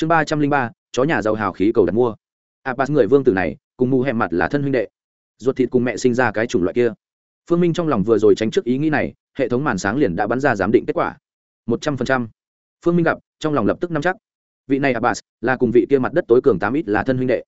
chương ba trăm linh ba, chó nhà giàu hào khí cầu đặt mua. À, abbas người vương tử này, cùng mù hẹm mặt là thân huynh đệ. Ruột thịt cùng mẹ sinh ra cái chủng loại kia. Phương minh trong lòng vừa rồi tránh trước ý nghĩ này, hệ thống màn sáng liền đã bắn ra giám định kết quả. Một trăm phần trăm. Phương minh gặp, trong lòng lập tức nắm chắc. Vị này à, abbas là cùng vị kia mặt đất tối cường tám ít là thân huynh đệ.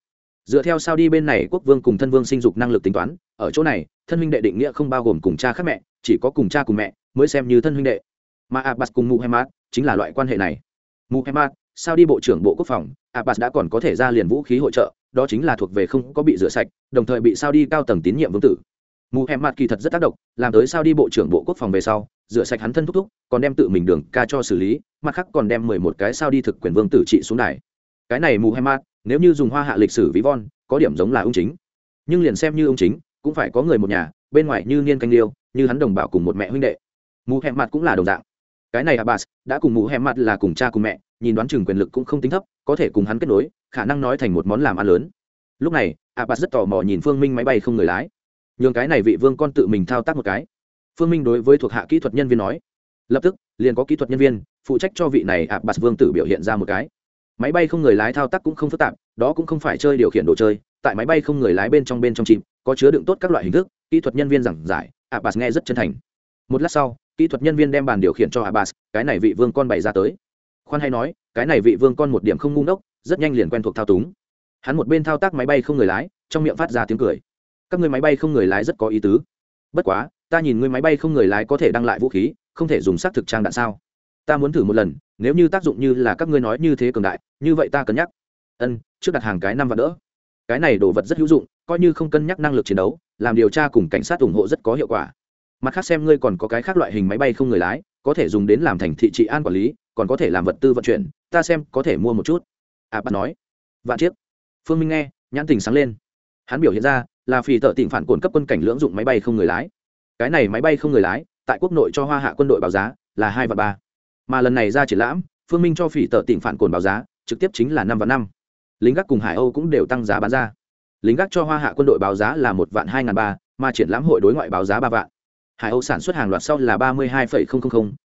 Dựa theo sao đi bên này quốc vương cùng thân vương sinh dục năng lực tính toán, ở chỗ này, thân huynh đệ định nghĩa không bao gồm cùng cha khác mẹ, chỉ có cùng cha cùng mẹ mới xem như thân huynh đệ. Mà à, abbas cùng muhammad chính là loại quan hệ này muhammad sao đi bộ trưởng bộ quốc phòng, abbas đã còn có thể ra liền vũ khí hội trợ, đó chính là thuộc về không có bị rửa sạch, đồng thời bị sao đi cao tầng tín nhiệm vương tử. Muhammad kỳ thật rất tác động, làm tới sao đi bộ trưởng bộ quốc phòng về sau, rửa sạch hắn thân thúc thúc, còn đem tự mình đường ca cho xử lý, mặt khác còn đem mười một cái sao đi thực quyền vương tử trị xuống đài. Cái này muhammad nếu như dùng hoa hạ lịch sử ví von, có điểm giống là ông chính. Nhưng liền xem như ông chính, cũng phải có người một nhà, bên ngoài như niên canh liêu, như hắn đồng bào cùng một mẹ huynh đệ. Mù hẹm mặt cũng là đồng dạng cái này abbas, đã cùng mù hẹ mặt là cùng cha cùng mẹ, nhìn đoán chừng quyền lực cũng không tính thấp, có thể cùng hắn kết nối, khả năng nói thành một món làm ăn lớn. Lúc này, abbas rất tò mò nhìn phương minh máy bay không người lái. Nhường cái này vị vương con tự mình thao tác một cái. Phương minh đối với thuộc hạ kỹ thuật nhân viên nói, lập tức, liền có kỹ thuật nhân viên, phụ trách cho vị này abbas vương tử biểu hiện ra một cái. Máy bay không người lái thao tác cũng không phức tạp, đó cũng không phải chơi điều khiển đồ chơi, tại máy bay không người lái bên trong bên trong chìm, có chứa đựng tốt các loại hình thức, kỹ thuật nhân viên giảng giải, abbas nghe rất chân thành. Một lát sau kỹ thuật nhân viên đem bàn điều khiển cho abbas cái này vị vương con bày ra tới. Khoan hay nói cái này vị vương con một điểm không ngu ngốc, rất nhanh liền quen thuộc thao túng. Hắn một bên thao tác máy bay không người lái trong miệng phát ra tiếng cười. Các người máy bay không người lái rất có ý tứ. Bất quá ta nhìn người máy bay không người lái có thể đăng lại vũ khí không thể dùng xác thực trang đạn sao? Ta muốn thử một lần nếu như tác dụng như là các ngươi nói như thế cường đại như vậy ta cân nhắc. Ân trước đặt hàng cái năm và đỡ. Cái này đồ vật rất hữu dụng coi như không cân nhắc năng lực chiến đấu làm điều tra cùng cảnh sát ủng hộ rất có hiệu quả mặt khác xem ngươi còn có cái khác loại hình máy bay không người lái, có thể dùng đến làm thành thị trị an quản lý, còn có thể làm vật tư vận chuyển, ta xem có thể mua một chút. À bạn nói. Vạn chiếc. Phương minh nghe, nhãn tình sáng lên. Hắn biểu hiện ra là phì tợ tỉnh phản cồn cấp quân cảnh lưỡng dụng máy bay không người lái. Cái này máy bay không người lái, tại quốc nội cho hoa hạ quân đội báo giá là hai và ba. Mà lần này ra triển lãm, phương minh cho phỉ tợ tỉnh phản cồn báo giá trực tiếp chính là năm và năm. Lính gác cùng hải âu cũng đều tăng giá bán ra. Lính gác cho hoa hạ quân đội báo giá là một vạn hai ngàn ba, mà triển lãm hội đối ngoại báo giá ba vạn hải âu sản xuất hàng loạt sau là ba mươi hai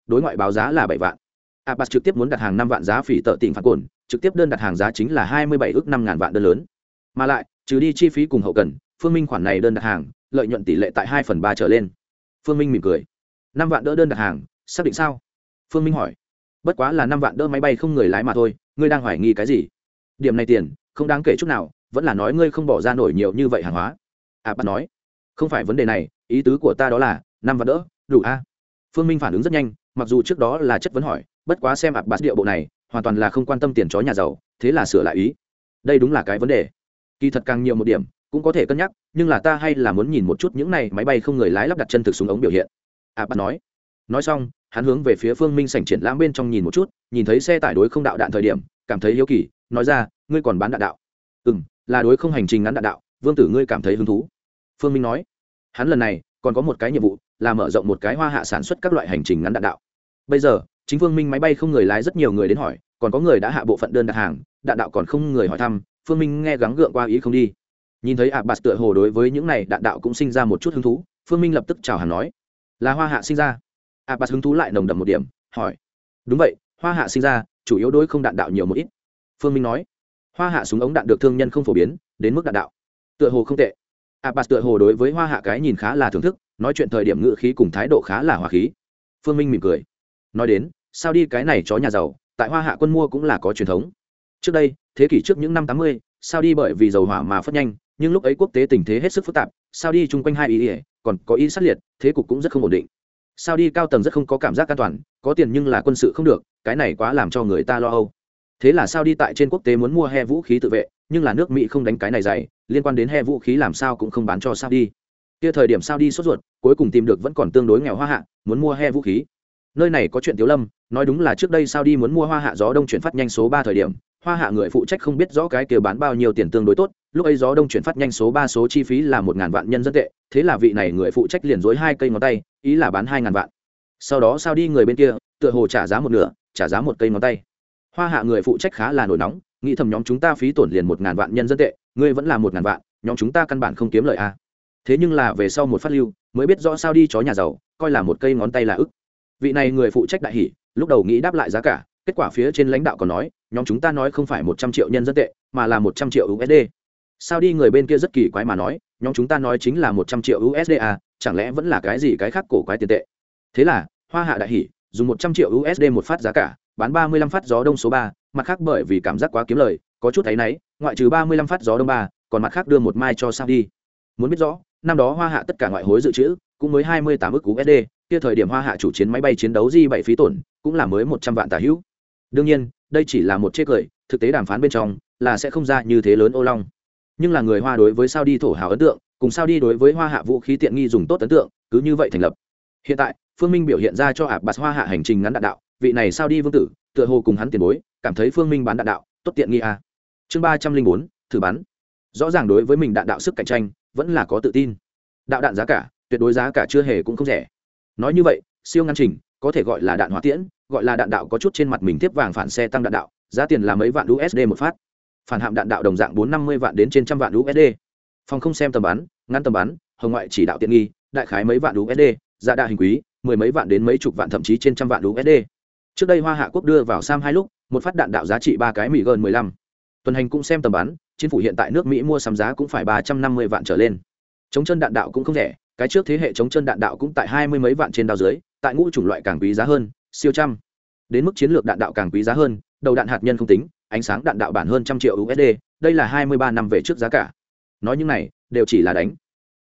đối ngoại báo giá là bảy vạn. Abbas trực tiếp muốn đặt hàng năm vạn giá phỉ tợ tỉnh phản cồn, trực tiếp đơn đặt hàng giá chính là hai mươi bảy ước năm ngàn vạn đơn lớn. Mà lại, trừ đi chi phí cùng hậu cần, phương minh khoản này đơn đặt hàng, lợi nhuận tỷ lệ tại hai phần ba trở lên. Phương minh mỉm cười. Năm vạn đỡ đơn đặt hàng, xác định sao? Phương minh hỏi. Bất quá là năm vạn đỡ máy bay không người lái mà thôi, ngươi đang hoài nghi cái gì? Điểm này tiền, không đáng kể chút nào, vẫn là nói ngươi không bỏ ra nổi nhiều như vậy hàng hóa. À bạn nói. Không phải vấn đề này, ý tứ của ta đó là năm và đỡ, đủ a. Phương minh phản ứng rất nhanh, mặc dù trước đó là chất vấn hỏi, bất quá xem ạp bát điệu bộ này, hoàn toàn là không quan tâm tiền chó nhà giàu, thế là sửa lại ý. Đây đúng là cái vấn đề. Kỳ thật càng nhiều một điểm, cũng có thể cân nhắc, nhưng là ta hay là muốn nhìn một chút những này máy bay không người lái lắp đặt chân thực súng ống biểu hiện. À bạn nói. Nói xong, hắn hướng về phía phương minh sảnh triển lãm bên trong nhìn một chút, nhìn thấy xe tải đối không đạo đạn thời điểm, cảm thấy hiếu kỳ, nói ra, ngươi còn bán đạn đạo? Ừ m là đối không hành trình ngắn đạn đạo, vương tử ngươi cảm thấy hứng thú. Phương minh nói. Hắn lần này còn có một cái nhiệm vụ là mở rộng một cái hoa hạ sản xuất các loại hành trình ngắn đạn đạo. Bây giờ, chính phương minh máy bay không người lái rất nhiều người đến hỏi, còn có người đã hạ bộ phận đơn đặt hàng, đạn đạo còn không người hỏi thăm, phương minh nghe gắng gượng qua ý không đi. Nhìn thấy ạ bạt tựa hồ đối với những này đạn đạo cũng sinh ra một chút hứng thú, phương minh lập tức chào hàng nói, là hoa hạ sinh ra. Ạ bạt hứng thú lại nồng đậm một điểm, hỏi, đúng vậy, hoa hạ sinh ra, chủ yếu đối không đạn đạo nhiều một ít. Phương minh nói, hoa hạ súng ống đạn được thương nhân không phổ biến, đến mức đạn đạo. Tựa hồ không tệ. À, abbas tựa hồ đối với hoa hạ cái nhìn khá là thưởng thức, nói chuyện thời điểm ngự khí cùng thái độ khá là hòa khí. Phương minh mỉm cười. Nói đến, sao đi cái này chó nhà giàu, tại hoa hạ quân mua cũng là có truyền thống. Trước đây, thế kỷ trước những năm tám mươi, sao đi bởi vì dầu hỏa mà phất nhanh, nhưng lúc ấy quốc tế tình thế hết sức phức tạp, sao đi chung quanh hai ý ỉa, còn có ý sát liệt, thế cục cũng rất không ổn định. Sao đi cao tầng rất không có cảm giác an toàn, có tiền nhưng là quân sự không được, cái này quá làm cho người ta lo âu thế là sao đi tại trên quốc tế muốn mua he vũ khí tự vệ, nhưng là nước mỹ không đánh cái này dày, liên quan đến he vũ khí làm sao cũng không bán cho sao đi. Kia thời điểm sao đi sốt ruột, cuối cùng tìm được vẫn còn tương đối nghèo hoa hạ, muốn mua he vũ khí. Nơi này có chuyện tiếu lâm, nói đúng là trước đây sao đi muốn mua hoa hạ gió đông chuyển phát nhanh số ba thời điểm, hoa hạ người phụ trách không biết rõ cái kia bán bao nhiêu tiền tương đối tốt, lúc ấy gió đông chuyển phát nhanh số ba số chi phí là một ngàn vạn nhân dân tệ, thế là vị này người phụ trách liền dối hai cây ngón tay, ý là bán hai ngàn vạn. Sau đó sao đi người bên kia, tựa hồ trả giá một nửa, trả giá một cây ngón tay hoa hạ người phụ trách khá là nổi nóng, nghĩ thầm nhóm chúng ta phí tổn liền một ngàn vạn nhân dân tệ, ngươi vẫn là một ngàn vạn, nhóm chúng ta căn bản không kiếm lợi a thế nhưng là về sau một phát lưu, mới biết rõ sao đi chó nhà giàu, coi là một cây ngón tay là ức. Vị này người phụ trách đại hỷ lúc đầu nghĩ đáp lại giá cả, kết quả phía trên lãnh đạo còn nói, nhóm chúng ta nói không phải một trăm triệu nhân dân tệ, mà là một trăm triệu usd sao đi người bên kia rất kỳ quái mà nói, nhóm chúng ta nói chính là một trăm triệu usd à chẳng lẽ vẫn là cái gì cái khác cổ quái tiền tệ? Thế là, hoa hạ đại hỷ dùng một trăm triệu usd một phát giá cả bán ba mươi lăm phát gió đông số ba, mặt khác bởi vì cảm giác quá kiếm lời, có chút thấy náy, ngoại trừ ba mươi lăm phát gió đông ba, còn mặt khác đưa một mai cho sao đi. Muốn biết rõ, năm đó hoa hạ tất cả ngoại hối dự trữ, cũng mới hai mươi tám ức usd kia thời điểm hoa hạ chủ chiến máy bay chiến đấu di bảy phí tổn, cũng là mới một trăm vạn tà hữu. Đương nhiên, đây chỉ là một chê cười, thực tế đàm phán bên trong, là sẽ không ra như thế lớn ô long. Nhưng là người hoa đối với sao đi thổ hào ấn tượng, cùng sao đi đối với hoa hạ vũ khí tiện nghi dùng tốt ấn tượng, cứ như vậy thành lập. Hiện tại, phương minh biểu hiện ra cho ạp bạt hoa hạ hành trình ngắn đạn đạo vị này sao đi vương tử, tựa hồ cùng hắn tiền bối, cảm thấy phương minh bán đạn đạo, tốt tiện nghi à. chương ba trăm linh bốn, thử bắn. Rõ ràng đối với mình đạn đạo sức cạnh tranh, vẫn là có tự tin. Đạo đạn giá cả, tuyệt đối giá cả chưa hề cũng không rẻ. Nói như vậy, siêu ngăn trình có thể gọi là đạn hóa tiễn, gọi là đạn đạo có chút trên mặt mình tiếp vàng phản xe tăng đạn đạo, giá tiền là mấy vạn usd một phát. Phản hạm đạn đạo đồng dạng bốn năm mươi vạn đến trên trăm vạn usd phòng không xem tầm bắn, ngăn tầm bắn, hồng ngoại chỉ đạo tiện nghi, đại khái mấy vạn usd giá dạ đa hình quý, mười mấy vạn đến mấy chục vạn thậm chí trên trăm vạn usd trước đây hoa hạ quốc đưa vào sam hai lúc, một phát đạn đạo giá trị ba cái mỹ gần mười lăm. Tuần hành cũng xem tầm bắn chính phủ hiện tại nước mỹ mua sắm giá cũng phải ba trăm năm mươi vạn trở lên. Chống chân đạn đạo cũng không rẻ, cái trước thế hệ chống chân đạn đạo cũng tại hai mươi mấy vạn trên đao dưới, tại ngũ chủng loại càng quý giá hơn, siêu trăm. Đến mức chiến lược đạn đạo càng quý giá hơn, đầu đạn hạt nhân không tính, ánh sáng đạn đạo bản hơn trăm triệu usd đây là hai mươi ba năm về trước giá cả. Nói những này, đều chỉ là đánh.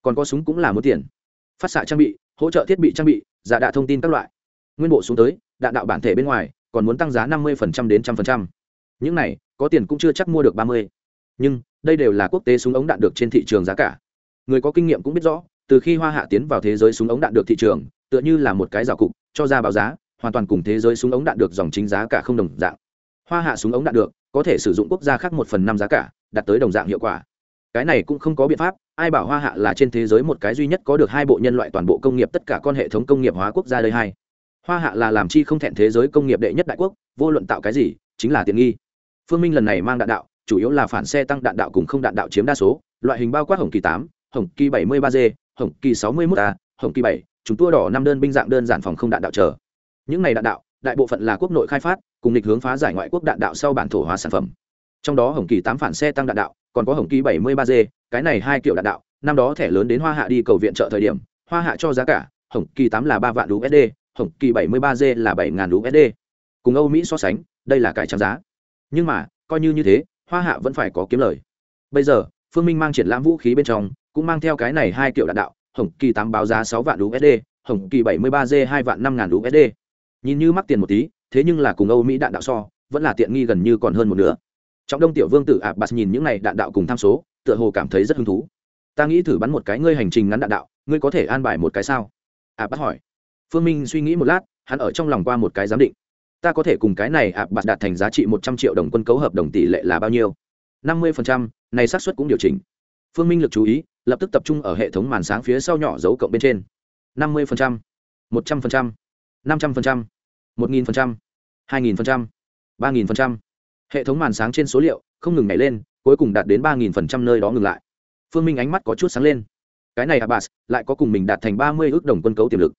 Còn có súng cũng là muốn tiền. Phát xạ trang bị, hỗ trợ thiết bị trang bị, giả đạ thông tin các loại. Nguyên bộ xuống tới đạn đạo bản thể bên ngoài còn muốn tăng giá năm mươi đến trăm phần trăm. Những này, có tiền cũng chưa chắc mua được ba mươi. Nhưng, đây đều là quốc tế súng ống đạn được trên thị trường giá cả. Người có kinh nghiệm cũng biết rõ, từ khi hoa hạ tiến vào thế giới súng ống đạn được thị trường, tựa như là một cái rào cục, cho ra báo giá, hoàn toàn cùng thế giới súng ống đạn được dòng chính giá cả không đồng dạng. Hoa hạ súng ống đạn được, có thể sử dụng quốc gia khác một phần năm giá cả, đạt tới đồng dạng hiệu quả. Cái này cũng không có biện pháp, ai bảo hoa hạ là trên thế giới một cái duy nhất có được hai bộ nhân loại toàn bộ công nghiệp, tất cả con hệ thống công nghiệp hóa quốc gia đây hai hoa hạ là làm chi không thẹn thế giới công nghiệp đệ nhất đại quốc, vô luận tạo cái gì, chính là tiện nghi. Phương minh lần này mang đạn đạo, chủ yếu là phản xe tăng đạn đạo cùng không đạn đạo chiếm đa số, loại hình bao quát hồng kỳ tám, hồng kỳ bảy mươi ba g, hồng kỳ sáu mươi mốt a, hồng kỳ bảy, chúng tua đỏ năm đơn binh dạng đơn giản phòng không đạn đạo chờ. Những này đạn đạo, đại bộ phận là quốc nội khai phát, cùng lịch hướng phá giải ngoại quốc đạn đạo sau bản thổ hóa sản phẩm. Trong đó hồng kỳ tám phản xe tăng đạn đạo, còn có hồng kỳ bảy mươi ba g, cái này hai kiểu đạn đạo, năm đó thẻ lớn đến hoa hạ đi cầu viện trợ thời điểm, hoa hạ cho giá cả, hồng kỳ tám là ba vạn usd hồng kỳ bảy mươi ba g là bảy ngàn usd cùng âu mỹ so sánh, đây là cải trang giá. Nhưng mà, coi như như thế, hoa hạ vẫn phải có kiếm lời. Bây giờ, phương minh mang triển lãm vũ khí bên trong, cũng mang theo cái này hai kiểu đạn đạo, hồng kỳ tám báo giá sáu vạn usd hồng kỳ bảy mươi ba g hai vạn năm ngàn usd nhìn như mắc tiền một tí, thế nhưng là cùng âu mỹ đạn đạo so, vẫn là tiện nghi gần như còn hơn một nửa. Trọng đông tiểu vương tử ạ bạt nhìn những này đạn đạo cùng tham số, tựa hồ cảm thấy rất hứng thú. Ta nghĩ thử bắn một cái ngươi hành trình ngắn đạn đạo, ngươi có thể an bài một cái sao? ạ bạt hỏi phương minh suy nghĩ một lát, hắn ở trong lòng qua một cái giám định. Ta có thể cùng cái này ạ, bạt đạt thành giá trị một trăm triệu đồng quân cấu hợp đồng tỷ lệ là bao nhiêu? năm mươi phần trăm, này xác suất cũng điều chỉnh. Phương minh lực chú ý, lập tức tập trung ở hệ thống màn sáng phía sau nhỏ dấu cộng bên trên. năm mươi phần trăm, một trăm phần trăm, năm trăm phần trăm, một nghìn phần trăm, hai nghìn phần trăm, ba nghìn phần trăm. Hệ thống màn sáng trên số liệu không ngừng nhảy lên, cuối cùng đạt đến ba nghìn phần trăm nơi đó ngừng lại. Phương minh ánh mắt có chút sáng lên. Cái này abbas lại có cùng mình đạt thành ba mươi ước đồng quân cấu tiềm lực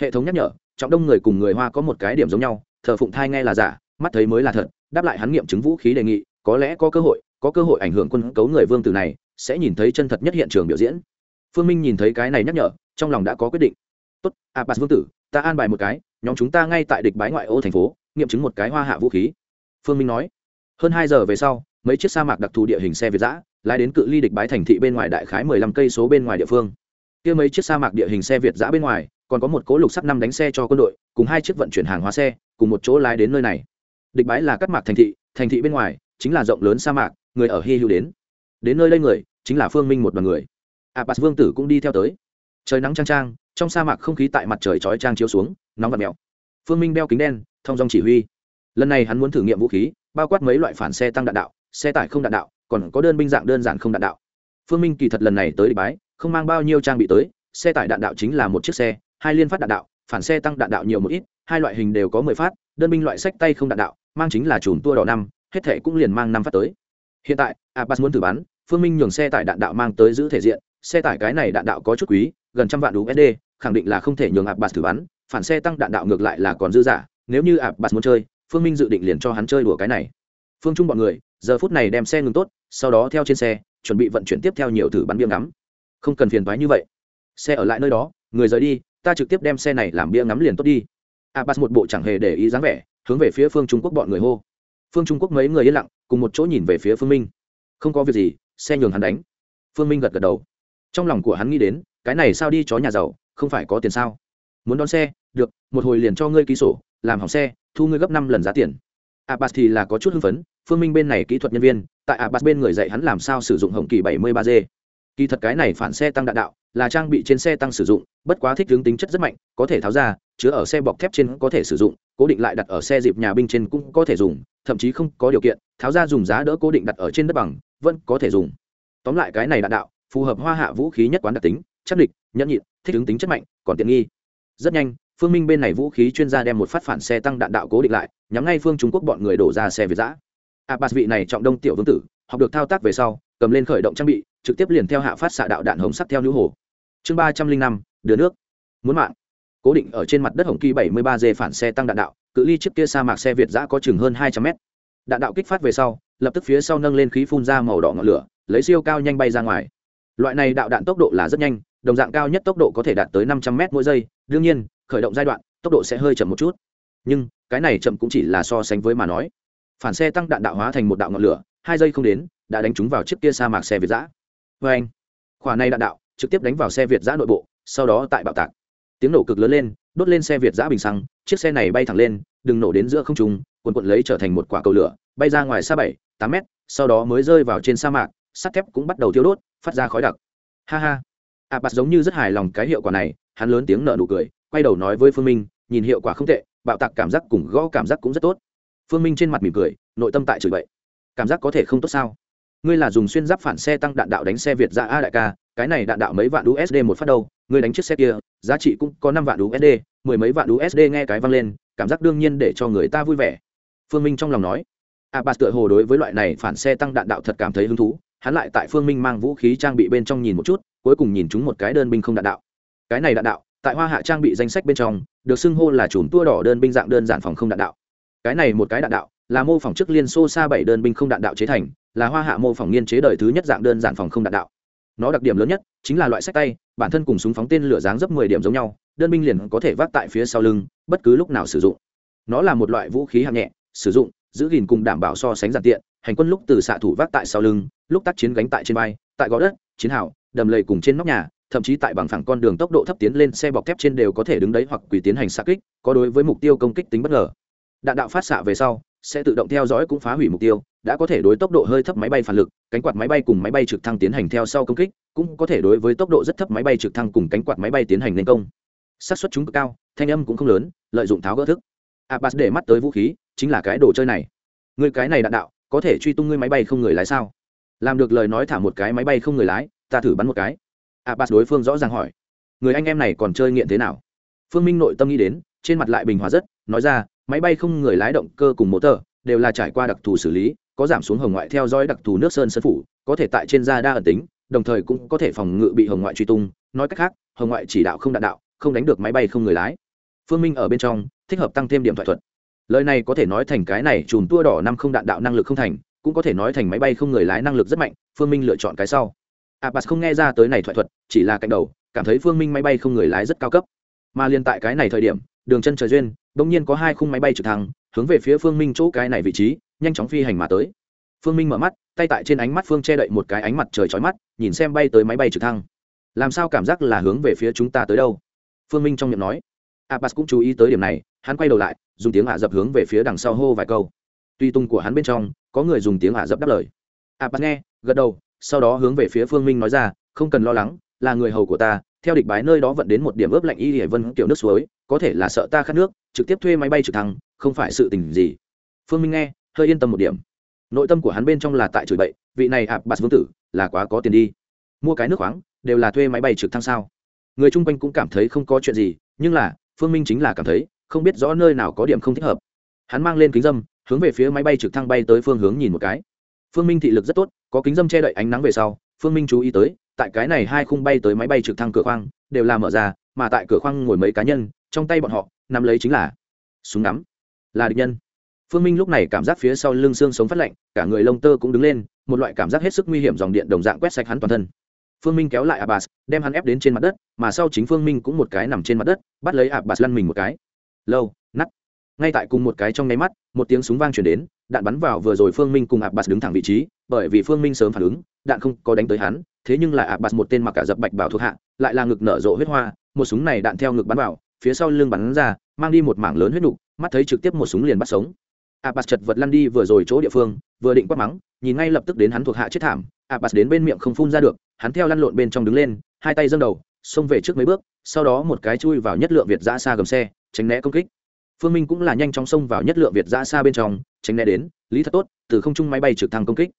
hệ thống nhắc nhở, trọng đông người cùng người hoa có một cái điểm giống nhau, thờ phụng thai nghe là giả, mắt thấy mới là thật, đáp lại hắn nghiệm chứng vũ khí đề nghị, có lẽ có cơ hội, có cơ hội ảnh hưởng quân cấu người vương tử này, sẽ nhìn thấy chân thật nhất hiện trường biểu diễn. Phương minh nhìn thấy cái này nhắc nhở, trong lòng đã có quyết định. Tốt, abbas vương tử, ta an bài một cái, nhóm chúng ta ngay tại địch bái ngoại ô thành phố, nghiệm chứng một cái hoa hạ vũ khí. Phương minh nói. Hơn hai giờ về sau, mấy chiếc sa mạc đặc thù địa hình xe việt giã lái đến cự ly địch bái thành thị bên ngoài đại khái mười lăm cây số bên ngoài địa phương. Kia mấy chiếc sa mạc địa hình xe việt giã bên ngoài còn có một cố lục sắt năm đánh xe cho quân đội, cùng hai chiếc vận chuyển hàng hóa xe, cùng một chỗ lái đến nơi này. Địch bái là cắt mạc thành thị thành thị bên ngoài chính là rộng lớn sa mạc, người ở hy hữu đến. Đến nơi đây người, chính là phương minh một đoàn người. À, Abbas vương tử cũng đi theo tới. Trời nắng trang trang trong sa mạc không khí tại mặt trời chói trang chiếu xuống, nóng và mèo. Phương minh đeo kính đen, thông dòng chỉ huy. Lần này hắn muốn thử nghiệm vũ khí, bao quát mấy loại phản xe tăng đạn đạo, xe tải không đạn đạo, còn có đơn binh dạng đơn giản không đạn đạo. Phương minh kỳ thật lần này tới địch bái, không mang bao nhiêu trang bị tới, xe tải đạn đạo chính là một chiếc xe hai liên phát đạn đạo, phản xe tăng đạn đạo nhiều một ít, hai loại hình đều có mười phát, đơn binh loại sách tay không đạn đạo, mang chính là chùm tua đỏ năm, hết thể cũng liền mang năm phát tới. Hiện tại, abbas muốn thử bắn, phương minh nhường xe tải đạn đạo mang tới giữ thể diện, xe tải cái này đạn đạo có chút quý, gần trăm vạn usd khẳng định là không thể nhường abbas thử bắn, phản xe tăng đạn đạo ngược lại là còn dư giả nếu như abbas muốn chơi, phương minh dự định liền cho hắn chơi đùa cái này. Phương trung bọn người, giờ phút này đem xe ngừng tốt, sau đó theo trên xe, chuẩn bị vận chuyển tiếp theo nhiều thử bắn bia ngắm. Không cần phiền thoái như vậy. Xe ở lại nơi đó, người rời đi ta trực tiếp đem xe này làm bia ngắm liền tốt đi. Abbas một bộ chẳng hề để ý dáng vẻ, hướng về phía phương trung quốc bọn người hô. Phương trung quốc mấy người yên lặng, cùng một chỗ nhìn về phía phương minh. Không có việc gì, xe nhường hắn đánh. Phương minh gật gật đầu. Trong lòng của hắn nghĩ đến, cái này sao đi chó nhà giàu, không phải có tiền sao? Muốn đón xe, được, một hồi liền cho ngươi ký sổ, làm hỏng xe, thu ngươi gấp năm lần giá tiền. Abbas thì là có chút hưng phấn, phương minh bên này kỹ thuật nhân viên, tại abbas bên người dạy hắn làm sao sử dụng hồng kỳ 73 g kỳ thật cái này phản xe tăng đạn đạo, là trang bị trên xe tăng sử dụng, bất quá thích hướng tính chất rất mạnh, có thể tháo ra, chứa ở xe bọc thép trên có thể sử dụng, cố định lại đặt ở xe dịp nhà binh trên cũng có thể dùng, thậm chí không có điều kiện, tháo ra dùng giá đỡ cố định đặt ở trên đất bằng, vẫn có thể dùng. Tóm lại cái này đạn đạo, phù hợp hoa hạ vũ khí nhất quán đặc tính, chắc địch, nhẫn nhịn, thích ứng tính chất mạnh, còn tiện nghi. Rất nhanh, phương minh bên này vũ khí chuyên gia đem một phát phản xe tăng đạn đạo cố định lại, nhắm ngay phương trung quốc bọn người đổ ra xe việt giã. À, Abbas vị này trọng đông tiểu vương tử, học được thao tác về sau cầm lên khởi động trang bị, trực tiếp liền theo hạ phát xạ đạo đạn hồng sắt theo nữ hồ. Chương ba trăm linh năm, đưa nước. Muốn mạng. Cố định ở trên mặt đất hồng kỳ bảy mươi ba d phản xe tăng đạn đạo, cự ly trước kia sa mạc xe việt giã có chừng hơn hai trăm mét. Đạn đạo kích phát về sau, lập tức phía sau nâng lên khí phun ra màu đỏ ngọn lửa, lấy siêu cao nhanh bay ra ngoài. Loại này đạo đạn tốc độ là rất nhanh, đồng dạng cao nhất tốc độ có thể đạt tới năm trăm m mỗi giây, đương nhiên, khởi động giai đoạn, tốc độ sẽ hơi chậm một chút. Nhưng, cái này chậm cũng chỉ là so sánh với mà nói. Phản xe tăng đạn đạo hóa thành một đạo ngọn lửa, hai giây không đến đã đánh trúng vào chiếc kia sa mạc xe việt giã. Vê anh. Khoả này đạn đạo, trực tiếp đánh vào xe việt giã nội bộ, sau đó tại bạo tạc. Tiếng nổ cực lớn lên, đốt lên xe việt giã bình xăng, chiếc xe này bay thẳng lên, đừng nổ đến giữa không trung quần quận lấy trở thành một quả cầu lửa, bay ra ngoài xa bảy, tám mét, sau đó mới rơi vào trên sa mạc, sắt thép cũng bắt đầu thiêu đốt, phát ra khói đặc. Ha ha. A bạt giống như rất hài lòng cái hiệu quả này, hắn lớn tiếng nợ nụ cười, quay đầu nói với phương minh, nhìn hiệu quả không tệ, bạo tạc cảm giác cùng gõ cảm giác cũng rất tốt. Phương minh trên mặt mỉm cười, nội tâm tại chửi bậy. Cảm giác có thể không tốt sao? Ngươi là dùng xuyên giáp phản xe tăng đạn đạo đánh xe việt ra a đại ca, cái này đạn đạo mấy vạn usd một phát đâu, ngươi đánh chiếc xe kia, giá trị cũng có năm vạn usd mười mấy vạn usd nghe cái văng lên, cảm giác đương nhiên để cho người ta vui vẻ. Phương minh trong lòng nói, a bà tựa hồ đối với loại này phản xe tăng đạn đạo thật cảm thấy hứng thú, hắn lại tại phương minh mang vũ khí trang bị bên trong nhìn một chút, cuối cùng nhìn chúng một cái đơn binh không đạn đạo. Cái này đạn đạo, tại hoa hạ trang bị danh sách bên trong, được xưng hô là chùm tua đỏ đơn binh dạng đơn giản phòng không đạn đạo. Cái này một cái đạn đạo, là mô phỏng chức liên xô xa bảy đơn binh không đạn đạo chế thành là hoa hạ mô phỏng nghiên chế đời thứ nhất dạng đơn giản phòng không đạn đạo. Nó đặc điểm lớn nhất chính là loại sách tay, bản thân cùng súng phóng tên lửa dáng dấp mười điểm giống nhau, đơn binh liền có thể vác tại phía sau lưng, bất cứ lúc nào sử dụng. Nó là một loại vũ khí hạng nhẹ, sử dụng, giữ gìn cùng đảm bảo so sánh giản tiện, hành quân lúc từ xạ thủ vác tại sau lưng, lúc tác chiến gánh tại trên vai, tại gò đất, chiến hào, đầm lầy cùng trên nóc nhà, thậm chí tại bằng phẳng con đường tốc độ thấp tiến lên xe bọc thép trên đều có thể đứng đấy hoặc quỳ tiến hành xạ kích, có đối với mục tiêu công kích tính bất ngờ. Đạn đạo phát xạ về sau, sẽ tự động theo dõi cũng phá hủy mục tiêu đã có thể đối tốc độ hơi thấp máy bay phản lực, cánh quạt máy bay cùng máy bay trực thăng tiến hành theo sau công kích, cũng có thể đối với tốc độ rất thấp máy bay trực thăng cùng cánh quạt máy bay tiến hành lên công. Xác suất chúng cực cao, thanh âm cũng không lớn, lợi dụng tháo gỡ thức. Abbas để mắt tới vũ khí, chính là cái đồ chơi này. Người cái này đạn đạo, có thể truy tung ngươi máy bay không người lái sao? Làm được lời nói thả một cái máy bay không người lái, ta thử bắn một cái. Abbas đối phương rõ ràng hỏi. Người anh em này còn chơi nghiện thế nào? Phương minh nội tâm nghĩ đến, trên mặt lại bình hòa rất, nói ra, máy bay không người lái động cơ cùng mô tơ đều là trải qua đặc thù xử lý có giảm xuống hồng ngoại theo dõi đặc thù nước sơn sơn phủ, có thể tại trên da đa ẩn tính, đồng thời cũng có thể phòng ngự bị hồng ngoại truy tung. Nói cách khác, hồng ngoại chỉ đạo không đạn đạo, không đánh được máy bay không người lái. Phương minh ở bên trong, thích hợp tăng thêm điểm thoại thuật. Lời này có thể nói thành cái này, chùm tua đỏ năm không đạn đạo năng lực không thành, cũng có thể nói thành máy bay không người lái năng lực rất mạnh, phương minh lựa chọn cái sau. Abbas không nghe ra tới này thoại thuật, chỉ là cạnh đầu, cảm thấy phương minh máy bay không người lái rất cao cấp. Mà liên tại cái này thời điểm, đường chân trời duyên bỗng nhiên có hai khung máy bay trực thăng hướng về phía phương minh chỗ cái này vị trí, nhanh chóng phi hành mà tới. Phương minh mở mắt, tay tại trên ánh mắt phương che đậy một cái ánh mặt trời trói mắt, nhìn xem bay tới máy bay trực thăng. Làm sao cảm giác là hướng về phía chúng ta tới đâu? Phương minh trong miệng nói. Abbas cũng chú ý tới điểm này, hắn quay đầu lại, dùng tiếng ả dập hướng về phía đằng sau hô vài câu. Tuy tung của hắn bên trong, có người dùng tiếng ả dập đáp lời. Abbas nghe, gật đầu, sau đó hướng về phía phương minh nói ra, không cần lo lắng, là người hầu của ta, theo địch bái nơi đó vận đến một điểm ướp lạnh y hải vân kiểu nước suối, có thể là sợ ta khát nước, trực tiếp thuê máy bay trực thăng không phải sự tình gì. Phương minh nghe, hơi yên tâm một điểm. Nội tâm của hắn bên trong là tại chửi bậy, vị này ạp bạt vương tử, là quá có tiền đi. Mua cái nước khoáng, đều là thuê máy bay trực thăng sao? Người chung quanh cũng cảm thấy không có chuyện gì, nhưng là, phương minh chính là cảm thấy, không biết rõ nơi nào có điểm không thích hợp. Hắn mang lên kính dâm, hướng về phía máy bay trực thăng bay tới phương hướng nhìn một cái. Phương minh thị lực rất tốt, có kính dâm che đậy ánh nắng về sau, phương minh chú ý tới, tại cái này hai khung bay tới máy bay trực thăng cửa khoang, đều là mở ra, mà tại cửa khoang ngồi mấy cá nhân, trong tay bọn họ, nắm lấy chính là súng nắm là địch nhân. Phương minh lúc này cảm giác phía sau lưng xương sống phát lạnh, cả người lông tơ cũng đứng lên, một loại cảm giác hết sức nguy hiểm dòng điện đồng dạng quét sạch hắn toàn thân. Phương minh kéo lại abbas, đem hắn ép đến trên mặt đất, mà sau chính phương minh cũng một cái nằm trên mặt đất, bắt lấy abbas lăn mình một cái. Lâu nắt ngay tại cùng một cái trong nháy mắt, một tiếng súng vang chuyển đến, đạn bắn vào vừa rồi phương minh cùng abbas đứng thẳng vị trí, bởi vì phương minh sớm phản ứng, đạn không có đánh tới hắn, thế nhưng là abbas một tên mặc cả dập bạch bảo thuộc hạ, lại là ngực nở rộ huyết hoa, một súng này đạn theo ngực bắn vào, phía sau lưng bắn ra, mang đi một mảng lớn huyết nục mắt thấy trực tiếp một súng liền bắt sống. Abbas chật vật lăn đi vừa rồi chỗ địa phương, vừa định quát mắng, nhìn ngay lập tức đến hắn thuộc hạ chết thảm. Abbas đến bên miệng không phun ra được, hắn theo lăn lộn bên trong đứng lên, hai tay dâng đầu, xông về trước mấy bước, sau đó một cái chui vào nhất lượng việt ra xa gầm xe, tránh né công kích. Phương minh cũng là nhanh chóng xông vào nhất lượng việt ra xa bên trong, tránh né đến, lý thật tốt, từ không trung máy bay trực thăng công kích.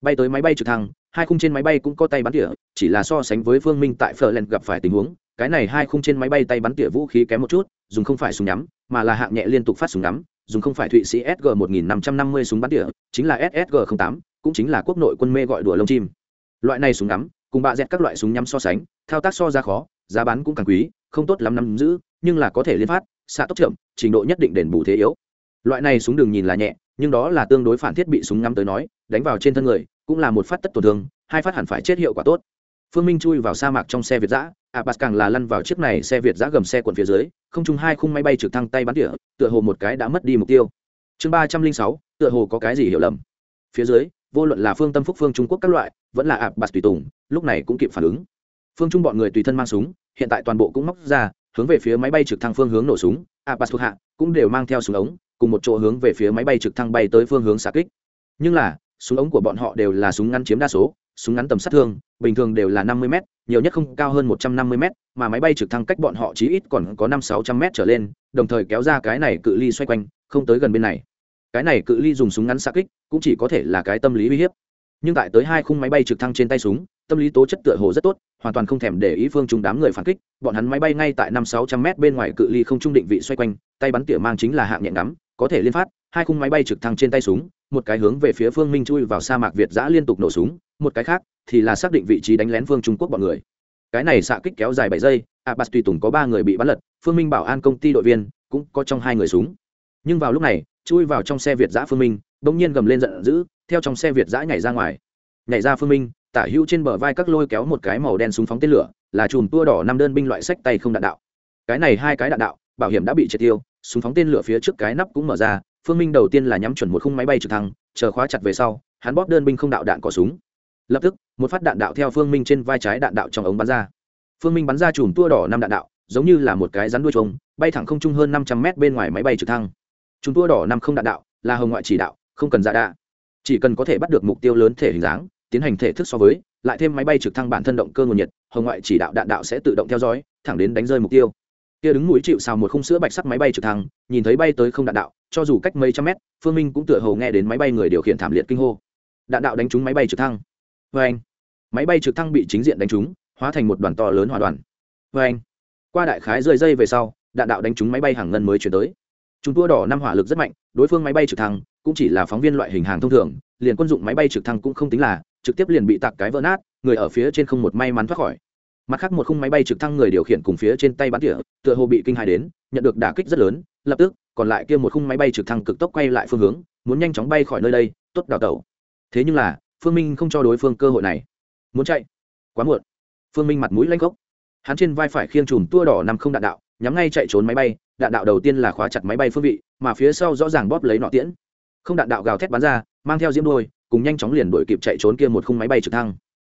Bay tới máy bay trực thăng, hai khung trên máy bay cũng có tay bắn tỉa, chỉ là so sánh với phương minh tại phở len gặp phải tình huống cái này hai khung trên máy bay tay bắn tỉa vũ khí kém một chút, dùng không phải súng nhắm, mà là hạng nhẹ liên tục phát súng ngắm dùng không phải thụy sĩ sg 1550 súng bắn tỉa, chính là ssg 08 cũng chính là quốc nội quân mê gọi đùa lông chim. Loại này súng ngắm cùng bạ dẹt các loại súng nhắm so sánh, thao tác so ra khó, giá bán cũng càng quý, không tốt lắm nắm giữ, nhưng là có thể liên phát, xạ tốc chậm trình độ nhất định đền bù thế yếu. Loại này súng đường nhìn là nhẹ, nhưng đó là tương đối phản thiết bị súng ngắm tới nói, đánh vào trên thân người, cũng là một phát tất tổn thương, hai phát hẳn phải chết hiệu quả tốt. Phương minh chui vào sa mạc trong xe việt giã À, abbas càng là lăn vào chiếc này xe việt giã gầm xe quần phía dưới, không chung hai khung máy bay trực thăng tay bắn tỉa, tựa hồ một cái đã mất đi mục tiêu. Chương ba trăm linh sáu, tựa hồ có cái gì hiểu lầm. Phía dưới, vô luận là phương tâm phúc, phương trung quốc các loại, vẫn là abbas tùy tùng, lúc này cũng kịp phản ứng. Phương trung bọn người tùy thân mang súng, hiện tại toàn bộ cũng móc ra, hướng về phía máy bay trực thăng phương hướng nổ súng abbas thuộc hạ cũng đều mang theo súng ống, cùng một chỗ hướng về phía máy bay trực thăng bay tới phương hướng xạ kích. Nhưng là, súng ống của bọn họ đều là súng ngắn chiếm đa số súng ngắn tầm sát thương, bình thường đều là năm mươi m nhiều nhất không cao hơn một trăm năm mươi m mà máy bay trực thăng cách bọn họ chí ít còn có năm sáu trăm m trở lên, đồng thời kéo ra cái này cự ly xoay quanh, không tới gần bên này. Cái này cự ly dùng súng ngắn xa kích, cũng chỉ có thể là cái tâm lý uy hiếp. Nhưng tại tới hai khung máy bay trực thăng trên tay súng, tâm lý tố chất tựa hồ rất tốt, hoàn toàn không thèm để ý phương chúng đám người phản kích, bọn hắn máy bay ngay tại năm sáu trăm m bên ngoài cự ly không trung định vị xoay quanh, tay bắn tỉa mang chính là hạng nhẹ ngắm, có thể liên phát, hai khung máy bay trực thăng trên tay súng, một cái hướng về phía phương minh chui vào sa mạc việt giã liên tục nổ súng một cái khác thì là xác định vị trí đánh lén phương trung quốc bọn người. Cái này xạ kích kéo dài bảy giây, abbas tùy tùng có ba người bị bắn lật, phương minh bảo an công ty đội viên, cũng có trong hai người súng. Nhưng vào lúc này, chui vào trong xe việt giã phương minh, bỗng nhiên gầm lên giận dữ, theo trong xe việt giã nhảy ra ngoài. Nhảy ra phương minh, tả hữu trên bờ vai các lôi kéo một cái màu đen súng phóng tên lửa, là chùm tua đỏ năm đơn binh loại sách tay không đạn đạo. Cái này hai cái đạn đạo, bảo hiểm đã bị triệt tiêu, súng phóng tên lửa phía trước cái nắp cũng mở ra, phương minh đầu tiên là nhắm chuẩn một khung máy bay trực thăng, chờ khóa chặt về sau, hắn bóp đơn binh không đạo đạn cỏ súng lập tức, một phát đạn đạo theo phương minh trên vai trái đạn đạo trong ống bắn ra. Phương minh bắn ra chùm tua đỏ năm đạn đạo, giống như là một cái rắn đuôi trống, bay thẳng không trung hơn năm trăm mét bên ngoài máy bay trực thăng. Chùm tua đỏ năm không đạn đạo, là hồng ngoại chỉ đạo, không cần giả đạ. Chỉ cần có thể bắt được mục tiêu lớn thể hình dáng, tiến hành thể thức so với, lại thêm máy bay trực thăng bản thân động cơ nguồn nhiệt, hồng ngoại chỉ đạo đạn đạo sẽ tự động theo dõi, thẳng đến đánh rơi mục tiêu. Kia đứng mũi chịu sao một khung sữa bạch sắc máy bay trực thăng, nhìn thấy bay tới không đạn đạo, cho dù cách mấy trăm mét, phương minh cũng tựa hồ nghe đến máy bay người điều khiển thảm liệt kinh hô. Đạn đạo đánh trúng máy bay trực thăng vê anh. Máy bay trực thăng bị chính diện đánh trúng, hóa thành một đoàn to lớn hòa đoàn. Vê anh. Qua đại khái rơi dây về sau, đạn đạo đánh trúng máy bay hàng ngân mới chuyển tới. Chúng tua đỏ năm hỏa lực rất mạnh, đối phương máy bay trực thăng cũng chỉ là phóng viên loại hình hàng thông thường, liền quân dụng máy bay trực thăng cũng không tính là, trực tiếp liền bị tạc cái vỡ nát, người ở phía trên không một may mắn thoát khỏi. Mặt khác một khung máy bay trực thăng người điều khiển cùng phía trên tay bắn tỉa, tựa hồ bị kinh hài đến, nhận được đả kích rất lớn, lập tức, còn lại kia một khung máy bay trực thăng cực tốc quay lại phương hướng, muốn nhanh chóng bay khỏi nơi đây, tốt đào tẩu. Thế nhưng là phương minh không cho đối phương cơ hội này. Muốn chạy? Quá muộn. Phương minh mặt mũi lanh gốc hắn trên vai phải khiêng chùm tua đỏ nằm không đạn đạo, nhắm ngay chạy trốn máy bay. Đạn đạo đầu tiên là khóa chặt máy bay phương vị, mà phía sau rõ ràng bóp lấy nọ tiễn. Không đạn đạo gào thét bắn ra, mang theo diễm đôi, cùng nhanh chóng liền đuổi kịp chạy trốn kia một khung máy bay trực thăng.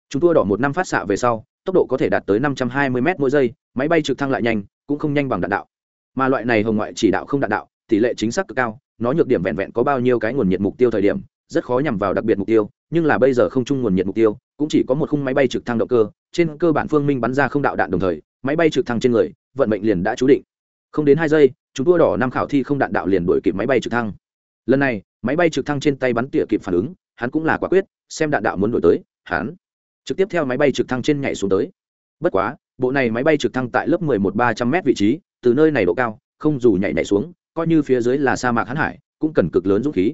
Chúng tua đỏ một năm phát xạ về sau, tốc độ có thể đạt tới năm trăm hai mươi m mỗi giây, máy bay trực thăng lại nhanh, cũng không nhanh bằng đạn đạo. Mà loại này hồng ngoại chỉ đạo không đạn đạo, tỷ lệ chính xác cực cao, nó nhược điểm vẹn vẹn có bao nhiêu cái nguồn nhiệt mục tiêu thời điểm rất khó nhằm vào đặc biệt mục tiêu, nhưng là bây giờ không chung nguồn nhiệt mục tiêu, cũng chỉ có một khung máy bay trực thăng động cơ, trên cơ bản phương minh bắn ra không đạo đạn đồng thời, máy bay trực thăng trên người, vận mệnh liền đã chú định. Không đến hai giây, chúng đua đỏ năm khảo thi không đạn đạo liền đuổi kịp máy bay trực thăng. Lần này, máy bay trực thăng trên tay bắn tỉa kịp phản ứng, hắn cũng là quả quyết, xem đạn đạo muốn đuổi tới, hắn trực tiếp theo máy bay trực thăng trên nhảy xuống tới. Bất quá, bộ này máy bay trực thăng tại lớp mười một ba trăm m vị trí, từ nơi này độ cao, không dù nhảy nhảy xuống, coi như phía dưới là sa mạc hắn hải, cũng cần cực lớn dũng khí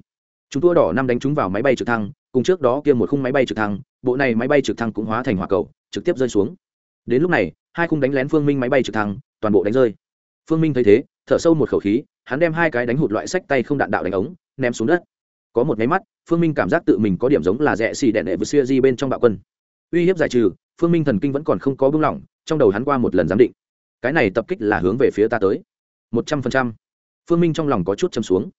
chúng tua đỏ năm đánh chúng vào máy bay trực thăng, cùng trước đó kia một khung máy bay trực thăng, bộ này máy bay trực thăng cũng hóa thành hỏa cầu, trực tiếp rơi xuống. Đến lúc này, hai khung đánh lén phương minh máy bay trực thăng, toàn bộ đánh rơi. Phương minh thấy thế, thở sâu một khẩu khí, hắn đem hai cái đánh hụt loại sách tay không đạn đạo đánh ống, ném xuống đất. Có một máy mắt, phương minh cảm giác tự mình có điểm giống là rẽ xì đẹn đệ vừa xưa di bên trong bạo quân. Uy hiếp giải trừ, phương minh thần kinh vẫn còn không có bưng lỏng, trong đầu hắn qua một lần giám định. Cái này tập kích là hướng về phía ta tới. Một trăm phần trăm. Phương minh trong lòng có chút châm xuống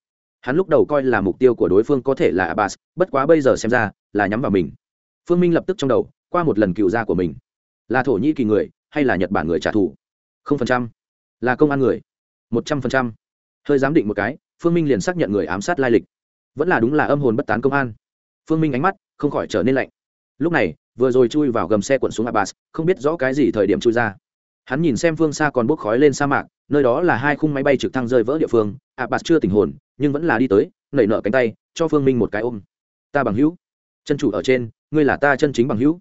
hắn lúc đầu coi là mục tiêu của đối phương có thể là abbas, bất quá bây giờ xem ra là nhắm vào mình. Phương minh lập tức trong đầu, qua một lần cựu gia của mình. Là thổ nhĩ kỳ người hay là nhật bản người trả thù? Không phần trăm. Là công an người? Một trăm phần trăm. Hơi giám định một cái, phương minh liền xác nhận người ám sát lai lịch. Vẫn là đúng là âm hồn bất tán công an. Phương minh ánh mắt không khỏi trở nên lạnh. Lúc này, vừa rồi chui vào gầm xe quận xuống abbas, không biết rõ cái gì thời điểm chui ra hắn nhìn xem phương xa còn bốc khói lên sa mạc, nơi đó là hai khung máy bay trực thăng rơi vỡ địa phương abbas chưa tình hồn, nhưng vẫn là đi tới, nảy nở cánh tay, cho phương minh một cái ôm. Ta bằng hữu. Chân chủ ở trên, ngươi là ta chân chính bằng hữu.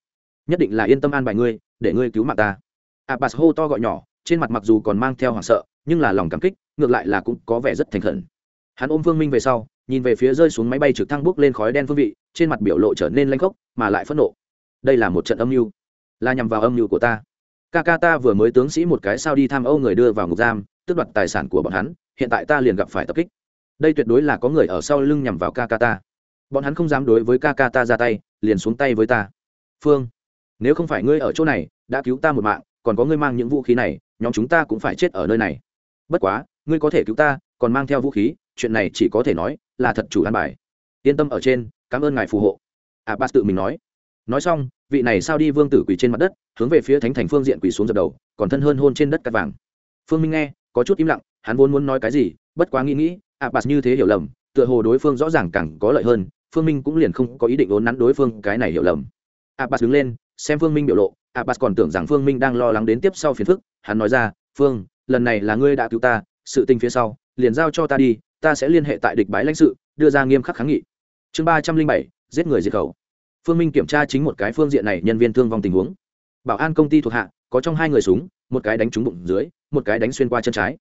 Nhất định là yên tâm an bài ngươi, để ngươi cứu mạng ta. abbas hô to gọi nhỏ, trên mặt mặc dù còn mang theo hoảng sợ, nhưng là lòng cảm kích, ngược lại là cũng có vẻ rất thành khẩn. Hắn ôm phương minh về sau, nhìn về phía rơi xuống máy bay trực thăng bốc lên khói đen phương vị, trên mặt biểu lộ trở nên lanh khốc, mà lại phẫn nộ. Đây là một trận âm mưu. Là nhằm vào âm mưu của ta ca ca ta vừa mới tướng sĩ một cái sao đi tham âu người đưa vào ngục giam tước đoạt tài sản của bọn hắn hiện tại ta liền gặp phải tập kích. Đây tuyệt đối là có người ở sau lưng nhằm vào ca ca ta. Bọn hắn không dám đối với ca ca ta ra tay liền xuống tay với ta. Phương nếu không phải ngươi ở chỗ này đã cứu ta một mạng còn có ngươi mang những vũ khí này nhóm chúng ta cũng phải chết ở nơi này. Bất quá ngươi có thể cứu ta còn mang theo vũ khí chuyện này chỉ có thể nói là thật chủ an bài. Yên tâm ở trên cảm ơn ngài phù hộ. À, ba tự mình nói nói xong, vị này sao đi vương tử quỳ trên mặt đất, hướng về phía thánh thành phương diện quỳ xuống dập đầu, còn thân hơn hôn trên đất cắt vàng. Phương minh nghe, có chút im lặng, hắn vốn muốn nói cái gì, bất quá nghĩ nghĩ abbas như thế hiểu lầm, tựa hồ đối phương rõ ràng càng có lợi hơn, phương minh cũng liền không có ý định ốn nắn đối phương cái này hiểu lầm. abbas đứng lên, xem phương minh biểu lộ abbas còn tưởng rằng phương minh đang lo lắng đến tiếp sau phiền phức, hắn nói ra, phương, lần này là ngươi đã cứu ta, sự tình phía sau, liền giao cho ta đi, ta sẽ liên hệ tại địch bái lãnh sự, đưa ra nghiêm khắc kháng nghị. Chương ba trăm linh bảy, giết người diệt khẩu phương minh kiểm tra chính một cái phương diện này nhân viên thương vong tình huống. Bảo an công ty thuộc hạ, có trong hai người súng, một cái đánh trúng bụng dưới, một cái đánh xuyên qua chân trái.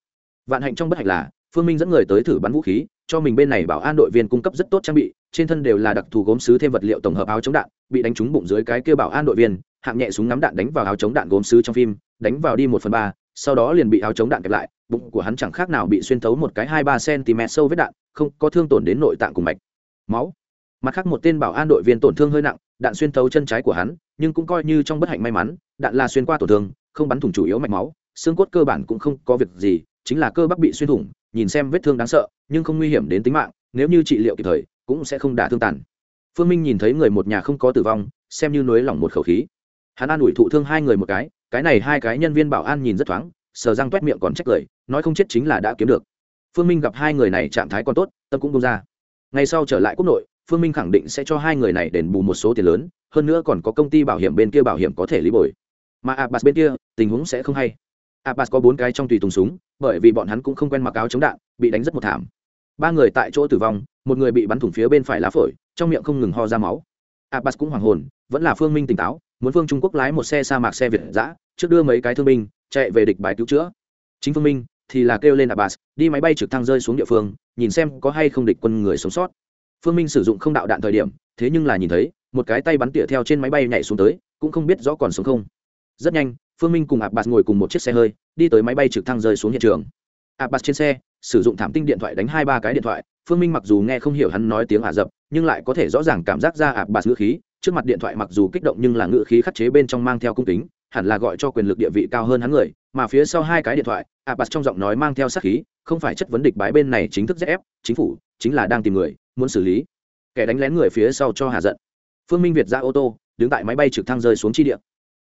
Vạn hạnh trong bất hạnh là, phương minh dẫn người tới thử bắn vũ khí, cho mình bên này bảo an đội viên cung cấp rất tốt trang bị, trên thân đều là đặc thù gốm sứ thêm vật liệu tổng hợp áo chống đạn, bị đánh trúng bụng dưới cái kia bảo an đội viên, hạng nhẹ súng ngắm đạn đánh vào áo chống đạn gốm sứ trong phim, đánh vào đi một phần ba, sau đó liền bị áo chống đạn kẹp lại, bụng của hắn chẳng khác nào bị xuyên thấu một cái hai ba cm sâu vết đạn, không có thương tổn đến nội tạng cùng mạch. Máu mặt khác một tên bảo an đội viên tổn thương hơi nặng, đạn xuyên thấu chân trái của hắn, nhưng cũng coi như trong bất hạnh may mắn, đạn là xuyên qua tổn thương, không bắn thủng chủ yếu mạch máu, xương cốt cơ bản cũng không có việc gì, chính là cơ bắp bị xuyên thủng, nhìn xem vết thương đáng sợ, nhưng không nguy hiểm đến tính mạng, nếu như trị liệu kịp thời, cũng sẽ không đả thương tàn. Phương minh nhìn thấy người một nhà không có tử vong, xem như nới lỏng một khẩu khí. Hắn an ủi thụ thương hai người một cái cái này hai cái nhân viên bảo an nhìn rất thoáng, sờ răng toét miệng còn trách cười, nói không chết chính là đã kiếm được. Phương minh gặp hai người này trạng thái còn tốt, tâm cũng bông ra. Ngay sau trở lại quốc nội phương minh khẳng định sẽ cho hai người này đền bù một số tiền lớn, hơn nữa còn có công ty bảo hiểm bên kia bảo hiểm có thể lý bồi. Mà abbas bên kia, tình huống sẽ không hay. Abbas có bốn cái trong tùy tùng súng, bởi vì bọn hắn cũng không quen mặc áo chống đạn, bị đánh rất một thảm. Ba người tại chỗ tử vong, một người bị bắn thủng phía bên phải lá phổi, trong miệng không ngừng ho ra máu. Abbas cũng hoàng hồn, vẫn là phương minh tỉnh táo, muốn phương trung quốc lái một xe sa mạc xe việt giã trước đưa mấy cái thương binh, chạy về địch bài cứu chữa. Chính phương minh thì là kêu lên abbas, đi máy bay trực thăng rơi xuống địa phương, nhìn xem có hay không địch quân người sống sót phương minh sử dụng không đạo đạn thời điểm, thế nhưng là nhìn thấy, một cái tay bắn tỉa theo trên máy bay nhảy xuống tới, cũng không biết rõ còn sống không. Rất nhanh, phương minh cùng abbas ngồi cùng một chiếc xe hơi, đi tới máy bay trực thăng rơi xuống hiện trường. Abbas trên xe, sử dụng thảm tinh điện thoại đánh hai ba cái điện thoại, phương minh mặc dù nghe không hiểu hắn nói tiếng ả rập, nhưng lại có thể rõ ràng cảm giác ra abbas ngữ khí, trước mặt điện thoại mặc dù kích động nhưng là ngữ khí khắc chế bên trong mang theo cung kính, hẳn là gọi cho quyền lực địa vị cao hơn hắn người, mà phía sau hai cái điện thoại, abbas trong giọng nói mang theo sát khí, không phải chất vấn địch bái bên này chính thức ép, chính phủ, chính là đang tìm người muốn xử lý. Kẻ đánh lén người phía sau cho hạ giận. Phương minh việt ra ô tô, đứng tại máy bay trực thăng rơi xuống chi địa.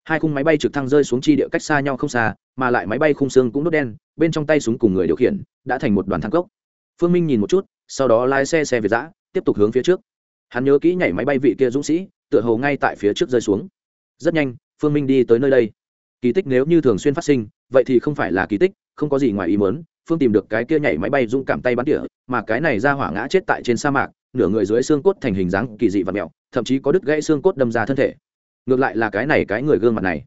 Hai khung máy bay trực thăng rơi xuống chi địa cách xa nhau không xa, mà lại máy bay khung xương cũng đốt đen, bên trong tay súng cùng người điều khiển đã thành một đoàn thang cốc. Phương minh nhìn một chút, sau đó lái xe xe việt giã tiếp tục hướng phía trước. Hắn nhớ kỹ nhảy máy bay vị kia dũng sĩ, tựa hồ ngay tại phía trước rơi xuống. Rất nhanh, phương minh đi tới nơi đây. Kỳ tích nếu như thường xuyên phát sinh, vậy thì không phải là kỳ tích, không có gì ngoài ý mớn phương tìm được cái kia nhảy máy bay dũng cảm tay bắn tỉa, mà cái này ra hỏa ngã chết tại trên sa mạc, nửa người dưới xương cốt thành hình dáng kỳ dị và mẹo, thậm chí có đứt gãy xương cốt đâm ra thân thể. Ngược lại là cái này cái người gương mặt này.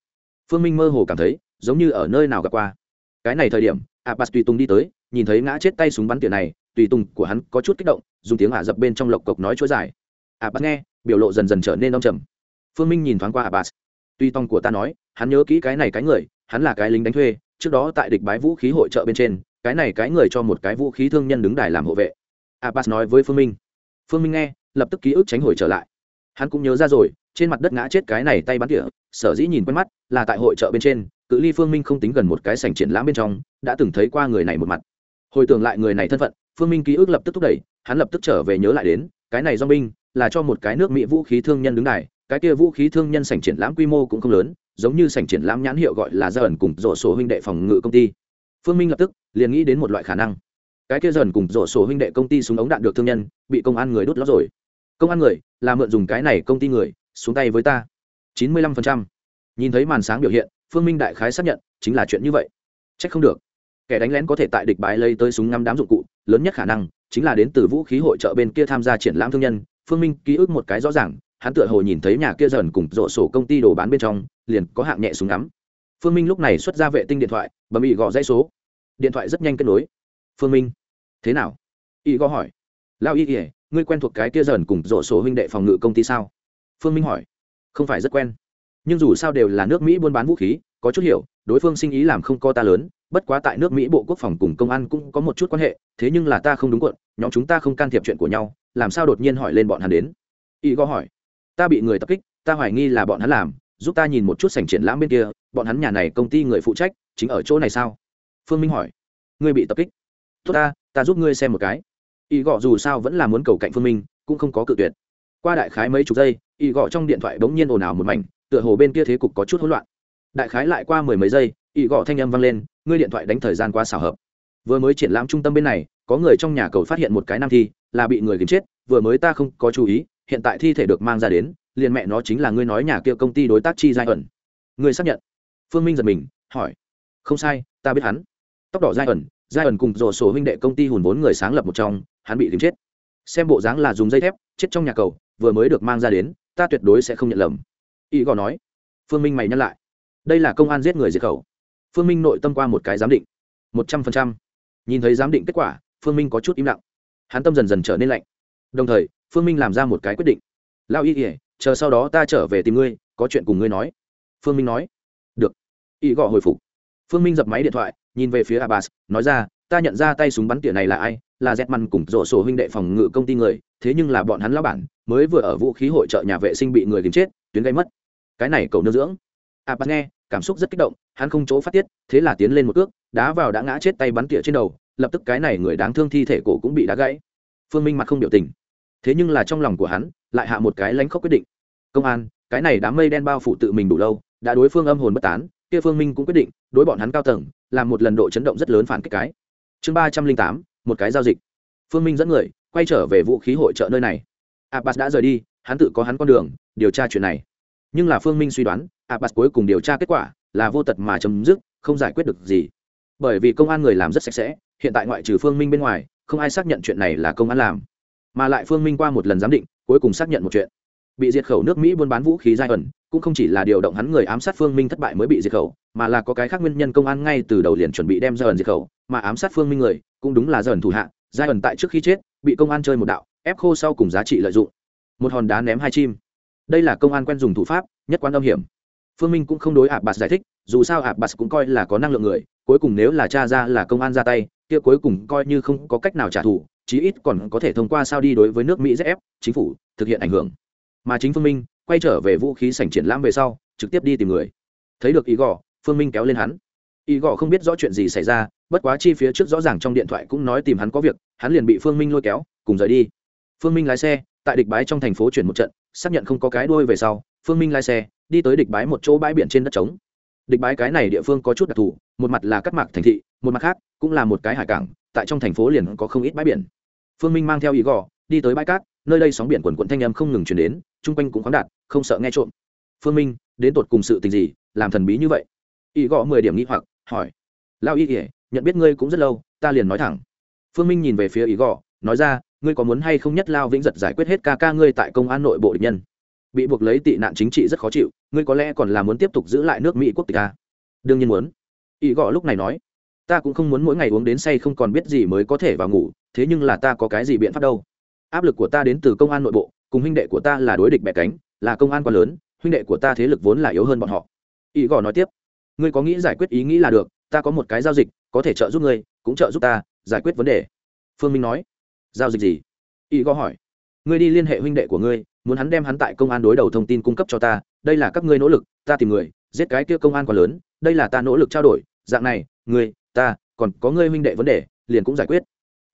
Phương minh mơ hồ cảm thấy, giống như ở nơi nào gặp qua. Cái này thời điểm, abbas tùy tùng đi tới, nhìn thấy ngã chết tay súng bắn tỉa này, tùy tùng của hắn có chút kích động, dùng tiếng ả dập bên trong lộc cộc nói chuỗi dài abbas nghe, biểu lộ dần dần trở nên đông trầm. Phương minh nhìn thoáng qua abbas. Tuy tòng của ta nói, hắn nhớ kỹ cái này cái người, hắn là cái lính đánh thuê, trước đó tại địch bái vũ khí hội trợ bên trên cái này cái người cho một cái vũ khí thương nhân đứng đài làm hộ vệ. Abbas nói với phương minh. Phương minh nghe, lập tức ký ức tránh hồi trở lại. Hắn cũng nhớ ra rồi, trên mặt đất ngã chết cái này tay bắn tỉa, sở dĩ nhìn quen mắt là tại hội trợ bên trên, cự ly phương minh không tính gần một cái sảnh triển lãm bên trong, đã từng thấy qua người này một mặt. Hồi tưởng lại người này thân phận, phương minh ký ức lập tức thúc đẩy, hắn lập tức trở về nhớ lại đến, cái này do binh là cho một cái nước mỹ vũ khí thương nhân đứng này cái kia vũ khí thương nhân sảnh triển lãm quy mô cũng không lớn, giống như sảnh triển lãm nhãn hiệu gọi là gia ẩn cùng rổ sổ huynh đệ phòng ngự công ty phương minh lập tức liền nghĩ đến một loại khả năng. Cái kia dần cùng rổ sổ huynh đệ công ty súng ống đạn được thương nhân, bị công an người đốt lót rồi. Công an người là mượn dùng cái này công ty người, xuống tay với ta. Chín mươi lăm phần trăm. Nhìn thấy màn sáng biểu hiện, phương minh đại khái xác nhận, chính là chuyện như vậy. C h ắ c không được. Kẻ đánh lén có thể tại địch bái lây tới súng ngắm đám dụng cụ, lớn nhất khả năng chính là đến từ vũ khí hội trợ bên kia tham gia triển lãm thương nhân. Phương minh ký ức một cái rõ ràng, hắn tựa hồ nhìn thấy nhà kia dần cùng rộ sổ công ty đồ bán bên trong, liền có hạng nhẹ súng ngắm. Phương minh lúc này xuất ra vệ tinh điện thoại, bấm bị gõ dãy số điện thoại rất nhanh kết nối. Phương minh, thế nào? Y go hỏi. Lao y ỉa ngươi quen thuộc cái kia dần cùng rổ sổ huynh đệ phòng ngự công ty sao? Phương minh hỏi. Không phải rất quen. Nhưng dù sao đều là nước mỹ buôn bán vũ khí, có chút hiểu, đối phương sinh ý làm không co ta lớn, bất quá tại nước mỹ bộ quốc phòng cùng công an cũng có một chút quan hệ, thế nhưng là ta không đúng quận, nhóm chúng ta không can thiệp chuyện của nhau, làm sao đột nhiên hỏi lên bọn hắn đến? Y go hỏi. Ta bị người tập kích, ta hoài nghi là bọn hắn làm, giúp ta nhìn một chút sảnh triển lãm bên kia, bọn hắn nhà này công ty người phụ trách, chính ở chỗ này sao? Phương minh hỏi. Ngươi bị tập kích. Tốt ta ta giúp ngươi xem một cái. Y gọ dù sao vẫn là muốn cầu cạnh phương minh, cũng không có cự tuyệt. Qua đại khái mấy chục giây, y gọ trong điện thoại bỗng nhiên ồn ào một mảnh, tựa hồ bên kia thế cục có chút hỗn loạn. Đại khái lại qua mười mấy giây, y gọ thanh âm vang lên, ngươi điện thoại đánh thời gian qua xảo hợp. Vừa mới triển lãm trung tâm bên này, có người trong nhà cầu phát hiện một cái nam thi, là bị người kiếm chết, vừa mới ta không có chú ý, hiện tại thi thể được mang ra đến, liền mẹ nó chính là ngươi nói nhà kia công ty đối tác chi giai ẩn. Ngươi xác nhận? Phương minh giật mình, hỏi. Không sai, ta biết hắn tóc đỏ giai ẩn giai ẩn cùng rổ sổ huynh đệ công ty hùn vốn người sáng lập một trong, hắn bị tìm chết. Xem bộ dáng là dùng dây thép, chết trong nhà cầu, vừa mới được mang ra đến, ta tuyệt đối sẽ không nhận lầm. Y gò nói. Phương minh mày nhắc lại. Đây là công an giết người diệt khẩu. Phương minh nội tâm qua một cái giám định. Một trăm phần trăm. Nhìn thấy giám định kết quả, phương minh có chút im lặng. Hắn tâm dần dần trở nên lạnh. Đồng thời, phương minh làm ra một cái quyết định. Lao y ỉa chờ sau đó ta trở về tìm ngươi, có chuyện cùng ngươi nói. Phương minh nói. Được. Y gò hồi phục. Phương minh dập máy điện thoại nhìn về phía abbas, nói ra, ta nhận ra tay súng bắn tỉa này là ai? Là dẹt măn cùng rổ sổ huynh đệ phòng ngự công ty người, thế nhưng là bọn hắn lao bản, mới vừa ở vũ khí hội trợ nhà vệ sinh bị người tìm chết, tuyến gây mất. Cái này cầu nương dưỡng. Abbas nghe, cảm xúc rất kích động, hắn không chỗ phát tiết, thế là tiến lên một cước, đá vào đã ngã chết tay bắn tỉa trên đầu, lập tức cái này người đáng thương thi thể cổ cũng bị đá gãy. Phương minh mặt không biểu tình. Thế nhưng là trong lòng của hắn, lại hạ một cái lánh khóc quyết định. Công an, cái này đám mây đen bao phủ tự mình đủ lâu, đã đối phương âm hồn bất tán kia phương minh cũng quyết định, đối bọn hắn cao tầng, làm một lần độ chấn động rất lớn phản kích cái. Chương ba trăm linh tám, một cái giao dịch. Phương minh dẫn người, quay trở về vũ khí hội trợ nơi này. Abbas đã rời đi, hắn tự có hắn con đường, điều tra chuyện này. Nhưng là phương minh suy đoán, abbas cuối cùng điều tra kết quả là vô tật mà chấm dứt, không giải quyết được gì. Bởi vì công an người làm rất sạch sẽ, hiện tại ngoại trừ phương minh bên ngoài, không ai xác nhận chuyện này là công an làm. Mà lại phương minh qua một lần giám định, cuối cùng xác nhận một chuyện bị diệt khẩu nước mỹ buôn bán vũ khí giai ẩn, cũng không chỉ là điều động hắn người ám sát phương minh thất bại mới bị diệt khẩu, mà là có cái khác nguyên nhân công an ngay từ đầu liền chuẩn bị đem giai ẩn diệt khẩu, mà ám sát phương minh người, cũng đúng là giai ẩn thủ hạ, giai ẩn tại trước khi chết, bị công an chơi một đạo, ép khô sau cùng giá trị lợi dụng. Một hòn đá ném hai chim. Đây là công an quen dùng thủ pháp, nhất quán âm hiểm. Phương minh cũng không đối ạp bạt giải thích, dù sao ạp bạt cũng coi là có năng lượng người, cuối cùng nếu là cha ra là công an ra tay, kia cuối cùng coi như không có cách nào trả thù, chí ít còn có thể thông qua sao đi đối với nước mỹ ép, chính phủ thực hiện ảnh hưởng mà chính phương minh quay trở về vũ khí sảnh triển lãm về sau, trực tiếp đi tìm người. Thấy được ý gò phương minh kéo lên hắn. Ý gò không biết rõ chuyện gì xảy ra, bất quá chi phía trước rõ ràng trong điện thoại cũng nói tìm hắn có việc, hắn liền bị phương minh lôi kéo, cùng rời đi. Phương minh lái xe, tại địch bái trong thành phố chuyển một trận, xác nhận không có cái đuôi về sau, phương minh lái xe, đi tới địch bái một chỗ bãi biển trên đất trống. Địch bái cái này địa phương có chút đặc thù, một mặt là cắt mạc thành thị, một mặt khác cũng là một cái hải cảng, tại trong thành phố liền có không ít bãi biển. Phương minh mang theo ý gò đi tới bãi cát, nơi đây sóng biển quần quận thanh âm không ngừng chuyển đến chung quanh cũng khoáng đạt, không sợ nghe trộm. Phương minh, đến tột cùng sự tình gì, làm thần bí như vậy? Ý gõ mười điểm nghi hoặc, hỏi. Lao y ỉa nhận biết ngươi cũng rất lâu, ta liền nói thẳng. Phương minh nhìn về phía ý gõ, nói ra, ngươi có muốn hay không nhất lao vĩnh giật giải quyết hết ca ca ngươi tại công an nội bộ địch nhân? Bị buộc lấy tị nạn chính trị rất khó chịu, ngươi có lẽ còn là muốn tiếp tục giữ lại nước mỹ quốc tịch ta đương nhiên muốn. Ý gõ lúc này nói, ta cũng không muốn mỗi ngày uống đến say không còn biết gì mới có thể vào ngủ, thế nhưng là ta có cái gì biện pháp đâu? Áp lực của ta đến từ công an nội bộ cùng huynh đệ của ta là đối địch bẻ cánh, là công an quá lớn, huynh đệ của ta thế lực vốn là yếu hơn bọn họ. Ý gò nói tiếp, ngươi có nghĩ giải quyết ý nghĩ là được, ta có một cái giao dịch, có thể trợ giúp ngươi, cũng trợ giúp ta, giải quyết vấn đề. Phương minh nói, giao dịch gì? Y gò hỏi, ngươi đi liên hệ huynh đệ của ngươi, muốn hắn đem hắn tại công an đối đầu thông tin cung cấp cho ta, đây là các ngươi nỗ lực, ta tìm người, giết cái kia công an quá lớn, đây là ta nỗ lực trao đổi, dạng này, ngươi, ta, còn có ngươi huynh đệ vấn đề, liền cũng giải quyết.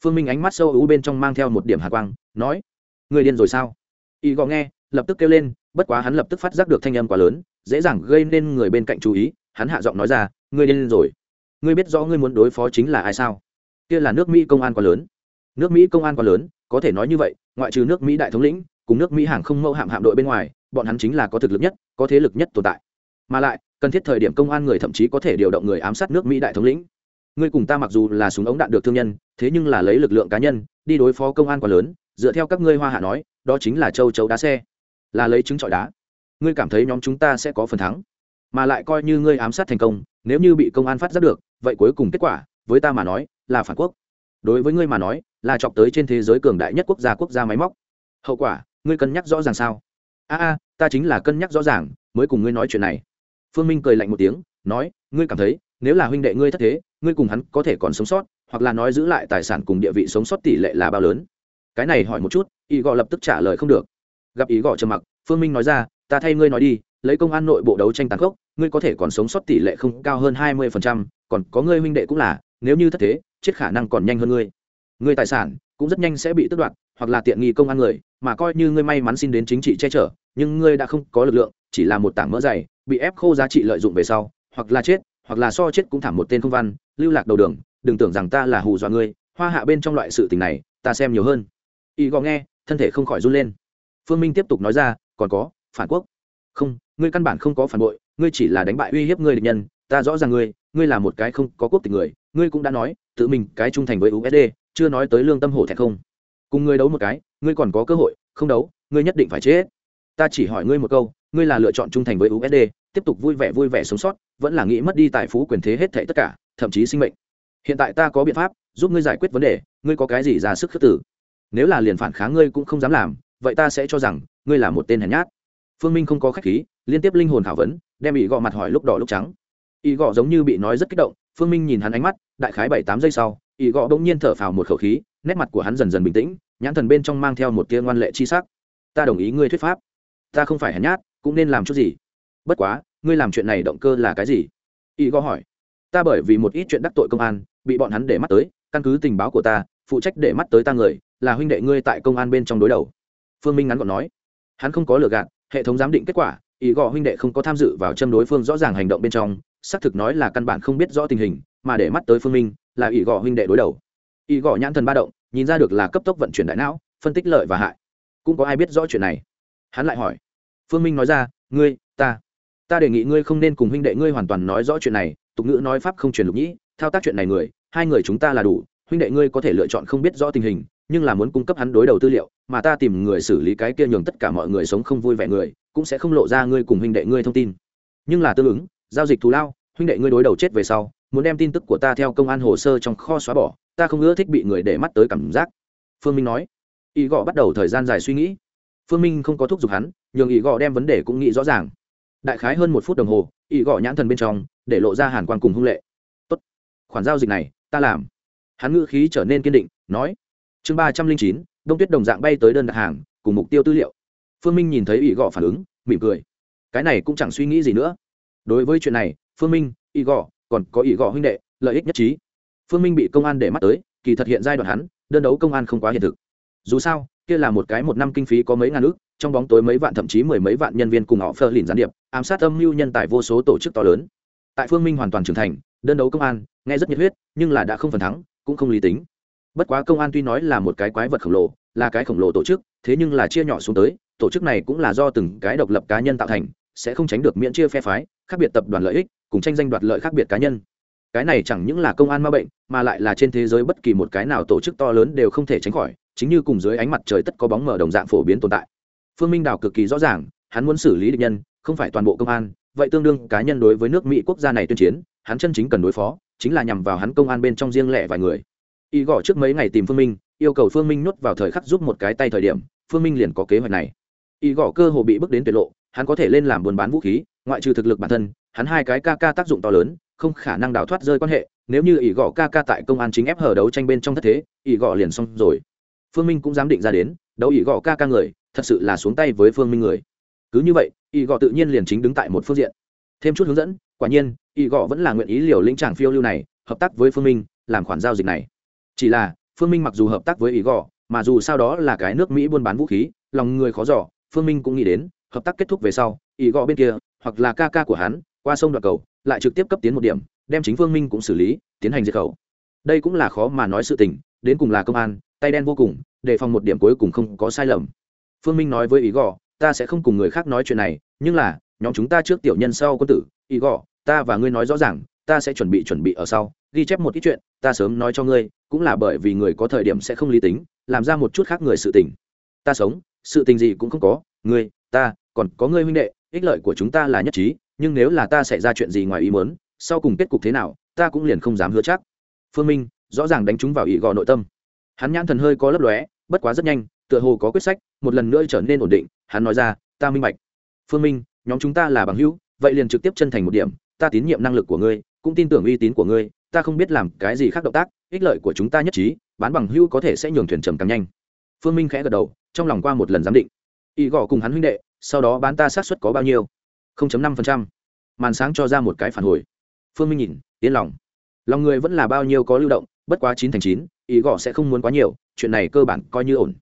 Phương minh ánh mắt sâu ú bên trong mang theo một điểm hạ quang, nói, ngươi điên rồi sao? Y gõ nghe, lập tức kêu lên, bất quá hắn lập tức phát giác được thanh âm quá lớn, dễ dàng gây nên người bên cạnh chú ý, hắn hạ giọng nói ra, ngươi điên rồi. Ngươi biết rõ ngươi muốn đối phó chính là ai sao? Kia là nước mỹ công an quá lớn. Nước mỹ công an quá lớn, có thể nói như vậy, ngoại trừ nước mỹ đại thống lĩnh, cùng nước mỹ hàng không mẫu hạm hạm đội bên ngoài, bọn hắn chính là có thực lực nhất, có thế lực nhất tồn tại. Mà lại, cần thiết thời điểm công an người thậm chí có thể điều động người ám sát nước mỹ đại thống lĩnh. Ngươi cùng ta mặc dù là súng ống đạn được thương nhân, thế nhưng là lấy lực lượng cá nhân, đi đối phó công an quá lớn, dựa theo các ngươi hoa hạ nói đó chính là châu chấu đá xe. Là lấy trứng trọi đá. Ngươi cảm thấy nhóm chúng ta sẽ có phần thắng, mà lại coi như ngươi ám sát thành công, nếu như bị công an phát giác được, vậy cuối cùng kết quả, với ta mà nói, là phản quốc. Đối với ngươi mà nói, là chọc tới trên thế giới cường đại nhất quốc gia quốc gia máy móc. Hậu quả, ngươi cân nhắc rõ ràng sao? A a, ta chính là cân nhắc rõ ràng, mới cùng ngươi nói chuyện này. Phương minh cười lạnh một tiếng, nói, ngươi cảm thấy, nếu là huynh đệ ngươi thất thế, ngươi cùng hắn có thể còn sống sót, hoặc là nói giữ lại tài sản cùng địa vị sống sót tỷ lệ là bao lớn? Cái này hỏi một chút ý gọ lập tức trả lời không được. Gặp ý gọ trầm mặc phương minh nói ra ta thay ngươi nói đi lấy công an nội bộ đấu tranh tàn khốc ngươi có thể còn sống sót tỷ lệ không cao hơn hai mươi phần trăm, còn có ngươi huynh đệ cũng là nếu như thất thế chết khả năng còn nhanh hơn ngươi. Ngươi tài sản cũng rất nhanh sẽ bị tước đoạt hoặc là tiện nghi công an người mà coi như ngươi may mắn xin đến chính trị che chở nhưng ngươi đã không có lực lượng chỉ là một tảng mỡ dày bị ép khô giá trị lợi dụng về sau hoặc là chết hoặc là so chết cũng thảm một tên không văn lưu lạc đầu đường đừng tưởng rằng ta là hù dọa ngươi hoa hạ bên trong loại sự tình này ta xem nhiều hơn. Y gò nghe thân thể không khỏi run lên. Phương minh tiếp tục nói ra, còn có, phản quốc. Không, ngươi căn bản không có phản bội, ngươi chỉ là đánh bại uy hiếp ngươi địch nhân, ta rõ ràng ngươi ngươi là một cái không có quốc tịch người, ngươi cũng đã nói, tự mình cái trung thành với usd chưa nói tới lương tâm hổ thẹn không. Cùng ngươi đấu một cái, ngươi còn có cơ hội, không đấu, ngươi nhất định phải chết. Ta chỉ hỏi ngươi một câu, ngươi là lựa chọn trung thành với usd tiếp tục vui vẻ vui vẻ sống sót, vẫn là nghĩ mất đi tài phú quyền thế hết thảy tất cả, thậm chí sinh mệnh. Hiện tại ta có biện pháp, giúp ngươi giải quyết vấn đề, ngươi có cái gì ra sức khước tử nếu là liền phản kháng ngươi cũng không dám làm, vậy ta sẽ cho rằng, ngươi là một tên hèn nhát. Phương minh không có khách khí, liên tiếp linh hồn thảo vấn, đem ý gọ mặt hỏi lúc đỏ lúc trắng. Y gọ giống như bị nói rất kích động, phương minh nhìn hắn ánh mắt, đại khái bảy tám giây sau y gọ bỗng nhiên thở phào một khẩu khí, nét mặt của hắn dần dần bình tĩnh, nhãn thần bên trong mang theo một tia ngoan lệ chi sắc. Ta đồng ý ngươi thuyết pháp. Ta không phải hèn nhát, cũng nên làm chút gì. Bất quá, ngươi làm chuyện này động cơ là cái gì? Y gọ hỏi. Ta bởi vì một ít chuyện đắc tội công an, bị bọn hắn để mắt tới, căn cứ tình báo của ta, phụ trách để mắt tới ta người là huynh đệ ngươi tại công an bên trong đối đầu. Phương minh ngắn gọn nói. Hắn không có lừa gạt, hệ thống giám định kết quả, ý gọ huynh đệ không có tham dự vào châm đối phương rõ ràng hành động bên trong, xác thực nói là căn bản không biết rõ tình hình, mà để mắt tới phương minh, là ý gọ huynh đệ đối đầu. Ý gọ nhãn thần ba động, nhìn ra được là cấp tốc vận chuyển đại não, phân tích lợi và hại. Cũng có ai biết rõ chuyện này? Hắn lại hỏi. Phương minh nói ra, ngươi, ta ta đề nghị ngươi không nên cùng huynh đệ ngươi hoàn toàn nói rõ chuyện này, tục ngữ nói pháp không truyền lục nhĩ, thao tác chuyện này người, hai người chúng ta là đủ, huynh đệ ngươi có thể lựa chọn không biết rõ tình hình nhưng là muốn cung cấp hắn đối đầu tư liệu, mà ta tìm người xử lý cái kia nhường tất cả mọi người sống không vui vẻ người, cũng sẽ không lộ ra ngươi cùng huynh đệ ngươi thông tin. Nhưng là tương ứng, giao dịch thù lao, huynh đệ ngươi đối đầu chết về sau, muốn đem tin tức của ta theo công an hồ sơ trong kho xóa bỏ, ta không ưa thích bị người để mắt tới cảm giác. Phương minh nói. Ý gọ bắt đầu thời gian dài suy nghĩ. Phương minh không có thúc giục hắn, nhường ý gọ đem vấn đề cũng nghĩ rõ ràng. Đại khái hơn một phút đồng hồ, ý gọ nhãn thần bên trong, để lộ ra hàn quan cùng hung lệ. Tốt, khoản giao dịch này, ta làm. Hắn ngữ khí trở nên kiên định, nói chương ba trăm linh chín, đông tuyết đồng dạng bay tới đơn đặt hàng, cùng mục tiêu tư liệu. Phương minh nhìn thấy ỷ gọ phản ứng, mỉm cười. Cái này cũng chẳng suy nghĩ gì nữa. Đối với chuyện này, phương minh, ỷ gọ, còn có ỷ gọ huynh đệ, lợi ích nhất trí. Phương minh bị công an để mắt tới, kỳ thật hiện giai đoạn hắn, đơn đấu công an không quá hiện thực. Dù sao, kia là một cái một năm kinh phí có mấy ngàn ước trong bóng tối mấy vạn thậm chí mười mấy vạn nhân viên cùng họ phơ lìn gián điệp, ám sát âm mưu nhân tài vô số tổ chức to lớn. Tại phương minh hoàn toàn trưởng thành, đơn đấu công an, nghe rất nhiệt huyết, nhưng là đã không phần thắng, cũng không lý tính bất quá công an tuy nói là một cái quái vật khổng lồ, là cái khổng lồ tổ chức, thế nhưng là chia nhỏ xuống tới, tổ chức này cũng là do từng cái độc lập cá nhân tạo thành, sẽ không tránh được miễn chia phe phái, khác biệt tập đoàn lợi ích, cùng tranh danh đoạt lợi khác biệt cá nhân. Cái này chẳng những là công an ma bệnh, mà lại là trên thế giới bất kỳ một cái nào tổ chức to lớn đều không thể tránh khỏi, chính như cùng dưới ánh mặt trời tất có bóng mở đồng dạng phổ biến tồn tại. Phương minh đào cực kỳ rõ ràng, hắn muốn xử lý địch nhân, không phải toàn bộ công an, vậy tương đương cá nhân đối với nước mỹ quốc gia này tuyên chiến, hắn chân chính cần đối phó, chính là nhằm vào hắn công an bên trong riêng lẻ vài người y gõ trước mấy ngày tìm phương minh, yêu cầu phương minh nuốt vào thời khắc giúp một cái tay thời điểm, phương minh liền có kế hoạch này. Y gõ cơ hồ bị bước đến tuyệt lộ, hắn có thể lên làm buôn bán vũ khí, ngoại trừ thực lực bản thân, hắn hai cái ca ca tác dụng to lớn, không khả năng đào thoát rơi quan hệ, nếu như ỷ gõ ca ca tại công an chính ép hở đấu tranh bên trong thất thế ỷ gõ liền xong rồi. Phương minh cũng dám định ra đến, đấu ỷ gõ ca ca người, thật sự là xuống tay với phương minh người. Cứ như vậy ỷ gõ tự nhiên liền chính đứng tại một phương diện. Thêm chút hướng dẫn, quả nhiên ỷ gõ vẫn là nguyện ý liều lĩnh tràng phiêu lưu này, hợp tác với phương minh, làm khoản giao dịch này chỉ là, phương minh mặc dù hợp tác với ý gõ mà dù sao đó là cái nước mỹ buôn bán vũ khí, lòng người khó giỏ phương minh cũng nghĩ đến, hợp tác kết thúc về sau, ý gõ bên kia, hoặc là ca ca của hắn, qua sông đoạn cầu, lại trực tiếp cấp tiến một điểm, đem chính phương minh cũng xử lý, tiến hành diệt khẩu. Đây cũng là khó mà nói sự tình, đến cùng là công an, tay đen vô cùng, đề phòng một điểm cuối cùng không có sai lầm. Phương minh nói với ý gò, ta sẽ không cùng người khác nói chuyện này, nhưng là, nhóm chúng ta trước tiểu nhân sau quân tử, ý gò, ta và ngươi nói rõ ràng ta sẽ chuẩn bị chuẩn bị ở sau, ghi chép một ít chuyện, ta sớm nói cho ngươi, cũng là bởi vì người có thời điểm sẽ không lý tính, làm ra một chút khác người sự tình. Ta sống, sự tình gì cũng không có, ngươi, ta, còn có ngươi huynh đệ, ích lợi của chúng ta là nhất trí, nhưng nếu là ta xảy ra chuyện gì ngoài ý muốn, sau cùng kết cục thế nào, ta cũng liền không dám hứa chắc. Phương minh, rõ ràng đánh trúng vào ý gò nội tâm. Hắn nhãn thần hơi có lấp lóe, bất quá rất nhanh, tựa hồ có quyết sách, một lần nữa trở nên ổn định, hắn nói ra, ta minh bạch. Phương minh, nhóm chúng ta là bằng hữu, vậy liền trực tiếp chân thành một điểm, ta tín nhiệm năng lực của ngươi cũng tin tưởng uy tín của ngươi, ta không biết làm cái gì khác động tác, ích lợi của chúng ta nhất trí, bán bằng hưu có thể sẽ nhường thuyền trầm càng nhanh. Phương minh khẽ gật đầu, trong lòng qua một lần giám định. Y gõ cùng hắn huynh đệ, sau đó bán ta xác suất có bao nhiêu? 0.5%. màn sáng cho ra một cái phản hồi. Phương minh nhìn, yên lòng. Lòng người vẫn là bao nhiêu có lưu động, bất quá chín thành chín ý gõ sẽ không muốn quá nhiều, chuyện này cơ bản coi như ổn.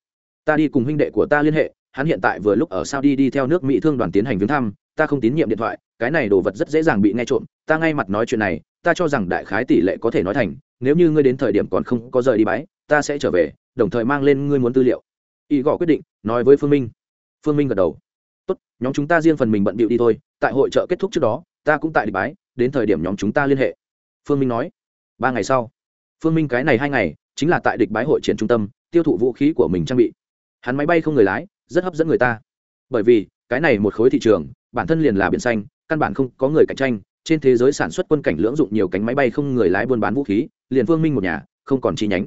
Ta đi cùng huynh đệ của ta liên hệ, hắn hiện tại vừa lúc ở sao đi đi theo nước mỹ thương đoàn tiến hành viếng thăm, ta không tín nhiệm điện thoại cái này đồ vật rất dễ dàng bị nghe trộm, ta ngay mặt nói chuyện này, ta cho rằng đại khái tỷ lệ có thể nói thành, nếu như ngươi đến thời điểm còn không có rời đi bái, ta sẽ trở về, đồng thời mang lên ngươi muốn tư liệu. Ý gõ quyết định, nói với phương minh. Phương minh gật đầu. Tốt, nhóm chúng ta riêng phần mình bận bịu đi thôi, tại hội trợ kết thúc trước đó, ta cũng tại đi bái, đến thời điểm nhóm chúng ta liên hệ. Phương minh nói. Ba ngày sau, phương minh cái này hai ngày, chính là tại địch bái hội triển trung tâm, tiêu thụ vũ khí của mình trang bị. Hắn máy bay không người lái, rất hấp dẫn người ta. Bởi vì, cái này một khối thị trường, bản thân liền là biển xanh căn bản không có người cạnh tranh, trên thế giới sản xuất quân cảnh lưỡng dụng nhiều cánh máy bay không người lái buôn bán vũ khí, liền phương minh một nhà, không còn chi nhánh.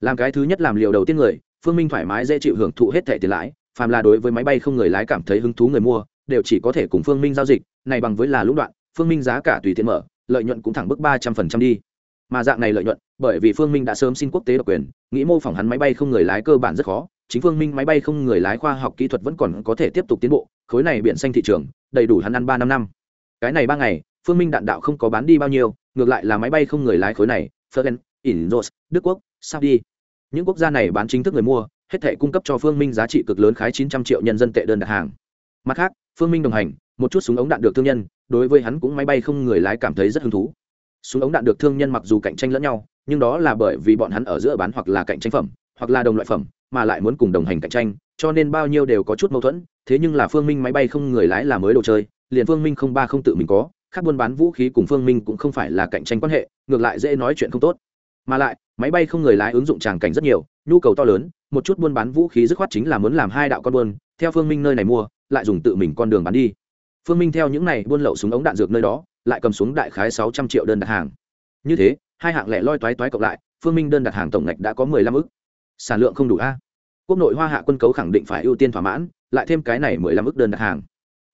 Làm cái thứ nhất làm liều đầu tiên người, phương minh thoải mái dễ chịu hưởng thụ hết thẻ tiền lãi, phàm là đối với máy bay không người lái cảm thấy hứng thú người mua, đều chỉ có thể cùng phương minh giao dịch, này bằng với là lũng đoạn, phương minh giá cả tùy tiện mở, lợi nhuận cũng thẳng bước ba trăm phần trăm đi. Mà dạng này lợi nhuận, bởi vì phương minh đã sớm xin quốc tế độc quyền, nghĩ mô phỏng hắn máy bay không người lái cơ bản rất khó, chính phương minh máy bay không người lái khoa học kỹ thuật vẫn còn có thể tiếp tục tiến bộ, khối này biển xanh thị trường, đầy đủ hắn ăn ba năm năm cái này ba ngày phương minh đạn đạo không có bán đi bao nhiêu ngược lại là máy bay không người lái khối này Fergen, Indos, Đức Quốc, Saudi. Những quốc gia này bán chính thức người mua, hết thể cung cấp cho Phương Minh giá trị cực lớn khái 900 triệu nhân dân tệ đơn đặt hàng. Mặt khác, Phương Minh đồng hành, một chút súng ống đạn được thương nhân, đối với hắn cũng máy bay không người lái cảm thấy rất hứng thú súng ống đạn được thương nhân mặc dù cạnh tranh lẫn nhau nhưng đó là bởi vì bọn hắn ở giữa bán hoặc là cạnh tranh phẩm hoặc là đồng loại phẩm mà lại muốn cùng đồng hành cạnh tranh cho nên bao nhiêu đều có chút mâu thuẫn thế nhưng là phương minh máy bay không người lái là mới đồ chơi liền phương minh không ba không tự mình có, khác buôn bán vũ khí cùng phương minh cũng không phải là cạnh tranh quan hệ, ngược lại dễ nói chuyện không tốt. Mà lại, máy bay không người lái ứng dụng tràng cảnh rất nhiều, nhu cầu to lớn, một chút buôn bán vũ khí dứt khoát chính là muốn làm hai đạo con buôn, theo phương minh nơi này mua, lại dùng tự mình con đường bán đi. Phương minh theo những này buôn lậu súng ống đạn dược nơi đó, lại cầm xuống đại khái sáu trăm triệu đơn đặt hàng. Như thế, hai hạng lẻ loi toái toái cộng lại, phương minh đơn đặt hàng tổng ngạch đã có mười lăm ức. Sản lượng không đủ a. Quốc nội hoa hạ quân cấu khẳng định phải ưu tiên thỏa mãn, lại thêm cái này mười lăm ức đơn đặt hàng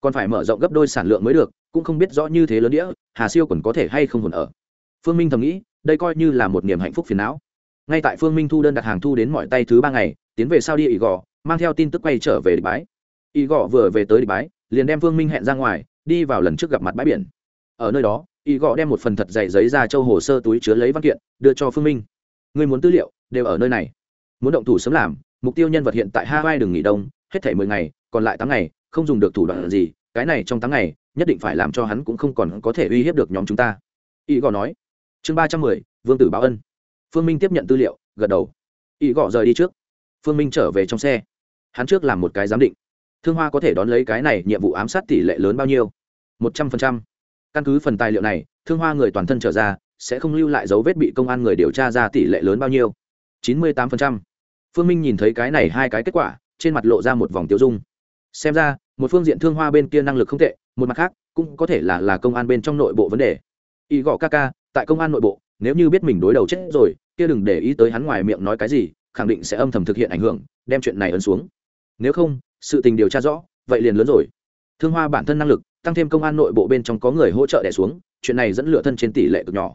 còn phải mở rộng gấp đôi sản lượng mới được, cũng không biết rõ như thế lớn đĩa, hà siêu còn có thể hay không hồn ở. Phương minh thầm nghĩ, đây coi như là một niềm hạnh phúc phiền não. Ngay tại phương minh thu đơn đặt hàng thu đến mọi tay thứ ba ngày, tiến về sau đi ỷ gò mang theo tin tức quay trở về địch bái. Ỷ gò vừa về tới địch bái, liền đem phương minh hẹn ra ngoài, đi vào lần trước gặp mặt bãi biển. Ở nơi đó y gò đem một phần thật dày giấy ra châu hồ sơ túi chứa lấy văn kiện, đưa cho phương minh. Người muốn tư liệu, đều ở nơi này. Muốn động thủ sớm làm, mục tiêu nhân vật hiện tại hawaii đừng nghỉ đông, hết thể mười ngày, còn lại tám ngày không dùng được thủ đoạn gì, cái này trong tháng này nhất định phải làm cho hắn cũng không còn có thể uy hiếp được nhóm chúng ta. Y gò nói. Chương ba trăm mười, vương tử báo ân. Phương minh tiếp nhận tư liệu, gật đầu. Y gò rời đi trước. Phương minh trở về trong xe. Hắn trước làm một cái giám định. Thương hoa có thể đón lấy cái này nhiệm vụ ám sát tỷ lệ lớn bao nhiêu? Một trăm phần trăm. Căn cứ phần tài liệu này, thương hoa người toàn thân trở ra, sẽ không lưu lại dấu vết bị công an người điều tra ra tỷ lệ lớn bao nhiêu? Chín mươi tám phần trăm. Phương minh nhìn thấy cái này hai cái kết quả, trên mặt lộ ra một vòng tiêu dung xem ra, một phương diện thương hoa bên kia năng lực không tệ, một mặt khác, cũng có thể là là công an bên trong nội bộ vấn đề. Y gõ ca ca, tại công an nội bộ, nếu như biết mình đối đầu chết rồi, kia đừng để ý tới hắn ngoài miệng nói cái gì, khẳng định sẽ âm thầm thực hiện ảnh hưởng, đem chuyện này ấn xuống. Nếu không, sự tình điều tra rõ, vậy liền lớn rồi. Thương hoa bản thân năng lực, tăng thêm công an nội bộ bên trong có người hỗ trợ đẻ xuống, chuyện này dẫn lựa thân trên tỷ lệ cực nhỏ.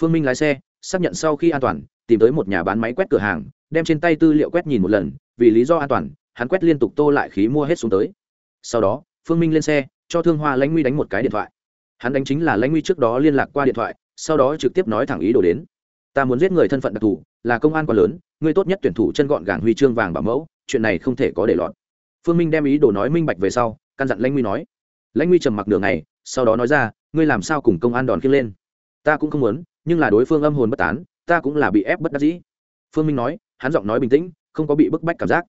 Phương minh lái xe, xác nhận sau khi an toàn, tìm tới một nhà bán máy quét cửa hàng, đem trên tay tư liệu quét nhìn một lần, vì lý do an toàn hắn quét liên tục tô lại khí mua hết xuống tới. Sau đó, phương minh lên xe, cho thương hoa lãnh nguy đánh một cái điện thoại. Hắn đánh chính là lãnh nguy trước đó liên lạc qua điện thoại, sau đó trực tiếp nói thẳng ý đồ đến. Ta muốn giết người thân phận đặc thù, là công an quá lớn, ngươi tốt nhất tuyển thủ chân gọn gàng huy chương vàng bảo mẫu, chuyện này không thể có để lọt. Phương minh đem ý đồ nói minh bạch về sau, căn dặn lãnh nguy nói. Lãnh nguy trầm mặc đường này sau đó nói ra, ngươi làm sao cùng công an đòn khiêng lên? Ta cũng không muốn, nhưng là đối phương âm hồn bất tán, ta cũng là bị ép bất đắc dĩ. Phương minh nói, hắn giọng nói bình tĩnh, không có bị bức bách cảm giác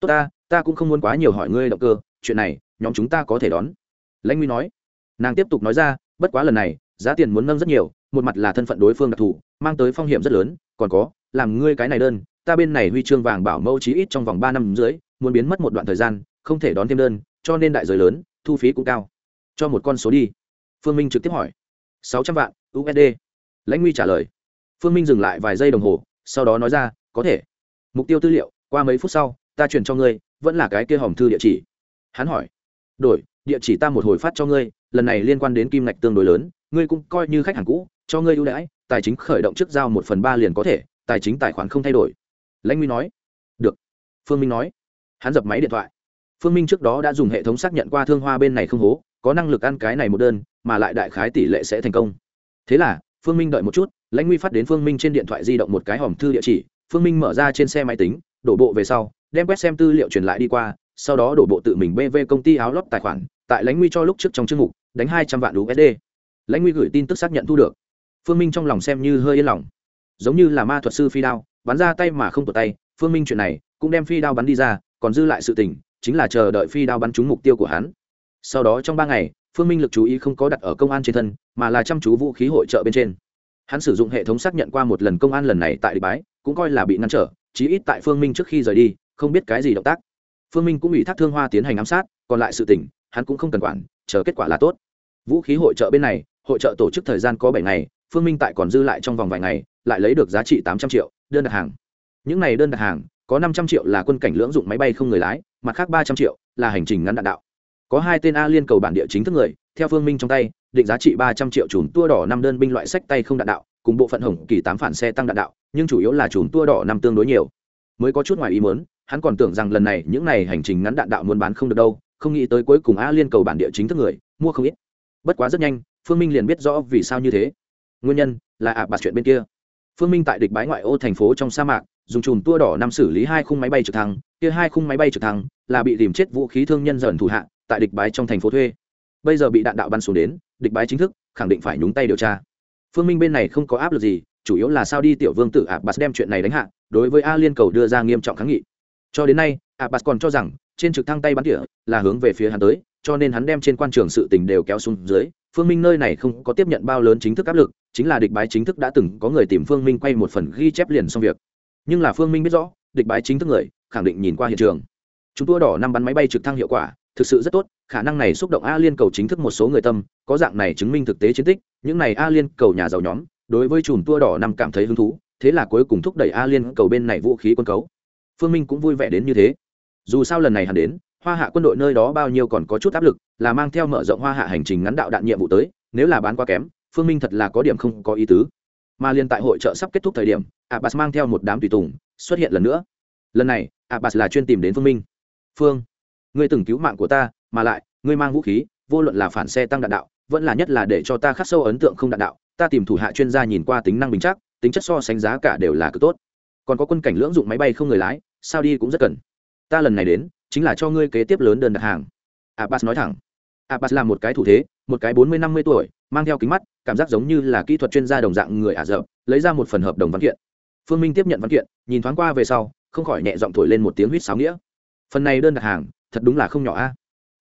tốt ta ta cũng không muốn quá nhiều hỏi ngươi động cơ, chuyện này, nhóm chúng ta có thể đón. Lãnh nguy nói. Nàng tiếp tục nói ra, bất quá lần này, giá tiền muốn nâng rất nhiều, một mặt là thân phận đối phương đặc thù, mang tới phong hiểm rất lớn, còn có, làm ngươi cái này đơn, ta bên này huy chương vàng bảo mẫu chí ít trong vòng ba năm dưới muốn biến mất một đoạn thời gian, không thể đón thêm đơn, cho nên đại giới lớn, thu phí cũng cao. Cho một con số đi. Phương minh trực tiếp hỏi. Sáu trăm vạn usd lãnh nguy trả lời. Phương minh dừng lại vài giây đồng hồ, sau đó nói ra, có thể. Mục tiêu tư liệu, qua mấy phút sau ta chuyển cho ngươi, vẫn là cái kia hòm thư địa chỉ. Hắn hỏi. Đổi, địa chỉ ta một hồi phát cho ngươi, lần này liên quan đến kim ngạch tương đối lớn, ngươi cũng coi như khách hàng cũ, cho ngươi ưu đãi, tài chính khởi động trước giao một phần ba liền có thể, tài chính tài khoản không thay đổi. Lãnh nguy nói. Được. Phương minh nói. Hắn dập máy điện thoại. Phương minh trước đó đã dùng hệ thống xác nhận qua thương hoa bên này không hố, có năng lực ăn cái này một đơn, mà lại đại khái tỷ lệ sẽ thành công. Thế là, phương minh đợi một chút, lãnh nguy phát đến phương minh trên điện thoại di động một cái hòm thư địa chỉ, phương minh mở ra trên xe máy tính, đổ bộ về sau đem quét xem tư liệu truyền lại đi qua, sau đó đổ bộ tự mình bv công ty áo lót tài khoản, tại lãnh nguy cho lúc trước trong chương mục, đánh hai trăm vạn usd lãnh nguy gửi tin tức xác nhận thu được. Phương minh trong lòng xem như hơi yên lòng. Giống như là ma thuật sư phi đao, bắn ra tay mà không tụt tay, phương minh chuyện này cũng đem phi đao bắn đi ra, còn dư lại sự tình, chính là chờ đợi phi đao bắn trúng mục tiêu của hắn. Sau đó trong ba ngày, phương minh lực chú ý không có đặt ở công an trên thân, mà là chăm chú vũ khí hội trợ bên trên. Hắn sử dụng hệ thống xác nhận qua một lần công an lần này tại địa bái cũng coi là bị ngăn trở, chí ít tại phương minh trước khi rời đi không biết cái gì động tác. Phương minh cũng ủy thác thương hoa tiến hành ám sát, còn lại sự tỉnh hắn cũng không cần quản, chờ kết quả là tốt. Vũ khí hội trợ bên này, hội trợ tổ chức thời gian có bảy ngày, phương minh tại còn dư lại trong vòng vài ngày, lại lấy được giá trị tám trăm triệu, đơn đặt hàng. Những này đơn đặt hàng, có năm trăm triệu là quân cảnh lưỡng dụng máy bay không người lái, mặt khác ba trăm triệu là hành trình ngắn đạn đạo. Có hai tên a liên cầu bản địa chính thức người, theo phương minh trong tay, định giá trị ba trăm triệu chùm tua đỏ năm đơn binh loại sách tay không đạn đạo, cùng bộ phận hồng kỳ tám phản xe tăng đạn đạo, nhưng chủ yếu là chùm tua đỏ năm tương đối nhiều. Mới có chút ngoài ý muốn hắn còn tưởng rằng lần này những này hành trình ngắn đạn đạo muốn bán không được đâu, không nghĩ tới cuối cùng a liên cầu bản địa chính thức người, mua không ít. Bất quá rất nhanh, phương minh liền biết rõ vì sao như thế. Nguyên nhân là ạ, bạt chuyện bên kia. Phương minh tại địch bái ngoại ô thành phố trong sa mạc, dùng chùm tua đỏ năm xử lý hai khung máy bay trực thăng, kia hai khung máy bay trực thăng là bị tìm chết vũ khí thương nhân dần thủ hạ, tại địch bái trong thành phố thuê. Bây giờ bị đạn đạo bắn xuống đến, địch bái chính thức, khẳng định phải nhúng tay điều tra. Phương minh bên này không có áp lực gì, chủ yếu là sao đi tiểu vương tử abbas đem chuyện này đánh hạ, đối với a liên cầu đưa ra nghiêm trọng kháng nghị cho đến nay, abbas còn cho rằng, trên trực thăng tay bắn tỉa là hướng về phía hắn tới, cho nên hắn đem trên quan trường sự tình đều kéo xuống dưới. Phương minh nơi này không có tiếp nhận bao lớn chính thức áp lực, chính là địch bái chính thức đã từng có người tìm phương minh quay một phần ghi chép liền xong việc. Nhưng là phương minh biết rõ, địch bái chính thức người, khẳng định nhìn qua hiện trường. Chúng tôi đỏ năm bắn máy bay trực thăng hiệu quả, thực sự rất tốt, khả năng này xúc động a liên cầu chính thức một số người tâm, có dạng này chứng minh thực tế chiến tích, những này a liên cầu nhà giàu nhóm, đối với chùm tua đỏ năm cảm thấy hứng thú, thế là cuối cùng thúc đẩy a liên cầu bên này vũ khí quân cấu phương minh cũng vui vẻ đến như thế. Dù sao lần này hắn đến, hoa hạ quân đội nơi đó bao nhiêu còn có chút áp lực, là mang theo mở rộng hoa hạ hành trình ngắn đạo đạn nhiệm vụ tới, nếu là bán quá kém, phương minh thật là có điểm không có ý tứ. Mà liên tại hội trợ sắp kết thúc thời điểm, abbas mang theo một đám tùy tùng xuất hiện lần nữa. Lần này, abbas là chuyên tìm đến phương minh. Phương, ngươi từng cứu mạng của ta, mà lại, ngươi mang vũ khí, vô luận là phản xe tăng đạn đạo, vẫn là nhất là để cho ta khắc sâu ấn tượng không đạn đạo, ta tìm thủ hạ chuyên gia nhìn qua tính năng bình chắc, tính chất so sánh giá cả đều là cực tốt còn có quân cảnh lưỡng dụng máy bay không người lái, sao đi cũng rất cần. Ta lần này đến, chính là cho ngươi kế tiếp lớn đơn đặt hàng. Abbas nói thẳng. Abbas là một cái thủ thế, một cái bốn mươi, năm mươi tuổi, mang theo kính mắt, cảm giác giống như là kỹ thuật chuyên gia đồng dạng người ả rập, lấy ra một phần hợp đồng văn kiện. Phương minh tiếp nhận văn kiện, nhìn thoáng qua về sau, không khỏi nhẹ giọng thổi lên một tiếng huýt sáo nghĩa. Phần này đơn đặt hàng, thật đúng là không nhỏ a.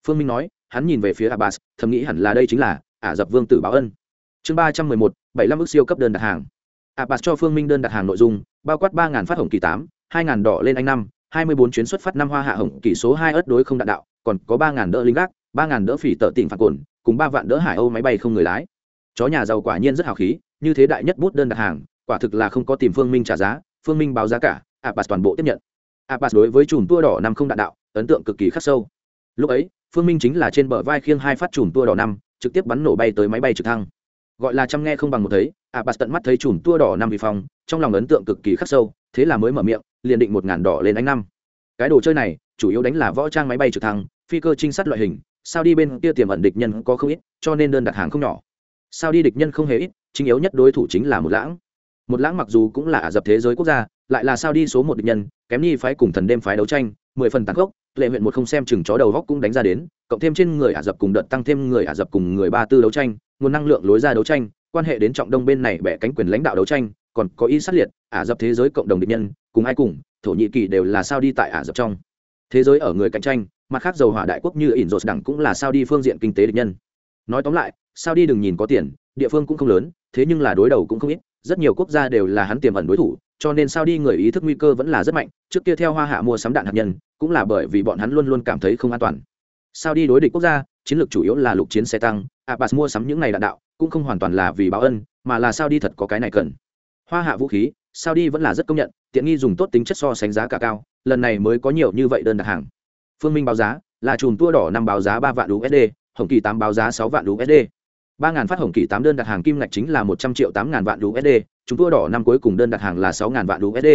Phương minh nói, hắn nhìn về phía abbas, thầm nghĩ hẳn là đây chính là ả rập vương tử báo ân. Chương ba trăm mười một, bảy mươi ước siêu cấp đơn đặt hàng. À, abbas cho phương minh đơn đặt hàng nội dung, bao quát ba phát hồng kỳ tám, hai đỏ lên anh năm, hai mươi bốn chuyến xuất phát năm hoa hạ hồng kỳ số hai ớt đối không đạn đạo, còn có ba đỡ lính gác, ba đỡ phỉ tợ tỉnh phạt cồn, cùng ba vạn đỡ hải âu máy bay không người lái. Chó nhà giàu quả nhiên rất hào khí, như thế đại nhất bút đơn đặt hàng, quả thực là không có tìm phương minh trả giá, phương minh báo giá cả à, abbas toàn bộ tiếp nhận. À, abbas đối với chùm tua đỏ năm không đạn đạo, ấn tượng cực kỳ khắc sâu. Lúc ấy, phương minh chính là trên bờ vai khiêng hai phát chùm tua đỏ năm, trực tiếp bắn nổ bay tới máy bay trực thăng. Gọi là chăm nghe không bằng một thấy À, abbas tận mắt thấy chùm tua đỏ năm vi phong, trong lòng ấn tượng cực kỳ khắc sâu, thế là mới mở miệng, liền định một ngàn đỏ lên ánh năm. Cái đồ chơi này, chủ yếu đánh là võ trang máy bay trực thăng, phi cơ trinh sát loại hình, sao đi bên kia tiềm ẩn địch nhân có không ít, cho nên đơn đặt hàng không nhỏ. Sao đi địch nhân không hề ít, chính yếu nhất đối thủ chính là một lãng. Một lãng mặc dù cũng là ả dập thế giới quốc gia, lại là sao đi số một địch nhân, kém ni phái cùng thần đêm phái đấu tranh, mười phần tàn khốc, lệ huyện một không xem chừng chó đầu góc cũng đánh ra đến, cộng thêm trên người ả dập cùng đợt tăng thêm người ả dập cùng người ba tư đấu tranh, nguồn năng lượng lối ra đấu tranh quan hệ đến trọng đông bên này bẻ cánh quyền lãnh đạo đấu tranh, còn có ý sát liệt, ả dập thế giới cộng đồng địch nhân, cùng ai cùng, thổ nhĩ kỳ đều là sao đi tại ả dập trong. Thế giới ở người cạnh tranh, mặt khác dầu hỏa đại quốc như ỉn rột đẳng cũng là sao đi phương diện kinh tế địch nhân. Nói tóm lại, sao đi đừng nhìn có tiền, địa phương cũng không lớn, thế nhưng là đối đầu cũng không ít, rất nhiều quốc gia đều là hắn tiềm ẩn đối thủ, cho nên sao đi người ý thức nguy cơ vẫn là rất mạnh, trước kia theo hoa hạ mua sắm đạn hạt nhân, cũng là bởi vì bọn hắn luôn luôn cảm thấy không an toàn. Sao đi đối địch quốc gia chiến lược chủ yếu là lục chiến xe tăng, abbas mua sắm những này đạn đạo, cũng không hoàn toàn là vì báo ân, mà là sao đi thật có cái này cần. Hoa hạ vũ khí, sao đi vẫn là rất công nhận, tiện nghi dùng tốt tính chất so sánh giá cả cao, lần này mới có nhiều như vậy đơn đặt hàng. Phương minh báo giá, là chùm tua đỏ năm báo giá ba vạn usd hồng kỳ tám báo giá sáu vạn usd ba ngàn phát hồng kỳ tám đơn đặt hàng kim ngạch chính là một trăm triệu tám ngàn vạn usd chúng tua đỏ năm cuối cùng đơn đặt hàng là sáu ngàn vạn usd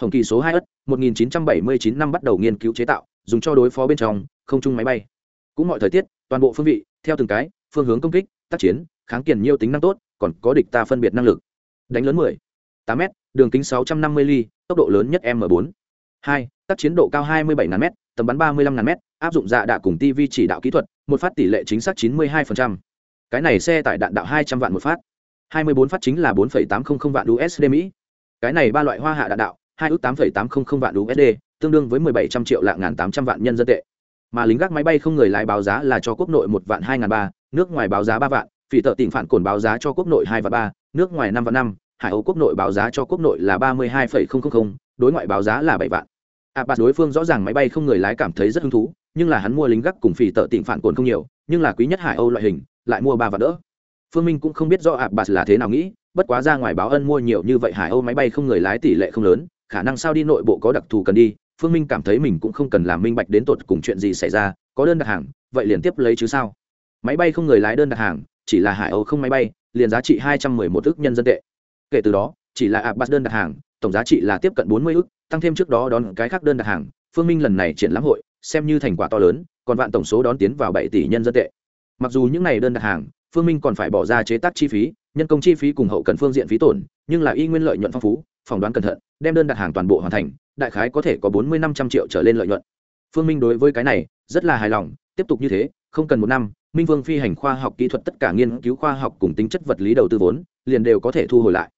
hồng kỳ số hai ất, một nghìn chín trăm bảy mươi chín năm bắt đầu nghiên cứu chế tạo, dùng cho đối phó bên trong, không chung máy bay. Cũng mọi thời tiết toàn bộ phương vị theo từng cái phương hướng công kích tác chiến kháng kiền nhiều tính năng tốt còn có địch ta phân biệt năng lực. Đánh lớn 10, 8 m đường kính 650 ly tốc độ lớn nhất m 4 2 tác chiến độ cao 27 ngàn m tầm bắn 35 ngàn m áp dụng dạ đạ cùng tv chỉ đạo kỹ thuật một phát tỷ lệ chính xác 92%. cái này xe tải đạn đạo 200 vạn một phát. 24 phát chính là 4,800 vạn usd mỹ. Cái này ba loại hoa hạ đạn đạo hai ước 8,800 vạn usd tương đương với 1700 triệu lạng ngàn 800 vạn nhân dân tệ mà lính gác máy bay không người lái báo giá là cho quốc nội một vạn hai ngàn ba, nước ngoài báo giá ba vạn, phỉ tợ tỉnh phản cồn báo giá cho quốc nội hai vạn ba, nước ngoài năm vạn năm, hải âu quốc nội báo giá cho quốc nội là ba mươi hai đối ngoại báo giá là bảy vạn. À, A bạt đối phương rõ ràng máy bay không người lái cảm thấy rất hứng thú, nhưng là hắn mua lính gác cùng phỉ tợ tỉnh phản cồn không nhiều, nhưng là quý nhất hải âu loại hình, lại mua ba vạn đỡ. Phương minh cũng không biết do à, bạt là thế nào nghĩ, bất quá ra ngoài báo ân mua nhiều như vậy hải âu máy bay không người lái tỷ lệ không lớn, khả năng sao đi nội bộ có đặc thù cần đi phương minh cảm thấy mình cũng không cần làm minh bạch đến tột cùng chuyện gì xảy ra, có đơn đặt hàng, vậy liền tiếp lấy chứ sao? Máy bay không người lái đơn đặt hàng, chỉ là hải âu không máy bay, liền giá trị hai trăm mười một ước nhân dân tệ. Kể từ đó, chỉ là abbas đơn đặt hàng, tổng giá trị là tiếp cận bốn mươi ước tăng thêm trước đó đón cái khác đơn đặt hàng, phương minh lần này triển lãm hội, xem như thành quả to lớn, còn vạn tổng số đón tiến vào bảy tỷ nhân dân tệ. Mặc dù những n à y đơn đặt hàng, phương minh còn phải bỏ ra chế tác chi phí, nhân công chi phí cùng hậu cần phương diện phí tổn, nhưng là y nguyên lợi nhuận phong phú, phỏng đoán cẩn thận, đem đơn đặt hàng toàn bộ hoàn thành đại khái có thể có bốn mươi năm trăm triệu trở lên lợi nhuận. Phương minh đối với cái này rất là hài lòng, tiếp tục như thế, không cần một năm, minh vương phi hành khoa học kỹ thuật tất cả nghiên cứu khoa học cùng tính chất vật lý đầu tư vốn, liền đều có thể thu hồi lại.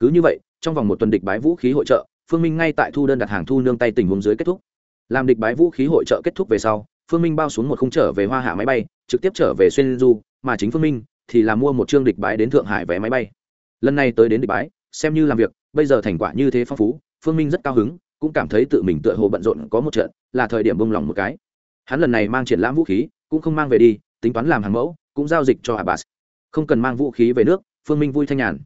Cứ như vậy, trong vòng một tuần địch bái vũ khí hội trợ, phương minh ngay tại thu đơn đặt hàng thu nương tay tình huống dưới kết thúc. Làm địch bái vũ khí hội trợ kết thúc về sau, phương minh bao xuống một khung trở về hoa hạ máy bay, trực tiếp trở về xuyên du, mà chính phương minh thì là mua một chương địch bái đến thượng hải vé máy bay. Lần này tới đến địch bái, xem như làm việc, bây giờ thành quả như thế phong phú, phương minh rất cao hứng cũng cảm thấy tự mình tựa hồ bận rộn có một trận, là thời điểm bông lòng một cái. Hắn lần này mang triển lãm vũ khí, cũng không mang về đi, tính toán làm hàng mẫu, cũng giao dịch cho abbas. Không cần mang vũ khí về nước, phương minh vui thanh nhàn.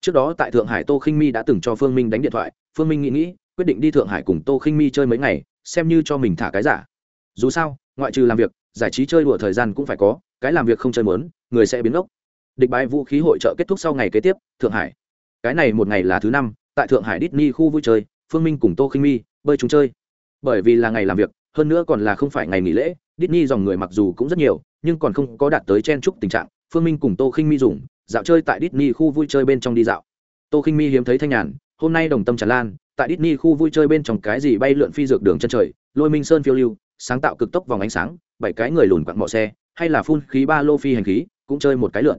Trước đó tại thượng hải tô khinh mi đã từng cho phương minh đánh điện thoại, phương minh nghĩ nghĩ, quyết định đi thượng hải cùng tô khinh mi chơi mấy ngày, xem như cho mình thả cái giả. Dù sao, ngoại trừ làm việc, giải trí chơi đùa thời gian cũng phải có, cái làm việc không chơi mớn người sẽ biến ốc. Địch bãi vũ khí hội trợ kết thúc sau ngày kế tiếp, thượng hải. Cái này một ngày là thứ năm, tại thượng hải Disney khu vui chơi phương minh cùng tô khinh mi bơi chúng chơi. Bởi vì là ngày làm việc, hơn nữa còn là không phải ngày nghỉ lễ, Disney dòng người mặc dù cũng rất nhiều, nhưng còn không có đạt tới chen chúc tình trạng. Phương minh cùng tô khinh mi dùng, dạo chơi tại Disney khu vui chơi bên trong đi dạo. Tô khinh mi hiếm thấy thanh nhàn, hôm nay đồng tâm tràn lan, tại Disney khu vui chơi bên trong cái gì bay lượn phi dược đường chân trời, lôi minh sơn phiêu lưu, sáng tạo cực tốc vòng ánh sáng, bảy cái người lùn quặn mọ xe, hay là phun khí ba lô phi hành khí, cũng chơi một cái lượn.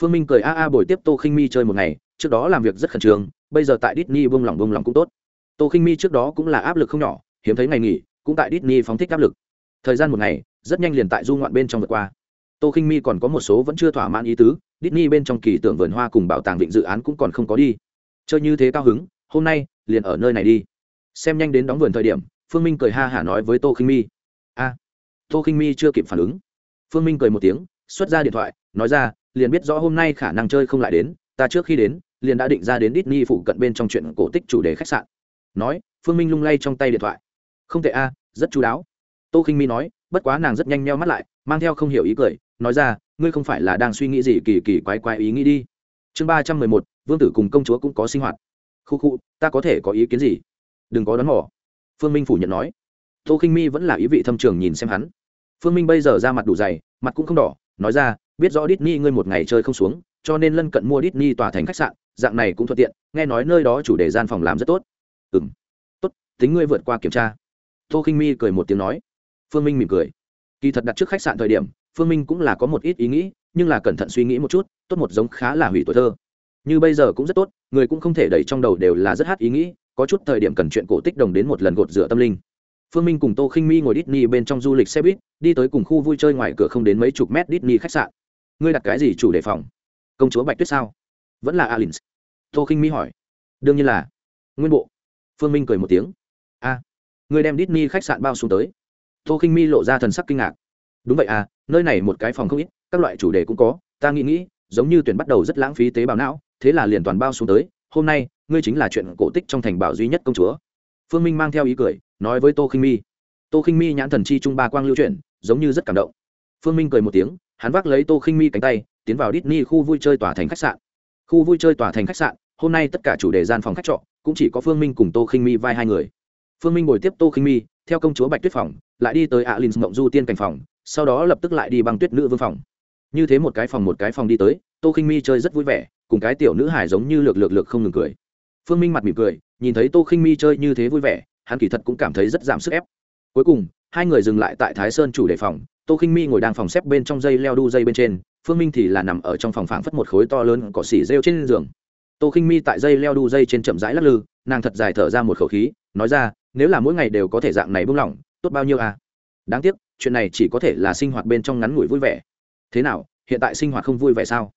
Phương minh cười a a bồi tiếp tô khinh mi chơi một ngày, trước đó làm việc rất khẩn trương, bây giờ tại Disney buông lỏng buông lỏng cũng tốt tô khinh mi trước đó cũng là áp lực không nhỏ, hiếm thấy ngày nghỉ, cũng tại Disney phóng thích áp lực. Thời gian một ngày, rất nhanh liền tại du ngoạn bên trong vượt qua. Tô khinh mi còn có một số vẫn chưa thỏa mãn ý tứ, Disney bên trong kỳ tưởng vườn hoa cùng bảo tàng vịnh dự án cũng còn không có đi. Chơi như thế cao hứng, hôm nay, liền ở nơi này đi. Xem nhanh đến đóng vườn thời điểm, phương minh cười ha hả nói với tô khinh mi. A. Tô khinh mi chưa kịp phản ứng. Phương minh cười một tiếng, xuất ra điện thoại, nói ra, liền biết rõ hôm nay khả năng chơi không lại đến, ta trước khi đến, liền đã định ra đến Disney phụ cận bên trong chuyện cổ tích chủ đề khách sạn nói, phương minh lung lay trong tay điện thoại. Không tệ a, rất chú đáo. Tô khinh mi nói, bất quá nàng rất nhanh meo mắt lại, mang theo không hiểu ý cười, nói ra, ngươi không phải là đang suy nghĩ gì kỳ kỳ quái quái ý nghĩ đi. Chương ba trăm mười một, vương tử cùng công chúa cũng có sinh hoạt. Khu khu, ta có thể có ý kiến gì? Đừng có đón mỏ phương minh phủ nhận nói. Tô khinh mi vẫn là ý vị thâm trường nhìn xem hắn. Phương minh bây giờ ra mặt đủ dày, mặt cũng không đỏ, nói ra, biết rõ Disney ngươi một ngày chơi không xuống, cho nên lân cận mua Disney tòa thành khách sạn, dạng này cũng thuận tiện, nghe nói nơi đó chủ đề gian phòng làm rất tốt ừ tốt, tính ngươi vượt qua kiểm tra. Tô khinh mi cười một tiếng nói. Phương minh mỉm cười. Kỳ thật đặt trước khách sạn thời điểm, phương minh cũng là có một ít ý nghĩ, nhưng là cẩn thận suy nghĩ một chút, tốt một giống khá là hủy tuổi thơ. Như bây giờ cũng rất tốt, người cũng không thể đẩy trong đầu đều là rất hát ý nghĩ, có chút thời điểm cần chuyện cổ tích đồng đến một lần gột rửa tâm linh. Phương minh cùng tô khinh mi ngồi Disney bên trong du lịch xe buýt, đi tới cùng khu vui chơi ngoài cửa không đến mấy chục mét Disney khách sạn. Ngươi đặt cái gì chủ đề phòng? Công chúa bạch tuyết sao? Vẫn là alin tô khinh mi hỏi. Đương nhiên là. Nguyên bộ phương minh cười một tiếng. A, ngươi đem Disney khách sạn bao xuống tới. Tô khinh mi lộ ra thần sắc kinh ngạc. Đúng vậy à nơi này một cái phòng không ít, các loại chủ đề cũng có, ta nghĩ nghĩ, giống như tuyển bắt đầu rất lãng phí tế bào não, thế là liền toàn bao xuống tới, hôm nay, ngươi chính là chuyện cổ tích trong thành bảo duy nhất công chúa. Phương minh mang theo ý cười, nói với tô khinh mi. Tô khinh mi nhãn thần chi trung ba quang lưu chuyển, giống như rất cảm động. Phương minh cười một tiếng, hắn vác lấy tô khinh mi cánh tay, tiến vào Disney khu vui chơi tòa thành khách sạn. Khu vui chơi tòa thành khách sạn, hôm nay tất cả chủ đề gian phòng khách trọ cũng chỉ có phương minh cùng tô khinh mi vai hai người. Phương minh ngồi tiếp tô khinh mi, theo công chúa bạch tuyết phòng, lại đi tới alin mộng du tiên cảnh phòng, sau đó lập tức lại đi băng tuyết nữ vương phòng. Như thế một cái phòng một cái phòng đi tới, tô khinh mi chơi rất vui vẻ, cùng cái tiểu nữ hải giống như lược lược lược không ngừng cười. Phương minh mặt mỉm cười, nhìn thấy tô khinh mi chơi như thế vui vẻ, hắn kỳ thật cũng cảm thấy rất giảm sức ép. Cuối cùng, hai người dừng lại tại thái sơn chủ đề phòng, tô khinh mi ngồi đang phòng xếp bên trong dây leo đu dây bên trên, phương minh thì là nằm ở trong phòng phảng phất một khối to lớn cỏ xỉ rêu trên giường tô khinh mi tại dây leo đu dây trên chậm rãi lắc lư, nàng thật dài thở ra một khẩu khí, nói ra, nếu là mỗi ngày đều có thể dạng này buông lỏng, tốt bao nhiêu à? Đáng tiếc, chuyện này chỉ có thể là sinh hoạt bên trong ngắn ngủi vui vẻ. Thế nào, hiện tại sinh hoạt không vui vẻ sao?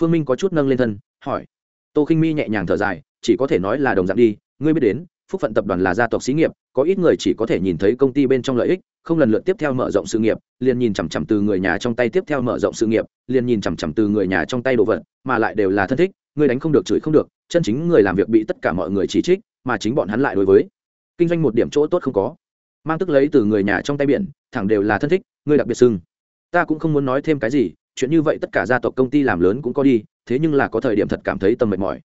Phương minh có chút nâng lên thân, hỏi. Tô khinh mi nhẹ nhàng thở dài, chỉ có thể nói là đồng dạng đi, ngươi biết đến, phúc phận tập đoàn là gia tộc xí nghiệp, có ít người chỉ có thể nhìn thấy công ty bên trong lợi ích, không lần lượt tiếp theo mở rộng sự nghiệp, liền nhìn chằm chằm từ người nhà trong tay tiếp theo mở rộng sự nghiệp, liền nhìn chằm chằm từ người nhà trong tay đồ vật, mà lại đều là thân thích ngươi đánh không được, chửi không được, chân chính người làm việc bị tất cả mọi người chỉ trích, mà chính bọn hắn lại đối với. Kinh doanh một điểm chỗ tốt không có. Mang tức lấy từ người nhà trong tay biển, thẳng đều là thân thích, ngươi đặc biệt sưng. Ta cũng không muốn nói thêm cái gì, chuyện như vậy tất cả gia tộc công ty làm lớn cũng có đi, thế nhưng là có thời điểm thật cảm thấy tâm mệt mỏi.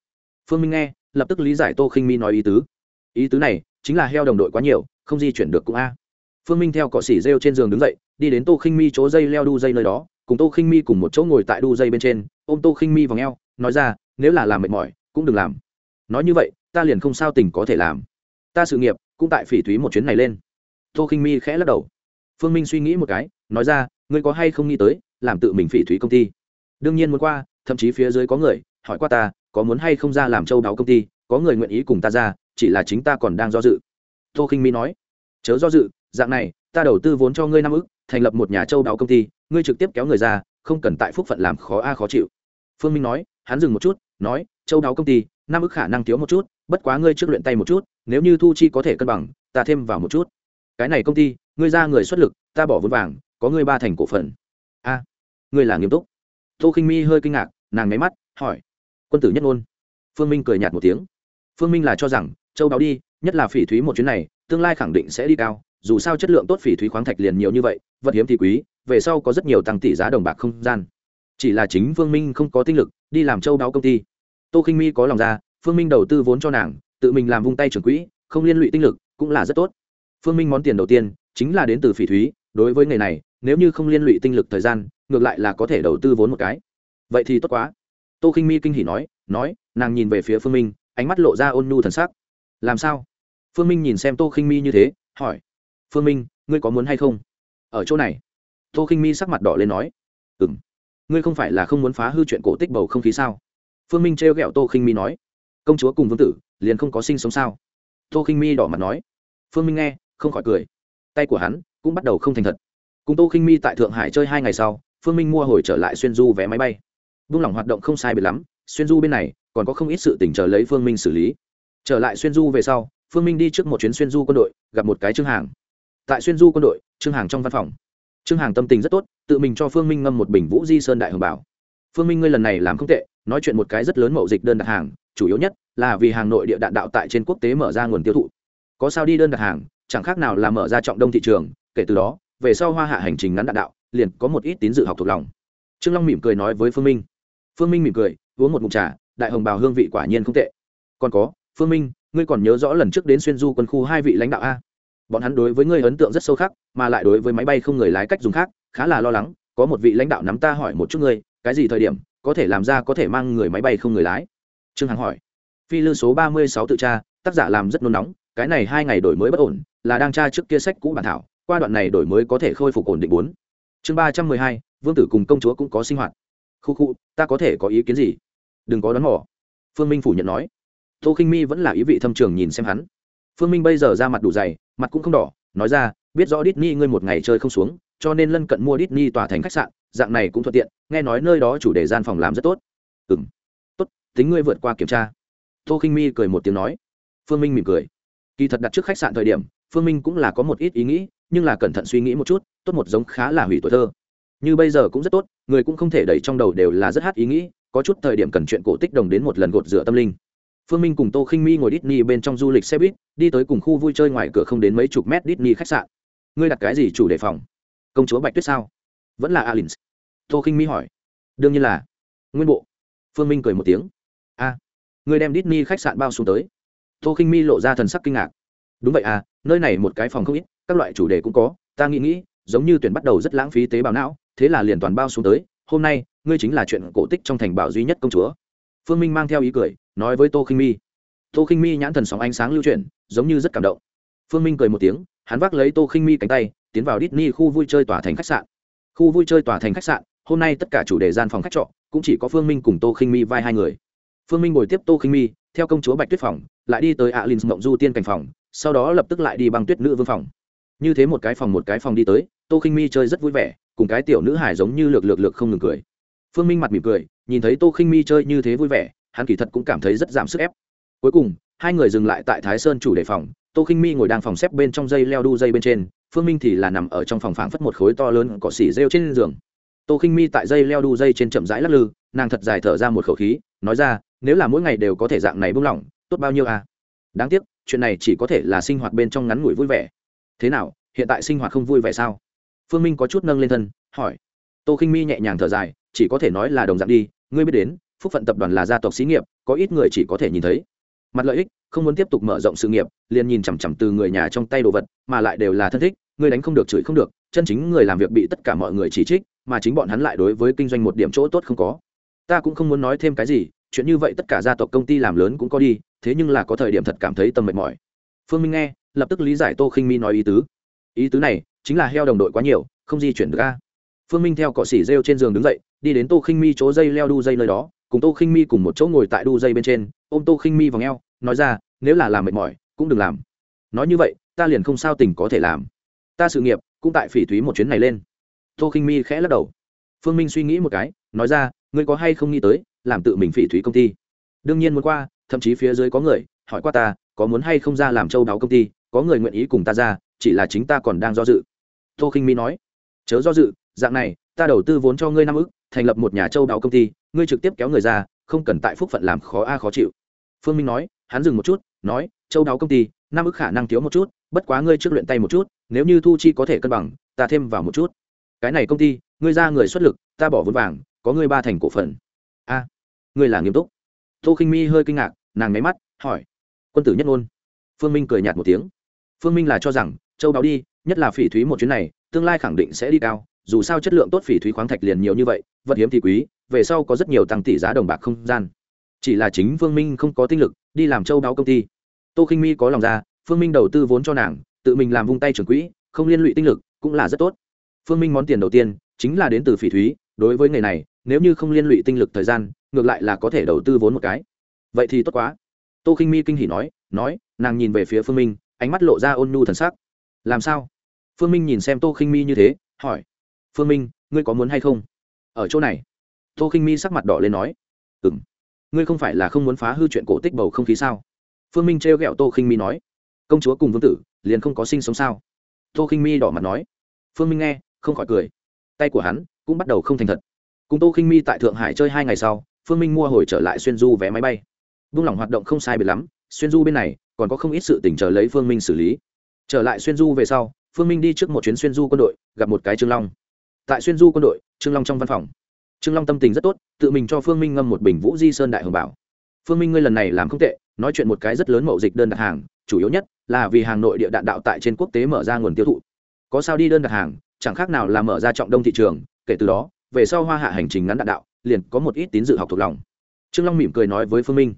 Phương minh nghe, lập tức lý giải tô khinh mi nói ý tứ. Ý tứ này, chính là heo đồng đội quá nhiều, không di chuyển được cũng a. Phương minh theo cọ xỉ rêu trên giường đứng dậy, đi đến tô khinh mi chỗ dây leo đu dây nơi đó, cùng tô khinh mi cùng một chỗ ngồi tại đu dây bên trên, ôm tô khinh mi vào ngheo nói ra nếu là làm mệt mỏi, cũng đừng làm. Nói như vậy, ta liền không sao tình có thể làm. Ta sự nghiệp cũng tại phỉ thúy một chuyến này lên. Tô khinh mi khẽ lắc đầu. Phương minh suy nghĩ một cái, nói ra, ngươi có hay không nghĩ tới làm tự mình phỉ thúy công ty? Đương nhiên muốn qua, thậm chí phía dưới có người hỏi qua ta, có muốn hay không ra làm châu đáo công ty, có người nguyện ý cùng ta ra, chỉ là chính ta còn đang do dự. Tô khinh mi nói, chớ do dự, dạng này, ta đầu tư vốn cho ngươi năm ức, thành lập một nhà châu đáo công ty, ngươi trực tiếp kéo người ra, không cần tại phúc phận làm khó a khó chịu. Phương minh nói hắn dừng một chút, nói, châu đáo công ty, năm ức khả năng thiếu một chút, bất quá ngươi trước luyện tay một chút, nếu như thu chi có thể cân bằng, ta thêm vào một chút. Cái này công ty, ngươi ra người xuất lực, ta bỏ vốn vàng, có ngươi ba thành cổ phần. A, ngươi là nghiêm túc. Tô khinh mi hơi kinh ngạc, nàng nháy mắt, hỏi, quân tử nhất ngôn. Phương minh cười nhạt một tiếng. Phương minh là cho rằng, châu đáo đi, nhất là phỉ thúy một chuyến này, tương lai khẳng định sẽ đi cao, dù sao chất lượng tốt phỉ thúy khoáng thạch liền nhiều như vậy, vật hiếm thì quý, về sau có rất nhiều tăng tỷ giá đồng bạc không gian chỉ là chính phương minh không có tinh lực, đi làm châu đáo công ty. Tô khinh mi có lòng ra, phương minh đầu tư vốn cho nàng, tự mình làm vung tay trưởng quỹ, không liên lụy tinh lực, cũng là rất tốt. Phương minh món tiền đầu tiên, chính là đến từ phỉ thúy, đối với nghề này, nếu như không liên lụy tinh lực thời gian, ngược lại là có thể đầu tư vốn một cái. Vậy thì tốt quá. Tô khinh mi kinh hỉ nói nói, nàng nhìn về phía phương minh, ánh mắt lộ ra ôn nhu thần sắc. Làm sao? Phương minh nhìn xem tô khinh mi như thế, hỏi. Phương minh, ngươi có muốn hay không? Ở chỗ này. Tô khinh mi sắc mặt đỏ lên nói. Ừm ngươi không phải là không muốn phá hư chuyện cổ tích bầu không khí sao? Phương minh trêu ghẹo tô khinh mi nói. Công chúa cùng vương tử liền không có sinh sống sao? Tô khinh mi đỏ mặt nói. Phương minh nghe, không khỏi cười. Tay của hắn cũng bắt đầu không thành thật. Cùng tô khinh mi tại thượng hải chơi hai ngày sau, phương minh mua hồi trở lại xuyên du vé máy bay. Vung lòng hoạt động không sai biệt lắm, xuyên du bên này còn có không ít sự tỉnh chờ lấy phương minh xử lý. Trở lại xuyên du về sau, phương minh đi trước một chuyến xuyên du quân đội, gặp một cái trương hàng. Tại xuyên du quân đội, trương hàng trong văn phòng trương hàng tâm tình rất tốt, tự mình cho phương minh ngâm một bình vũ di sơn đại hồng bảo. Phương minh ngươi lần này làm không tệ, nói chuyện một cái rất lớn mậu dịch đơn đặt hàng, chủ yếu nhất là vì hàng nội địa đạn đạo tại trên quốc tế mở ra nguồn tiêu thụ. Có sao đi đơn đặt hàng, chẳng khác nào là mở ra trọng đông thị trường, kể từ đó, về sau hoa hạ hành trình ngắn đạn đạo, liền có một ít tín dự học thuộc lòng. Trương long mỉm cười nói với phương minh. Phương minh mỉm cười, uống một mụn trà, đại hồng bào hương vị quả nhiên không tệ. Còn có, phương minh, ngươi còn nhớ rõ lần trước đến xuyên du quân khu hai vị lãnh đạo a? Bọn hắn đối với ngươi ấn tượng rất sâu khắc, mà lại đối với máy bay không người lái cách dùng khác, khá là lo lắng, có một vị lãnh đạo nắm ta hỏi một chút ngươi, cái gì thời điểm có thể làm ra có thể mang người máy bay không người lái? Trương hằng hỏi. Phi lư số ba mươi sáu tự tra, tác giả làm rất nôn nóng, cái này hai ngày đổi mới bất ổn, là đang tra trước kia sách cũ bản thảo, qua đoạn này đổi mới có thể khôi phục ổn định bốn. Chương ba trăm mười hai, vương tử cùng công chúa cũng có sinh hoạt. Khu khu, ta có thể có ý kiến gì? Đừng có đón mỏ phương minh phủ nhận nói. Tô khinh mi vẫn là ý vị thâm trường nhìn xem hắn. Phương minh bây giờ ra mặt đủ dày mặt cũng không đỏ, nói ra, biết rõ Disney ngươi một ngày chơi không xuống, cho nên lân cận mua Disney tòa thành khách sạn, dạng này cũng thuận tiện, nghe nói nơi đó chủ đề gian phòng làm rất tốt. Ừ m tốt, tính ngươi vượt qua kiểm tra. Tô khinh mi cười một tiếng nói. Phương minh mỉm cười. Kỳ thật đặt trước khách sạn thời điểm, phương minh cũng là có một ít ý nghĩ, nhưng là cẩn thận suy nghĩ một chút, tốt một giống khá là hủy tuổi thơ. Như bây giờ cũng rất tốt, người cũng không thể đẩy trong đầu đều là rất hát ý nghĩ, có chút thời điểm cần chuyện cổ tích đồng đến một lần gột rửa tâm linh phương minh cùng tô khinh mi ngồi Disney bên trong du lịch xe buýt đi tới cùng khu vui chơi ngoài cửa không đến mấy chục mét Disney khách sạn. Ngươi đặt cái gì chủ đề phòng? Công chúa bạch tuyết sao? Vẫn là Alins. tô khinh mi hỏi. Đương nhiên là. Nguyên bộ. Phương minh cười một tiếng. A à, người đem Disney khách sạn bao xuống tới. Tô khinh mi lộ ra thần sắc kinh ngạc. Đúng vậy à nơi này một cái phòng không ít các loại chủ đề cũng có ta nghĩ nghĩ giống như tuyển bắt đầu rất lãng phí tế bào não thế là liền toàn bao xuống tới. Hôm nay ngươi chính là chuyện cổ tích trong thành bảo duy nhất công chúa phương minh mang theo ý cười, nói với tô khinh mi. Tô khinh mi nhãn thần sóng ánh sáng lưu chuyển, giống như rất cảm động. Phương minh cười một tiếng, hắn vác lấy tô khinh mi cánh tay, tiến vào Disney khu vui chơi tòa thành khách sạn. Khu vui chơi tòa thành khách sạn, hôm nay tất cả chủ đề gian phòng khách trọ, cũng chỉ có phương minh cùng tô khinh mi vai hai người. Phương minh ngồi tiếp tô khinh mi, theo công chúa bạch tuyết phòng, lại đi tới alin mộng du tiên cảnh phòng, sau đó lập tức lại đi băng tuyết nữ vương phòng. Như thế một cái phòng một cái phòng đi tới, tô khinh mi chơi rất vui vẻ, cùng cái tiểu nữ hải giống như lược lược lược không ngừng cười. Phương minh mặt mỉm cười nhìn thấy tô khinh mi chơi như thế vui vẻ, hắn kỳ thật cũng cảm thấy rất giảm sức ép. Cuối cùng, hai người dừng lại tại thái sơn chủ đề phòng. Tô khinh mi ngồi đang phòng xếp bên trong dây leo đu dây bên trên, phương minh thì là nằm ở trong phòng phảng phất một khối to lớn cỏ xỉ rêu trên giường. Tô khinh mi tại dây leo đu dây trên chậm rãi lắc lư, nàng thật dài thở ra một khẩu khí, nói ra, nếu là mỗi ngày đều có thể dạng này buông lỏng, tốt bao nhiêu à? Đáng tiếc, chuyện này chỉ có thể là sinh hoạt bên trong ngắn ngủi vui vẻ. Thế nào, hiện tại sinh hoạt không vui vẻ sao? Phương minh có chút nâng lên thân, hỏi. Tô khinh mi nhẹ nhàng thở dài, chỉ có thể nói là đồng dạng đi ngươi biết đến, phúc phận tập đoàn là gia tộc xí nghiệp, có ít người chỉ có thể nhìn thấy. Mặt lợi ích, không muốn tiếp tục mở rộng sự nghiệp, liền nhìn chằm chằm từ người nhà trong tay đồ vật, mà lại đều là thân thích, ngươi đánh không được chửi không được, chân chính người làm việc bị tất cả mọi người chỉ trích, mà chính bọn hắn lại đối với kinh doanh một điểm chỗ tốt không có. Ta cũng không muốn nói thêm cái gì, chuyện như vậy tất cả gia tộc công ty làm lớn cũng có đi, thế nhưng là có thời điểm thật cảm thấy tâm mệt mỏi. Phương minh nghe, lập tức lý giải tô khinh mi nói ý tứ. Ý tứ này, chính là heo đồng đội quá nhiều, không di chuyển được a phương minh theo cọ xỉ rêu trên giường đứng dậy, đi đến tô khinh mi chỗ dây leo đu dây nơi đó, cùng tô khinh mi cùng một chỗ ngồi tại đu dây bên trên, ôm tô khinh mi vào ngheo nói ra, nếu là làm mệt mỏi, cũng đừng làm. Nói như vậy, ta liền không sao tình có thể làm. Ta sự nghiệp cũng tại phỉ thúy một chuyến này lên. Tô khinh mi khẽ lắc đầu. Phương minh suy nghĩ một cái, nói ra, ngươi có hay không nghĩ tới, làm tự mình phỉ thúy công ty? Đương nhiên muốn qua, thậm chí phía dưới có người, hỏi qua ta, có muốn hay không ra làm châu đáo công ty, có người nguyện ý cùng ta ra, chỉ là chính ta còn đang do dự. Tô khinh mi nói. Chớ do dự dạng này, ta đầu tư vốn cho ngươi năm ức, thành lập một nhà châu đáo công ty, ngươi trực tiếp kéo người ra, không cần tại phúc phận làm khó a khó chịu. Phương minh nói, hắn dừng một chút, nói, châu đáo công ty, năm ức khả năng thiếu một chút, bất quá ngươi trước luyện tay một chút, nếu như thu chi có thể cân bằng, ta thêm vào một chút. Cái này công ty, ngươi ra người xuất lực, ta bỏ vốn vàng, có ngươi ba thành cổ phần. A, ngươi là nghiêm túc. Tô khinh mi hơi kinh ngạc, nàng nháy mắt, hỏi, quân tử nhất ngôn? Phương minh cười nhạt một tiếng. Phương minh là cho rằng, châu đáo đi, nhất là phỉ thúy một chuyến này, tương lai khẳng định sẽ đi cao dù sao chất lượng tốt phỉ thúy khoáng thạch liền nhiều như vậy, vật hiếm thì quý, về sau có rất nhiều tăng tỷ giá đồng bạc không gian. Chỉ là chính phương minh không có tinh lực đi làm châu đáo công ty. Tô khinh mi có lòng ra, phương minh đầu tư vốn cho nàng, tự mình làm vung tay trưởng quỹ, không liên lụy tinh lực cũng là rất tốt. Phương minh món tiền đầu tiên chính là đến từ phỉ thúy, đối với nghề này, nếu như không liên lụy tinh lực thời gian, ngược lại là có thể đầu tư vốn một cái. Vậy thì tốt quá. Tô khinh mi kinh hỉ nói nói, nàng nhìn về phía phương minh, ánh mắt lộ ra ôn nhu thần sắc. Làm sao? Phương minh nhìn xem tô khinh mi như thế, hỏi phương minh, ngươi có muốn hay không? Ở chỗ này. Tô khinh mi sắc mặt đỏ lên nói. Ừ m ngươi không phải là không muốn phá hư chuyện cổ tích bầu không khí sao? Phương minh trêu ghẹo tô khinh mi nói. Công chúa cùng vương tử, liền không có sinh sống sao? Tô khinh mi đỏ mặt nói. Phương minh nghe, không khỏi cười. Tay của hắn cũng bắt đầu không thành thật. Cùng tô khinh mi tại thượng hải chơi hai ngày sau, phương minh mua hồi trở lại xuyên du vé máy bay. Vung lòng hoạt động không sai biệt lắm, xuyên du bên này còn có không ít sự tỉnh chờ lấy phương minh xử lý. Trở lại xuyên du về sau, phương minh đi trước một chuyến xuyên du quân đội, gặp một cái trương long tại xuyên du quân đội, trương long trong văn phòng. Trương long tâm tình rất tốt, tự mình cho phương minh ngâm một bình vũ di sơn đại hồng bảo. Phương minh ngươi lần này làm không tệ, nói chuyện một cái rất lớn mậu dịch đơn đặt hàng, chủ yếu nhất là vì hàng nội địa đạn đạo tại trên quốc tế mở ra nguồn tiêu thụ. Có sao đi đơn đặt hàng, chẳng khác nào là mở ra trọng đông thị trường, kể từ đó, về sau hoa hạ hành trình ngắn đạn đạo, liền có một ít tín dự học thuộc lòng. Trương long mỉm cười nói với phương minh.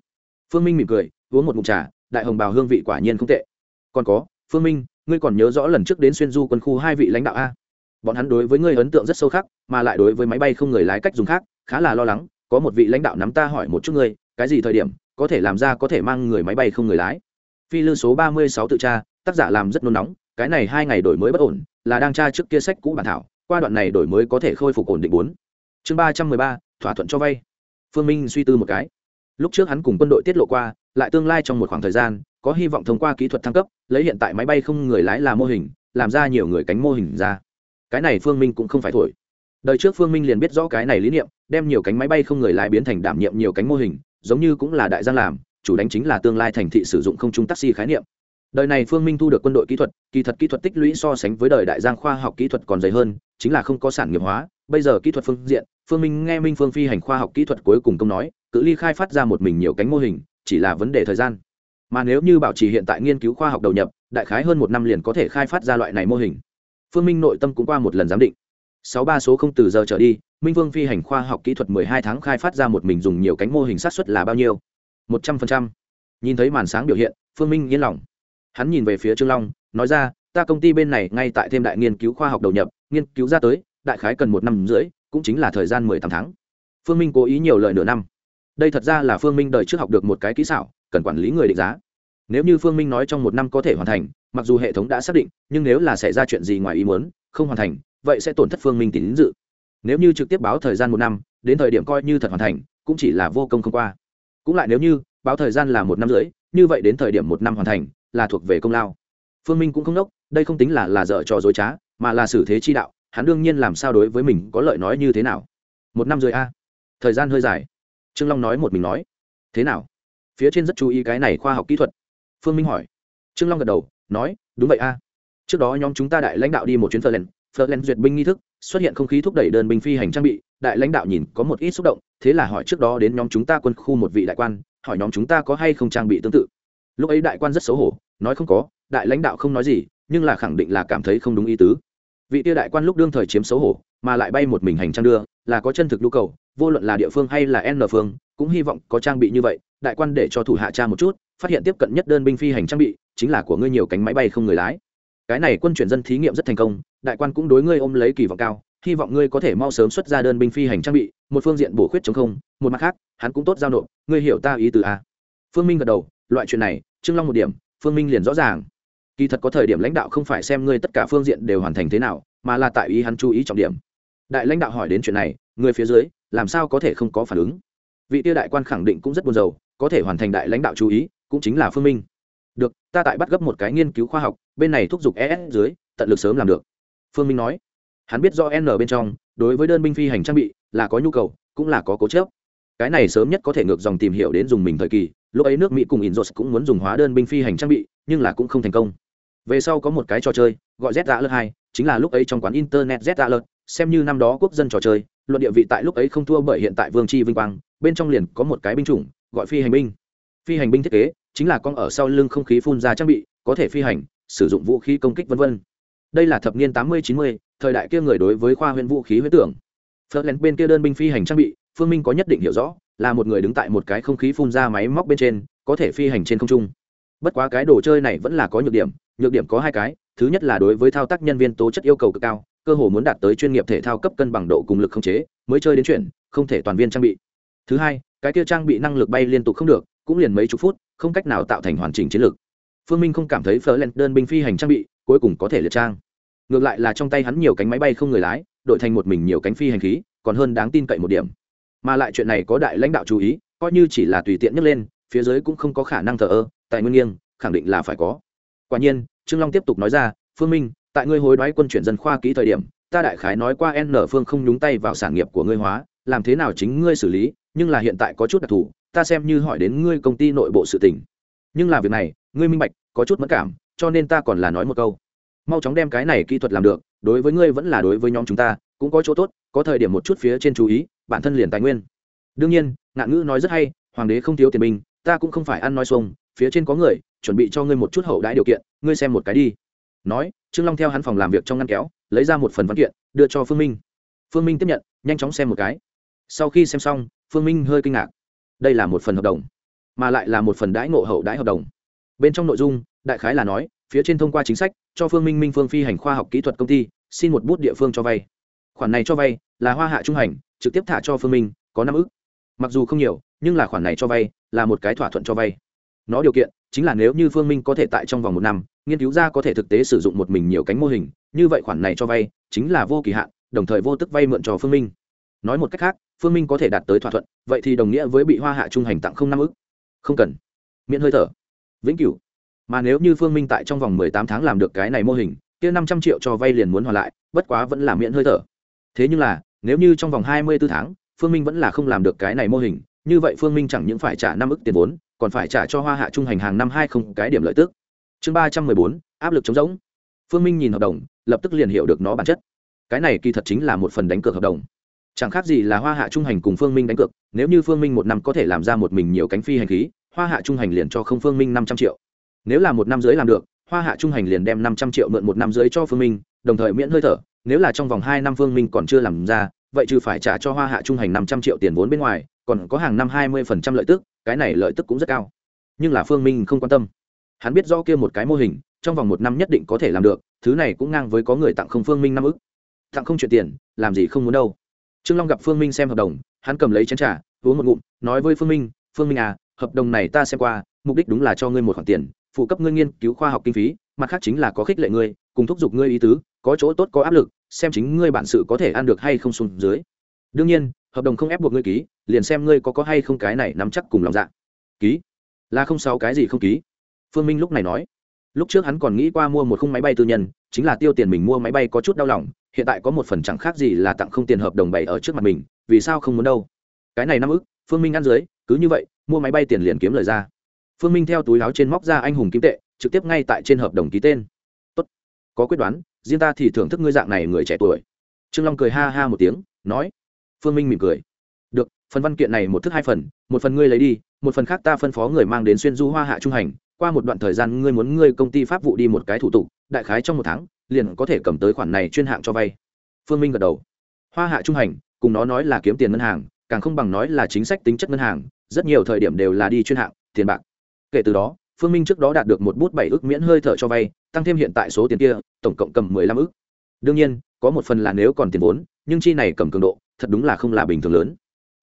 Phương minh mỉm cười, uống một mụn trà, đại hồng bào hương vị quả nhiên không tệ. Còn có, phương minh, ngươi còn nhớ rõ lần trước đến xuyên du quân khu hai vị lãnh đạo a? Bọn hắn đối với ngươi ấn tượng rất sâu khác mà lại đối với máy bay không người lái cách dùng khác, khá là lo lắng, có một vị lãnh đạo nắm ta hỏi một chút ngươi, cái gì thời điểm có thể làm ra có thể mang người máy bay không người lái? Phi lư số ba mươi sáu tự tra, tác giả làm rất nôn nóng, cái này hai ngày đổi mới bất ổn, là đang tra trước kia sách cũ bản thảo, qua đoạn này đổi mới có thể khôi phục ổn định bốn. Chương ba trăm mười ba, thỏa thuận cho vay. Phương minh suy tư một cái. Lúc trước hắn cùng quân đội tiết lộ qua, lại tương lai trong một khoảng thời gian, có hy vọng thông qua kỹ thuật thăng cấp, lấy hiện tại máy bay không người lái là mô hình, làm ra nhiều người cánh mô hình ra cái này phương minh cũng không phải thổi. Đời trước phương minh liền biết rõ cái này lý niệm, đem nhiều cánh máy bay không người lái biến thành đảm nhiệm nhiều cánh mô hình, giống như cũng là đại giang làm, chủ đánh chính là tương lai thành thị sử dụng không trung taxi khái niệm. Đời này phương minh thu được quân đội kỹ thuật, kỳ thật kỹ thuật tích lũy so sánh với đời đại giang khoa học kỹ thuật còn dày hơn, chính là không có sản nghiệp hóa. Bây giờ kỹ thuật phương diện, phương minh nghe minh phương phi hành khoa học kỹ thuật cuối cùng công nói, cự ly khai phát ra một mình nhiều cánh mô hình, chỉ là vấn đề thời gian. Mà nếu như bảo trì hiện tại nghiên cứu khoa học đầu nhập, đại khái hơn một năm liền có thể khai phát ra loại này mô hình phương minh nội tâm cũng qua một lần giám định. Sáu ba số không từ giờ trở đi, minh vương phi hành khoa học kỹ thuật mười hai tháng khai phát ra một mình dùng nhiều cánh mô hình sát xuất là bao nhiêu? Một trăm phần trăm. Nhìn thấy màn sáng biểu hiện, phương minh yên lòng. Hắn nhìn về phía trương long, nói ra, ta công ty bên này ngay tại thêm đại nghiên cứu khoa học đầu nhập, nghiên cứu ra tới, đại khái cần một năm rưỡi, cũng chính là thời gian mười tám tháng. Phương minh cố ý nhiều lời nửa năm. Đây thật ra là phương minh đời trước học được một cái kỹ xảo, cần quản lý người định giá nếu như phương minh nói trong một năm có thể hoàn thành, mặc dù hệ thống đã xác định, nhưng nếu là xảy ra chuyện gì ngoài ý muốn, không hoàn thành, vậy sẽ tổn thất phương minh tín dự. Nếu như trực tiếp báo thời gian một năm, đến thời điểm coi như thật hoàn thành, cũng chỉ là vô công không qua. Cũng lại nếu như, báo thời gian là một năm rưỡi, như vậy đến thời điểm một năm hoàn thành, là thuộc về công lao. Phương minh cũng không đốc, đây không tính là là dở trò dối trá, mà là xử thế chi đạo, hắn đương nhiên làm sao đối với mình có lợi nói như thế nào. Một năm rưỡi a. Thời gian hơi dài. Trương long nói một mình nói. Thế nào? Phía trên rất chú ý cái này khoa học kỹ thuật phương minh hỏi trương long gật đầu nói đúng vậy a trước đó nhóm chúng ta đại lãnh đạo đi một chuyến Ferland, Ferland duyệt binh nghi thức, xuất hiện không khí thúc đẩy đơn binh phi hành trang bị, đại lãnh đạo nhìn có một ít xúc động, thế là hỏi trước đó đến nhóm chúng ta quân khu một vị đại quan, hỏi nhóm chúng ta có hay không trang bị tương tự. Lúc ấy đại quan rất xấu hổ, nói không có, đại lãnh đạo không nói gì, nhưng là khẳng định là cảm thấy không đúng ý tứ. Vị tiêu đại quan lúc đương thời chiếm xấu hổ, mà lại bay một mình hành trang đưa, là có chân thực nhu cầu, vô luận là địa phương hay là N phương, cũng hy vọng có trang bị như vậy, đại quan để cho thủ hạ tra một chút, phát hiện tiếp cận nhất đơn binh phi hành trang bị, chính là của ngươi nhiều cánh máy bay không người lái. Cái này quân chuyển dân thí nghiệm rất thành công đại quan cũng đối ngươi ôm lấy kỳ vọng cao hy vọng ngươi có thể mau sớm xuất ra đơn binh phi hành trang bị một phương diện bổ khuyết chống không một mặt khác hắn cũng tốt giao nộp ngươi hiểu ta ý từ a. Phương minh gật đầu loại chuyện này trương long một điểm phương minh liền rõ ràng. Kỳ thật có thời điểm lãnh đạo không phải xem ngươi tất cả phương diện đều hoàn thành thế nào mà là tại ý hắn chú ý trọng điểm. Đại lãnh đạo hỏi đến chuyện này người phía dưới làm sao có thể không có phản ứng? Vị tiêu đại quan khẳng định cũng rất buồn rầu có thể hoàn thành đại lãnh đạo chú ý cũng chính là phương minh. Được, ta tại bắt gấp một cái nghiên cứu khoa học, bên này thúc giục es dưới, tận lực sớm làm được. Phương minh nói. Hắn biết do n bên trong, đối với đơn binh phi hành trang bị, là có nhu cầu, cũng là có cố chớp cái này sớm nhất có thể ngược dòng tìm hiểu đến dùng mình thời kỳ, lúc ấy nước mỹ cùng inzos cũng muốn dùng hóa đơn binh phi hành trang bị, nhưng là cũng không thành công. Về sau có một cái trò chơi, gọi z dạ lợt hai, chính là lúc ấy trong quán internet z dạ lợt xem như năm đó quốc dân trò chơi, luận địa vị tại lúc ấy không thua bởi hiện tại vương tri vinh quang, bên trong liền có một cái binh chủng, gọi phi hành binh. Phi hành binh thiết kế chính là con ở sau lưng không khí phun ra trang bị, có thể phi hành, sử dụng vũ khí công kích vân vân. Đây là thập niên tám mươi, chín mươi, thời đại kia người đối với khoa huyện vũ khí huyết tưởng. Phớt bên kia đơn binh phi hành trang bị, phương minh có nhất định hiểu rõ, là một người đứng tại một cái không khí phun ra máy móc bên trên, có thể phi hành trên không trung. Bất quá cái đồ chơi này vẫn là có nhược điểm nhược điểm có hai cái, thứ nhất là đối với thao tác nhân viên tố chất yêu cầu cực cao, cơ hồ muốn đạt tới chuyên nghiệp thể thao cấp cân bằng độ cùng lực không chế, mới chơi đến chuyển không thể toàn viên trang bị. Thứ hai, cái kia trang bị năng lực bay liên tục không được, cũng liền mấy chục phút không cách nào tạo thành hoàn chỉnh chiến lược. Phương minh không cảm thấy phở len đơn binh phi hành trang bị cuối cùng có thể liệt trang. Ngược lại là trong tay hắn nhiều cánh máy bay không người lái, đội thành một mình nhiều cánh phi hành khí, còn hơn đáng tin cậy một điểm. Mà lại chuyện này có đại lãnh đạo chú ý, coi như chỉ là tùy tiện nhấc lên, phía dưới cũng không có khả năng thờ ơ, tại nguyên nghiêng, khẳng định là phải có. Quả nhiên, trương long tiếp tục nói ra, phương minh, tại ngươi hối đoái quân chuyển dân khoa kỹ thời điểm, ta đại khái nói qua n phương không nhúng tay vào sản nghiệp của ngươi hóa, làm thế nào chính ngươi xử lý, nhưng là hiện tại có chút đặc thù ta xem như hỏi đến ngươi công ty nội bộ sự tình. Nhưng là việc này, ngươi minh bạch, có chút mất cảm, cho nên ta còn là nói một câu. Mau chóng đem cái này kỹ thuật làm được, đối với ngươi vẫn là đối với nhóm chúng ta, cũng có chỗ tốt, có thời điểm một chút phía trên chú ý, bản thân liền tài nguyên. Đương nhiên, ngạn ngữ nói rất hay, hoàng đế không thiếu tiền binh, ta cũng không phải ăn nói xuông, phía trên có người, chuẩn bị cho ngươi một chút hậu đãi điều kiện, ngươi xem một cái đi. Nói, trương long theo hắn phòng làm việc trong ngăn kéo, lấy ra một phần văn kiện, đưa cho phương minh. Phương minh tiếp nhận, nhanh chóng xem một cái. Sau khi xem xong, phương minh hơi kinh ngạc đây là một phần hợp đồng, mà lại là một phần đãi ngộ hậu đãi hợp đồng. Bên trong nội dung, đại khái là nói, phía trên thông qua chính sách, cho phương minh minh phương phi hành khoa học kỹ thuật công ty, xin một bút địa phương cho vay. Khoản này cho vay là hoa hạ trung hành, trực tiếp thả cho phương minh, có năm ức. Mặc dù không nhiều, nhưng là khoản này cho vay là một cái thỏa thuận cho vay. Nó điều kiện chính là nếu như phương minh có thể tại trong vòng một năm, nghiên cứu ra có thể thực tế sử dụng một mình nhiều cánh mô hình, như vậy khoản này cho vay chính là vô kỳ hạn, đồng thời vô tức vay mượn cho phương minh nói một cách khác, phương minh có thể đạt tới thỏa thuận, vậy thì đồng nghĩa với bị hoa hạ trung hành tặng không năm ức. Không cần. Miễn hơi thở. Vĩnh cửu. Mà nếu như phương minh tại trong vòng mười tám tháng làm được cái này mô hình, kia năm trăm triệu cho vay liền muốn hoàn lại, bất quá vẫn là miễn hơi thở. Thế nhưng là, nếu như trong vòng hai mươi b ố tháng, phương minh vẫn là không làm được cái này mô hình, như vậy phương minh chẳng những phải trả năm ức tiền vốn, còn phải trả cho hoa hạ trung hành hàng năm hai không cái điểm lợi tức. Chương ba trăm mười bốn, áp lực chống giống phương minh nhìn hợp đồng, lập tức liền hiểu được nó bản chất. Cái này kỳ thật chính là một phần đánh cược hợp đồng chẳng khác gì là hoa hạ trung hành cùng phương minh đánh cược, nếu như phương minh một năm có thể làm ra một mình nhiều cánh phi hành khí, hoa hạ trung hành liền cho không phương minh năm trăm triệu. Nếu là một năm dưới làm được, hoa hạ trung hành liền đem năm trăm triệu mượn một năm dưới cho phương minh, đồng thời miễn hơi thở, nếu là trong vòng hai năm phương minh còn chưa làm ra, vậy trừ phải trả cho hoa hạ trung hành năm trăm triệu tiền vốn bên ngoài, còn có hàng năm hai mươi phần trăm lợi tức, cái này lợi tức cũng rất cao. Nhưng là phương minh không quan tâm. Hắn biết do kia một cái mô hình, trong vòng một năm nhất định có thể làm được, thứ này cũng ngang với có người tặng không phương minh năm ức. Tặng không chuyện tiền, làm gì không muốn đâu trương long gặp phương minh xem hợp đồng, hắn cầm lấy chén t r à uống một ngụm, nói với phương minh phương minh à hợp đồng này ta xem qua, mục đích đúng là cho ngươi một khoản tiền, phụ cấp ngươi nghiên cứu khoa học kinh phí, mặt khác chính là có khích lệ ngươi, cùng thúc giục ngươi ý tứ, có chỗ tốt có áp lực, xem chính ngươi bản sự có thể ăn được hay không xuống dưới. Đương nhiên, hợp đồng không ép buộc ngươi ký, liền xem ngươi có có hay không cái này nắm chắc cùng lòng dạ. Ký? Là không sáu cái gì không ký? Phương minh lúc này nói. Lúc trước hắn còn nghĩ qua mua một khung máy bay tư nhân, chính là tiêu tiền mình mua máy bay có chút đau lòng hiện tại có một phần chẳng khác gì là tặng không tiền hợp đồng bày ở trước mặt mình, vì sao không muốn đâu? Cái này năm ức, phương minh ăn dưới, cứ như vậy, mua máy bay tiền liền kiếm lời ra. Phương minh theo túi láo trên móc ra anh hùng kim tệ, trực tiếp ngay tại trên hợp đồng ký tên. Tốt. có quyết đoán, riêng ta thì thưởng thức ngươi dạng này người trẻ tuổi. Trương long cười ha ha một tiếng, nói. Phương minh mỉm cười. Được, phần văn kiện này một thức hai phần, một phần ngươi lấy đi, một phần khác ta phân phó người mang đến xuyên du hoa hạ trung hành. Qua một đoạn thời gian, ngươi muốn ngươi công ty pháp vụ đi một cái thủ tục, đại khái trong một tháng liền có thể cầm tới khoản này chuyên hạng cho vay. Phương minh gật đầu. Hoa hạ trung hành, cùng nó nói là kiếm tiền ngân hàng, càng không bằng nói là chính sách tính chất ngân hàng, rất nhiều thời điểm đều là đi chuyên hạng, tiền bạc. Kể từ đó, phương minh trước đó đạt được một bút bảy ước miễn hơi thở cho vay, tăng thêm hiện tại số tiền kia, tổng cộng cầm mười lăm ước. Đương nhiên, có một phần là nếu còn tiền vốn, nhưng chi này cầm cường độ, thật đúng là không là bình thường lớn.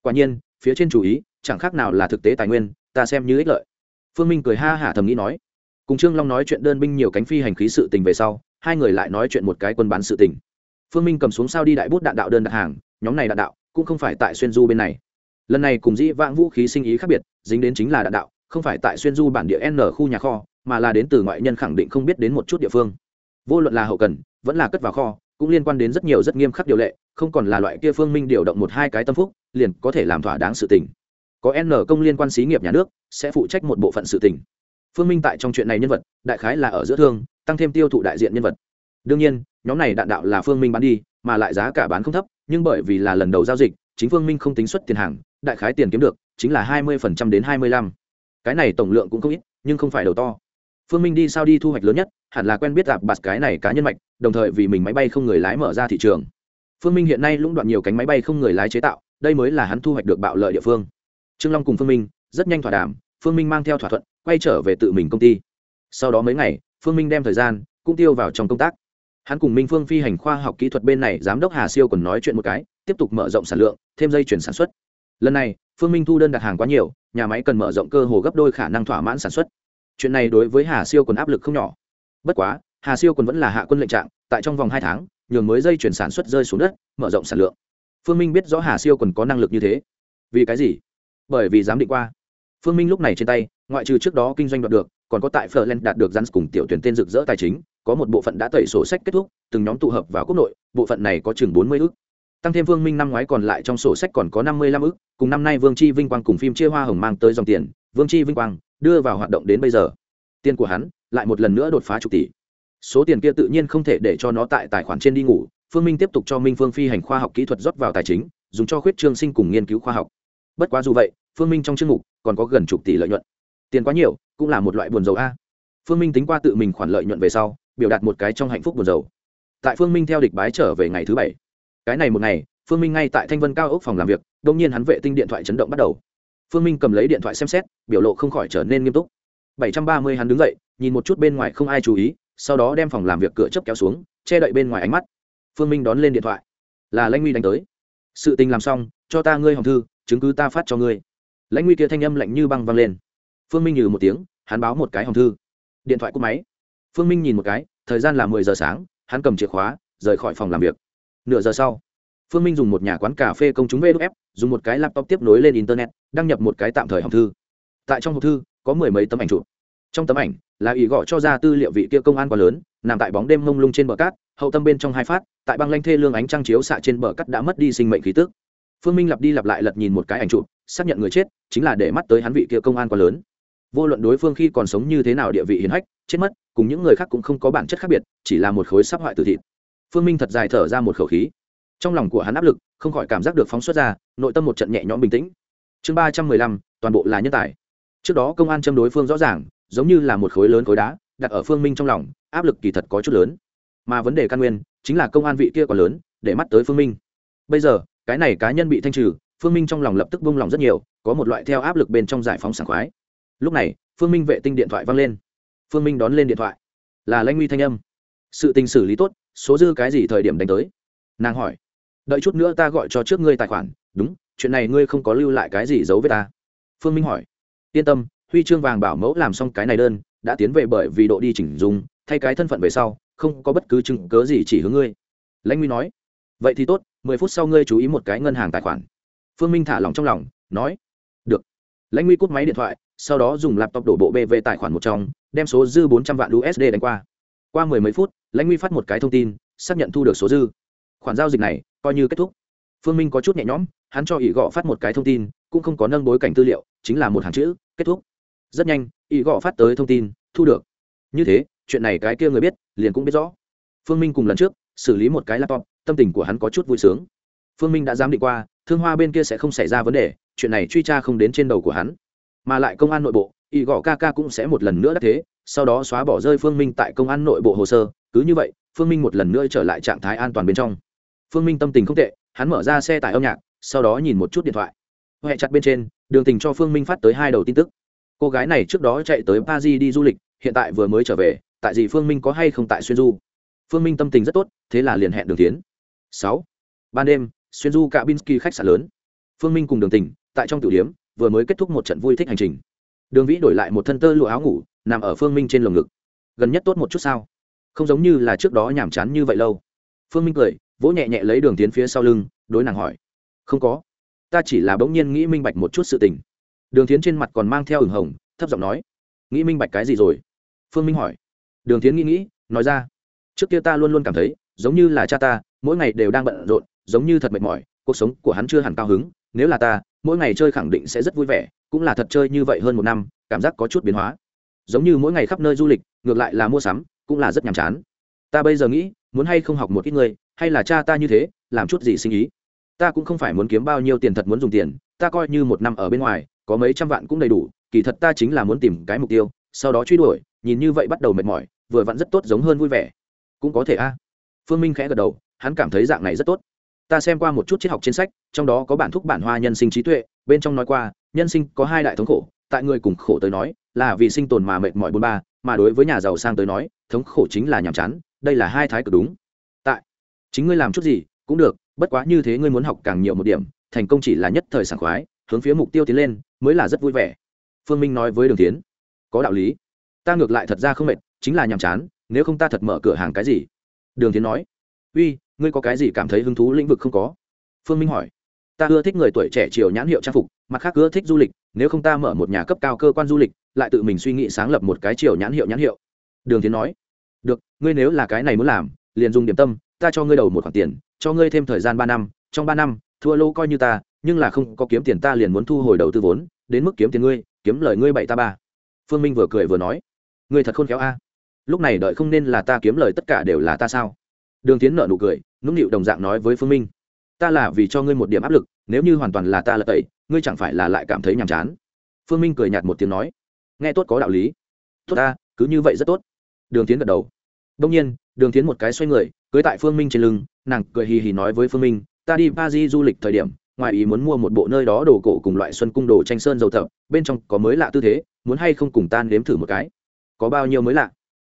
Quả nhiên, phía trên chú ý, chẳng khác nào là thực tế tài nguyên, ta xem như ích lợi. Phương minh cười ha hả thầm nghĩ nói. Cùng trương long nói chuyện đơn binh nhiều cánh phi hành khí sự tình về sau hai người lại nói chuyện một cái quân bán sự tình. Phương minh cầm xuống sao đi đại bút đạn đạo đơn đặt hàng, nhóm này đạn đạo cũng không phải tại xuyên du bên này. Lần này cùng dĩ vãng vũ khí sinh ý khác biệt, dính đến chính là đạn đạo, không phải tại xuyên du bản địa n khu nhà kho, mà là đến từ ngoại nhân khẳng định không biết đến một chút địa phương. Vô luận là hậu cần, vẫn là cất vào kho, cũng liên quan đến rất nhiều rất nghiêm khắc điều lệ, không còn là loại kia phương minh điều động một hai cái tâm phúc, liền có thể làm thỏa đáng sự tình. Có n công liên quan xí nghiệp nhà nước, sẽ phụ trách một bộ phận sự tình phương minh tại trong chuyện này nhân vật, đại khái là ở giữa thương, tăng thêm tiêu thụ đại diện nhân vật. Đương nhiên, nhóm này đạn đạo là phương minh bán đi, mà lại giá cả bán không thấp, nhưng bởi vì là lần đầu giao dịch, chính phương minh không tính xuất tiền hàng, đại khái tiền kiếm được, chính là hai mươi đến hai mươi lăm. Cái này tổng lượng cũng không ít, nhưng không phải đầu to. Phương minh đi sao đi thu hoạch lớn nhất, hẳn là quen biết đạp bạt cái này cá nhân mạch, đồng thời vì mình máy bay không người lái mở ra thị trường. Phương minh hiện nay lũng đoạn nhiều cánh máy bay không người lái chế tạo, đây mới là hắn thu hoạch được bạo lợi địa phương. Trương long cùng phương minh, rất nhanh thỏa đàm, phương minh mang theo thỏa thuận quay trở về tự mình công ty. Sau đó mấy ngày, phương minh đem thời gian cũng tiêu vào trong công tác. Hắn cùng minh phương phi hành khoa học kỹ thuật bên này, giám đốc hà siêu còn nói chuyện một cái, tiếp tục mở rộng sản lượng, thêm dây chuyển sản xuất. Lần này, phương minh thu đơn đặt hàng quá nhiều, nhà máy cần mở rộng cơ hồ gấp đôi khả năng thỏa mãn sản xuất. Chuyện này đối với hà siêu còn áp lực không nhỏ. Bất quá, hà siêu còn vẫn là hạ quân lệnh trạng, tại trong vòng hai tháng, nhường mới dây chuyển sản xuất rơi xuống đất, mở rộng sản lượng. Phương minh biết rõ hà siêu còn có năng lực như thế. Vì cái gì? Bởi vì giám định qua phương minh lúc này trên tay ngoại trừ trước đó kinh doanh đoạt được còn có tại Ferland đạt được rắn cùng tiểu tuyển tên rực rỡ tài chính, có một bộ phận đã tẩy sổ sách kết thúc, từng nhóm tụ hợp vào quốc nội, bộ phận này có chừng 40 ức. Tăng thêm Vương Minh năm ngoái còn lại trong sổ sách còn có 55 ức, cùng năm nay Vương Chi Vinh Quang cùng phim chia hoa hồng mang tới dòng tiền, Vương Chi Vinh Quang đưa vào hoạt động đến bây giờ. Tiền của hắn lại một lần nữa đột phá chục tỷ. Số tiền kia tự nhiên không thể để cho nó tại tài khoản trên đi ngủ, Phương Minh tiếp tục cho Minh Phương phi hành khoa học kỹ thuật rót vào tài chính, dùng cho khuyết trương sinh cùng nghiên cứu khoa học. Bất quá dù vậy, Phương Minh trong chương mục còn có gần chục tỷ lợi nhuận. Tiền quá nhiều, cũng là một loại buồn dầu a. Phương minh tính qua tự mình khoản lợi nhuận về sau, biểu đạt một cái trong hạnh phúc buồn dầu tại phương minh theo địch bái trở về ngày thứ bảy. Cái này một ngày, phương minh ngay tại thanh vân cao ốc phòng làm việc đông nhiên hắn vệ tinh điện thoại chấn động bắt đầu. Phương minh cầm lấy điện thoại xem xét, biểu lộ không khỏi trở nên nghiêm túc. bảy trăm ba mươi hắn đứng dậy, nhìn một chút bên ngoài không ai chú ý, sau đó đem phòng làm việc cửa chấp kéo xuống, che đậy bên ngoài ánh mắt. Phương minh đón lên điện thoại. Là lãnh huy đánh tới. Sự tình làm xong, cho ta ngươi hòng thư, chứng cứ ta phát cho ngươi lãnh nguy kia thanh âm lạnh như băng văng lên. Phương minh nhừ một tiếng, hắn báo một cái hòm thư. Điện thoại cúp máy. Phương minh nhìn một cái, thời gian là mười giờ sáng, hắn cầm chìa khóa, rời khỏi phòng làm việc. Nửa giờ sau, phương minh dùng một nhà quán cà phê công chúng vf dùng một cái laptop tiếp nối lên internet, đăng nhập một cái tạm thời hòm thư. Tại trong hộp thư, có mười mấy tấm ảnh chụp. Trong tấm ảnh, là ý gọi cho ra tư liệu vị kia công an quá lớn, nằm tại bóng đêm mông lung trên bờ cát, hậu tâm bên trong hai phát, tại băng lanh thê lương ánh trăng chiếu xạ trên bờ cát đã mất đi sinh mệnh khí tức phương minh lặp đi lặp lại lật nhìn một cái ảnh chụp, xác nhận người chết chính là để mắt tới hắn vị kia công an quá lớn. Vô luận đối phương khi còn sống như thế nào địa vị hiền hách, chết mất, cùng những người khác cũng không có bản chất khác biệt, chỉ là một khối sắp hoại từ thịt. Phương minh thật dài thở ra một khẩu khí. Trong lòng của hắn áp lực, không khỏi cảm giác được phóng xuất ra, nội tâm một trận nhẹ nhõm bình tĩnh. Chương ba trăm mười lăm, toàn bộ là nhân tài. Trước đó công an châm đối phương rõ ràng, giống như là một khối lớn khối đá, đặt ở phương minh trong lòng, áp lực kỳ thật có chút lớn. Mà vấn đề căn nguyên, chính là công an vị kia còn lớn, để mắt tới phương minh. Bây giờ cái này cá nhân bị thanh trừ, phương minh trong lòng lập tức bung lòng rất nhiều, có một loại theo áp lực bên trong giải phóng sảng khoái. Lúc này, phương minh vệ tinh điện thoại văng lên. Phương minh đón lên điện thoại. Là lanh nguy thanh âm. Sự tình xử lý tốt, số dư cái gì thời điểm đánh tới? Nàng hỏi. Đợi chút nữa ta gọi cho trước ngươi tài khoản, đúng, chuyện này ngươi không có lưu lại cái gì giấu với ta. Phương minh hỏi. Yên tâm, huy chương vàng bảo mẫu làm xong cái này đơn, đã tiến về bởi vì độ đi chỉnh dùng thay cái thân phận về sau, không có bất cứ chứng cớ gì chỉ hướng ngươi. Lãnh nguy nói. Vậy thì tốt mười phút sau ngươi chú ý một cái ngân hàng tài khoản. Phương minh thả lòng trong lòng, nói, được. Lãnh nguy cút máy điện thoại, sau đó dùng laptop đổ bộ bv tài khoản một trong, đem số dư bốn trăm vạn usd đánh qua. Qua mười mấy phút, lãnh nguy phát một cái thông tin, xác nhận thu được số dư. Khoản giao dịch này coi như kết thúc. Phương minh có chút nhẹ nhõm, hắn cho ỷ gọ phát một cái thông tin, cũng không có nâng bối cảnh tư liệu, chính là một hàng chữ, kết thúc. Rất nhanh, ỷ gọ phát tới thông tin, thu được. Như thế, chuyện này cái kia người biết, liền cũng biết rõ. Phương minh cùng lần trước, xử lý một cái laptop tâm tình của hắn có chút vui sướng. Phương minh đã dám định qua, thương hoa bên kia sẽ không xảy ra vấn đề, chuyện này truy tra không đến trên đầu của hắn. Mà lại công an nội bộ, y gõ ca ca cũng sẽ một lần nữa đắc thế, sau đó xóa bỏ rơi phương minh tại công an nội bộ hồ sơ. Cứ như vậy, phương minh một lần nữa trở lại trạng thái an toàn bên trong. Phương minh tâm tình không tệ, hắn mở ra xe tải âm nhạc, sau đó nhìn một chút điện thoại. Huệ chặt bên trên, đường tình cho phương minh phát tới hai đầu tin tức. Cô gái này trước đó chạy tới paris đi du lịch, hiện tại vừa mới trở về, tại gì phương minh có hay không tại xuyên du? Phương minh tâm tình rất tốt, thế là liền hẹn đường tiến sáu. Ban đêm, xuyên du cả binsky khách sạn lớn. Phương minh cùng đường tình, tại trong tiểu điếm, vừa mới kết thúc một trận vui thích hành trình. Đường vĩ đổi lại một thân tơ lụa áo ngủ, nằm ở phương minh trên lồng ngực. Gần nhất tốt một chút sao? Không giống như là trước đó nhàm chán như vậy lâu. Phương minh cười, vỗ nhẹ nhẹ lấy đường tiến phía sau lưng, đối nàng hỏi. Không có. Ta chỉ là bỗng nhiên nghĩ minh bạch một chút sự tình. Đường tiến trên mặt còn mang theo ửng hồng, thấp giọng nói. Nghĩ minh bạch cái gì rồi? Phương minh hỏi. Đường tiến nghĩ nghĩ, nói ra. Trước kia ta luôn luôn cảm thấy giống như là cha ta, mỗi ngày đều đang bận rộn, giống như thật mệt mỏi, cuộc sống của hắn chưa hẳn cao hứng, nếu là ta, mỗi ngày chơi khẳng định sẽ rất vui vẻ, cũng là thật chơi như vậy hơn một năm, cảm giác có chút biến hóa. Giống như mỗi ngày khắp nơi du lịch, ngược lại là mua sắm, cũng là rất nhàm chán. Ta bây giờ nghĩ, muốn hay không học một ít người, hay là cha ta như thế, làm chút gì sinh ý? Ta cũng không phải muốn kiếm bao nhiêu tiền thật muốn dùng tiền, ta coi như một năm ở bên ngoài, có mấy trăm vạn cũng đầy đủ, kỳ thật ta chính là muốn tìm cái mục tiêu, sau đó truy đuổi, nhìn như vậy bắt đầu mệt mỏi, vừa vặn rất tốt giống hơn vui vẻ. Cũng có thể a phương minh khẽ gật đầu, hắn cảm thấy dạng này rất tốt. Ta xem qua một chút triết học trên sách, trong đó có bản thúc bản hoa nhân sinh trí tuệ, bên trong nói qua, nhân sinh có hai đại thống khổ, tại người cùng khổ tới nói, là vì sinh tồn mà mệt mỏi bôn ba, mà đối với nhà giàu sang tới nói, thống khổ chính là nhàm chán, đây là hai thái cực đúng. Tại, chính ngươi làm chút gì, cũng được, bất quá như thế ngươi muốn học càng nhiều một điểm, thành công chỉ là nhất thời sảng khoái, hướng phía mục tiêu tiến lên, mới là rất vui vẻ. Phương minh nói với đường tiến, có đạo lý. Ta ngược lại thật ra không mệt, chính là nhàm chán, nếu không ta thật mở cửa hàng cái gì? Đường tiến nói, uy, ngươi có cái gì cảm thấy hứng thú lĩnh vực không có? Phương minh hỏi, ta ưa thích người tuổi trẻ chiều nhãn hiệu trang phục, mặt khác ưa thích du lịch, nếu không ta mở một nhà cấp cao cơ quan du lịch, lại tự mình suy nghĩ sáng lập một cái chiều nhãn hiệu nhãn hiệu. Đường tiến nói, được, ngươi nếu là cái này muốn làm, liền dùng điểm tâm, ta cho ngươi đầu một khoản tiền, cho ngươi thêm thời gian ba năm, trong ba năm, thua lô coi như ta, nhưng là không có kiếm tiền ta liền muốn thu hồi đầu tư vốn, đến mức kiếm tiền ngươi, kiếm lời ngươi bảy ta ba. Phương minh vừa cười vừa nói, ngươi thật khôn khéo a lúc này đợi không nên là ta kiếm lời tất cả đều là ta sao? Đường tiến nợ nụ cười, nũng nịu đồng dạng nói với phương minh. Ta là vì cho ngươi một điểm áp lực, nếu như hoàn toàn là ta là tẩy, ngươi chẳng phải là lại cảm thấy nhàm chán. Phương minh cười nhạt một tiếng nói. Nghe tốt có đạo lý. Tốt ta, cứ như vậy rất tốt. Đường tiến gật đầu. Đông nhiên, đường tiến một cái xoay người, cưới tại phương minh trên lưng, nàng cười hì hì nói với phương minh, ta đi ba di du lịch thời điểm, ngoài ý muốn mua một bộ nơi đó đồ cổ cùng loại xuân cung đồ tranh sơn dầu thập, bên trong có mới lạ tư thế, muốn hay không cùng tan nếm thử một cái? Có bao nhiêu mới lạ?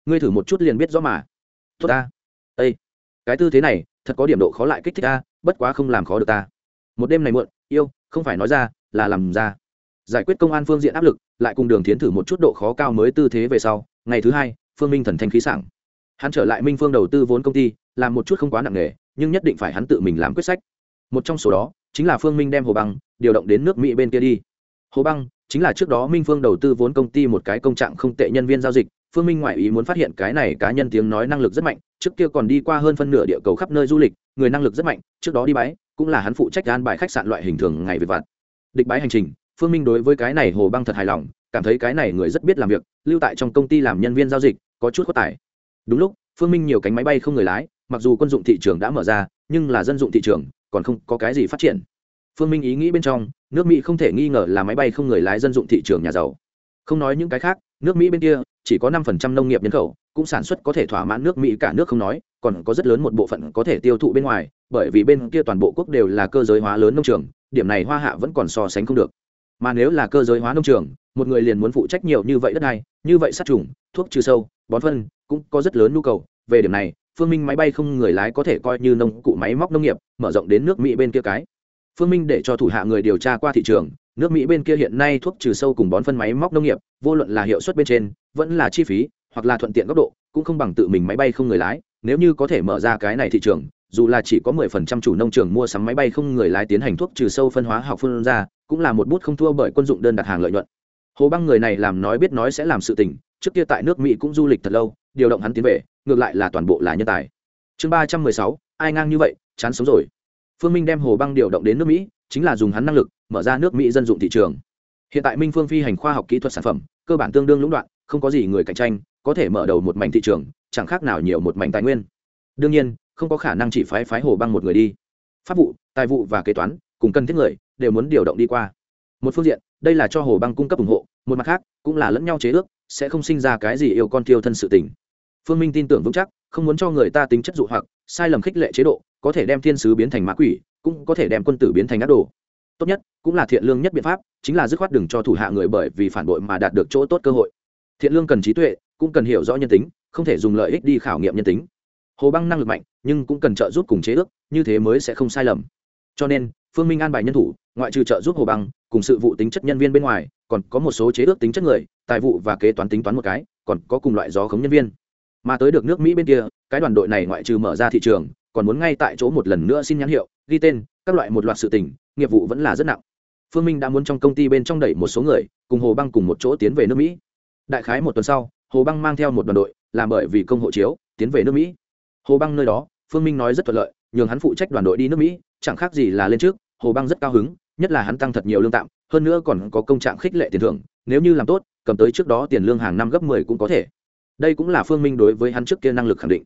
Ngươi thử một chút liền biết rõ mà. Tốt ta. Ây cái tư thế này, thật có điểm độ khó lại kích thích ta, bất quá không làm khó được ta. Một đêm này muộn, yêu, không phải nói ra, là làm ra. Giải quyết công an phương diện áp lực, lại cùng đường tiến thử một chút độ khó cao mới tư thế về sau, ngày thứ hai, phương minh thần thanh khí sảng. Hắn trở lại minh phương đầu tư vốn công ty, làm một chút không quá nặng nề, nhưng nhất định phải hắn tự mình làm quyết sách. Một trong số đó, chính là phương minh đem hồ băng điều động đến nước mỹ bên kia đi. Hồ băng chính là trước đó minh phương đầu tư vốn công ty một cái công trạng không tệ nhân viên giao dịch phương minh ngoại ý muốn phát hiện cái này cá nhân tiếng nói năng lực rất mạnh, trước kia còn đi qua hơn phân nửa địa cầu khắp nơi du lịch, người năng lực rất mạnh, trước đó đi bái, cũng là hắn phụ trách an bài khách sạn loại hình thường ngày về vặt. Địch bái hành trình, phương minh đối với cái này hồ băng thật hài lòng, cảm thấy cái này người rất biết làm việc, lưu tại trong công ty làm nhân viên giao dịch, có chút có tài. Đúng lúc, phương minh nhiều cánh máy bay không người lái, mặc dù quân dụng thị trường đã mở ra, nhưng là dân dụng thị trường, còn không có cái gì phát triển. Phương minh ý nghĩ bên trong, nước mỹ không thể nghi ngờ là máy bay không người lái dân dụng thị trường nhà giàu. Không nói những cái khác nước mỹ bên kia, chỉ có năm phần trăm nông nghiệp nhân khẩu, cũng sản xuất có thể thỏa mãn nước mỹ cả nước không nói, còn có rất lớn một bộ phận có thể tiêu thụ bên ngoài, bởi vì bên kia toàn bộ quốc đều là cơ giới hóa lớn nông trường, điểm này hoa hạ vẫn còn so sánh không được. Mà nếu là cơ giới hóa nông trường, một người liền muốn phụ trách nhiều như vậy đất này như vậy sát trùng, thuốc trừ sâu, bón phân, cũng có rất lớn nhu cầu. Về điểm này, phương minh máy bay không người lái có thể coi như nông cụ máy móc nông nghiệp, mở rộng đến nước mỹ bên kia cái. Phương minh để cho thủ hạ người điều tra qua thị trường nước mỹ bên kia hiện nay thuốc trừ sâu cùng bón phân máy móc nông nghiệp, vô luận là hiệu suất bên trên, vẫn là chi phí, hoặc là thuận tiện góc độ, cũng không bằng tự mình máy bay không người lái. Nếu như có thể mở ra cái này thị trường, dù là chỉ có 10% chủ nông trường mua sắm máy bay không người lái tiến hành thuốc trừ sâu phân hóa học phân ra, cũng là một bút không thua bởi quân dụng đơn đặt hàng lợi nhuận. Hồ băng người này làm nói biết nói sẽ làm sự tình, trước kia tại nước mỹ cũng du lịch thật lâu, điều động hắn tiến về, ngược lại là toàn bộ là nhân tài. Chương ba trăm mười sáu, ai ngang như vậy, chán sống rồi. Phương minh đem hồ băng điều động đến nước mỹ, chính là dùng hắn năng lực mở ra nước mỹ dân dụng thị trường. Hiện tại minh phương phi hành khoa học kỹ thuật sản phẩm, cơ bản tương đương lũng đoạn, không có gì người cạnh tranh, có thể mở đầu một mảnh thị trường, chẳng khác nào nhiều một mảnh tài nguyên. Đương nhiên, không có khả năng chỉ phái phái hồ băng một người đi. Pháp vụ, tài vụ và kế toán, cùng cần thiết người, đều muốn điều động đi qua. Một phương diện, đây là cho hồ băng cung cấp ủng hộ, một mặt khác, cũng là lẫn nhau chế ước, sẽ không sinh ra cái gì yêu con thiêu thân sự tình. Phương minh tin tưởng vững chắc, không muốn cho người ta tính chất dụ hoặc, sai lầm khích lệ chế độ, có thể đem thiên sứ biến thành mã quỷ, cũng có thể đem quân tử biến thành ác đồ tốt nhất, cũng là thiện lương nhất biện pháp, chính là dứt khoát đừng cho thủ hạ người bởi vì phản bội mà đạt được chỗ tốt cơ hội. Thiện lương cần trí tuệ, cũng cần hiểu rõ nhân tính, không thể dùng lợi ích đi khảo nghiệm nhân tính. Hồ băng năng lực mạnh, nhưng cũng cần trợ giúp cùng chế ước, như thế mới sẽ không sai lầm. Cho nên, phương minh an bài nhân thủ, ngoại trừ trợ giúp hồ băng, cùng sự vụ tính chất nhân viên bên ngoài, còn có một số chế ước tính chất người, tài vụ và kế toán tính toán một cái, còn có cùng loại gió khống nhân viên. Mà tới được nước mỹ bên kia, cái đoàn đội này ngoại trừ mở ra thị trường, còn muốn ngay tại chỗ một lần nữa xin nhãn hiệu, ghi tên, các loại một loạt sự tình nghiệp vụ vẫn là rất nặng. Phương minh đã muốn trong công ty bên trong đẩy một số người, cùng hồ băng cùng một chỗ tiến về nước mỹ. Đại khái một tuần sau, hồ băng mang theo một đoàn đội, làm bởi vì công hộ chiếu, tiến về nước mỹ. Hồ băng nơi đó, phương minh nói rất thuận lợi, nhường hắn phụ trách đoàn đội đi nước mỹ, chẳng khác gì là lên trước, hồ băng rất cao hứng, nhất là hắn tăng thật nhiều lương tạm, hơn nữa còn có công trạng khích lệ tiền thưởng, nếu như làm tốt, cầm tới trước đó tiền lương hàng năm gấp mười cũng có thể. Đây cũng là phương minh đối với hắn trước kia năng lực khẳng định.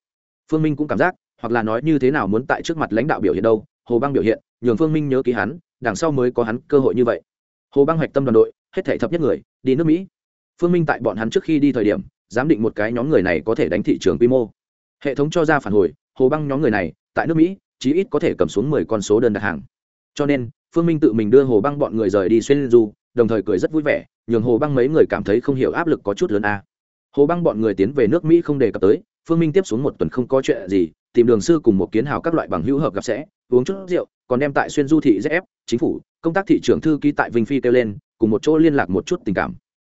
Phương minh cũng cảm giác, hoặc là nói như thế nào muốn tại trước mặt lãnh đạo biểu hiện đâu hồ băng biểu hiện, nhường phương minh nhớ ký hắn, đằng sau mới có hắn cơ hội như vậy. Hồ băng hoạch tâm đoàn đội, hết thể thập nhất người, đi nước mỹ. Phương minh tại bọn hắn trước khi đi thời điểm, giám định một cái nhóm người này có thể đánh thị trường quy mô. Hệ thống cho ra phản hồi, hồ băng nhóm người này, tại nước mỹ, chí ít có thể cầm xuống mười con số đơn đặt hàng. Cho nên, phương minh tự mình đưa hồ băng bọn người rời đi xuyên du, đồng thời cười rất vui vẻ, nhường hồ băng mấy người cảm thấy không hiểu áp lực có chút lớn a. Hồ băng bọn người tiến về nước mỹ không đề cập tới phương minh tiếp xuống một tuần không có chuyện gì, tìm đường sư cùng một kiến hào các loại bằng hữu hợp gặp sẽ, uống chút rượu, còn đem tại xuyên du thị zf chính phủ, công tác thị trưởng thư ký tại vinh phi kêu lên, cùng một chỗ liên lạc một chút tình cảm.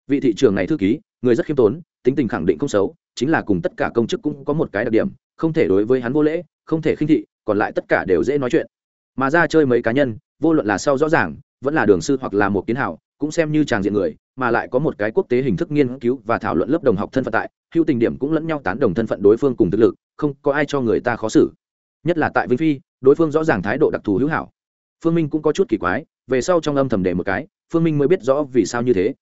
Vị thị trưởng này thư ký, người rất khiêm tốn, tính tình khẳng định không xấu, chính là cùng tất cả công chức cũng có một cái đặc điểm, không thể đối với hắn vô lễ, không thể khinh thị, còn lại tất cả đều dễ nói chuyện. Mà ra chơi mấy cá nhân, vô luận là sau rõ ràng, vẫn là đường sư hoặc là một kiến hảo cũng xem như tràng diện người mà lại có một cái quốc tế hình thức nghiên cứu và thảo luận lớp đồng học thân phận tại hữu tình điểm cũng lẫn nhau tán đồng thân phận đối phương cùng thực lực không có ai cho người ta khó xử. Nhất là tại vinh phi đối phương rõ ràng thái độ đặc thù hữu hảo. Phương minh cũng có chút kỳ quái về sau trong âm thầm để một cái phương minh mới biết rõ vì sao như thế.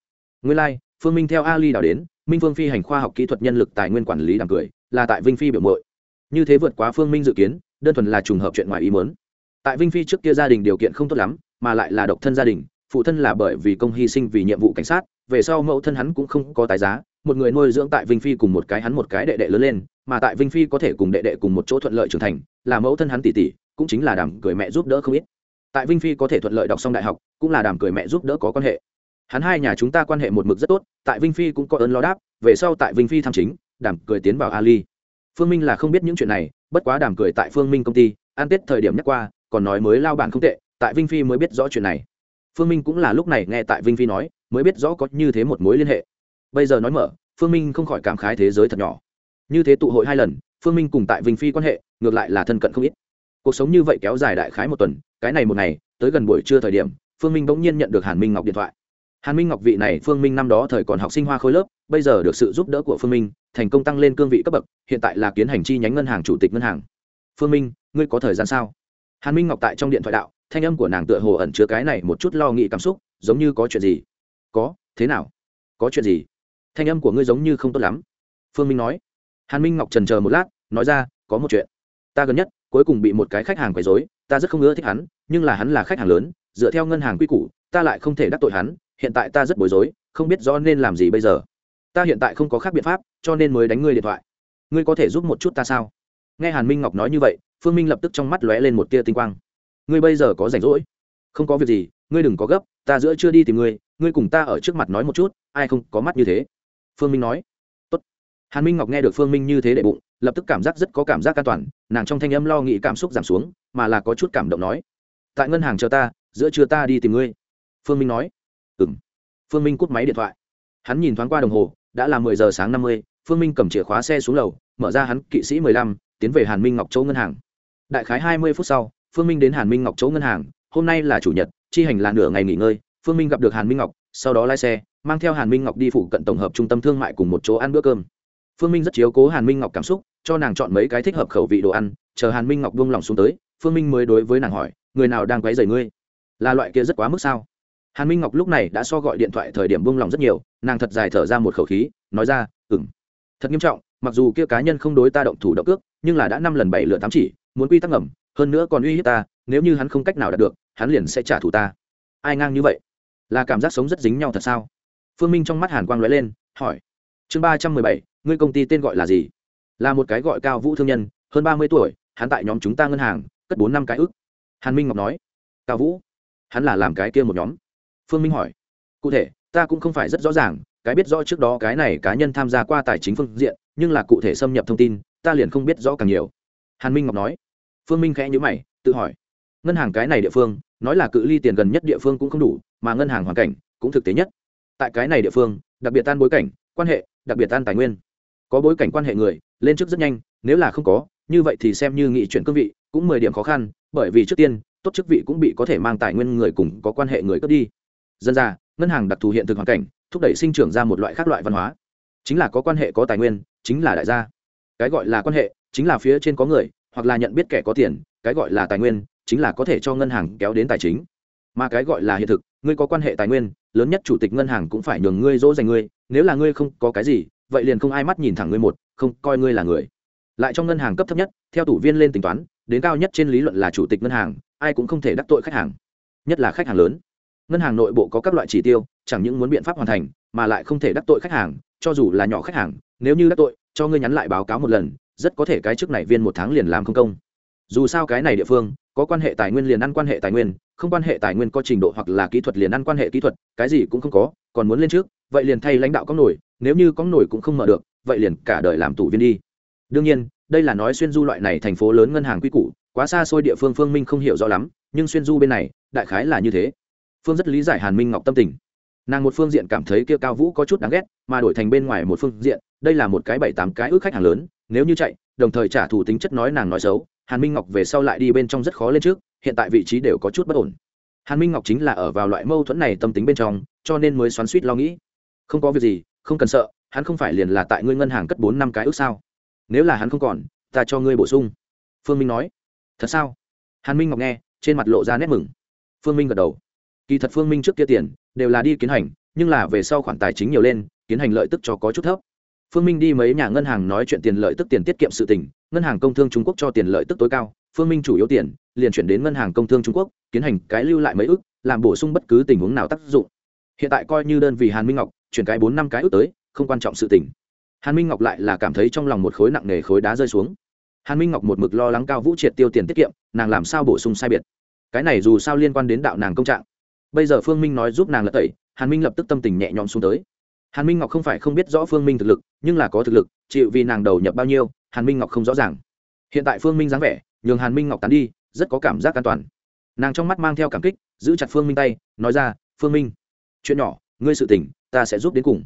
Nguyên lai、like, phương minh theo ali đào đến minh phương phi hành khoa học kỹ thuật nhân lực tài nguyên quản lý đàm cười là tại vinh phi biểu mội như thế vượt quá phương minh dự kiến đơn thuần là trùng hợp chuyện ngoài ý mớn tại vinh phi trước kia gia đình điều kiện không tốt lắm mà lại là độc thân gia đình phụ thân là bởi vì công hy sinh vì nhiệm vụ cảnh sát, về sau mẫu thân hắn cũng không có tái giá, một người nuôi dưỡng tại vinh phi cùng một cái hắn một cái đệ đệ lớn lên, mà tại vinh phi có thể cùng đệ đệ cùng một chỗ thuận lợi trưởng thành, là mẫu thân hắn tỷ tỷ, cũng chính là đàm cười mẹ giúp đỡ không ít. Tại vinh phi có thể thuận lợi đọc xong đại học, cũng là đàm cười mẹ giúp đỡ có quan hệ. Hắn hai nhà chúng ta quan hệ một mực rất tốt, tại vinh phi cũng có ơn lo đáp, về sau tại vinh phi tham chính, đàm cười tiến vào ali. Phương minh là không biết những chuyện này, bất quá đàm cười tại phương minh công ty an tết thời điểm nhắc qua, còn nói mới lao bản không tệ, tại vinh phi mới biết rõ chuyện này phương minh cũng là lúc này nghe tại vinh phi nói, mới biết rõ có như thế một mối liên hệ. Bây giờ nói mở, phương minh không khỏi cảm khái thế giới thật nhỏ. Như thế tụ hội hai lần, phương minh cùng tại vinh phi quan hệ, ngược lại là thân cận không ít. Cuộc sống như vậy kéo dài đại khái một tuần, cái này một ngày, tới gần buổi trưa thời điểm, phương minh bỗng nhiên nhận được hàn minh ngọc điện thoại. Hàn minh ngọc vị này phương minh năm đó thời còn học sinh hoa khối lớp, bây giờ được sự giúp đỡ của phương minh, thành công tăng lên cương vị cấp bậc, hiện tại là kiến hành chi nhánh ngân hàng chủ tịch ngân hàng. Phương minh, ngươi có thời gian sao? Hàn minh ngọc tại trong điện thoại đạo thanh âm của nàng tựa hồ ẩn chứa cái này một chút lo nghĩ cảm xúc, giống như có chuyện gì? Có, thế nào? Có chuyện gì? Thanh âm của ngươi giống như không tốt lắm. Phương minh nói. Hàn minh ngọc trần chờ một lát, nói ra, có một chuyện. Ta gần nhất, cuối cùng bị một cái khách hàng quấy dối ta rất không ưa thích hắn, nhưng là hắn là khách hàng lớn, dựa theo ngân hàng quy củ, ta lại không thể đắc tội hắn, hiện tại ta rất bối rối, không biết rõ nên làm gì bây giờ. Ta hiện tại không có khác biện pháp, cho nên mới đánh ngươi điện thoại. Ngươi có thể giúp một chút ta sao? Nghe hàn minh ngọc nói như vậy, phương minh lập tức trong mắt lóe lên một tia tinh quang ngươi bây giờ có rảnh rỗi. Không có việc gì, ngươi đừng có gấp, ta giữa chưa đi tìm ngươi ngươi cùng ta ở trước mặt nói một chút, ai không có mắt như thế. Phương minh nói. Tốt. hàn minh ngọc nghe được phương minh như thế để bụng, lập tức cảm giác rất có cảm giác an toàn, nàng trong thanh âm lo nghĩ cảm xúc giảm xuống, mà là có chút cảm động nói. Tại ngân hàng chờ ta, giữa trưa ta đi tìm ngươi. Phương minh nói. Ừ m phương minh cút máy điện thoại. Hắn nhìn thoáng qua đồng hồ, đã là mười giờ sáng năm mươi, phương minh cầm chìa khóa xe xuống lầu, mở ra hắn kỵ sĩ mười lăm, tiến về hàn minh ngọc châu ngân hàng. Đại khái hai mươi phút sau phương minh đến hàn minh ngọc chỗ ngân hàng, hôm nay là chủ nhật, chi hành là nửa ngày nghỉ ngơi, phương minh gặp được hàn minh ngọc, sau đó lái xe, mang theo hàn minh ngọc đi phụ cận tổng hợp trung tâm thương mại cùng một chỗ ăn bữa cơm. Phương minh rất chiếu cố hàn minh ngọc cảm xúc, cho nàng chọn mấy cái thích hợp khẩu vị đồ ăn, chờ hàn minh ngọc buông lòng xuống tới, phương minh mới đối với nàng hỏi, người nào đang quấy rầy ngươi? Là loại kia rất quá mức sao? Hàn minh ngọc lúc này đã so gọi điện thoại thời điểm buông lòng rất nhiều, nàng thật dài thở ra một khẩu khí, nói ra ừng thật nghiêm trọng, mặc dù kia cá nhân không đối ta động thủ động cước, nhưng là đã năm lần bảy lượt tám chỉ, muốn quy tắc ngầm hơn nữa còn uy hiếp ta, nếu như hắn không cách nào đạt được, hắn liền sẽ trả thù ta. Ai ngang như vậy? Là cảm giác sống rất dính nhau thật sao? Phương minh trong mắt hàn quang lóe lên, hỏi. Chương ba trăm mười bảy, ngươi công ty tên gọi là gì? Là một cái gọi cao vũ thương nhân, hơn ba mươi tuổi, hắn tại nhóm chúng ta ngân hàng, cất bốn năm cái ức. Hàn minh ngọc nói. Cao vũ? Hắn là làm cái kia một nhóm. Phương minh hỏi. Cụ thể, ta cũng không phải rất rõ ràng, cái biết rõ trước đó cái này cá nhân tham gia qua tài chính phương diện, nhưng là cụ thể xâm nhập thông tin, ta liền không biết rõ càng nhiều. Hàn minh ngọc nói phương minh khẽ nhữ mày, tự hỏi. Ngân hàng cái này địa phương, nói là cự ly tiền gần nhất địa phương cũng không đủ, mà ngân hàng hoàn cảnh cũng thực tế nhất. Tại cái này địa phương, đặc biệt tan bối cảnh, quan hệ, đặc biệt tan tài nguyên. Có bối cảnh quan hệ người, lên trước rất nhanh, nếu là không có, như vậy thì xem như nghị chuyển cương vị, cũng mười điểm khó khăn, bởi vì trước tiên, tốt chức vị cũng bị có thể mang tài nguyên người cùng có quan hệ người cướp đi. Dân ra, ngân hàng đặc thù hiện thực hoàn cảnh, thúc đẩy sinh trưởng ra một loại khác loại văn hóa. Chính là có quan hệ có tài nguyên, chính là đại gia. Cái gọi là quan hệ, chính là phía trên có người hoặc là nhận biết kẻ có tiền, cái gọi là tài nguyên chính là có thể cho ngân hàng kéo đến tài chính. Mà cái gọi là hiện thực, ngươi có quan hệ tài nguyên, lớn nhất chủ tịch ngân hàng cũng phải nhường ngươi dỗ dành ngươi, nếu là ngươi không có cái gì, vậy liền không ai mắt nhìn thẳng ngươi một, không coi ngươi là người. Lại trong ngân hàng cấp thấp nhất, theo tủ viên lên tính toán, đến cao nhất trên lý luận là chủ tịch ngân hàng, ai cũng không thể đắc tội khách hàng, nhất là khách hàng lớn. Ngân hàng nội bộ có các loại chỉ tiêu, chẳng những muốn biện pháp hoàn thành, mà lại không thể đắc tội khách hàng, cho dù là nhỏ khách hàng, nếu như đắc tội, cho ngươi nhắn lại báo cáo một lần rất có thể cái chức này viên một tháng liền làm không công. Dù sao cái này địa phương, có quan hệ tài nguyên liền ăn quan hệ tài nguyên, không quan hệ tài nguyên có trình độ hoặc là kỹ thuật liền ăn quan hệ kỹ thuật, cái gì cũng không có, còn muốn lên trước, vậy liền thay lãnh đạo có nổi, nếu như có nổi cũng không mở được, vậy liền cả đời làm tù viên đi. Đương nhiên, đây là nói xuyên du loại này thành phố lớn ngân hàng quy củ, quá xa xôi địa phương phương minh không hiểu rõ lắm, nhưng xuyên du bên này, đại khái là như thế. Phương rất lý giải hàn minh ngọc tâm tình. Nàng một phương diện cảm thấy kia cao vũ có chút đáng ghét, mà đổi thành bên ngoài một phương diện, đây là một cái bảy tám cái ước khách hàng lớn nếu như chạy, đồng thời trả thù tính chất nói nàng nói xấu, hàn minh ngọc về sau lại đi bên trong rất khó lên trước, hiện tại vị trí đều có chút bất ổn. Hàn minh ngọc chính là ở vào loại mâu thuẫn này tâm tính bên trong, cho nên mới xoắn suýt lo nghĩ. Không có việc gì, không cần sợ, hắn không phải liền là tại ngươi ngân hàng cất bốn năm cái ước sao? Nếu là hắn không còn, ta cho ngươi bổ sung. Phương minh nói. Thật sao? Hàn minh ngọc nghe, trên mặt lộ ra nét mừng. Phương minh gật đầu. Kỳ thật phương minh trước kia tiền, đều là đi kiến hành, nhưng là về sau khoản tài chính nhiều lên, kiến hành lợi tức cho có chút thấp phương minh đi mấy nhà ngân hàng nói chuyện tiền lợi tức tiền tiết kiệm sự tình ngân hàng công thương trung quốc cho tiền lợi tức tối cao phương minh chủ yếu tiền liền chuyển đến ngân hàng công thương trung quốc kiến hành cái lưu lại mấy ức, làm bổ sung bất cứ tình huống nào tác dụng. Hiện tại coi như đơn vì hàn minh ngọc chuyển cái bốn năm cái ức tới không quan trọng sự tình. Hàn minh ngọc lại là cảm thấy trong lòng một khối nặng nề khối đá rơi xuống. Hàn minh ngọc một mực lo lắng cao vũ triệt tiêu tiền tiết kiệm nàng làm sao bổ sung sai biệt? Cái này dù sao liên quan đến đạo nàng công trạng. Bây giờ phương minh nói giúp nàng là tẩy hàn minh lập tức tâm tình nhẹ nhõm xuống tới hàn minh ngọc không phải không biết rõ phương minh thực lực, nhưng là có thực lực, chịu vì nàng đầu nhập bao nhiêu, hàn minh ngọc không rõ ràng. Hiện tại phương minh dáng vẻ, nhường hàn minh ngọc tán đi, rất có cảm giác an toàn. Nàng trong mắt mang theo cảm kích, giữ chặt phương minh tay, nói ra, phương minh, chuyện nhỏ, ngươi sự tỉnh ta sẽ giúp đến cùng.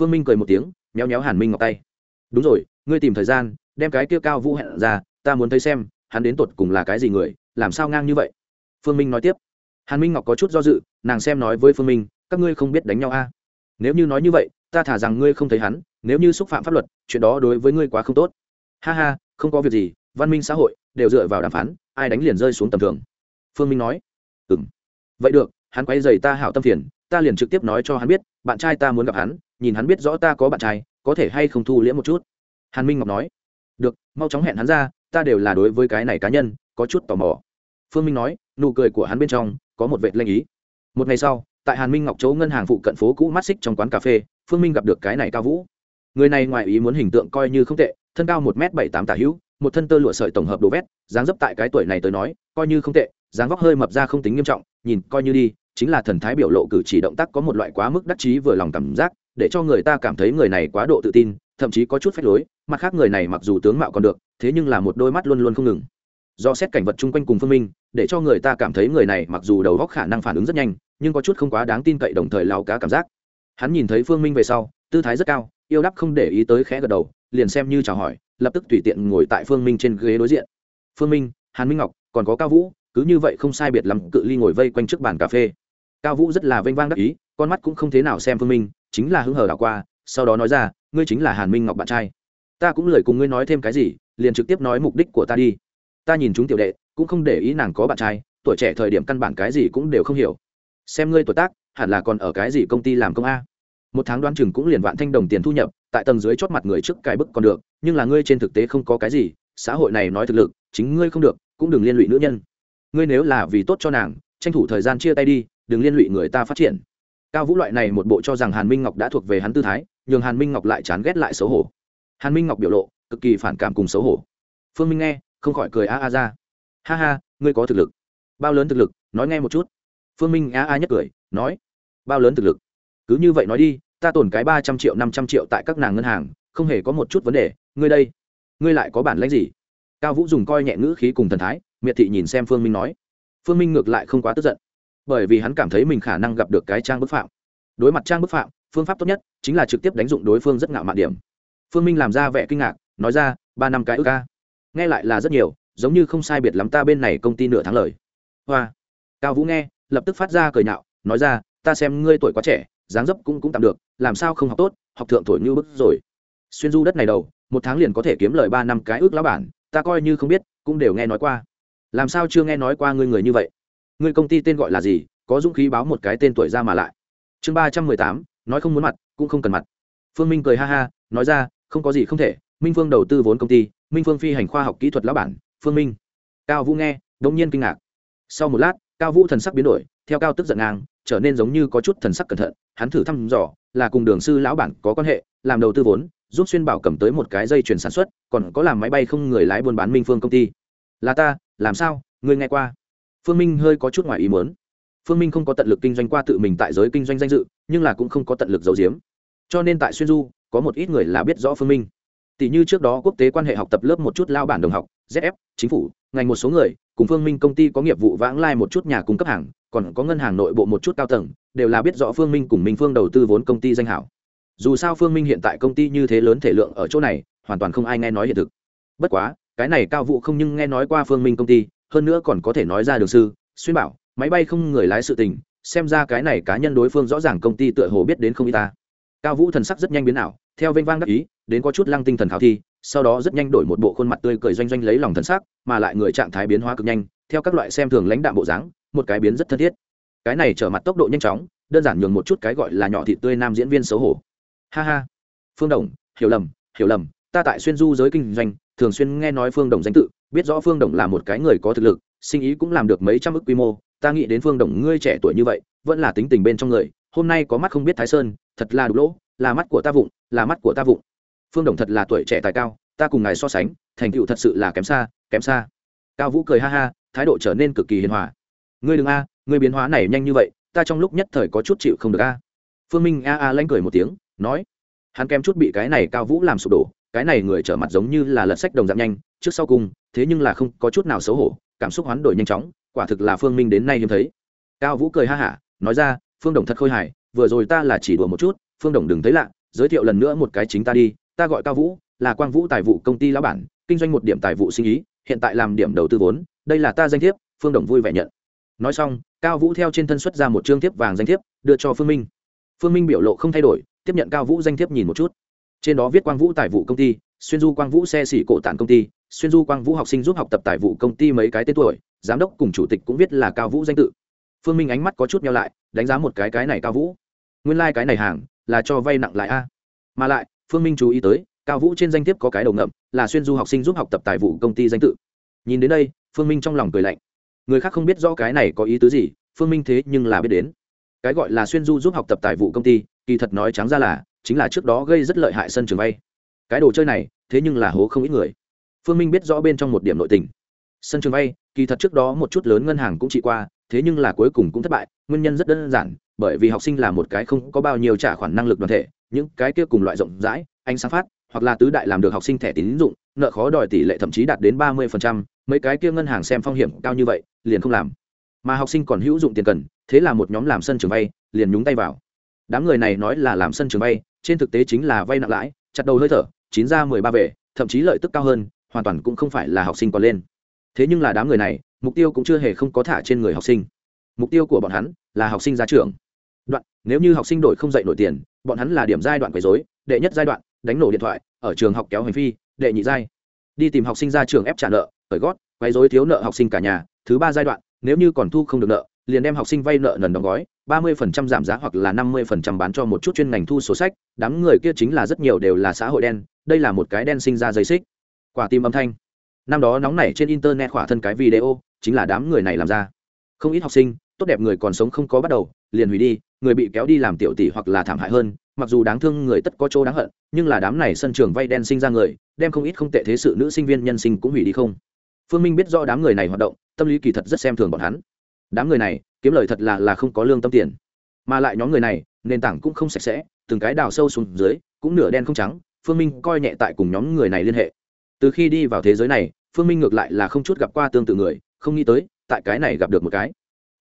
Phương minh cười một tiếng, méo méo hàn minh ngọc tay. Đúng rồi, ngươi tìm thời gian, đem cái kia cao vũ hẹn ra, ta muốn thấy xem, hắn đến tột cùng là cái gì người, làm sao ngang như vậy? Phương minh nói tiếp. Hàn minh ngọc có chút do dự, nàng xem nói với phương minh, các ngươi không biết đánh nhau a? à? Nếu như nói như vậy, ta thả rằng ngươi không thấy hắn, nếu như xúc phạm pháp luật, chuyện đó đối với ngươi quá không tốt. Ha ha, không có việc gì, văn minh xã hội, đều dựa vào đàm phán, ai đánh liền rơi xuống tầm thường. Phương minh nói. Ừ m vậy được, hắn quay dày ta hảo tâm phiền, ta liền trực tiếp nói cho hắn biết, bạn trai ta muốn gặp hắn, nhìn hắn biết rõ ta có bạn trai, có thể hay không thu liễm một chút. Hàn minh ngọc nói. Được, mau chóng hẹn hắn ra, ta đều là đối với cái này cá nhân, có chút tò mò. Phương minh nói, nụ cười của hắn bên trong có một vệ lanh ý. Một ngày sau tại hàn minh ngọc chỗ ngân hàng phụ cận phố cũ mắt xích trong quán cà phê, phương minh gặp được cái này cao vũ. Người này ngoài ý muốn hình tượng coi như không tệ, thân cao một m bảy tám tả hữu, một thân tơ lụa sợi tổng hợp đồ vét, dáng dấp tại cái tuổi này tới nói, coi như không tệ, dáng vóc hơi mập ra không tính nghiêm trọng, nhìn coi như đi, chính là thần thái biểu lộ cử chỉ động tác có một loại quá mức đắc chí vừa lòng cảm giác, để cho người ta cảm thấy người này quá độ tự tin, thậm chí có chút phách lối, mặt khác người này mặc dù tướng mạo còn được, thế nhưng là một đôi mắt luôn luôn không ngừng. Do xét cảnh vật chung quanh cùng phương minh, để cho người ta cảm thấy người này mặc dù đầu góc khả năng phản ứng rất nhanh nhưng có chút không quá đáng tin cậy đồng thời lao cá cảm giác. Hắn nhìn thấy phương minh về sau, tư thái rất cao, yêu đắp không để ý tới khẽ gật đầu, liền xem như chào hỏi, lập tức tùy tiện ngồi tại phương minh trên ghế đối diện. Phương minh, hàn minh ngọc, còn có cao vũ, cứ như vậy không sai biệt lắm, cự ly ngồi vây quanh trước bàn cà phê. Cao vũ rất là vênh vang đắc ý, con mắt cũng không thế nào xem phương minh, chính là hứng hờ đảo qua, sau đó nói ra, ngươi chính là hàn minh ngọc bạn trai. Ta cũng lời cùng ngươi nói thêm cái gì, liền trực tiếp nói mục đích của ta đi. Ta nhìn chúng tiểu đệ, cũng không để ý nàng có bạn trai, tuổi trẻ thời điểm căn bản cái gì cũng đều không hiểu xem ngươi tuổi tác, hẳn là còn ở cái gì công ty làm công a. Một tháng đoán chừng cũng liền vạn thanh đồng tiền thu nhập, tại tầng dưới chót mặt người trước cài bức còn được, nhưng là ngươi trên thực tế không có cái gì, xã hội này nói thực lực, chính ngươi không được, cũng đừng liên lụy nữ nhân. Ngươi nếu là vì tốt cho nàng, tranh thủ thời gian chia tay đi, đừng liên lụy người ta phát triển. Cao vũ loại này một bộ cho rằng hàn minh ngọc đã thuộc về hắn tư thái, nhường hàn minh ngọc lại chán ghét lại xấu hổ. Hàn minh ngọc biểu lộ, cực kỳ phản cảm cùng xấu hổ. Phương minh nghe, không khỏi cười a a ra. Ha ha, ngươi có thực lực. Bao lớn thực lực, nói nghe một chút phương minh a a nhất cười, nói, bao lớn thực lực? Cứ như vậy nói đi, ta tồn cái ba trăm triệu, năm trăm triệu tại các nàng ngân hàng, không hề có một chút vấn đề. Ngươi đây, ngươi lại có bản lãnh gì? Cao vũ dùng coi nhẹ ngữ khí cùng thần thái, miệt thị nhìn xem phương minh nói. Phương minh ngược lại không quá tức giận, bởi vì hắn cảm thấy mình khả năng gặp được cái trang bức phạm. Đối mặt trang bức phạm, phương pháp tốt nhất chính là trực tiếp đánh dụng đối phương rất ngạo mạn điểm. Phương minh làm ra vẻ kinh ngạc, nói ra, ba năm cái ước ca nghe lại là rất nhiều, giống như không sai biệt lắm ta bên này công ty nửa tháng lời. Hoa. Cao vũ nghe lập tức phát ra cười nhạo, nói ra, ta xem ngươi tuổi quá trẻ, dáng dấp cũng cũng tạm được, làm sao không học tốt, học thượng thổi như bức rồi. Xuyên du đất này đầu, một tháng liền có thể kiếm lời ba năm cái ước lá bản, ta coi như không biết, cũng đều nghe nói qua. Làm sao chưa nghe nói qua ngươi người như vậy? Ngươi công ty tên gọi là gì, có dũng khí báo một cái tên tuổi ra mà lại. Chương ba trăm mười tám, nói không muốn mặt, cũng không cần mặt. Phương minh cười ha ha, nói ra, không có gì không thể, minh phương đầu tư vốn công ty, minh phương phi hành khoa học kỹ thuật lão bản, phương minh. Cao vũ nghe đ ỗ n g nhiên kinh ngạc. Sau một lát cao vũ thần sắc biến đổi, theo cao tức giận ngang, trở nên giống như có chút thần sắc cẩn thận, hắn thử thăm dò, là cùng đường sư lão bản có quan hệ, làm đầu tư vốn, giúp xuyên bảo cầm tới một cái dây chuyển sản xuất, còn có làm máy bay không người lái buôn bán minh phương công ty. Là ta, làm sao, ngươi nghe qua? Phương minh hơi có chút ngoài ý muốn. Phương minh không có tận lực kinh doanh qua tự mình tại giới kinh doanh danh dự, nhưng là cũng không có tận lực giấu giếm. Cho nên tại xuyên du, có một ít người là biết rõ phương minh. Tỷ như trước đó quốc tế quan hệ học tập lớp một chút lao bản đồng học zf chính phủ ngành một số người, cùng phương minh công ty có nghiệp vụ vãng lai một chút nhà cung cấp hàng, còn có ngân hàng nội bộ một chút cao tầng, đều là biết rõ phương minh cùng minh phương đầu tư vốn công ty danh hảo. Dù sao phương minh hiện tại công ty như thế lớn thể lượng ở chỗ này, hoàn toàn không ai nghe nói hiện thực. Bất quá, cái này cao vụ không nhưng nghe nói qua phương minh công ty, hơn nữa còn có thể nói ra đường sư, xuyên bảo, máy bay không người lái sự tình, xem ra cái này cá nhân đối phương rõ ràng công ty tựa hồ biết đến không y ta. Cao vũ thần sắc rất nhanh biến ảo, theo vênh vang đắc ý, đến có chút lăng tinh thần khảo thi sau đó rất nhanh đổi một bộ khuôn mặt tươi cười doanh doanh lấy lòng thần sắc, mà lại người trạng thái biến hóa cực nhanh, theo các loại xem thường lãnh đạm bộ dáng, một cái biến rất thân thiết. Cái này trở mặt tốc độ nhanh chóng, đơn giản nhường một chút cái gọi là nhỏ thị tươi nam diễn viên xấu hổ. Ha ha. Phương đồng, hiểu lầm hiểu lầm, ta tại xuyên du giới kinh doanh, thường xuyên nghe nói phương đồng danh tự, biết rõ phương đồng là một cái người có thực lực, sinh ý cũng làm được mấy trăm ức quy mô, ta nghĩ đến phương đồng ngươi trẻ tuổi như vậy, vẫn là tính tình bên trong người, hôm nay có mắt không biết thái sơn, thật là đục lỗ, là mắt của ta vụng, là mắt của ta vụng phương đồng thật là tuổi trẻ tài cao, ta cùng ngài so sánh, thành tựu thật sự là kém xa kém xa. Cao vũ cười ha ha, thái độ trở nên cực kỳ hiền hòa. Ngươi đừng a, ngươi biến hóa này nhanh như vậy, ta trong lúc nhất thời có chút chịu không được a. Phương minh a a lanh cười một tiếng, nói, hắn kém chút bị cái này cao vũ làm sụp đổ, cái này người trở mặt giống như là lật sách đồng dạng nhanh, trước sau cùng, thế nhưng là không có chút nào xấu hổ, cảm xúc hoán đổi nhanh chóng, quả thực là phương minh đến nay hiếm thấy. Cao vũ cười ha hả nói ra, phương đồng thật khôi hài, vừa rồi ta là chỉ đùa một chút, phương đồng đừng thấy lạ, giới thiệu lần nữa một cái chính ta đi ta gọi cao vũ, là quang vũ tài vụ công ty lão bản, kinh doanh một điểm tài vụ sinh ý, hiện tại làm điểm đầu tư vốn, đây là ta danh thiếp, phương đồng vui vẻ nhận. Nói xong, cao vũ theo trên thân xuất ra một chương thiếp vàng danh thiếp, đưa cho phương minh. Phương minh biểu lộ không thay đổi, tiếp nhận cao vũ danh thiếp nhìn một chút. Trên đó viết quang vũ tài vụ công ty, xuyên du quang vũ xe xỉ cổ tản công ty, xuyên du quang vũ học sinh giúp học tập tài vụ công ty mấy cái tên tuổi, giám đốc cùng chủ tịch cũng viết là cao vũ danh tự. Phương minh ánh mắt có chút nhau lại, đánh giá một cái cái này cao vũ. Nguyên lai、like、cái này hàng là cho vay nặng lại a. Mà lại phương minh chú ý tới, cao vũ trên danh thiếp có cái đầu ngậm, là xuyên du học sinh giúp học tập tài vụ công ty danh tự. Nhìn đến đây, phương minh trong lòng cười lạnh. Người khác không biết rõ cái này có ý tứ gì, phương minh thế nhưng là biết đến. Cái gọi là xuyên du giúp học tập tài vụ công ty, kỳ thật nói trắng ra là, chính là trước đó gây rất lợi hại sân trường vay cái đồ chơi này, thế nhưng là hố không ít người. Phương minh biết rõ bên trong một điểm nội tình. Sân trường vay kỳ thật trước đó một chút lớn ngân hàng cũng trị qua, thế nhưng là cuối cùng cũng thất bại, nguyên nhân rất đơn giản bởi vì học sinh là một cái không có bao nhiêu trả khoản năng lực đoàn thể, những cái kia cùng loại rộng rãi anh sáng phát, hoặc là tứ đại làm được học sinh thẻ tín dụng, nợ khó đòi tỷ lệ thậm chí đạt đến ba mươi phần trăm, mấy cái kia ngân hàng xem phong hiểm cao như vậy, liền không làm. Mà học sinh còn hữu dụng tiền cần, thế là một nhóm làm sân trường vay liền nhúng tay vào. Đám người này nói là làm sân trường vay trên thực tế chính là vay nặng lãi, chặt đầu hơi thở, chín ra mười ba về, thậm chí lợi tức cao hơn, hoàn toàn cũng không phải là học sinh còn lên. Thế nhưng là đám người này, mục tiêu cũng chưa hề không có thả trên người học sinh. Mục tiêu của bọn hắn là học sinh ra trường đoạn, nếu như học sinh đổi không dạy nổi tiền, bọn hắn là điểm giai đoạn quấy dối đệ nhất giai đoạn, đánh nổ điện thoại, ở trường học kéo hành phi, đệ nhị giai. Đi tìm học sinh ra trường ép trả nợ, khởi gót, quấy dối thiếu nợ học sinh cả nhà. Thứ ba giai đoạn, nếu như còn thu không được nợ, liền đem học sinh vay nợ nần đóng gói, ba mươi phần trăm giảm giá hoặc là năm mươi phần trăm bán cho một chút chuyên ngành thu sổ sách. Đám người kia chính là rất nhiều đều là xã hội đen, đây là một cái đen sinh ra dây xích. Quả tim âm thanh. Năm đó nóng nảy trên internet khỏa thân cái video, chính là đám người này làm ra. Không ít học sinh tốt đẹp người còn sống không có bắt đầu, liền hủy đi, người bị kéo đi làm tiểu tỷ hoặc là thảm hại hơn, mặc dù đáng thương người tất có chỗ đáng hận, nhưng là đám này sân trường vay đen sinh ra người, đem không ít không tệ thế sự nữ sinh viên nhân sinh cũng hủy đi không? Phương minh biết do đám người này hoạt động, tâm lý kỳ thật rất xem thường bọn hắn. Đám người này, kiếm lời thật là là không có lương tâm tiền. Mà lại nhóm người này, nền tảng cũng không sạch sẽ, từng cái đào sâu xuống dưới, cũng nửa đen không trắng, phương minh coi nhẹ tại cùng nhóm người này liên hệ. Từ khi đi vào thế giới này, phương minh ngược lại là không chút gặp qua tương tự người, không nghĩ tới, tại cái này gặp được một cái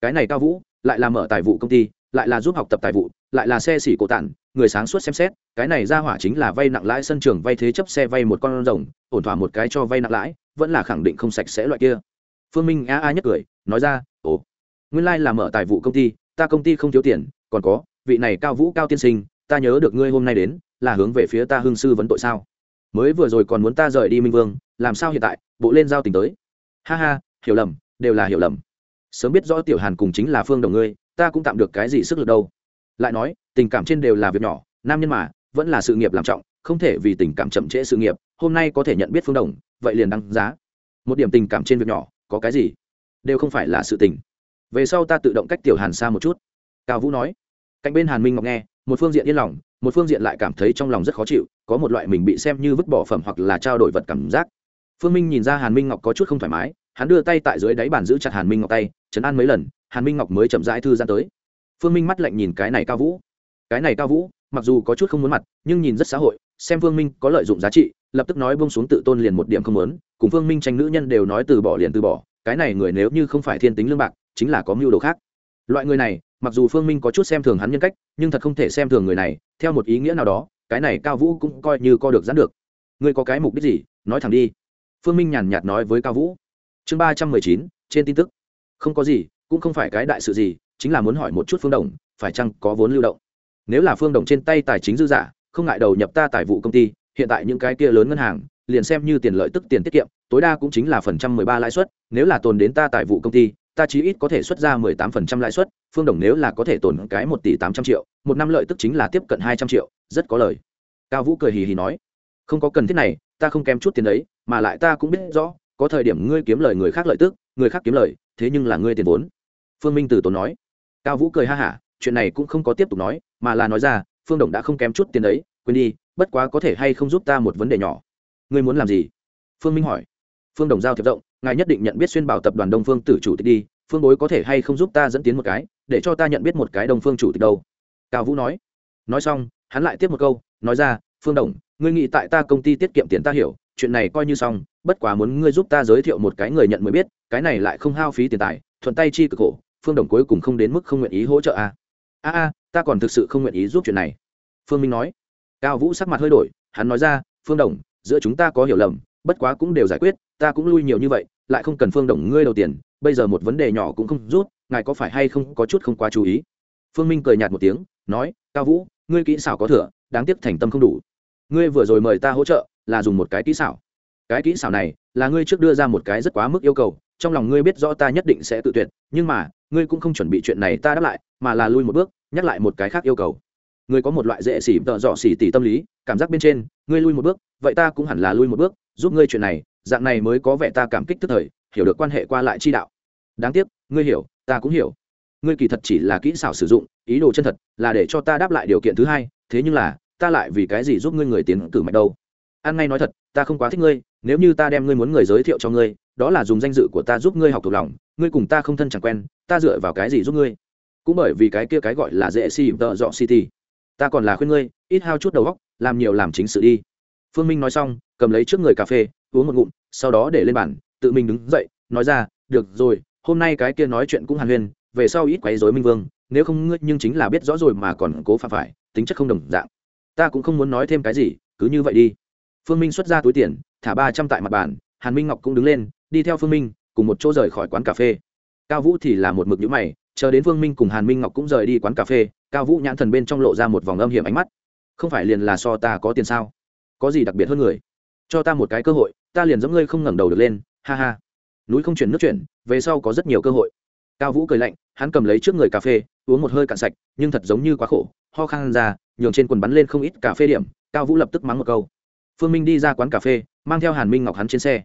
cái này cao vũ, lại là mở tài vụ công ty, lại là giúp học tập tài vụ, lại là xe xỉ cổ tản, người sáng suốt xem xét, cái này ra hỏa chính là vay nặng lãi sân trường vay thế chấp xe vay một con rồng, ổn thỏa một cái cho vay nặng lãi, vẫn là khẳng định không sạch sẽ loại kia. Phương minh a a nhất cười, nói ra, ồ, nguyên lai là mở tài vụ công ty, ta công ty không thiếu tiền, còn có, vị này cao vũ cao tiên sinh, ta nhớ được ngươi hôm nay đến, là hướng về phía ta hương sư vấn tội sao? Mới vừa rồi còn muốn ta rời đi minh vương, làm sao hiện tại, bộ lên giao tình tới? Ha ha, hiểu lầm, đều là hiểu lầm sớm biết rõ tiểu hàn cùng chính là phương đồng ngươi, ta cũng tạm được cái gì sức lực đâu. Lại nói, tình cảm trên đều là việc nhỏ, nam nhân mà, vẫn là sự nghiệp làm trọng, không thể vì tình cảm chậm trễ sự nghiệp, hôm nay có thể nhận biết phương đồng, vậy liền đăng giá. Một điểm tình cảm trên việc nhỏ, có cái gì? Đều không phải là sự tình. Về sau ta tự động cách tiểu hàn xa một chút. Cao vũ nói. Cạnh bên hàn minh ngọc nghe, một phương diện yên lòng, một phương diện lại cảm thấy trong lòng rất khó chịu, có một loại mình bị xem như vứt bỏ phẩm hoặc là trao đổi vật cảm giác. Phương minh nhìn ra hàn minh ngọc có chút không thoải mái, hắn đưa tay tại dưới đáy bàn giữ chặt hàn minh ngọc tay chấn an mấy lần, hàn minh ngọc mới chậm rãi thư gian tới. Phương minh mắt lạnh nhìn cái này cao vũ. Cái này cao vũ, mặc dù có chút không muốn mặt, nhưng nhìn rất xã hội, xem phương minh có lợi dụng giá trị, lập tức nói bông xuống tự tôn liền một điểm không muốn, cùng phương minh tranh nữ nhân đều nói từ bỏ liền từ bỏ, cái này người nếu như không phải thiên tính lương bạc, chính là có mưu đồ khác. Loại người này, mặc dù phương minh có chút xem thường hắn nhân cách, nhưng thật không thể xem thường người này, theo một ý nghĩa nào đó, cái này cao vũ cũng coi như co được dán được. Ngươi có cái mục đích gì? Nói thẳng đi. Phương minh nhàn nhạt nói với cao vũ. Chương ba trăm mười chín, trên tin tức không có gì, cũng không phải cái đại sự gì, chính là muốn hỏi một chút phương đồng, phải chăng có vốn lưu động? Nếu là phương đồng trên tay tài chính dư giả không ngại đầu nhập ta tài vụ công ty, hiện tại những cái kia lớn ngân hàng, liền xem như tiền lợi tức tiền tiết kiệm, tối đa cũng chính là phần trăm mười ba lãi suất, nếu là tồn đến ta tài vụ công ty, ta chí ít có thể xuất ra mười tám phần trăm lãi suất, phương đồng nếu là có thể tồn cái một tỷ tám trăm triệu, một năm lợi tức chính là tiếp cận hai trăm triệu, rất có lời. Cao vũ cười hì hì nói, không có cần thiết này, ta không kém chút tiền đấy, mà lại ta cũng biết rõ, có thời điểm ngươi kiếm lời người khác lợi tức người khác kiếm lời, thế nhưng là ngươi tiền vốn. Phương minh từ tốn nói. Cao vũ cười ha hả, chuyện này cũng không có tiếp tục nói, mà là nói ra, phương đồng đã không kém chút tiền đấy, quên đi, bất quá có thể hay không giúp ta một vấn đề nhỏ. Ngươi muốn làm gì? Phương minh hỏi. Phương đồng giao thiệp rộng, ngài nhất định nhận biết xuyên bảo tập đoàn đông phương tử chủ tịch đi, phương bối có thể hay không giúp ta dẫn tiến một cái, để cho ta nhận biết một cái đông phương chủ tịch đâu? Cao vũ nói. Nói xong, hắn lại tiếp một câu, nói ra, phương đồng, ngươi nghĩ tại ta công ty tiết kiệm tiền ta hiểu, chuyện này coi như xong bất quá muốn ngươi giúp ta giới thiệu một cái người nhận mới biết, cái này lại không hao phí tiền tài, thuận tay chi cực khổ, phương đồng cuối cùng không đến mức không nguyện ý hỗ trợ a a a, ta còn thực sự không nguyện ý giúp chuyện này. Phương minh nói. Cao vũ sắc mặt hơi đổi, hắn nói ra, phương đồng, giữa chúng ta có hiểu lầm, bất quá cũng đều giải quyết, ta cũng lui nhiều như vậy, lại không cần phương đồng ngươi đầu tiền, bây giờ một vấn đề nhỏ cũng không rút, ngài có phải hay không có chút không quá chú ý? Phương minh cười nhạt một tiếng, nói, cao vũ, ngươi kỹ xảo có thừa, đáng tiếc thành tâm không đủ. Ngươi vừa rồi mời ta hỗ trợ, là dùng một cái kỹ xảo cái kỹ xảo này là ngươi trước đưa ra một cái rất quá mức yêu cầu, trong lòng ngươi biết rõ ta nhất định sẽ tự tuyệt, nhưng mà, ngươi cũng không chuẩn bị chuyện này ta đáp lại, mà là lui một bước, nhắc lại một cái khác yêu cầu. Ngươi có một loại dễ xỉ, tợ dọ xỉ tỉ tâm lý, cảm giác bên trên, ngươi lui một bước, vậy ta cũng hẳn là lui một bước, giúp ngươi chuyện này, dạng này mới có vẻ ta cảm kích tức thời, hiểu được quan hệ qua lại chi đạo. Đáng tiếc, ngươi hiểu, ta cũng hiểu. Ngươi kỳ thật chỉ là kỹ xảo sử dụng, ý đồ chân thật là để cho ta đáp lại điều kiện thứ hai, thế nhưng là, ta lại vì cái gì giúp ngươi người tiến cử mạch đâu? An ngay nói thật, ta không quá thích ngươi, nếu như ta đem ngươi muốn người giới thiệu cho ngươi, đó là dùng danh dự của ta giúp ngươi học thuộc lòng, ngươi cùng ta không thân chẳng quen, ta dựa vào cái gì giúp ngươi? Cũng bởi vì cái kia cái gọi là dễ xì tợ dọ city ta còn là khuyên ngươi, ít hao chút đầu góc làm nhiều làm chính sự đi. Phương minh nói xong, cầm lấy trước người cà phê, uống một ngụm, sau đó để lên bàn, tự mình đứng dậy, nói ra, được rồi, hôm nay cái kia nói chuyện cũng hàn huyên, về sau ít quấy rối minh vương, nếu không ngươi nhưng chính là biết rõ rồi mà còn cố phạm phải, tính chất không đồng dạng. Ta cũng không muốn nói thêm cái gì, cứ như vậy đi phương minh xuất ra túi tiền, thả ba trăm tại mặt bàn, hàn minh ngọc cũng đứng lên, đi theo phương minh, cùng một chỗ rời khỏi quán cà phê. Cao vũ thì là một mực nhữ mày, chờ đến phương minh cùng hàn minh ngọc cũng rời đi quán cà phê, cao vũ nhãn thần bên trong lộ ra một vòng âm hiểm ánh mắt. Không phải liền là so ta có tiền sao? Có gì đặc biệt hơn người? Cho ta một cái cơ hội, ta liền giống ngươi không ngẩng đầu được lên, ha ha. Núi không chuyển nước chuyển, về sau có rất nhiều cơ hội. Cao vũ cười lạnh, hắn cầm lấy trước người cà phê, uống một hơi cạn sạch, nhưng thật giống như quá khổ, ho khan ra, nhường trên quần bắn lên không ít cà phê điểm, cao vũ lập tức mắng một câu phương minh đi ra quán cà phê, mang theo hàn minh ngọc hắn trên xe.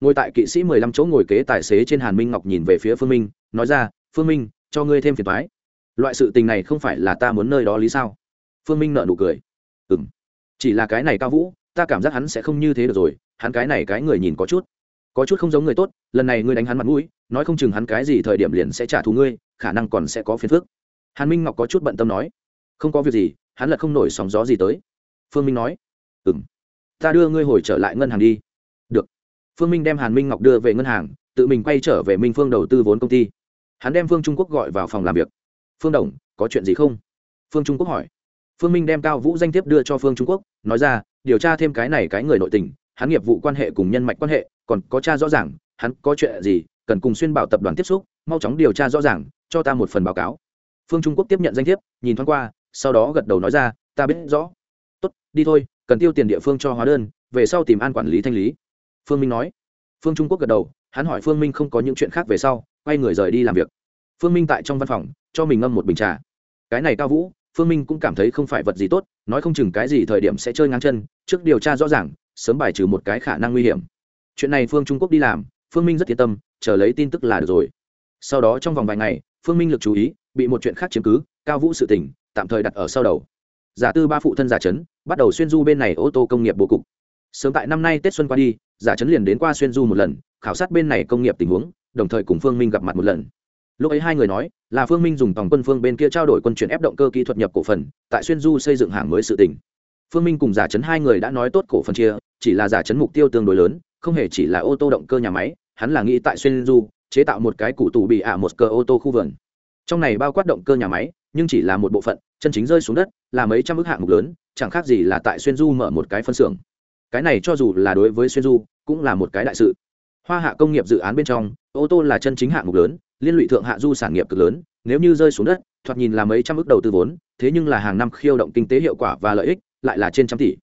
Ngồi tại kỵ sĩ mười lăm chỗ ngồi kế tài xế trên hàn minh ngọc nhìn về phía phương minh, nói ra, phương minh, cho ngươi thêm phiền thoái loại sự tình này không phải là ta muốn nơi đó lý sao? Phương minh nợ nụ cười. Ừ m chỉ là cái này cao vũ, ta cảm giác hắn sẽ không như thế được rồi, hắn cái này cái người nhìn có chút có chút không giống người tốt, lần này ngươi đánh hắn mặt mũi, nói không chừng hắn cái gì thời điểm liền sẽ trả thù ngươi, khả năng còn sẽ có phiền phức. Hàn minh ngọc có chút bận tâm nói. Không có việc gì, hắn là không nổi sóng gió gì tới. Phương minh nói. Ừ m ta đưa ngươi hồi trở lại ngân hàng đi. Được. Phương minh đem hàn minh ngọc đưa về ngân hàng, tự mình quay trở về minh phương đầu tư vốn công ty. Hắn đem phương trung quốc gọi vào phòng làm việc. Phương đồng, có chuyện gì không? Phương trung quốc hỏi. Phương minh đem cao vũ danh thiếp đưa cho phương trung quốc, nói ra, điều tra thêm cái này cái người nội tình, hắn nghiệp vụ quan hệ cùng nhân mạch quan hệ, còn có cha rõ ràng, hắn có chuyện gì, cần cùng xuyên bảo tập đoàn tiếp xúc, mau chóng điều tra rõ ràng, cho ta một phần báo cáo. Phương trung quốc tiếp nhận danh thiếp, nhìn thoáng qua, sau đó gật đầu nói ra, ta biết rõ. Tốt, đi thôi cần tiêu tiền địa phương cho hóa đơn, về sau tìm an quản lý thanh lý. Phương minh nói. Phương trung quốc gật đầu, hắn hỏi phương minh không có những chuyện khác về sau, quay người rời đi làm việc. Phương minh tại trong văn phòng, cho mình ngâm một bình trà. Cái này cao vũ, phương minh cũng cảm thấy không phải vật gì tốt, nói không chừng cái gì thời điểm sẽ chơi ngang chân, trước điều tra rõ ràng, sớm bài trừ một cái khả năng nguy hiểm. Chuyện này phương trung quốc đi làm, phương minh rất yên tâm, chờ lấy tin tức là được rồi. Sau đó trong vòng vài ngày, phương minh lực chú ý, bị một chuyện khác chiếm cứ, cao vũ sự tỉnh tạm thời đặt ở sau đầu giả tư ba phụ thân giả trấn, bắt đầu xuyên du bên này ô tô công nghiệp bố cục. Sớm tại năm nay tết xuân qua đi, giả trấn liền đến qua xuyên du một lần, khảo sát bên này công nghiệp tình huống, đồng thời cùng phương minh gặp mặt một lần. Lúc ấy hai người nói, là phương minh dùng tòng quân phương bên kia trao đổi quân chuyển ép động cơ kỹ thuật nhập cổ phần, tại xuyên du xây dựng hàng mới sự tỉnh phương minh cùng giả Trấn hai người đã nói tốt cổ phần chia, chỉ là giả Trấn mục tiêu tương đối lớn, không hề chỉ là ô tô động cơ nhà máy, hắn là nghĩ tại xuyên du, chế tạo một cái cụ tủ bị ả một cơ ô tô khu vườn. Trong này bao quát động cơ nhà máy, nhưng chỉ là một bộ phận chân chính rơi xuống đất, là mấy trăm ước hạng mục lớn, chẳng khác gì là tại xuyên du mở một cái phân xưởng. Cái này cho dù là đối với xuyên du, cũng là một cái đại sự. Hoa hạ công nghiệp dự án bên trong, ô tô là chân chính hạng mục lớn, liên lụy thượng hạ du sản nghiệp cực lớn, nếu như rơi xuống đất, thoạt nhìn là mấy trăm ước đầu tư vốn, thế nhưng là hàng năm khiêu động kinh tế hiệu quả và lợi ích, lại là trên trăm tỷ.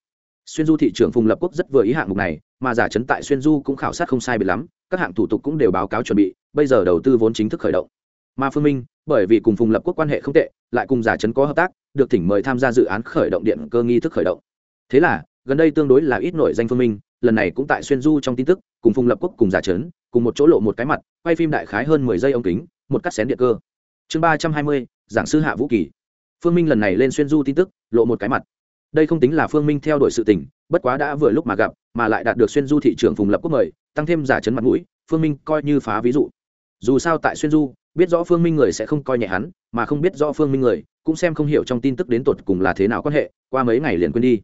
Xuyên du thị trường phùng lập quốc rất vừa ý hạng mục này, mà giả chấn tại xuyên du cũng khảo sát không sai biệt lắm, các hạng thủ tục cũng đều báo cáo chuẩn bị, bây giờ đầu tư vốn chính thức khởi động mà phương minh bởi vì cùng phùng lập quốc quan hệ không tệ lại cùng giả chấn có hợp tác được thỉnh mời tham gia dự án khởi động điện cơ nghi thức khởi động thế là gần đây tương đối là ít nổi danh phương minh lần này cũng tại xuyên du trong tin tức cùng phùng lập quốc cùng giả chấn cùng một chỗ lộ một cái mặt quay phim đại khái hơn mười giây ống kính một cắt xén điện cơ chương ba trăm hai mươi giảng sư hạ vũ kỳ phương minh lần này lên xuyên du tin tức lộ một cái mặt đây không tính là phương minh theo đuổi sự tình bất quá đã vừa lúc mà gặp mà lại đạt được xuyên du thị trường phùng lập quốc mời tăng thêm giả chấn mặt mũi phương minh coi như phá ví dụ dù sao tại xuyên du biết rõ phương minh người sẽ không coi nhẹ hắn, mà không biết rõ phương minh người, cũng xem không hiểu trong tin tức đến tột cùng là thế nào quan hệ, qua mấy ngày liền quên đi.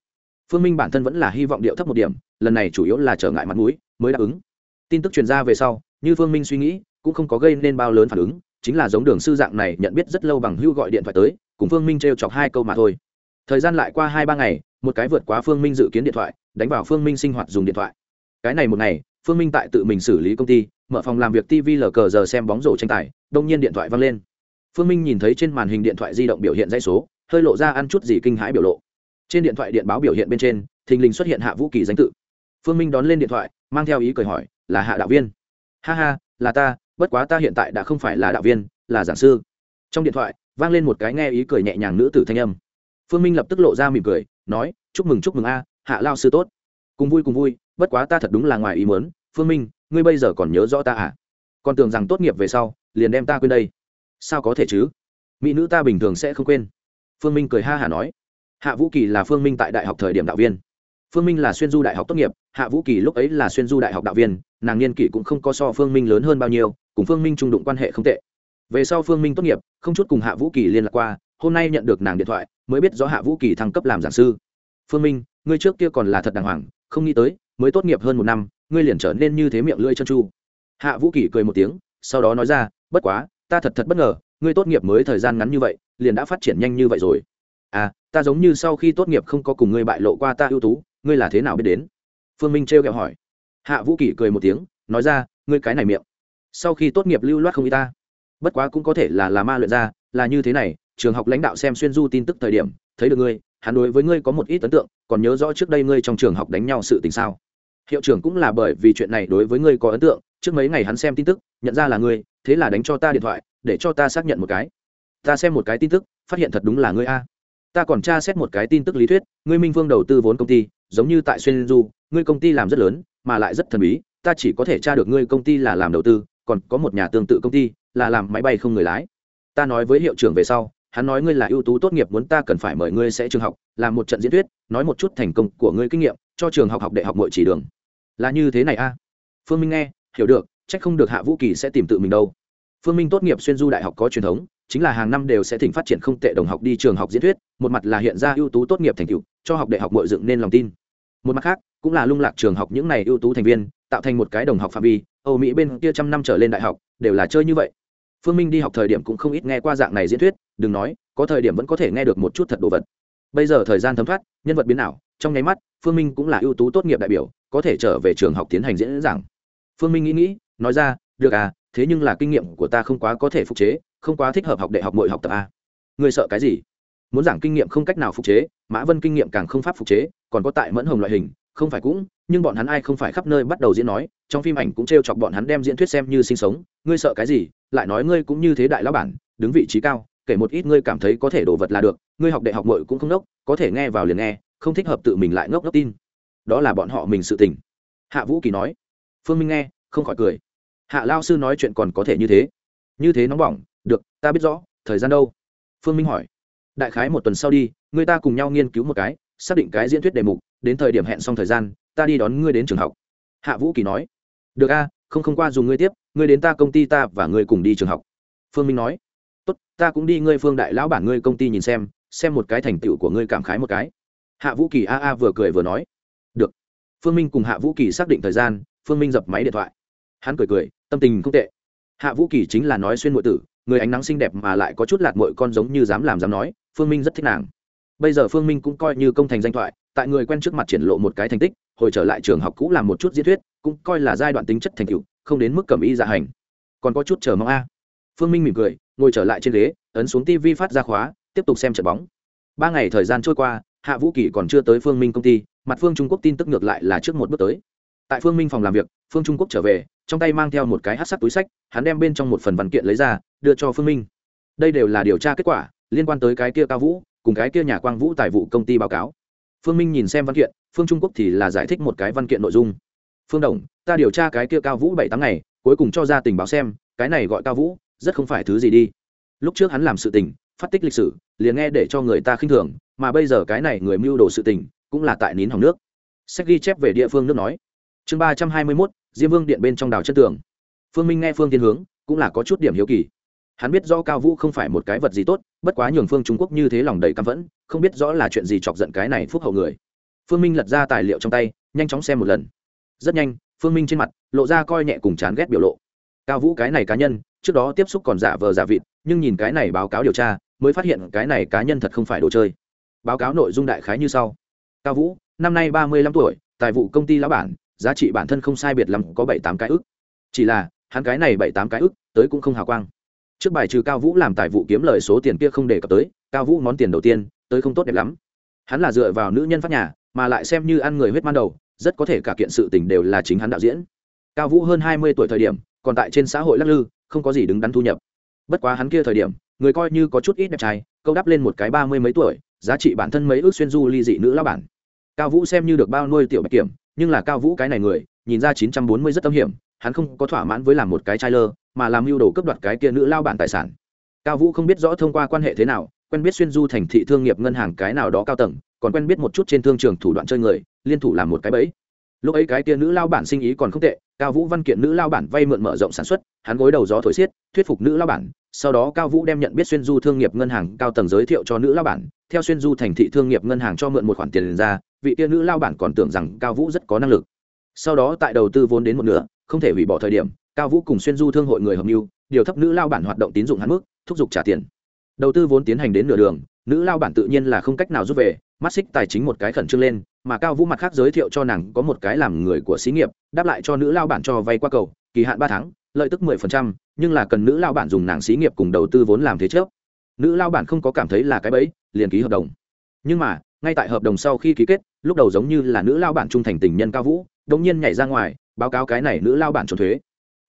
Phương minh bản thân vẫn là hy vọng điệu thấp một điểm, lần này chủ yếu là trở ngại mặt mũi, mới đáp ứng. Tin tức truyền ra về sau, như phương minh suy nghĩ, cũng không có gây nên bao lớn phản ứng, chính là giống đường sư dạng này nhận biết rất lâu bằng hưu gọi điện thoại tới, cùng phương minh t r e o chọc hai câu mà thôi. Thời gian lại qua hai ba ngày, một cái vượt quá phương minh dự kiến điện thoại, đánh vào phương minh sinh hoạt dùng điện thoại. Cái này một ngày, phương minh tại tự mình xử lý công ty mở phòng làm việc tv lờ cờ giờ xem bóng rổ tranh tài, đông nhiên điện thoại văng lên. Phương minh nhìn thấy trên màn hình điện thoại di động biểu hiện dây số, hơi lộ ra ăn chút gì kinh hãi biểu lộ. Trên điện thoại điện báo biểu hiện bên trên, thình lình xuất hiện hạ vũ kỳ danh tự. Phương minh đón lên điện thoại, mang theo ý cười hỏi, là hạ đạo viên? Ha ha, là ta, bất quá ta hiện tại đã không phải là đạo viên, là giảng sư. Trong điện thoại, vang lên một cái nghe ý cười nhẹ nhàng nữ tử thanh âm. Phương minh lập tức lộ ra mỉm cười, nói, chúc mừng chúc mừng a, hạ lao sư tốt. Cùng vui cùng vui, bất quá ta thật đúng là ngoài ý muốn phương minh, ngươi bây giờ còn nhớ rõ ta à? Còn tưởng rằng tốt nghiệp về sau, liền đem ta quên đây. Sao có thể chứ? Mỹ nữ ta bình thường sẽ không quên. Phương minh cười ha hả nói. Hạ vũ kỳ là phương minh tại đại học thời điểm đạo viên. Phương minh là xuyên du đại học tốt nghiệp, hạ vũ kỳ lúc ấy là xuyên du đại học đạo viên, nàng niên kỷ cũng không có so phương minh lớn hơn bao nhiêu, cùng phương minh trung đụng quan hệ không tệ. Về sau phương minh tốt nghiệp, không chút cùng hạ vũ kỳ liên lạc qua, hôm nay nhận được nàng điện thoại, mới biết do hạ vũ kỳ thăng cấp làm giảng sư. Phương minh, ngươi trước kia còn là thật đàng hoàng, không nghĩ tới, mới tốt nghiệp hơn một năm ngươi liền trở nên như thế miệng lưỡi chân chu. Hạ vũ kỷ cười một tiếng, sau đó nói ra, bất quá, ta thật thật bất ngờ, ngươi tốt nghiệp mới thời gian ngắn như vậy, liền đã phát triển nhanh như vậy rồi. À ta giống như sau khi tốt nghiệp không có cùng ngươi bại lộ qua ta ưu tú, ngươi là thế nào biết đến? Phương minh trêu kẹo hỏi. Hạ vũ kỷ cười một tiếng, nói ra, ngươi cái này miệng, sau khi tốt nghiệp lưu loát không y ta. Bất quá cũng có thể là là ma luyện ra, là như thế này, trường học lãnh đạo xem xuyên du tin tức thời điểm, thấy được ngươi, hắn đối với ngươi có một ít ấn tượng, còn nhớ rõ trước đây ngươi trong trường học đánh nhau sự tình sao? Hiệu trưởng cũng là bởi vì chuyện này đối với ngươi có ấn tượng, trước mấy ngày hắn xem tin tức, nhận ra là ngươi, thế là đánh cho ta điện thoại, để cho ta xác nhận một cái. Ta xem một cái tin tức, phát hiện thật đúng là ngươi a. Ta còn tra xét một cái tin tức lý thuyết, ngươi minh Vương đầu tư vốn công ty, giống như tại xuyên du, ngươi công ty làm rất lớn, mà lại rất thần bí, ta chỉ có thể tra được ngươi công ty là làm đầu tư, còn có một nhà tương tự công ty, là làm máy bay không người lái. Ta nói với hiệu trưởng về sau, hắn nói ngươi là ưu tú tốt nghiệp muốn ta cần phải mời ngươi sẽ trường học, làm một trận diễn thuyết, nói một chút thành công của ngươi kinh nghiệm, cho trường học học đại học mọi chỉ đường là như thế này a. Phương minh nghe, hiểu được trách không được hạ vũ kỳ sẽ tìm tự mình đâu. Phương minh tốt nghiệp xuyên du đại học có truyền thống, chính là hàng năm đều sẽ thỉnh phát triển không tệ đồng học đi trường học diễn thuyết, một mặt là hiện ra ưu tú tốt nghiệp thành tựu, cho học đại học bội dựng nên lòng tin. Một mặt khác, cũng là lung lạc trường học những này ưu tú thành viên, tạo thành một cái đồng học phạm vi, âu mỹ bên kia trăm năm trở lên đại học, đều là chơi như vậy. Phương minh đi học thời điểm cũng không ít nghe qua dạng này diễn thuyết, đừng nói, có thời điểm vẫn có thể nghe được một chút thật đồ vật. Bây giờ thời gian thấm thoát, nhân vật biến nào trong nháy mắt, phương minh cũng là ưu tú tốt nghiệp đại biểu có thể trở về trường học tiến hành diễn giảng. Phương minh nghĩ nghĩ, nói ra, được à thế nhưng là kinh nghiệm của ta không quá có thể phục chế, không quá thích hợp học đại học mọi học tập à. a người sợ cái gì? Muốn giảng kinh nghiệm không cách nào phục chế, mã vân kinh nghiệm càng không pháp phục chế, còn có tại mẫn hồng loại hình, không phải cũng, nhưng bọn hắn ai không phải khắp nơi bắt đầu diễn nói, trong phim ảnh cũng t r e o chọc bọn hắn đem diễn thuyết xem như sinh sống, ngươi sợ cái gì? Lại nói ngươi cũng như thế đại lão bản, đứng vị trí cao, kể một ít ngươi cảm thấy có thể đồ vật là được, ngươi học đại học mội cũng không ngốc có thể nghe vào liền nghe, không thích hợp tự mình lại ngốc ngốc tin đó là bọn họ mình sự tình. Hạ vũ kỳ nói. Phương minh nghe, không khỏi cười. Hạ lao sư nói chuyện còn có thể như thế. Như thế nóng bỏng. Được, ta biết rõ, thời gian đâu? Phương minh hỏi. Đại khái một tuần sau đi, người ta cùng nhau nghiên cứu một cái, xác định cái diễn thuyết đề mục, đến thời điểm hẹn xong thời gian, ta đi đón ngươi đến trường học. Hạ vũ kỳ nói. Được a, không không qua dùng ngươi tiếp, ngươi đến ta công ty ta và ngươi cùng đi trường học. Phương minh nói. Tốt, ta cũng đi ngươi phương đại lão bản ngươi công ty nhìn xem xem một cái thành tựu của ngươi cảm khái một cái. Hạ vũ kỳ a a vừa cười vừa nói phương minh cùng hạ vũ kỳ xác định thời gian, phương minh dập máy điện thoại. Hắn cười cười, tâm tình không tệ. Hạ vũ kỳ chính là nói xuyên ngụy tử, người ánh nắng xinh đẹp mà lại có chút lạt mội con giống như dám làm dám nói, phương minh rất thích nàng. Bây giờ phương minh cũng coi như công thành danh thoại, tại người quen trước mặt triển lộ một cái thành tích, hồi trở lại trường học cũ làm một chút diễn thuyết, cũng coi là giai đoạn tính chất thành tựu, không đến mức cầm y dạ hành. Còn có chút chờ mong a. Phương minh mỉm cười, ngồi trở lại trên ghế, ấn xuống tv phát ra khóa, tiếp tục xem trận bóng. Ba ngày thời gian trôi qua, hạ vũ kỳ còn chưa tới phương minh công ty mặt phương trung quốc tin tức ngược lại là trước một bước tới tại phương minh phòng làm việc phương trung quốc trở về trong tay mang theo một cái hát sắc túi sách hắn đem bên trong một phần văn kiện lấy ra đưa cho phương minh đây đều là điều tra kết quả liên quan tới cái kia cao vũ cùng cái kia nhà quang vũ tài vụ công ty báo cáo phương minh nhìn xem văn kiện phương trung quốc thì là giải thích một cái văn kiện nội dung phương đồng ta điều tra cái kia cao vũ bảy tháng ngày cuối cùng cho ra tình báo xem cái này gọi cao vũ rất không phải thứ gì đi lúc trước hắn làm sự tình phát tích lịch sử liền nghe để cho người ta khinh thường mà bây giờ cái này người mưu đồ sự tình cũng là tại nín hỏng nước. Sách ghi chép về địa phương nước nói. Chương ba trăm hai mươi mốt, diêm vương điện bên trong đào chân tường. Phương minh nghe phương tiên hướng, cũng là có chút điểm hiếu kỳ. Hắn biết rõ cao vũ không phải một cái vật gì tốt, bất quá nhường phương trung quốc như thế lòng đầy căm phẫn, không biết rõ là chuyện gì chọc giận cái này phúc hậu người. Phương minh lật ra tài liệu trong tay, nhanh chóng xem một lần. Rất nhanh, phương minh trên mặt lộ ra coi nhẹ cùng chán ghét biểu lộ. Cao vũ cái này cá nhân, trước đó tiếp xúc còn giả vờ giả vịt, nhưng nhìn cái này báo cáo điều tra, mới phát hiện cái này cá nhân thật không phải đồ chơi. Báo cáo nội dung đại khái như sau cao vũ, năm nay ba mươi lăm tuổi, tài vụ công ty lão bản, giá trị bản thân không sai biệt lắm, có bảy tám cái ức. Chỉ là, hắn cái này bảy tám cái ức, tới cũng không hào quang. Trước bài trừ cao vũ làm tài vụ kiếm lời số tiền kia không đề cập tới, cao vũ món tiền đầu tiên, tới không tốt đẹp lắm. Hắn là dựa vào nữ nhân phát nhà, mà lại xem như ăn người huyết man đầu, rất có thể cả kiện sự tình đều là chính hắn đạo diễn. Cao vũ hơn hai mươi tuổi thời điểm, còn tại trên xã hội lắc lư, không có gì đứng đắn thu nhập. Bất quá hắn kia thời điểm, người coi như có chút ít đẹp trai, câu đắp lên một cái ba mươi mấy tuổi, giá trị bản thân mấy ước xuyên du ly dị nữ lao bản cao vũ xem như được bao nuôi tiểu bạch kiểm, nhưng là cao vũ cái này người, nhìn ra chín trăm bốn mươi rất tâm hiểm, hắn không có thỏa mãn với làm một cái trai lơ mà làm mưu đồ cướp đoạt cái kia nữ lao bản tài sản. Cao vũ không biết rõ thông qua quan hệ thế nào, quen biết xuyên du thành thị thương nghiệp ngân hàng cái nào đó cao tầng, còn quen biết một chút trên thương trường thủ đoạn chơi người, liên thủ làm một cái bẫy. Lúc ấy cái kia nữ lao bản sinh ý còn không tệ, cao vũ văn kiện nữ lao bản vay mượn mở rộng sản xuất, hắn gối đầu gió thổi xiết, thuyết phục nữ lao bản, sau đó cao vũ đem nhận biết xuyên du thương nghiệp ngân hàng cao tầng giới thiệu cho nữ lao bản, theo xuyên du thành thị thương nghiệp ngân hàng cho mượn một khoản tiền ra vị kia nữ lao bản còn tưởng rằng cao vũ rất có năng lực. Sau đó tại đầu tư vốn đến một nửa, không thể hủy bỏ thời điểm, cao vũ cùng xuyên du thương hội người hợp mưu, điều thấp nữ lao bản hoạt động tín dụng hạn mức, thúc giục trả tiền. Đầu tư vốn tiến hành đến nửa đường, nữ lao bản tự nhiên là không cách nào rút về, mắt xích tài chính một cái khẩn trương lên, mà cao vũ mặt khác giới thiệu cho nàng có một cái làm người của xí nghiệp, đáp lại cho nữ lao bản cho vay qua cầu, kỳ hạn ba tháng, lợi tức mười phần trăm, nhưng là cần nữ lao bản dùng nàng xí nghiệp cùng đầu tư vốn làm thế trước nữ lao bản không có cảm thấy là cái bẫy, liền ký hợp đồng. Nhưng mà ngay tại hợp đồng sau khi ký kết, lúc đầu giống như là nữ lao bản trung thành tình nhân cao vũ đống nhiên nhảy ra ngoài, báo cáo cái này nữ lao bản trốn thuế.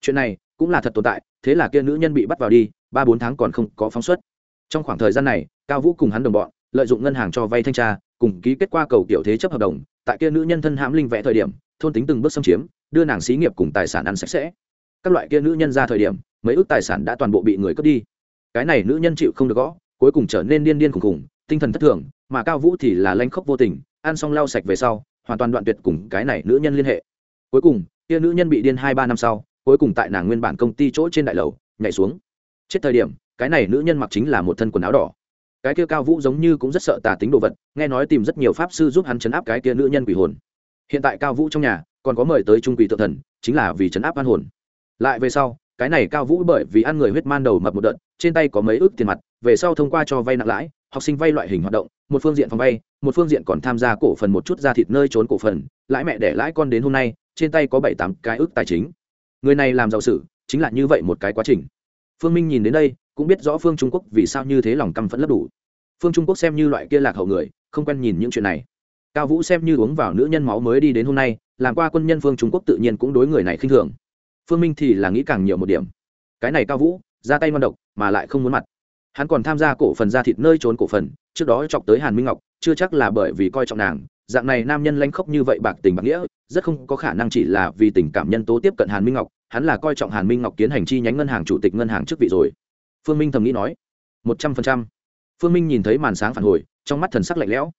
Chuyện này cũng là thật tồn tại, thế là kia nữ nhân bị bắt vào đi, ba bốn tháng còn không có phóng xuất. Trong khoảng thời gian này, cao vũ cùng hắn đồng bọn, lợi dụng ngân hàng cho vay thanh tra, cùng ký kết qua cầu kiểu thế chấp hợp đồng, tại kia nữ nhân thân hãm linh vẽ thời điểm, thôn tính từng bước xâm chiếm, đưa nàng xí nghiệp cùng tài sản ăn sạch sẽ. Các loại kia nữ nhân ra thời điểm, mấy ước tài sản đã toàn bộ bị người cướp đi. Cái này nữ nhân chịu không được gõ, cuối cùng trở nên điên điên khùng khùng tinh thần thất thường, mà cao vũ thì là lanh khóc vô tình, ăn xong lau sạch về sau, hoàn toàn đoạn tuyệt cùng cái này nữ nhân liên hệ. Cuối cùng, kia nữ nhân bị điên hai ba năm sau, cuối cùng tại nàng nguyên bản công ty chỗ trên đại lầu, nhảy xuống. Chết thời điểm, cái này nữ nhân mặc chính là một thân quần áo đỏ. Cái kia cao vũ giống như cũng rất sợ tà tính đồ vật, nghe nói tìm rất nhiều pháp sư giúp hắn chấn áp cái kia nữ nhân quỷ hồn. Hiện tại cao vũ trong nhà, còn có mời tới trung quỷ tự thần, chính là vì chấn áp an hồn. Lại về sau, cái này cao vũ bởi vì ăn người huyết man đầu mập một đợt, trên tay có mấy ước tiền mặt, về sau thông qua cho vay nặng lãi học sinh vay loại hình hoạt động, một phương diện phòng vay, một phương diện còn tham gia cổ phần một chút ra thịt nơi trốn cổ phần, lãi mẹ để lãi con đến hôm nay, trên tay có bảy tám cái ước tài chính. Người này làm giàu sử chính là như vậy một cái quá trình. Phương minh nhìn đến đây, cũng biết rõ phương trung quốc vì sao như thế lòng căm phẫn lấp đủ. Phương trung quốc xem như loại kia lạc hậu người, không quen nhìn những chuyện này. Cao vũ xem như uống vào nữ nhân máu mới đi đến hôm nay, làm qua quân nhân phương trung quốc tự nhiên cũng đối người này khinh thường. Phương minh thì là nghĩ càng nhiều một điểm. Cái này cao vũ, ra tay ngon độc, mà lại không muốn mặt hắn còn tham gia cổ phần ra thịt nơi trốn cổ phần, trước đó chọc tới hàn minh ngọc, chưa chắc là bởi vì coi trọng nàng, dạng này nam nhân lanh khóc như vậy bạc tình bạc nghĩa, rất không có khả năng chỉ là vì tình cảm nhân tố tiếp cận hàn minh ngọc, hắn là coi trọng hàn minh ngọc tiến hành chi nhánh ngân hàng chủ tịch ngân hàng chức vị rồi. Phương minh thầm nghĩ nói, một trăm phần trăm. Phương minh nhìn thấy màn sáng phản hồi, trong mắt thần sắc lạnh lẽo.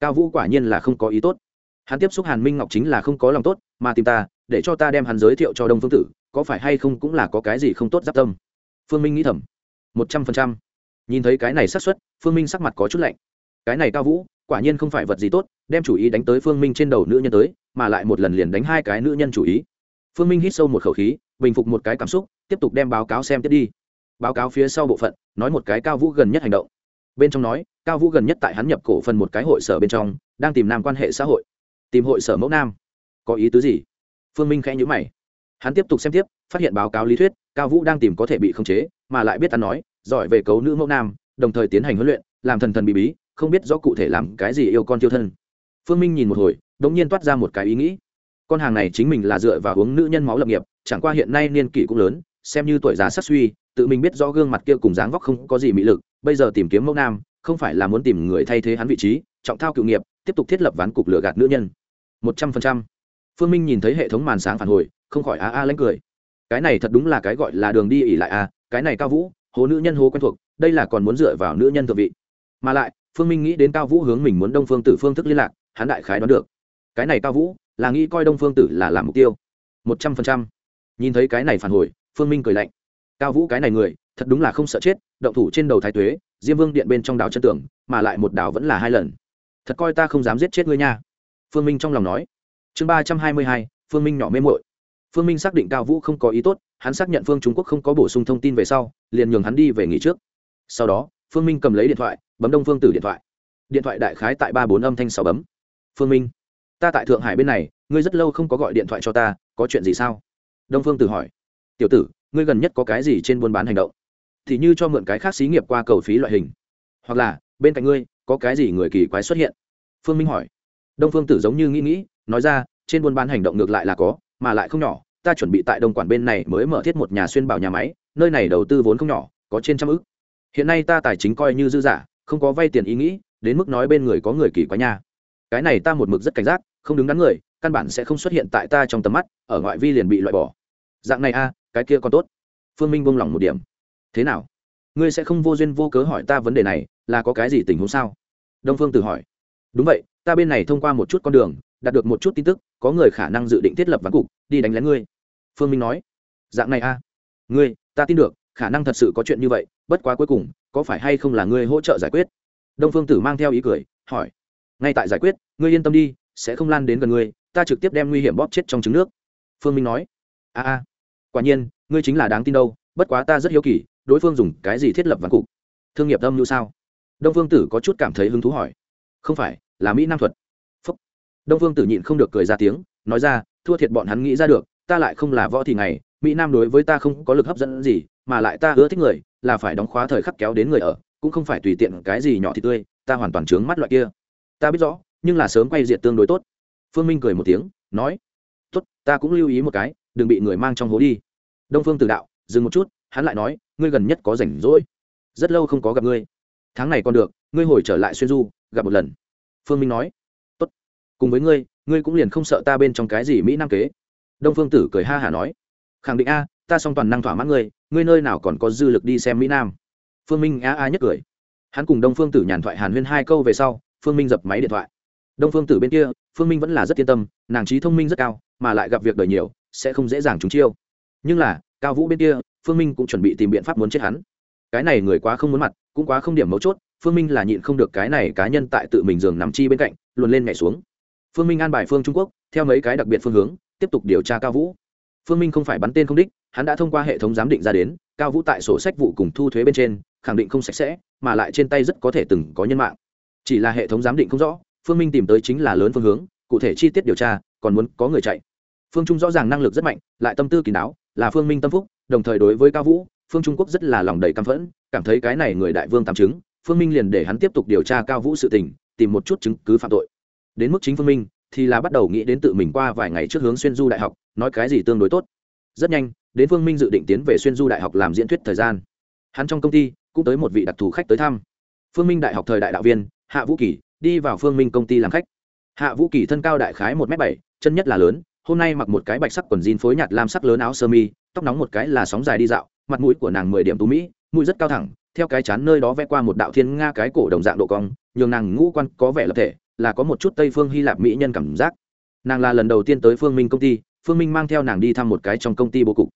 Cao vũ quả nhiên là không có ý tốt. Hắn tiếp xúc hàn minh ngọc chính là không có lòng tốt, mà tìm ta, để cho ta đem hắn giới thiệu cho đông phương tử, có phải hay không cũng là có cái gì không tốt giáp tâm. Phương minh nghĩ thầm, một trăm phần trăm nhìn thấy cái này xác suất, phương minh sắc mặt có chút lạnh. Cái này cao vũ, quả nhiên không phải vật gì tốt, đem chủ ý đánh tới phương minh trên đầu nữ nhân tới, mà lại một lần liền đánh hai cái nữ nhân chủ ý. Phương minh hít sâu một khẩu khí, bình phục một cái cảm xúc, tiếp tục đem báo cáo xem tiếp đi. Báo cáo phía sau bộ phận, nói một cái cao vũ gần nhất hành động. Bên trong nói, cao vũ gần nhất tại hắn nhập cổ phần một cái hội sở bên trong, đang tìm nam quan hệ xã hội. Tìm hội sở mẫu nam. Có ý tứ gì? Phương minh khẽ nhữ mày. Hắn tiếp tục xem tiếp, phát hiện báo cáo lý thuyết, cao vũ đang tìm có thể bị khống chế, mà lại biết ta nói giỏi về cấu nữ mẫu nam, đồng thời tiến hành huấn luyện, làm thần thần bí bí, không biết rõ cụ thể làm cái gì yêu con tiêu thân. Phương minh nhìn một hồi đ ỗ n g nhiên toát ra một cái ý nghĩ. Con hàng này chính mình là dựa vào uống nữ nhân máu lập nghiệp, chẳng qua hiện nay niên kỷ cũng lớn, xem như tuổi già sắc suy, tự mình biết rõ gương mặt kia cùng dáng vóc không có gì mị lực, bây giờ tìm kiếm mẫu nam, không phải là muốn tìm người thay thế hắn vị trí, trọng thao cựu nghiệp, tiếp tục thiết lập ván cục lửa gạt nữ nhân. Một trăm phần trăm. Phương minh nhìn thấy hệ thống màn sáng phản hồi, không khỏi a a lánh cười. Cái này thật đúng là cái gọi là đường đi ỉ lại a cái này cao vũ hố nữ nhân hố quen thuộc, đây là còn muốn dựa vào nữ nhân thượng vị. Mà lại, phương minh nghĩ đến cao vũ hướng mình muốn đông phương tử phương thức liên lạc, hắn đại khái đoán được. Cái này cao vũ là nghĩ coi đông phương tử là làm mục tiêu. Một trăm phần trăm. Nhìn thấy cái này phản hồi, phương minh cười lạnh. Cao vũ cái này người, thật đúng là không sợ chết, động thủ trên đầu thái tuế, diêm vương điện bên trong đảo chân tưởng mà lại một đảo vẫn là hai lần. Thật coi ta không dám giết chết ngươi nha. Phương minh trong lòng nói. Chương ba trăm hai mươi hai, phương minh nhỏ mê mội phương minh xác định cao vũ không có ý tốt hắn xác nhận phương trung quốc không có bổ sung thông tin về sau, liền nhường hắn đi về nghỉ trước. Sau đó, phương minh cầm lấy điện thoại, bấm đông phương tử điện thoại. Điện thoại đại khái tại ba bốn âm thanh sáu bấm. Phương minh, ta tại thượng hải bên này, ngươi rất lâu không có gọi điện thoại cho ta, có chuyện gì sao? Đông phương tử hỏi. Tiểu tử, ngươi gần nhất có cái gì trên buôn bán hành động? Thì như cho mượn cái khác xí nghiệp qua cầu phí loại hình. Hoặc là, bên cạnh ngươi, có cái gì người kỳ quái xuất hiện? Phương minh hỏi. Đông phương tử giống như nghĩ nghĩ, nói ra, trên buôn bán hành động ngược lại là có, mà lại không nhỏ ta chuẩn bị tại đông quản bên này mới mở thiết một nhà xuyên bảo nhà máy, nơi này đầu tư vốn không nhỏ, có trên trăm ước hiện nay ta tài chính coi như dư giả, không có vay tiền ý nghĩ, đến mức nói bên người có người kỳ quá nha. Cái này ta một mực rất cảnh giác, không đứng đắn người, căn bản sẽ không xuất hiện tại ta trong tầm mắt, ở ngoại vi liền bị loại bỏ. Dạng này a, cái kia còn tốt. Phương minh buông lỏng một điểm. Thế nào? Ngươi sẽ không vô duyên vô cớ hỏi ta vấn đề này, là có cái gì tình huống sao? Đông phương tự hỏi. Đúng vậy, ta bên này thông qua một chút con đường, đạt được một chút tin tức, có người khả năng dự định thiết lập ván cục, đi đánh lén ngươi phương minh nói. Dạng này a. Ngươi, ta tin được, khả năng thật sự có chuyện như vậy, bất quá cuối cùng, có phải hay không là ngươi hỗ trợ giải quyết? Đông phương tử mang theo ý cười, hỏi. Ngay tại giải quyết, ngươi yên tâm đi, sẽ không lan đến gần ngươi, ta trực tiếp đem nguy hiểm bóp chết trong trứng nước. Phương minh nói. A a. Quả nhiên, ngươi chính là đáng tin đâu, bất quá ta rất hiếu kỳ, đối phương dùng cái gì thiết lập văn cục? Thương nghiệp âm như sao? Đông phương tử có chút cảm thấy hứng thú hỏi. Không phải, là mỹ nam thuật. Phúc. đông phương tử nhịn không được cười ra tiếng, nói ra, thua thiệt bọn hắn nghĩ ra được ta lại không là võ thì ngày, mỹ nam đối với ta không có lực hấp dẫn gì, mà lại ta ưa thích người, là phải đóng khóa thời khắc kéo đến người ở, cũng không phải tùy tiện cái gì nhỏ thì tươi, ta hoàn toàn trướng mắt loại kia. Ta biết rõ, nhưng là sớm quay diệt tương đối tốt. Phương minh cười một tiếng, nói, tốt, ta cũng lưu ý một cái, đừng bị người mang trong hố đi. Đông phương từ đạo, dừng một chút, hắn lại nói, ngươi gần nhất có rảnh rỗi. Rất lâu không có gặp ngươi. Tháng này còn được, ngươi hồi trở lại xuyên du, gặp một lần. Phương minh nói, tốt, cùng với ngươi ngươi cũng liền không sợ ta bên trong cái gì mỹ nam kế đông phương tử cười ha hả nói, khẳng định a, ta song toàn năng thỏa mãn ngươi ngươi nơi nào còn có dư lực đi xem mỹ nam. Phương minh a a nhất cười. Hắn cùng đông phương tử nhàn thoại hàn huyên hai câu về sau, phương minh dập máy điện thoại. Đông phương tử bên kia, phương minh vẫn là rất yên tâm, nàng trí thông minh rất cao, mà lại gặp việc đời nhiều, sẽ không dễ dàng trúng chiêu. Nhưng là, cao vũ bên kia, phương minh cũng chuẩn bị tìm biện pháp muốn chết hắn. Cái này người quá không muốn mặt, cũng quá không điểm mấu chốt, phương minh là nhịn không được cái này cá nhân tại tự mình giường nằm chi bên cạnh, luồn lên nhảy xuống. Phương minh an bài phương trung quốc, theo mấy cái đặc biệt phương hướng tiếp tục điều tra cao vũ. Phương minh không phải bắn tên không đích, hắn đã thông qua hệ thống giám định ra đến, cao vũ tại sổ sách vụ cùng thu thuế bên trên, khẳng định không sạch sẽ, mà lại trên tay rất có thể từng có nhân mạng. Chỉ là hệ thống giám định không rõ, phương minh tìm tới chính là lớn phương hướng, cụ thể chi tiết điều tra, còn muốn có người chạy. Phương trung rõ ràng năng lực rất mạnh, lại tâm tư kỳ đáo, là phương minh tâm phúc, đồng thời đối với cao vũ, phương trung quốc rất là lòng đầy căm phẫn, cảm thấy cái này người đại vương tạm chứng, phương minh liền để hắn tiếp tục điều tra cao vũ sự tình, tìm một chút chứng cứ phạm tội. Đến mức chính phương minh thì là bắt đầu nghĩ đến tự mình qua vài ngày trước hướng xuyên du đại học, nói cái gì tương đối tốt. Rất nhanh, đến phương minh dự định tiến về xuyên du đại học làm diễn thuyết thời gian. Hắn trong công ty cũng tới một vị đặc thù khách tới thăm. Phương minh đại học thời đại đạo viên, hạ vũ kỳ, đi vào phương minh công ty làm khách. Hạ vũ kỳ thân cao đại khái một m bảy, chân nhất là lớn, hôm nay mặc một cái bạch sắc quần jean phối nhạt lam sắc lớn áo sơ mi, tóc nóng một cái là sóng dài đi dạo, mặt mũi của nàng mười điểm tú mỹ, mũi rất cao thẳng, theo cái chán nơi đó vẽ qua một đạo thiên nga cái cổ đồng dạng độ cong, nhường nàng ngũ quan có vẻ lập thể là có một chút tây phương hy lạp mỹ nhân cảm giác. Nàng là lần đầu tiên tới phương minh công ty, phương minh mang theo nàng đi thăm một cái trong công ty bố cục.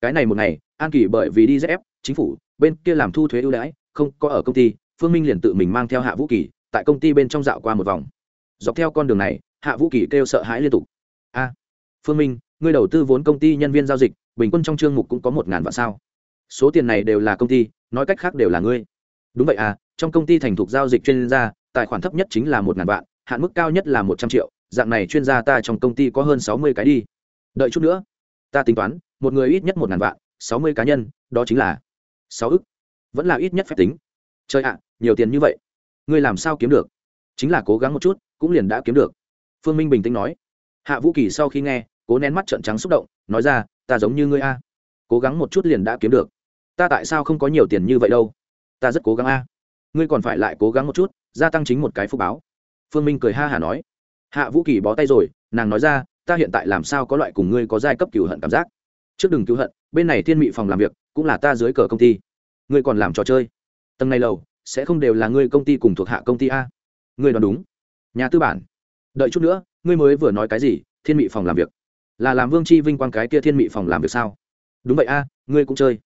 Cái này một ngày, an kỳ bởi vì đi dép chính phủ, bên kia làm thu thuế ưu đãi, không có ở công ty, phương minh liền tự mình mang theo hạ vũ kỳ, tại công ty bên trong dạo qua một vòng. Dọc theo con đường này, hạ vũ kỳ kêu sợ hãi liên tục. A, phương minh, ngươi đầu tư vốn công ty nhân viên giao dịch, bình quân trong chương mục cũng có một ngàn vạn sao? Số tiền này đều là công ty, nói cách khác đều là ngươi. Đúng vậy à trong công ty thành thục giao dịch chuyên gia tài khoản thấp nhất chính là một ngàn vạn, hạn mức cao nhất là một trăm triệu, dạng này chuyên gia ta trong công ty có hơn sáu mươi cái đi. Đợi chút nữa, ta tính toán, một người ít nhất một ngàn vạn, sáu mươi cá nhân, đó chính là sáu ức. Vẫn là ít nhất phép tính. Chơi ạ, nhiều tiền như vậy. Ngươi làm sao kiếm được? Chính là cố gắng một chút, cũng liền đã kiếm được. Phương minh bình tĩnh nói. Hạ vũ kỳ sau khi nghe, cố nén mắt trợn trắng xúc động, nói ra, ta giống như ngươi a. Cố gắng một chút liền đã kiếm được. Ta tại sao không có nhiều tiền như vậy đâu? Ta rất cố gắng a ngươi còn phải lại cố gắng một chút, gia tăng chính một cái phúc báo. Phương minh cười ha hả nói. Hạ vũ kỳ bó tay rồi, nàng nói ra, ta hiện tại làm sao có loại cùng ngươi có giai cấp cựu hận cảm giác? Trước đừng cứu hận, bên này thiên mị phòng làm việc, cũng là ta dưới cờ công ty. Ngươi còn làm trò chơi. Tầng này lầu, sẽ không đều là ngươi công ty cùng thuộc hạ công ty a? Ngươi đoán đúng. Nhà tư bản. Đợi chút nữa, ngươi mới vừa nói cái gì, thiên mị phòng làm việc? Là làm vương chi vinh quang cái kia thiên mị phòng làm việc sao? Đúng vậy a, ngươi cũng chơi.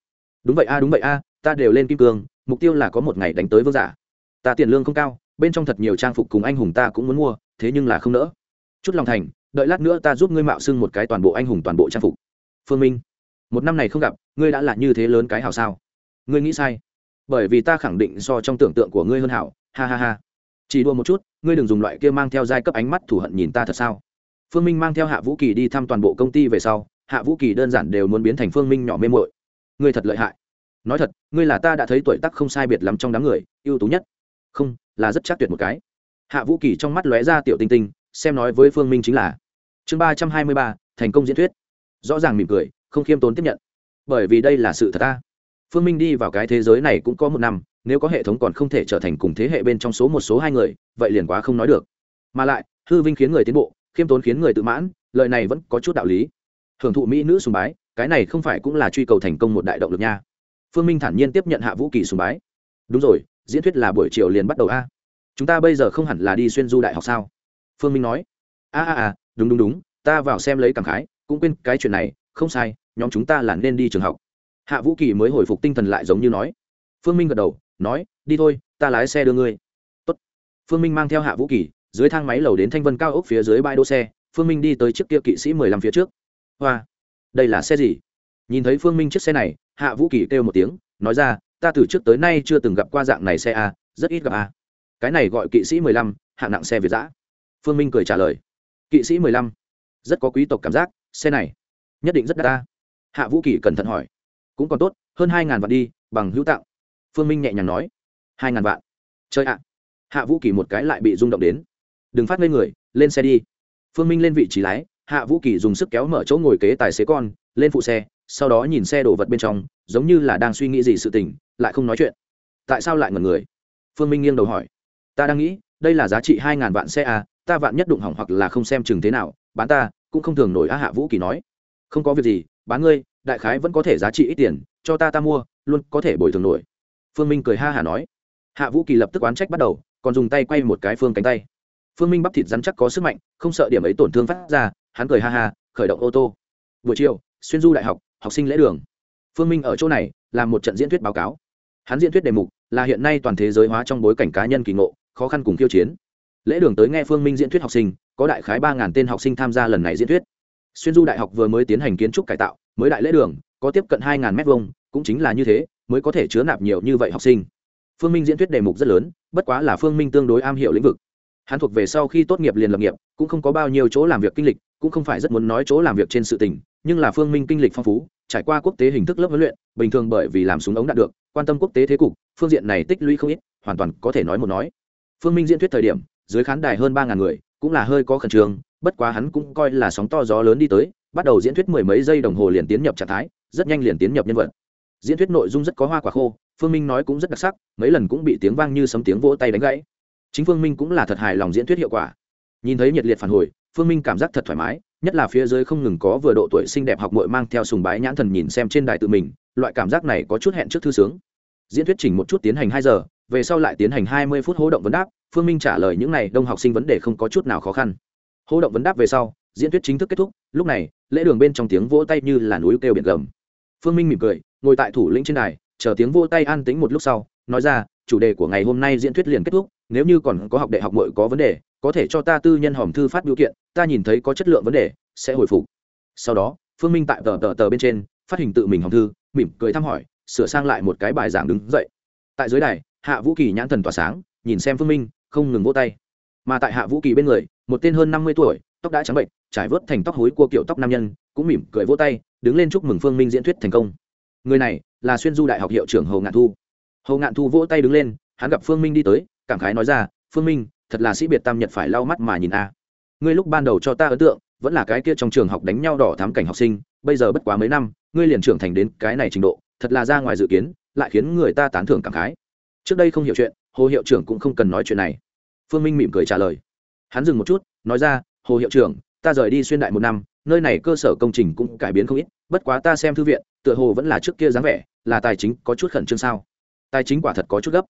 Đúng vậy a, đúng vậy a, ta đều lên kim cương mục tiêu là có một ngày đánh tới vương giả. Ta tiền lương không cao, bên trong thật nhiều trang phục cùng anh hùng ta cũng muốn mua, thế nhưng là không nỡ. Chút lòng thành, đợi lát nữa ta giúp ngươi mạo xưng một cái toàn bộ anh hùng toàn bộ trang phục. Phương minh, một năm này không gặp, ngươi đã là như thế lớn cái hào sao? Ngươi nghĩ sai. Bởi vì ta khẳng định so trong tưởng tượng của ngươi hơn hảo, ha ha ha. Chỉ đua một chút, ngươi đừng dùng loại kia mang theo giai cấp ánh mắt thủ hận nhìn ta thật sao? Phương minh mang theo hạ vũ kỳ đi thăm toàn bộ công ty về sau, hạ vũ kỳ đơn giản đều muốn biến thành phương minh nhỏ mê mội ngươi thật lợi hại nói thật, ngươi là ta đã thấy tuổi tác không sai biệt lắm trong đám người, ưu tú nhất. Không, là rất chắc tuyệt một cái. Hạ vũ kỳ trong mắt lóe ra tiểu tinh tinh, xem nói với phương minh chính là, chương ba trăm hai mươi ba, thành công diễn thuyết. Rõ ràng mỉm cười, không khiêm tốn tiếp nhận. Bởi vì đây là sự thật ta. Phương minh đi vào cái thế giới này cũng có một năm, nếu có hệ thống còn không thể trở thành cùng thế hệ bên trong số một số hai người, vậy liền quá không nói được. Mà lại, hư vinh khiến người tiến bộ, khiêm tốn khiến người tự mãn lợi này vẫn có chút đạo lý. Hưởng thụ mỹ nữ sùng bái, cái này không phải cũng là truy cầu thành công một đại động lực nha phương minh thản nhiên tiếp nhận hạ vũ kỳ sùng bái. Đúng rồi, diễn thuyết là buổi chiều liền bắt đầu a. Chúng ta bây giờ không hẳn là đi xuyên du đại học sao? Phương minh nói. A a a, đúng đúng đúng, ta vào xem lấy cảm khái, cũng quên cái chuyện này, không sai, nhóm chúng ta là nên đi trường học. Hạ vũ kỳ mới hồi phục tinh thần lại giống như nói. Phương minh gật đầu, nói, đi thôi, ta lái xe đưa ngươi. Tốt. phương minh mang theo hạ vũ kỳ, dưới thang máy lầu đến thanh vân cao ốc phía dưới bãi đỗ xe, phương minh đi tới chiếc kia kỵ sĩ mười lăm phía trước. Hoa, đây là xe gì? Nhìn thấy phương minh chiếc xe này, hạ vũ kỳ kêu một tiếng, nói ra, ta từ trước tới nay chưa từng gặp qua dạng này xe a, rất ít gặp a. Cái này gọi kỵ sĩ mười lăm, hạng nặng xe việt giã phương minh cười trả lời, kỵ sĩ mười lăm, rất có quý tộc cảm giác, xe này nhất định rất đắt ta hạ vũ kỳ cẩn thận hỏi, cũng còn tốt, hơn hai ngàn vạn đi, bằng hữu tặng. Phương minh nhẹ nhàng nói, hai ngàn vạn. Chơi ạ. Hạ vũ kỳ một cái lại bị rung động đến, đừng phát ngây người, lên xe đi. Phương minh lên vị trí lái hạ vũ kỳ dùng sức kéo mở chỗ ngồi kế tài xế con, lên phụ xe, sau đó nhìn xe đổ vật bên trong, giống như là đang suy nghĩ gì sự tình, lại không nói chuyện. Tại sao lại ngần người? Phương minh nghiêng đầu hỏi. Ta đang nghĩ, đây là giá trị hai ngàn vạn xe à ta vạn nhất đụng hỏng hoặc là không xem chừng thế nào, bán ta cũng không thường nổi á, hạ vũ kỳ nói. Không có việc gì, bán ngươi, đại khái vẫn có thể giá trị ít tiền, cho ta ta mua, luôn có thể bồi thường nổi. Phương minh cười ha hả nói. Hạ vũ kỳ lập tức oán trách bắt đầu, còn dùng tay quay một cái phương cánh tay phương minh bắp thịt rắn chắc có sức mạnh, không sợ điểm ấy tổn thương phát ra, hắn cười ha ha, khởi động ô tô. Buổi chiều, xuyên du đại học học sinh lễ đường. Phương minh ở chỗ này, làm một trận diễn thuyết báo cáo. Hắn diễn thuyết đề mục là hiện nay toàn thế giới hóa trong bối cảnh cá nhân kỳ ngộ, khó khăn cùng khiêu chiến. Lễ đường tới nghe phương minh diễn thuyết học sinh, có đại khái ba tên học sinh tham gia lần này diễn thuyết. Xuyên du đại học vừa mới tiến hành kiến trúc cải tạo, mới đại lễ đường, có tiếp cận hai m hai cũng chính là như thế, mới có thể chứa nạp nhiều như vậy học sinh. Phương minh diễn thuyết đề mục rất lớn, bất quá là phương minh tương đối am hiểu lĩnh vực hắn thuộc về sau khi tốt nghiệp liền lập nghiệp, cũng không có bao nhiêu chỗ làm việc kinh lịch, cũng không phải rất muốn nói chỗ làm việc trên sự tình, nhưng là phương minh kinh lịch phong phú, trải qua quốc tế hình thức lớp huấn luyện, bình thường bởi vì làm súng ống đạt được, quan tâm quốc tế thế cục, phương diện này tích lũy không ít, hoàn toàn có thể nói một nói. Phương minh diễn thuyết thời điểm, dưới khán đài hơn ba ngàn người, cũng là hơi có khẩn trương, bất quá hắn cũng coi là sóng to gió lớn đi tới, bắt đầu diễn thuyết mười mấy giây đồng hồ liền tiến nhập trạng thái, rất nhanh liền tiến nhập nhân vật. Diễn thuyết nội dung rất có hoa quả khô, phương minh nói cũng rất đặc sắc, mấy lần cũng bị tiếng vang như sấm tiếng vỗ tay đánh gãy chính phương minh cũng là thật hài lòng diễn thuyết hiệu quả. Nhìn thấy nhiệt liệt phản hồi, phương minh cảm giác thật thoải mái, nhất là phía dưới không ngừng có vừa độ tuổi xinh đẹp học mội mang theo sùng bái nhãn thần nhìn xem trên đài tự mình, loại cảm giác này có chút hẹn trước thư sướng. Diễn thuyết chỉnh một chút tiến hành hai giờ, về sau lại tiến hành hai mươi phút hỗ động vấn đáp, phương minh trả lời những n à y đông học sinh vấn đề không có chút nào khó khăn. Hỗ động vấn đáp về sau, diễn thuyết chính thức kết thúc, lúc này, lễ đường bên trong tiếng vỗ tay như là núi kêu biển gầm. Phương minh mỉm cười, ngồi tại thủ lĩnh trên đài, chờ tiếng vỗ tay an tính một lúc sau, nói ra, chủ đề của ngày hôm nay diễn thuyết liền kết thúc nếu như còn có học đại học mội có vấn đề, có thể cho ta tư nhân hòm thư phát biểu kiện, ta nhìn thấy có chất lượng vấn đề, sẽ hồi phục. Sau đó, phương minh tại tờ tờ tờ bên trên, phát hình tự mình hòm thư, mỉm cười thăm hỏi, sửa sang lại một cái bài giảng đứng dậy. Tại dưới đài, hạ vũ kỳ nhãn thần tỏa sáng, nhìn xem phương minh, không ngừng vỗ tay. Mà tại hạ vũ kỳ bên người, một tên hơn năm mươi tuổi, tóc đã trắng bệnh, trải vớt thành tóc hối cua kiểu tóc nam nhân, cũng mỉm cười vỗ tay, đứng lên chúc mừng phương minh diễn thuyết thành công. Người này là xuyên du đại học hiệu trưởng hầu ngạn thu. Hầu ngạn thu vỗ tay đứng lên, hắn gặp phương minh đi tới cảm khái nói ra, phương minh, thật là sĩ biệt tam nhật phải lau mắt mà nhìn a. Ngươi lúc ban đầu cho ta ấn tượng, vẫn là cái kia trong trường học đánh nhau đỏ thám cảnh học sinh, bây giờ bất quá mấy năm, ngươi liền trưởng thành đến cái này trình độ, thật là ra ngoài dự kiến, lại khiến người ta tán thưởng cảm khái. Trước đây không hiểu chuyện, hồ hiệu trưởng cũng không cần nói chuyện này. Phương minh mỉm cười trả lời. Hắn dừng một chút, nói ra, hồ hiệu trưởng, ta rời đi xuyên đại một năm, nơi này cơ sở công trình cũng cải biến không ít, bất quá ta xem thư viện, tựa hồ vẫn là trước kia dáng vẻ, là tài chính có chút khẩn trương sao? Tài chính quả thật có chút gấp.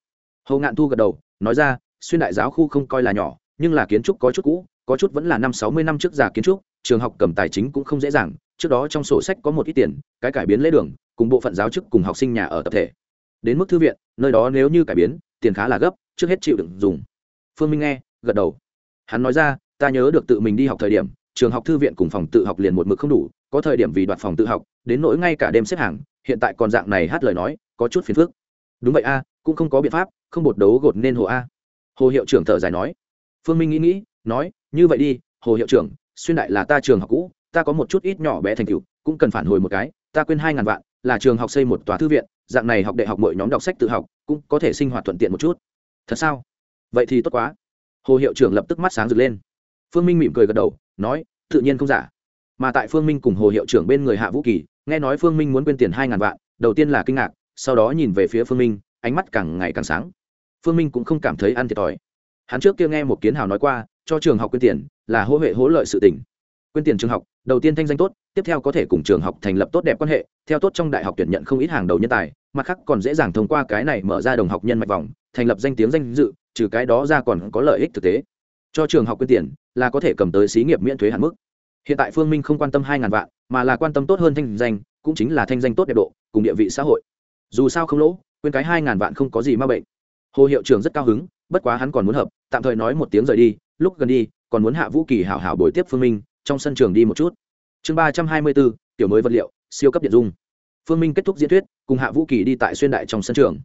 Hầu ngạn thu gật đầu, nói ra, xuyên đại giáo khu không coi là nhỏ, nhưng là kiến trúc có chút cũ, có chút vẫn là năm sáu mươi năm trước già kiến trúc, trường học cầm tài chính cũng không dễ dàng, trước đó trong sổ sách có một ít tiền, cái cải biến lễ đường, cùng bộ phận giáo chức cùng học sinh nhà ở tập thể. Đến mức thư viện, nơi đó nếu như cải biến, tiền khá là gấp, trước hết chịu đựng dùng. Phương minh nghe, gật đầu. Hắn nói ra, ta nhớ được tự mình đi học thời điểm, trường học thư viện cùng phòng tự học liền một mực không đủ, có thời điểm vì đoạt phòng tự học, đến nỗi ngay cả đêm xếp hàng, hiện tại còn dạng này hát lời nói, có chút phiền phức. Đúng vậy a cũng không có biện pháp, không bột đấu gột nên hồ a. Hồ hiệu trưởng thở dài nói. Phương minh nghĩ nghĩ, nói, như vậy đi, hồ hiệu trưởng, xuyên đại là ta trường học cũ, ta có một chút ít nhỏ bé thành tựu, cũng cần phản hồi một cái, ta quên hai ngàn vạn, là trường học xây một tòa thư viện, dạng này học đại học mỗi nhóm đọc sách tự học, cũng có thể sinh hoạt thuận tiện một chút. Thật sao? Vậy thì tốt quá. Hồ hiệu trưởng lập tức mắt sáng rực lên. Phương minh mỉm cười gật đầu, nói, tự nhiên không giả. Mà tại phương minh cùng hồ hiệu trưởng bên người hạ vũ kỳ, nghe nói phương minh muốn quên tiền hai ngàn vạn, đầu tiên là kinh ngạc, sau đó nhìn về phía phương minh ánh mắt càng ngày càng sáng. Phương minh cũng không cảm thấy ăn thiệt thòi. Hắn trước kia nghe một kiến hào nói qua, cho trường học quyên tiền là hỗ huệ hỗ lợi sự tỉnh quyên tiền trường học, đầu tiên thanh danh tốt, tiếp theo có thể cùng trường học thành lập tốt đẹp quan hệ, theo tốt trong đại học tuyển nhận không ít hàng đầu nhân tài, mặt khác còn dễ dàng thông qua cái này mở ra đồng học nhân mạch vòng, thành lập danh tiếng danh dự, trừ cái đó ra còn có lợi ích thực tế. Cho trường học quyên tiền là có thể cầm tới xí nghiệp miễn thuế hạn mức. Hiện tại phương minh không quan tâm hai ngàn vạn, mà là quan tâm tốt hơn thanh danh, cũng chính là thanh danh tốt đẹp độ, cùng địa vị xã hội. Dù sao không lỗ quên cái hai ngàn vạn không có gì ma bệnh. Hồ hiệu trưởng rất cao hứng, bất quá hắn còn muốn hợp, tạm thời nói một tiếng rời đi, lúc gần đi, còn muốn hạ vũ kỳ hảo hảo bồi tiếp phương minh, trong sân trường đi một chút. Chương ba trăm hai mươi bốn, tiểu mới vật liệu, siêu cấp điện dung. Phương minh kết thúc diễn thuyết, cùng hạ vũ kỳ đi tại xuyên đại trong sân trường.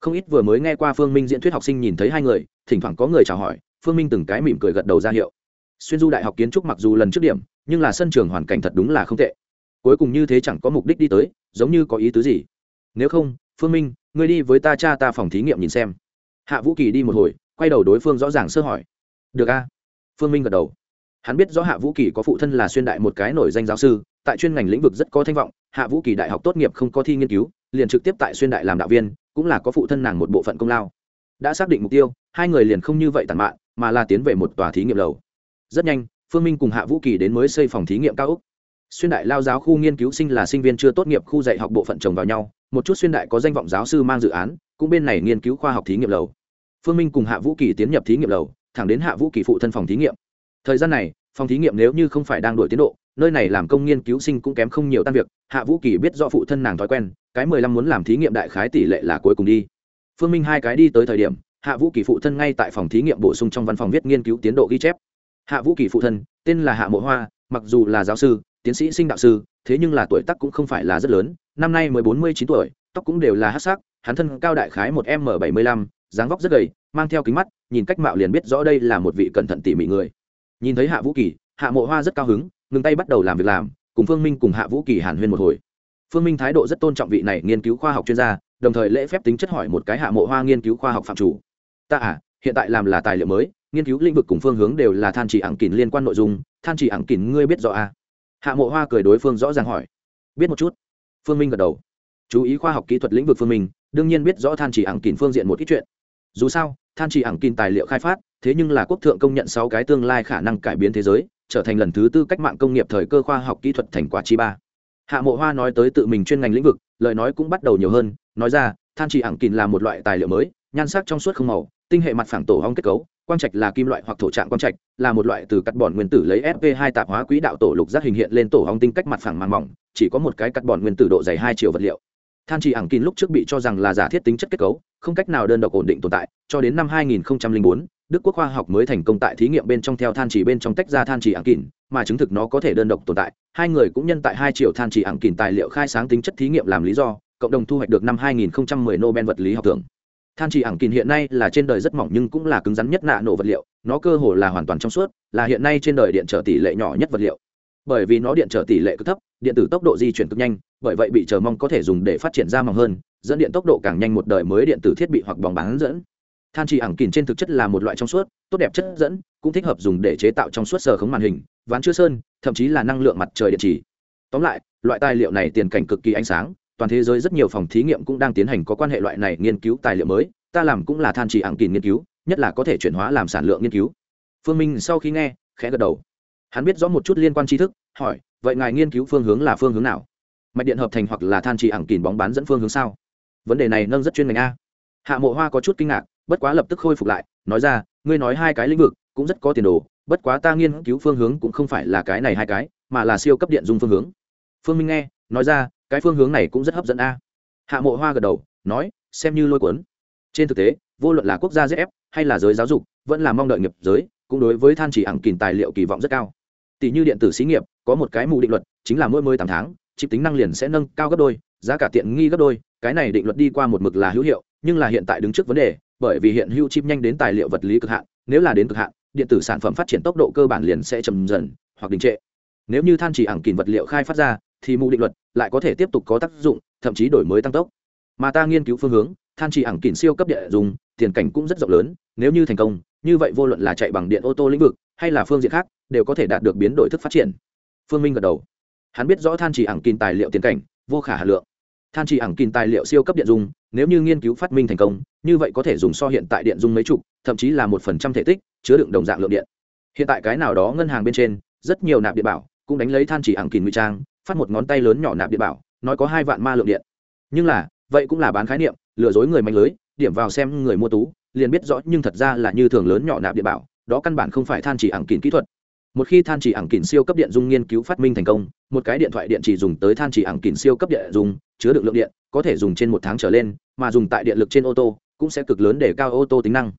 Không ít vừa mới nghe qua phương minh diễn thuyết học sinh nhìn thấy hai người, thỉnh thoảng có người chào hỏi, phương minh từng cái mỉm cười gật đầu ra hiệu. Xuyên du đại học kiến trúc mặc dù lần trước điểm, nhưng là sân trường hoàn cảnh thật đúng là không tệ. Cuối cùng như thế chẳng có mục đích đi tới, giống như có ý tứ gì. Nếu không, phương minh ngươi đi với ta cha ta phòng thí nghiệm nhìn xem. Hạ vũ kỳ đi một hồi, quay đầu đối phương rõ ràng sơ hỏi. Được a. Phương minh gật đầu. Hắn biết rõ hạ vũ kỳ có phụ thân là xuyên đại một cái nổi danh giáo sư, tại chuyên ngành lĩnh vực rất có thanh vọng, hạ vũ kỳ đại học tốt nghiệp không có thi nghiên cứu, liền trực tiếp tại xuyên đại làm đạo viên, cũng là có phụ thân nàng một bộ phận công lao. Đã xác định mục tiêu, hai người liền không như vậy tàn mạn, mà là tiến về một tòa thí nghiệm lầu. Rất nhanh, phương minh cùng hạ vũ kỳ đến mới xây phòng thí nghiệm cao úc xuyên đại lao giáo khu nghiên cứu sinh là sinh viên chưa tốt nghiệp khu dạy học bộ phận chồng vào nhau, một chút xuyên đại có danh vọng giáo sư mang dự án, cũng bên này nghiên cứu khoa học thí nghiệm lầu. Phương minh cùng hạ vũ kỳ tiến nhập thí nghiệm lầu, thẳng đến hạ vũ kỳ phụ thân phòng thí nghiệm. Thời gian này, phòng thí nghiệm nếu như không phải đang đổi tiến độ, nơi này làm công nghiên cứu sinh cũng kém không nhiều tan việc, hạ vũ kỳ biết do phụ thân nàng thói quen, cái mười lăm muốn làm thí nghiệm đại khái tỷ lệ là cuối cùng đi. Phương minh hai cái đi tới thời điểm, hạ vũ kỳ phụ thân ngay tại phòng thí nghiệm bổ sung trong văn phòng viết nghiên cứu tiến độ ghi chép. Hạ vũ kỳ phụ thân, tên là hạ mộ hoa, mặc dù là giáo sư tiến sĩ sinh đạo sư, thế nhưng là tuổi tác cũng không phải là rất lớn, năm nay mới bốn mươi chín tuổi, tóc cũng đều là hát sắc, hắn thân cao đại khái một m bảy mươi lăm, dáng vóc rất gầy, mang theo kính mắt, nhìn cách mạo liền biết rõ đây là một vị cẩn thận tỉ mỉ người. Nhìn thấy hạ vũ kỳ, hạ mộ hoa rất cao hứng, ngừng tay bắt đầu làm việc làm, cùng phương minh cùng hạ vũ kỳ hàn huyên một hồi. Phương minh thái độ rất tôn trọng vị này nghiên cứu khoa học chuyên gia, đồng thời lễ phép tính chất hỏi một cái hạ mộ hoa nghiên cứu khoa học phạm chủ. Ta à hiện tại làm là tài liệu mới, nghiên cứu lĩnh vực cùng phương hướng đều là than chỉ ảng kín liên quan nội dung, than chỉ ảng kín ngươi biết rõ à? Hạ mộ hoa cười đối phương rõ ràng hỏi. Biết một chút. Phương minh gật đầu. Chú ý khoa học kỹ thuật lĩnh vực phương minh, đương nhiên biết rõ than chỉ ảng kỳn phương diện một ít chuyện. Dù sao, than chỉ ảng kỳn tài liệu khai phát, thế nhưng là quốc thượng công nhận sáu cái tương lai khả năng cải biến thế giới, trở thành lần thứ tư cách mạng công nghiệp thời cơ khoa học kỹ thuật thành quả chi ba. Hạ mộ hoa nói tới tự mình chuyên ngành lĩnh vực, lời nói cũng bắt đầu nhiều hơn, nói ra, than chỉ ảng kìn là một loại tài liệu mới, nhan sắc trong suốt không màu, tinh hệ mặt phẳng tổ hong kết cấu quang trạch là kim loại hoặc thổ trạng quang trạch là một loại từ cắt bòn nguyên tử lấy fp 2 tạp hóa quỹ đạo tổ lục giác hình hiện lên tổ hong tinh cách mặt phẳng màng mỏng chỉ có một cái cắt bòn nguyên tử độ dày hai triệu vật liệu. Than chỉ ảng kín lúc trước bị cho rằng là giả thiết tính chất kết cấu không cách nào đơn độc ổn định tồn tại cho đến năm 2004, đức quốc khoa học mới thành công tại thí nghiệm bên trong theo than chỉ bên trong tách ra than chỉ ảng kín mà chứng thực nó có thể đơn độc tồn tại. Hai người cũng nhân tại hai triệu than chỉ ảng kín tài liệu khai sáng tính chất thí nghiệm làm lý do cộng đồng thu hoạch được năm 2010 Nobel vật lý học thưởng than chỉ ảng kín hiện nay là trên đời rất mỏng nhưng cũng là cứng rắn nhất nạ nổ vật liệu. Nó cơ hồ là hoàn toàn trong suốt, là hiện nay trên đời điện trở tỷ lệ nhỏ nhất vật liệu. Bởi vì nó điện trở tỷ lệ cực thấp, điện tử tốc độ di chuyển cực nhanh, bởi vậy bị chờ mong có thể dùng để phát triển ra mỏng hơn, dẫn điện tốc độ càng nhanh một đời mới điện tử thiết bị hoặc bóng bán dẫn. Than chỉ ảng kìn trên thực chất là một loại trong suốt, tốt đẹp chất dẫn, cũng thích hợp dùng để chế tạo trong suốt sờ khống màn hình, ván chứa sơn, thậm chí là năng lượng mặt trời điện chỉ. Tóm lại, loại tài liệu này tiền cảnh cực kỳ ánh sáng toàn thế giới rất nhiều phòng thí nghiệm cũng đang tiến hành có quan hệ loại này nghiên cứu tài liệu mới, ta làm cũng là than chỉ ảng kìn nghiên cứu, nhất là có thể chuyển hóa làm sản lượng nghiên cứu. Phương minh sau khi nghe, khẽ gật đầu. Hắn biết rõ một chút liên quan tri thức, hỏi, vậy ngài nghiên cứu phương hướng là phương hướng nào? Mạch điện hợp thành hoặc là than chỉ ảng kìn bóng bán dẫn phương hướng sao? Vấn đề này nâng rất chuyên ngành a. Hạ mộ hoa có chút kinh ngạc, bất quá lập tức khôi phục lại, nói ra, ngươi nói hai cái lĩnh vực, cũng rất có tiền đồ, bất quá ta nghiên cứu phương hướng cũng không phải là cái này hai cái, mà là siêu cấp điện dung phương hướng. Phương minh nghe, nói ra cái phương hướng này cũng rất hấp dẫn a. Hạ mộ hoa gật đầu, nói, xem như lôi cuốn. Trên thực tế, vô luận là quốc gia zf hay là giới giáo dục, vẫn là mong đợi nghiệp giới, cũng đối với than chỉ ẳng kìm tài liệu kỳ vọng rất cao. Tỷ như điện tử xí nghiệp, có một cái mù định luật, chính là mỗi mười tám tháng, chip tính năng liền sẽ nâng cao gấp đôi, giá cả tiện nghi gấp đôi, cái này định luật đi qua một mực là hữu hiệu, nhưng là hiện tại đứng trước vấn đề, bởi vì hiện hữu chip nhanh đến tài liệu vật lý cực hạn, nếu là đến cực hạn, điện tử sản phẩm phát triển tốc độ cơ bản liền sẽ chậm dần hoặc đình trệ. Nếu như than chỉ ẳng kìm vật liệu khai phát ra, thì mù định luật lại có thể tiếp tục có tác dụng, thậm chí đổi mới tăng tốc. Mà ta nghiên cứu phương hướng, than chỉ ảng kìm siêu cấp điện dùng, tiền cảnh cũng rất rộng lớn, nếu như thành công, như vậy vô luận là chạy bằng điện ô tô lĩnh vực, hay là phương diện khác, đều có thể đạt được biến đổi thức phát triển. Phương minh gật đầu. Hắn biết rõ than chỉ ảng kìm tài liệu tiền cảnh, vô khả hà lượng. Than chỉ ảng kìm tài liệu siêu cấp điện dung nếu như nghiên cứu phát minh thành công, như vậy có thể dùng so hiện tại điện dung mấy chục, thậm chí là một phần trăm thể tích, chứa đựng đồng dạng lượng điện. Hiện tại cái nào đó ngân hàng bên trên, rất nhiều nạp điện bảo, cũng đánh lấy than chỉ ảng kìm nguy trang phát một ngón tay lớn nhỏ nạp điện bảo, nói có hai vạn ma lượng điện. Nhưng là, vậy cũng là bán khái niệm, lừa dối người mạnh lưới, điểm vào xem người mua tú, liền biết rõ nhưng thật ra là như thường lớn nhỏ nạp điện bảo, đó căn bản không phải than chỉ ẳng kín kỹ thuật. Một khi than chỉ ẳng kín siêu cấp điện dung nghiên cứu phát minh thành công, một cái điện thoại điện chỉ dùng tới than chỉ ẳng kín siêu cấp điện dùng, chứa được lượng điện, có thể dùng trên một tháng trở lên, mà dùng tại điện lực trên ô tô, cũng sẽ cực lớn để cao ô tô tính năng.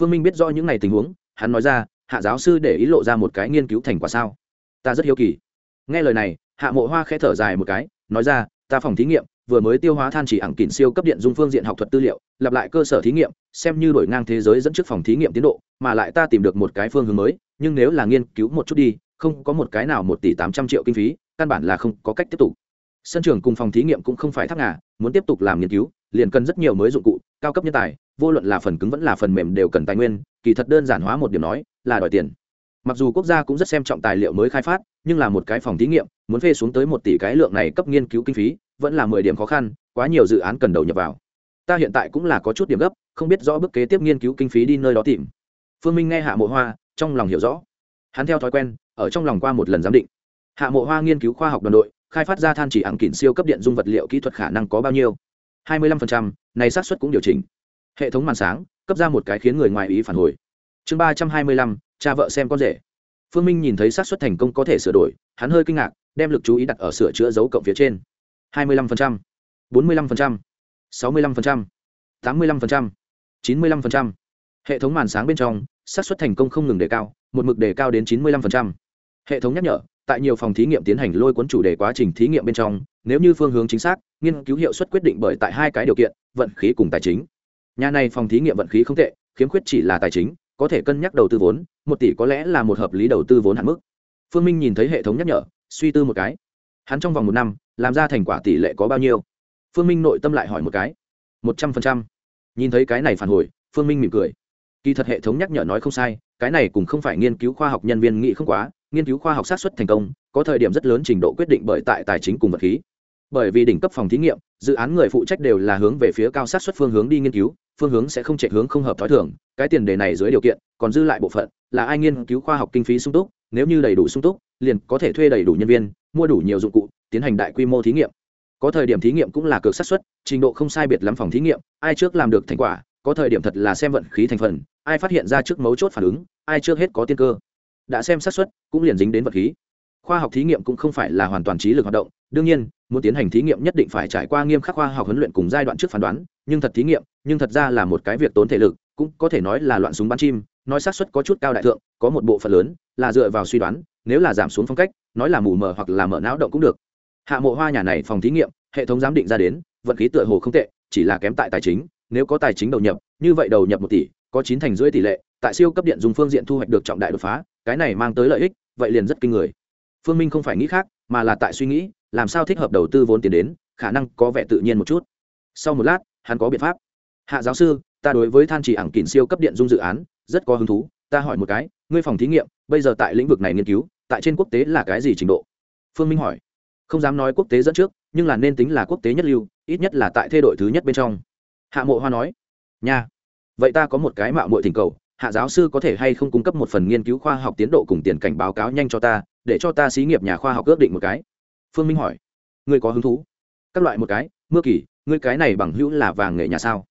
Phương minh biết rõ những n à y tình huống, hắn nói ra, hạ giáo sư để ý lộ ra một cái nghiên cứu thành quả sao? Ta rất hiếu kỳ nghe lời này, hạ mộ hoa khẽ thở dài một cái, nói ra, ta phòng thí nghiệm, vừa mới tiêu hóa than chỉ ẳng kỉnh siêu cấp điện dung phương diện học thuật tư liệu, lặp lại cơ sở thí nghiệm, xem như đổi ngang thế giới dẫn trước phòng thí nghiệm tiến độ, mà lại ta tìm được một cái phương hướng mới, nhưng nếu là nghiên cứu một chút đi, không có một cái nào một tỷ tám trăm triệu kinh phí, căn bản là không có cách tiếp tục. Sân trường cùng phòng thí nghiệm cũng không phải thắc ngà, muốn tiếp tục làm nghiên cứu, liền cần rất nhiều mới dụng cụ, cao cấp nhân tài, vô luận là phần cứng vẫn là phần mềm đều cần tài nguyên, kỳ thật đơn giản hóa một điểm nói, là đòi tiền mặc dù quốc gia cũng rất xem trọng tài liệu mới khai phát, nhưng là một cái phòng thí nghiệm, muốn phê xuống tới một tỷ cái lượng này cấp nghiên cứu kinh phí, vẫn là mười điểm khó khăn, quá nhiều dự án cần đầu nhập vào. Ta hiện tại cũng là có chút điểm gấp, không biết rõ bước kế tiếp nghiên cứu kinh phí đi nơi đó tìm. Phương minh nghe hạ mộ hoa, trong lòng hiểu rõ. Hắn theo thói quen, ở trong lòng qua một lần giám định. Hạ mộ hoa nghiên cứu khoa học đoàn đội, khai phát ra than chỉ ảng kỉnh siêu cấp điện dung vật liệu kỹ thuật khả năng có bao nhiêu? Hai mươi lăm phần trăm, này xác suất cũng điều chỉnh. Hệ thống màn sáng, cấp ra một cái khiến người ngoài ý phản hồi. Chương ba trăm hai mươi lăm cha vợ xem con rể. Phương minh nhìn thấy xác suất thành công có thể sửa đổi, hắn hơi kinh ngạc, đem lực chú ý đặt ở sửa chữa dấu cộng phía trên. hai mươi lăm phần trăm, bốn mươi lăm phần trăm, sáu mươi lăm phần trăm, tám mươi lăm phần trăm, chín mươi lăm phần trăm. Hệ thống màn sáng bên trong, xác suất thành công không ngừng đề cao, một mực đề cao đến chín mươi lăm phần trăm. Hệ thống nhắc nhở, tại nhiều phòng thí nghiệm tiến hành lôi cuốn chủ đề quá trình thí nghiệm bên trong, nếu như phương hướng chính xác, nghiên cứu hiệu suất quyết định bởi tại hai cái điều kiện, vận khí cùng tài chính. Nhà này phòng thí nghiệm vận khí không tệ, khiếm khuyết chỉ là tài chính có thể cân nhắc đầu tư vốn, một tỷ có lẽ là một hợp lý đầu tư vốn hạn mức. Phương minh nhìn thấy hệ thống nhắc nhở, suy tư một cái. Hắn trong vòng một năm, làm ra thành quả tỷ lệ có bao nhiêu? Phương minh nội tâm lại hỏi một cái. Một trăm phần trăm. Nhìn thấy cái này phản hồi, phương minh mỉm cười. Kỳ thật hệ thống nhắc nhở nói không sai, cái này cũng không phải nghiên cứu khoa học nhân viên nghĩ không quá, nghiên cứu khoa học sát xuất thành công, có thời điểm rất lớn trình độ quyết định bởi tại tài chính cùng vật khí bởi vì đỉnh cấp phòng thí nghiệm, dự án người phụ trách đều là hướng về phía cao sát xuất phương hướng đi nghiên cứu, phương hướng sẽ không chạy hướng không hợp t h ó i thường, cái tiền đề này dưới điều kiện, còn dư lại bộ phận, là ai nghiên cứu khoa học kinh phí sung túc, nếu như đầy đủ sung túc, liền có thể thuê đầy đủ nhân viên, mua đủ nhiều dụng cụ, tiến hành đại quy mô thí nghiệm. Có thời điểm thí nghiệm cũng là cực sát xuất, trình độ không sai biệt lắm phòng thí nghiệm, ai trước làm được thành quả, có thời điểm thật là xem vận khí thành phần, ai phát hiện ra trước mấu chốt phản ứng, ai trước hết có tiên cơ. Đã xem sát xuất, cũng liền dính đến vật khí khoa học thí nghiệm cũng không phải là hoàn toàn trí lực hoạt động, đương nhiên, muốn tiến hành thí nghiệm nhất định phải trải qua nghiêm khắc khoa học huấn luyện cùng giai đoạn trước phán đoán, nhưng thật thí nghiệm, nhưng thật ra là một cái việc tốn thể lực, cũng có thể nói là loạn súng bắn chim, nói xác suất có chút cao đại thượng, có một bộ phận lớn là dựa vào suy đoán, nếu là giảm xuống phong cách, nói là mù mờ hoặc là mở não động cũng được. Hạ mộ hoa nhà này phòng thí nghiệm, hệ thống giám định ra đến, vận khí tựa hồ không tệ, chỉ là kém tại tài chính, nếu có tài chính đầu nhập, như vậy đầu nhập một tỷ, có chín thành rưỡi tỷ lệ, tại siêu cấp điện dùng phương diện thu hoạch được trọng đại đột phá, cái này mang tới lợi ích, vậy liền rất kinh người phương minh không phải nghĩ khác, mà là tại suy nghĩ, làm sao thích hợp đầu tư vốn tiền đến, khả năng có vẻ tự nhiên một chút. Sau một lát, hắn có biện pháp. Hạ giáo sư, ta đối với than chỉ ảng kỉn siêu cấp điện dung dự án, rất có hứng thú, ta hỏi một cái, ngươi phòng thí nghiệm, bây giờ tại lĩnh vực này nghiên cứu, tại trên quốc tế là cái gì trình độ? Phương minh hỏi. Không dám nói quốc tế dẫn trước, nhưng là nên tính là quốc tế nhất lưu, ít nhất là tại thê đội thứ nhất bên trong. Hạ mộ hoa nói. Nha, vậy ta có một cái mạo mội thỉnh cầu, hạ giáo sư có thể hay không cung cấp một phần nghiên cứu khoa học tiến độ cùng tiền cảnh báo cáo nhanh cho ta để cho ta xí nghiệp nhà khoa học ước định một cái. Phương minh hỏi. Ngươi có hứng thú? Các loại một cái. Mưa kỳ, ngươi cái này bằng hữu là vàng nghề nhà sao?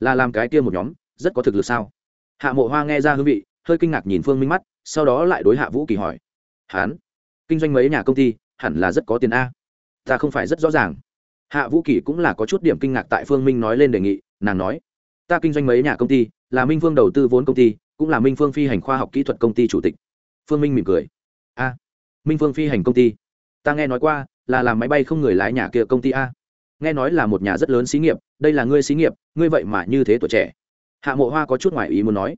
Là làm cái kia một nhóm, rất có thực lực sao? Hạ mộ hoa nghe ra hương vị, hơi kinh ngạc nhìn phương minh mắt, sau đó lại đối hạ vũ kỳ hỏi. Hán, kinh doanh mấy nhà công ty, hẳn là rất có tiền a. Ta không phải rất rõ ràng. Hạ vũ kỳ cũng là có chút điểm kinh ngạc tại phương minh nói lên đề nghị, nàng nói. Ta kinh doanh mấy nhà công ty, là minh phương đầu tư vốn công ty, cũng là minh phương phi hành khoa học kỹ thuật công ty chủ tịch. Phương minh mỉm cười. A minh Vương phi hành công ty. Ta nghe nói qua, là làm máy bay không người lái nhà kia công ty a. Nghe nói là một nhà rất lớn xí nghiệp, đây là ngươi xí nghiệp, ngươi vậy mà như thế tuổi trẻ. Hạ mộ hoa có chút ngoại ý muốn nói.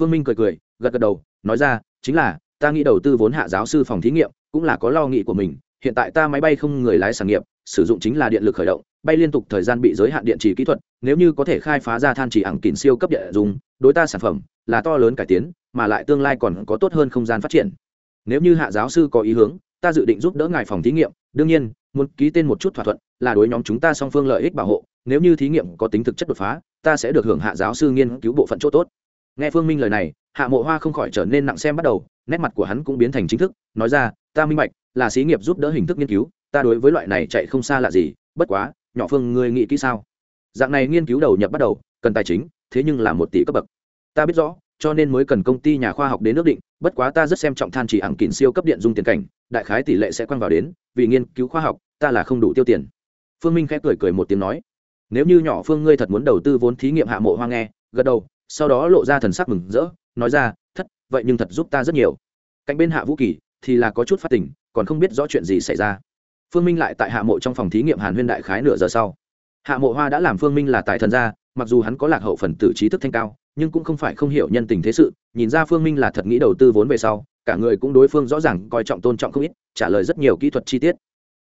Phương minh cười cười, gật gật đầu, nói ra, chính là, ta nghĩ đầu tư vốn hạ giáo sư phòng thí nghiệm, cũng là có lo nghĩ của mình. Hiện tại ta máy bay không người lái sản nghiệp, sử dụng chính là điện lực khởi động, bay liên tục thời gian bị giới hạn điện trì kỹ thuật, nếu như có thể khai phá ra than chỉ ẳng kín siêu cấp địa dùng, đối ta sản phẩm, là to lớn cải tiến, mà lại tương lai còn có tốt hơn không gian phát triển nếu như hạ giáo sư có ý hướng, ta dự định giúp đỡ ngài phòng thí nghiệm. Đương nhiên, muốn ký tên một chút thỏa thuận là đối nhóm chúng ta song phương lợi ích bảo hộ. Nếu như thí nghiệm có tính thực chất đột phá, ta sẽ được hưởng hạ giáo sư nghiên cứu bộ phận chỗ tốt. Nghe phương minh lời này, hạ mộ hoa không khỏi trở nên nặng xem bắt đầu, nét mặt của hắn cũng biến thành chính thức, nói ra, ta minh bạch, là xí nghiệp giúp đỡ hình thức nghiên cứu, ta đối với loại này chạy không xa lạ gì, bất quá, nhỏ phương, ngươi nghĩ kỹ sao? Dạng này nghiên cứu đầu nhập bắt đầu, cần tài chính, thế nhưng là một tỷ cấp bậc. Ta biết rõ cho nên mới cần công ty nhà khoa học đến nước định, bất quá ta rất xem trọng than chỉ ẳng kín siêu cấp điện dung tiền cảnh, đại khái tỷ lệ sẽ quăng vào đến, vì nghiên cứu khoa học, ta là không đủ tiêu tiền. Phương minh khẽ cười cười một tiếng nói. Nếu như nhỏ phương ngươi thật muốn đầu tư vốn thí nghiệm hạ mộ hoa nghe, gật đầu, sau đó lộ ra thần sắc mừng rỡ, nói ra, thất, vậy nhưng thật giúp ta rất nhiều. Cạnh bên hạ vũ kỳ thì là có chút phát tỉnh còn không biết rõ chuyện gì xảy ra. Phương minh lại tại hạ mộ trong phòng thí nghiệm hàn huyên đại khái nửa giờ sau. Hạ mộ hoa đã làm phương minh là tài thần gia, mặc dù hắn có lạc hậu phần tử trí thức thanh cao nhưng cũng không phải không hiểu nhân tình thế sự, nhìn ra phương minh là thật nghĩ đầu tư vốn về sau, cả người cũng đối phương rõ ràng coi trọng tôn trọng không ít, trả lời rất nhiều kỹ thuật chi tiết.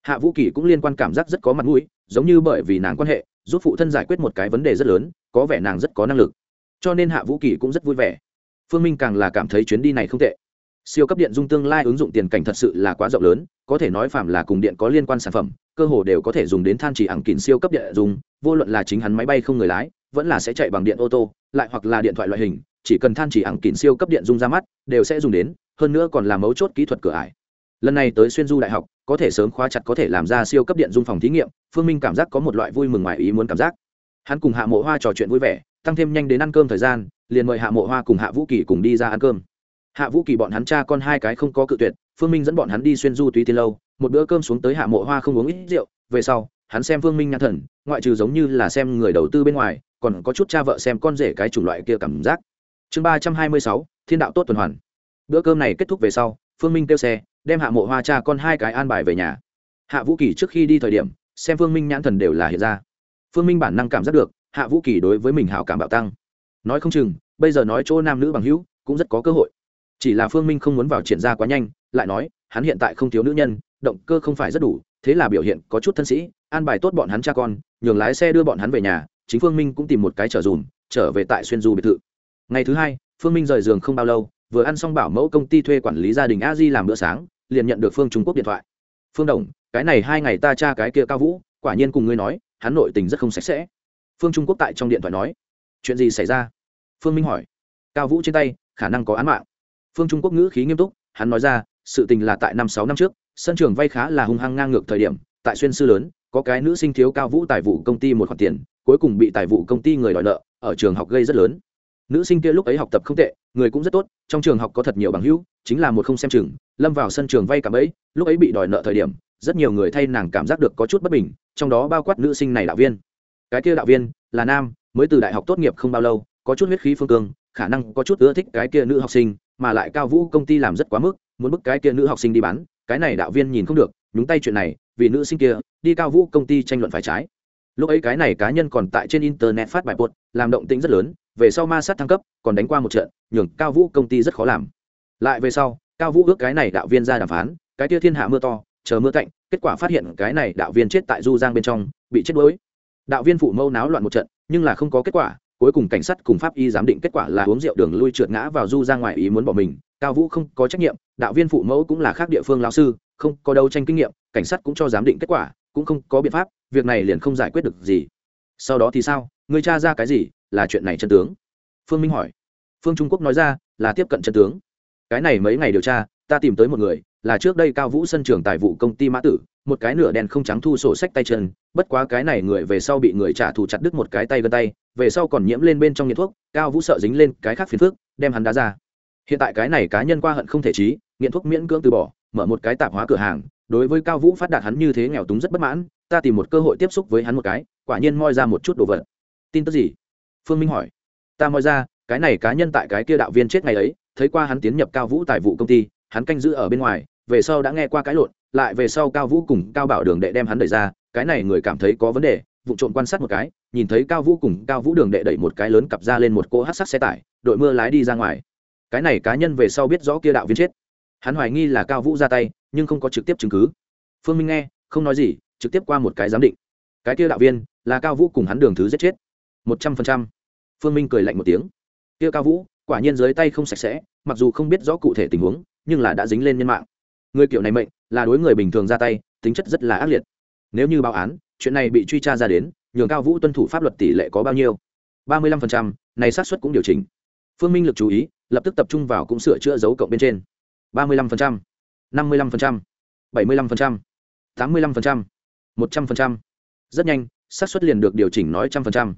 Hạ vũ kỳ cũng liên quan cảm giác rất có mặt mũi, giống như bởi vì nàng quan hệ, giúp phụ thân giải quyết một cái vấn đề rất lớn, có vẻ nàng rất có năng lực. Cho nên hạ vũ kỳ cũng rất vui vẻ. Phương minh càng là cảm thấy chuyến đi này không tệ. Siêu cấp điện dung tương lai ứng dụng tiền cảnh thật sự là quá rộng lớn, có thể nói phạm là cùng điện có liên quan sản phẩm, cơ hồ đều có thể dùng đến than chỉ ẳng kín siêu cấp điện dùng vô luận là chính hắn máy bay không người lái vẫn là sẽ chạy bằng điện ô tô, lại hoặc là điện thoại loại hình, chỉ cần than chỉ ẳng kín siêu cấp điện dung ra mắt, đều sẽ dùng đến, hơn nữa còn là mấu chốt kỹ thuật cửa ải. Lần này tới xuyên du đại học, có thể sớm khóa chặt có thể làm ra siêu cấp điện dung phòng thí nghiệm, phương minh cảm giác có một loại vui mừng ngoài ý muốn cảm giác. Hắn cùng hạ mộ hoa trò chuyện vui vẻ, tăng thêm nhanh đến ăn cơm thời gian, liền mời hạ mộ hoa cùng hạ vũ kỳ cùng đi ra ăn cơm. Hạ vũ kỳ bọn hắn cha con hai cái không có cự tuyệt, phương minh dẫn bọn hắn đi xuyên du túy tiên lâu, một bữa cơm xuống tới hạ mộ hoa không uống ít rượu, về sau, hắn xem phương minh nhãn thần, ngoại trừ giống như là xem người đầu tư bên ngoài còn có chút cha vợ xem con rể cái chủng loại kia cảm giác. Chương ba trăm hai mươi sáu, thiên đạo tốt tuần hoàn. Bữa cơm này kết thúc về sau, phương minh kêu xe, đem hạ mộ hoa cha con hai cái an bài về nhà. Hạ vũ kỳ trước khi đi thời điểm, xem phương minh nhãn thần đều là hiện ra. Phương minh bản năng cảm giác được, hạ vũ kỳ đối với mình hảo cảm bạo tăng. Nói không chừng, bây giờ nói chỗ nam nữ bằng hữu, cũng rất có cơ hội. Chỉ là phương minh không muốn vào triển ra quá nhanh, lại nói, hắn hiện tại không thiếu nữ nhân, động cơ không phải rất đủ, thế là biểu hiện có chút thân sĩ, an bài tốt bọn hắn cha con, nhường lái xe đưa bọn hắn về nhà chính phương minh cũng tìm một cái trở dùm, trở về tại xuyên du biệt thự. Ngày thứ hai, phương minh rời giường không bao lâu, vừa ăn xong bảo mẫu công ty thuê quản lý gia đình a di làm bữa sáng, liền nhận được phương trung quốc điện thoại. Phương đồng, cái này hai ngày ta tra cái kia cao vũ, quả nhiên cùng ngươi nói, hắn nội tình rất không sạch sẽ. Phương trung quốc tại trong điện thoại nói. Chuyện gì xảy ra? Phương minh hỏi. Cao vũ trên tay, khả năng có án mạng. Phương trung quốc ngữ khí nghiêm túc, hắn nói ra, sự tình là tại năm sáu năm trước, sân trường vay khá là hung hăng ngang ngược thời điểm, tại xuyên sư lớn, có cái nữ sinh thiếu cao vũ tài vụ công ty một khoản tiền cuối cùng bị tài vụ công ty người đòi nợ, ở trường học gây rất lớn. Nữ sinh kia lúc ấy học tập không tệ, người cũng rất tốt, trong trường học có thật nhiều bằng hữu, chính là một không xem chừng, lâm vào sân trường vay cả ấy lúc ấy bị đòi nợ thời điểm, rất nhiều người thay nàng cảm giác được có chút bất bình, trong đó bao quát nữ sinh này đạo viên. Cái kia đạo viên, là nam, mới từ đại học tốt nghiệp không bao lâu, có chút huyết khí phương cương, khả năng có chút ưa thích cái kia nữ học sinh, mà lại cao vũ công ty làm rất quá mức, muốn bức cái kia nữ học sinh đi bán, cái này đạo viên nhìn không được, nhúng tay chuyện này, vì nữ sinh kia, đi cao vũ công ty tranh luận phải trái lúc ấy cái này cá nhân còn tại trên internet phát bài bột làm động tĩnh rất lớn, về sau ma sát thăng cấp, còn đánh qua một trận, nhường cao vũ công ty rất khó làm. Lại về sau, cao vũ ước cái này đạo viên ra đàm phán, cái tia thiên hạ mưa to, chờ mưa cạnh kết quả phát hiện cái này đạo viên chết tại du giang bên trong, bị chết đuối. Đạo viên phụ mâu náo loạn một trận, nhưng là không có kết quả, cuối cùng cảnh sát cùng pháp y giám định kết quả là uống rượu đường lui trượt ngã vào du ra ngoài ý muốn bỏ mình. Cao vũ không có trách nhiệm, đạo viên phụ mẫu cũng là khác địa phương lao sư, không có đấu tranh kinh nghiệm, cảnh sát cũng cho giám định kết quả, cũng không có biện pháp việc này liền không giải quyết được gì. Sau đó thì sao? Người cha ra cái gì? Là chuyện này chân tướng. Phương minh hỏi. Phương trung quốc nói ra, là tiếp cận chân tướng. Cái này mấy ngày điều tra, ta tìm tới một người, là trước đây cao vũ sân trường tài vụ công ty mã tử, một cái nửa đen không trắng thu sổ sách tay chân, bất quá cái này người về sau bị người trả thù chặt đứt một cái tay gân tay, về sau còn nhiễm lên bên trong nghiện thuốc, cao vũ sợ dính lên cái khác phiền phức, đem hắn đá ra. Hiện tại cái này cá nhân qua hận không thể trí nghiện thuốc miễn cưỡng từ bỏ, mở một cái tạp hóa cửa hàng, đối với cao vũ phát đạt hắn như thế nghèo túng rất bất mãn ta tìm một cơ hội tiếp xúc với hắn một cái, quả nhiên moi ra một chút đồ vật. Tin tức gì? Phương minh hỏi. Ta moi ra, cái này cá nhân tại cái kia đạo viên chết ngày ấy, thấy qua hắn tiến nhập cao vũ tài vụ công ty, hắn canh giữ ở bên ngoài, về sau đã nghe qua cái lộn, lại về sau cao vũ cùng cao bảo đường đệ đem hắn đẩy ra, cái này người cảm thấy có vấn đề, vụ trộm quan sát một cái, nhìn thấy cao vũ cùng cao vũ đường đệ đẩy một cái lớn cặp ra lên một cỗ hát sắc xe tải, đội mưa lái đi ra ngoài. Cái này cá nhân về sau biết rõ kia đạo viên chết. Hắn hoài nghi là cao vũ ra tay, nhưng không có trực tiếp chứng cứ. Phương minh nghe, không nói gì trực tiếp qua một cái giám định. Cái kia đạo viên là cao vũ cùng hắn đường thứ giết chết. Một trăm phần trăm. Phương minh cười lạnh một tiếng. Kia cao vũ, quả nhiên dưới tay không sạch sẽ, mặc dù không biết rõ cụ thể tình huống, nhưng là đã dính lên nhân mạng. Người kiểu này mệnh, là đối người bình thường ra tay, tính chất rất là ác liệt. Nếu như báo án, chuyện này bị truy tra ra đến, nhường cao vũ tuân thủ pháp luật tỷ lệ có bao nhiêu? Ba mươi lăm phần trăm, này xác suất cũng điều chỉnh. Phương minh lực chú ý, lập tức tập trung vào cũng sửa chữa dấu cộng bên trên. Ba mươi lăm phần trăm, năm mươi lăm phần trăm, bảy mươi lăm phần trăm, tám mươi lăm phần trăm một trăm phần trăm. Rất nhanh, xác suất liền được điều chỉnh nói trăm phần trăm.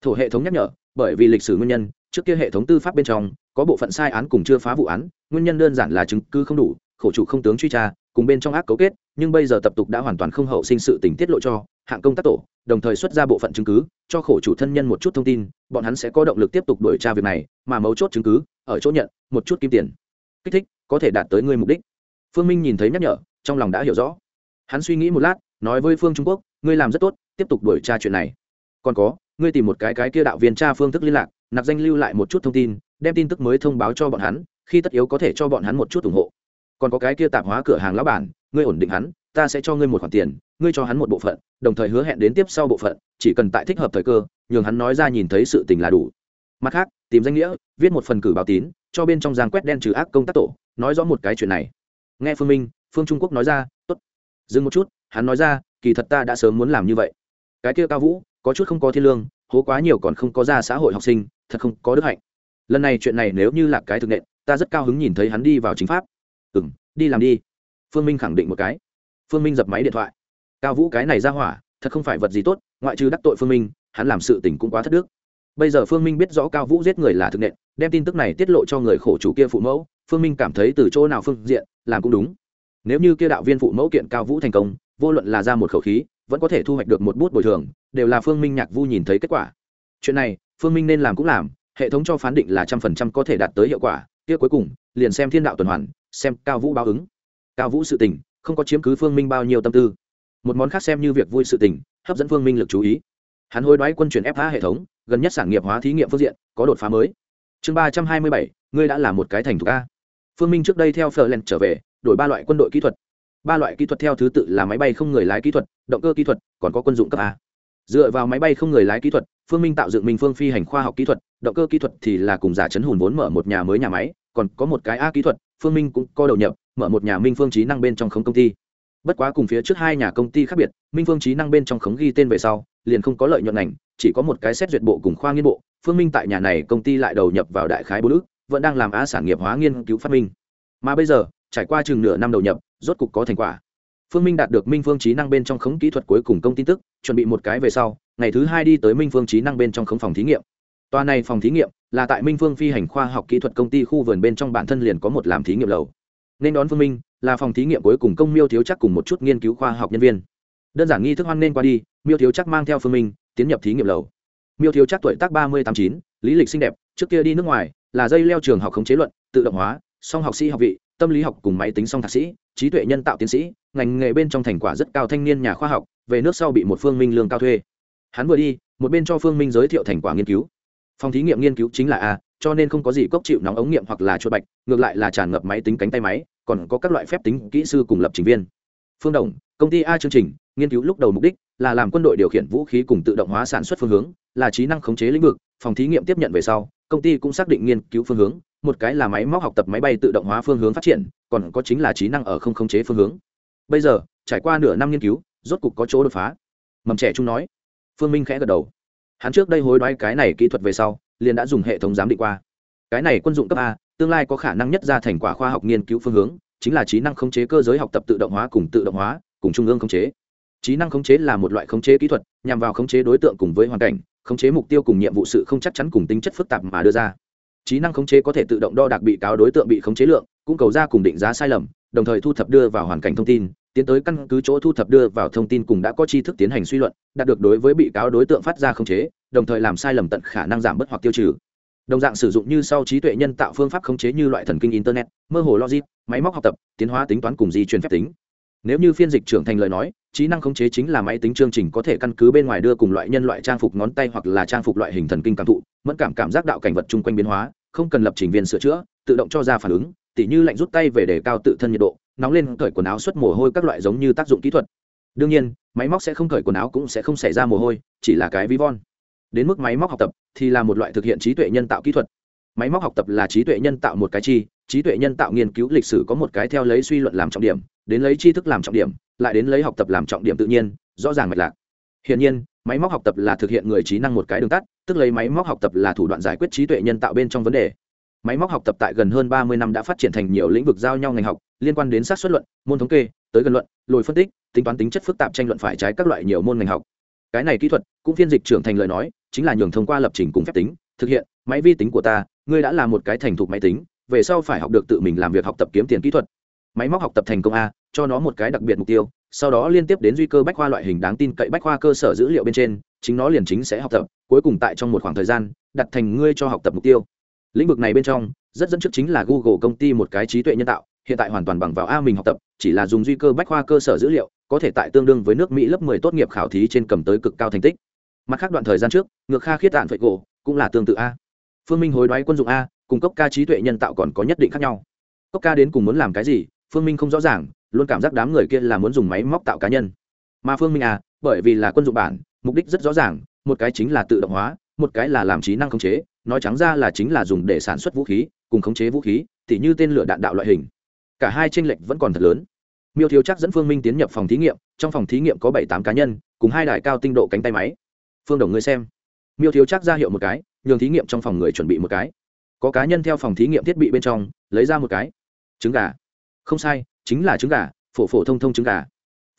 Thổ hệ thống nhắc nhở, bởi vì lịch sử nguyên nhân, trước kia hệ thống tư pháp bên trong, có bộ phận sai án cùng chưa phá vụ án, nguyên nhân đơn giản là chứng cứ không đủ, khổ chủ không tướng truy tra, cùng bên trong ác cấu kết, nhưng bây giờ tập tục đã hoàn toàn không hậu sinh sự tình tiết lộ cho, hạng công tác tổ, đồng thời xuất ra bộ phận chứng cứ, cho khổ chủ thân nhân một chút thông tin, bọn hắn sẽ có động lực tiếp tục đuổi tra việc này, mà mấu chốt chứng cứ, ở chỗ nhận, một chút kim tiền. Kích thích, có thể đạt tới người mục đích. Phương minh nhìn thấy nhắc nhở, trong lòng đã hiểu rõ. Hắn suy nghĩ một lát nói với phương trung quốc ngươi làm rất tốt tiếp tục đuổi tra chuyện này còn có ngươi tìm một cái cái kia đạo viên tra phương thức liên lạc nạp danh lưu lại một chút thông tin đem tin tức mới thông báo cho bọn hắn khi tất yếu có thể cho bọn hắn một chút ủng hộ còn có cái kia tạp hóa cửa hàng lão bản ngươi ổn định hắn ta sẽ cho ngươi một khoản tiền ngươi cho hắn một bộ phận đồng thời hứa hẹn đến tiếp sau bộ phận chỉ cần tại thích hợp thời cơ nhường hắn nói ra nhìn thấy sự tình là đủ mặt khác tìm danh nghĩa viết một phần cử báo tín cho bên trong giang quét đen trừ ác công tác tổ nói rõ một cái chuyện này nghe phương minh phương trung quốc nói ra tốt dừng một chút hắn nói ra, kỳ thật ta đã sớm muốn làm như vậy. Cái kia cao vũ, có chút không có thiên lương, hố quá nhiều còn không có ra xã hội học sinh, thật không có đức hạnh. Lần này chuyện này nếu như là cái thực nện, ta rất cao hứng nhìn thấy hắn đi vào chính pháp. Ừ m đi làm đi. Phương minh khẳng định một cái. Phương minh dập máy điện thoại. Cao vũ cái này ra hỏa, thật không phải vật gì tốt, ngoại trừ đắc tội phương minh, hắn làm sự tình cũng quá thất đức. Bây giờ phương minh biết rõ cao vũ giết người là thực nện, đem tin tức này tiết lộ cho người khổ chủ kia phụ mẫu, phương minh cảm thấy từ chỗ nào phương diện, làm cũng đúng. Nếu như kia đạo viên phụ mẫu kiện cao vũ thành công vô luận là ra một khẩu khí, vẫn có thể thu hoạch được một bút bồi thường, đều là phương minh nhạc vu nhìn thấy kết quả. Chuyện này, phương minh nên làm cũng làm, hệ thống cho phán định là trăm phần trăm có thể đạt tới hiệu quả, kia cuối cùng, liền xem thiên đạo tuần hoàn, xem cao vũ báo ứng. Cao vũ sự tình, không có chiếm cứ phương minh bao nhiêu tâm tư. Một món khác xem như việc vui sự tình, hấp dẫn phương minh lực chú ý. Hắn hối đoái quân chuyển phá hệ thống, gần nhất sản nghiệp hóa thí nghiệm phương diện, có đột phá mới. Chương ba trăm hai mươi bảy, ngươi đã là một cái thành thục a. Phương minh trước đây theo phờ len trở về, đổi ba loại quân đội kỹ thuật ba loại kỹ thuật theo thứ tự là máy bay không người lái kỹ thuật, động cơ kỹ thuật, còn có quân dụng cấp a. Dựa vào máy bay không người lái kỹ thuật, phương minh tạo dựng minh phương phi hành khoa học kỹ thuật, động cơ kỹ thuật thì là cùng giả chấn hùn vốn mở một nhà mới nhà máy, còn có một cái a kỹ thuật, phương minh cũng có đầu nhập, mở một nhà minh phương trí năng bên trong khống công ty. Bất quá cùng phía trước hai nhà công ty khác biệt, minh phương trí năng bên trong khống ghi tên về sau, liền không có lợi nhuận ngành, chỉ có một cái xét duyệt bộ cùng khoa nghiên bộ. Phương minh tại nhà này công ty lại đầu nhập vào đại khái bốn ước, vẫn đang làm á sản nghiệp hóa nghiên cứu phát minh. Mà bây giờ, trải qua chừng nửa năm đầu nhập rốt cục có thành quả. Phương minh đạt được minh phương trí năng bên trong khống kỹ thuật cuối cùng công tin tức, chuẩn bị một cái về sau, ngày thứ hai đi tới minh phương trí năng bên trong khống phòng thí nghiệm. Tòa này phòng thí nghiệm là tại minh phương phi hành khoa học kỹ thuật công ty khu vườn bên trong bản thân liền có một làm thí nghiệm lầu. Nên đón phương minh là phòng thí nghiệm cuối cùng công miêu thiếu chắc cùng một chút nghiên cứu khoa học nhân viên. Đơn giản nghi thức hoan nên qua đi, miêu thiếu chắc mang theo phương minh tiến nhập thí nghiệm lầu. Miêu thiếu chắc tuổi tác ba mươi tám chín, lý lịch xinh đẹp, trước kia đi nước ngoài, là dây leo trường học khống chế luận, tự động hóa, song học sĩ học vị tâm lý học cùng máy tính song thạc sĩ, trí tuệ nhân tạo tiến sĩ, ngành nghề bên trong thành quả rất cao thanh niên nhà khoa học, về nước sau bị một phương minh lương cao thuê. Hắn vừa đi, một bên cho phương minh giới thiệu thành quả nghiên cứu. Phòng thí nghiệm nghiên cứu chính là a, cho nên không có gì cốc chịu nóng ống nghiệm hoặc là chuột bạch, ngược lại là tràn ngập máy tính cánh tay máy, còn có các loại phép tính kỹ sư cùng lập trình viên. Phương đồng, công ty a chương trình, nghiên cứu lúc đầu mục đích là làm quân đội điều khiển vũ khí cùng tự động hóa sản xuất phương hướng, là trí năng khống chế lĩnh vực, phòng thí nghiệm tiếp nhận về sau, công ty cũng xác định nghiên cứu phương hướng một cái là máy móc học tập máy bay tự động hóa phương hướng phát triển, còn có chính là trí năng ở không khống chế phương hướng. Bây giờ, trải qua nửa năm nghiên cứu, rốt cục có chỗ đột phá. Mầm trẻ trung nói. Phương minh khẽ gật đầu. Hắn trước đây hối đoái cái này kỹ thuật về sau, liền đã dùng hệ thống giám định qua. Cái này quân dụng cấp a, tương lai có khả năng nhất ra thành quả khoa học nghiên cứu phương hướng, chính là trí năng khống chế cơ giới học tập tự động hóa cùng tự động hóa, cùng trung ương khống chế. Trí năng khống chế là một loại khống chế kỹ thuật, nhằm vào khống chế đối tượng cùng với hoàn cảnh, khống chế mục tiêu cùng nhiệm vụ sự không chắc chắn cùng tính chất phức tạp mà đưa ra trí năng khống chế có thể tự động đo đạc bị cáo đối tượng bị khống chế lượng, cũng cầu ra cùng định giá sai lầm, đồng thời thu thập đưa vào hoàn cảnh thông tin, tiến tới căn cứ chỗ thu thập đưa vào thông tin cùng đã có tri thức tiến hành suy luận, đạt được đối với bị cáo đối tượng phát ra khống chế, đồng thời làm sai lầm tận khả năng giảm bớt hoặc tiêu trừ. Đồng dạng sử dụng như sau trí tuệ nhân tạo phương pháp khống chế như loại thần kinh internet, mơ hồ logic, máy móc học tập, tiến hóa tính toán cùng di truyền phép tính. Nếu như phiên dịch trưởng thành lời nói, trí năng khống chế chính là máy tính chương trình có thể căn cứ bên ngoài đưa cùng loại nhân loại trang phục ngón tay hoặc là trang phục loại hình thần kinh cảm thụ mất cảm cảm giác đạo cảnh vật chung quanh biến hóa không cần lập trình viên sửa chữa, tự động cho ra phản ứng, tỉ như lạnh rút tay về để cao tự thân nhiệt độ, nóng lên cởi quần áo xuất mồ hôi các loại giống như tác dụng kỹ thuật. Đương nhiên, máy móc sẽ không cởi quần áo cũng sẽ không xảy ra mồ hôi, chỉ là cái ví von. Đến mức máy móc học tập thì là một loại thực hiện trí tuệ nhân tạo kỹ thuật. Máy móc học tập là trí tuệ nhân tạo một cái chi, trí tuệ nhân tạo nghiên cứu lịch sử có một cái theo lấy suy luận làm trọng điểm, đến lấy tri thức làm trọng điểm, lại đến lấy học tập làm trọng điểm tự nhiên, rõ ràng mạch lạc. Hiển nhiên máy móc học tập là thực hiện người trí năng một cái đường tắt, tức lấy máy móc học tập là thủ đoạn giải quyết trí tuệ nhân tạo bên trong vấn đề. Máy móc học tập tại gần hơn ba mươi năm đã phát triển thành nhiều lĩnh vực giao nhau ngành học, liên quan đến sát xuất luận, môn thống kê, tới gần luận, lồi phân tích, tính toán tính chất phức tạp tranh luận phải trái các loại nhiều môn ngành học. Cái này kỹ thuật cũng phiên dịch trưởng thành lời nói, chính là nhường thông qua lập trình cùng phép tính, thực hiện, máy vi tính của ta, ngươi đã là một cái thành thục máy tính, về sau phải học được tự mình làm việc học tập kiếm tiền kỹ thuật. Máy móc học tập thành công a, cho nó một cái đặc biệt mục tiêu sau đó liên tiếp đến duy cơ bách khoa loại hình đáng tin cậy bách khoa cơ sở dữ liệu bên trên, chính nó liền chính sẽ học tập, cuối cùng tại trong một khoảng thời gian, đặt thành ngươi cho học tập mục tiêu. Lĩnh vực này bên trong, rất dẫn trước chính là google công ty một cái trí tuệ nhân tạo, hiện tại hoàn toàn bằng vào a mình học tập, chỉ là dùng duy cơ bách khoa cơ sở dữ liệu, có thể tại tương đương với nước mỹ lớp 10 tốt nghiệp khảo thí trên cầm tới cực cao thành tích. Mặt khác đoạn thời gian trước, ngược kha khiết tạn phệ cổ cũng là tương tự a. Phương minh hối đoái quân dụng a, cùng cốc ca trí tuệ nhân tạo còn có nhất định khác nhau. Cốc ca đến cùng muốn làm cái gì, phương minh không rõ ràng luôn cảm giác đám người kia là muốn dùng máy móc tạo cá nhân. Mà phương minh à bởi vì là quân dụng bản, mục đích rất rõ ràng, một cái chính là tự động hóa, một cái là làm trí năng khống chế, nói trắng ra là chính là dùng để sản xuất vũ khí, cùng khống chế vũ khí, tỉ như tên lửa đạn đạo loại hình. Cả hai tranh lệch vẫn còn thật lớn. Miêu thiếu chắc dẫn phương minh tiến nhập phòng thí nghiệm, trong phòng thí nghiệm có bảy tám cá nhân, cùng hai đài cao tinh độ cánh tay máy. Phương đồng ngươi xem. Miêu thiếu chắc ra hiệu một cái, nhường thí nghiệm trong phòng người chuẩn bị một cái. Có cá nhân theo phòng thí nghiệm thiết bị bên trong, lấy ra một cái. Trứng gà. Không sai chính là trứng gà, phổ phổ thông thông trứng gà.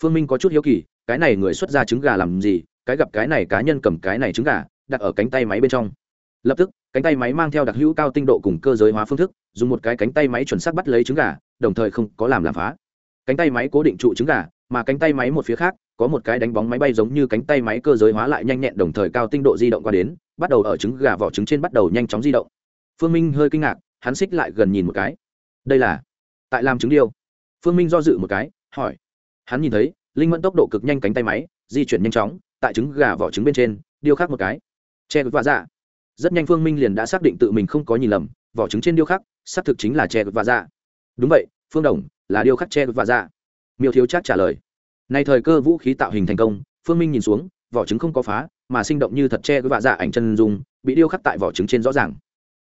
Phương minh có chút hiếu kỳ, cái này người xuất ra trứng gà làm gì? Cái gặp cái này cá nhân cầm cái này trứng gà, đặt ở cánh tay máy bên trong. Lập tức, cánh tay máy mang theo đặc hữu cao tinh độ cùng cơ giới hóa phương thức, dùng một cái cánh tay máy chuẩn xác bắt lấy trứng gà, đồng thời không có làm làm phá. Cánh tay máy cố định trụ trứng gà, mà cánh tay máy một phía khác, có một cái đánh bóng máy bay giống như cánh tay máy cơ giới hóa lại nhanh nhẹn đồng thời cao tinh độ di động qua đến, bắt đầu ở trứng gà vỏ trứng trên bắt đầu nhanh chóng di động. Phương minh hơi kinh ngạc, hắn xích lại gần nhìn một cái. Đây là tại làm trứng điêu phương minh do dự một cái, hỏi. Hắn nhìn thấy, linh mẫn tốc độ cực nhanh cánh tay máy, di chuyển nhanh chóng, tại trứng gà vỏ trứng bên trên, điêu khắc một cái. Che và dạ. Rất nhanh phương minh liền đã xác định tự mình không có nhìn lầm, vỏ trứng trên điêu khắc, xác thực chính là che và dạ. Đúng vậy, phương đồng, là điêu khắc che và dạ. Miêu thiếu chắc trả lời. Nay thời cơ vũ khí tạo hình thành công, phương minh nhìn xuống, vỏ trứng không có phá, mà sinh động như thật che với vạ dạ ảnh chân dung, bị điêu khắc tại vỏ trứng trên rõ ràng.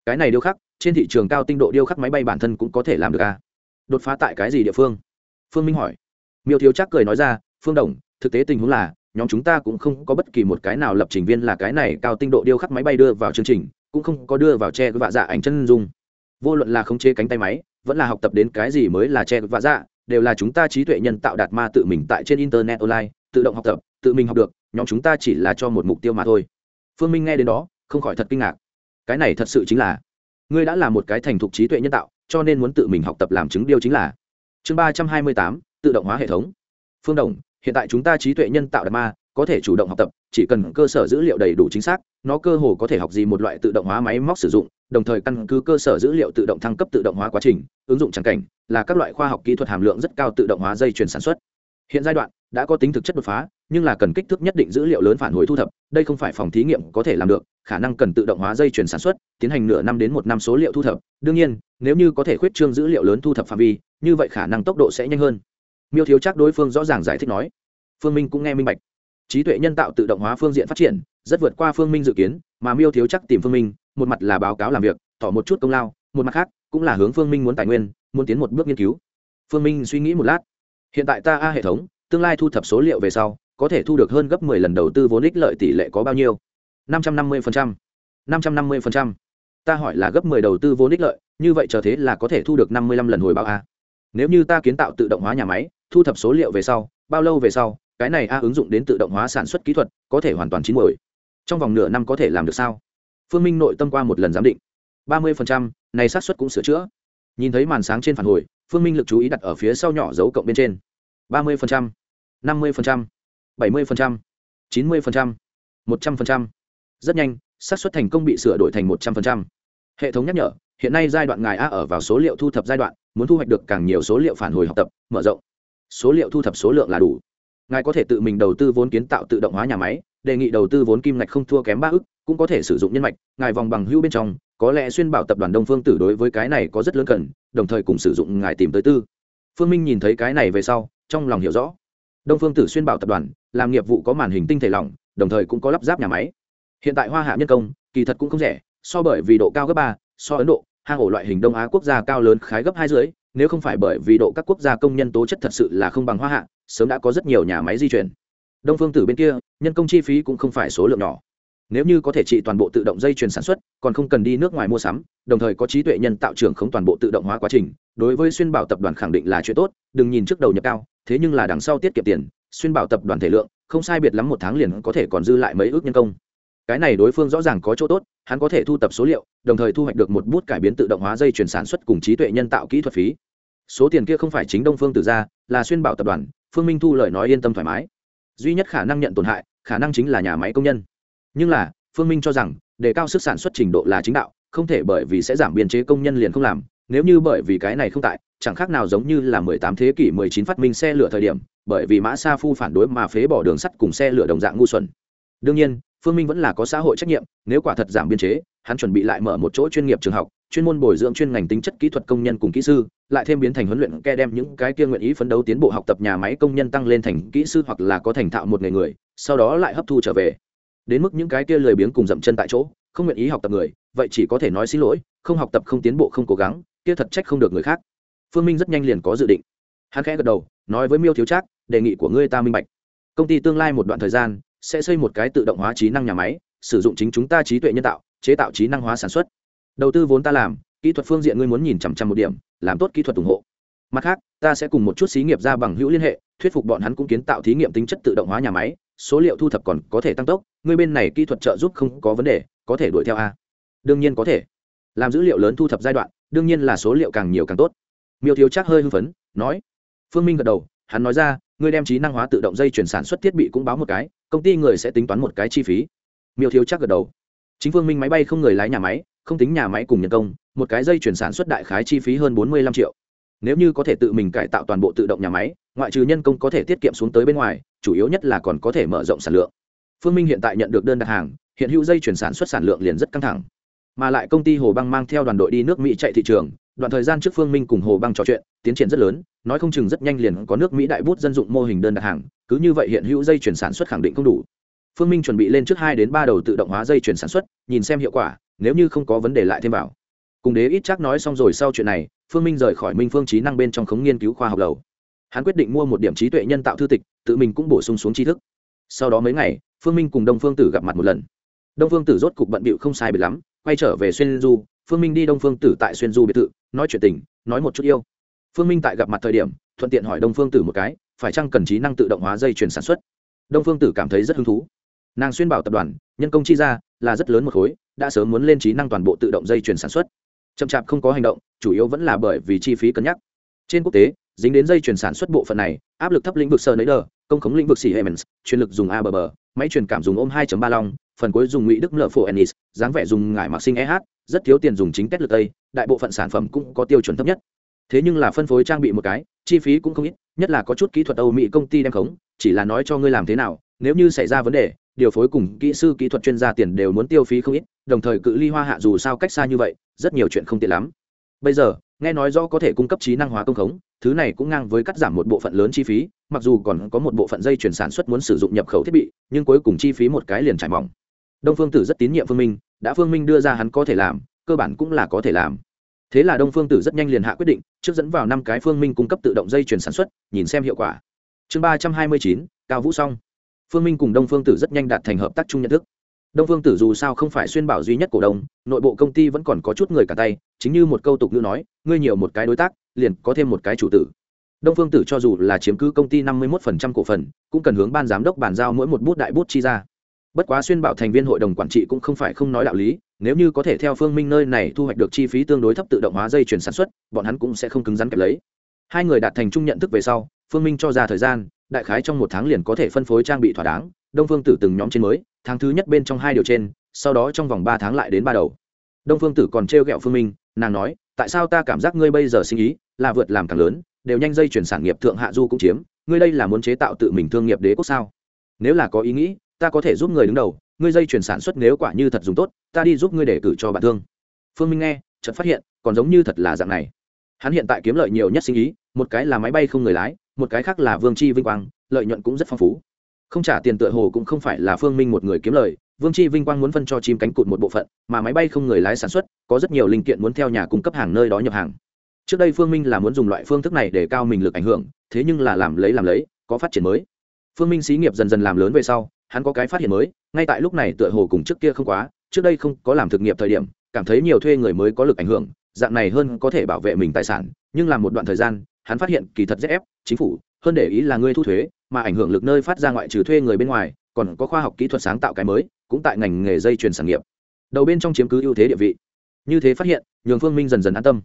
Cái này điêu khắc, trên thị trường cao tinh độ điêu khắc máy bay bản thân cũng có thể làm được à? Đột phá tại cái gì địa phương? Phương minh hỏi. Miêu thiếu chắc cười nói ra, phương đồng, thực tế tình huống là, nhóm chúng ta cũng không có bất kỳ một cái nào lập trình viên là cái này cao tinh độ điêu khắc máy bay đưa vào chương trình, cũng không có đưa vào che vạ dạ ảnh chân dung. Vô luận là khống chế cánh tay máy, vẫn là học tập đến cái gì mới là che vạ dạ đều là chúng ta trí tuệ nhân tạo đạt ma tự mình tại trên internet online, tự động học tập, tự mình học được, nhóm chúng ta chỉ là cho một mục tiêu mà thôi. Phương minh nghe đến đó, không khỏi thật kinh ngạc. Cái này thật sự chính là, ngươi đã là một cái thành thục trí tuệ nhân tạo cho nên muốn tự mình học tập làm chứng điều chính là. Chương ba trăm hai mươi tám, tự động hóa hệ thống. Phương đồng, hiện tại chúng ta trí tuệ nhân tạo đạt ma, có thể chủ động học tập, chỉ cần cơ sở dữ liệu đầy đủ chính xác, nó cơ hồ có thể học gì một loại tự động hóa máy móc sử dụng, đồng thời căn cứ cơ sở dữ liệu tự động thăng cấp tự động hóa quá trình, ứng dụng chẳng cảnh, là các loại khoa học kỹ thuật hàm lượng rất cao tự động hóa dây chuyển sản xuất. Hiện giai đoạn, đã có tính thực chất đột phá nhưng là cần kích thước nhất định dữ liệu lớn phản hồi thu thập, đây không phải phòng thí nghiệm có thể làm được, khả năng cần tự động hóa dây chuyển sản xuất, tiến hành nửa năm đến một năm số liệu thu thập. Đương nhiên, nếu như có thể khuyết trương dữ liệu lớn thu thập phạm vi, như vậy khả năng tốc độ sẽ nhanh hơn. Miêu thiếu chắc đối phương rõ ràng giải thích nói. Phương minh cũng nghe minh bạch. Trí tuệ nhân tạo tự động hóa phương diện phát triển, rất vượt qua phương minh dự kiến, mà miêu thiếu chắc tìm phương minh, một mặt là báo cáo làm việc, tỏ một chút công lao, một mặt khác, cũng là hướng phương minh muốn tài nguyên, muốn tiến một bước nghiên cứu. Phương minh suy nghĩ một lát. Hiện tại ta a hệ thống, tương lai thu thập số liệu về sau có thể thu được hơn gấp 10 lần đầu tư vốn ích lợi tỷ lệ có bao nhiêu? 550%. 550%. Ta hỏi là gấp 10 đầu tư vốn ích lợi, như vậy chờ thế là có thể thu được 55 lần hồi báo a. Nếu như ta kiến tạo tự động hóa nhà máy, thu thập số liệu về sau, bao lâu về sau, cái này a ứng dụng đến tự động hóa sản xuất kỹ thuật, có thể hoàn toàn chín muồi. Trong vòng nửa năm có thể làm được sao? Phương Minh nội tâm qua một lần giám định. 30%, này xác suất cũng sửa chữa. Nhìn thấy màn sáng trên phản hồi, Phương Minh lực chú ý đặt ở phía sau nhỏ dấu cộng bên trên. 30%, 50%, bảy mươi phần trăm, chín mươi phần trăm, một trăm phần trăm. Rất nhanh, xác suất thành công bị sửa đổi thành một trăm phần trăm. Hệ thống nhắc nhở, hiện nay giai đoạn ngài a ở vào số liệu thu thập giai đoạn, muốn thu hoạch được càng nhiều số liệu phản hồi học tập, mở rộng. Số liệu thu thập số lượng là đủ. Ngài có thể tự mình đầu tư vốn kiến tạo tự động hóa nhà máy, đề nghị đầu tư vốn kim ngạch không thua kém ba ức, cũng có thể sử dụng nhân mạch, ngài vòng bằng hữu bên trong, có lẽ xuyên bảo tập đoàn đông phương tử đối với cái này có rất lớn cần, đồng thời cùng sử dụng ngài tìm tới tư. Phương minh nhìn thấy cái này về sau, trong lòng hiểu rõ đông phương tử xuyên bảo tập đoàn, làm nghiệp vụ có màn hình tinh thể lỏng, đồng thời cũng có lắp ráp nhà máy. Hiện tại hoa hạ nhân công, kỳ thật cũng không rẻ, so bởi vì độ cao gấp ba, so ấn độ hang ổ loại hình đông á quốc gia cao lớn khái gấp hai dưới nếu không phải bởi vì độ các quốc gia công nhân tố chất thật sự là không bằng hoa hạ, sớm đã có rất nhiều nhà máy di chuyển. Đông phương tử bên kia, nhân công chi phí cũng không phải số lượng nhỏ. Nếu như có thể trị toàn bộ tự động dây chuyền sản xuất, còn không cần đi nước ngoài mua sắm, đồng thời có trí tuệ nhân tạo trưởng không toàn bộ tự động hóa quá trình, đối với xuyên bảo tập đoàn khẳng định là chuyện tốt, đừng nhìn trước đầu nhập cao thế nhưng là đằng sau tiết kiệm tiền, xuyên bảo tập đoàn thể lượng, không sai biệt lắm một tháng liền có thể còn dư lại mấy ước nhân công. Cái này đối phương rõ ràng có chỗ tốt, hắn có thể thu tập số liệu, đồng thời thu hoạch được một bút cải biến tự động hóa dây chuyển sản xuất cùng trí tuệ nhân tạo kỹ thuật phí. Số tiền kia không phải chính đông phương từ ra, là xuyên bảo tập đoàn, phương minh thu lời nói yên tâm thoải mái. Duy nhất khả năng nhận tổn hại, khả năng chính là nhà máy công nhân. Nhưng là, phương minh cho rằng đề cao sức sản xuất trình độ là chính đạo, không thể bởi vì sẽ giảm biên chế công nhân liền không làm nếu như bởi vì cái này không tại, chẳng khác nào giống như là mười tám thế kỷ mười chín phát minh xe lửa thời điểm, bởi vì mã sa phu phản đối mà phế bỏ đường sắt cùng xe lửa đồng dạng ngu xuẩn. Đương nhiên, phương minh vẫn là có xã hội trách nhiệm, nếu quả thật giảm biên chế, hắn chuẩn bị lại mở một chỗ chuyên nghiệp trường học, chuyên môn bồi dưỡng chuyên ngành tính chất kỹ thuật công nhân cùng kỹ sư, lại thêm biến thành huấn luyện ke đem những cái kia nguyện ý phấn đấu tiến bộ học tập nhà máy công nhân tăng lên thành kỹ sư hoặc là có thành thạo một nghề người, sau đó lại hấp thu trở về. Đến mức những cái kia lười biếng cùng dậm chân tại chỗ, không nguyện ý học tập người, vậy chỉ có thể nói xin lỗi, không học tập không tiến bộ không cố gắng kia thật trách không được người khác. Phương minh rất nhanh liền có dự định. Hắn khẽ gật đầu, nói với miêu thiếu trác, đề nghị của ngươi ta minh bạch. Công ty tương lai một đoạn thời gian, sẽ xây một cái tự động hóa trí năng nhà máy, sử dụng chính chúng ta trí tuệ nhân tạo, chế tạo trí năng hóa sản xuất. Đầu tư vốn ta làm, kỹ thuật phương diện ngươi muốn nhìn chằm chằm một điểm, làm tốt kỹ thuật ủng hộ. Mặt khác, ta sẽ cùng một chút xí nghiệp ra bằng hữu liên hệ, thuyết phục bọn hắn cũng kiến tạo thí nghiệm tính chất tự động hóa nhà máy, số liệu thu thập còn có thể tăng tốc, ngươi bên này kỹ thuật trợ giúp không có vấn đề, có thể đuổi theo a. Đương nhiên có thể. Làm dữ liệu lớn thu thập giai đoạn đương nhiên là số liệu càng nhiều càng tốt. Miêu thiếu chắc hơi hưng phấn, nói. Phương minh gật đầu, hắn nói ra, ngươi đem trí năng hóa tự động dây chuyển sản xuất thiết bị cũng báo một cái, công ty người sẽ tính toán một cái chi phí. Miêu thiếu chắc gật đầu. Chính phương minh máy bay không người lái nhà máy, không tính nhà máy cùng nhân công, một cái dây chuyển sản xuất đại khái chi phí hơn bốn mươi lăm triệu. Nếu như có thể tự mình cải tạo toàn bộ tự động nhà máy, ngoại trừ nhân công có thể tiết kiệm xuống tới bên ngoài, chủ yếu nhất là còn có thể mở rộng sản lượng. Phương minh hiện tại nhận được đơn đặt hàng, hiện hữu dây chuyển sản xuất sản lượng liền rất căng thẳng mà lại công ty hồ băng mang theo đoàn đội đi nước mỹ chạy thị trường, đoạn thời gian trước phương minh cùng hồ băng trò chuyện, tiến triển rất lớn, nói không chừng rất nhanh liền có nước mỹ đại bút dân dụng mô hình đơn đặt hàng, cứ như vậy hiện hữu dây chuyển sản xuất khẳng định không đủ. Phương minh chuẩn bị lên trước hai đến ba đầu tự động hóa dây chuyển sản xuất, nhìn xem hiệu quả, nếu như không có vấn đề lại thêm vào. Cùng đế ít chắc nói xong rồi sau chuyện này, phương minh rời khỏi minh phương trí năng bên trong khống nghiên cứu khoa học lầu. Hắn quyết định mua một điểm trí tuệ nhân tạo thư tịch, tự mình cũng bổ sung xuống tri thức. Sau đó mấy ngày, phương minh cùng đông phương tử gặp mặt một lần. Đông phương tử rốt cục bận bịu không sai biệt lắm quay trở về xuyên du, phương minh đi đông phương tử tại xuyên du biệt thự, nói chuyện tình, nói một chút yêu. Phương minh tại gặp mặt thời điểm, thuận tiện hỏi đông phương tử một cái, phải chăng cần trí năng tự động hóa dây chuyển sản xuất? Đông phương tử cảm thấy rất hứng thú. Nàng xuyên bảo tập đoàn, nhân công chi ra, là rất lớn một khối, đã sớm muốn lên trí năng toàn bộ tự động dây chuyển sản xuất. Chậm chạp không có hành động, chủ yếu vẫn là bởi vì chi phí cân nhắc. Trên quốc tế, dính đến dây chuyển sản xuất bộ phận này, áp lực thấp lĩnh vực sơ nấy đờ công khống lĩnh vực xỉ hemens chuyên lực dùng a bờ bờ, máy truyền cảm dùng ôm 2 ba long phần cuối dùng ngụy đức nợ phổ ennis, dáng vẻ dùng ngải mặc sinh eh rất thiếu tiền dùng chính kết lượt tây, đại bộ phận sản phẩm cũng có tiêu chuẩn thấp nhất. Thế nhưng là phân phối trang bị một cái, chi phí cũng không ít, nhất là có chút kỹ thuật âu mỹ công ty đem khống, chỉ là nói cho ngươi làm thế nào, nếu như xảy ra vấn đề, điều phối cùng kỹ sư kỹ thuật chuyên gia tiền đều muốn tiêu phí không ít, đồng thời cự ly hoa hạ dù sao cách xa như vậy, rất nhiều chuyện không tiện lắm. Bây giờ, nghe nói do có thể cung cấp trí năng hóa công khống, thứ này cũng ngang với cắt giảm một bộ phận lớn chi phí, mặc dù còn có một bộ phận dây chuyển sản xuất muốn sử dụng nhập khẩu thiết bị, nhưng cuối cùng chi phí một cái liền trải mỏng đông phương tử rất tín nhiệm phương minh, đã phương minh đưa ra hắn có thể làm, cơ bản cũng là có thể làm. Thế là đông phương tử rất nhanh liền hạ quyết định, trước dẫn vào năm cái phương minh cung cấp tự động dây chuyển sản xuất, nhìn xem hiệu quả. Chương ba trăm hai mươi chín, cao vũ xong. Phương minh cùng đông phương tử rất nhanh đạt thành hợp tác chung nhận thức. Đông phương tử dù sao không phải xuyên bảo duy nhất cổ đông, nội bộ công ty vẫn còn có chút người cả tay, chính như một câu tục ngữ nói, ngươi nhiều một cái đối tác, liền có thêm một cái chủ tử. Đông phương tử cho dù là chiếm cứ công ty năm mươi một cổ phần, cũng cần hướng ban giám đốc bàn giao mỗi một bút đại bút chi ra bất quá xuyên bảo thành viên hội đồng quản trị cũng không phải không nói đạo lý, nếu như có thể theo phương minh nơi này thu hoạch được chi phí tương đối thấp tự động hóa dây chuyển sản xuất, bọn hắn cũng sẽ không cứng rắn kẹp lấy. Hai người đạt thành chung nhận thức về sau, phương minh cho ra thời gian, đại khái trong một tháng liền có thể phân phối trang bị thỏa đáng, đông phương tử từng nhóm trên mới, tháng thứ nhất bên trong hai điều trên, sau đó trong vòng ba tháng lại đến ba đầu. Đông phương tử còn t r phương minh, nàng nói, tại sao ta cảm giác ngươi bây giờ sinh ý là vượt làm càng lớn, đều nhanh dây chuyển sản nghiệp thượng hạ du cũng chiếm, ngươi đây là muốn chế tạo tự mình thương nghiệp đế quốc sao? Nếu là có ý nghĩ ta có thể giúp người đứng đầu, ngươi dây chuyển sản xuất nếu quả như thật dùng tốt, ta đi giúp ngươi để cử cho bạn thương. Phương minh nghe, chợt phát hiện, còn giống như thật là dạng này. Hắn hiện tại kiếm lợi nhiều nhất sinh ý, một cái là máy bay không người lái, một cái khác là vương chi vinh quang, lợi nhuận cũng rất phong phú. Không trả tiền tựa hồ cũng không phải là phương minh một người kiếm lời, vương chi vinh quang muốn phân cho chim cánh cụt một bộ phận, mà máy bay không người lái sản xuất, có rất nhiều linh kiện muốn theo nhà cung cấp hàng nơi đó nhập hàng. Trước đây phương minh là muốn dùng loại phương thức này để cao mình lực ảnh hưởng, thế nhưng là làm lấy làm lấy, có phát triển mới. Phương minh xí nghiệp dần dần làm lớn về sau hắn có cái phát hiện mới, ngay tại lúc này tựa hồ cùng trước kia không quá, trước đây không có làm thực nghiệp thời điểm, cảm thấy nhiều thuê người mới có lực ảnh hưởng, dạng này hơn có thể bảo vệ mình tài sản, nhưng làm một đoạn thời gian, hắn phát hiện kỳ thật dễ ép, chính phủ, hơn để ý là ngươi thu thuế, mà ảnh hưởng lực nơi phát ra ngoại trừ thuê người bên ngoài, còn có khoa học kỹ thuật sáng tạo cái mới, cũng tại ngành nghề dây chuyền sản nghiệp. Đầu bên trong chiếm cứ ưu thế địa vị. Như thế phát hiện, nhường phương minh dần dần an tâm.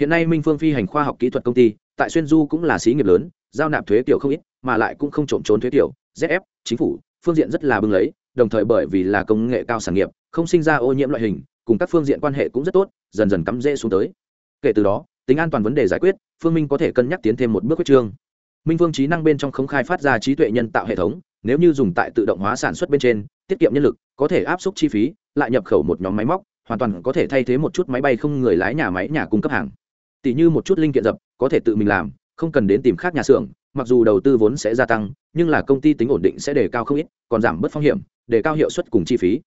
Hiện nay minh phương phi hành khoa học kỹ thuật công ty, tại xuyên du cũng là xí nghiệp lớn, giao nạp thuế tiểu không ít, mà lại cũng không trộm trốn thuế tiểu zf chính phủ phương diện rất là bưng lấy, đồng thời bởi vì là công nghệ cao sản nghiệp, không sinh ra ô nhiễm loại hình, cùng các phương diện quan hệ cũng rất tốt, dần dần cắm rễ xuống tới. Kể từ đó, tính an toàn vấn đề giải quyết, phương minh có thể cân nhắc tiến thêm một bước quyết trương. Minh phương trí năng bên trong không khai phát ra trí tuệ nhân tạo hệ thống, nếu như dùng tại tự động hóa sản xuất bên trên, tiết kiệm nhân lực, có thể áp suất chi phí, lại nhập khẩu một nhóm máy móc, hoàn toàn có thể thay thế một chút máy bay không người lái nhà máy nhà cung cấp hàng. Tỷ như một chút linh kiện dập, có thể tự mình làm, không cần đến tìm khác nhà xưởng mặc dù đầu tư vốn sẽ gia tăng, nhưng là công ty tính ổn định sẽ đề cao không ít, còn giảm bớt phong hiểm, đề cao hiệu suất cùng chi phí.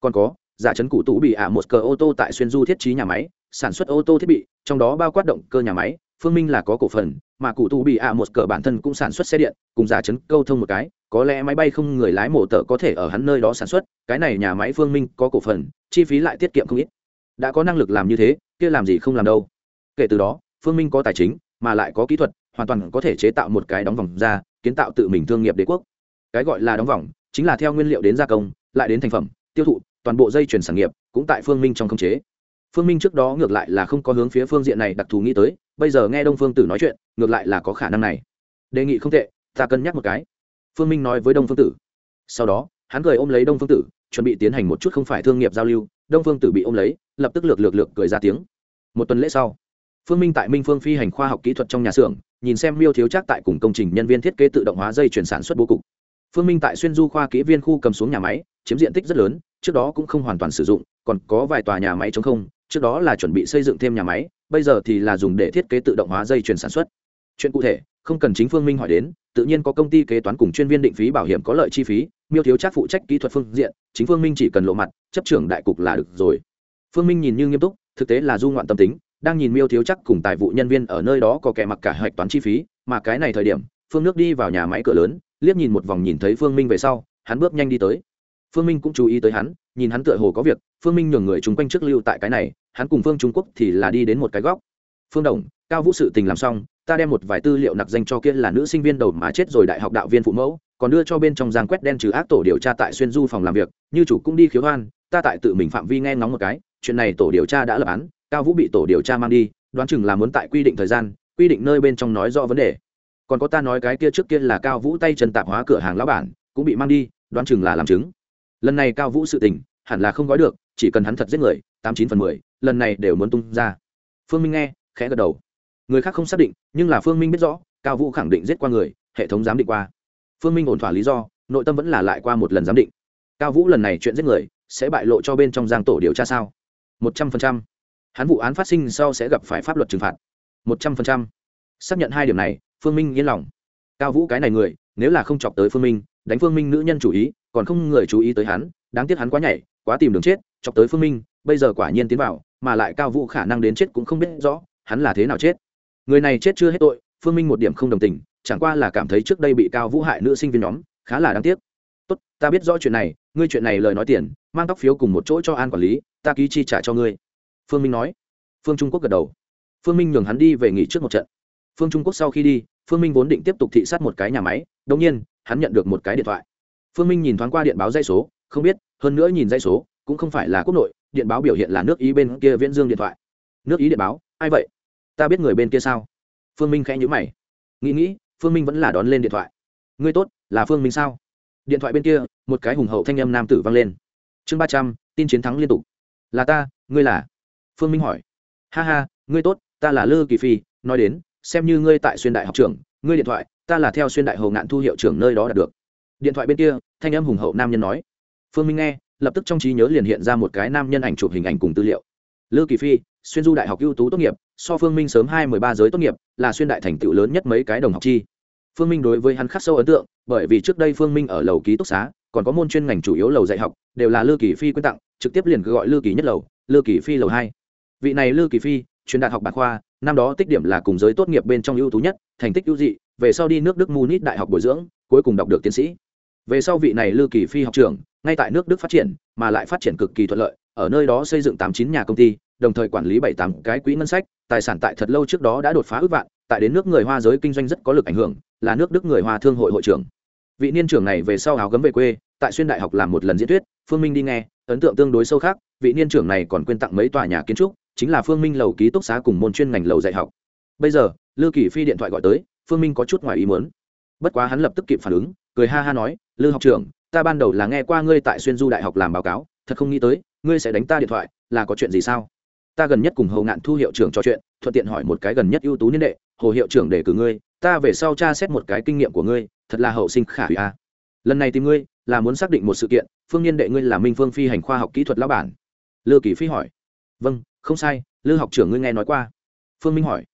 Còn có, giả chấn cụ tủ bị ả một cờ ô tô tại xuyên du thiết trí nhà máy, sản xuất ô tô thiết bị, trong đó bao quát động cơ nhà máy, phương minh là có cổ phần, mà cụ tủ bị ả một cờ bản thân cũng sản xuất xe điện, cùng giả chấn câu thông một cái, có lẽ máy bay không người lái mổ tợ có thể ở hắn nơi đó sản xuất, cái này nhà máy phương minh có cổ phần, chi phí lại tiết kiệm không ít. Đã có năng lực làm như thế, kia làm gì không làm đâu. Kể từ đó, phương minh có tài chính, mà lại có kỹ thuật hoàn toàn có thể chế tạo một cái đóng vòng ra, kiến tạo tự mình thương nghiệp đế quốc. Cái gọi là đóng vòng, chính là theo nguyên liệu đến gia công, lại đến thành phẩm, tiêu thụ, toàn bộ dây chuyển sản nghiệp, cũng tại phương minh trong khống chế. Phương minh trước đó ngược lại là không có hướng phía phương diện này đặc thù nghĩ tới, bây giờ nghe đông phương tử nói chuyện, ngược lại là có khả năng này. Đề nghị không tệ, ta cân nhắc một cái. Phương minh nói với đông phương tử. Sau đó, hắn cười ôm lấy đông phương tử, chuẩn bị tiến hành một chút không phải thương nghiệp giao lưu. Đông phương tử bị ôm lấy, lập tức lược lược lược cười ra tiếng. Một tuần lễ sau, phương minh tại minh phương phi hành khoa học kỹ thuật trong nhà xưởng nhìn xem miêu thiếu chắc tại cùng công trình nhân viên thiết kế tự động hóa dây chuyển sản xuất bố cục. Phương minh tại xuyên du khoa kỹ viên khu cầm xuống nhà máy, chiếm diện tích rất lớn, trước đó cũng không hoàn toàn sử dụng, còn có vài tòa nhà máy chống không, trước đó là chuẩn bị xây dựng thêm nhà máy, bây giờ thì là dùng để thiết kế tự động hóa dây chuyển sản xuất. Chuyện cụ thể, không cần chính phương minh hỏi đến, tự nhiên có công ty kế toán cùng chuyên viên định phí bảo hiểm có lợi chi phí, miêu thiếu trác phụ trách kỹ thuật phương diện, chính phương minh chỉ cần lộ mặt, chấp trưởng đại cục là được rồi. Phương minh nhìn như nghiêm túc, thực tế là du ngoạn tâm tính đang nhìn miêu thiếu chắc cùng tài vụ nhân viên ở nơi đó có kẻ mặc cả hạch toán chi phí, mà cái này thời điểm, phương nước đi vào nhà máy cửa lớn, liếc nhìn một vòng nhìn thấy phương minh về sau, hắn bước nhanh đi tới. Phương minh cũng chú ý tới hắn, nhìn hắn tựa hồ có việc, phương minh nhường người chung quanh trước lưu tại cái này, hắn cùng phương trung quốc thì là đi đến một cái góc. Phương đồng, cao vũ sự tình làm xong, ta đem một vài tư liệu nặc danh cho kia là nữ sinh viên đầu mà chết rồi đại học đạo viên phụ mẫu, còn đưa cho bên trong giang quét đen trừ ác tổ điều tra tại xuyên du phòng làm việc, như chủ cũng đi khiếu hoan, ta tại tự mình phạm vi nghe ngóng một cái, chuyện này tổ điều tra đã lập án cao vũ bị tổ điều tra mang đi, đoán chừng là muốn tại quy định thời gian, quy định nơi bên trong nói rõ vấn đề. Còn có ta nói cái kia trước kia là cao vũ tay chân tạp hóa cửa hàng lão bản, cũng bị mang đi, đoán chừng là làm chứng. Lần này cao vũ sự tình, hẳn là không gói được, chỉ cần hắn thật giết người, tám chín phần mười, lần này đều muốn tung ra. Phương minh nghe, khẽ gật đầu. Người khác không xác định, nhưng là phương minh biết rõ, cao vũ khẳng định giết qua người, hệ thống giám định qua. Phương minh ổn thỏa lý do, nội tâm vẫn là lại qua một lần giám định. Cao vũ lần này chuyện giết người, sẽ bại lộ cho bên trong giang tổ điều tra sao? Một trăm phần trăm hắn vụ án phát sinh sau sẽ gặp phải pháp luật trừng phạt. Một trăm phần trăm. Xác nhận hai điểm này, phương minh yên lòng. Cao vũ cái này người, nếu là không chọc tới phương minh, đánh phương minh nữ nhân chủ ý, còn không người chú ý tới hắn, đáng tiếc hắn quá nhảy, quá tìm đường chết, chọc tới phương minh, bây giờ quả nhiên tiến vào, mà lại cao vũ khả năng đến chết cũng không biết rõ, hắn là thế nào chết. Người này chết chưa hết tội, phương minh một điểm không đồng tình, chẳng qua là cảm thấy trước đây bị cao vũ hại nữ sinh viên nhóm, khá là đáng tiếc. Tốt, ta biết rõ chuyện này, ngươi chuyện này lời nói tiền, mang tóc phiếu cùng một chỗ cho an quản lý, ta ký chi trả cho ngươi phương minh nói. Phương trung quốc gật đầu. Phương minh nhường hắn đi về nghỉ trước một trận. Phương trung quốc sau khi đi, phương minh vốn định tiếp tục thị sát một cái nhà máy đông nhiên, hắn nhận được một cái điện thoại. Phương minh nhìn thoáng qua điện báo dây số, không biết, hơn nữa nhìn dây số, cũng không phải là quốc nội, điện báo biểu hiện là nước ý bên kia viễn dương điện thoại. Nước ý điện báo, ai vậy? Ta biết người bên kia sao? Phương minh khẽ nhữ mày. Nghĩ nghĩ, phương minh vẫn là đón lên điện thoại. Ngươi tốt, là phương minh sao? Điện thoại bên kia, một cái hùng hậu thanh âm nam tử vang lên. Chương ba trăm, tin chiến thắng liên tục. Là ta, ngươi là? Phương minh hỏi. Ha ha, ngươi tốt, ta là lư kỳ phi, nói đến, xem như ngươi tại xuyên đại học trường ngươi điện thoại, ta là theo xuyên đại hồ ngạn thu hiệu trưởng nơi đó đạt được. Điện thoại bên kia, thanh âm hùng hậu nam nhân nói. Phương minh nghe, lập tức trong trí nhớ liền hiện ra một cái nam nhân ảnh chụp hình ảnh cùng tư liệu. Lư kỳ phi, xuyên du đại học ưu tú tốt nghiệp, so phương minh sớm hai mười ba giới tốt nghiệp, là xuyên đại thành tựu lớn nhất mấy cái đồng học chi. Phương minh đối với hắn khắc sâu ấn tượng, bởi vì trước đây phương minh ở lầu ký túc xá, còn có môn chuyên ngành chủ yếu lầu dạy học, đều là lư kỳ phi quyên tặng, trực tiếp liền cứ gọi lư kỳ nhất lầu, lư kỳ phi lầu hai vị này lư kỳ phi chuyên đại học bạc khoa, năm đó tích điểm là cùng giới tốt nghiệp bên trong ưu tú nhất, thành tích ưu dị, về sau đi nước đức munich đại học bồi dưỡng, cuối cùng đọc được tiến sĩ. Về sau vị này lư kỳ phi học trường ngay tại nước đức phát triển, mà lại phát triển cực kỳ thuận lợi, ở nơi đó xây dựng tám chín nhà công ty, đồng thời quản lý bảy tám cái quỹ ngân sách, tài sản tại thật lâu trước đó đã đột phá ước vạn, tại đến nước người hoa giới kinh doanh rất có lực ảnh hưởng, là nước đức người hoa thương hội hội trưởng. Vị niên trưởng này về sau áo gấm về quê, tại xuyên đại học làm một lần diễn thuyết, phương minh đi nghe, ấn tượng tương đối sâu khác, vị niên trưởng này còn quyên tặng mấy tòa nhà kiến trúc chính là phương minh lầu ký túc xá cùng môn chuyên ngành lầu dạy học. Bây giờ, lư kỳ phi điện thoại gọi tới, phương minh có chút ngoài ý muốn. Bất quá hắn lập tức kịp phản ứng, cười ha ha nói, lư học trưởng, ta ban đầu là nghe qua ngươi tại xuyên du đại học làm báo cáo, thật không nghĩ tới, ngươi sẽ đánh ta điện thoại, là có chuyện gì sao? Ta gần nhất cùng hầu ngạn thu hiệu trưởng trò chuyện, thuận tiện hỏi một cái gần nhất ưu tú niên đệ, hồ hiệu trưởng để cử ngươi, ta về sau tra xét một cái kinh nghiệm của ngươi, thật là hậu sinh khả hủy a. Lần này tìm ngươi, là muốn xác định một sự kiện, phương niên đệ ngươi là minh phương phi hành khoa học kỹ thuật lão bản. Lư kỳ phi hỏi. Vâng không sai, lư học trưởng ngươi nghe nói qua. Phương minh hỏi.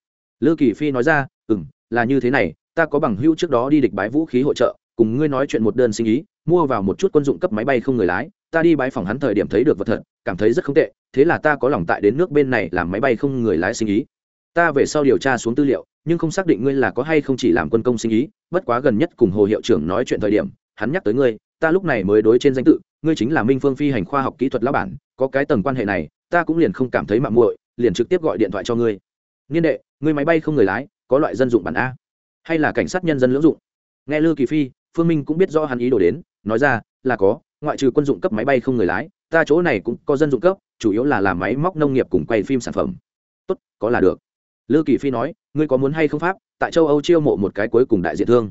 Lư kỳ phi nói ra ừ m là như thế này, ta có bằng hữu trước đó đi địch bái vũ khí hỗ trợ, cùng ngươi nói chuyện một đơn sinh ý, mua vào một chút quân dụng cấp máy bay không người lái, ta đi bái phòng hắn thời điểm thấy được vật thật, cảm thấy rất không tệ, thế là ta có lòng tại đến nước bên này làm máy bay không người lái sinh ý. Ta về sau điều tra xuống tư liệu, nhưng không xác định ngươi là có hay không chỉ làm quân công sinh ý, bất quá gần nhất cùng hồ hiệu trưởng nói chuyện thời điểm, hắn nhắc tới ngươi, ta lúc này mới đối trên danh tự, ngươi chính là minh phương phi hành khoa học kỹ thuật lão bản, có cái tầng quan hệ này ta cũng liền không cảm thấy mạng muội, liền trực tiếp gọi điện thoại cho ngươi. Niên đệ, ngươi máy bay không người lái, có loại dân dụng bản a. Hay là cảnh sát nhân dân lưỡng dụng? Nghe lư kỳ phi, phương minh cũng biết rõ hắn ý đồ đến, nói ra, là có, ngoại trừ quân dụng cấp máy bay không người lái, ta chỗ này cũng có dân dụng cấp, chủ yếu là làm máy móc nông nghiệp cùng quay phim sản phẩm. Tốt, có là được. Lư kỳ phi nói, ngươi có muốn hay không pháp, tại châu âu chiêu mộ một cái cuối cùng đại diện thương.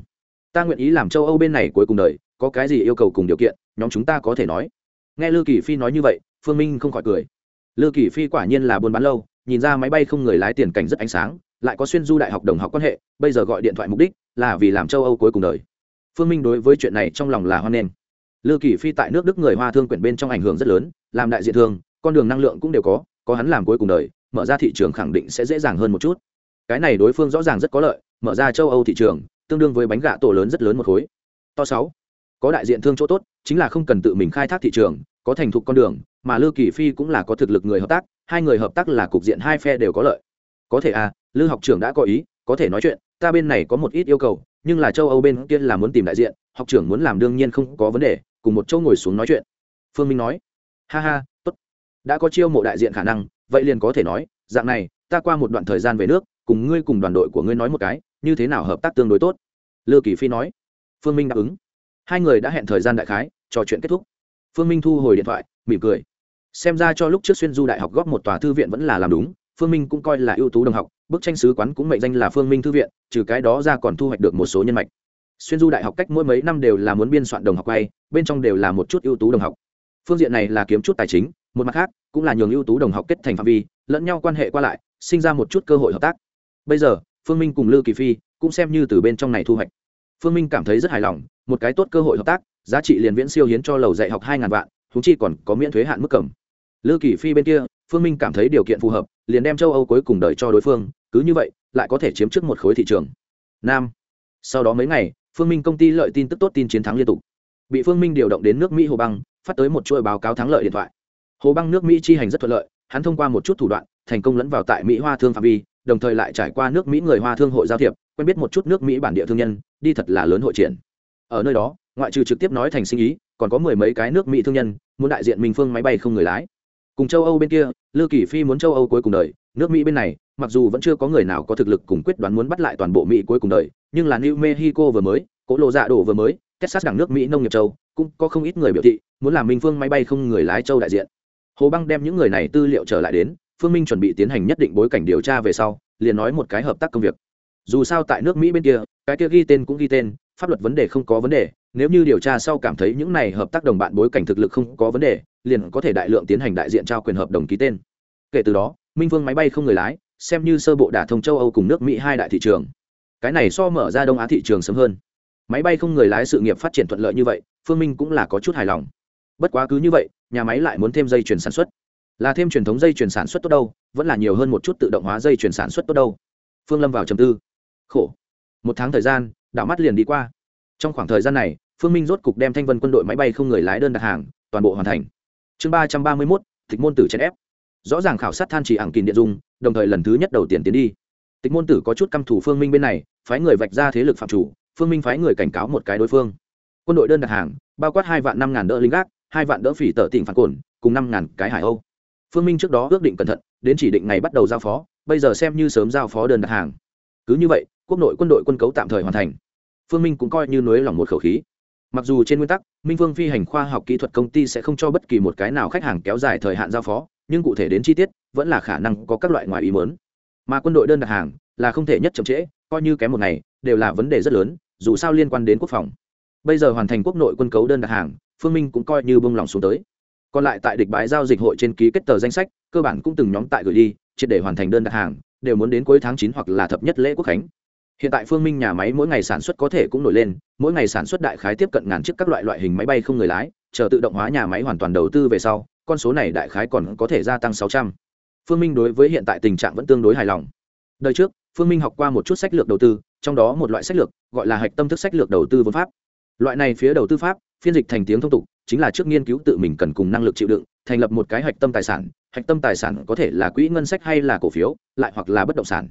Ta nguyện ý làm châu âu bên này cuối cùng đời, có cái gì yêu cầu cùng điều kiện, nhóm chúng ta có thể nói. Nghe lư kỳ phi nói như vậy, phương minh không khỏi cười lư kỳ phi quả nhiên là buôn bán lâu, nhìn ra máy bay không người lái tiền cảnh rất ánh sáng, lại có xuyên du đại học đồng học quan hệ, bây giờ gọi điện thoại mục đích là vì làm châu âu cuối cùng đời. Phương minh đối với chuyện này trong lòng là hoan nghênh. Lư kỳ phi tại nước đức người hoa thương quyển bên trong ảnh hưởng rất lớn, làm đại diện thương, con đường năng lượng cũng đều có có hắn làm cuối cùng đời, mở ra thị trường khẳng định sẽ dễ dàng hơn một chút. Cái này đối phương rõ ràng rất có lợi, mở ra châu âu thị trường, tương đương với bánh gạ tổ lớn rất lớn một khối. To sáu. Có đại diện thương chỗ tốt, chính là không cần tự mình khai thác thị trường, có thành thục con đường mà lư kỳ phi cũng là có thực lực người hợp tác, hai người hợp tác là cục diện hai phe đều có lợi. Có thể à lư học trưởng đã có ý, có thể nói chuyện, ta bên này có một ít yêu cầu, nhưng là châu âu bên kia là muốn tìm đại diện, học trưởng muốn làm đương nhiên không có vấn đề, cùng một châu ngồi xuống nói chuyện. Phương minh nói, ha ha, tốt. Đã có chiêu mộ đại diện khả năng, vậy liền có thể nói, dạng này, ta qua một đoạn thời gian về nước, cùng ngươi cùng đoàn đội của ngươi nói một cái, như thế nào hợp tác tương đối tốt? Lư kỳ phi nói. Phương minh đáp ứng. Hai người đã hẹn thời gian đại khái, trò chuyện kết thúc. Phương minh thu hồi điện thoại, mỉm cười xem ra cho lúc trước xuyên du đại học góp một tòa thư viện vẫn là làm đúng, phương minh cũng coi là ưu tú đồng học, bức tranh sứ quán cũng mệnh danh là phương minh thư viện, trừ cái đó ra còn thu hoạch được một số nhân mạch. Xuyên du đại học cách mỗi mấy năm đều là muốn biên soạn đồng học quay, bên trong đều là một chút ưu tú đồng học. Phương diện này là kiếm chút tài chính, một mặt khác, cũng là nhường ưu tú đồng học kết thành phạm vi, lẫn nhau quan hệ qua lại, sinh ra một chút cơ hội hợp tác. Bây giờ, phương minh cùng lư kỳ phi cũng xem như từ bên trong này thu hoạch. Phương minh cảm thấy rất hài lòng, một cái tốt cơ hội hợp tác, giá trị liền viễn siêu hiến cho lầu dạy học hai ngàn vạn thú chi còn có miễn thuế hạn mức cầm lư kỳ phi bên kia, phương minh cảm thấy điều kiện phù hợp, liền đem châu âu cuối cùng đợi cho đối phương, cứ như vậy, lại có thể chiếm trước một khối thị trường. Nam. Sau đó mấy ngày, phương minh công ty lợi tin tức tốt tin chiến thắng liên tục. Bị phương minh điều động đến nước mỹ hồ băng phát tới một chuỗi báo cáo thắng lợi điện thoại. Hồ băng nước mỹ chi hành rất thuận lợi, hắn thông qua một chút thủ đoạn, thành công lẫn vào tại mỹ hoa thương phạm vi, đồng thời lại trải qua nước mỹ người hoa thương hội giao thiệp, quen biết một chút nước mỹ bản địa thương nhân, đi thật là lớn hội triển. Ở nơi đó, ngoại trừ trực tiếp nói thành sinh ý, còn có mười mấy cái nước mỹ thương nhân, muốn đại diện minh phương máy bay không người lái cùng châu âu bên kia, lư kỳ phi muốn châu âu cuối cùng đời, nước mỹ bên này, mặc dù vẫn chưa có người nào có thực lực cùng quyết đoán muốn bắt lại toàn bộ mỹ cuối cùng đời, nhưng là new mexico vừa mới cỗ lộ dạ đổ vừa mới, texas đảng nước mỹ nông nghiệp châu, cũng có không ít người biểu thị, muốn làm minh phương máy bay không người lái châu đại diện. Hồ băng đem những người này tư liệu trở lại đến, phương minh chuẩn bị tiến hành nhất định bối cảnh điều tra về sau, liền nói một cái hợp tác công việc. Dù sao tại nước mỹ bên kia, cái kia ghi tên cũng ghi tên, pháp luật vấn đề không có vấn đề, nếu như điều tra sau cảm thấy những này hợp tác đồng bạn bối cảnh thực lực không có vấn đề liền có thể đại lượng tiến hành đại diện trao quyền hợp đồng ký tên. Kể từ đó, minh vương máy bay không người lái, xem như sơ bộ đả thông châu âu cùng nước mỹ hai đại thị trường. Cái này so mở ra đông á thị trường sớm hơn. Máy bay không người lái sự nghiệp phát triển thuận lợi như vậy, phương minh cũng là có chút hài lòng. Bất quá cứ như vậy, nhà máy lại muốn thêm dây chuyển sản xuất. Là thêm truyền thống dây chuyển sản xuất tốt đâu, vẫn là nhiều hơn một chút tự động hóa dây chuyển sản xuất tốt đâu. Phương lâm vào trầm tư. Khổ. Một tháng thời gian, đảo mắt liền đi qua. Trong khoảng thời gian này, phương minh rốt cục đem thanh vân quân đội máy bay không người lái đơn đặt hàng, toàn bộ hoàn thành chương ba trăm ba mươi mốt, tịch môn tử chèn ép. Rõ ràng khảo sát than chỉ ảng kìm điện dung, đồng thời lần thứ nhất đầu tiên tiến đi. Tịch môn tử có chút căm thủ phương minh bên này, phái người vạch ra thế lực phạm chủ, phương minh phái người cảnh cáo một cái đối phương. Quân đội đơn đặt hàng, bao quát hai vạn năm ngàn đỡ lính gác, hai vạn đỡ phỉ tờ tỉnh phản cồn, cùng năm ngàn cái hải âu. Phương minh trước đó ước định cẩn thận, đến chỉ định ngày bắt đầu giao phó, bây giờ xem như sớm giao phó đơn đặt hàng. Cứ như vậy, quốc nội quân đội quân cấu tạm thời hoàn thành. Phương minh cũng coi như nới lỏng một khẩu khí mặc dù trên nguyên tắc, minh Vương phi hành khoa học kỹ thuật công ty sẽ không cho bất kỳ một cái nào khách hàng kéo dài thời hạn giao phó, nhưng cụ thể đến chi tiết, vẫn là khả năng có các loại ngoài ý mớn mà quân đội đơn đặt hàng là không thể nhất chậm trễ, coi như kém một ngày, đều là vấn đề rất lớn, dù sao liên quan đến quốc phòng. Bây giờ hoàn thành quốc nội quân cấu đơn đặt hàng, phương minh cũng coi như bông lòng xuống tới. Còn lại tại địch bãi giao dịch hội trên ký kết tờ danh sách, cơ bản cũng từng nhóm tại gửi đi, triệt để hoàn thành đơn đặt hàng, đều muốn đến cuối tháng chín hoặc là thập nhất lễ quốc khánh hiện tại phương minh nhà máy mỗi ngày sản xuất có thể cũng nổi lên, mỗi ngày sản xuất đại khái tiếp cận ngàn chiếc các loại loại hình máy bay không người lái, chờ tự động hóa nhà máy hoàn toàn đầu tư về sau, con số này đại khái còn có thể gia tăng sáu trăm. Phương minh đối với hiện tại tình trạng vẫn tương đối hài lòng. Đời trước, phương minh học qua một chút sách lược đầu tư, trong đó một loại sách lược gọi là hạch tâm thức sách lược đầu tư vốn pháp. Loại này phía đầu tư pháp, phiên dịch thành tiếng thông tục, chính là trước nghiên cứu tự mình cần cùng năng lực chịu đựng, thành lập một cái hạch tâm tài sản, hạch tâm tài sản có thể là quỹ ngân sách hay là cổ phiếu, lại hoặc là bất động sản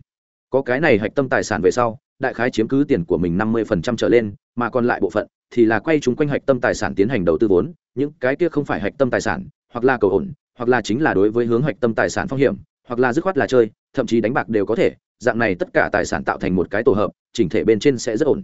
có cái này hạch tâm tài sản về sau, đại khái chiếm cứ tiền của mình năm mươi trở lên, mà còn lại bộ phận thì là quay chúng quanh hạch tâm tài sản tiến hành đầu tư vốn, những cái kia không phải hạch tâm tài sản, hoặc là cầu ổn, hoặc là chính là đối với hướng hạch tâm tài sản phong hiểm, hoặc là dứt khoát là chơi, thậm chí đánh bạc đều có thể, dạng này tất cả tài sản tạo thành một cái tổ hợp, chỉnh thể bên trên sẽ rất ổn.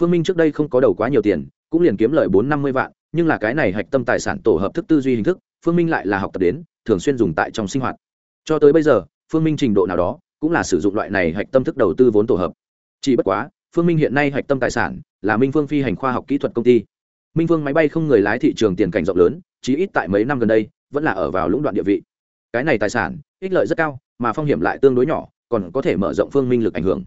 Phương minh trước đây không có đầu quá nhiều tiền, cũng liền kiếm lời bốn năm mươi vạn, nhưng là cái này hạch tâm tài sản tổ hợp thức tư duy hình thức, phương minh lại là học tập đến, thường xuyên dùng tại trong sinh hoạt. Cho tới bây giờ, phương minh trình độ nào đó cũng là sử dụng loại này hạch tâm thức đầu tư vốn tổ hợp. Chỉ bất quá, phương minh hiện nay hạch tâm tài sản là minh phương phi hành khoa học kỹ thuật công ty. Minh phương máy bay không người lái thị trường tiền cảnh rộng lớn, chí ít tại mấy năm gần đây, vẫn là ở vào lũng đoạn địa vị. Cái này tài sản, ích lợi rất cao, mà phong hiểm lại tương đối nhỏ, còn có thể mở rộng phương minh lực ảnh hưởng.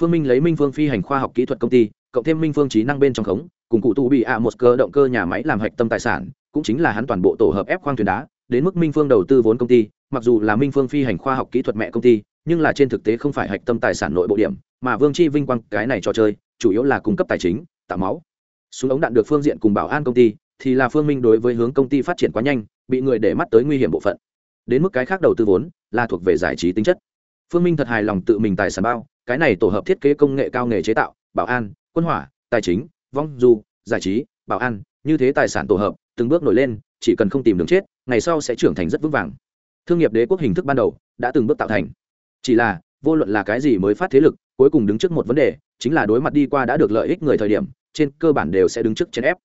Phương minh lấy minh phương phi hành khoa học kỹ thuật công ty, cộng thêm minh phương trí năng bên trong khống, cùng cụ tụ bị ạ một cơ động cơ nhà máy làm hạch tâm tài sản, cũng chính là hắn toàn bộ tổ hợp ép khoang thuyền đá, đến mức minh phương đầu tư vốn công ty, mặc dù là minh phương phi hành khoa học kỹ thuật mẹ công ty nhưng là trên thực tế không phải hạch tâm tài sản nội bộ điểm, mà vương chi vinh quang cái này trò chơi, chủ yếu là cung cấp tài chính, tạo máu. Súng ống đạn được phương diện cùng bảo an công ty, thì là phương minh đối với hướng công ty phát triển quá nhanh, bị người để mắt tới nguy hiểm bộ phận. Đến mức cái khác đầu tư vốn, là thuộc về giải trí tính chất. Phương minh thật hài lòng tự mình tài sản bao, cái này tổ hợp thiết kế công nghệ cao nghề chế tạo, bảo an, quân hỏa, tài chính, vong, du, giải trí, bảo an, như thế tài sản tổ hợp, từng bước nổi lên, chỉ cần không tìm đường chết, ngày sau sẽ trưởng thành rất vững vàng. Thương nghiệp đế quốc hình thức ban đầu, đã từng bước tạo thành chỉ là, vô luận là cái gì mới phát thế lực, cuối cùng đứng trước một vấn đề, chính là đối mặt đi qua đã được lợi ích người thời điểm, trên cơ bản đều sẽ đứng trước chèn ép.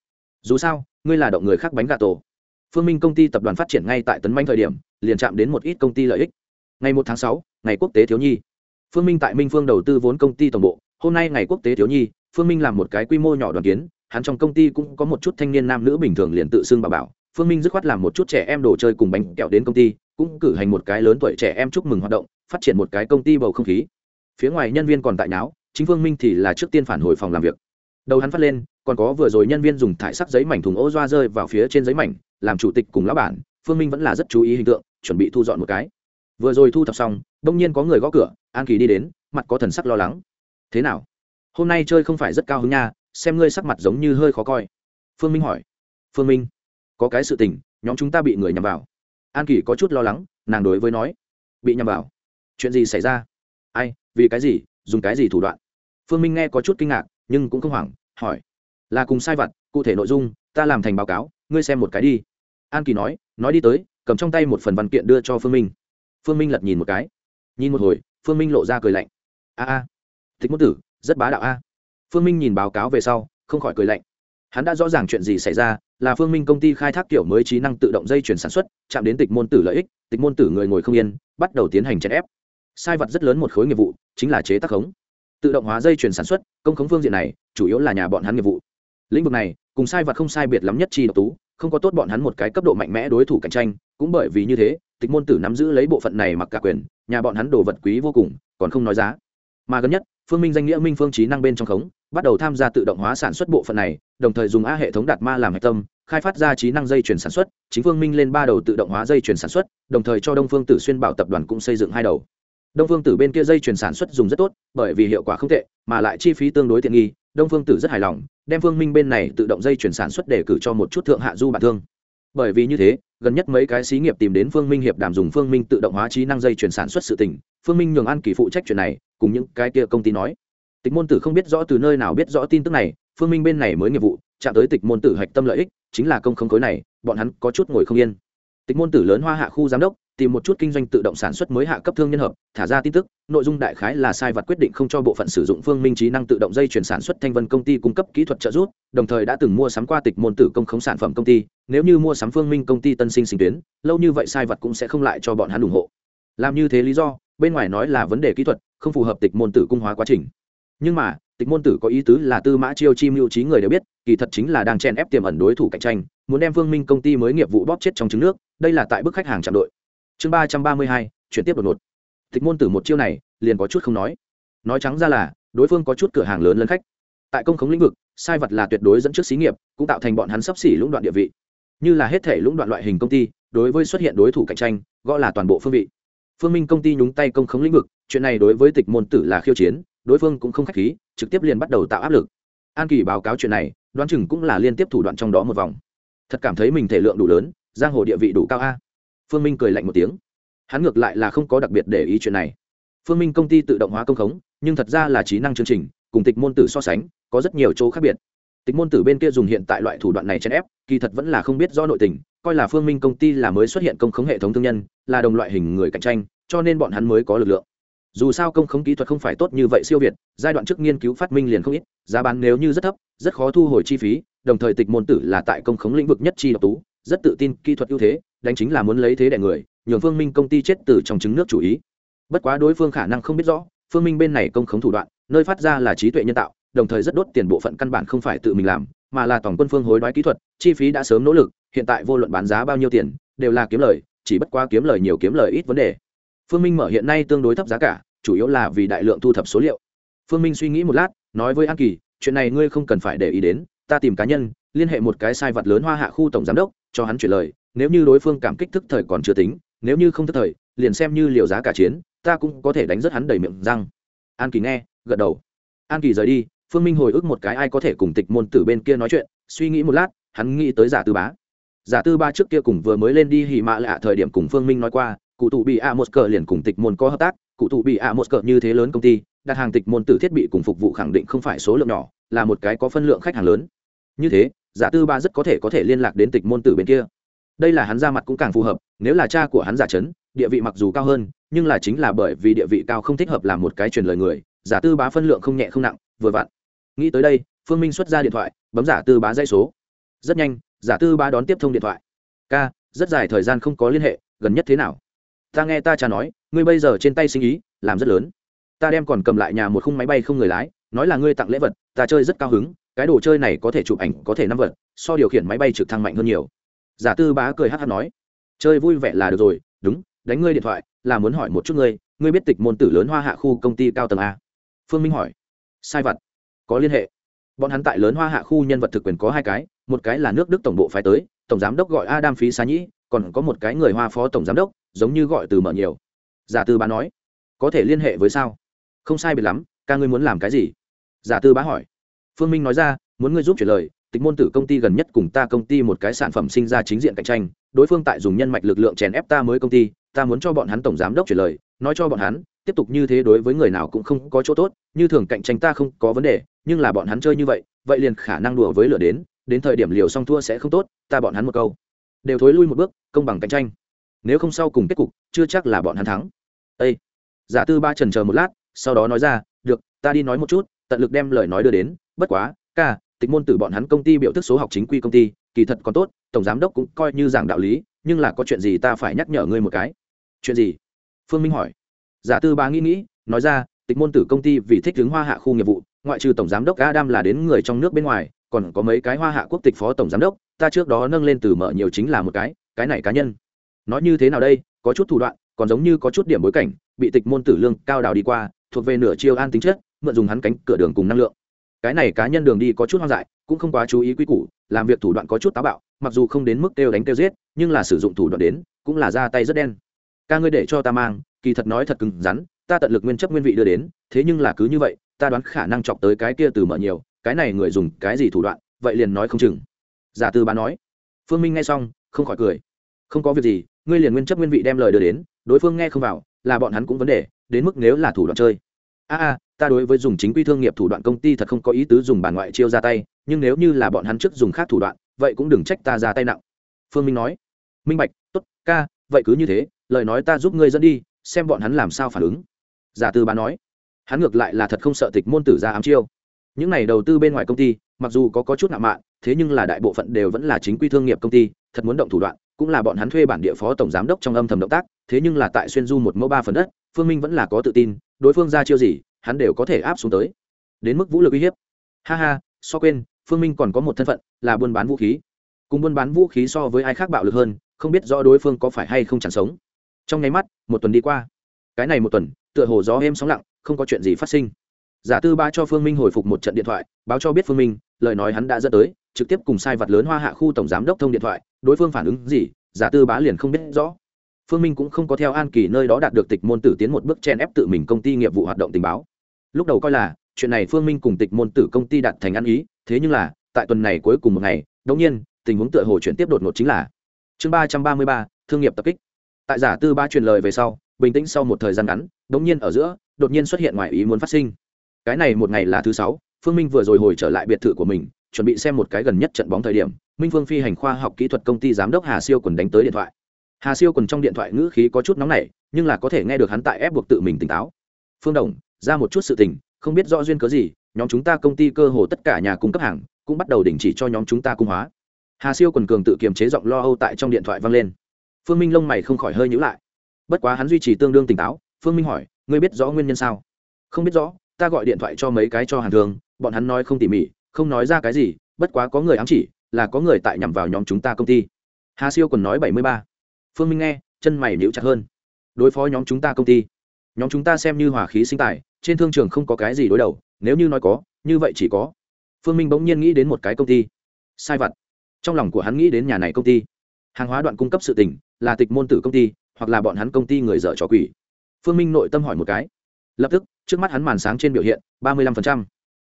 Dù sao, ngươi là động người khác bánh gà tổ. Phương minh công ty tập đoàn phát triển ngay tại tấn manh thời điểm, liền chạm đến một ít công ty lợi ích. Ngày một tháng sáu, ngày quốc tế thiếu nhi. Phương minh tại minh phương đầu tư vốn công ty tổng bộ, hôm nay ngày quốc tế thiếu nhi, phương minh làm một cái quy mô nhỏ đoàn kiến, hắn trong công ty cũng có một chút thanh niên nam nữ bình thường liền tự xưng bà bảo. Phương minh dứt khoát làm một chút trẻ em đồ chơi cùng bánh kẹo đến công ty cũng cử hành một cái lớn tuổi trẻ em chúc mừng hoạt động, phát triển một cái công ty bầu không khí. Phía ngoài nhân viên còn tại nháo, chính phương minh thì là trước tiên phản hồi phòng làm việc. Đầu hắn phát lên, còn có vừa rồi nhân viên dùng thải sắc giấy mảnh thùng ô doa rơi vào phía trên giấy mảnh, làm chủ tịch cùng lão bản, phương minh vẫn là rất chú ý hình tượng, chuẩn bị thu dọn một cái. Vừa rồi thu thập xong, đông nhiên có người gõ cửa, an kỳ đi đến, mặt có thần sắc lo lắng. Thế nào? Hôm nay chơi không phải rất cao hứng nha, xem ngươi sắc mặt giống như hơi khó coi. Phương minh hỏi. Phương minh, có cái sự tình, nhóm chúng ta bị người nhằm vào an kỳ có chút lo lắng, nàng đối với nói, bị nhầm vào. Chuyện gì xảy ra? Ai, vì cái gì, dùng cái gì thủ đoạn? Phương minh nghe có chút kinh ngạc, nhưng cũng không hoảng, hỏi, là cùng sai vặt, cụ thể nội dung, ta làm thành báo cáo, ngươi xem một cái đi. An kỳ nói nói đi tới, cầm trong tay một phần văn kiện đưa cho phương minh. Phương minh lật nhìn một cái. Nhìn một hồi, phương minh lộ ra cười lạnh. A a, thích mốt tử, rất bá đạo a. Phương minh nhìn báo cáo về sau, không khỏi cười lạnh hắn đã rõ ràng chuyện gì xảy ra, là phương minh công ty khai thác kiểu mới trí năng tự động dây chuyển sản xuất, chạm đến tịch môn tử lợi ích, tịch môn tử người ngồi không yên, bắt đầu tiến hành chèn ép. Sai vật rất lớn một khối nghiệp vụ, chính là chế tác khống. Tự động hóa dây chuyển sản xuất, công khống phương diện này, chủ yếu là nhà bọn hắn nghiệp vụ. Lĩnh vực này, cùng sai vật không sai biệt lắm nhất chi độc tú, không có tốt bọn hắn một cái cấp độ mạnh mẽ đối thủ cạnh tranh, cũng bởi vì như thế, tịch môn tử nắm giữ lấy bộ phận này mặc cả quyền, nhà bọn hắn đồ vật quý vô cùng, còn không nói giá. Mà gần nhất phương minh danh nghĩa minh phương trí năng bên trong khống, bắt đầu tham gia tự động hóa sản xuất bộ phận này, đồng thời dùng a hệ thống đạt ma làm hạch tâm, khai phát ra trí năng dây chuyển sản xuất, chính phương minh lên ba đầu tự động hóa dây chuyển sản xuất, đồng thời cho đông phương tử xuyên bảo tập đoàn cũng xây dựng hai đầu. Đông phương tử bên kia dây chuyển sản xuất dùng rất tốt, bởi vì hiệu quả không tệ, mà lại chi phí tương đối tiện nghi, đông phương tử rất hài lòng, đem phương minh bên này tự động dây chuyển sản xuất để cử cho một chút thượng hạ du bản thương. Bởi vì như thế, gần nhất mấy cái xí nghiệp tìm đến phương minh hiệp đàm dùng phương minh tự động hóa trí năng dây chuyển sản xuất sự tỉnh phương minh nhường an kỳ phụ trách chuyện này cùng những cái kia công ty nói. Tịch môn tử không biết rõ từ nơi nào biết rõ tin tức này, phương minh bên này mới nghiệp vụ, chạm tới tịch môn tử hạch tâm lợi ích, chính là công không khối này, bọn hắn có chút ngồi không yên. Tịch môn tử lớn hoa hạ khu giám đốc, tìm một chút kinh doanh tự động sản xuất mới hạ cấp thương nhân hợp, thả ra tin tức, nội dung đại khái là sai vật quyết định không cho bộ phận sử dụng phương minh trí năng tự động dây chuyển sản xuất thanh vân công ty cung cấp kỹ thuật trợ giúp, đồng thời đã từng mua sắm qua tịch môn tử công khống sản phẩm công ty, nếu như mua sắm phương minh công ty tân sinh sinh tuyến, lâu như vậy sai vật cũng sẽ không lại cho bọn hắn ủng hộ. Làm như thế lý do, bên ngoài nói là vấn đề kỹ thuật không phù hợp tịch môn tử cung hóa quá trình. Nhưng mà, tịch môn tử có ý tứ là tư mã chiêu chi mưu trí người đều biết, kỳ thật chính là đang chen ép tiềm ẩn đối thủ cạnh tranh, muốn đem vương minh công ty mới nghiệp vụ bóp chết trong trứng nước, đây là tại bức khách hàng chạm đội. Chương ba trăm ba mươi hai, chuyển tiếp đột ngột. Tịch môn tử một chiêu này, liền có chút không nói. Nói trắng ra là, đối phương có chút cửa hàng lớn lân khách. Tại công khống lĩnh vực, sai vật là tuyệt đối dẫn trước xí nghiệp, cũng tạo thành bọn hắn sắp xỉ lũng đoạn địa vị. Như là hết thể lũng đoạn loại hình công ty, đối với xuất hiện đối thủ cạnh tranh, gọi là toàn bộ phương vị. Phương minh công ty nhúng tay công khống lĩnh vực chuyện này đối với tịch môn tử là khiêu chiến, đối phương cũng không k h á c h khí, trực tiếp liền bắt đầu tạo áp lực. An kỳ báo cáo chuyện này, đoán chừng cũng là liên tiếp thủ đoạn trong đó một vòng. Thật cảm thấy mình thể lượng đủ lớn, giang hồ địa vị đủ cao a. Phương minh cười lạnh một tiếng. Hắn ngược lại là không có đặc biệt để ý chuyện này. Phương minh công ty tự động hóa công khống, nhưng thật ra là trí năng chương trình, cùng tịch môn tử so sánh, có rất nhiều chỗ khác biệt. Tịch môn tử bên kia dùng hiện tại loại thủ đoạn này chèn ép, kỳ thật vẫn là không biết do nội tình, coi là phương minh công ty là mới xuất hiện công khống hệ thống thương nhân, là đồng loại hình người cạnh tranh, cho nên bọn hắn mới có lực lượng dù sao công khống kỹ thuật không phải tốt như vậy siêu việt, giai đoạn trước nghiên cứu phát minh liền không ít, giá bán nếu như rất thấp, rất khó thu hồi chi phí, đồng thời tịch môn tử là tại công khống lĩnh vực nhất chi độc tú, rất tự tin kỹ thuật ưu thế, đánh chính là muốn lấy thế đẻ người, nhường phương minh công ty chết từ trong trứng nước chủ ý. Bất quá đối phương khả năng không biết rõ, phương minh bên này công khống thủ đoạn, nơi phát ra là trí tuệ nhân tạo, đồng thời rất đốt tiền bộ phận căn bản không phải tự mình làm, mà là tổng quân phương hối đoái kỹ thuật, chi phí đã sớm nỗ lực, hiện tại vô luận bán giá bao nhiêu tiền, đều là kiếm lời, chỉ bất quá kiếm lời nhiều kiếm lời ít vấn đề. Phương minh mở hiện nay tương đối thấp giá cả chủ yếu là vì đại lượng thu thập số liệu. Phương minh suy nghĩ một lát, nói với an kỳ, chuyện này ngươi không cần phải để ý đến, ta tìm cá nhân, liên hệ một cái sai vật lớn hoa hạ khu tổng giám đốc, cho hắn chuyển lời, nếu như đối phương cảm kích thức thời còn chưa tính, nếu như không thức thời, liền xem như liều giá cả chiến, ta cũng có thể đánh rất hắn đầy miệng răng. An kỳ nghe, gật đầu. An kỳ rời đi, phương minh hồi ức một cái ai có thể cùng tịch môn tử bên kia nói chuyện, suy nghĩ một lát, hắn nghĩ tới giả tư bá. Giả tư ba trước kia cùng vừa mới lên đi hì mạ lạ thời điểm cùng phương minh nói qua, cụ tụ bị a một cờ liền cùng tịch môn có hợp tác cụ tụ bị ạ một cỡ như thế lớn công ty, đặt hàng tịch môn tử thiết bị cùng phục vụ khẳng định không phải số lượng nhỏ, là một cái có phân lượng khách hàng lớn. Như thế, giả tư ba rất có thể có thể liên lạc đến tịch môn tử bên kia. Đây là hắn ra mặt cũng càng phù hợp, nếu là cha của hắn giả trấn địa vị mặc dù cao hơn, nhưng là chính là bởi vì địa vị cao không thích hợp làm một cái truyền lời người, giả tư bá phân lượng không nhẹ không nặng, vừa vặn. Nghĩ tới đây, phương minh xuất ra điện thoại, bấm giả tư bá dây số. Rất nhanh, giả tư bá đón tiếp thông điện thoại. Ca, rất dài thời gian không có liên hệ, gần nhất thế nào? Ta nghe ta cha nói, ngươi bây giờ trên tay sinh ý, làm rất lớn. Ta đem còn cầm lại nhà một khung máy bay không người lái, nói là ngươi tặng lễ vật, ta chơi rất cao hứng, cái đồ chơi này có thể chụp ảnh, có thể năm vật, so điều khiển máy bay trực thăng mạnh hơn nhiều. Giả tư bá cười hát hát nói, chơi vui vẻ là được rồi, đúng, đánh ngươi điện thoại, là muốn hỏi một chút ngươi ngươi biết tịch môn tử lớn hoa hạ khu công ty cao tầng a? Phương minh hỏi, sai vật có liên hệ. Bọn hắn tại lớn hoa hạ khu nhân vật thực quyền có hai cái, một cái là nước đức tổng bộ phái tới, tổng giám đốc gọi adam phí xá nhĩ, còn có một cái người hoa phó tổng giám đốc giống như gọi từ mở nhiều. Giả tư bá nói, có thể liên hệ với sao? Không sai biệt lắm, ca ngươi muốn làm cái gì? Giả tư bá hỏi. Phương minh nói ra, muốn ngươi giúp chuyển lời, tịch môn tử công ty gần nhất cùng ta công ty một cái sản phẩm sinh ra chính diện cạnh tranh, đối phương tại dùng nhân mạch lực lượng chèn ép ta mới công ty, ta muốn cho bọn hắn tổng giám đốc chuyển lời, nói cho bọn hắn, tiếp tục như thế đối với người nào cũng không có chỗ tốt, như thường cạnh tranh ta không có vấn đề, nhưng là bọn hắn chơi như vậy vậy liền khả năng đùa với lửa đến đến thời điểm liều xong thua sẽ không tốt, ta bọn hắn một câu. Đều thối lui một bước, công bằng cạnh tranh nếu không sau cùng kết cục, chưa chắc là bọn hắn thắng. Ây giả tư ba trần chờ một lát, sau đó nói ra, được, ta đi nói một chút, tận lực đem lời nói đưa đến. Bất quá, ca, tịch môn tử bọn hắn công ty biểu thức số học chính quy công ty, kỳ thật còn tốt, tổng giám đốc cũng coi như giảng đạo lý, nhưng là có chuyện gì ta phải nhắc nhở ngươi một cái. Chuyện gì? Phương minh hỏi. Giả tư ba nghĩ nghĩ, nói ra, tịch môn tử công ty vì thích hướng hoa hạ khu nghiệp vụ, ngoại trừ tổng giám đốc adam là đến người trong nước bên ngoài, còn có mấy cái hoa hạ quốc tịch phó tổng giám đốc, ta trước đó nâng lên từ mở nhiều chính là một cái cái này cá nhân nói như thế nào đây, có chút thủ đoạn, còn giống như có chút điểm bối cảnh, bị tịch môn tử lương cao đào đi qua, thuộc về nửa chiêu an tính chất, mượn dùng hắn cánh cửa đường cùng năng lượng. Cái này cá nhân đường đi có chút hoang dại, cũng không quá chú ý quy củ, làm việc thủ đoạn có chút táo bạo, mặc dù không đến mức kêu đánh kêu giết, nhưng là sử dụng thủ đoạn đến, cũng là ra tay rất đen. Ca ngươi để cho ta mang, kỳ thật nói thật cứng rắn, ta tận lực nguyên chấp nguyên vị đưa đến, thế nhưng là cứ như vậy, ta đoán khả năng chọc tới cái kia từ mở nhiều, cái này người dùng cái gì thủ đoạn, vậy liền nói không chừng. Giả tư bán nói. Phương minh nghe xong, không khỏi cười. Không có việc gì ngươi liền nguyên chấp nguyên vị đem lời đưa đến đối phương nghe không vào là bọn hắn cũng vấn đề đến mức nếu là thủ đoạn chơi. A a ta đối với dùng chính quy thương nghiệp thủ đoạn công ty thật không có ý tứ dùng bản ngoại chiêu ra tay nhưng nếu như là bọn hắn trước dùng khác thủ đoạn vậy cũng đừng trách ta ra tay nặng. Phương minh nói. Minh bạch t ố t ca vậy cứ như thế lời nói ta giúp ngươi dẫn đi xem bọn hắn làm sao phản ứng. Giả tư bán nói. Hắn ngược lại là thật không sợ tịch môn tử ra ám chiêu. Những này đầu tư bên ngoài công ty mặc dù có, có chút nạ mạn thế nhưng là đại bộ phận đều vẫn là chính quy thương nghiệp công ty thật muốn động thủ đoạn cũng là bọn hắn thuê bản địa phó tổng giám đốc trong âm thầm động tác, thế nhưng là tại xuyên du một mẫu ba phần đất, phương minh vẫn là có tự tin, đối phương ra chiêu gì, hắn đều có thể áp xuống tới. Đến mức vũ lực uy hiếp. Ha ha, so quên, phương minh còn có một thân phận, là buôn bán vũ khí. Cùng buôn bán vũ khí so với ai khác bạo lực hơn, không biết rõ đối phương có phải hay không chẳng sống. Trong nháy mắt, một tuần đi qua. Cái này một tuần, tựa hồ gió êm sóng lặng, không có chuyện gì phát sinh. Giả tư ba cho phương minh hồi phục một trận điện thoại, báo cho biết phương minh, lời nói hắn đã dẫn tới trực tiếp cùng sai vật lớn hoa hạ khu tổng giám đốc thông điện thoại, đối phương phản ứng gì, giả tư bá liền không biết rõ. Phương minh cũng không có theo an kỳ nơi đó đạt được tịch môn tử tiến một bước chen ép tự mình công ty nghiệp vụ hoạt động tình báo. Lúc đầu coi là, chuyện này phương minh cùng tịch môn tử công ty đạt thành ăn ý, thế nhưng là, tại tuần này cuối cùng một ngày, đống nhiên, tình huống tựa hồ chuyển tiếp đột ngột chính là chương ba trăm ba mươi ba, thương nghiệp tập kích. Tại giả tư ba truyền lời về sau, bình tĩnh sau một thời gian ngắn, đống nhiên ở giữa, đột nhiên xuất hiện ngoài ý muốn phát sinh. Cái này một ngày là thứ sáu, phương minh vừa rồi hồi trở lại biệt thự của mình chuẩn bị xem một cái gần nhất trận bóng thời điểm, minh phương phi hành khoa học kỹ thuật công ty giám đốc hà siêu quần đánh tới điện thoại. Hà siêu quần trong điện thoại ngữ khí có chút nóng nảy, nhưng là có thể nghe được hắn tại ép buộc tự mình tỉnh táo. Phương đồng, ra một chút sự tình, không biết rõ duyên cớ gì, nhóm chúng ta công ty cơ hồ tất cả nhà cung cấp hàng cũng bắt đầu đình chỉ cho nhóm chúng ta cung hóa. Hà siêu quần cường tự kiềm chế giọng lo âu tại trong điện thoại vang lên. Phương minh lông mày không khỏi hơi nhữ lại. Bất quá hắn duy trì tương đương tỉnh táo, phương minh hỏi, ngươi biết rõ nguyên nhân sao? Không biết rõ, ta gọi điện thoại cho mấy cái cho hàng thường, bọn hắn nói không tỉ mỉ không nói ra cái gì, bất quá có người ám chỉ, là có người tại nhằm vào nhóm chúng ta công ty. Hà siêu còn nói bảy mươi ba. Phương minh nghe, chân mày níu chặt hơn. Đối phó nhóm chúng ta công ty. Nhóm chúng ta xem như hòa khí sinh tài, trên thương trường không có cái gì đối đầu, nếu như nói có, như vậy chỉ có. Phương minh bỗng nhiên nghĩ đến một cái công ty. Sai vặt. Trong lòng của hắn nghĩ đến nhà này công ty. Hàng hóa đoạn cung cấp sự tỉnh là tịch môn tử công ty, hoặc là bọn hắn công ty người dở trò quỷ. Phương minh nội tâm hỏi một cái. Lập tức, trước mắt hắn màn sáng trên biểu hiện, ba mươi lăm phần trăm.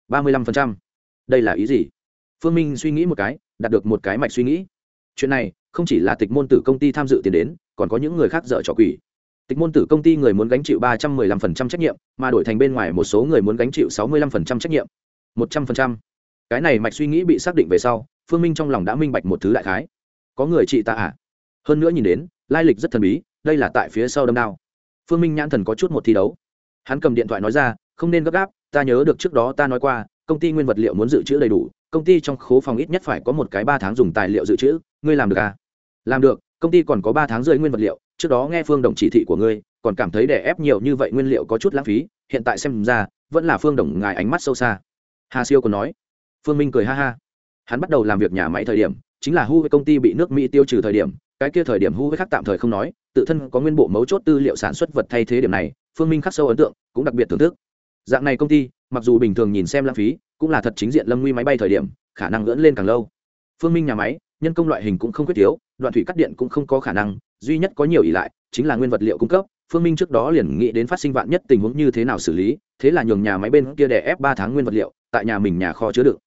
Ba mươi lăm phần trăm đây là ý gì? Phương minh suy nghĩ một cái, đạt được một cái mạch suy nghĩ. Chuyện này, không chỉ là tịch môn tử công ty tham dự tiền đến, còn có những người khác dở trò quỷ. Tịch môn tử công ty người muốn gánh chịu ba trăm mười lăm phần trăm trách nhiệm, mà đổi thành bên ngoài một số người muốn gánh chịu sáu mươi lăm phần trăm trách nhiệm. Một trăm phần trăm. Cái này mạch suy nghĩ bị xác định về sau, phương minh trong lòng đã minh bạch một thứ đại khái. Có người chị ta à? Hơn nữa nhìn đến, lai lịch rất thần bí, đây là tại phía sau đâm đao. Phương minh nhãn thần có chút một thi đấu. Hắn cầm điện thoại nói ra, không nên gấp gáp, ta nhớ được trước đó ta nói qua công ty nguyên vật liệu muốn dự trữ đầy đủ, công ty trong khố phòng ít nhất phải có một cái ba tháng dùng tài liệu dự trữ, ngươi làm được à? Làm được, công ty còn có ba tháng rơi nguyên vật liệu, trước đó nghe phương đồng chỉ thị của ngươi, còn cảm thấy đè ép nhiều như vậy nguyên liệu có chút lãng phí, hiện tại xem ra, vẫn là phương đồng ngài ánh mắt sâu xa. Hà siêu còn nói. Phương minh cười ha ha. Hắn bắt đầu làm việc nhà máy thời điểm, chính là hu với công ty bị nước mỹ tiêu trừ thời điểm, cái kia thời điểm hu với khác tạm thời không nói, tự thân có nguyên bộ mấu chốt tư liệu sản xuất vật thay thế điểm này, phương minh khắc sâu ấn tượng, cũng đặc biệt thưởng thức dạng này công ty, mặc dù bình thường nhìn xem lãng phí, cũng là thật chính diện lâm nguy máy bay thời điểm, khả năng lưỡn lên càng lâu. Phương minh nhà máy, nhân công loại hình cũng không quyết thiếu, đoạn thủy cắt điện cũng không có khả năng, duy nhất có nhiều ỷ lại, chính là nguyên vật liệu cung cấp. Phương minh trước đó liền nghĩ đến phát sinh vạn nhất tình huống như thế nào xử lý, thế là nhường nhà máy bên kia đè ép ba tháng nguyên vật liệu, tại nhà mình nhà kho chứa đựng.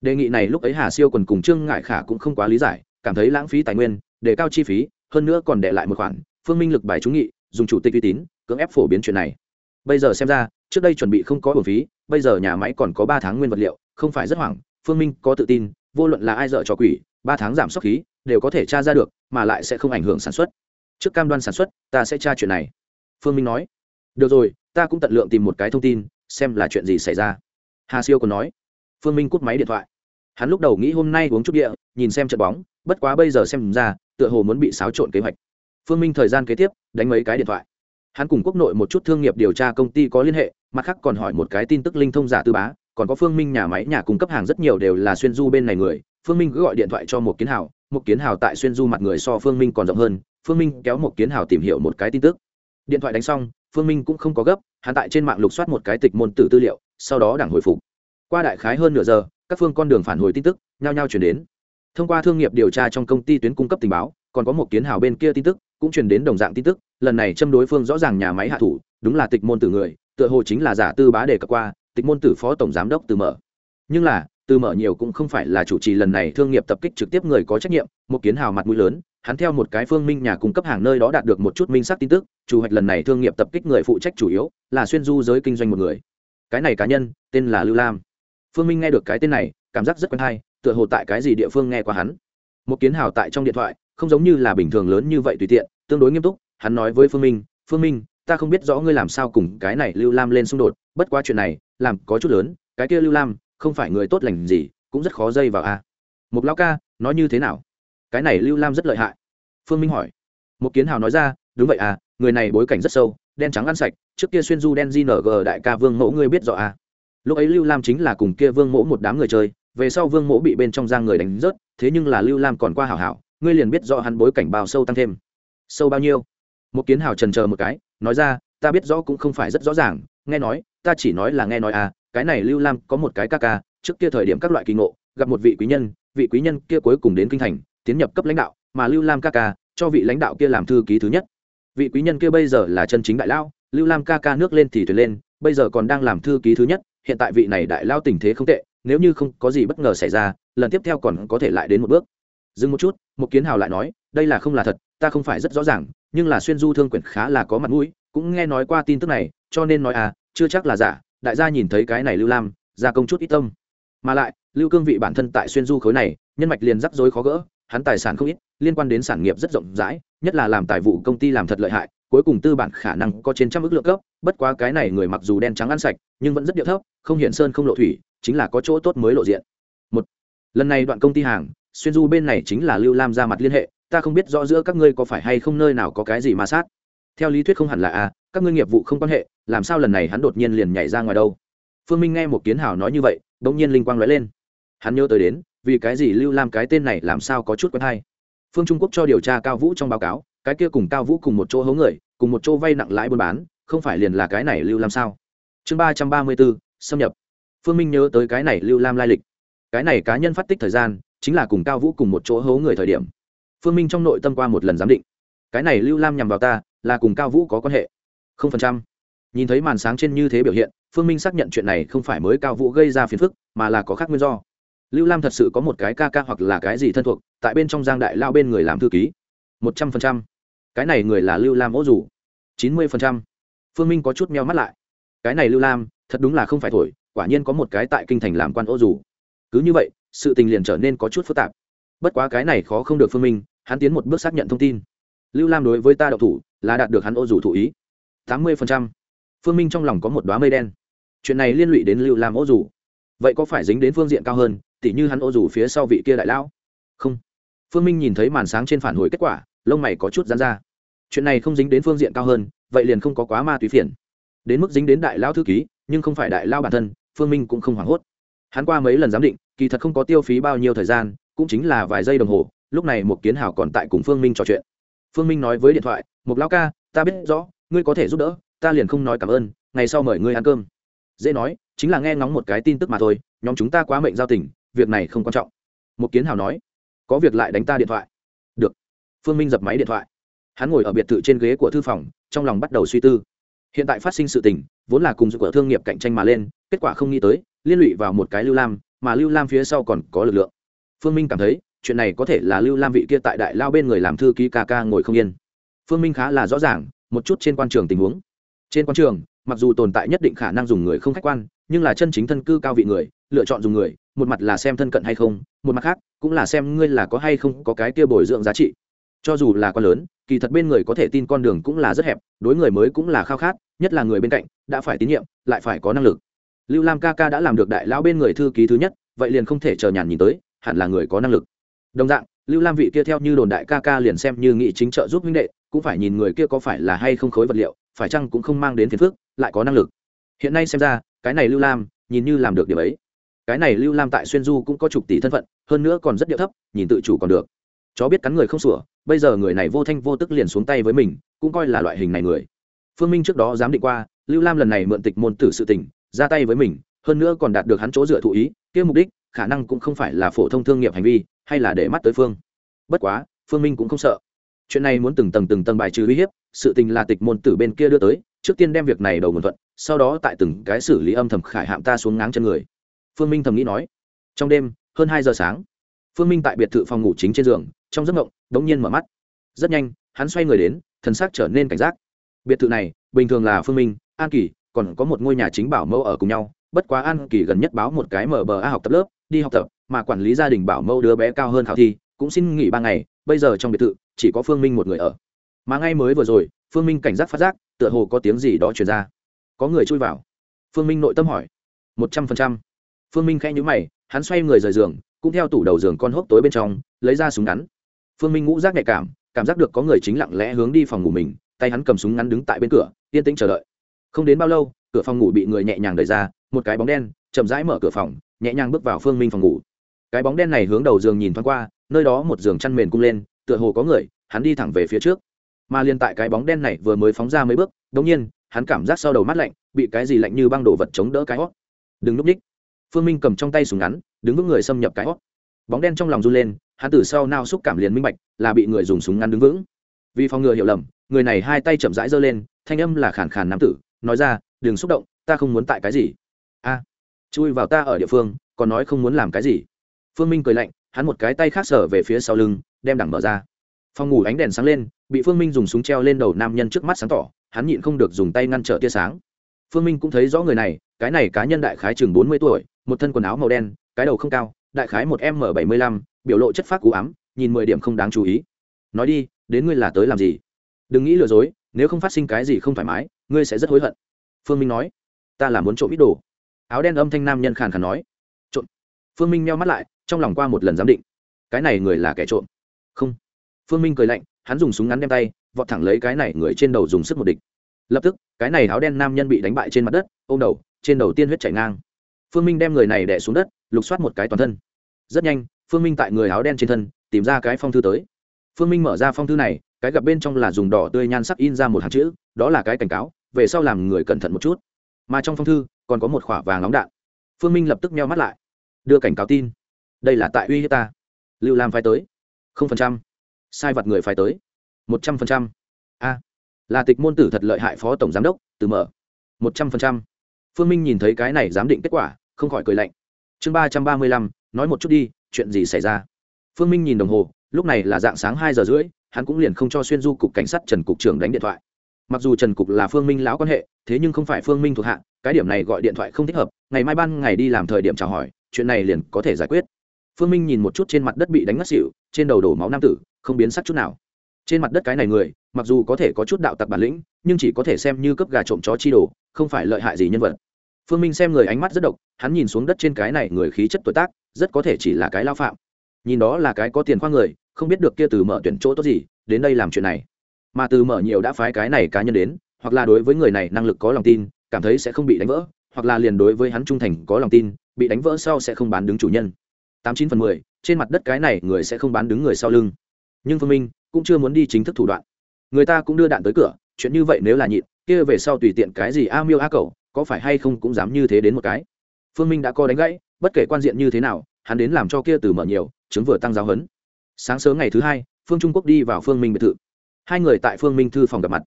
Đề nghị này lúc ấy hà siêu còn cùng trương ngại khả cũng không quá lý giải, cảm thấy lãng phí tài nguyên, để cao chi phí, hơn nữa còn để lại một khoản. Phương minh lực bài trúng nghị, dùng chủ tịch uy tín, cưỡng ép phổ biến chuyện này. Bây giờ xem ra trước đây chuẩn bị không có bổ phí, bây giờ nhà máy còn có ba tháng nguyên vật liệu, không phải rất hoảng, phương minh có tự tin, vô luận là ai dợ cho quỷ, ba tháng giảm sốc khí, đều có thể tra ra được, mà lại sẽ không ảnh hưởng sản xuất. Trước cam đoan sản xuất, ta sẽ tra chuyện này. Phương minh nói. Được rồi, ta cũng tận lượng tìm một cái thông tin, xem là chuyện gì xảy ra. Hà siêu còn nói. Phương minh cút máy điện thoại. Hắn lúc đầu nghĩ hôm nay uống chút địa nhìn xem trận bóng, bất quá bây giờ xem ra, tựa hồ muốn bị xáo trộn kế hoạch. Phương minh thời gian kế tiếp, đánh mấy cái điện thoại. Hắn cùng quốc nội một chút thương nghiệp điều tra công ty có liên hệ mặt khác còn hỏi một cái tin tức linh thông giả tư bá, còn có phương minh nhà máy nhà cung cấp hàng rất nhiều đều là xuyên du bên này người. Phương minh cứ gọi điện thoại cho một kiến hào một kiến hào tại xuyên du mặt người so phương minh còn rộng hơn, phương minh kéo một kiến hào tìm hiểu một cái tin tức. Điện thoại đánh xong, phương minh cũng không có gấp, hắn tại trên mạng lục soát một cái tịch môn tử tư liệu, sau đó đảng hồi phục. Qua đại khái hơn nửa giờ, các phương con đường phản hồi tin tức, nhao nhao chuyển đến. Thông qua thương nghiệp điều tra trong công ty tuyến cung cấp tình báo, còn có một kiến hào bên kia tin tức, cũng truyền đến đồng dạng tin tức, lần này châm đối phương rõ ràng nhà máy hạ thủ, đúng là tịch môn tử người tựa hồ chính là giả tư bá đề cập qua, tịch môn tử phó tổng giám đốc từ mở. Nhưng là, từ mở nhiều cũng không phải là chủ trì lần này thương nghiệp tập kích trực tiếp người có trách nhiệm, một kiến hào mặt mũi lớn, hắn theo một cái phương minh nhà cung cấp hàng nơi đó đạt được một chút minh xác tin tức, chủ hoạch lần này thương nghiệp tập kích người phụ trách chủ yếu là xuyên du giới kinh doanh một người. Cái này cá nhân, tên là lưu lam. Phương minh nghe được cái tên này, cảm giác rất quen hay, tựa hồ tại cái gì địa phương nghe qua hắn. Một kiến hào tại trong điện thoại, không giống như là bình thường lớn như vậy tùy tiện, tương đối nghiêm túc, hắn nói với phương minh phương minh ta không biết rõ ngươi làm sao cùng cái này lưu lam lên xung đột, bất quá chuyện này, làm có chút lớn, cái kia lưu lam, không phải người tốt lành gì, cũng rất khó dây vào a. À. một lão ca, nói như thế nào? Cái này lưu lam rất lợi hại. Phương minh hỏi. Một kiến hào nói ra, đúng vậy à người này bối cảnh rất sâu, đen trắng ăn sạch, trước kia xuyên du đen gng đại ca vương mẫu ngươi biết rõ à. Lúc ấy lưu lam chính là cùng kia vương mẫu một đám người chơi, về sau vương mẫu bị bên trong giang người đánh rớt, thế nhưng là lưu lam còn qua hảo hảo, ngươi liền biết rõ hắn bối cảnh bao sâu tăng thêm. Sâu bao nhiêu? Một kiến hào trần chờ một cái, nói ra, ta biết rõ cũng không phải rất rõ ràng, nghe nói, ta chỉ nói là nghe nói à cái này lưu lam có một cái ca ca, trước kia thời điểm các loại kỳ ngộ, gặp một vị quý nhân, vị quý nhân kia cuối cùng đến kinh thành, tiến nhập cấp lãnh đạo, mà lưu lam ca ca, cho vị lãnh đạo kia làm thư ký thứ nhất. Vị quý nhân kia bây giờ là chân chính đại lao, lưu lam ca ca nước lên thì thuyền lên, bây giờ còn đang làm thư ký thứ nhất, hiện tại vị này đại lao tình thế không tệ, nếu như không có gì bất ngờ xảy ra, lần tiếp theo còn có thể lại đến một bước. Dừng một chút, một kiến hào lại nói, đây là không là thật ta không phải rất rõ ràng, nhưng là xuyên du thương quyển khá là có mặt mũi, cũng nghe nói qua tin tức này, cho nên nói à chưa chắc là giả, đại gia nhìn thấy cái này lưu lam, gia công chút ít tâm. Mà lại, lưu cương vị bản thân tại xuyên du khối này, nhân mạch liền rắc rối khó gỡ, hắn tài sản không ít, liên quan đến sản nghiệp rất rộng rãi, nhất là làm tài vụ công ty làm thật lợi hại, cuối cùng tư bản khả năng có trên trăm ước lượng cấp, bất quá cái này người mặc dù đen trắng ăn sạch, nhưng vẫn rất điệu thấp, không hiện sơn không lộ thủy, chính là có chỗ tốt mới lộ diện. Một, lần này đoạn công ty hàng, xuyên du bên này chính là lưu lam ra mặt liên hệ ta không biết rõ giữa các ngươi có phải hay không nơi nào có cái gì ma sát. Theo lý thuyết không hẳn là a, các ngươi nghiệp vụ không quan hệ, làm sao lần này hắn đột nhiên liền nhảy ra ngoài đâu? Phương minh nghe một kiến hào nói như vậy đ ỗ n g nhiên linh quang lóe lên. Hắn nhớ tới đến, vì cái gì lưu lam cái tên này làm sao có chút quen hay? Phương trung quốc cho điều tra cao vũ trong báo cáo, cái kia cùng cao vũ cùng một chỗ hố người, cùng một chỗ vay nặng lãi buôn bán, không phải liền là cái này lưu lam sao? Chương ba trăm ba mươi bốn, xâm nhập. Phương minh nhớ tới cái này lưu lam lai lịch. Cái này cá nhân phát tích thời gian, chính là cùng cao vũ cùng một chỗ hố người thời điểm phương minh trong nội tâm qua một lần giám định. Cái này lưu lam nhằm vào ta, là cùng cao vũ có quan hệ. Không phần trăm. Nhìn thấy màn sáng trên như thế biểu hiện, phương minh xác nhận chuyện này không phải mới cao vũ gây ra phiền phức, mà là có khác nguyên do. Lưu lam thật sự có một cái ca ca hoặc là cái gì thân thuộc, tại bên trong giang đại lao bên người làm thư ký. Một trăm phần trăm. Cái này người là lưu lam ố dù. chín mươi phần trăm. Phương minh có chút meo mắt lại. Cái này lưu lam, thật đúng là không phải thổi, quả nhiên có một cái tại kinh thành làm quan ô dù. Cứ như vậy, sự tình liền trở nên có chút phức tạp. Bất quá cái này khó không được phương minh hắn tiến một bước xác nhận thông tin. Lưu lam đối với ta đậu thủ là đạt được hắn ô dù thủ ý. Tám mươi phương minh trong lòng có một đoá mây đen. Chuyện này liên lụy đến lưu lam ô dù. Vậy có phải dính đến phương diện cao hơn, tỉ như hắn ô dù phía sau vị kia đại lão? Không. Phương minh nhìn thấy màn sáng trên phản hồi kết quả, lông mày có chút dán ra. Chuyện này không dính đến phương diện cao hơn, vậy liền không có quá ma túy phiền. Đến mức dính đến đại lao thư ký, nhưng không phải đại lao bản thân, phương minh cũng không hoảng hốt. Hắn qua mấy lần giám định, kỳ thật không có tiêu phí bao nhiêu thời gian, cũng chính là vài giây đồng hồ lúc này một kiến hảo còn tại cùng phương minh trò chuyện. Phương minh nói với điện thoại một lão ca, ta biết rõ, ngươi có thể giúp đỡ, ta liền không nói cảm ơn, ngày sau mời ngươi ăn cơm. Dễ nói, chính là nghe ngóng một cái tin tức mà thôi, nhóm chúng ta quá mệnh giao tình, việc này không quan trọng. Một kiến hào nói, có việc lại đánh ta điện thoại. Được. Phương minh dập máy điện thoại. Hắn ngồi ở biệt thự trên ghế của thư phòng, trong lòng bắt đầu suy tư. Hiện tại phát sinh sự tình, vốn là cùng của thương nghiệp cạnh tranh mà lên, kết quả không nghĩ tới, liên lụy vào một cái lưu lam, mà lưu lam phía sau còn có lực lượng. Phương minh cảm thấy chuyện này có thể là lưu lam vị kia tại đại lao bên người làm thư ký ca ca ngồi không yên. Phương minh khá là rõ ràng, một chút trên quan trường tình huống. Trên quan trường, mặc dù tồn tại nhất định khả năng dùng người không khách quan, nhưng là chân chính thân cư cao vị người, lựa chọn dùng người, một mặt là xem thân cận hay không, một mặt khác, cũng là xem ngươi là có hay không có cái kia bồi dưỡng giá trị. Cho dù là quan lớn, kỳ thật bên người có thể tin con đường cũng là rất hẹp, đối người mới cũng là khao khát, nhất là người bên cạnh, đã phải tín nhiệm, lại phải có năng lực. Lưu lam ca ca đã làm được đại lão bên người thư ký thứ nhất, vậy liền không thể chờ nhàn nhìn tới, hẳn là người có năng lực đồng dạng, lưu lam vị kia theo như đồn đại ca ca liền xem như nghị chính trợ giúp huynh đệ, cũng phải nhìn người kia có phải là hay không khối vật liệu, phải chăng cũng không mang đến phiền phức, lại có năng lực. Hiện nay xem ra, cái này lưu lam, nhìn như làm được điều ấy. Cái này lưu lam tại xuyên du cũng có chục tỷ thân phận, hơn nữa còn rất điệu thấp, nhìn tự chủ còn được. Chó biết cắn người không sủa, bây giờ người này vô thanh vô tức liền xuống tay với mình, cũng coi là loại hình này người. Phương minh trước đó dám định qua, lưu lam lần này mượn tịch môn tử sự tình, ra tay với mình, hơn nữa còn đạt được hắn chỗ dựa thụ ý, kia mục đích, khả năng cũng không phải là phổ thông thương nghiệp hành vi hay là để mắt tới phương? Bất quá, phương minh cũng không sợ. Chuyện này muốn từng tầng từng tầng bài trừ uy hiếp, sự tình là tịch môn tử bên kia đưa tới, trước tiên đem việc này đầu nguồn thuận, sau đó tại từng cái xử lý âm thầm khải hạm ta xuống ngáng chân người. Phương minh thầm nghĩ nói. Trong đêm, hơn hai giờ sáng, phương minh tại biệt thự phòng ngủ chính trên giường, trong giấc ngộng đ ố n g nhiên mở mắt. Rất nhanh, hắn xoay người đến, thần xác trở nên cảnh giác. Biệt thự này, bình thường là phương minh, an kỳ, còn có một ngôi nhà chính bảo mẫu ở cùng nhau, bất quá an kỳ gần nhất báo một cái mở bờ a học tập lớp, đi học tập mà quản lý gia đình bảo mẫu đứa bé cao hơn khảo thi, cũng xin nghỉ ba ngày, bây giờ trong biệt thự, chỉ có phương minh một người ở. Mà ngay mới vừa rồi, phương minh cảnh giác phát giác, tựa hồ có tiếng gì đó truyền ra. Có người chui vào. Phương minh nội tâm hỏi. Một trăm phần trăm. Phương minh khẽ nhữ mày, hắn xoay người rời giường, cũng theo tủ đầu giường con hốc tối bên trong, lấy ra súng ngắn. Phương minh ngũ giác nhạy cảm cảm giác được có người chính lặng lẽ hướng đi phòng ngủ mình, tay hắn cầm súng ngắn đứng tại bên cửa, yên tĩnh chờ đợi. Không đến bao lâu, cửa phòng ngủ bị người nhẹ nhàng đẩy ra, một cái bóng đen chậm rãi mở cửa phòng, nhẹ nhàng bước vào phương minh phòng ngủ cái bóng đen này hướng đầu giường nhìn thoáng qua, nơi đó một giường chăn mền cung lên, tựa hồ có người, hắn đi thẳng về phía trước. Mà liên tại cái bóng đen này vừa mới phóng ra mấy bước đ ỗ n g nhiên, hắn cảm giác sau đầu mắt lạnh, bị cái gì lạnh như băng đổ vật chống đỡ cái hót. Đừng núp ních phương minh cầm trong tay súng ngắn, đứng vững người xâm nhập cái hót. Bóng đen trong lòng run lên, hắn từ sau nao xúc cảm liền minh bạch, là bị người dùng súng ngắn đứng vững. Vì phòng ngừa hiểu lầm, người này hai tay chậm rãi giơ lên, thanh âm là khàn khàn nam tử, nói ra, đừng xúc động, ta không muốn tại cái gì. A, chui vào ta ở địa phương, còn nói không muốn làm cái gì phương minh cười lạnh, hắn một cái tay khác sở về phía sau lưng, đem đẳng mở ra. Phòng ngủ ánh đèn sáng lên, bị phương minh dùng súng treo lên đầu nam nhân trước mắt sáng tỏ, hắn nhịn không được dùng tay ngăn trở tia sáng. Phương minh cũng thấy rõ người này, cái này cá nhân đại khái chừng bốn mươi tuổi, một thân quần áo màu đen, cái đầu không cao, đại khái một m bảy mươi lăm, biểu lộ chất phác cú ám, nhìn mười điểm không đáng chú ý. Nói đi, đến ngươi là tới làm gì? Đừng nghĩ lừa dối, nếu không phát sinh cái gì không thoải mái, ngươi sẽ rất hối hận. Phương minh nói. Ta là muốn trộm ít đồ. Áo đen âm thanh nam nhân khàn khàn nói. Trộm. Phương minh meo mắt lại trong lòng qua một lần giám định. Cái này người là kẻ trộm. Không. Phương minh cười lạnh, hắn dùng súng ngắn đem tay, vọt thẳng lấy cái này người trên đầu dùng sức một địch. Lập tức, cái này áo đen nam nhân bị đánh bại trên mặt đất ô m đầu, trên đầu tiên huyết chảy ngang. Phương minh đem người này đẻ xuống đất, lục soát một cái toàn thân. Rất nhanh, phương minh tại người áo đen trên thân, tìm ra cái phong thư tới. Phương minh mở ra phong thư này, cái gặp bên trong là dùng đỏ tươi nhan sắc in ra một hàng chữ, đó là cái cảnh cáo, về sau làm người cẩn thận một chút. Mà trong phong thư, còn có một khoả vàng nóng đạn. Phương minh lập tức meo mắt lại. Đưa cảnh cáo tin đây là tại uy hiếp ta. Lưu lam phải tới. Không phần trăm. Sai vật người phải tới. Một trăm phần trăm. A. Là tịch môn tử thật lợi hại phó tổng giám đốc, từ mở. Một trăm phần trăm. Phương minh nhìn thấy cái này giám định kết quả, không khỏi cười lạnh. Chương ba trăm ba mươi lăm, nói một chút đi, chuyện gì xảy ra? Phương minh nhìn đồng hồ, lúc này là dạng sáng hai giờ rưỡi, hắn cũng liền không cho xuyên du cục cảnh sát trần cục trưởng đánh điện thoại. Mặc dù trần cục là phương minh lão quan hệ, thế nhưng không phải phương minh thuộc hạ, cái điểm này gọi điện thoại không thích hợp, ngày mai ban ngày đi làm thời điểm chào hỏi, chuyện này liền có thể giải quyết phương minh nhìn một chút trên mặt đất bị đánh ngất xỉu, trên đầu đổ máu nam tử, không biến sắc chút nào. Trên mặt đất cái này người, mặc dù có thể có chút đạo tặc bản lĩnh, nhưng chỉ có thể xem như cấp gà trộm chó chi đồ, không phải lợi hại gì nhân vật. Phương minh xem người ánh mắt rất độc, hắn nhìn xuống đất trên cái này người khí chất tuổi tác, rất có thể chỉ là cái lao phạm. Nhìn đó là cái có tiền khoa người, không biết được kia từ mở tuyển chỗ tốt gì, đến đây làm chuyện này. Mà từ mở nhiều đã phái cái này cá nhân đến, hoặc là đối với người này năng lực có lòng tin, cảm thấy sẽ không bị đánh vỡ, hoặc là liền đối với hắn trung thành có lòng tin, bị đánh vỡ sau sẽ không bán đứng chủ nhân tám chín phần mười, trên mặt đất cái này người sẽ không bán đứng người sau lưng. Nhưng phương minh cũng chưa muốn đi chính thức thủ đoạn. Người ta cũng đưa đạn tới cửa, chuyện như vậy nếu là nhịn, kia về sau tùy tiện cái gì a miêu a cầu có phải hay không cũng dám như thế đến một cái. Phương minh đã co đánh gãy, bất kể quan diện như thế nào, hắn đến làm cho kia từ mở nhiều, chứng vừa tăng giáo hấn sáng sớm ngày thứ hai, phương trung quốc đi vào phương minh biệt thự. Hai người tại phương minh thư phòng gặp mặt.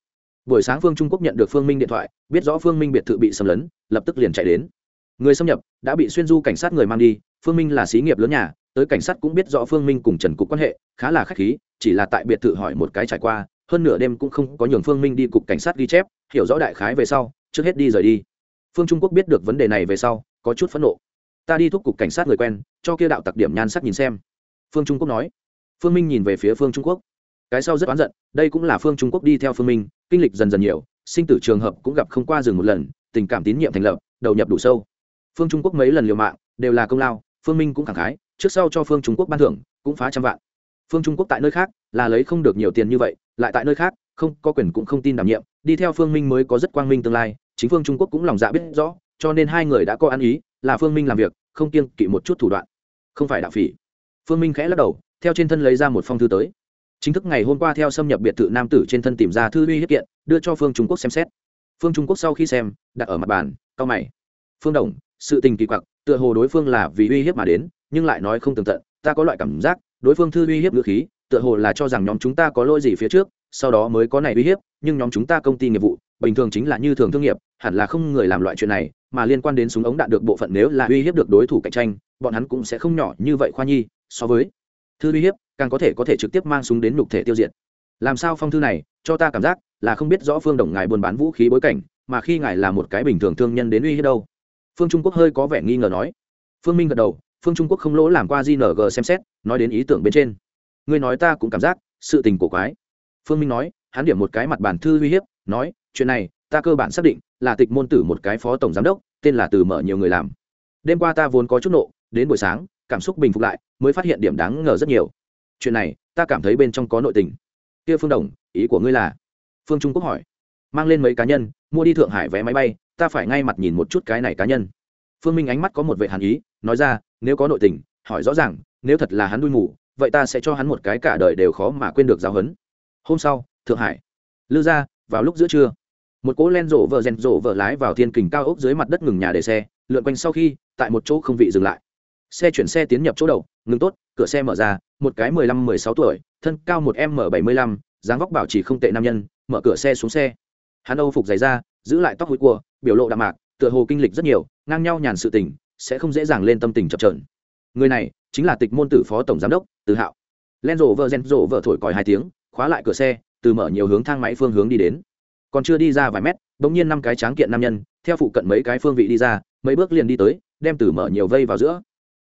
Buổi sáng phương trung quốc nhận được phương minh điện thoại, biết rõ phương minh biệt thự bị xâm lấn, lập tức liền chạy đến. Người xâm nhập đã bị xuyên du cảnh sát người mang đi phương minh là xí nghiệp lớn nhà, tới cảnh sát cũng biết rõ phương minh cùng trần cục quan hệ, khá là k h á c h khí, chỉ là tại biệt thự hỏi một cái trải qua, hơn nửa đêm cũng không có nhường phương minh đi cục cảnh sát ghi chép, hiểu rõ đại khái về sau, trước hết đi rời đi. Phương trung quốc biết được vấn đề này về sau, có chút phẫn nộ. Ta đi thúc cục cảnh sát người quen, cho kia đạo tặc điểm nhan sắc nhìn xem. Phương trung quốc nói. Phương minh nhìn về phía phương trung quốc. Cái sau rất oán giận, đây cũng là phương trung quốc đi theo phương minh, kinh lịch dần dần nhiều, sinh tử trường hợp cũng gặp không qua rừng một lần, tình cảm tín nhiệm thành lập, đầu nhập đủ sâu. Phương trung quốc mấy lần liều mạng, đều là công lao phương minh cũng khẳng khái, trước sau cho phương trung quốc ban thưởng, cũng phá trăm vạn. Phương trung quốc tại nơi khác, là lấy không được nhiều tiền như vậy, lại tại nơi khác, không, có quyền cũng không tin đảm nhiệm, đi theo phương minh mới có rất quang minh tương lai, chính phương trung quốc cũng lòng dạ biết rõ, cho nên hai người đã có ăn ý, là phương minh làm việc, không kiêng kỵ một chút thủ đoạn. Không phải đạo phỉ. Phương minh khẽ lắc đầu, theo trên thân lấy ra một phong thư tới. Chính thức ngày hôm qua theo xâm nhập biệt thự nam tử trên thân tìm ra thư uy hiếp kiện, đưa cho phương trung quốc xem xét. Phương trung quốc sau khi xem, đặt ở mặt bàn cao mày. Phương đồng, sự tình kỳ quặc tựa hồ đối phương là vì uy hiếp mà đến, nhưng lại nói không tường tận, ta có loại cảm giác, đối phương thư uy hiếp ngữ khí, tựa hồ là cho rằng nhóm chúng ta có lỗi gì phía trước, sau đó mới có này uy hiếp, nhưng nhóm chúng ta công ty nghiệp vụ, bình thường chính là như thường thương nghiệp, hẳn là không người làm loại chuyện này, mà liên quan đến súng ống đạn được bộ phận nếu là uy hiếp được đối thủ cạnh tranh, bọn hắn cũng sẽ không nhỏ như vậy khoa nhi, so với thư uy hiếp, càng có thể có thể trực tiếp mang súng đến nhục thể tiêu diệt. Làm sao phong thư này, cho ta cảm giác là không biết rõ phương đồng ngài buôn bán vũ khí bối cảnh, mà khi ngài là một cái bình thường thương nhân đến uy hiếp đâu phương trung quốc hơi có vẻ nghi ngờ nói. Phương minh gật đầu, phương trung quốc không lỗ làm qua gng xem xét, nói đến ý tưởng bên trên. Ngươi nói ta cũng cảm giác, sự tình cổ quái. Phương minh nói, hắn điểm một cái mặt bản thư uy hiếp, nói, chuyện này, ta cơ bản xác định, là tịch môn tử một cái phó tổng giám đốc, tên là từ mở nhiều người làm. Đêm qua ta vốn có chút nộ, đến buổi sáng, cảm xúc bình phục lại, mới phát hiện điểm đáng ngờ rất nhiều. Chuyện này, ta cảm thấy bên trong có nội tình. Kia phương đồng, ý của ngươi là? Phương trung quốc hỏi. Mang lên mấy cá nhân, mua đi thượng hải vé máy bay ta phải ngay mặt nhìn một chút cái này cá nhân. Phương minh ánh mắt có một vệ hàn ý, nói ra, nếu có nội tình, hỏi rõ ràng, nếu thật là hắn đuôi mù, vậy ta sẽ cho hắn một cái cả đời đều khó mà quên được giáo huấn. Hôm sau, thượng hải. Lư ra, vào lúc giữa trưa. Một cỗ len rổ vợ rèn rổ vợ lái vào thiên kình cao ốc dưới mặt đất ngừng nhà để xe, lượn quanh sau khi, tại một chỗ không vị dừng lại. Xe chuyển xe tiến nhập chỗ đầu, ngừng tốt, cửa xe mở ra, một cái mười lăm, mười sáu tuổi, thân cao một m bảy mươi lăm, dáng vóc bảo trì không tệ nam nhân, mở cửa xe xuống xe. Hắn âu phục giày ra giữ lại tóc hối cua, biểu lộ đạm mạc, tựa hồ kinh lịch rất nhiều, ngang nhau nhàn sự tình, sẽ không dễ dàng lên tâm tình chập trờn người này chính là tịch môn tử phó tổng giám đốc, từ hạo. Len rổ vợ rèn rổ vợ thổi còi hai tiếng, khóa lại cửa xe, từ mở nhiều hướng thang máy phương hướng đi đến. Còn chưa đi ra vài mét đ ỗ n g nhiên năm cái tráng kiện nam nhân, theo phụ cận mấy cái phương vị đi ra, mấy bước liền đi tới, đem từ mở nhiều vây vào giữa.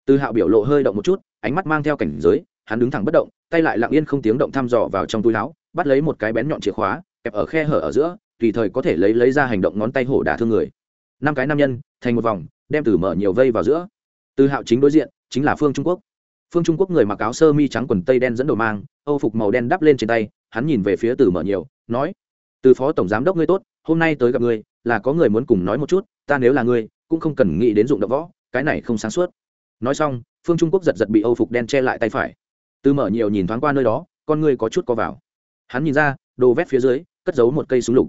Từ hạo biểu lộ hơi động một chút, ánh mắt mang theo cảnh giới, hắn đứng thẳng bất động, tay lại lặng yên không tiếng động thăm dò vào trong túi láo bắt lấy một cái bén nhọn chìa khóa, kẹp ở khe hở ở giữa tùy thời có thể lấy lấy ra hành động ngón tay hổ đả thương người. Năm cái nam nhân, thành một vòng, đem từ mở nhiều vây vào giữa. Từ hạo chính đối diện, chính là phương trung quốc. Phương trung quốc người mặc áo sơ mi trắng quần tây đen dẫn đầu mang, âu phục màu đen đắp lên trên tay, hắn nhìn về phía từ mở nhiều, nói, từ phó tổng giám đốc ngươi tốt, hôm nay tới gặp ngươi, là có người muốn cùng nói một chút, ta nếu là ngươi, cũng không cần nghĩ đến dụng động võ, cái này không sáng suốt. Nói xong, phương trung quốc giật giật bị âu phục đen che lại tay phải. Từ mở nhiều nhìn thoáng qua nơi đó, con ngươi có chút có vào. Hắn nhìn ra, đồ vét phía dưới, cất giấu một cây súng lục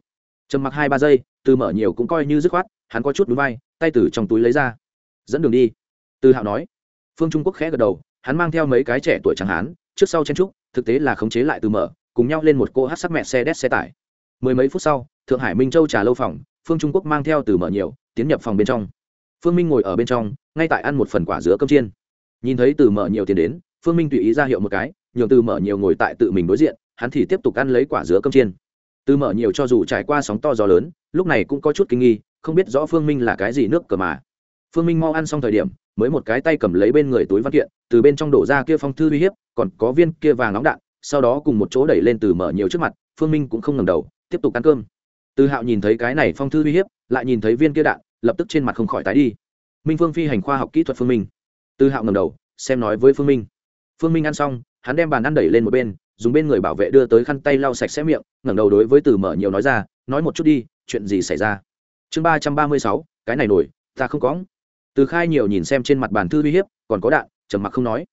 trầm mặc hai ba giây, từ mở nhiều cũng coi như dứt khoát, hắn có chút núi vai, tay từ trong túi lấy ra. Dẫn đường đi. Từ hạo nói. Phương trung quốc khẽ gật đầu, hắn mang theo mấy cái trẻ tuổi chẳng hán, trước sau chen trúc, thực tế là khống chế lại từ mở, cùng nhau lên một cô hát sắc mẹ xe đét xe tải. Mười mấy phút sau, thượng hải minh châu trà lâu phòng, phương trung quốc mang theo từ mở nhiều, tiến nhập phòng bên trong. Phương minh ngồi ở bên trong, ngay tại ăn một phần quả giữa cơm chiên. Nhìn thấy từ mở nhiều tiền đến, phương minh tùy ý ra hiệu một cái, nhường từ mở nhiều ngồi tại tự mình đối diện, hắn thì tiếp tục ăn lấy quả giữa cơm chiên từ mở nhiều cho dù trải qua sóng to gió lớn, lúc này cũng có chút kinh nghi, không biết rõ phương minh là cái gì nước cờ mà. Phương minh mau ăn xong thời điểm, mới một cái tay cầm lấy bên người túi văn kiện, từ bên trong đổ ra kia phong thư uy hiếp, còn có viên kia vàng nóng đạn, sau đó cùng một chỗ đẩy lên từ mở nhiều trước mặt, phương minh cũng không ngầm đầu, tiếp tục ăn cơm. Từ hạo nhìn thấy cái này phong thư uy hiếp, lại nhìn thấy viên kia đạn, lập tức trên mặt không khỏi tái đi. Minh phương phi hành khoa học kỹ thuật phương minh. Từ hạo ngầm đầu, xem nói với phương minh. Phương minh ăn xong, hắn đem bàn ăn đẩy lên một bên dùng bên người bảo vệ đưa tới khăn tay lau sạch sẽ miệng, ngẩng đầu đối với từ mở nhiều nói ra, nói một chút đi, chuyện gì xảy ra? Chương ba trăm ba mươi sáu, cái này nổi, ta không có. Từ khai nhiều nhìn xem trên mặt bàn thư uy hiếp, còn có đạn, trầm mặc không nói.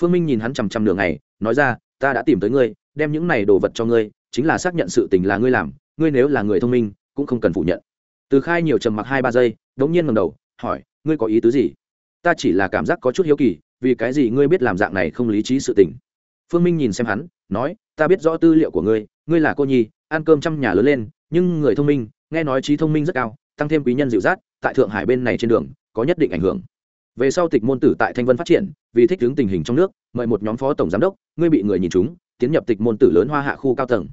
Phương minh nhìn hắn chằm chằm nửa ngày, nói ra, ta đã tìm tới ngươi, đem những này đồ vật cho ngươi, chính là xác nhận sự tình là ngươi làm, ngươi nếu là người thông minh, cũng không cần phủ nhận. Từ khai nhiều trầm mặc hai ba giây, đống nhiên ngầm đầu, hỏi, ngươi có ý tứ gì? Ta chỉ là cảm giác có chút hiếu kỳ, vì cái gì ngươi biết làm dạng này không lý trí sự tình? Phương minh nhìn xem hắn, nói, ta biết rõ tư liệu của ngươi ngươi là cô nhi, ăn cơm trăm nhà lớn lên, nhưng người thông minh, nghe nói trí thông minh rất cao, tăng thêm quý nhân dịu dắt, tại thượng hải bên này trên đường, có nhất định ảnh hưởng. Về sau tịch môn tử tại thanh vân phát triển, vì thích ứng tình hình trong nước, mời một nhóm phó tổng giám đốc, ngươi bị người nhìn chúng tiến nhập tịch môn tử lớn hoa hạ khu cao tầng.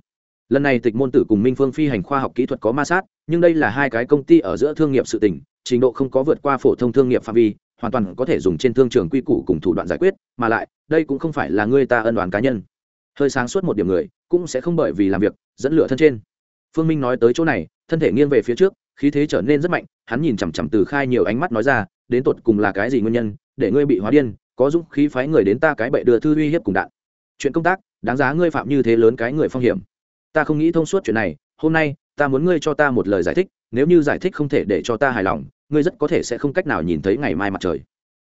Lần này tịch môn tử cùng minh phương phi hành khoa học kỹ thuật có ma sát, nhưng đây là hai cái công ty ở giữa thương nghiệp sự tỉnh, trình độ không có vượt qua phổ thông thương nghiệp phạm vi hoàn toàn có thể dùng trên thương trường quy củ cùng thủ đoạn giải quyết, mà lại, đây cũng không phải là ngươi ta ân đoàn cá nhân. Hơi sáng suốt một điểm người, cũng sẽ không bởi vì làm việc, dẫn lửa thân trên. Phương minh nói tới chỗ này, thân thể nghiêng về phía trước, khí thế trở nên rất mạnh, hắn nhìn chằm chằm từ khai nhiều ánh mắt nói ra, đến tột cùng là cái gì nguyên nhân, để ngươi bị hóa điên, có dũng khí phái người đến ta cái bệ đưa thư uy hiếp cùng đạn. Chuyện công tác, đáng giá ngươi phạm như thế lớn cái người phong hiểm. Ta không nghĩ thông suốt chuyện này, hôm nay, ta muốn ngươi cho ta một lời giải thích, nếu như giải thích không thể để cho ta hài lòng ngươi rất có thể sẽ không cách nào nhìn thấy ngày mai mặt trời.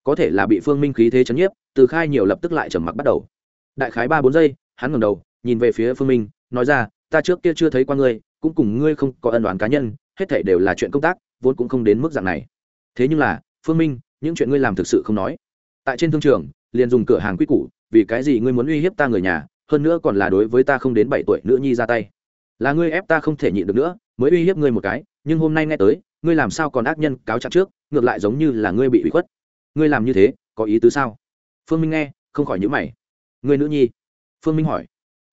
Có thể là bị phương minh khí thế chấn nhiếp, từ khai nhiều lập tức lại trầm mặc bắt đầu. Đại khái ba bốn giây, hắn ngẩng đầu, nhìn về phía phương minh, nói ra, ta trước kia chưa thấy qua ngươi, cũng cùng ngươi không có ân đoán cá nhân, hết thể đều là chuyện công tác, vốn cũng không đến mức dạng này. Thế nhưng là, phương minh, những chuyện ngươi làm thực sự không nói. Tại trên thương trường, liền dùng cửa hàng quy củ, vì cái gì ngươi muốn uy hiếp ta người nhà, hơn nữa còn là đối với ta không đến bảy tuổi nữ nhi ra tay. Là ngươi ép ta không thể nhịn được nữa, mới uy hiếp ngươi một cái, nhưng hôm nay nghe tới ngươi làm sao còn ác nhân cáo trạng trước, ngược lại giống như là ngươi bị ủy khuất. Ngươi làm như thế, có ý tứ sao? Phương minh nghe, không khỏi nhữ mày. Ngươi nữ nhi? Phương minh hỏi.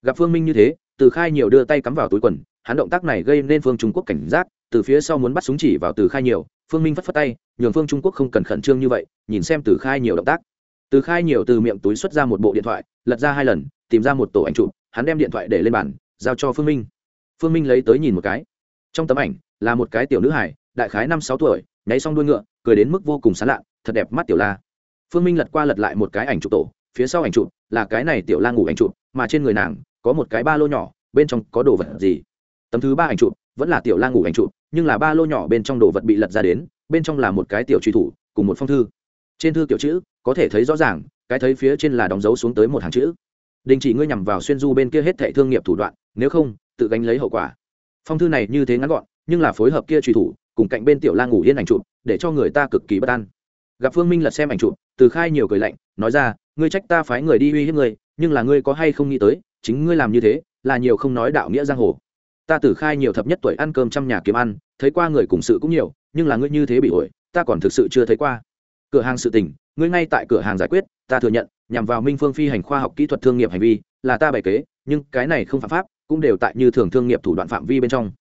Gặp phương minh như thế, từ khai nhiều đưa tay cắm vào túi quần, hắn động tác này gây nên phương trung quốc cảnh giác, từ phía sau muốn bắt súng chỉ vào từ khai nhiều, phương minh phất phất tay, nhường phương trung quốc không cần khẩn trương như vậy, nhìn xem từ khai nhiều động tác. Từ khai nhiều từ miệng túi xuất ra một bộ điện thoại, lật ra hai lần, tìm ra một tổ ảnh chụp, hắn đem điện thoại để lên bàn, giao cho phương minh. Phương minh lấy tới nhìn một cái. Trong tấm ảnh, là một cái tiểu nữ hải đại khái năm sáu tuổi, nháy xong đuôi ngựa, cười đến mức vô cùng sán lạ, thật đẹp mắt tiểu la. Phương minh lật qua lật lại một cái ảnh chụp tổ, phía sau ảnh chụp là cái này tiểu la ngủ ảnh chụp, mà trên người nàng có một cái ba lô nhỏ, bên trong có đồ vật gì? Tấm thứ ba ảnh chụp vẫn là tiểu la ngủ ảnh chụp, nhưng là ba lô nhỏ bên trong đồ vật bị lật ra đến, bên trong là một cái tiểu truy thủ cùng một phong thư. Trên thư kiểu chữ, có thể thấy rõ ràng, cái thấy phía trên là đóng dấu xuống tới một hàng chữ. Đình chỉ ngươi nhằm vào xuyên du bên kia hết thệ thương nghiệp thủ đoạn, nếu không, tự gánh lấy hậu quả. Phong thư này như thế ngắn gọn nhưng là phối hợp kia truy thủ, cùng cạnh bên tiểu la ngủ yên ảnh chụp, để cho người ta cực kỳ bất an. Gặp phương minh lật xem ảnh chụp, từ khai nhiều cười lạnh, nói ra, ngươi trách ta phái người đi uy hiếp ngươi, nhưng là ngươi có hay không nghĩ tới, chính ngươi làm như thế, là nhiều không nói đạo nghĩa giang hồ. Ta từ khai nhiều thập nhất tuổi ăn cơm trăm nhà kiếm ăn, thấy qua người cùng sự cũng nhiều, nhưng là ngươi như thế bị ổi, ta còn thực sự chưa thấy qua. Cửa hàng sự tình, ngươi ngay tại cửa hàng giải quyết, ta thừa nhận, nhằm vào minh phương phi hành khoa học kỹ thuật thương nghiệp hành vi, là ta bày kế, nhưng cái này không phạm pháp, cũng đều tại như thường thương nghiệp thủ đoạn phạm vi bên trong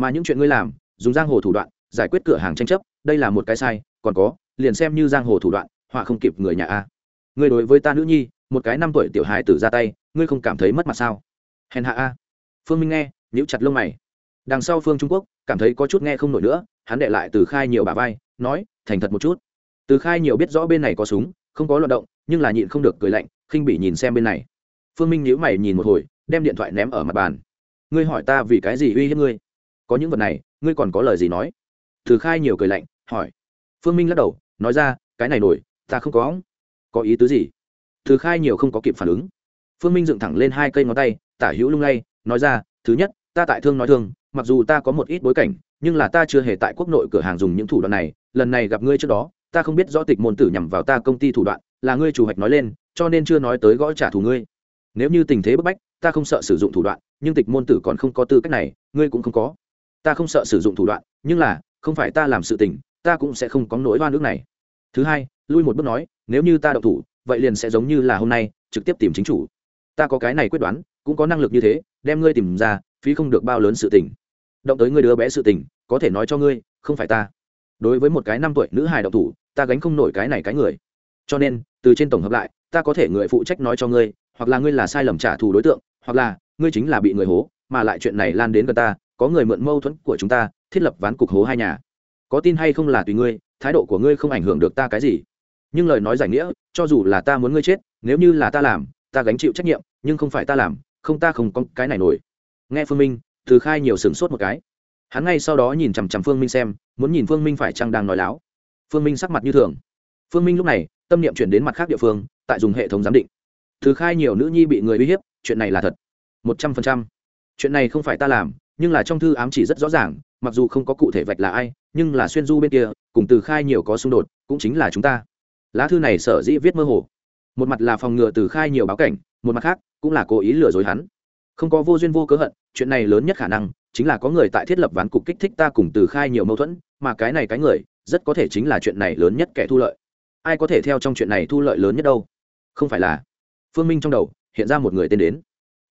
mà những chuyện ngươi làm, dùng giang hồ thủ đoạn, giải quyết cửa hàng tranh chấp, đây là một cái sai, còn có, liền xem như giang hồ thủ đoạn, họa không kịp người nhà a. Ngươi đối với ta nữ nhi, một cái năm tuổi tiểu hài tử ra tay, ngươi không cảm thấy mất mặt sao? Hèn hạ a. Phương minh nghe, nhíu chặt lông mày. Đằng sau phương trung quốc, cảm thấy có chút nghe không nổi nữa, hắn đệ lại từ khai nhiều bà vai, nói, thành thật một chút. Từ khai nhiều biết rõ bên này có súng, không có loạt động, nhưng là nhịn không được cười lạnh, khinh bị nhìn xem bên này. Phương minh nhíu mày nhìn một hồi, đem điện thoại ném ở mặt bàn. Ngươi hỏi ta vì cái gì uy hiếp ngươi? Có những vật này, ngươi còn có lời gì nói? Thử khai nhiều cười lạnh, hỏi. Phương minh lắc đầu, nói ra, cái này nổi, ta không có. Có ý tứ gì? Thử khai nhiều không có kịp phản ứng. Phương minh dựng thẳng lên hai cây ngón tay, tả hữu lung lay, nói ra, thứ nhất, ta tại thương nói thương, mặc dù ta có một ít bối cảnh, nhưng là ta chưa hề tại quốc nội cửa hàng dùng những thủ đoạn này, lần này gặp ngươi trước đó, ta không biết rõ tịch môn tử nhằm vào ta công ty thủ đoạn, là ngươi chủ hoạch nói lên, cho nên chưa nói tới gõ trả thù ngươi. Nếu như tình thế bức bách, ta không sợ sử dụng thủ đoạn, nhưng tịch môn tử còn không có tư cách này, ngươi cũng không có ta không sợ sử dụng thủ đoạn, nhưng là, không phải ta làm sự tình, ta cũng sẽ không có nỗi oan nước này. Thứ hai, lui một bước nói, nếu như ta đậu thủ, vậy liền sẽ giống như là hôm nay, trực tiếp tìm chính chủ. Ta có cái này quyết đoán, cũng có năng lực như thế, đem ngươi tìm ra, phí không được bao lớn sự tình. Động tới ngươi đứa bé sự tình, có thể nói cho ngươi, không phải ta. Đối với một cái năm tuổi nữ hài đậu thủ, ta gánh không nổi cái này cái người. Cho nên, từ trên tổng hợp lại, ta có thể người phụ trách nói cho ngươi, hoặc là ngươi là sai lầm trả thù đối tượng, hoặc là, ngươi chính là bị người hố, mà lại chuyện này lan đến gần ta có người mượn mâu thuẫn của chúng ta, thiết lập ván cục hố hai nhà. Có tin hay không là tùy ngươi, thái độ của ngươi không ảnh hưởng được ta cái gì. Nhưng lời nói giải nghĩa, cho dù là ta muốn ngươi chết, nếu như là ta làm, ta gánh chịu trách nhiệm, nhưng không phải ta làm, không ta không có cái này nổi. Nghe phương minh, từ khai nhiều sửng sốt một cái. Hắn ngay sau đó nhìn chằm chằm phương minh xem, muốn nhìn phương minh phải chăng đang nói láo. Phương minh sắc mặt như thường. Phương minh lúc này, tâm niệm chuyển đến mặt khác địa phương, tại dùng hệ thống giám định. Từ khai nhiều nữ nhi bị người uy hiếp, chuyện này là thật. Một trăm phần trăm. Chuyện này không phải ta làm nhưng là trong thư ám chỉ rất rõ ràng, mặc dù không có cụ thể vạch là ai, nhưng là xuyên du bên kia, cùng từ khai nhiều có xung đột, cũng chính là chúng ta. Lá thư này sở dĩ viết mơ hồ. Một mặt là phòng ngừa từ khai nhiều báo cảnh, một mặt khác, cũng là cố ý lừa dối hắn. Không có vô duyên vô cớ hận, chuyện này lớn nhất khả năng chính là có người tại thiết lập ván cục kích thích ta cùng từ khai nhiều mâu thuẫn, mà cái này cái người, rất có thể chính là chuyện này lớn nhất kẻ thu lợi. Ai có thể theo trong chuyện này thu lợi lớn nhất đâu? Không phải là phương minh trong đầu hiện ra một người tên đến.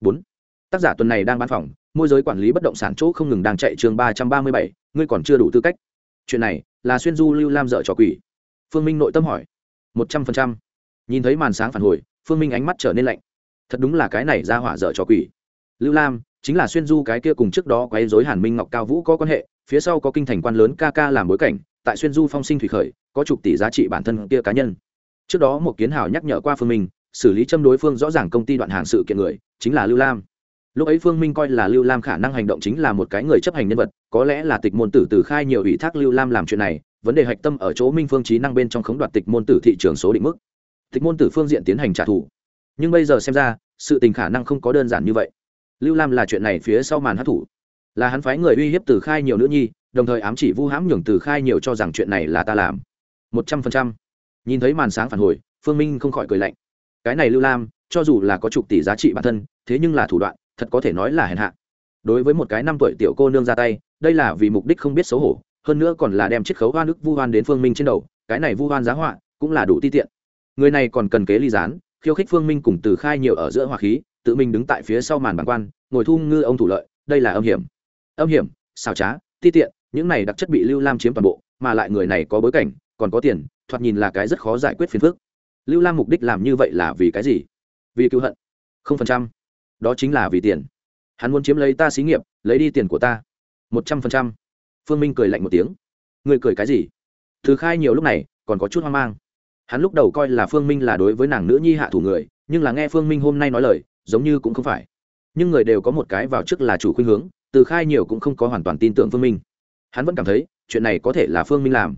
Bốn. Tác giả tuần này đang bán phòng môi giới quản lý bất động sản chỗ không ngừng đang chạy chương ba trăm ba mươi bảy, ngươi còn chưa đủ tư cách. Chuyện này là xuyên du lưu lam dợ trò quỷ. Phương minh nội tâm hỏi. Một trăm phần trăm. Nhìn thấy màn sáng phản hồi, phương minh ánh mắt trở nên lạnh. Thật đúng là cái này ra hỏa dở trò quỷ. Lưu lam, chính là xuyên du cái kia cùng trước đó quấy dối hàn minh ngọc cao vũ có quan hệ, phía sau có kinh thành quan lớn ca ca làm bối cảnh, tại xuyên du phong sinh thủy khởi, có chục tỷ giá trị bản thân kia cá nhân. Trước đó một kiến hào nhắc nhở qua phương minh, xử lý châm đối phương rõ ràng công ty đoạn hàng sự kiện người, chính là lưu lam lúc ấy phương minh coi là lưu lam khả năng hành động chính là một cái người chấp hành nhân vật, có lẽ là tịch môn tử từ khai nhiều ủy thác lưu lam làm chuyện này, vấn đề hạch tâm ở chỗ minh phương trí năng bên trong khống đoạt tịch môn tử thị trường số định mức. Tịch môn tử phương diện tiến hành trả thù. Nhưng bây giờ xem ra, sự tình khả năng không có đơn giản như vậy. Lưu lam là chuyện này phía sau màn hát thủ là hắn phái người uy hiếp từ khai nhiều nữ nhi, đồng thời ám chỉ vu hãm nhường từ khai nhiều cho rằng chuyện này là ta làm. Một trăm phần trăm. Nhìn thấy màn sáng phản hồi, phương minh không khỏi cười lạnh. Cái này lưu lam, cho dù là có chục tỷ giá trị bản thân, thế nhưng là thủ đoạn thật có thể nói là hèn hạ. Đối với một cái năm tuổi tiểu cô nương ra tay, đây là vì mục đích không biết xấu hổ, hơn nữa còn là đem chiết khấu hoa nước vu hoan đến phương minh trên đầu, cái này vu hoan giá họa cũng là đủ ti tiện. Người này còn cần kế ly gián, khiêu khích phương minh cùng từ khai nhiều ở giữa hỏa khí, tự mình đứng tại phía sau màn bàn quan, ngồi thu ngư ông thủ lợi, đây là âm hiểm. Âm hiểm xào trá, ti tiện, những này đặc chất bị lưu lam chiếm toàn bộ, mà lại người này có bối cảnh, còn có tiền, thoạt nhìn là cái rất khó giải quyết phiền phức. Lưu lam mục đích làm như vậy là vì cái gì? Vì cứu hận. Không phần trăm đó chính là vì tiền. Hắn muốn chiếm lấy ta xí nghiệp, lấy đi tiền của ta. Một trăm phần trăm. Phương minh cười lạnh một tiếng. Người cười cái gì? Thứ khai nhiều lúc này còn có chút hoang mang. Hắn lúc đầu coi là phương minh là đối với nàng nữ nhi hạ thủ người, nhưng là nghe phương minh hôm nay nói lời, giống như cũng không phải. Nhưng người đều có một cái vào trước là chủ khuynh hướng, từ khai nhiều cũng không có hoàn toàn tin tưởng phương minh. Hắn vẫn cảm thấy, chuyện này có thể là phương minh làm.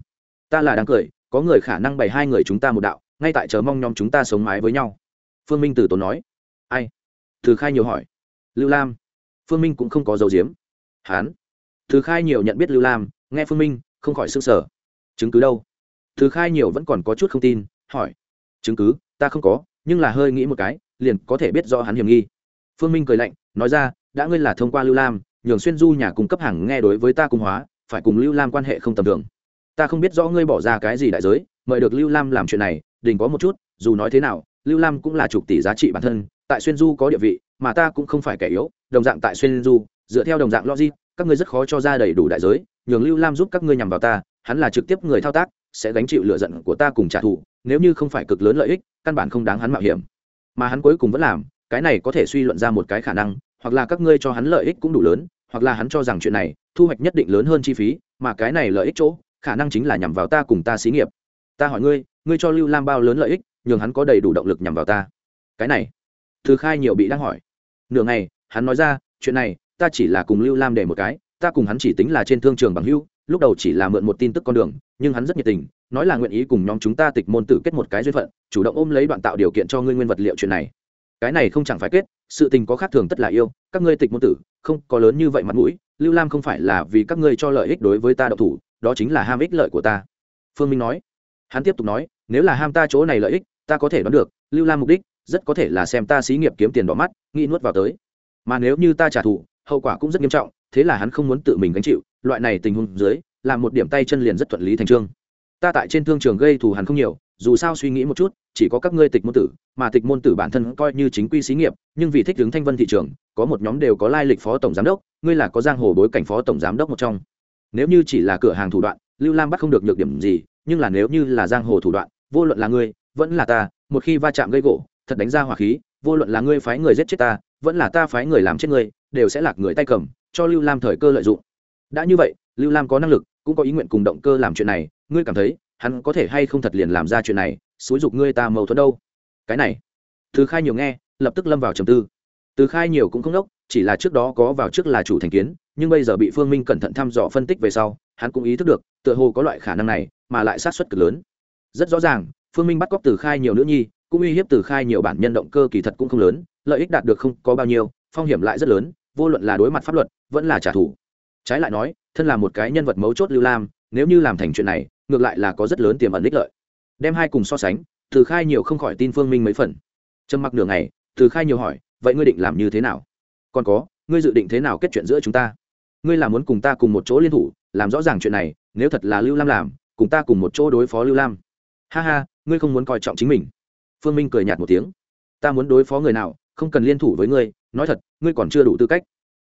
Ta là đang cười, có người khả năng bày hai người chúng ta một đạo, ngay tại chờ mong nhóm chúng ta sống mái với nhau. Phương minh từ tốn nói. Ai? Từ khai nhiều hỏi. Lưu lam. Phương minh cũng không có dấu diếm hán. Từ khai nhiều nhận biết lưu lam, nghe phương minh, không khỏi s ư n g sở chứng cứ đâu? Từ khai nhiều vẫn còn có chút không tin, hỏi. Chứng cứ, ta không có, nhưng là hơi nghĩ một cái, liền có thể biết do hắn hiểm nghi. Phương minh cười lạnh, nói ra, đã ngươi là thông qua lưu lam, nhường xuyên du nhà cung cấp hàng nghe đối với ta cung hóa, phải cùng lưu lam quan hệ không tầm thường. Ta không biết rõ ngươi bỏ ra cái gì đại giới, mời được lưu lam làm chuyện này đình có một chút, dù nói thế nào, lưu lam cũng là chục tỷ giá trị bản thân tại xuyên du có địa vị, mà ta cũng không phải kẻ yếu, đồng dạng tại xuyên du, dựa theo đồng dạng logic, các ngươi rất khó cho ra đầy đủ đại giới, nhường lưu lam giúp các ngươi nhằm vào ta, hắn là trực tiếp người thao tác, sẽ gánh chịu lựa giận của ta cùng trả thù, nếu như không phải cực lớn lợi ích, căn bản không đáng hắn mạo hiểm. Mà hắn cuối cùng vẫn làm, cái này có thể suy luận ra một cái khả năng, hoặc là các ngươi cho hắn lợi ích cũng đủ lớn, hoặc là hắn cho rằng chuyện này, thu hoạch nhất định lớn hơn chi phí, mà cái này lợi ích chỗ, khả năng chính là nhằm vào ta cùng ta xí nghiệp. Ta hỏi ngươi ngươi cho lưu lam bao lớn lợi ích, nhường hắn có đầy đủ động lực nhằm vào ta. Cái này thứ khai nhiều bị đang hỏi. Nửa ngày, hắn nói ra, chuyện này, ta chỉ là cùng lưu lam để một cái, ta cùng hắn chỉ tính là trên thương trường bằng hưu lúc đầu chỉ là mượn một tin tức con đường, nhưng hắn rất nhiệt tình, nói là nguyện ý cùng nhóm chúng ta tịch môn tử kết một cái duyên phận, chủ động ôm lấy đoạn tạo điều kiện cho ngươi nguyên vật liệu chuyện này. Cái này không chẳng phải kết, sự tình có khác thường tất là yêu, các ngươi tịch môn tử, không có lớn như vậy mặt mũi, lưu lam không phải là vì các ngươi cho lợi ích đối với ta độc thủ, đó chính là ham ích lợi của ta. Phương minh nói. Hắn tiếp tục nói, nếu là ham ta chỗ này lợi ích, ta có thể đoán được, lưu lam mục đích rất có thể là xem ta xí nghiệp kiếm tiền bỏ mắt, nghĩ nuốt vào tới. Mà nếu như ta trả thù, hậu quả cũng rất nghiêm trọng, thế là hắn không muốn tự mình gánh chịu, loại này tình huống dưới, làm một điểm tay chân liền rất thuận lý thành trương. Ta tại trên thương trường gây thù hắn không nhiều, dù sao suy nghĩ một chút, chỉ có các ngươi tịch môn tử, mà tịch môn tử bản thân coi như chính quy xí nghiệp, nhưng vì thích đứng thanh vân thị trường, có một nhóm đều có lai lịch phó tổng giám đốc, ngươi là có giang hồ bối cảnh phó tổng giám đốc một trong. Nếu như chỉ là cửa hàng thủ đoạn, lưu lam bắt không được nhược điểm gì, nhưng là nếu như là giang hồ thủ đoạn, vô luận là ngươi, vẫn là ta, một khi va chạm gây gỗ thật đánh ra hỏa khí, vô luận là ngươi phái người giết chết ta, vẫn là ta phái người làm chết ngươi, đều sẽ lạc người tay cầm, cho lưu lam thời cơ lợi dụng. Đã như vậy, lưu lam có năng lực, cũng có ý nguyện cùng động cơ làm chuyện này, ngươi cảm thấy, hắn có thể hay không thật liền làm ra chuyện này, xúi dục ngươi ta mâu thuẫn đâu? Cái này, từ khai nhiều nghe, lập tức lâm vào trầm tư. Từ khai nhiều cũng không đốc, chỉ là trước đó có vào trước là chủ thành kiến, nhưng bây giờ bị phương minh cẩn thận thăm dò phân tích về sau, hắn cũng ý thức được, tựa hồ có loại khả năng này, mà lại sát xuất cực lớn. Rất rõ ràng, phương minh bắt cóc từ khai nhiều nữ nhi cũng uy hiếp từ khai nhiều bản nhân động cơ kỳ thật cũng không lớn, lợi ích đạt được không có bao nhiêu, phong hiểm lại rất lớn, vô luận là đối mặt pháp luật, vẫn là trả thù. Trái lại nói, thân là một cái nhân vật mấu chốt lưu lam, nếu như làm thành chuyện này, ngược lại là có rất lớn tiềm ẩn ích lợi. Đem hai cùng so sánh, từ khai nhiều không khỏi tin phương minh mấy phần. Trầm mặc nửa ngày, từ khai nhiều hỏi, vậy ngươi định làm như thế nào? Còn có, ngươi dự định thế nào kết chuyện giữa chúng ta? Ngươi là muốn cùng ta cùng một chỗ liên thủ, làm rõ ràng chuyện này, nếu thật là lưu lam làm, cùng ta cùng một chỗ đối phó lưu lam. Ha ha, ngươi không muốn coi trọng chính mình phương minh cười nhạt một tiếng. Ta muốn đối phó người nào, không cần liên thủ với ngươi, nói thật, ngươi còn chưa đủ tư cách.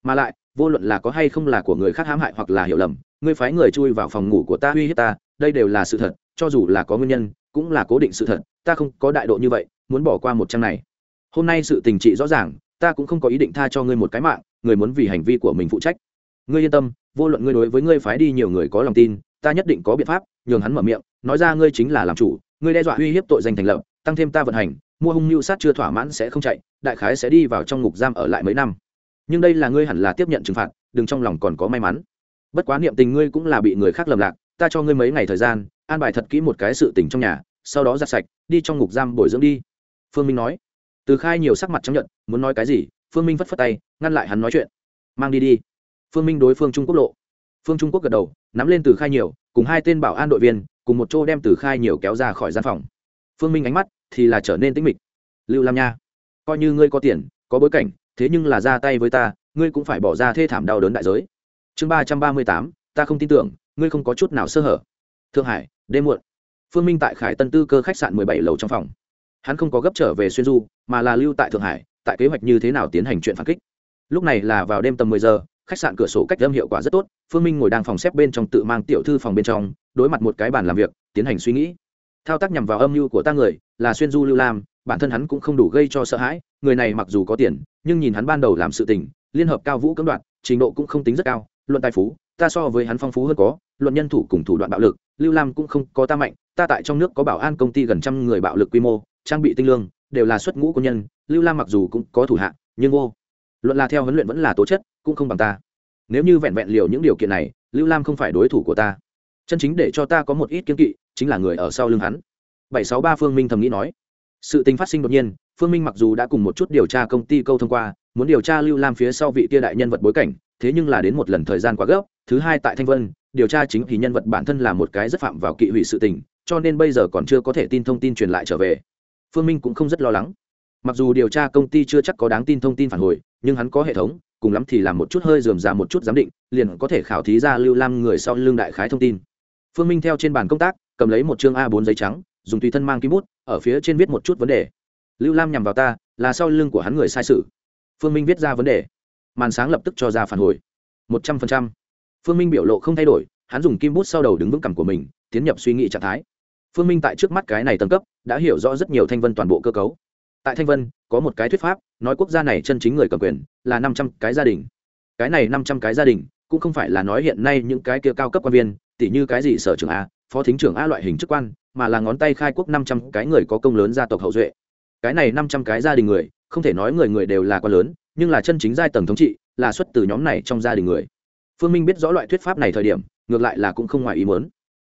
Mà lại, vô luận là có hay không là của người khác hãm hại hoặc là hiểu lầm, ngươi phái người chui vào phòng ngủ của ta uy hiếp ta, đây đều là sự thật, cho dù là có nguyên nhân, cũng là cố định sự thật, ta không có đại độ như vậy, muốn bỏ qua một trang này. Hôm nay sự tình trị rõ ràng, ta cũng không có ý định tha cho ngươi một cái mạng, người muốn vì hành vi của mình phụ trách. Ngươi yên tâm, vô luận ngươi đối với ngươi phái đi nhiều người có lòng tin, ta nhất định có biện pháp, nhường hắn mở miệng, nói ra ngươi chính là làm chủ, ngươi đe dọa uy hiếp tội danh thành lập tăng thêm ta vận hành, mua hung mưu sát chưa thỏa mãn sẽ không chạy, đại khái sẽ đi vào trong ngục giam ở lại mấy năm. Nhưng đây là ngươi hẳn là tiếp nhận trừng phạt, đừng trong lòng còn có may mắn. Bất quá niệm tình ngươi cũng là bị người khác lầm lạc, ta cho ngươi mấy ngày thời gian, an bài thật kỹ một cái sự tình trong nhà, sau đó giặt sạch, đi trong ngục giam bồi dưỡng đi. Phương minh nói. Từ khai nhiều sắc mặt chấp nhận muốn nói cái gì, phương minh phất phất tay, ngăn lại hắn nói chuyện. Mang đi đi. Phương minh đối phương trung quốc lộ. Phương trung quốc gật đầu, nắm lên từ khai nhiều, cùng hai tên bảo an đội viên, cùng một chỗ đem từ khai nhiều kéo ra khỏi gian phòng phương minh ánh mắt thì là trở nên tĩnh mịch. Lưu lam nha, coi như ngươi có tiền, có bối cảnh, thế nhưng là ra tay với ta, ngươi cũng phải bỏ ra thê thảm đau đớn đại giới. Chương ba trăm ba mươi tám, ta không tin tưởng, ngươi không có chút nào sơ hở. Thượng hải, đêm muộn. Phương minh tại khải tân tư cơ khách sạn mười bảy lầu trong phòng. Hắn không có gấp trở về xuyên du, mà là lưu tại thượng hải, tại kế hoạch như thế nào tiến hành chuyện phản kích. Lúc này là vào đêm tầm mười giờ, khách sạn cửa sổ cách âm hiệu quả rất tốt, phương minh ngồi đang phòng xếp bên trong tự mang tiểu thư phòng bên trong, đối mặt một cái bàn làm việc, tiến hành suy nghĩ thao tác nhằm vào âm mưu của ta người, là xuyên du lưu lam, bản thân hắn cũng không đủ gây cho sợ hãi, người này mặc dù có tiền, nhưng nhìn hắn ban đầu làm sự tình, liên hợp cao vũ cưỡng đoạt, trình độ cũng không tính rất cao, luận tài phú, ta so với hắn phong phú hơn có, luận nhân thủ cùng thủ đoạn bạo lực, lưu lam cũng không có ta mạnh, ta tại trong nước có bảo an công ty gần trăm người bạo lực quy mô, trang bị tinh lương, đều là xuất ngũ quân nhân, lưu lam mặc dù cũng có thủ hạ, nhưng ô luận là theo huấn luyện vẫn là tố chất, cũng không bằng ta. Nếu như vẹn vẹn liều những điều kiện này, lưu lam không phải đối thủ của ta. Chân chính để cho ta có một ít kiên kỵ chính là người ở sau lưng hắn. Bảy sáu ba phương minh thầm nghĩ nói. Sự tình phát sinh đột nhiên, phương minh mặc dù đã cùng một chút điều tra công ty câu thông qua, muốn điều tra lưu lam phía sau vị kia đại nhân vật bối cảnh, thế nhưng là đến một lần thời gian quá gấp, thứ hai tại thanh vân, điều tra chính thì nhân vật bản thân là một cái rất phạm vào kỵ hủy sự tình, cho nên bây giờ còn chưa có thể tin thông tin truyền lại trở về. Phương minh cũng không rất lo lắng. Mặc dù điều tra công ty chưa chắc có đáng tin thông tin phản hồi, nhưng hắn có hệ thống, cùng lắm thì làm một chút hơi dườm ra một chút giám định, liền có thể khảo thí ra lưu lam người sau lương đại khái thông tin. Phương minh theo trên bàn công tác cầm lấy một chương a 4 giấy trắng, dùng tùy thân mang ký bút, ở phía trên viết một chút vấn đề. Lưu lam nhằm vào ta, là sau lưng của hắn người sai sự. Phương minh viết ra vấn đề. Màn sáng lập tức cho ra phản hồi. Một trăm phần trăm. Phương minh biểu lộ không thay đổi, hắn dùng kim bút sau đầu đứng vững cằm của mình, tiến nhập suy nghĩ trạng thái. Phương minh tại trước mắt cái này tầng cấp, đã hiểu rõ rất nhiều thanh vân toàn bộ cơ cấu. Tại thanh vân, có một cái thuyết pháp, nói quốc gia này chân chính người cầm quyền, là năm trăm cái gia đình. Cái này năm trăm cái gia đình, cũng không phải là nói hiện nay những cái kia cao cấp quan viên tỷ như cái gì sở trưởng a phó thính trưởng a loại hình chức quan, mà là ngón tay khai quốc năm trăm cái người có công lớn gia tộc hậu duệ. Cái này năm trăm cái gia đình người, không thể nói người người đều là quan lớn, nhưng là chân chính giai tầng thống trị, là xuất từ nhóm này trong gia đình người. Phương minh biết rõ loại thuyết pháp này thời điểm, ngược lại là cũng không ngoài ý muốn.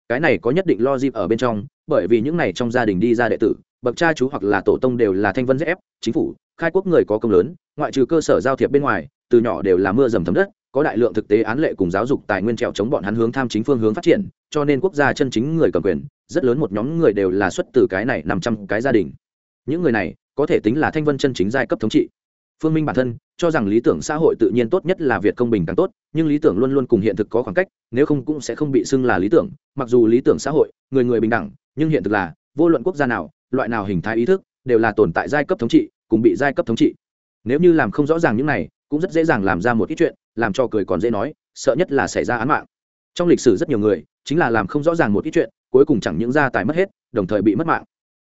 Cái này có nhất định lo dịp ở bên trong, bởi vì những này trong gia đình đi ra đệ tử, bậc cha chú hoặc là tổ tông đều là thanh vân dép chính phủ, khai quốc người có công lớn, ngoại trừ cơ sở giao thiệp bên ngoài, từ nhỏ đều là mưa dầm thấm đất có đại lượng thực tế án lệ cùng giáo dục tài nguyên trèo chống bọn hắn hướng tham chính phương hướng phát triển, cho nên quốc gia chân chính người cầm quyền, rất lớn một nhóm người đều là xuất từ cái này nằm trăm cái gia đình. Những người này, có thể tính là thanh vân chân chính giai cấp thống trị. Phương minh bản thân, cho rằng lý tưởng xã hội tự nhiên tốt nhất là việc công bình càng tốt, nhưng lý tưởng luôn luôn cùng hiện thực có khoảng cách, nếu không cũng sẽ không bị xưng là lý tưởng. Mặc dù lý tưởng xã hội, người người bình đẳng, nhưng hiện thực là, vô luận quốc gia nào, loại nào hình thái ý thức, đều là tồn tại giai cấp thống trị, cùng bị giai cấp thống trị. Nếu như làm không rõ ràng những này, cũng rất dễ dàng làm ra một ít chuyện làm cho cười còn dễ nói, sợ nhất là xảy ra án mạng. Trong lịch sử rất nhiều người, chính là làm không rõ ràng một ít chuyện, cuối cùng chẳng những gia tài mất hết, đồng thời bị mất mạng.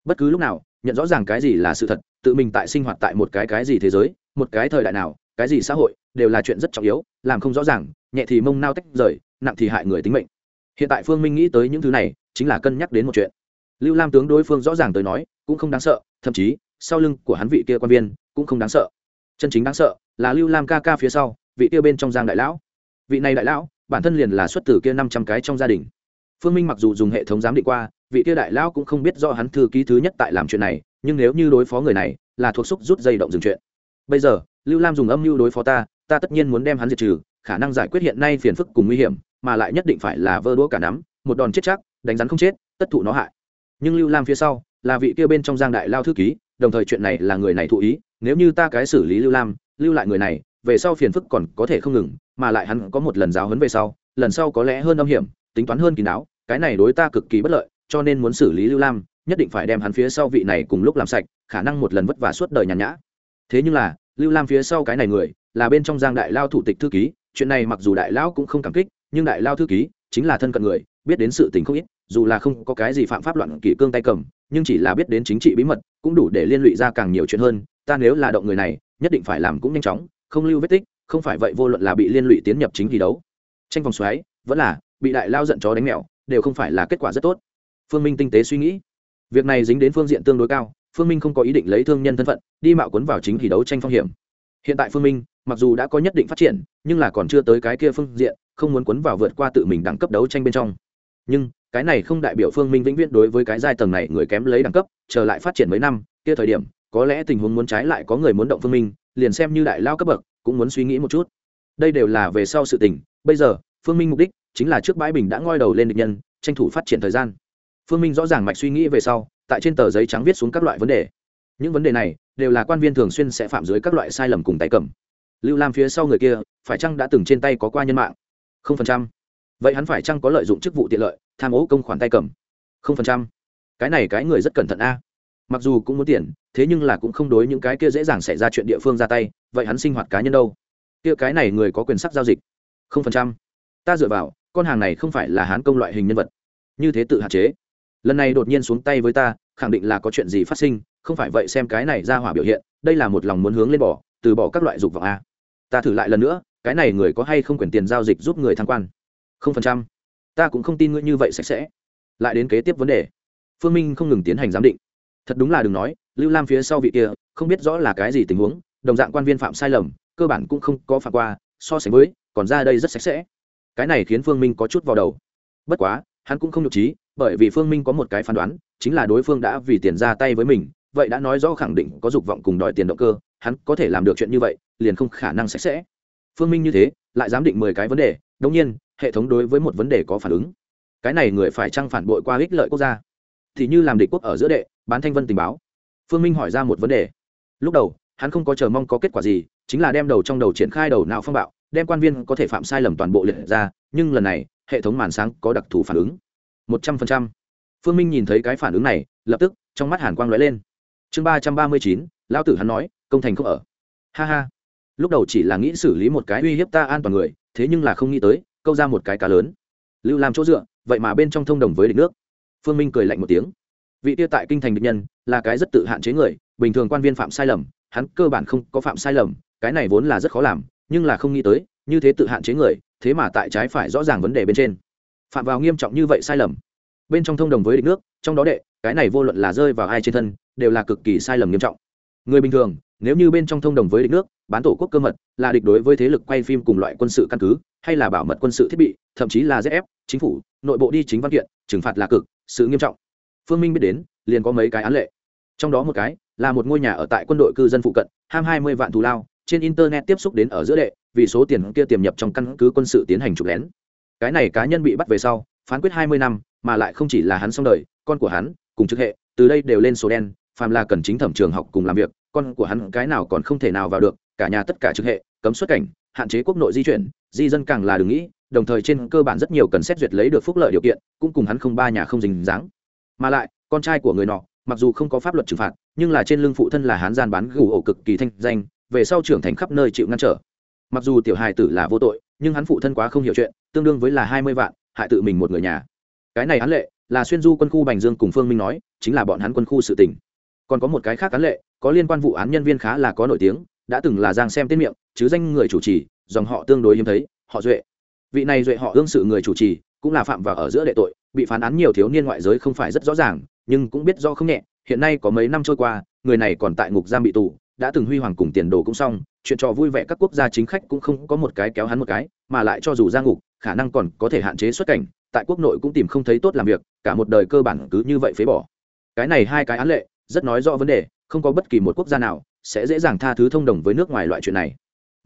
Bất cứ lúc nào, nhận rõ ràng cái gì là sự thật, tự mình tại sinh hoạt tại một cái cái gì thế giới, một cái thời đại nào, cái gì xã hội, đều là chuyện rất trọng yếu, làm không rõ ràng, nhẹ thì mông nao tách rời, nặng thì hại người tính mệnh. Hiện tại phương minh nghĩ tới những thứ này, chính là cân nhắc đến một chuyện. Lưu lam tướng đối phương rõ ràng tới nói, cũng không đáng sợ, thậm chí, sau lưng của hắn vị kia quan viên, cũng không đáng sợ. Chân chính đáng sợ, là lưu lam ca ca phía sau vị kia bên trong giang đại lão. Vị này đại lão, bản thân liền là xuất từ kia năm trăm cái trong gia đình. Phương minh mặc dù dùng hệ thống giám định qua, vị kia đại lão cũng không biết do hắn thư ký thứ nhất tại làm chuyện này, nhưng nếu như đối phó người này, là thuộc xúc rút dây động dừng chuyện. Bây giờ, lưu lam dùng âm mưu đối phó ta ta tất nhiên muốn đem hắn diệt trừ, khả năng giải quyết hiện nay phiền phức cùng nguy hiểm, mà lại nhất định phải là vơ đũa cả nắm, một đòn chết chắc, đánh rắn không chết, tất thụ nó hại. Nhưng lưu lam phía sau, là vị kia bên trong giang đại lao thư ký, đồng thời chuyện này là người này thụ ý, nếu như ta cái xử lý lưu lam, lưu lại người này về sau phiền phức còn có thể không ngừng, mà lại hắn có một lần giáo huấn về sau, lần sau có lẽ hơn âm hiểm, tính toán hơn kín đáo cái này đối ta cực kỳ bất lợi, cho nên muốn xử lý lưu lam, nhất định phải đem hắn phía sau vị này cùng lúc làm sạch, khả năng một lần vất vả suốt đời nhàn nhã. Thế nhưng là, lưu lam phía sau cái này người, là bên trong giang đại lao thủ tịch thư ký, chuyện này mặc dù đại Lão cũng không cảm kích, nhưng đại lao thư ký chính là thân cận người, biết đến sự tình không ít, dù là không có cái gì phạm pháp loạn kỷ cương tay cầm, nhưng chỉ là biết đến chính trị bí mật, cũng đủ để liên lụy ra càng nhiều chuyện hơn, ta nếu là động người này, nhất định phải làm cũng nhanh chóng không lưu vết tích, không phải vậy vô luận là bị liên lụy tiến nhập chính thi đấu, tranh vòng xoáy, vẫn là bị đại lao giận chó đánh mèo, đều không phải là kết quả rất tốt. Phương minh tinh tế suy nghĩ. Việc này dính đến phương diện tương đối cao, phương minh không có ý định lấy thương nhân thân phận, đi mạo cuốn vào chính thi đấu tranh phong hiểm. Hiện tại phương minh, mặc dù đã có nhất định phát triển, nhưng là còn chưa tới cái kia phương diện, không muốn cuốn vào vượt qua tự mình đẳng cấp đấu tranh bên trong. Nhưng, cái này không đại biểu phương minh vĩnh viễn đối với cái giai tầng này người kém lấy đẳng cấp, trở lại phát triển mấy năm, kia thời điểm, có lẽ tình huống muốn trái lại có người muốn động phương minh liền xem như đại lao cấp bậc, cũng muốn suy nghĩ một chút. Đây đều là về sau sự tình. Bây giờ, phương minh mục đích chính là trước bãi bình đã ngoi đầu lên địch nhân, tranh thủ phát triển thời gian. Phương minh rõ ràng mạch suy nghĩ về sau, tại trên tờ giấy trắng viết xuống các loại vấn đề. Những vấn đề này đều là quan viên thường xuyên sẽ phạm dưới các loại sai lầm cùng tay cầm. Lưu lam phía sau người kia, phải chăng đã từng trên tay có qua nhân mạng? Không phần trăm. Vậy hắn phải chăng có lợi dụng chức vụ tiện lợi, tham ô công khoản tay cầm? Không phần trăm. Cái này cái người rất cẩn thận a. Mặc dù cũng muốn tiền thế nhưng là cũng không đối những cái kia dễ dàng xảy ra chuyện địa phương ra tay, vậy hắn sinh hoạt cá nhân đâu? Kia cái này người có quyền sắc giao dịch? Không phần trăm. Ta dựa vào, con hàng này không phải là hán công loại hình nhân vật. Như thế tự hạn chế. Lần này đột nhiên xuống tay với ta, khẳng định là có chuyện gì phát sinh, không phải vậy xem cái này ra hỏa biểu hiện, đây là một lòng muốn hướng lên bỏ, từ bỏ các loại dục vọng a. Ta thử lại lần nữa, cái này người có hay không quyền tiền giao dịch giúp người tham quan? Không phần trăm. Ta cũng không tin ngươi như vậy sạch sẽ. Lại đến kế tiếp vấn đề. Phương minh không ngừng tiến hành giám định thật đúng là đừng nói, lưu lam phía sau vị kia, không biết rõ là cái gì tình huống, đồng dạng quan viên phạm sai lầm, cơ bản cũng không có phạm qua, so sánh với, còn ra đây rất sạch sẽ. Cái này khiến phương minh có chút vào đầu. Bất quá, hắn cũng không nhục trí, bởi vì phương minh có một cái phán đoán, chính là đối phương đã vì tiền ra tay với mình, vậy đã nói rõ khẳng định có dục vọng cùng đòi tiền động cơ, hắn có thể làm được chuyện như vậy, liền không khả năng sạch sẽ. Phương minh như thế, lại giám định mười cái vấn đề đông nhiên, hệ thống đối với một vấn đề có phản ứng. Cái này người phải chăng phản bội qua ích lợi quốc gia? Thì như làm địch quốc ở giữa đệ bán thanh vân tình báo. Phương minh hỏi ra một vấn đề. Lúc đầu, hắn không có chờ mong có kết quả gì, chính là đem đầu trong đầu triển khai đầu não phong bạo, đem quan viên có thể phạm sai lầm toàn bộ liệt ra, nhưng lần này, hệ thống màn sáng có đặc thù phản ứng. Một trăm phần trăm. Phương minh nhìn thấy cái phản ứng này, lập tức, trong mắt hàn quang lóe lên. Chương ba trăm ba mươi chín, lão tử hắn nói, công thành không ở. Ha ha. Lúc đầu chỉ là nghĩ xử lý một cái uy hiếp ta an toàn người, thế nhưng là không nghĩ tới, câu ra một cái cá lớn. Lưu làm chỗ dựa, vậy mà bên trong thông đồng với địch nước. Phương minh cười lạnh một tiếng vị tiêu tại kinh thành địch nhân là cái rất tự hạn chế người, bình thường quan viên phạm sai lầm, hắn cơ bản không có phạm sai lầm, cái này vốn là rất khó làm, nhưng là không nghĩ tới, như thế tự hạn chế người, thế mà tại trái phải rõ ràng vấn đề bên trên. Phạm vào nghiêm trọng như vậy sai lầm. Bên trong thông đồng với địch nước, trong đó đệ, cái này vô luận là rơi vào ai trên thân, đều là cực kỳ sai lầm nghiêm trọng. Người bình thường, nếu như bên trong thông đồng với địch nước, bán tổ quốc cơ mật, là địch đối với thế lực quay phim cùng loại quân sự căn cứ, hay là bảo mật quân sự thiết bị, thậm chí là zf chính phủ, nội bộ đi chính văn kiện, trừng phạt là cực, sự nghiêm trọng phương minh biết đến, liền có mấy cái án lệ. Trong đó một cái là một ngôi nhà ở tại quân đội cư dân phụ cận, ham hai mươi vạn thù lao, trên internet tiếp xúc đến ở giữa đệ, vì số tiền kia tiềm nhập trong căn cứ quân sự tiến hành trục lén. Cái này cá nhân bị bắt về sau, phán quyết hai mươi năm, mà lại không chỉ là hắn xong đời, con của hắn, cùng trực hệ, từ đây đều lên số đen, phàm là cần chính thẩm trường học cùng làm việc, con của hắn cái nào còn không thể nào vào được, cả nhà tất cả trực hệ, cấm xuất cảnh, hạn chế quốc nội di chuyển, di dân càng là đừng nghĩ, đồng thời trên cơ bản rất nhiều cần xét duyệt lấy được phúc lợi điều kiện, cũng cùng hắn không ba nhà không dính dáng mà lại, con trai của người nọ, mặc dù không có pháp luật trừng phạt, nhưng là trên lưng phụ thân là hán gian bán gù ổ cực kỳ thanh danh, về sau trưởng thành khắp nơi chịu ngăn trở. Mặc dù tiểu hài tử là vô tội, nhưng hắn phụ thân quá không hiểu chuyện, tương đương với là hai mươi vạn, hại tự mình một người nhà. Cái này án lệ, là xuyên du quân khu bành dương cùng phương minh nói, chính là bọn hắn quân khu sự tình. còn có một cái khác án lệ, có liên quan vụ án nhân viên khá là có nổi tiếng, đã từng là giang xem tên miệng, chứ danh người chủ trì, dòng họ tương đối hiếm thấy, họ duệ. Vị này duệ họ ương sự người chủ trì cũng là phạm vào ở giữa đệ tội, bị phán án nhiều thiếu niên ngoại giới không phải rất rõ ràng, nhưng cũng biết do không nhẹ, hiện nay có mấy năm trôi qua, người này còn tại ngục giam bị tù, đã từng huy hoàng cùng tiền đồ cũng xong, chuyện trò vui vẻ các quốc gia chính khách cũng không có một cái kéo hắn một cái, mà lại cho dù ra ngục, khả năng còn có thể hạn chế xuất cảnh, tại quốc nội cũng tìm không thấy tốt làm việc, cả một đời cơ bản cứ như vậy phế bỏ. Cái này hai cái án lệ, rất nói rõ vấn đề, không có bất kỳ một quốc gia nào sẽ dễ dàng tha thứ thông đồng với nước ngoài loại chuyện này.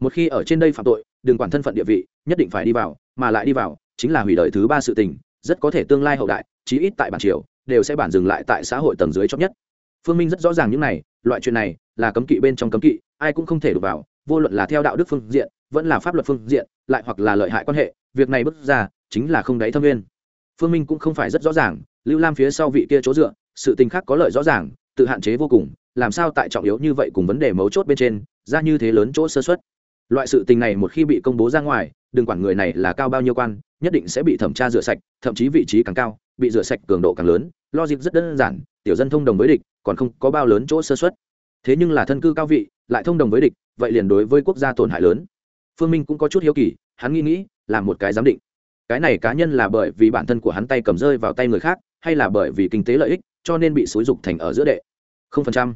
Một khi ở trên đây phạm tội, đừng quản thân phận địa vị, nhất định phải đi vào, mà lại đi vào chính là hủy đời thứ ba sự tình, rất có thể tương lai hậu đại, chí ít tại bản triều, đều sẽ bản dừng lại tại xã hội tầng dưới chót nhất. Phương minh rất rõ ràng những này, loại chuyện này là cấm kỵ bên trong cấm kỵ, ai cũng không thể đụng vào, vô luận là theo đạo đức phương diện, vẫn là pháp luật phương diện, lại hoặc là lợi hại quan hệ, việc này bước ra, chính là không đáy thâm viên phương minh cũng không phải rất rõ ràng, lưu lam phía sau vị kia chỗ dựa, sự tình khác có lợi rõ ràng, tự hạn chế vô cùng, làm sao tại trọng yếu như vậy cùng vấn đề mấu chốt bên trên, ra như thế lớn chỗ sơ xuất loại sự tình này một khi bị công bố ra ngoài, đừng quản người này là cao bao nhiêu quan nhất định sẽ bị thẩm tra rửa sạch, thậm chí vị trí càng cao, bị rửa sạch cường độ càng lớn. Logic rất đơn giản, tiểu dân thông đồng với địch, còn không có bao lớn chỗ sơ xuất thế nhưng là thân cư cao vị, lại thông đồng với địch, vậy liền đối với quốc gia tổn hại lớn. Phương minh cũng có chút hiếu kỳ, hắn nghĩ nghĩ, làm một cái giám định. Cái này cá nhân là bởi vì bản thân của hắn tay cầm rơi vào tay người khác, hay là bởi vì kinh tế lợi ích, cho nên bị xúi dục thành ở giữa đệ? Không phần trăm.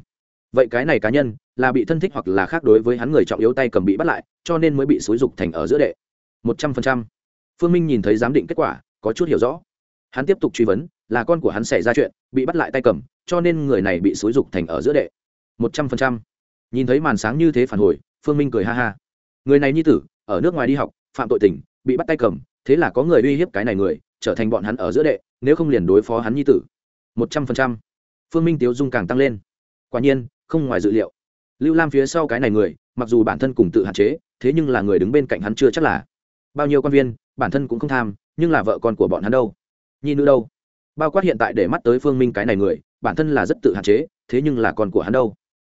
Vậy cái này cá nhân là bị thân thích hoặc là khác đối với hắn người trọng yếu tay cầm bị bắt lại, cho nên mới bị xúi dục thành ở giữa đệ? Một trăm phần trăm phương minh nhìn thấy giám định kết quả, có chút hiểu rõ. Hắn tiếp tục truy vấn, là con của hắn xảy ra chuyện, bị bắt lại tay cầm, cho nên người này bị xúi dục thành ở giữa đệ. Một trăm phần trăm. Nhìn thấy màn sáng như thế phản hồi, phương minh cười ha ha. Người này nhi tử, ở nước ngoài đi học, phạm tội tình, bị bắt tay cầm, thế là có người uy hiếp cái này người, trở thành bọn hắn ở giữa đệ, nếu không liền đối phó hắn nhi tử. Một trăm phần trăm. Phương minh tiếu dung càng tăng lên. Quả nhiên, không ngoài dự liệu. Lưu lam phía sau cái này người, mặc dù bản thân cùng tự hạn chế, thế nhưng là người đứng bên cạnh hắn chưa chắc là bao nhiêu quan viên, bản thân cũng không tham, nhưng là vợ con của bọn hắn đâu? Nhi nữ đâu? Bao quát hiện tại để mắt tới phương minh cái này người, bản thân là rất tự hạn chế, thế nhưng là con của hắn đâu?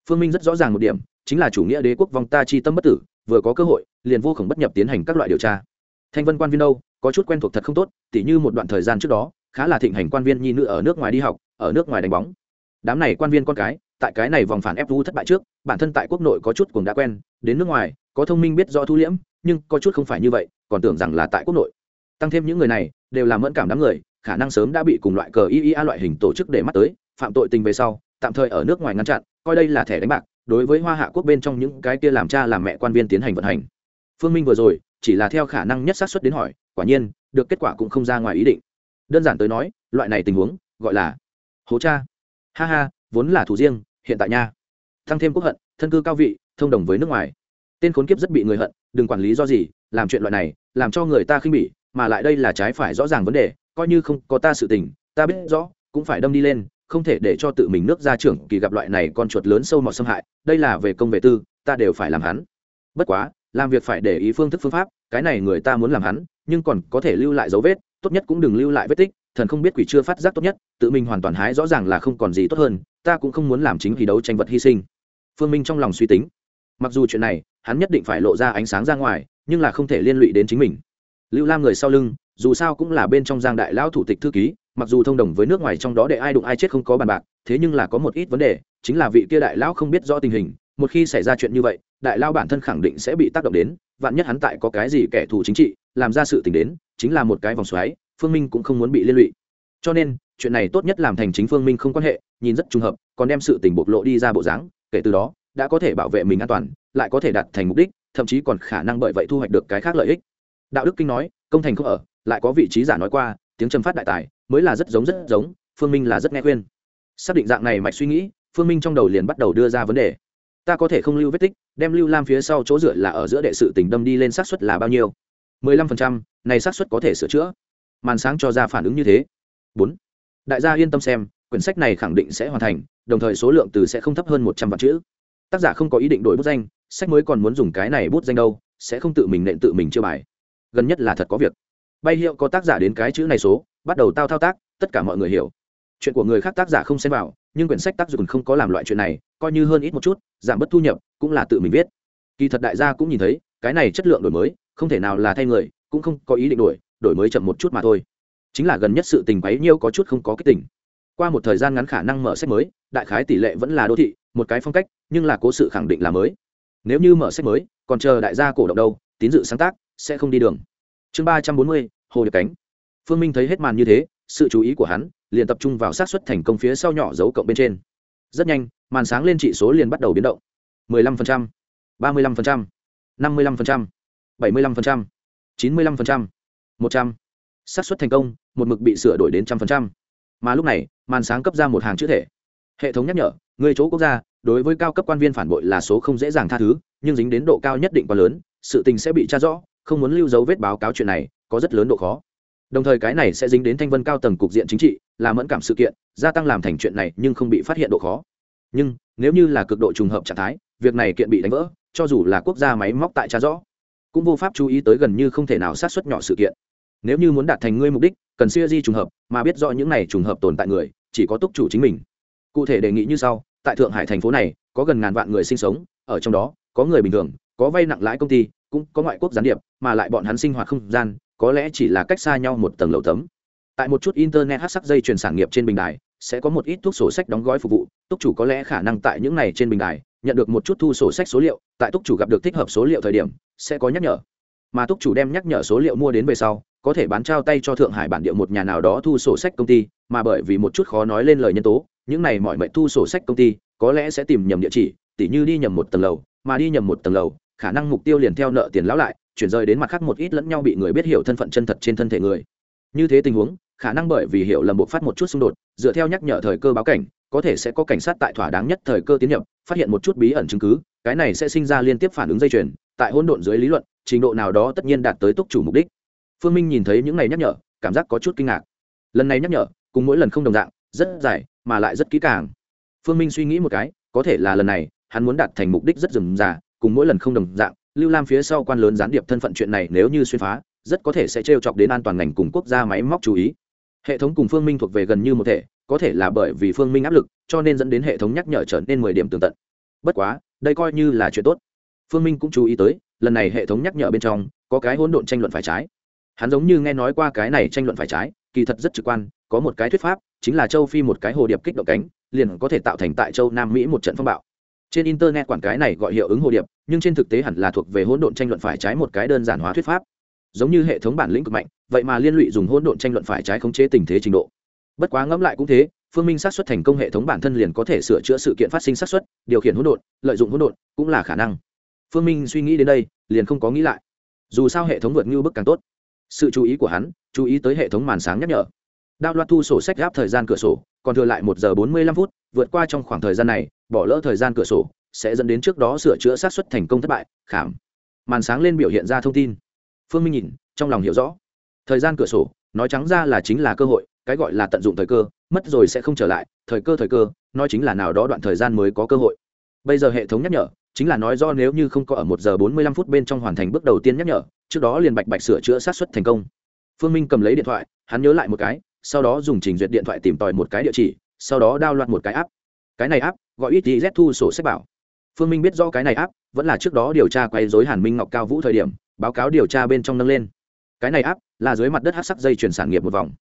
Phương minh rất rõ ràng một điểm, chính là chủ nghĩa đế quốc vong ta chi tâm bất tử, vừa có cơ hội, liền vô khổng bất nhập tiến hành các loại điều tra. Thanh vân quan viên đâu? Có chút quen thuộc thật không tốt, tỉ như một đoạn thời gian trước đó, khá là thịnh hành quan viên nhi nữ ở nước ngoài đi học, ở nước ngoài đánh bóng. Đám này quan viên con cái, tại cái này vòng phản ép vu thất bại trước, bản thân tại quốc nội có chút cũng đã quen, đến nước ngoài, có thông minh biết rõ thu liễm nhưng có chút không phải như vậy, còn tưởng rằng là tại quốc nội. Tăng thêm những người này, đều là mẫn cảm đám người, khả năng sớm đã bị cùng loại cờ iia loại hình tổ chức để mắt tới, phạm tội tình về sau, tạm thời ở nước ngoài ngăn chặn, coi đây là thẻ đánh bạc, đối với hoa hạ quốc bên trong những cái kia làm cha làm mẹ quan viên tiến hành vận hành. Phương minh vừa rồi, chỉ là theo khả năng nhất xác suất đến hỏi, quả nhiên, được kết quả cũng không ra ngoài ý định. Đơn giản tới nói, loại này tình huống, gọi là, hố cha. Ha ha, vốn là thủ riêng, hiện tại nha. Tăng thêm quốc hận, thân cư cao vị, thông đồng với nước ngoài. Tên khốn kiếp rất bị người hận đừng quản lý do gì, làm chuyện loại này, làm cho người ta khinh bỉ, mà lại đây là trái phải rõ ràng vấn đề, coi như không có ta sự tình, ta biết rõ, cũng phải đâm đi lên, không thể để cho tự mình nước ra trưởng kỳ gặp loại này con chuột lớn sâu mọt xâm hại, đây là về công về tư, ta đều phải làm hắn. Bất quá, làm việc phải để ý phương thức phương pháp, cái này người ta muốn làm hắn, nhưng còn có thể lưu lại dấu vết, tốt nhất cũng đừng lưu lại vết tích, thần không biết quỷ chưa phát giác tốt nhất, tự mình hoàn toàn hái rõ ràng là không còn gì tốt hơn, ta cũng không muốn làm chính vì đấu tranh vật hy sinh. Phương minh trong lòng suy tính. Mặc dù chuyện này hắn nhất định phải lộ ra ánh sáng ra ngoài, nhưng là không thể liên lụy đến chính mình. Lưu lam người sau lưng, dù sao cũng là bên trong giang đại lão thủ tịch thư ký, mặc dù thông đồng với nước ngoài trong đó để ai đụng ai chết không có bàn bạc, thế nhưng là có một ít vấn đề, chính là vị kia đại lão không biết rõ tình hình, một khi xảy ra chuyện như vậy, đại Lão bản thân khẳng định sẽ bị tác động đến, vạn nhất hắn tại có cái gì kẻ thù chính trị, làm ra sự tình đến, chính là một cái vòng xoáy, phương minh cũng không muốn bị liên lụy. Cho nên, chuyện này tốt nhất làm thành chính phương minh không quan hệ, nhìn rất trùng hợp, còn đem sự tình bộc lộ đi ra bộ dáng, kể từ đó đã có thể bảo vệ mình an toàn, lại có thể đạt thành mục đích, thậm chí còn khả năng bởi vậy thu hoạch được cái khác lợi ích. Đạo đức kinh nói, công thành không ở, lại có vị trí giả nói qua, tiếng trầm phát đại tài, mới là rất giống rất giống, phương minh là rất nghe khuyên. Xác định dạng này mạch suy nghĩ, phương minh trong đầu liền bắt đầu đưa ra vấn đề. Ta có thể không lưu vết tích, đem lưu lam phía sau chỗ dựa là ở giữa đệ sự tình đâm đi lên xác suất là bao nhiêu? Mười lăm phần trăm, này xác suất có thể sửa chữa. Màn sáng cho ra phản ứng như thế. Bốn. Đại gia yên tâm xem, quyển sách này khẳng định sẽ hoàn thành, đồng thời số lượng từ sẽ không thấp hơn một trăm vạn chữ tác giả không có ý định đổi bút danh, sách mới còn muốn dùng cái này bút danh đâu, sẽ không tự mình nện tự mình chưa bài. Gần nhất là thật có việc. Bay hiệu có tác giả đến cái chữ này số, bắt đầu tao thao tác, tất cả mọi người hiểu. Chuyện của người khác tác giả không xem vào, nhưng quyển sách tác dụng không có làm loại chuyện này, coi như hơn ít một chút, giảm bớt thu nhập, cũng là tự mình viết. Kỳ thật đại gia cũng nhìn thấy, cái này chất lượng đổi mới, không thể nào là thay người, cũng không có ý định đổi đổi mới chậm một chút mà thôi. Chính là gần nhất sự tình quấy nhiêu có chút không có cái tình. Qua một thời gian ngắn khả năng mở sách mới, đại khái tỷ lệ vẫn là đô thị một cái phong cách nhưng là cố sự khẳng định là mới. Nếu như mở sách mới còn chờ đại gia cổ động đâu tín dự sáng tác sẽ không đi đường. Chương ba trăm bốn mươi hồ điệp cánh. Phương minh thấy hết màn như thế sự chú ý của hắn liền tập trung vào sát xuất thành công phía sau nhỏ dấu cộng bên trên. Rất nhanh màn sáng lên trị số liền bắt đầu biến động. 15%, 35%, 55%, 75%, 95%, 100. xác suất thành công một mực bị sửa đổi đến trăm phần trăm. Mà lúc này màn sáng cấp ra một hàng chữ thể. Hệ thống nhắc nhở người chỗ quốc gia, đối với cao cấp quan viên phản bội là số không dễ dàng tha thứ, nhưng dính đến độ cao nhất định quá lớn, sự tình sẽ bị tra rõ, không muốn lưu dấu vết báo cáo chuyện này, có rất lớn độ khó. Đồng thời cái này sẽ dính đến thanh vân cao tầng cục diện chính trị, là mẫn cảm sự kiện, gia tăng làm thành chuyện này nhưng không bị phát hiện độ khó. Nhưng, nếu như là cực độ trùng hợp trạng thái, việc này kiện bị đánh vỡ, cho dù là quốc gia máy móc tại tra rõ, cũng vô pháp chú ý tới gần như không thể nào sát xuất nhỏ sự kiện. Nếu như muốn đạt thành ngươi mục đích, cần siêu di trùng hợp, mà biết rõ những này trùng hợp tồn tại người, chỉ có túc chủ chính mình cụ thể đề nghị như sau, tại thượng hải thành phố này, có gần ngàn vạn người sinh sống, ở trong đó, có người bình thường, có vay nặng lãi công ty, cũng có ngoại quốc gián điệp, mà lại bọn hắn sinh hoạt không gian, có lẽ chỉ là cách xa nhau một tầng lầu tấm tại một chút internet hát sắc dây chuyển sản nghiệp trên bình đài, sẽ có một ít thuốc sổ sách đóng gói phục vụ, túc chủ có lẽ khả năng tại những này trên bình đài, nhận được một chút thu sổ sách số liệu, tại túc chủ gặp được thích hợp số liệu thời điểm, sẽ có nhắc nhở. Mà túc chủ đem nhắc nhở số liệu mua đến về sau, có thể bán trao tay cho thượng hải bản địa một nhà nào đó thu sổ sách công ty, mà bởi vì một chút khó nói lên lời nhân tố những này mọi mệnh thu sổ sách công ty, có lẽ sẽ tìm nhầm địa chỉ, tỉ như đi nhầm một tầng lầu, mà đi nhầm một tầng lầu, khả năng mục tiêu liền theo nợ tiền lão lại, chuyển rời đến mặt khác một ít lẫn nhau bị người biết hiểu thân phận chân thật trên thân thể người. Như thế tình huống, khả năng bởi vì hiểu lầm buộc phát một chút xung đột, dựa theo nhắc nhở thời cơ báo cảnh, có thể sẽ có cảnh sát tại thỏa đáng nhất thời cơ tiến nhập, phát hiện một chút bí ẩn chứng cứ, cái này sẽ sinh ra liên tiếp phản ứng dây chuyền, tại hỗn độn dưới lý luận, trình độ nào đó tất nhiên đạt tới túc chủ mục đích. Phương minh nhìn thấy những này nhắc nhở, cảm giác có chút kinh ngạc. Lần này nhắc nhở, cùng mỗi lần không đồng dạng, rất dài mà lại rất kỹ càng. Phương minh suy nghĩ một cái, có thể là lần này, hắn muốn đạt thành mục đích rất rườm rà cùng mỗi lần không đồng dạng, lưu lam phía sau quan lớn gián điệp thân phận chuyện này nếu như xuyên phá, rất có thể sẽ t chọc đến an toàn ngành cùng quốc gia máy móc chú ý. Hệ thống cùng phương minh thuộc về gần như một thể, có thể là bởi vì phương minh áp lực, cho nên dẫn đến hệ thống nhắc nhở trở nên mười điểm tường tận. Bất quá, đây coi như là chuyện tốt. Phương minh cũng chú ý tới, lần này hệ thống nhắc nhở bên trong, có cái hỗn độn tranh luận phải trái. Hắn giống như nghe nói qua cái này tranh luận phải trái, kỳ thật rất trực quan có một cái thuyết pháp, chính là châu phi một cái hồ điệp kích động cánh, liền có thể tạo thành tại châu nam mỹ một trận phong bạo. Trên internet quản cái này gọi hiệu ứng hồ điệp, nhưng trên thực tế hẳn là thuộc về hỗn độn tranh luận phải trái một cái đơn giản hóa thuyết pháp. Giống như hệ thống bản lĩnh cực mạnh, vậy mà liên lụy dùng hỗn độn tranh luận phải trái khống chế tình thế trình độ. Bất quá ngẫm lại cũng thế, phương minh xác suất thành công hệ thống bản thân liền có thể sửa chữa sự kiện phát sinh xác suất, điều khiển hỗn độn, lợi dụng hỗn độn, cũng là khả năng. Phương minh suy nghĩ đến đây, liền không có nghĩ lại. Dù sao hệ thống vượt như bức càng tốt. Sự chú ý của hắn, chú ý tới hệ thống màn sáng nhắc nhở đao loạt thu sổ sách gáp thời gian cửa sổ, còn thừa lại một giờ bốn mươi lăm phút, vượt qua trong khoảng thời gian này, bỏ lỡ thời gian cửa sổ, sẽ dẫn đến trước đó sửa chữa sát xuất thành công thất bại, khảm. Màn sáng lên biểu hiện ra thông tin. Phương minh nhìn, trong lòng hiểu rõ. Thời gian cửa sổ, nói trắng ra là chính là cơ hội, cái gọi là tận dụng thời cơ, mất rồi sẽ không trở lại, thời cơ thời cơ, nói chính là nào đó đoạn thời gian mới có cơ hội. Bây giờ hệ thống nhắc nhở, chính là nói do nếu như không có ở một giờ bốn mươi lăm phút bên trong hoàn thành bước đầu tiên nhắc nhở, trước đó liền bạch bạch sửa chữa sát xuất thành công. Phương minh cầm lấy điện thoại, hắn nhớ lại một cái sau đó dùng trình duyệt điện thoại tìm tòi một cái địa chỉ sau đó đao loạt một cái app. Cái này app gọi ít z thu sổ sách bảo. Phương minh biết do cái này app vẫn là trước đó điều tra quay dối hàn minh ngọc cao vũ thời điểm báo cáo điều tra bên trong nâng lên. Cái này app là dưới mặt đất hát sắc dây chuyển sản nghiệp một vòng.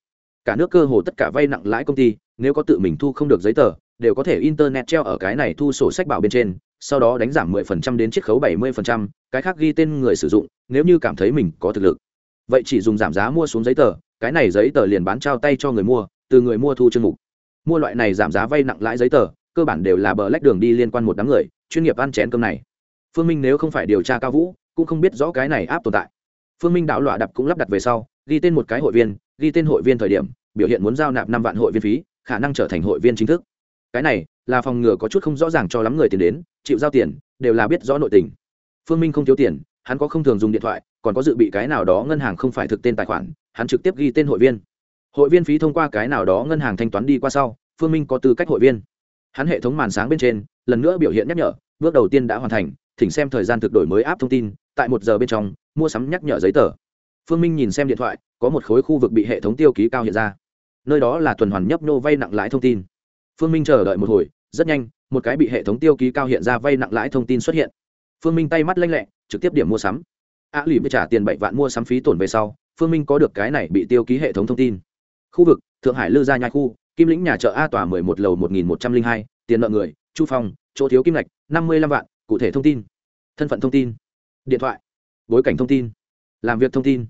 Cả nước cơ hồ tất cả vay nặng lãi công ty nếu có tự mình thu không được giấy tờ đều có thể internet treo ở cái này thu sổ sách bảo bên trên sau đó đánh giảm 10% đến chiết khấu 70%, cái khác ghi tên người sử dụng nếu như cảm thấy mình có thực lực. Vậy chỉ dùng giảm giá mua xuống giấy tờ cái này giấy tờ liền bán trao tay cho người mua, từ người mua thu chương mục. Mua loại này giảm giá vay nặng lãi giấy tờ, cơ bản đều là bờ lách đường đi liên quan một đám người, chuyên nghiệp ăn chén cơm này. Phương minh nếu không phải điều tra cao vũ, cũng không biết rõ cái này áp tồn tại. Phương minh đạo loạ đập cũng lắp đặt về sau, ghi tên một cái hội viên, ghi tên hội viên thời điểm, biểu hiện muốn giao nạp năm vạn hội viên phí, khả năng trở thành hội viên chính thức. Cái này, là phòng ngừa có chút không rõ ràng cho lắm người tiền đến, chịu giao tiền, đều là biết rõ nội tình. Phương minh không thiếu tiền, hắn có không thường dùng điện thoại, còn có dự bị cái nào đó ngân hàng không phải thực tên tài khoản hắn trực tiếp ghi tên hội viên. Hội viên phí thông qua cái nào đó ngân hàng thanh toán đi qua sau, phương minh có tư cách hội viên. Hắn hệ thống màn sáng bên trên, lần nữa biểu hiện nhắc nhở, bước đầu tiên đã hoàn thành, thỉnh xem thời gian thực đổi mới áp thông tin, tại một giờ bên trong, mua sắm nhắc nhở giấy tờ. Phương minh nhìn xem điện thoại, có một khối khu vực bị hệ thống tiêu ký cao hiện ra. Nơi đó là tuần hoàn nhấp nô vay nặng lãi thông tin. Phương minh chờ đợi một hồi, rất nhanh, một cái bị hệ thống tiêu ký cao hiện ra vay nặng lãi thông tin xuất hiện. Phương minh tay mắt lanh lẹ, trực tiếp điểm mua sắm. A lì mới trả tiền bảy vạn mua sắm phí tổn về sau phương minh có được cái này bị tiêu ký hệ thống thông tin. Khu vực, thượng hải lư gia nhai khu, kim lĩnh nhà chợ a tòa mười một lầu một nghìn một trăm linh hai, tiền nợ người, chu phong, chỗ thiếu kim lạch năm mươi lăm vạn, cụ thể thông tin. Thân phận thông tin. Điện thoại. Bối cảnh thông tin. Làm việc thông tin.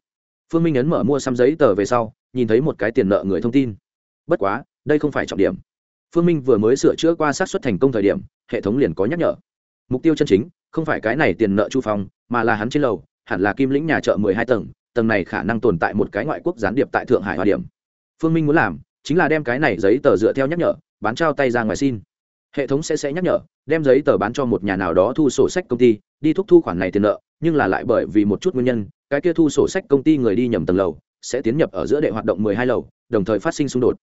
Phương minh ấn mở mua xăm giấy tờ về sau, nhìn thấy một cái tiền nợ người thông tin. Bất quá, đây không phải trọng điểm. Phương minh vừa mới sửa chữa qua sát xuất thành công thời điểm, hệ thống liền có nhắc nhở. Mục tiêu chân chính, không phải cái này tiền nợ chu phong, mà là hắn trên lầu, hẳn là kim lĩnh nhà chợ mười hai tầng tầng này khả năng tồn tại một cái ngoại quốc gián điệp tại thượng hải hòa điểm. Phương minh muốn làm chính là đem cái này giấy tờ dựa theo nhắc nhở, bán trao tay ra ngoài xin. Hệ thống sẽ sẽ nhắc nhở, đem giấy tờ bán cho một nhà nào đó thu sổ sách công ty, đi thúc thu khoản này tiền nợ, nhưng là lại bởi vì một chút nguyên nhân, cái kia thu sổ sách công ty người đi nhầm tầng lầu, sẽ tiến nhập ở giữa đệ hoạt động mười hai lầu, đồng thời phát sinh xung đột.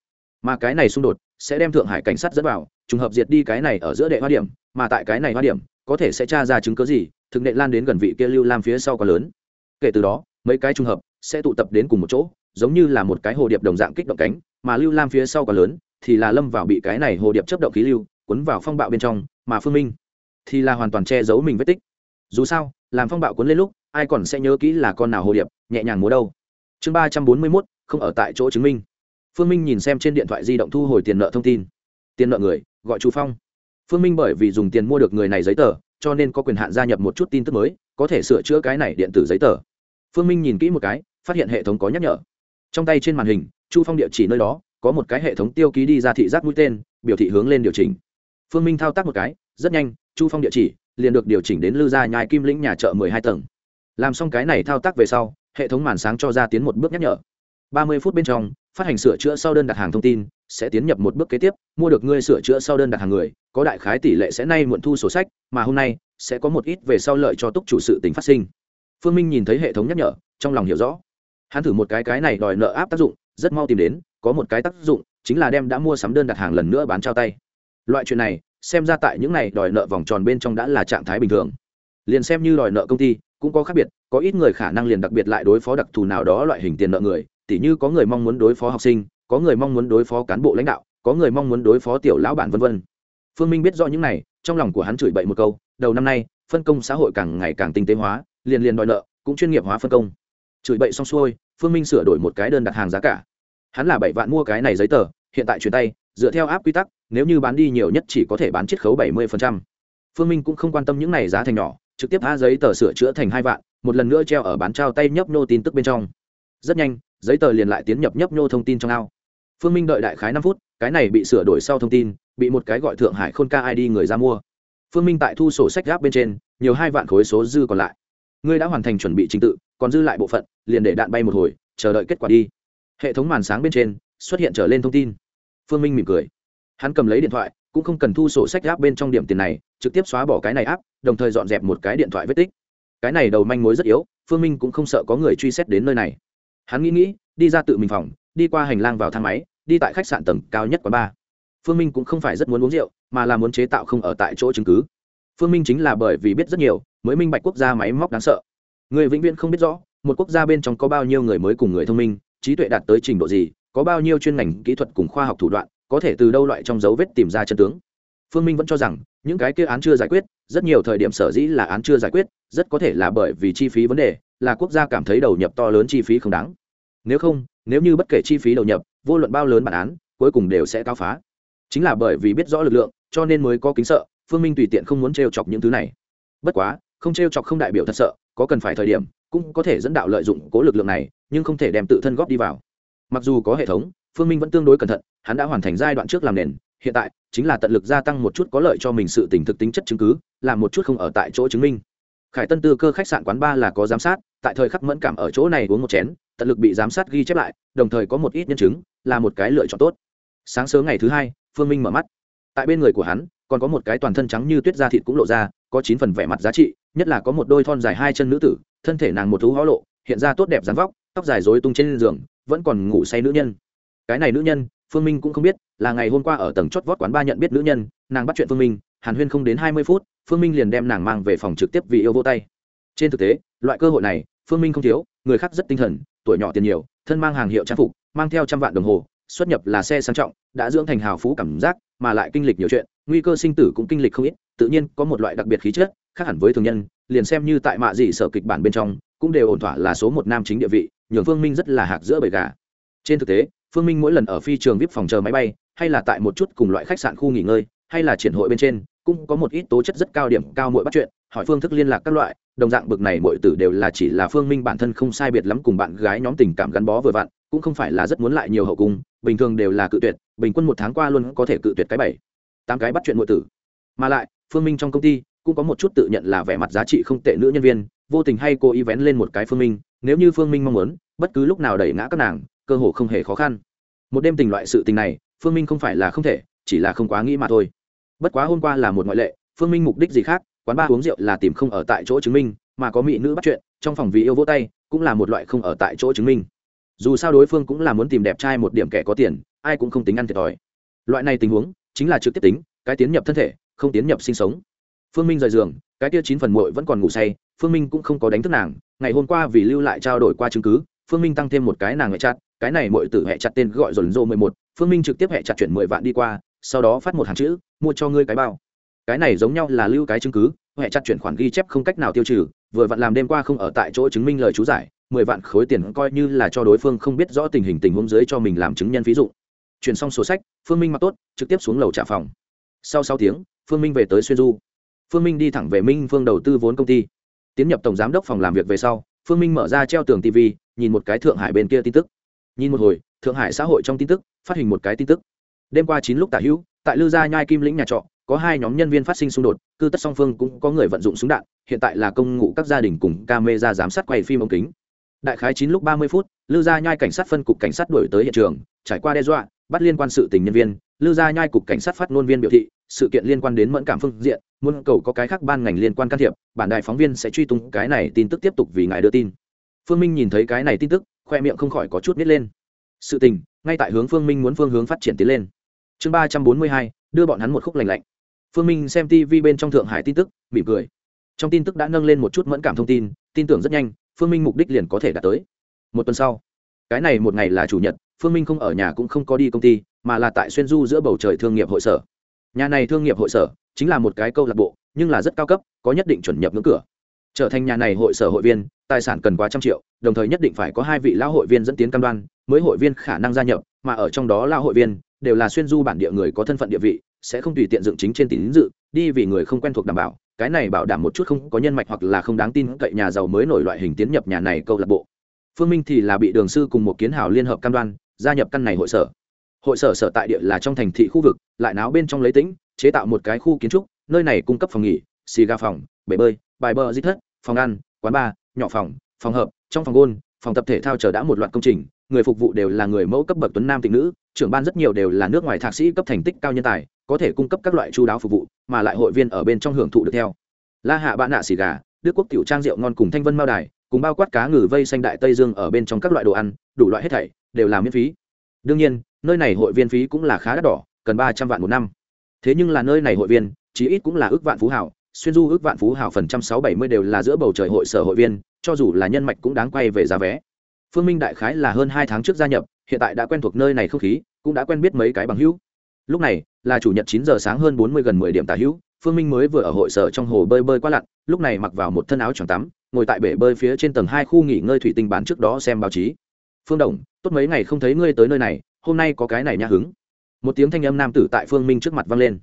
Mà cái này xung đột sẽ đem thượng hải cảnh sát dẫn vào, trùng hợp diệt đi cái này ở giữa đệ hoa điểm, mà tại cái này hoa điểm, có thể sẽ tra ra chứng cứ gì, thực đệ lan đến gần vị kia lưu lam phía sau quá lớn. Kể từ đó mấy cái trùng hợp, sẽ tụ tập đến cùng một chỗ, giống như là một cái hồ điệp đồng dạng kích động cánh, mà lưu lam phía sau quá lớn, thì là lâm vào bị cái này hồ điệp chấp động khí lưu, cuốn vào phong bạo bên trong, mà phương minh thì là hoàn toàn che giấu mình vết tích. Dù sao, làm phong bạo cuốn lên lúc, ai còn sẽ nhớ kỹ là con nào hồ điệp, nhẹ nhàng múa đâu. Chương ba trăm bốn mươi mốt, không ở tại chỗ chứng minh. Phương minh nhìn xem trên điện thoại di động thu hồi tiền nợ thông tin. Tiền nợ người, gọi chú phong. Phương minh bởi vì dùng tiền mua được người này giấy tờ, cho nên có quyền hạn gia nhập một chút tin tức mới, có thể sửa chữa cái này điện tử giấy tờ phương minh nhìn kỹ một cái, phát hiện hệ thống có nhắc nhở. Trong tay trên màn hình, chu phong địa chỉ nơi đó, có một cái hệ thống tiêu ký đi ra thị giác mũi tên, biểu thị hướng lên điều chỉnh. Phương minh thao tác một cái, rất nhanh, chu phong địa chỉ, liền được điều chỉnh đến lư gia nhai kim lĩnh nhà chợ mười hai tầng. Làm xong cái này thao tác về sau, hệ thống màn sáng cho ra tiến một bước nhắc nhở. Ba mươi phút bên trong, phát hành sửa chữa sau đơn đặt hàng thông tin, sẽ tiến nhập một bước kế tiếp, mua được ngươi sửa chữa sau đơn đặt hàng người, có đại khái tỷ lệ sẽ nay muộn thu sổ sách, mà hôm nay, sẽ có một ít về sau lợi cho túc chủ sự tính phát sinh phương minh nhìn thấy hệ thống nhắc nhở, trong lòng hiểu rõ. Hắn thử một cái cái này đòi nợ áp tác dụng, rất mau tìm đến, có một cái tác dụng, chính là đem đã mua sắm đơn đặt hàng lần nữa bán trao tay. Loại chuyện này, xem ra tại những này đòi nợ vòng tròn bên trong đã là trạng thái bình thường. Liền xem như đòi nợ công ty, cũng có khác biệt, có ít người khả năng liền đặc biệt lại đối phó đặc thù nào đó loại hình tiền nợ người, tỉ như có người mong muốn đối phó học sinh, có người mong muốn đối phó cán bộ lãnh đạo, có người mong muốn đối phó tiểu lão bản vân vân. Phương minh biết rõ những này, trong lòng của hắn chửi bậy một câu, đầu năm nay, phân công xã hội càng ngày càng tinh tế hóa liền liền đòi nợ, cũng chuyên nghiệp hóa phân công. Chửi bậy xong xuôi, phương minh sửa đổi một cái đơn đặt hàng giá cả. Hắn là bảy vạn mua cái này giấy tờ, hiện tại chuyển tay, dựa theo áp quy tắc, nếu như bán đi nhiều nhất chỉ có thể bán chiết khấu bảy mươi phương minh cũng không quan tâm những này giá thành nhỏ, trực tiếp a giấy tờ sửa chữa thành hai vạn, một lần nữa treo ở bán trao tay nhấp nô tin tức bên trong. Rất nhanh, giấy tờ liền lại tiến nhập nhấp nhô thông tin trong ao. Phương minh đợi đại khái năm phút, cái này bị sửa đổi sau thông tin, bị một cái gọi thượng hải khôn ca id người ra mua. Phương minh tại thu sổ sách gáp bên trên, nhiều hai vạn khối số dư còn lại ngươi đã hoàn thành chuẩn bị trình tự, còn dư lại bộ phận, liền để đạn bay một hồi, chờ đợi kết quả đi. Hệ thống màn sáng bên trên, xuất hiện trở lên thông tin. Phương minh mỉm cười. Hắn cầm lấy điện thoại, cũng không cần thu sổ sách áp bên trong điểm tiền này, trực tiếp xóa bỏ cái này áp đồng thời dọn dẹp một cái điện thoại vết tích. Cái này đầu manh mối rất yếu, phương minh cũng không sợ có người truy xét đến nơi này. Hắn nghĩ nghĩ, đi ra tự mình phòng, đi qua hành lang vào thang máy, đi tại khách sạn tầng cao nhất quán ba phương minh cũng không phải rất muốn uống rượu, mà là muốn chế tạo không ở tại chỗ chứng cứ. Phương minh chính là bởi vì biết rất nhiều mới minh bạch quốc gia máy móc đáng sợ. Người vĩnh viễn không biết rõ, một quốc gia bên trong có bao nhiêu người mới cùng người thông minh, trí tuệ đạt tới trình độ gì, có bao nhiêu chuyên ngành kỹ thuật cùng khoa học thủ đoạn, có thể từ đâu loại trong dấu vết tìm ra chân tướng. Phương minh vẫn cho rằng, những cái kia án chưa giải quyết, rất nhiều thời điểm sở dĩ là án chưa giải quyết, rất có thể là bởi vì chi phí vấn đề, là quốc gia cảm thấy đầu nhập to lớn chi phí không đáng. Nếu không, nếu như bất kể chi phí đầu nhập, vô luận bao lớn bản án, cuối cùng đều sẽ cao phá. Chính là bởi vì biết rõ lực lượng, cho nên mới có kính sợ, phương minh tùy tiện không muốn trêu chọc những thứ này. Bất quá không t chọc không đại biểu thật sợ, có cần phải thời điểm, cũng có thể dẫn đạo lợi dụng cố lực lượng này, nhưng không thể đem tự thân góp đi vào. Mặc dù có hệ thống, phương minh vẫn tương đối cẩn thận, hắn đã hoàn thành giai đoạn trước làm nền, hiện tại chính là tận lực gia tăng một chút có lợi cho mình sự tỉnh thực tính chất chứng cứ, làm một chút không ở tại chỗ chứng minh. Khải tân tư cơ khách sạn quán ba là có giám sát, tại thời khắc mẫn cảm ở chỗ này uống một chén, tận lực bị giám sát ghi chép lại, đồng thời có một ít nhân chứng, là một cái lựa chọn tốt. Sáng sớm ngày thứ hai, phương minh mở mắt. Tại bên người của hắn, còn có một cái toàn thân trắng như tuyết da thịt cũng lộ ra, có chín phần vẻ mặt giá trị nhất là có một đôi thon dài hai chân nữ tử, thân thể nàng một thú hó lộ, hiện ra tốt đẹp dáng vóc, tóc dài dối tung trên giường, vẫn còn ngủ say nữ nhân. Cái này nữ nhân, phương minh cũng không biết, là ngày hôm qua ở tầng chót vót quán ba nhận biết nữ nhân, nàng bắt chuyện phương minh, hàn huyên không đến hai mươi phút, phương minh liền đem nàng mang về phòng trực tiếp vì yêu vô tay. Trên thực tế, loại cơ hội này, phương minh không thiếu, người khác rất tinh thần, tuổi nhỏ tiền nhiều, thân mang hàng hiệu trang phục, mang theo trăm vạn đồng hồ, xuất nhập là xe sang trọng, đã dưỡng thành hào phú cảm giác, mà lại kinh lịch nhiều chuyện, nguy cơ sinh tử cũng kinh lịch không ít, tự nhiên có một loại đặc biệt khí chất khác hẳn với thường nhân, liền xem như tại mạ dị sở kịch bản bên trong, cũng đều ổn thỏa là số một nam chính địa vị, nhường phương minh rất là hạc giữa bầy gà. Trên thực tế, phương minh mỗi lần ở phi trường vip phòng chờ máy bay, hay là tại một chút cùng loại khách sạn khu nghỉ ngơi, hay là triển hội bên trên, cũng có một ít tố chất rất cao điểm, cao mỗi bắt chuyện, hỏi phương thức liên lạc các loại, đồng dạng bực này mọi tử đều là chỉ là phương minh bản thân không sai biệt lắm cùng bạn gái nhóm tình cảm gắn bó vừa vặn, cũng không phải là rất muốn lại nhiều hậu cung, bình thường đều là cự tuyệt, bình quân một tháng qua luôn có thể cự tuyệt cái bảy, tám cái bắt chuyện mọi tử. Mà lại, phương minh trong công ty cũng có một chút tự nhận là vẻ mặt giá trị không tệ nữ nhân viên, vô tình hay cô ý vén lên một cái phương minh, nếu như phương minh mong muốn, bất cứ lúc nào đẩy ngã các nàng, cơ hồ không hề khó khăn. Một đêm tình loại sự tình này, phương minh không phải là không thể, chỉ là không quá nghĩ mà thôi. Bất quá hôm qua là một ngoại lệ, phương minh mục đích gì khác, quán ba uống rượu là tìm không ở tại chỗ chứng minh, mà có mỹ nữ bắt chuyện, trong phòng vì yêu vỗ tay, cũng là một loại không ở tại chỗ chứng minh. Dù sao đối phương cũng là muốn tìm đẹp trai một điểm kẻ có tiền, ai cũng không tính ăn thiệt thòi. Loại này tình huống, chính là trực tiếp tính, cái tiến nhập thân thể, không tiến nhập sinh sống phương minh rời giường, cái tia chín phần muội vẫn còn ngủ say, phương minh cũng không có đánh thức nàng. Ngày hôm qua vì lưu lại trao đổi qua chứng cứ, phương minh tăng thêm một cái nàng hệ chặt, cái này muội tử hệ chặt tên gọi dồn dô mười một, phương minh trực tiếp hệ chặt chuyển mười vạn đi qua, sau đó phát một hàng chữ, mua cho ngươi cái bao. Cái này giống nhau là lưu cái chứng cứ, hệ chặt chuyển khoản ghi chép không cách nào tiêu trừ, vừa vặn làm đêm qua không ở tại chỗ chứng minh lời chú giải, mười vạn khối tiền coi như là cho đối phương không biết rõ tình hình tình huống dưới cho mình làm chứng nhân ví dụ. Chuyển xong sổ sách, phương minh mặc tốt, trực tiếp xuống lầu trả phòng. Sau sáu tiếng, phương minh về tới xuyên du phương minh đi thẳng về minh phương đầu tư vốn công ty. Tiến nhập tổng giám đốc phòng làm việc về sau, phương minh mở ra treo tường tv nhìn một cái thượng hải bên kia tin tức. Nhìn một hồi, thượng hải xã hội trong tin tức, phát hình một cái tin tức. Đêm qua chín lúc tả hữu, tại lư gia nhai kim lĩnh nhà trọ, có hai nhóm nhân viên phát sinh xung đột, cư tất song phương cũng có người vận dụng súng đạn, hiện tại là công ngụ các gia đình cùng camera giám sát quay phim ống kính. Đại khái chín lúc ba mươi phút, lư gia nhai cảnh sát phân cục cảnh sát đuổi tới hiện trường, trải qua đe dọa, bắt liên quan sự tình nhân viên. Lư gia nhai cục cảnh sát phát ngôn viên biểu thị sự kiện liên quan đến mẫn cảm phương diện, muốn cầu có cái khác ban ngành liên quan can thiệp, bản đại phóng viên sẽ truy tung cái này tin tức tiếp tục vì ngài đưa tin. Phương minh nhìn thấy cái này tin tức, khoe miệng không khỏi có chút nít lên. Sự tình, ngay tại hướng phương minh muốn phương hướng phát triển tiến lên. Chương ba trăm bốn mươi hai, đưa bọn hắn một khúc lành lạnh. Phương minh xem tv bên trong thượng hải tin tức, mỉm cười. Trong tin tức đã nâng lên một chút mẫn cảm thông tin tin tưởng rất nhanh, phương minh mục đích liền có thể đạt tới. Một tuần sau, cái này một ngày là chủ nhật, phương minh không ở nhà cũng không có đi công ty, mà là tại xuyên du giữa bầu trời thương nghiệp hội sở nhà này thương nghiệp hội sở chính là một cái câu lạc bộ, nhưng là rất cao cấp, có nhất định chuẩn nhập ngưỡng cửa. Trở thành nhà này hội sở hội viên, tài sản cần quá trăm triệu, đồng thời nhất định phải có hai vị lão hội viên dẫn tiến cam đoan, mới hội viên khả năng gia nhập, mà ở trong đó lão hội viên đều là xuyên du bản địa người có thân phận địa vị, sẽ không tùy tiện dựng chính trên tín dự, đi vì người không quen thuộc đảm bảo. Cái này bảo đảm một chút không có nhân mạch hoặc là không đáng tin cậy nhà giàu mới nổi loại hình tiến nhập nhà này câu lạc bộ. Phương minh thì là bị đường sư cùng một kiến hào liên hợp cam đoan, gia nhập căn này hội sở hội sở sở tại địa là trong thành thị khu vực, lại náo bên trong lấy tĩnh, chế tạo một cái khu kiến trúc, nơi này cung cấp phòng nghỉ, xì ga phòng, bể bơi, bài bờ di thất, phòng ăn, quán bar, nhỏ phòng phòng hợp, trong phòng gôn, phòng tập thể thao chờ đã một loạt công trình, người phục vụ đều là người mẫu cấp bậc tuấn nam tịnh nữ, trưởng ban rất nhiều đều là nước ngoài thạc sĩ cấp thành tích cao nhân tài, có thể cung cấp các loại chú đáo phục vụ, mà lại hội viên ở bên trong hưởng thụ được theo. La hạ bạn nạ xì gà, đức quốc tiểu trang rượu ngon cùng thanh vân mao đài, cùng bao quát cá ngừ vây xanh đại tây dương ở bên trong các loại đồ ăn, đủ loại hết thảy, đều là miễn phí. Đương nhiên nơi này hội viên phí cũng là khá đắt đỏ, cần ba trăm vạn một năm. Thế nhưng là nơi này hội viên, chí ít cũng là ước vạn phú hảo, xuyên du ước vạn phú hảo phần trăm sáu bảy mươi đều là giữa bầu trời hội sở hội viên, cho dù là nhân mạch cũng đáng quay về giá vé. Phương minh đại khái là hơn hai tháng trước gia nhập, hiện tại đã quen thuộc nơi này không khí, cũng đã quen biết mấy cái bằng hữu. Lúc này, là chủ nhật chín giờ sáng hơn bốn mươi gần mười điểm tà hữu, phương minh mới vừa ở hội sở trong hồ bơi bơi qua lặn, lúc này mặc vào một thân áo choàng tắm, ngồi tại bể bơi phía trên tầng hai khu nghỉ ngơi thủy tinh bán trước đó xem báo chí. Phương đồng, tốt mấy ngày không thấy ngươi tới nơi này hôm nay có cái này nhã hứng. Một tiếng thanh âm nam tử tại phương minh trước mặt vang lên.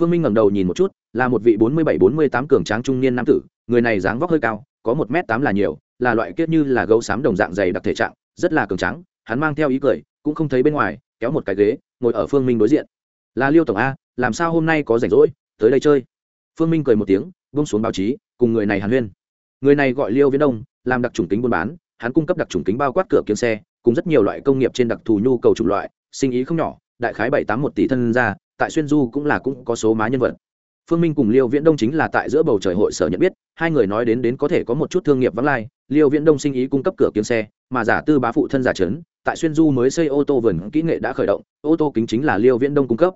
Phương minh ngẩng đầu nhìn một chút, là một vị bốn mươi bảy bốn mươi tám cường tráng trung niên nam tử, người này dáng vóc hơi cao, có một m tám là nhiều, là loại kiết như là gấu xám đồng dạng dày đặc thể trạng, rất là cường tráng, hắn mang theo ý cười, cũng không thấy bên ngoài, kéo một cái ghế, ngồi ở phương minh đối diện. Là liêu tổng a, làm sao hôm nay có rảnh rỗi, tới đây chơi? Phương minh cười một tiếng bông xuống báo chí, cùng người này hàn huyên. Người này gọi liêu viễn đông, làm đặc trùng kính buôn bán, hắn cung cấp đặc trùng kính bao quát cửa kiếm xe cùng rất nhiều loại công nghiệp trên đặc thù nhu cầu chủng loại, sinh ý không nhỏ, đại khái bảy tám một tỷ thân ra, tại xuyên du cũng là cũng có số má nhân vật. Phương minh cùng liêu viễn đông chính là tại giữa bầu trời hội sở nhận biết, hai người nói đến đến có thể có một chút thương nghiệp vắng lai, liêu viễn đông sinh ý cung cấp cửa kiếm xe, mà giả tư bá phụ thân giả trấn, tại xuyên du mới xây ô tô vườn kỹ nghệ đã khởi động, ô tô kính chính là liêu viễn đông cung cấp.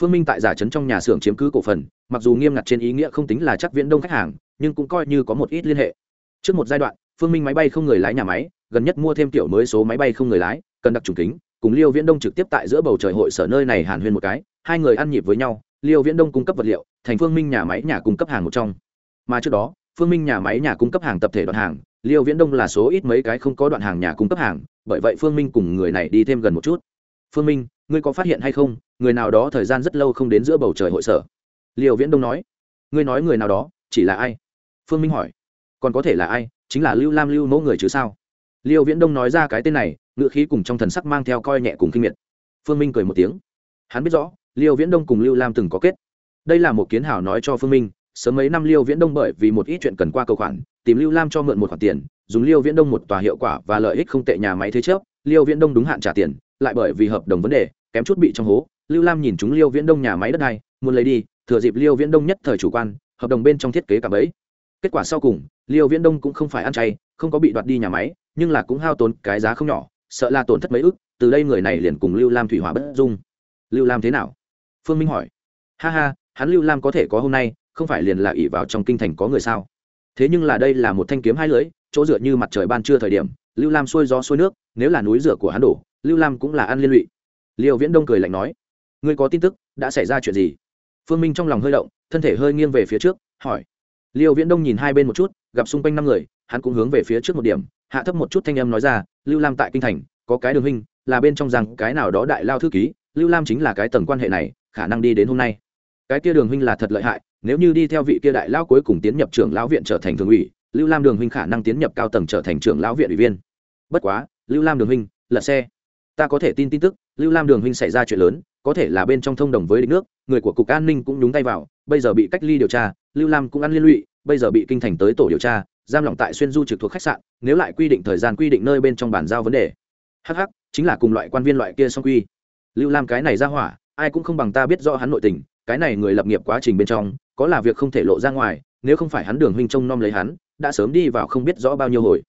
Phương minh tại giả trấn trong nhà xưởng chiếm cứ cổ phần, mặc dù nghiêm ngặt trên ý nghĩa không tính là chắc viễn đông khách hàng, nhưng cũng coi như có một ít liên hệ. Trước một giai đoạn, phương minh máy bay không người lái nhà máy gần nhất mua thêm tiểu mới số máy bay không người lái, cần đặc trùng kính, cùng liêu viễn đông trực tiếp tại giữa bầu trời hội sở nơi này hàn huyên một cái, hai người ăn nhịp với nhau, liêu viễn đông cung cấp vật liệu, thành phương minh nhà máy nhà cung cấp hàng một trong. Mà trước đó, phương minh nhà máy nhà cung cấp hàng tập thể đoạn hàng, liêu viễn đông là số ít mấy cái không có đoạn hàng nhà cung cấp hàng, bởi vậy phương minh cùng người này đi thêm gần một chút. Phương minh, ngươi có phát hiện hay không, người nào đó thời gian rất lâu không đến giữa bầu trời hội sở? Liêu viễn đông nói. Ngươi nói người nào đó, chỉ là ai? Phương minh hỏi. Còn có thể là ai, chính là lưu lam lưu mẫu người chứ sao? Liêu viễn đông nói ra cái tên này ngựa khí cùng trong thần sắc mang theo coi nhẹ cùng kinh miệt. Phương minh cười một tiếng. Hắn biết rõ, liêu viễn đông cùng lưu lam từng có kết. Đây là một kiến hảo nói cho phương minh, sớm mấy năm liêu viễn đông bởi vì một ít chuyện cần qua cầu khoản, tìm lưu lam cho mượn một khoản tiền, dùng liêu viễn đông một tòa hiệu quả và lợi ích không tệ nhà máy thế chấp, liêu viễn đông đúng hạn trả tiền, lại bởi vì hợp đồng vấn đề, kém chút bị trong hố. Lưu lam nhìn chúng liêu viễn đông nhà máy đất này, muốn lấy đi, thừa dịp liêu viễn đông nhất thời chủ quan, hợp đồng bên trong thiết kế cả bấy kết quả sau cùng, liêu viễn đông cũng không phải ăn chay, không có bị đoạt đi nhà máy nhưng là cũng hao tốn cái giá không nhỏ, sợ là tổn thất mấy ức, từ đây người này liền cùng lưu lam thủy hỏa bất dung. Lưu lam thế nào? Phương minh hỏi. Ha ha, hắn lưu lam có thể có hôm nay, không phải liền là ỉ vào trong kinh thành có người sao? Thế nhưng là đây là một thanh kiếm hai lưỡi, chỗ dựa như mặt trời ban trưa thời điểm, lưu lam xuôi gió xuôi nước, nếu là núi rửa của hắn đổ, lưu lam cũng là ăn liên lụy. Liêu viễn đông cười lạnh nói. Ngươi có tin tức, đã xảy ra chuyện gì? Phương minh trong lòng hơi động, thân thể hơi nghiêng về phía trước, hỏi. Liêu viễn đông nhìn hai bên một chút, gặp xung quanh năm người, hắn cũng hướng về phía trước một điểm hạ thấp một chút thanh âm nói ra, lưu lam tại kinh thành, có cái đường huynh, là bên trong rằng cái nào đó đại lao thư ký, lưu lam chính là cái tầng quan hệ này, khả năng đi đến hôm nay. Cái kia đường huynh là thật lợi hại, nếu như đi theo vị kia đại lao cuối cùng tiến nhập trưởng lão viện trở thành thường ủy, lưu lam đường huynh khả năng tiến nhập cao tầng trở thành trưởng lão viện ủy viên. Bất quá, lưu lam đường huynh lật xe. Ta có thể tin tin tức, lưu lam đường huynh xảy ra chuyện lớn, có thể là bên trong thông đồng với địch nước, người của cục an ninh cũng nhúng tay vào, bây giờ bị cách ly điều tra, lưu lam cũng ăn liên lụy, bây giờ bị kinh thành tới tổ điều tra giam lỏng tại xuyên du trực thuộc khách sạn, nếu lại quy định thời gian quy định nơi bên trong bàn giao vấn đề. Hh chính là cùng loại quan viên loại kia song quy. Lưu lam cái này ra hỏa, ai cũng không bằng ta biết rõ hắn nội tình, cái này người lập nghiệp quá trình bên trong, có là việc không thể lộ ra ngoài, nếu không phải hắn đường huynh trông nom lấy hắn, đã sớm đi vào không biết rõ bao nhiêu hồi.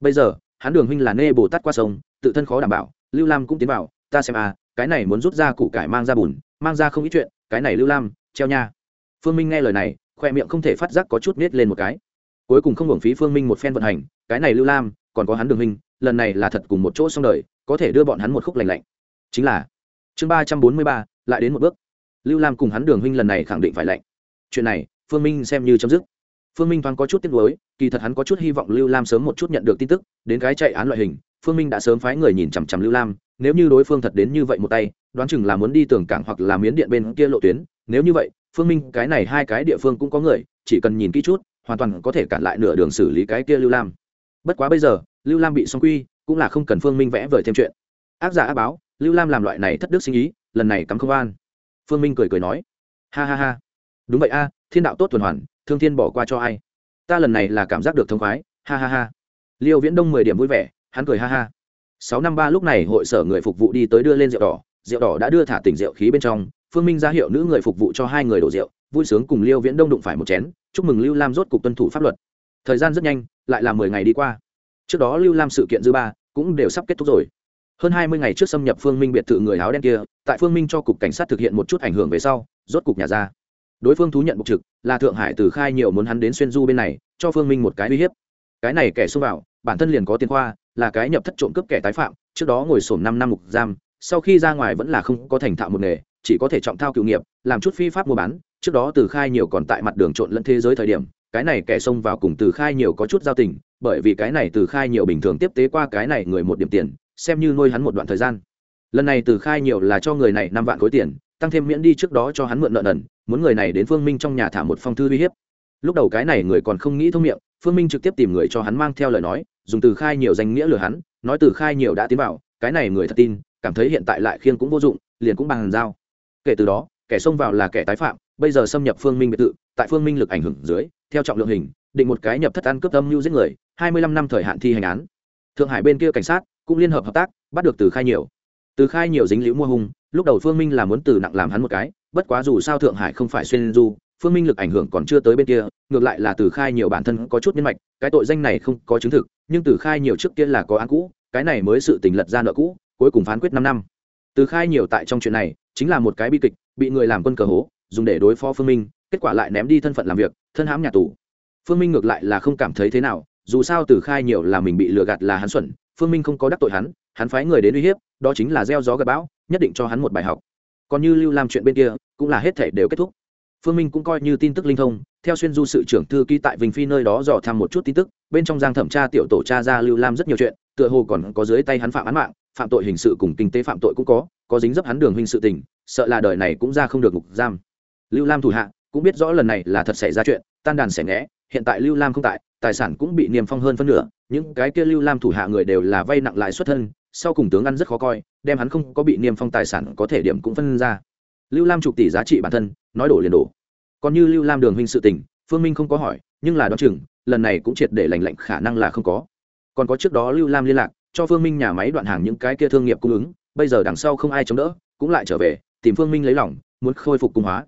Bây giờ, hắn đường huynh là nê bồ tát qua sông, tự thân khó đảm bảo, lưu lam cũng tiến vào, ta xem à cái này muốn rút ra củ cải mang ra bùn, mang ra không ít chuyện, cái này lưu lam, treo nha. Phương minh nghe lời này, khoe miệng không thể phát giác có chút nết lên một cái cuối cùng không hưởng phí phương minh một phen vận hành cái này lưu lam còn có hắn đường Minh, lần này là thật cùng một chỗ xong đời có thể đưa bọn hắn một khúc lành lạnh. Chính là chương ba trăm bốn mươi ba lại đến một bước. Lưu lam cùng hắn đường huynh lần này khẳng định phải lạnh. Chuyện này phương minh xem như chấm dứt. Phương minh thoáng có chút tiếc nuối kỳ thật hắn có chút hy vọng lưu lam sớm một chút nhận được tin tức đến cái chạy án loại hình phương minh đã sớm phái người nhìn chằm chằm lưu lam nếu như đối phương thật đến như vậy một tay đoán chừng là muốn đi tường cảng hoặc là miến điện bên kia lộ tuyến nếu như vậy phương minh cái này hai cái địa phương cũng có người chỉ cần nhìn kỹ chút hoàn toàn có thể cản lại nửa đường xử lý cái kia lưu lam. Bất quá bây giờ, lưu lam bị song quy, cũng là không cần phương minh vẽ vời thêm chuyện. Ác giả ác báo, lưu lam làm loại này thất đức sinh ý, lần này cắm không an phương minh cười cười nói, ha ha ha. Đúng vậy a, thiên đạo tốt tuần hoàn, thương thiên bỏ qua cho ai? Ta lần này là cảm giác được thông khoái, ha ha ha. Liêu viễn đông mười điểm vui vẻ, hắn cười ha ha. Sáu năm ba lúc này hội sở người phục vụ đi tới đưa lên rượu đỏ. Rượu đỏ đã đưa thả tỉnh rượu khí bên trong. Phương minh ra hiệu nữ người phục vụ cho hai người đổ rượu vui sướng cùng liêu viễn đông đụng phải một chén, chúc mừng lưu lam rốt cục tuân thủ pháp luật. Thời gian rất nhanh, lại là mười ngày đi qua. Trước đó lưu lam sự kiện dư ba cũng đều sắp kết thúc rồi. Hơn hai mươi ngày trước xâm nhập phương minh biệt thự người áo đen kia, tại phương minh cho cục cảnh sát thực hiện một chút ảnh hưởng về sau, rốt cục nhà ra. Đối phương thú nhận bục trực, là thượng hải từ khai nhiều muốn hắn đến xuyên du bên này, cho phương minh một cái uy hiếp. Cái này kẻ xông vào, bản thân liền có tiền khoa, là cái nhập thất trộm cướp kẻ tái phạm, trước đó ngồi sổm năm năm mục giam, sau khi ra ngoài vẫn là không có thành thạo một nghề, chỉ có thể trọng thao cựu nghiệp, làm chút phi pháp mua bán trước đó từ khai nhiều còn tại mặt đường trộn lẫn thế giới thời điểm, cái này kẻ xông vào cùng từ khai nhiều có chút giao tình, bởi vì cái này từ khai nhiều bình thường tiếp tế qua cái này người một điểm tiền, xem như nuôi hắn một đoạn thời gian. Lần này từ khai nhiều là cho người này năm vạn khối tiền, tăng thêm miễn đi trước đó cho hắn mượn nợ nần, muốn người này đến phương minh trong nhà thả một phong thư uy hiếp. Lúc đầu cái này người còn không nghĩ thông miệng, phương minh trực tiếp tìm người cho hắn mang theo lời nói, dùng từ khai nhiều danh nghĩa lừa hắn, nói từ khai nhiều đã tiến vào, cái này người thật tin, cảm thấy hiện tại lại khiêng cũng vô dụng, liền cũng bằng giao. Kể từ đó, kẻ xông vào là kẻ tái phạm bây giờ xâm nhập phương minh biệt tự tại phương minh lực ảnh hưởng dưới, theo trọng lượng hình, định một cái nhập thất ăn cướp âm mưu giết người, hai mươi lăm năm thời hạn thi hành án. Thượng hải bên kia cảnh sát cũng liên hợp hợp tác, bắt được từ khai nhiều. Từ khai nhiều dính liễu mua hung, lúc đầu phương minh là muốn từ nặng làm hắn một cái, bất quá dù sao thượng hải không phải xuyên du, phương minh lực ảnh hưởng còn chưa tới bên kia, ngược lại là từ khai nhiều bản thân có chút nhân mạch, cái tội danh này không có chứng thực, nhưng từ khai nhiều trước kia là có án cũ, cái này mới sự tình lật ra nợ cũ, cuối cùng phán quyết năm năm. Từ khai nhiều tại trong chuyện này chính là một cái bi kịch, bị người làm quân cờ hố dùng để đối phó phương minh, kết quả lại ném đi thân phận làm việc, thân hãm nhà tù. Phương minh ngược lại là không cảm thấy thế nào, dù sao từ khai nhiều là mình bị lừa gạt là hắn xuẩn, phương minh không có đắc tội hắn hắn phái người đến uy hiếp, đó chính là gieo gió gặp bão, nhất định cho hắn một bài học. Còn như lưu làm chuyện bên kia, cũng là hết thể đều kết thúc. Phương minh cũng coi như tin tức linh thông, theo xuyên du sự trưởng thư ký tại vinh phi nơi đó dò thăm một chút tin tức, bên trong giang thẩm tra tiểu tổ Cha ra lưu lam rất nhiều chuyện, tựa hồ còn có dưới tay hắn phạm án mạng, phạm tội hình sự cùng kinh tế phạm tội cũng có có dính dấp hắn đường hình sự tình, sợ là đời này cũng ra không được ngục giam lưu lam thủ hạ cũng biết rõ lần này là thật xảy ra chuyện, tan đàn xẻ nghẽ, hiện tại lưu lam không tại, tài sản cũng bị niêm phong hơn phân nửa, những cái kia lưu lam thủ hạ người đều là vay nặng lãi xuất thân, sau cùng tướng ăn rất khó coi, đem hắn không có bị niêm phong tài sản có thể điểm cũng phân ra. Lưu lam chục tỷ giá trị bản thân, nói đổ liền đổ. Còn như lưu lam đường huynh sự tình, phương minh không có hỏi, nhưng là đ o chừng, lần này cũng triệt để lành lạnh khả năng là không có. Còn có trước đó lưu lam liên lạc, cho phương minh nhà máy đoạn hàng những cái kia thương nghiệp cung ứng, bây giờ đằng sau không ai chống đỡ, cũng lại trở về, tìm phương minh lấy lòng, muốn khôi phục cung hóa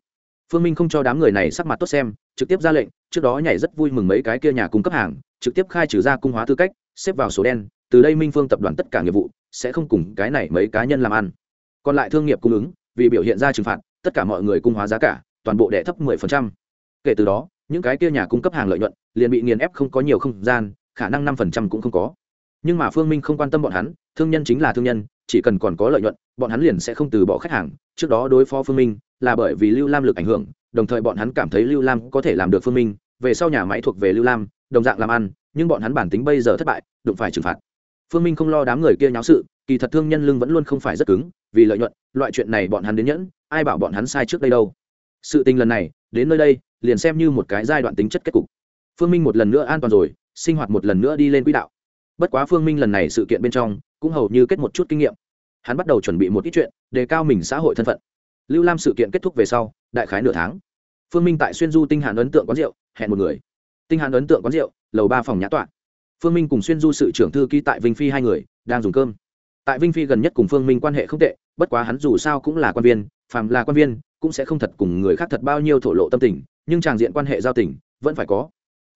phương minh không cho đám người này sắc mặt tốt xem, trực tiếp ra lệnh, trước đó nhảy rất vui mừng mấy cái kia nhà cung cấp hàng, trực tiếp khai trừ ra cung hóa tư cách, xếp vào số đen, từ đây minh phương tập đoàn tất cả nghiệp vụ, sẽ không cùng cái này mấy cá nhân làm ăn còn lại thương nghiệp cung ứng, vì biểu hiện ra trừng phạt, tất cả mọi người cung hóa giá cả, toàn bộ đẻ thấp 10%. kể từ đó, những cái kia nhà cung cấp hàng lợi nhuận, liền bị nghiền ép không có nhiều không gian, khả năng 5% cũng không có nhưng mà phương minh không quan tâm bọn hắn, thương nhân chính là thương nhân, chỉ cần còn có lợi nhuận, bọn hắn liền sẽ không từ bỏ khách hàng, trước đó đối phó phương minh là bởi vì lưu lam lực ảnh hưởng, đồng thời bọn hắn cảm thấy lưu lam có thể làm được phương minh, về sau nhà máy thuộc về lưu lam, đồng dạng làm ăn, nhưng bọn hắn bản tính bây giờ thất bại, đụng phải trừng phạt. Phương minh không lo đám người kia nháo sự, kỳ thật thương nhân lưng vẫn luôn không phải rất cứng, vì lợi nhuận, loại chuyện này bọn hắn đến nhẫn, ai bảo bọn hắn sai trước đây đâu. Sự tình lần này, đến nơi đây, liền xem như một cái giai đoạn tính chất kết cục. Phương minh một lần nữa an toàn rồi, sinh hoạt một lần nữa đi lên quỹ đạo. Bất quá phương minh lần này sự kiện bên trong, cũng hầu như kết một chút kinh nghiệm. Hắn bắt đầu chuẩn bị một ít chuyện, đề cao mình xã hội thân phận lưu lam sự kiện kết thúc về sau, đại khái nửa tháng. Phương minh tại xuyên du tinh hàn ấn tượng quán rượu, hẹn một người. Tinh hàn ấn tượng quán rượu, lầu ba phòng nhã tọa. Phương minh cùng xuyên du sự trưởng thư ký tại vinh phi hai người, đang dùng cơm. Tại vinh phi gần nhất cùng phương minh quan hệ không tệ, bất quá hắn dù sao cũng là quan viên, phàm là quan viên, cũng sẽ không thật cùng người khác thật bao nhiêu thổ lộ tâm tình, nhưng tràng diện quan hệ giao tình, vẫn phải có.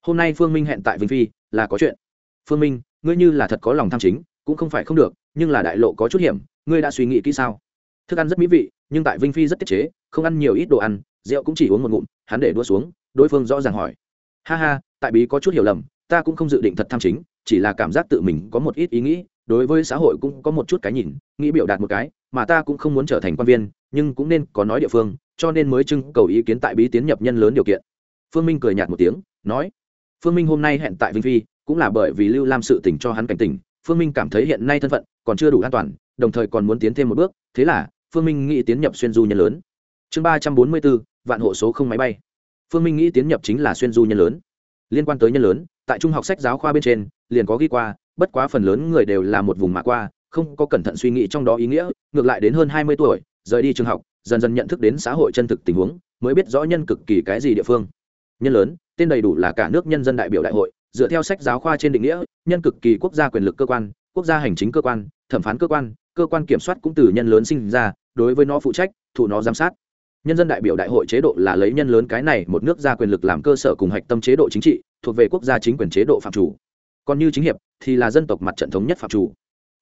Hôm nay phương minh hẹn tại vinh phi, là có chuyện. Phương minh, ngươi như là thật có lòng tham chính, cũng không phải không được, nhưng là đại lộ có chút hiểm, ngươi đã suy nghĩ kỹ sao? Thức ăn rất mỹ vị nhưng tại vinh phi rất tiết chế không ăn nhiều ít đồ ăn rượu cũng chỉ uống một ngụm hắn để đua xuống đối phương rõ ràng hỏi. Ha ha tại bí có chút hiểu lầm ta cũng không dự định thật tham chính chỉ là cảm giác tự mình có một ít ý nghĩ đối với xã hội cũng có một chút cái nhìn nghĩ biểu đạt một cái mà ta cũng không muốn trở thành quan viên nhưng cũng nên có nói địa phương cho nên mới trưng cầu ý kiến tại bí tiến nhập nhân lớn điều kiện. Phương minh cười nhạt một tiếng nói phương minh hôm nay hẹn tại vinh phi cũng là bởi vì lưu lam sự tỉnh cho hắn cảnh tỉnh, phương minh cảm thấy hiện nay thân phận còn chưa đủ an toàn đồng thời còn muốn tiến thêm một bước thế là phương minh nghĩ tiến nhập xuyên du nhân lớn. Chương ba trăm bốn mươi bốn, vạn hộ số không máy bay. Phương minh nghĩ tiến nhập chính là xuyên du nhân lớn. Liên quan tới nhân lớn, tại trung học sách giáo khoa bên trên, liền có ghi qua, bất quá phần lớn người đều là một vùng mạ qua, không có cẩn thận suy nghĩ trong đó ý nghĩa, ngược lại đến hơn hai mươi tuổi, rời đi trường học, dần dần nhận thức đến xã hội chân thực tình huống, mới biết rõ nhân cực kỳ cái gì địa phương. Nhân lớn, tên đầy đủ là cả nước nhân dân đại biểu đại hội, dựa theo sách giáo khoa trên định nghĩa, nhân cực kỳ quốc gia quyền lực cơ quan quốc gia hành chính cơ quan, thẩm phán cơ quan cơ quan kiểm soát cũng từ nhân lớn sinh ra, đối với nó phụ trách, thụ nó giám sát. Nhân dân đại biểu đại hội chế độ là lấy nhân lớn cái này một nước ra quyền lực làm cơ sở cùng hạch tâm chế độ chính trị, thuộc về quốc gia chính quyền chế độ phạm chủ. Còn như chính hiệp thì là dân tộc mặt trận thống nhất phạm chủ.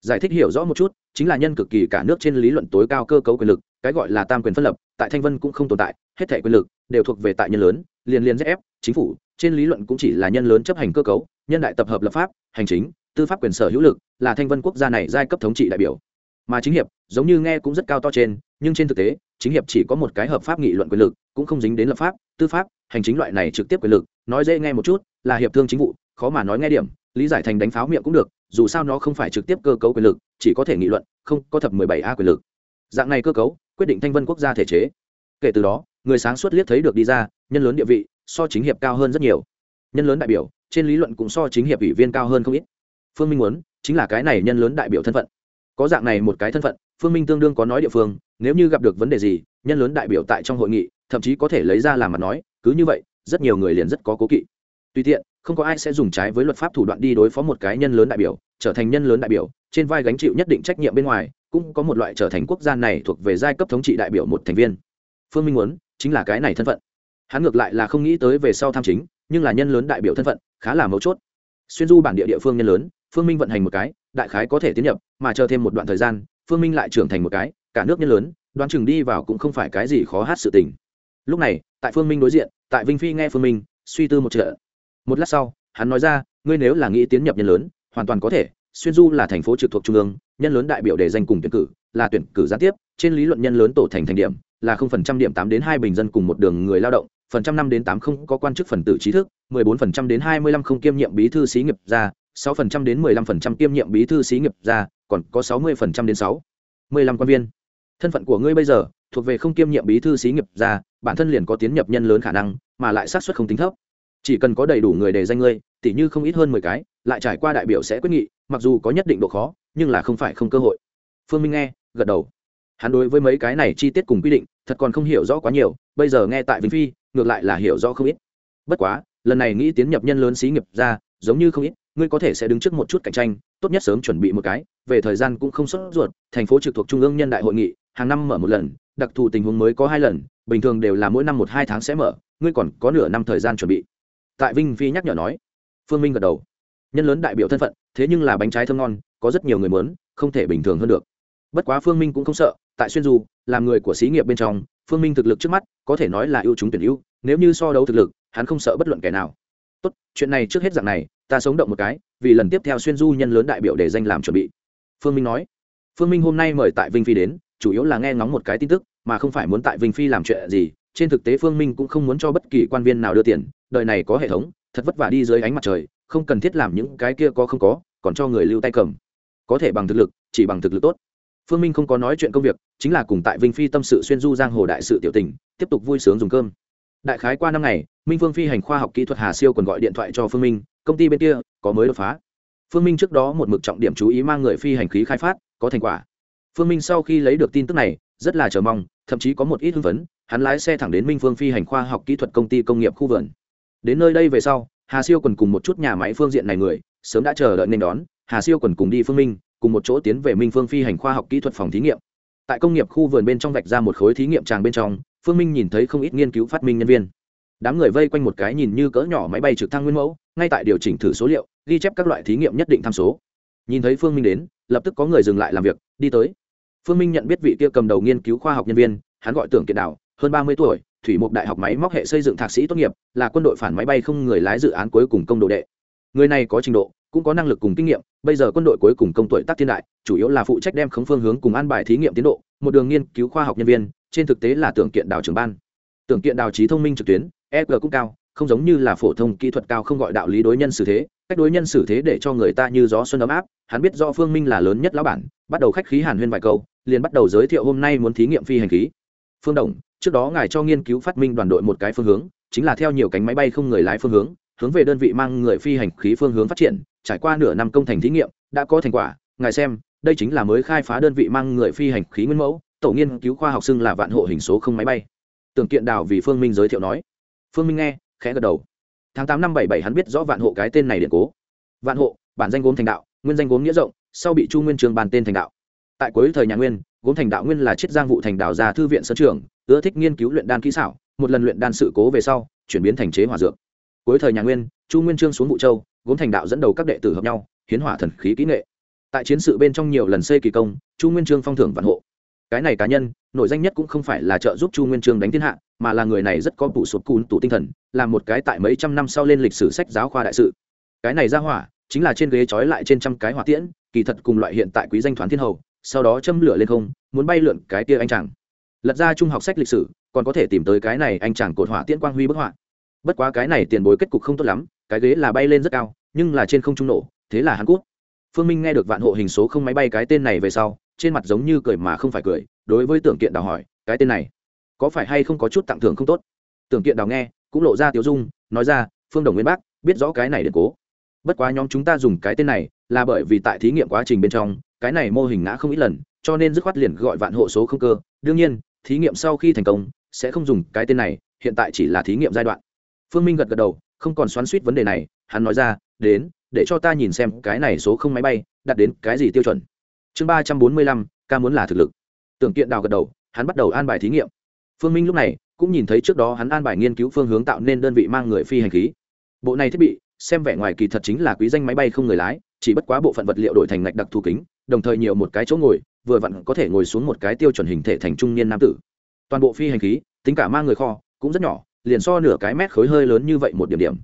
Giải thích hiểu rõ một chút, chính là nhân cực kỳ cả nước trên lý luận tối cao cơ cấu quyền lực, cái gọi là tam quyền phân lập, tại thanh vân cũng không tồn tại, hết thể quyền lực đều thuộc về tại nhân lớn, liền liên ép chính phủ, trên lý luận cũng chỉ là nhân lớn chấp hành cơ cấu, nhân đại tập hợp lập pháp, hành chính, tư pháp quyền sở hữu lực là thanh vân quốc gia này giai cấp thống trị đại biểu. Mà chính hiệp, giống như nghe cũng rất cao to trên, nhưng trên thực tế, chính hiệp chỉ có một cái hợp pháp nghị luận quyền lực, cũng không dính đến lập pháp, tư pháp, hành chính loại này trực tiếp quyền lực. Nói dễ nghe một chút, là hiệp thương chính vụ, khó mà nói nghe điểm, lý giải thành đánh pháo miệng cũng được, dù sao nó không phải trực tiếp cơ cấu quyền lực, chỉ có thể nghị luận, không có thập mười bảy a quyền lực. Dạng này cơ cấu, quyết định thanh vân quốc gia thể chế. Kể từ đó, người sáng suốt liếc thấy được đi ra, nhân lớn địa vị, so chính hiệp cao hơn rất nhiều. Nhân lớn đại biểu, trên lý luận cũng so chính hiệp ủy viên cao hơn không ít. Phương minh muốn chính là cái này nhân lớn đại biểu thân phận. Có dạng này một cái thân phận, phương minh tương đương có nói địa phương, nếu như gặp được vấn đề gì, nhân lớn đại biểu tại trong hội nghị, thậm chí có thể lấy ra làm mặt nói, cứ như vậy, rất nhiều người liền rất có cố kỵ. Tùy tiện, không có ai sẽ dùng trái với luật pháp thủ đoạn đi đối phó một cái nhân lớn đại biểu, trở thành nhân lớn đại biểu, trên vai gánh chịu nhất định trách nhiệm bên ngoài, cũng có một loại trở thành quốc gia này thuộc về giai cấp thống trị đại biểu một thành viên. Phương minh muốn, chính là cái này thân phận. Hắn ngược lại là không nghĩ tới về sau tham chính, nhưng là nhân lớn đại biểu thân phận, khá là mấu chốt. Xuyên du bản địa địa phương nhân lớn phương minh vận hành một cái, đại khái có thể tiến nhập, mà chờ thêm một đoạn thời gian, phương minh lại trưởng thành một cái, cả nước nhân lớn, đoán chừng đi vào cũng không phải cái gì khó hát sự tình lúc này, tại phương minh đối diện, tại vinh phi nghe phương minh suy tư một trợ. một lát sau, hắn nói ra, ngươi nếu là nghĩ tiến nhập nhân lớn, hoàn toàn có thể, xuyên du là thành phố trực thuộc trung ương, nhân lớn đại biểu để danh cùng tuyển cử, là tuyển cử gián tiếp, trên lý luận nhân lớn tổ thành thành điểm, là không phần trăm điểm tám đến hai bình dân cùng một đường người lao động, phần trăm năm đến tám không có quan chức phần tử trí thức, mười bốn phần trăm đến hai mươi lăm không kiêm nhiệm bí thư xí nghiệp ra sáu phần trăm đến mười lăm phần trăm kiêm nhiệm bí thư xí nghiệp ra, còn có sáu mươi phần trăm đến sáu. mười lăm quan viên. Thân phận của ngươi bây giờ thuộc về không kiêm nhiệm bí thư xí nghiệp ra, bản thân liền có tiến nhập nhân lớn khả năng, mà lại sát xuất không tính thấp. Chỉ cần có đầy đủ người đề danh ngươi, tỉ như không ít hơn mười cái, lại trải qua đại biểu sẽ quyết nghị, mặc dù có nhất định độ khó, nhưng là không phải không cơ hội. Phương minh nghe, gật đầu. Hắn đối với mấy cái này chi tiết cùng quy định, thật còn không hiểu rõ quá nhiều, bây giờ nghe tại vĩnh phi, ngược lại là hiểu rõ không ít. Bất quá, lần này nghĩ tiến nhập nhân lớn xí nghiệp ra, giống như không ít ngươi có thể sẽ đứng trước một chút cạnh tranh, tốt nhất sớm chuẩn bị một cái, về thời gian cũng không sốt ruột, thành phố trực thuộc trung ương nhân đại hội nghị, hàng năm mở một lần, đặc thù tình huống mới có hai lần, bình thường đều là mỗi năm một hai tháng sẽ mở, ngươi còn có nửa năm thời gian chuẩn bị. Tại vinh phi nhắc nhở nói, phương minh gật đầu. Nhân lớn đại biểu thân phận, thế nhưng là bánh trái thơm ngon, có rất nhiều người muốn, không thể bình thường hơn được. Bất quá phương minh cũng không sợ, tại xuyên du, làm người của xí nghiệp bên trong, phương minh thực lực trước mắt, có thể nói là ưu chúng tuyển ưu, nếu như so đấu thực lực, hắn không sợ bất luận kẻ nào. Tốt, chuyện này trước hết dạng này ta sống động một cái, vì lần tiếp theo xuyên du nhân lớn đại biểu để danh làm chuẩn bị. Phương minh nói. Phương minh hôm nay mời tại vinh phi đến, chủ yếu là nghe ngóng một cái tin tức, mà không phải muốn tại vinh phi làm chuyện gì. Trên thực tế phương minh cũng không muốn cho bất kỳ quan viên nào đưa tiền, đời này có hệ thống, thật vất vả đi dưới ánh mặt trời, không cần thiết làm những cái kia có không có, còn cho người lưu tay cầm. Có thể bằng thực lực, chỉ bằng thực lực tốt. Phương minh không có nói chuyện công việc, chính là cùng tại vinh phi tâm sự xuyên du giang hồ đại sự tiểu tình, tiếp tục vui sướng dùng cơm. Đại khái qua năm ngày, minh phương phi hành khoa học kỹ thuật hà siêu còn gọi điện thoại cho phương minh công ty bên kia có mới đột phá. Phương minh trước đó một mực trọng điểm chú ý mang người phi hành khí khai phát, có thành quả. Phương minh sau khi lấy được tin tức này, rất là chờ mong, thậm chí có một ít hưng phấn, hắn lái xe thẳng đến minh phương phi hành khoa học kỹ thuật công ty công nghiệp khu vườn. Đến nơi đây về sau, hà siêu còn cùng một chút nhà máy phương diện này người, sớm đã chờ đợi nên đón, hà siêu còn cùng đi phương minh, cùng một chỗ tiến về minh phương phi hành khoa học kỹ thuật phòng thí nghiệm. Tại công nghiệp khu vườn bên trong vạch ra một khối thí nghiệm tràng bên trong, phương minh nhìn thấy không ít nghiên cứu phát minh nhân viên đám người vây quanh một cái nhìn như cỡ nhỏ máy bay trực thăng nguyên mẫu, ngay tại điều chỉnh thử số liệu, ghi chép các loại thí nghiệm nhất định tham số. Nhìn thấy phương minh đến, lập tức có người dừng lại làm việc, đi tới. Phương minh nhận biết vị kia cầm đầu nghiên cứu khoa học nhân viên, hắn gọi tưởng kiện đạo hơn ba mươi tuổi, thủy mục đại học máy móc hệ xây dựng thạc sĩ tốt nghiệp, là quân đội phản máy bay không người lái dự án cuối cùng công đồ đệ. Người này có trình độ, cũng có năng lực cùng kinh nghiệm, bây giờ quân đội cuối cùng công tuổi tác thiên đại, chủ yếu là phụ trách đem khống phương hướng cùng an bài thí nghiệm tiến độ, một đường nghiên cứu khoa học nhân viên, trên thực tế là tưởng kiện đào trưởng ban. Tưởng kiện đào trí thông minh trực tuyến eg cũng cao, không giống như là phổ thông kỹ thuật cao không gọi đạo lý đối nhân xử thế. Cách đối nhân xử thế để cho người ta như gió xuân ấm áp, hắn biết do phương minh là lớn nhất lão bản, bắt đầu khách khí hàn huyên vài câu, liền bắt đầu giới thiệu hôm nay muốn thí nghiệm phi hành khí. Phương đồng, trước đó ngài cho nghiên cứu phát minh đoàn đội một cái phương hướng, chính là theo nhiều cánh máy bay không người lái phương hướng hướng về đơn vị mang người phi hành khí phương hướng phát triển, trải qua nửa năm công thành thí nghiệm, đã có thành quả. Ngài xem, đây chính là mới khai phá đơn vị mang người phi hành khí nguyên mẫu, tổ nghiên cứu khoa học xưng là vạn hộ hình số không máy bay. Tưởng kiện đào vì phương minh giới thiệu nói phương minh nghe, khẽ gật đầu. Tháng tám năm bảy bảy hắn biết rõ vạn hộ cái tên này điện cố. Vạn hộ, bản danh gốm thành đạo, nguyên danh gốm nghĩa rộng, sau bị chu nguyên trường bàn tên thành đạo. Tại cuối thời nhà nguyên, gốm thành đạo nguyên là chiết giang vụ thành đạo ra thư viện sân trường, ưa thích nghiên cứu luyện đan kỹ xảo, một lần luyện đan sự cố về sau, chuyển biến thành chế hỏa dược. Cuối thời nhà nguyên, chu nguyên trương xuống vụ châu, gốm thành đạo dẫn đầu các đệ tử hợp nhau, hiến hỏa thần khí kỹ nghệ. Tại chiến sự bên trong nhiều lần xây kỳ công, chu nguyên trương phong thưởng vạn hộ cái này cá nhân nội danh nhất cũng không phải là trợ giúp chu nguyên trương đánh thiên hạ, mà là người này rất có tụ sụt cún tụ tinh thần là một cái tại mấy trăm năm sau lên lịch sử sách giáo khoa đại sự. Cái này ra hỏa, chính là trên ghế trói lại trên trăm cái hỏa tiễn, kỳ thật cùng loại hiện tại quý danh thoán thiên hầu, sau đó châm lửa lên không, muốn bay lượn cái kia anh chàng. Lật ra trung học sách lịch sử, còn có thể tìm tới cái này anh chàng cột hỏa tiễn quang huy bức họa. Bất quá cái này tiền bối kết cục không tốt lắm, cái ghế là bay lên rất cao, nhưng là trên không trung nổ, thế là Hàn Quốc phương minh nghe được vạn hộ hình số không máy bay cái tên này về sau trên mặt giống như cười mà không phải cười, đối với tưởng kiện đào hỏi, cái tên này, có phải hay không có chút tặng thưởng không tốt? Tưởng kiện đào nghe, cũng lộ ra tiếu dung, nói ra, phương đồng nguyên bác, biết rõ cái này để cố. Bất quá nhóm chúng ta dùng cái tên này là bởi vì tại thí nghiệm quá trình bên trong, cái này mô hình ngã không ít lần, cho nên dứt khoát liền gọi vạn hộ số không cơ. Đương nhiên, thí nghiệm sau khi thành công, sẽ không dùng cái tên này, hiện tại chỉ là thí nghiệm giai đoạn. Phương minh gật gật đầu, không còn xoắn suýt vấn đề này, hắn nói ra, đến, để cho ta nhìn xem cái này số không máy bay, đặt đến cái gì tiêu chuẩn chương ba trăm bốn mươi lăm, ca muốn là thực lực. Tưởng kiện đào gật đầu, hắn bắt đầu an bài thí nghiệm. Phương minh lúc này cũng nhìn thấy trước đó hắn an bài nghiên cứu phương hướng tạo nên đơn vị mang người phi hành khí. Bộ này thiết bị, xem vẻ ngoài kỳ thật chính là quý danh máy bay không người lái, chỉ bất quá bộ phận vật liệu đổi thành ngạch đặc thù kính, đồng thời nhiều một cái chỗ ngồi, vừa vặn có thể ngồi xuống một cái tiêu chuẩn hình thể thành trung niên nam tử. Toàn bộ phi hành khí, tính cả mang người kho, cũng rất nhỏ, liền so nửa cái mét khối hơi lớn như vậy một điểm điểm.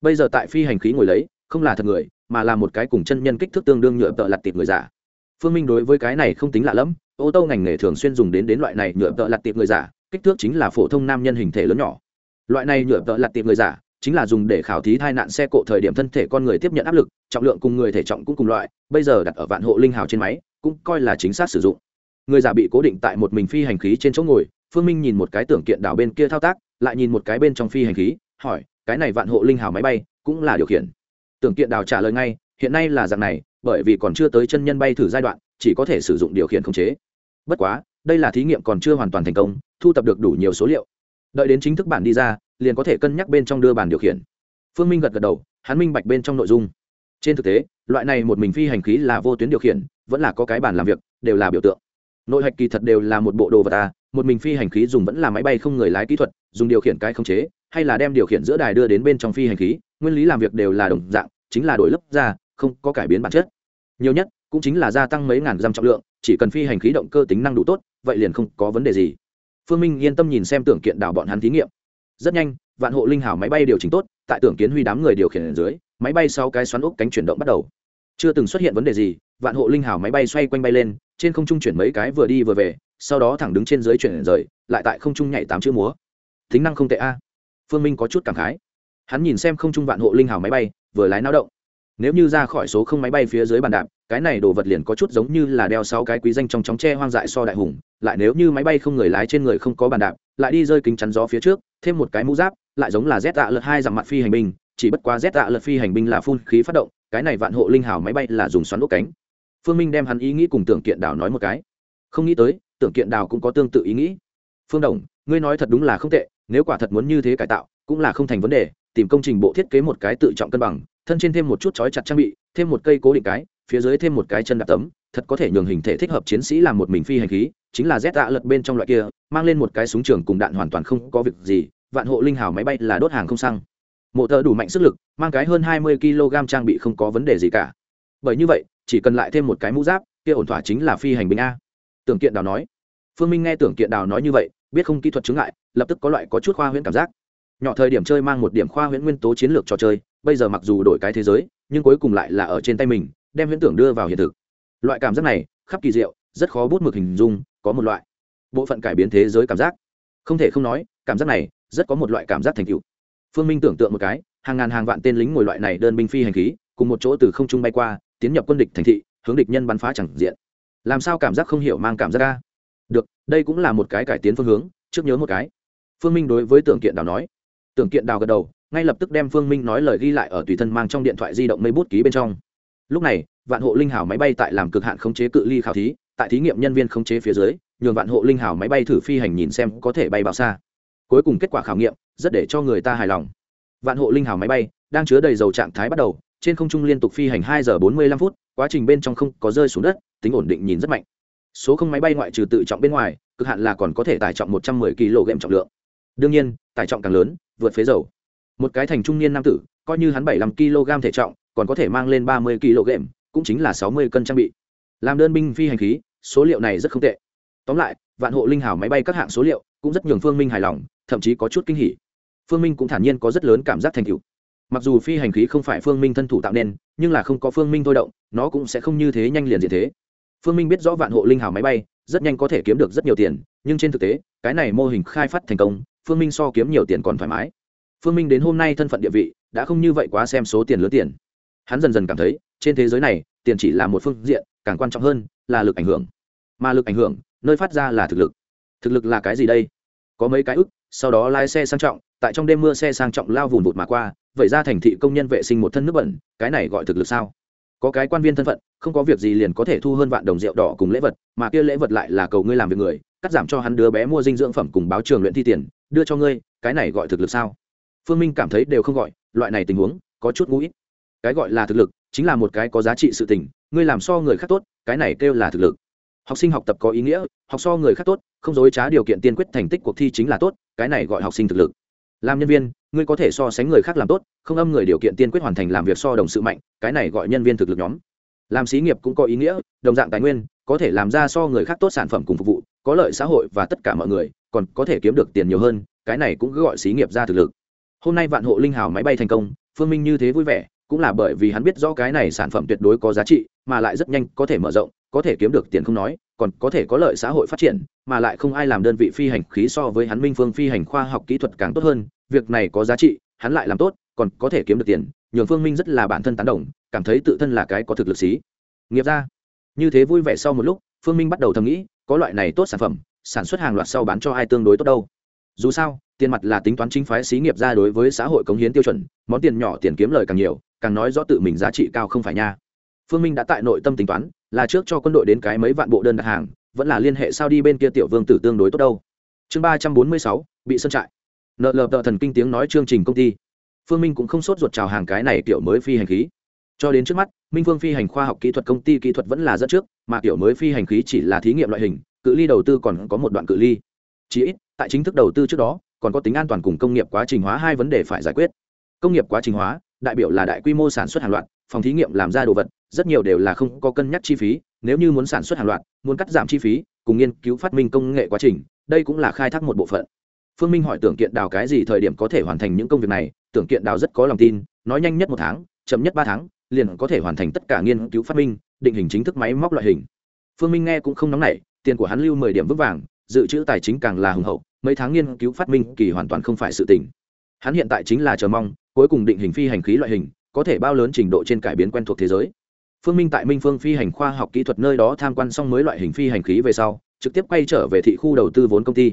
Bây giờ tại phi hành khí ngồi lấy, không là thật người, mà là một cái cùng chân nhân kích thước tương đương nhựa tợ lặt tịt người giả phương minh đối với cái này không tính lạ lẫm, ô tô ngành nghề thường xuyên dùng đến đến loại này nhựa tợ lặt tiệp người giả, kích thước chính là phổ thông nam nhân hình thể lớn nhỏ. Loại này nhựa tợ lặt tiệp người giả, chính là dùng để khảo thí tai nạn xe cộ thời điểm thân thể con người tiếp nhận áp lực, trọng lượng cùng người thể trọng cũng cùng loại, bây giờ đặt ở vạn hộ linh hào trên máy, cũng coi là chính xác sử dụng. Người giả bị cố định tại một mình phi hành khí trên chỗ ngồi, phương minh nhìn một cái tưởng kiện đảo bên kia thao tác, lại nhìn một cái bên trong phi hành khí, hỏi, cái này vạn hộ linh hào máy bay cũng là điều khiển? Tưởng kiện đào trả lời ngay, hiện nay là dạng này bởi vì còn chưa tới chân nhân bay thử giai đoạn, chỉ có thể sử dụng điều khiển khống chế. Bất quá, đây là thí nghiệm còn chưa hoàn toàn thành công, thu tập được đủ nhiều số liệu. Đợi đến chính thức bản đi ra, liền có thể cân nhắc bên trong đưa bản điều khiển. Phương minh gật gật đầu, hắn minh bạch bên trong nội dung. Trên thực tế, loại này một mình phi hành khí là vô tuyến điều khiển, vẫn là có cái bản làm việc, đều là biểu tượng. Nội hạch kỳ thật đều là một bộ đồ vật à một mình phi hành khí dùng vẫn là máy bay không người lái kỹ thuật, dùng điều khiển cái khống chế, hay là đem điều khiển giữa đài đưa đến bên trong phi hành khí, nguyên lý làm việc đều là đồng dạng, chính là đổi lớp ra, không có cải biến bản chất nhiều nhất, cũng chính là gia tăng mấy ngàn dăm trọng lượng, chỉ cần phi hành khí động cơ tính năng đủ tốt, vậy liền không có vấn đề gì. Phương minh yên tâm nhìn xem tưởng kiện đảo bọn hắn thí nghiệm. Rất nhanh, vạn hộ linh hảo máy bay điều chỉnh tốt, tại tưởng kiến huy đám người điều khiển ở dưới, máy bay sau cái xoắn ốc cánh chuyển động bắt đầu. Chưa từng xuất hiện vấn đề gì, vạn hộ linh hảo máy bay xoay quanh bay lên, trên không trung chuyển mấy cái vừa đi vừa về, sau đó thẳng đứng trên dưới chuyển rời, lại tại không trung nhảy tám chữ múa. Tính năng không tệ a. Phương minh có chút cảm khái. Hắn nhìn xem không trung vạn hộ linh hào máy bay, vừa lái náo động nếu như ra khỏi số không máy bay phía dưới bàn đạp, cái này đồ vật liền có chút giống như là đeo sáu cái quý danh trong chóng tre hoang dại so đại hùng. Lại nếu như máy bay không người lái trên người không có bàn đạp, lại đi rơi kính chắn gió phía trước, thêm một cái mũ giáp, lại giống là z tạ lượt hai dặm mặt phi hành binh, chỉ bất quá z tạ lượt phi hành binh là phun khí phát động, cái này vạn hộ linh hào máy bay là dùng xoắn ốc cánh. Phương minh đem hắn ý nghĩ cùng tưởng kiện đào nói một cái. Không nghĩ tới, tưởng kiện đào cũng có tương tự ý nghĩ. Phương đồng, ngươi nói thật đúng là không tệ, nếu quả thật muốn như thế cải tạo, cũng là không thành vấn đề, tìm công trình bộ thiết kế một cái tự trọng cân bằng thân trên thêm một chút chói chặt trang bị, thêm một cây cố định cái, phía dưới thêm một cái chân đạp tấm, thật có thể nhường hình thể thích hợp chiến sĩ làm một mình phi hành khí, chính là z tạ lật bên trong loại kia, mang lên một cái súng trường cùng đạn hoàn toàn không có việc gì, vạn hộ linh hào máy bay là đốt hàng không xăng. Mộ thợ đủ mạnh sức lực, mang cái hơn hai mươi kg trang bị không có vấn đề gì cả. Bởi như vậy, chỉ cần lại thêm một cái mũ giáp, kia ổn thỏa chính là phi hành binh a. Tưởng kiện đào nói. Phương minh nghe tưởng kiện đào nói như vậy, biết không kỹ thuật chứng ngại, lập tức có loại có chút khoa huyễn cảm giác nhỏ thời điểm chơi mang một điểm khoa huyễn nguyên tố chiến lược trò chơi, bây giờ mặc dù đổi cái thế giới, nhưng cuối cùng lại là ở trên tay mình, đem huyễn tưởng đưa vào hiện thực. Loại cảm giác này, khắp kỳ diệu, rất khó bút mực hình dung, có một loại bộ phận cải biến thế giới cảm giác. Không thể không nói, cảm giác này, rất có một loại cảm giác thành tựu. Phương minh tưởng tượng một cái, hàng ngàn hàng vạn tên lính ngồi loại này đơn binh phi hành khí, cùng một chỗ từ không trung bay qua, tiến nhập quân địch thành thị, hướng địch nhân bắn phá chẳng diện. Làm sao cảm giác không hiểu mang cảm giác ra? Được, đây cũng là một cái cải tiến phương hướng, trước nhớ một cái. Phương minh đối với tưởng kiện đào nói tưởng kiện đào gật đầu, ngay lập tức đem phương minh nói lời ghi lại ở tùy thân mang trong điện thoại di động mây bút ký bên trong. Lúc này, vạn hộ linh hảo máy bay tại làm cực hạn khống chế cự ly khảo thí, tại thí nghiệm nhân viên khống chế phía dưới, nhường vạn hộ linh hảo máy bay thử phi hành nhìn xem có thể bay bao xa. Cuối cùng kết quả khảo nghiệm, rất để cho người ta hài lòng. Vạn hộ linh hảo máy bay đang chứa đầy dầu trạng thái bắt đầu, trên không trung liên tục phi hành hai giờ bốn mươi lăm phút, quá trình bên trong không có rơi xuống đất, tính ổn định nhìn rất mạnh. Số không máy bay ngoại trừ tự trọng bên ngoài, cực hạn là còn có thể tải trọng một trăm mười kg trọng lượng. Đương nhiên, tải trọng càng lớn vượt phế dầu. Một cái thành trung niên nam tử, coi như hắn bảy mươi kg thể trọng, còn có thể mang lên ba mươi kg cũng chính là sáu mươi cân trang bị. Làm đơn binh phi hành khí, số liệu này rất không tệ. Tóm lại, vạn hộ linh hảo máy bay các hạng số liệu, cũng rất nhường phương minh hài lòng, thậm chí có chút kinh hỉ. Phương minh cũng thản nhiên có rất lớn cảm giác thành tựu. Mặc dù phi hành khí không phải phương minh thân thủ tạo nên, nhưng là không có phương minh thôi động, nó cũng sẽ không như thế nhanh liền diện thế. Phương minh biết rõ vạn hộ linh hào máy bay, rất nhanh có thể kiếm được rất nhiều tiền, nhưng trên thực tế, cái này mô hình khai phát thành công phương minh so kiếm nhiều tiền còn thoải mái. Phương minh đến hôm nay thân phận địa vị đã không như vậy quá xem số tiền lớn tiền. Hắn dần dần cảm thấy, trên thế giới này, tiền chỉ là một phương diện, càng quan trọng hơn là lực ảnh hưởng. Mà lực ảnh hưởng, nơi phát ra là thực lực. Thực lực là cái gì đây? Có mấy cái ức, sau đó lái xe sang trọng, tại trong đêm mưa xe sang trọng lao vùn vụt mà qua, vậy ra thành thị công nhân vệ sinh một thân nước bẩn, cái này gọi thực lực sao? Có cái quan viên thân phận, không có việc gì liền có thể thu hơn vạn đồng rượu đỏ cùng lễ vật, mà kia lễ vật lại là cầu ngươi làm việc người cắt giảm cho hắn đứa bé mua dinh dưỡng phẩm cùng báo trường luyện thi tiền, đưa cho ngươi, cái này gọi thực lực sao? Phương minh cảm thấy đều không gọi, loại này tình huống, có chút ngũ ít. Cái gọi là thực lực, chính là một cái có giá trị sự tình, ngươi làm so người khác tốt, cái này kêu là thực lực. Học sinh học tập có ý nghĩa, học so người khác tốt, không dối trá điều kiện tiên quyết thành tích cuộc thi chính là tốt, cái này gọi học sinh thực lực. Làm nhân viên, ngươi có thể so sánh người khác làm tốt, không âm người điều kiện tiên quyết hoàn thành làm việc so đồng sự mạnh, cái này gọi nhân viên thực lực nhóm làm xí nghiệp cũng có ý nghĩa, đồng dạng tài nguyên, có thể làm ra so người khác tốt sản phẩm cùng phục vụ, có lợi xã hội và tất cả mọi người, còn có thể kiếm được tiền nhiều hơn, cái này cũng cứ gọi xí nghiệp ra thực lực. Hôm nay vạn hộ linh hào máy bay thành công, phương minh như thế vui vẻ, cũng là bởi vì hắn biết rõ cái này sản phẩm tuyệt đối có giá trị, mà lại rất nhanh có thể mở rộng, có thể kiếm được tiền không nói, còn có thể có lợi xã hội phát triển, mà lại không ai làm đơn vị phi hành khí so với hắn minh phương phi hành khoa học kỹ thuật càng tốt hơn, việc này có giá trị, hắn lại làm tốt, còn có thể kiếm được tiền, nhường phương minh rất là bản thân tán đồng cảm thấy tự thân là cái có thực lực xí. Nghiệp ra. Như thế vui vẻ sau một lúc, phương minh bắt đầu thầm nghĩ, có loại này tốt sản phẩm, sản xuất hàng loạt sau bán cho ai tương đối tốt đâu. Dù sao, tiền mặt là tính toán chính phái xí nghiệp ra đối với xã hội cống hiến tiêu chuẩn, món tiền nhỏ tiền kiếm lời càng nhiều, càng nói rõ tự mình giá trị cao không phải nha. Phương minh đã tại nội tâm tính toán, là trước cho quân đội đến cái mấy vạn bộ đơn đặt hàng, vẫn là liên hệ sao đi bên kia tiểu vương tử tương đối tốt đâu. Chương ba trăm bốn mươi sáu, bị sân trại. Nợ lờ tợ thần kinh tiếng nói chương trình công ty. Phương minh cũng không sốt ruột chào hàng cái này kiểu mới phi hành khí cho đến trước mắt, minh phương phi hành khoa học kỹ thuật công ty kỹ thuật vẫn là dẫn trước, mà kiểu mới phi hành khí chỉ là thí nghiệm loại hình, cự ly đầu tư còn có một đoạn cự ly. Chí ít, tại chính thức đầu tư trước đó, còn có tính an toàn cùng công nghiệp quá trình hóa hai vấn đề phải giải quyết. Công nghiệp quá trình hóa, đại biểu là đại quy mô sản xuất hàng loạt, phòng thí nghiệm làm ra đồ vật, rất nhiều đều là không có cân nhắc chi phí, nếu như muốn sản xuất hàng loạt, muốn cắt giảm chi phí, cùng nghiên cứu phát minh công nghệ quá trình, đây cũng là khai thác một bộ phận. Phương minh hỏi tưởng kiện đào cái gì thời điểm có thể hoàn thành những công việc này, tưởng kiện đào rất có lòng tin, nói nhanh nhất một tháng, chậm nhất ba tháng liền có thể hoàn thành tất cả nghiên cứu phát minh, định hình chính thức máy móc loại hình. Phương minh nghe cũng không nóng nảy, tiền của hắn lưu mười điểm vững vàng, dự trữ tài chính càng là hùng hậu, mấy tháng nghiên cứu phát minh kỳ hoàn toàn không phải sự tình. hắn hiện tại chính là chờ mong, cuối cùng định hình phi hành khí loại hình, có thể bao lớn trình độ trên cải biến quen thuộc thế giới. Phương minh tại minh phương phi hành khoa học kỹ thuật nơi đó tham quan xong mới loại hình phi hành khí về sau, trực tiếp quay trở về thị khu đầu tư vốn công ty.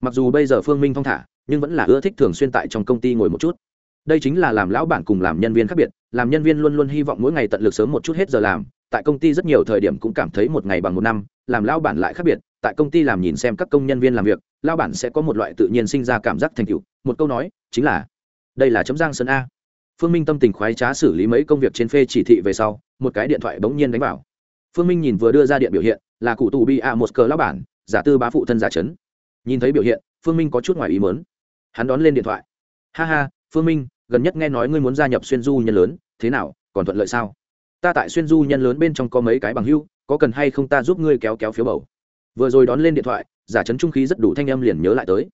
Mặc dù bây giờ phương minh thong thả, nhưng vẫn là ưa thích thường xuyên tại trong công ty ngồi một chút. Đây chính là làm lão bản cùng làm nhân viên khác biệt làm nhân viên luôn luôn hy vọng mỗi ngày tận lực sớm một chút hết giờ làm, tại công ty rất nhiều thời điểm cũng cảm thấy một ngày bằng một năm, làm lao bản lại khác biệt, tại công ty làm nhìn xem các công nhân viên làm việc lao bản sẽ có một loại tự nhiên sinh ra cảm giác thành tựu. Một câu nói, chính là, đây là chấm giang sơn a. Phương minh tâm tình khoái trá xử lý mấy công việc trên phê chỉ thị về sau, một cái điện thoại bỗng nhiên đánh vào. Phương minh nhìn vừa đưa ra điện biểu hiện, là cụ tù bi a một cờ lao bản, giả tư bá phụ thân giả chấn. Nhìn thấy biểu hiện, phương minh có chút ngoài ý mớn hắn đón lên điện thoại. Ha ha, phương minh gần nhất nghe nói ngươi muốn gia nhập xuyên du nhân lớn, thế nào, còn thuận lợi sao? Ta tại xuyên du nhân lớn bên trong có mấy cái bằng hưu có cần hay không ta giúp ngươi kéo kéo phiếu bầu? Vừa rồi đón lên điện thoại, giả chấn trung khí rất đủ thanh âm liền nhớ lại tới.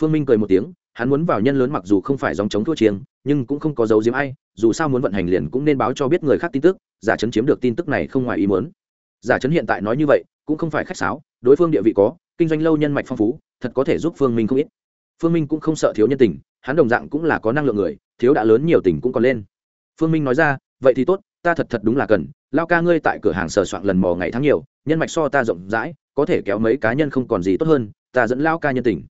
Phương minh cười một tiếng, hắn muốn vào nhân lớn mặc dù không phải dòng chống thua chiêng, nhưng cũng không có dấu diếm ai, dù sao muốn vận hành liền cũng nên báo cho biết người khác tin tức, giả chấn chiếm được tin tức này không ngoài ý muốn. Giả chấn hiện tại nói như vậy, cũng không phải khách sáo, đối phương địa vị có, kinh doanh lâu nhân mạch phong phú, thật có thể giúp phương minh không ít. Phương minh cũng không sợ thiếu nhân tình, hắn đồng dạng cũng là có năng lượng người thiếu đã lớn nhiều tình cũng còn lên. Phương minh nói ra, vậy thì tốt, ta thật thật đúng là cần. Lao ca ngươi tại cửa hàng sờ soạn lần mò ngày tháng nhiều, nhân mạch so ta rộng rãi, có thể kéo mấy cá nhân không còn gì tốt hơn, ta dẫn lao ca nhân tình.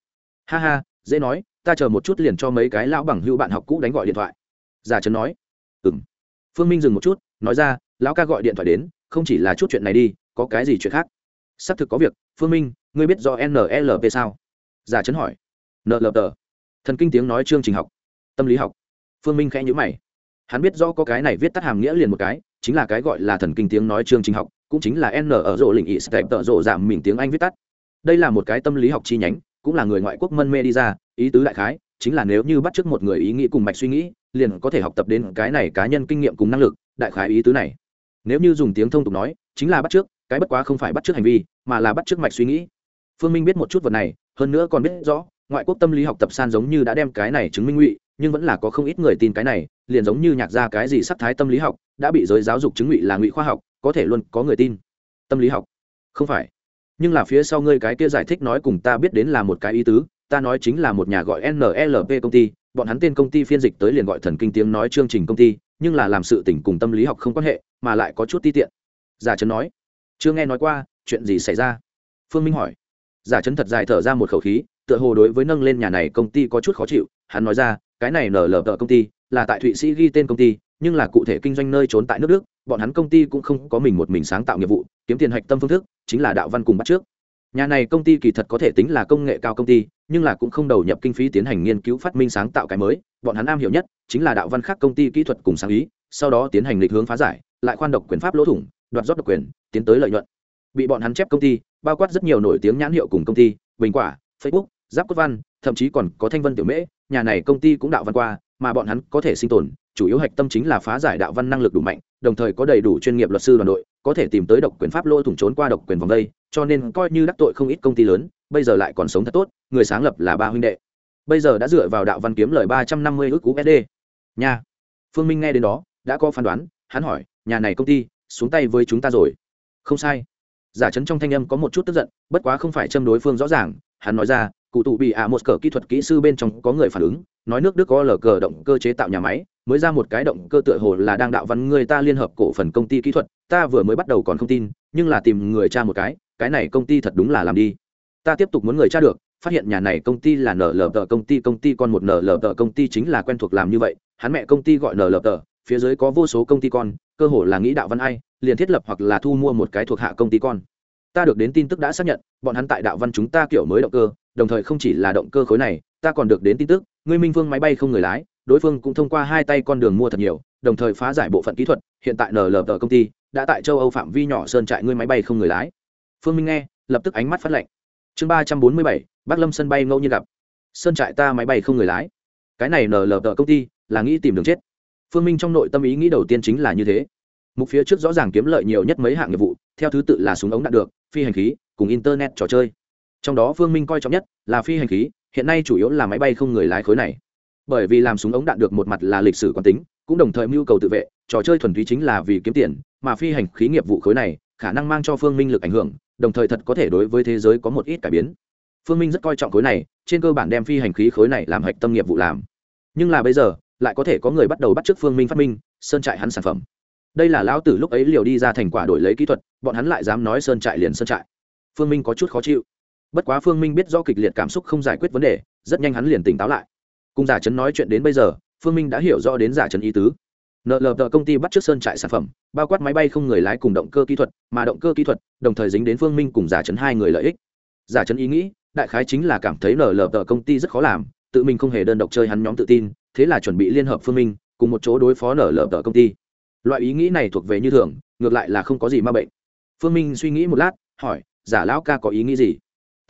Ha ha, dễ nói, ta chờ một chút liền cho mấy cái lão bằng hữu bạn học cũ đánh gọi điện thoại. Giả trấn nói. Ừ m phương minh dừng một chút, nói ra, lão ca gọi điện thoại đến, không chỉ là chút chuyện này đi, có cái gì chuyện khác? Xác thực có việc, phương minh, ngươi biết do nlp sao? Giả trấn hỏi. Nlp thần kinh tiếng nói chương trình học. Tâm lý học phương minh khẽ nhữ mày. Hắn biết rõ có cái này viết tắt hàm nghĩa liền một cái, chính là cái gọi là thần kinh tiếng nói chương trình học, cũng chính là n ở rộ lĩnh ý step tợ rộ giảm mình tiếng anh viết tắt. Đây là một cái tâm lý học chi nhánh, cũng là người ngoại quốc mân mê đi ra, ý tứ đại khái, chính là nếu như bắt chước một người ý nghĩ cùng mạch suy nghĩ, liền có thể học tập đến cái này cá nhân kinh nghiệm cùng năng lực, đại khái ý tứ này. Nếu như dùng tiếng thông tục nói, chính là bắt chước, cái bất quá không phải bắt chước hành vi, mà là bắt chước mạch suy nghĩ. Phương minh biết một chút vật này, hơn nữa còn biết rõ, ngoại quốc tâm lý học tập san giống như đã đem cái này chứng minh ngụy nhưng vẫn là có không ít người tin cái này, liền giống như nhạc ra cái gì sắc thái tâm lý học, đã bị giới giáo dục chứng ngụy là ngụy khoa học, có thể luôn có người tin. Tâm lý học? Không phải. Nhưng là phía sau ngươi cái kia giải thích nói cùng ta biết đến là một cái ý tứ, ta nói chính là một nhà gọi nlp công ty, bọn hắn tên công ty phiên dịch tới liền gọi thần kinh tiếng nói chương trình công ty, nhưng là làm sự tỉnh cùng tâm lý học không quan hệ, mà lại có chút ti tiện. Giả trấn nói. Chưa nghe nói qua, chuyện gì xảy ra? Phương minh hỏi. Giả trấn thật dài thở ra một khẩu khí, tựa hồ đối với nâng lên nhà này công ty có chút khó chịu, hắn nói ra cái này nở lờ công ty là tại thụy sĩ ghi tên công ty, nhưng là cụ thể kinh doanh nơi trốn tại nước đức, bọn hắn công ty cũng không có mình một mình sáng tạo nghiệp vụ, kiếm tiền hạch tâm phương thức chính là đạo văn cùng bắt trước nhà này công ty kỳ thật có thể tính là công nghệ cao công ty, nhưng là cũng không đầu nhập kinh phí tiến hành nghiên cứu phát minh sáng tạo cái mới, bọn hắn am hiểu nhất chính là đạo văn khác công ty kỹ thuật cùng sáng ý, sau đó tiến hành lịch hướng phá giải, lại khoan độc quyền pháp lỗ thủng, đoạt rót độc quyền, tiến tới lợi nhuận. Bị bọn hắn chép công ty, bao quát rất nhiều nổi tiếng nhãn hiệu cùng công ty, bình quả, facebook, giáp cốt văn thậm chí còn có thanh vân tiểu mễ, nhà này công ty cũng đạo văn qua, mà bọn hắn có thể sinh tồn, chủ yếu hạch tâm chính là phá giải đạo văn năng lực đủ mạnh, đồng thời có đầy đủ chuyên nghiệp luật sư đoàn đội, có thể tìm tới độc quyền pháp lôi thủng trốn qua độc quyền vòng đây, cho nên coi như đắc tội không ít công ty lớn, bây giờ lại còn sống thật tốt, người sáng lập là ba huynh đệ. Bây giờ đã dựa vào đạo văn kiếm lời ba trăm năm mươi ước usd nhà phương minh nghe đến đó, đã có phán đoán, hắn hỏi, nhà này công ty, xuống tay với chúng ta rồi. Không sai. Giả chấn trong thanh âm có một chút tức giận, bất quá không phải châm đối phương rõ ràng, hắn nói ra cụ tụ bị ạ một cờ kỹ thuật kỹ sư bên trong có người phản ứng, nói nước đức có lờ cờ động cơ chế tạo nhà máy, mới ra một cái động cơ tựa hồ là đang đạo văn người ta liên hợp cổ phần công ty kỹ thuật, ta vừa mới bắt đầu còn không tin, nhưng là tìm người cha một cái cái này công ty thật đúng là làm đi. Ta tiếp tục muốn người cha được, phát hiện nhà này công ty là nở lờ tờ công ty công ty con một nở lờ tờ công ty chính là quen thuộc làm như vậy, hắn mẹ công ty gọi nở lờ tờ, phía dưới có vô số công ty con, cơ hồ là nghĩ đạo văn ai, liền thiết lập hoặc là thu mua một cái thuộc hạ công ty con. Ta được đến tin tức đã xác nhận, bọn hắn tại đạo văn chúng ta kiểu mới động cơ đồng thời không chỉ là động cơ khối này, ta còn được đến tin tức, ngươi minh vương máy bay không người lái, đối phương cũng thông qua hai tay con đường mua thật nhiều, đồng thời phá giải bộ phận kỹ thuật, hiện tại nlp công ty đã tại châu âu phạm vi nhỏ sơn trại ngươi máy bay không người lái. Phương minh nghe, lập tức ánh mắt phát lệnh. Chương ba trăm bốn mươi bảy, bắc lâm sân bay ngẫu nhiên gặp. Sơn trại ta máy bay không người lái. Cái này nlp công ty là nghĩ tìm đường chết. Phương minh trong nội tâm ý nghĩ đầu tiên chính là như thế. Mục phía trước rõ ràng kiếm lợi nhiều nhất mấy hạng nghiệp vụ, theo thứ tự là súng ống đạn được, phi hành khí, cùng internet trò chơi trong đó phương minh coi trọng nhất là phi hành khí, hiện nay chủ yếu là máy bay không người lái khối này. Bởi vì làm súng ống đạn được một mặt là lịch sử quán tính, cũng đồng thời mưu cầu tự vệ, trò chơi thuần túy chính là vì kiếm tiền, mà phi hành khí nghiệp vụ khối này khả năng mang cho phương minh lực ảnh hưởng, đồng thời thật có thể đối với thế giới có một ít cải biến. Phương minh rất coi trọng khối này, trên cơ bản đem phi hành khí khối này làm hạch tâm nghiệp vụ làm. Nhưng là bây giờ, lại có thể có người bắt đầu bắt t r ư ớ c phương minh phát minh, sơn trại hắn sản phẩm. Đây là lão tử lúc ấy liều đi ra thành quả đổi lấy kỹ thuật, bọn hắn lại dám nói sơn trại liền sơn trại. Phương minh có chút khó chịu bất quá phương minh biết do kịch liệt cảm xúc không giải quyết vấn đề, rất nhanh hắn liền tỉnh táo lại. Cùng giả Trấn nói chuyện đến bây giờ, phương minh đã hiểu rõ đến giả Trấn ý tứ. Nlp công ty bắt trước sơn trại sản phẩm, bao quát máy bay không người lái cùng động cơ kỹ thuật, mà động cơ kỹ thuật đồng thời dính đến phương minh cùng giả Trấn hai người lợi ích. Giả Trấn ý nghĩ, đại khái chính là cảm thấy nlp công ty rất khó làm, tự mình không hề đơn độc chơi hắn nhóm tự tin, thế là chuẩn bị liên hợp phương minh cùng một chỗ đối phó nlp công ty. Loại ý nghĩ này thuộc về như thường, ngược lại là không có gì ma bệnh. Phương minh suy nghĩ một lát, hỏi, giả lão ca có ý nghĩ gì?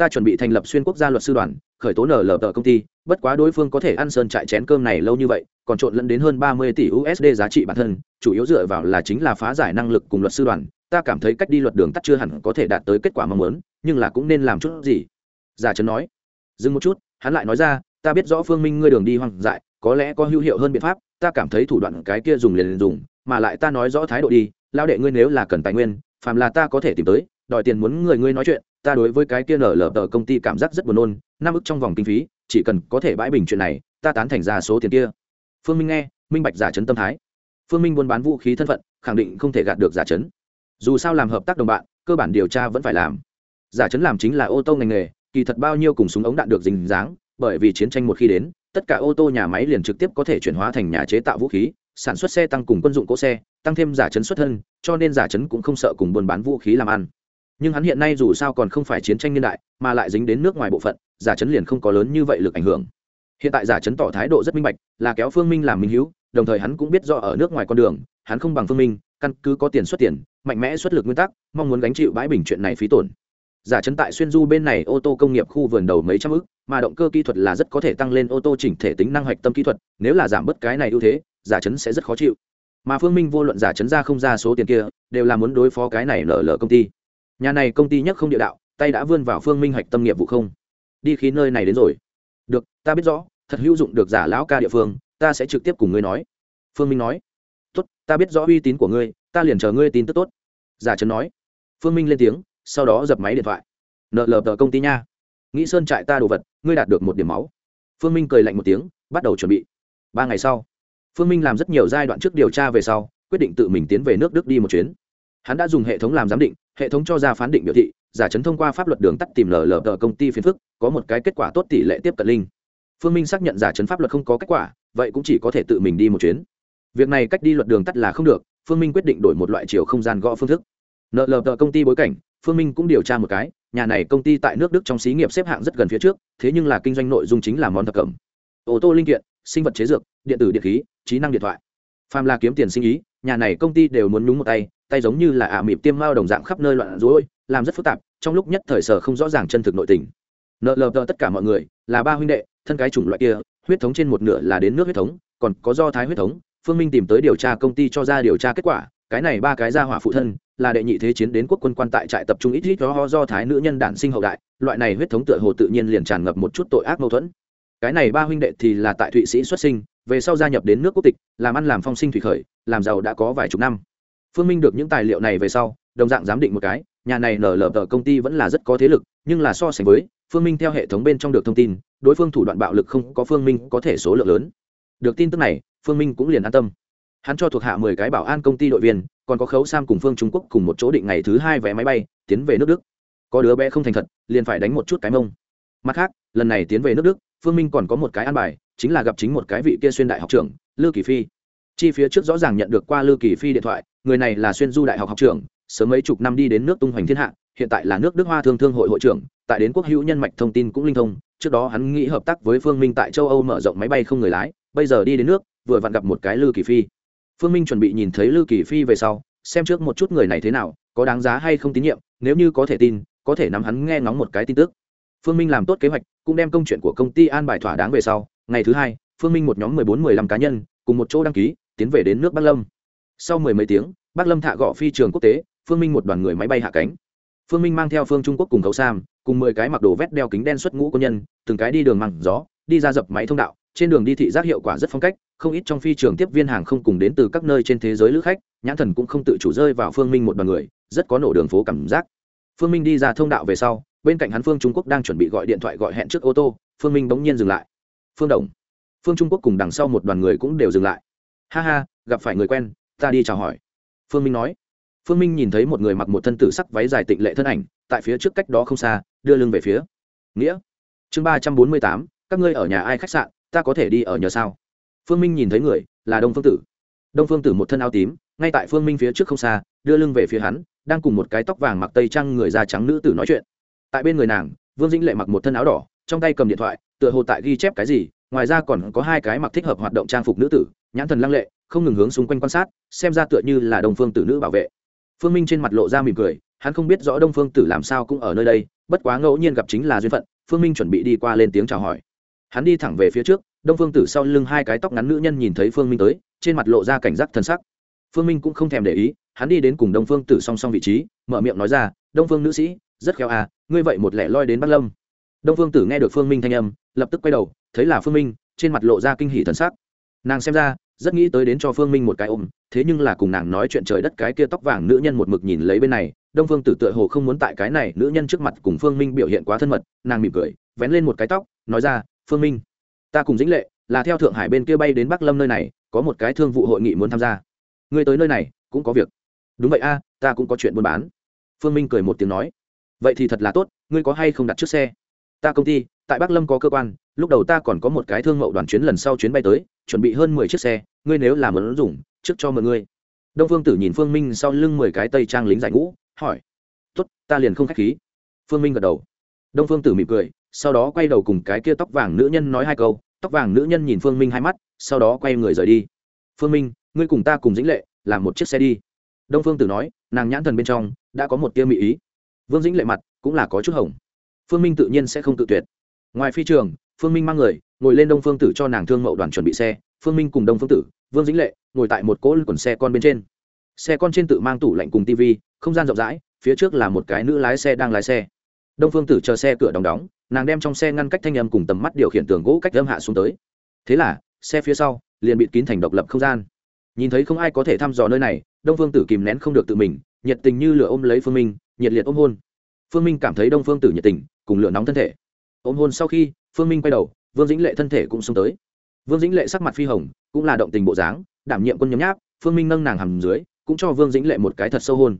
Ta chuẩn bị thành lập xuyên quốc gia luật sư đoàn, khởi tố nở lờ tờ công ty, bất quá đối phương có thể ăn sơn trại chén cơm này lâu như vậy, còn trộn lẫn đến hơn ba mươi tỷ usd giá trị bản thân, chủ yếu dựa vào là chính là phá giải năng lực cùng luật sư đoàn, ta cảm thấy cách đi luật đường tắt chưa hẳn có thể đạt tới kết quả mong muốn, nhưng là cũng nên làm chút gì. Giả trấn nói. Dừng một chút, hắn lại nói ra, ta biết rõ phương minh ngươi đường đi hoang dại, có lẽ có hữu hiệu hơn biện pháp, ta cảm thấy thủ đoạn cái kia dùng liền dùng, mà lại ta nói rõ thái độ đi lao đệ ngươi nếu là cần tài nguyên, phàm là ta có thể tìm tới đòi tiền muốn người ngươi nói chuyện, ta đối với cái kia nở lở tờ công ty cảm giác rất buồn nôn, năm ức trong vòng kinh phí, chỉ cần có thể bãi bình chuyện này, ta tán thành ra số tiền kia. Phương minh nghe, minh bạch giả chấn tâm thái. Phương minh buôn bán vũ khí thân phận, khẳng định không thể gạt được giả chấn. Dù sao làm hợp tác đồng bạn, cơ bản điều tra vẫn phải làm. Giả chấn làm chính là ô tô ngành nghề, kỳ thật bao nhiêu cùng súng ống đạn được dình dáng, bởi vì chiến tranh một khi đến, tất cả ô tô nhà máy liền trực tiếp có thể chuyển hóa thành nhà chế tạo vũ khí, sản xuất xe tăng cùng quân dụng cỗ xe, tăng thêm giả chấn xuất thân, cho nên giả chấn cũng không sợ cùng buôn bán vũ khí làm ăn nhưng hắn hiện nay dù sao còn không phải chiến tranh niên đại, mà lại dính đến nước ngoài bộ phận, giả chấn liền không có lớn như vậy lực ảnh hưởng. Hiện tại giả chấn tỏ thái độ rất minh bạch, là kéo phương minh làm minh hữu, đồng thời hắn cũng biết do ở nước ngoài con đường, hắn không bằng phương minh, căn cứ có tiền xuất tiền, mạnh mẽ xuất lực nguyên tắc, mong muốn gánh chịu bãi bình chuyện này phí tổn. Giả chấn tại xuyên du bên này ô tô công nghiệp khu vườn đầu mấy trăm ức, mà động cơ kỹ thuật là rất có thể tăng lên ô tô chỉnh thể tính năng hoạch tâm kỹ thuật, nếu là giảm bớt cái này ưu thế, giả chấn sẽ rất khó chịu. Mà phương minh vô luận giả chấn ra không ra số tiền kia, đều là muốn đối phó cái này lở lở công ty nhà này công ty nhất không địa đạo, tay đã vươn vào phương minh hạch tâm nghiệp vụ không. Đi khí nơi này đến rồi. Được, ta biết rõ, thật hữu dụng được giả lão ca địa phương, ta sẽ trực tiếp cùng ngươi nói. Phương minh nói. Tốt, ta biết rõ uy tín của ngươi, ta liền chờ ngươi tin tức tốt. Giả trấn nói. Phương minh lên tiếng, sau đó dập máy điện thoại. Nợ lờ tờ công ty nha. Nghĩ sơn trại ta đồ vật, ngươi đạt được một điểm máu. Phương minh cười lạnh một tiếng, bắt đầu chuẩn bị. Ba ngày sau, phương minh làm rất nhiều giai đoạn trước điều tra về sau, quyết định tự mình tiến về nước đức đi một chuyến hắn đã dùng hệ thống làm giám định, hệ thống cho ra phán định biểu thị, giả chấn thông qua pháp luật đường tắt tìm lờ lờ tờ công ty phiền phức, có một cái kết quả tốt tỷ lệ tiếp cận linh. Phương minh xác nhận giả chấn pháp luật không có kết quả, vậy cũng chỉ có thể tự mình đi một chuyến. Việc này cách đi luật đường tắt là không được, phương minh quyết định đổi một loại chiều không gian gõ phương thức. Nợ lờ tờ công ty bối cảnh, phương minh cũng điều tra một cái, nhà này công ty tại nước đức trong xí nghiệp xếp hạng rất gần phía trước, thế nhưng là kinh doanh nội dung chính là món thập cẩm ô tô linh kiện, sinh vật chế dược, điện tử điện khí, trí năng điện thoại. Phàm là kiếm tiền sinh ý, nhà này công ty đều muốn nhúng một tay tay giống như là ả mịp tiêm mao đồng dạng khắp nơi loạn rối, làm rất phức tạp, trong lúc nhất thời sở không rõ ràng chân thực nội tình. Nợ lờ tất cả mọi người, là ba huynh đệ, thân cái chủng loại kia, huyết thống trên một nửa là đến nước huyết thống, còn có do thái huyết thống, phương minh tìm tới điều tra công ty cho ra điều tra kết quả, cái này ba cái gia hỏa phụ thân, là đệ nhị thế chiến đến quốc quân quan tại trại tập trung ít ít đó do thái nữ nhân đản sinh hậu đại, loại này huyết thống tựa hồ tự nhiên liền tràn ngập một chút tội ác mâu thuẫn. Cái này ba huynh đệ thì là tại thụy sĩ xuất sinh, về sau gia nhập đến nước quốc tịch, làm ăn làm phong sinh thủy khởi, làm giàu đã có vài chục năm phương minh được những tài liệu này về sau, đồng dạng giám định một cái, nhà này nở lở tờ công ty vẫn là rất có thế lực, nhưng là so sánh với, phương minh theo hệ thống bên trong được thông tin, đối phương thủ đoạn bạo lực không có phương minh có thể số lượng lớn. Được tin tức này, phương minh cũng liền an tâm. Hắn cho thuộc hạ mười cái bảo an công ty đội viên, còn có khấu sam cùng phương trung quốc cùng một chỗ định ngày thứ hai vé máy bay, tiến về nước đức. Có đứa bé không thành thật, liền phải đánh một chút cái mông. Mặt khác, lần này tiến về nước đức, phương minh còn có một cái an bài, chính là gặp chính một cái vị kia xuyên đại học trưởng, lư kỳ phi. Chi phía trước rõ ràng nhận được qua lư kỳ phi điện thoại người này là xuyên du đại học học trưởng, sớm mấy chục năm đi đến nước tung hoành thiên hạ, hiện tại là nước đức hoa thương thương hội hội trưởng, tại đến quốc hữu nhân mạch thông tin cũng linh thông, trước đó hắn nghĩ hợp tác với phương minh tại châu âu mở rộng máy bay không người lái, bây giờ đi đến nước, vừa vặn gặp một cái lư kỳ phi. Phương minh chuẩn bị nhìn thấy lư kỳ phi về sau, xem trước một chút người này thế nào, có đáng giá hay không tín nhiệm, nếu như có thể tin, có thể nắm hắn nghe ngóng một cái tin tức. Phương minh làm tốt kế hoạch, cũng đem công chuyện của công ty an bài thỏa đáng về sau. Ngày thứ hai, phương minh một nhóm mười bốn mười lăm cá nhân, cùng một chỗ đăng ký, tiến về đến nước bắc lâm sau mười mấy tiếng bắc lâm thạ gõ phi trường quốc tế, phương minh một đoàn người máy bay hạ cánh. Phương minh mang theo phương trung quốc cùng cậu sam, cùng mười cái mặc đồ vét đeo kính đen xuất ngũ quân nhân, từng cái đi đường măng gió, đi ra dập máy thông đạo, trên đường đi thị giác hiệu quả rất phong cách, không ít trong phi trường tiếp viên hàng không cùng đến từ các nơi trên thế giới lữ khách, nhãn thần cũng không tự chủ rơi vào phương minh một đoàn người, rất có nổ đường phố cảm giác. Phương minh đi ra thông đạo về sau, bên cạnh hắn phương trung quốc đang chuẩn bị gọi điện thoại gọi hẹn trước ô tô, phương minh bỗng nhiên dừng lại. Phương đồng. Phương trung quốc cùng đằng sau một đoàn người cũng đều dừng lại. Ha ha, gặp phải người quen ta đi chào hỏi. Phương minh nói. Phương minh nhìn thấy một người mặc một thân tử sắc váy dài tịnh lệ thân ảnh, tại phía trước cách đó không xa, đưa lưng về phía. Nghĩa. Chương ba trăm bốn mươi tám, các ngươi ở nhà ai khách sạn, ta có thể đi ở nhờ sao? Phương minh nhìn thấy người, là đông phương tử. Đông phương tử một thân áo tím, ngay tại phương minh phía trước không xa, đưa lưng về phía hắn, đang cùng một cái tóc vàng mặc tây trăng người da trắng nữ tử nói chuyện. Tại bên người nàng, vương dĩnh lệ mặc một thân áo đỏ, trong tay cầm điện thoại, tựa hồ tại ghi chép cái gì, ngoài ra còn có hai cái mặc thích hợp hoạt động trang phục nữ tử, nhãn thần lăng lệ không ngừng hướng xung quanh quan sát, xem ra tựa như là đông phương tử nữ bảo vệ. Phương minh trên mặt lộ ra mỉm cười, hắn không biết rõ đông phương tử làm sao cũng ở nơi đây, bất quá ngẫu nhiên gặp chính là duyên phận, phương minh chuẩn bị đi qua lên tiếng chào hỏi. Hắn đi thẳng về phía trước, đông phương tử sau lưng hai cái tóc ngắn nữ nhân nhìn thấy phương minh tới, trên mặt lộ ra cảnh giác thân sắc. Phương minh cũng không thèm để ý, hắn đi đến cùng đông phương tử song song vị trí, mở miệng nói ra, đông phương nữ sĩ, rất khéo à ngươi vậy một lẻ loi đến bắc lâm. Đông phương tử nghe được phương minh thanh âm, lập tức quay đầu, thấy là phương minh, trên mặt lộ ra kinh hỷ thần sắc. Nàng xem ra rất nghĩ tới đến cho phương minh một cái ôm, thế nhưng là cùng nàng nói chuyện trời đất cái kia tóc vàng nữ nhân một mực nhìn lấy bên này, đông phương tử tựa hồ không muốn tại cái này nữ nhân trước mặt cùng phương minh biểu hiện quá thân mật, nàng mỉm cười, vén lên một cái tóc, nói ra, phương minh, ta cùng dĩnh lệ là theo thượng hải bên kia bay đến bắc lâm nơi này, có một cái thương vụ hội nghị muốn tham gia. Ngươi tới nơi này, cũng có việc. Đúng vậy a, ta cũng có chuyện buôn bán. Phương minh cười một tiếng nói. Vậy thì thật là tốt, ngươi có hay không đặt trước xe? Ta công ty, tại bắc lâm có cơ quan lúc đầu ta còn có một cái thương mậu đoàn chuyến lần sau chuyến bay tới, chuẩn bị hơn mười chiếc xe, ngươi nếu làm ấn dụng, trước cho mọi ngươi. Đông phương tử nhìn phương minh sau lưng mười cái tây trang lính giải ngũ, hỏi. Tốt, ta liền không k h á c h khí. Phương minh gật đầu. Đông phương tử mỉm cười, sau đó quay đầu cùng cái kia tóc vàng nữ nhân nói hai câu, tóc vàng nữ nhân nhìn phương minh hai mắt, sau đó quay người rời đi. Phương minh, ngươi cùng ta cùng dĩnh lệ, làm một chiếc xe đi. Đông phương tử nói, nàng nhãn thần bên trong đã có một tia mỹ ý. Vương dĩnh lệ mặt cũng là có chút hỏng. phương minh tự nhiên sẽ không tự tuyệt. Ngoài phi trường phương minh mang người, ngồi lên đông phương tử cho nàng thương mậu đoàn chuẩn bị xe. Phương minh cùng đông phương tử, vương dĩnh lệ, ngồi tại một cỗ quần xe con bên trên. Xe con trên tự mang tủ lạnh cùng tv không gian rộng rãi, phía trước là một cái nữ lái xe đang lái xe. Đông phương tử chờ xe cửa đóng đóng, nàng đem trong xe ngăn cách thanh âm cùng tầm mắt điều khiển tường gỗ cách âm hạ xuống tới. Thế là, xe phía sau, liền bị kín thành độc lập không gian. Nhìn thấy không ai có thể thăm dò nơi này, đông phương tử kìm nén không được tự mình, nhiệt tình như lửa ôm lấy phương minh, nhiệt liệt ôm hôn. Phương minh cảm thấy đông phương tử nhiệt tình, cùng lửa nóng thân thể. Ôm hôn sau khi phương minh quay đầu, vương dĩnh lệ thân thể cũng xông tới. Vương dĩnh lệ sắc mặt phi hồng, cũng là động tình bộ dáng, đảm nhiệm quân nhấm nháp, phương minh nâng nàng hầm dưới, cũng cho vương dĩnh lệ một cái thật sâu hôn.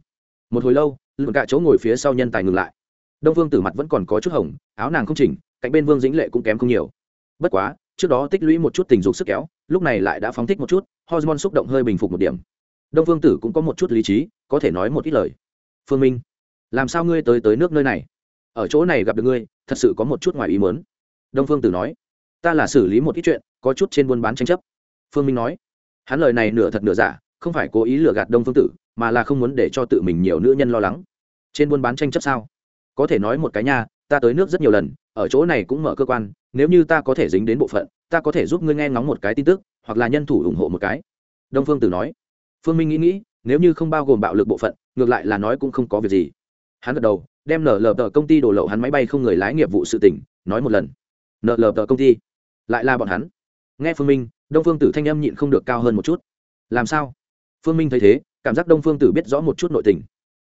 Một hồi lâu lượng cả chỗ ngồi phía sau nhân tài ngừng lại. Đông Vương tử mặt vẫn còn có chút hồng, áo nàng không chỉnh, cạnh bên vương dĩnh lệ cũng kém không nhiều. Bất quá, trước đó tích lũy một chút tình dục sức kéo, lúc này lại đã phóng thích một chút, hormone xúc động hơi bình phục một điểm. Đông Vương tử cũng có một chút lý trí, có thể nói một ít lời. Phương minh, làm sao ngươi tới tới nước nơi này? Ở chỗ này gặp được ngươi, thật sự có một chút ngoài ý mớn đông phương tử nói, ta là xử lý một ít chuyện, có chút trên buôn bán tranh chấp. Phương minh nói, hắn lời này nửa thật nửa giả, không phải cố ý lừa gạt đông phương tử, mà là không muốn để cho tự mình nhiều nữ nhân lo lắng. Trên buôn bán tranh chấp sao? Có thể nói một cái nha, ta tới nước rất nhiều lần, ở chỗ này cũng mở cơ quan, nếu như ta có thể dính đến bộ phận, ta có thể giúp ngươi nghe ngóng một cái tin tức, hoặc là nhân thủ ủng hộ một cái. Đông phương tử nói. Phương minh nghĩ nghĩ, nếu như không bao gồm bạo lực bộ phận, ngược lại là nói cũng không có việc gì. Hắn gật đầu, đem nở lờ tờ công ty đổ lậu hắn máy bay không người lái nghiệp vụ sự tỉnh nói một lần nợ lờ tờ công ty. Lại là bọn hắn. Nghe phương minh, đông phương tử thanh âm nhịn không được cao hơn một chút. Làm sao? Phương minh thấy thế, cảm giác đông phương tử biết rõ một chút nội tình.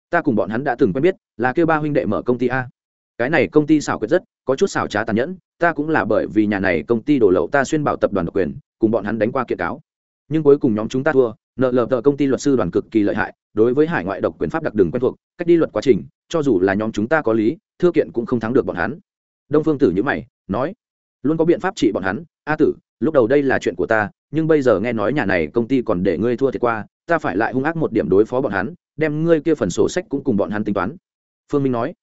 Ta cùng bọn hắn đã từng quen biết, là kêu ba huynh đệ mở công ty a. Cái này công ty xảo quyệt rất, có chút xảo trá tàn nhẫn, ta cũng là bởi vì nhà này công ty đổ lậu ta xuyên bảo tập đoàn độc quyền, cùng bọn hắn đánh qua kiện cáo. Nhưng cuối cùng nhóm chúng ta thua, nợ lờ tờ công ty luật sư đoàn cực kỳ lợi hại, đối với hải ngoại độc quyền pháp đặc đường quen thuộc, cách đi luật quá trình, cho dù là nhóm chúng ta có lý thưa kiện cũng không thắng được bọn hắn. Đông phương tử nhữ mày, nói luôn có biện pháp trị bọn hắn. A tử, lúc đầu đây là chuyện của ta, nhưng bây giờ nghe nói nhà này công ty còn để ngươi thua thiệt qua, ta phải lại hung ác một điểm đối phó bọn hắn, đem ngươi kia phần sổ sách cũng cùng bọn hắn tính toán. Phương minh nói.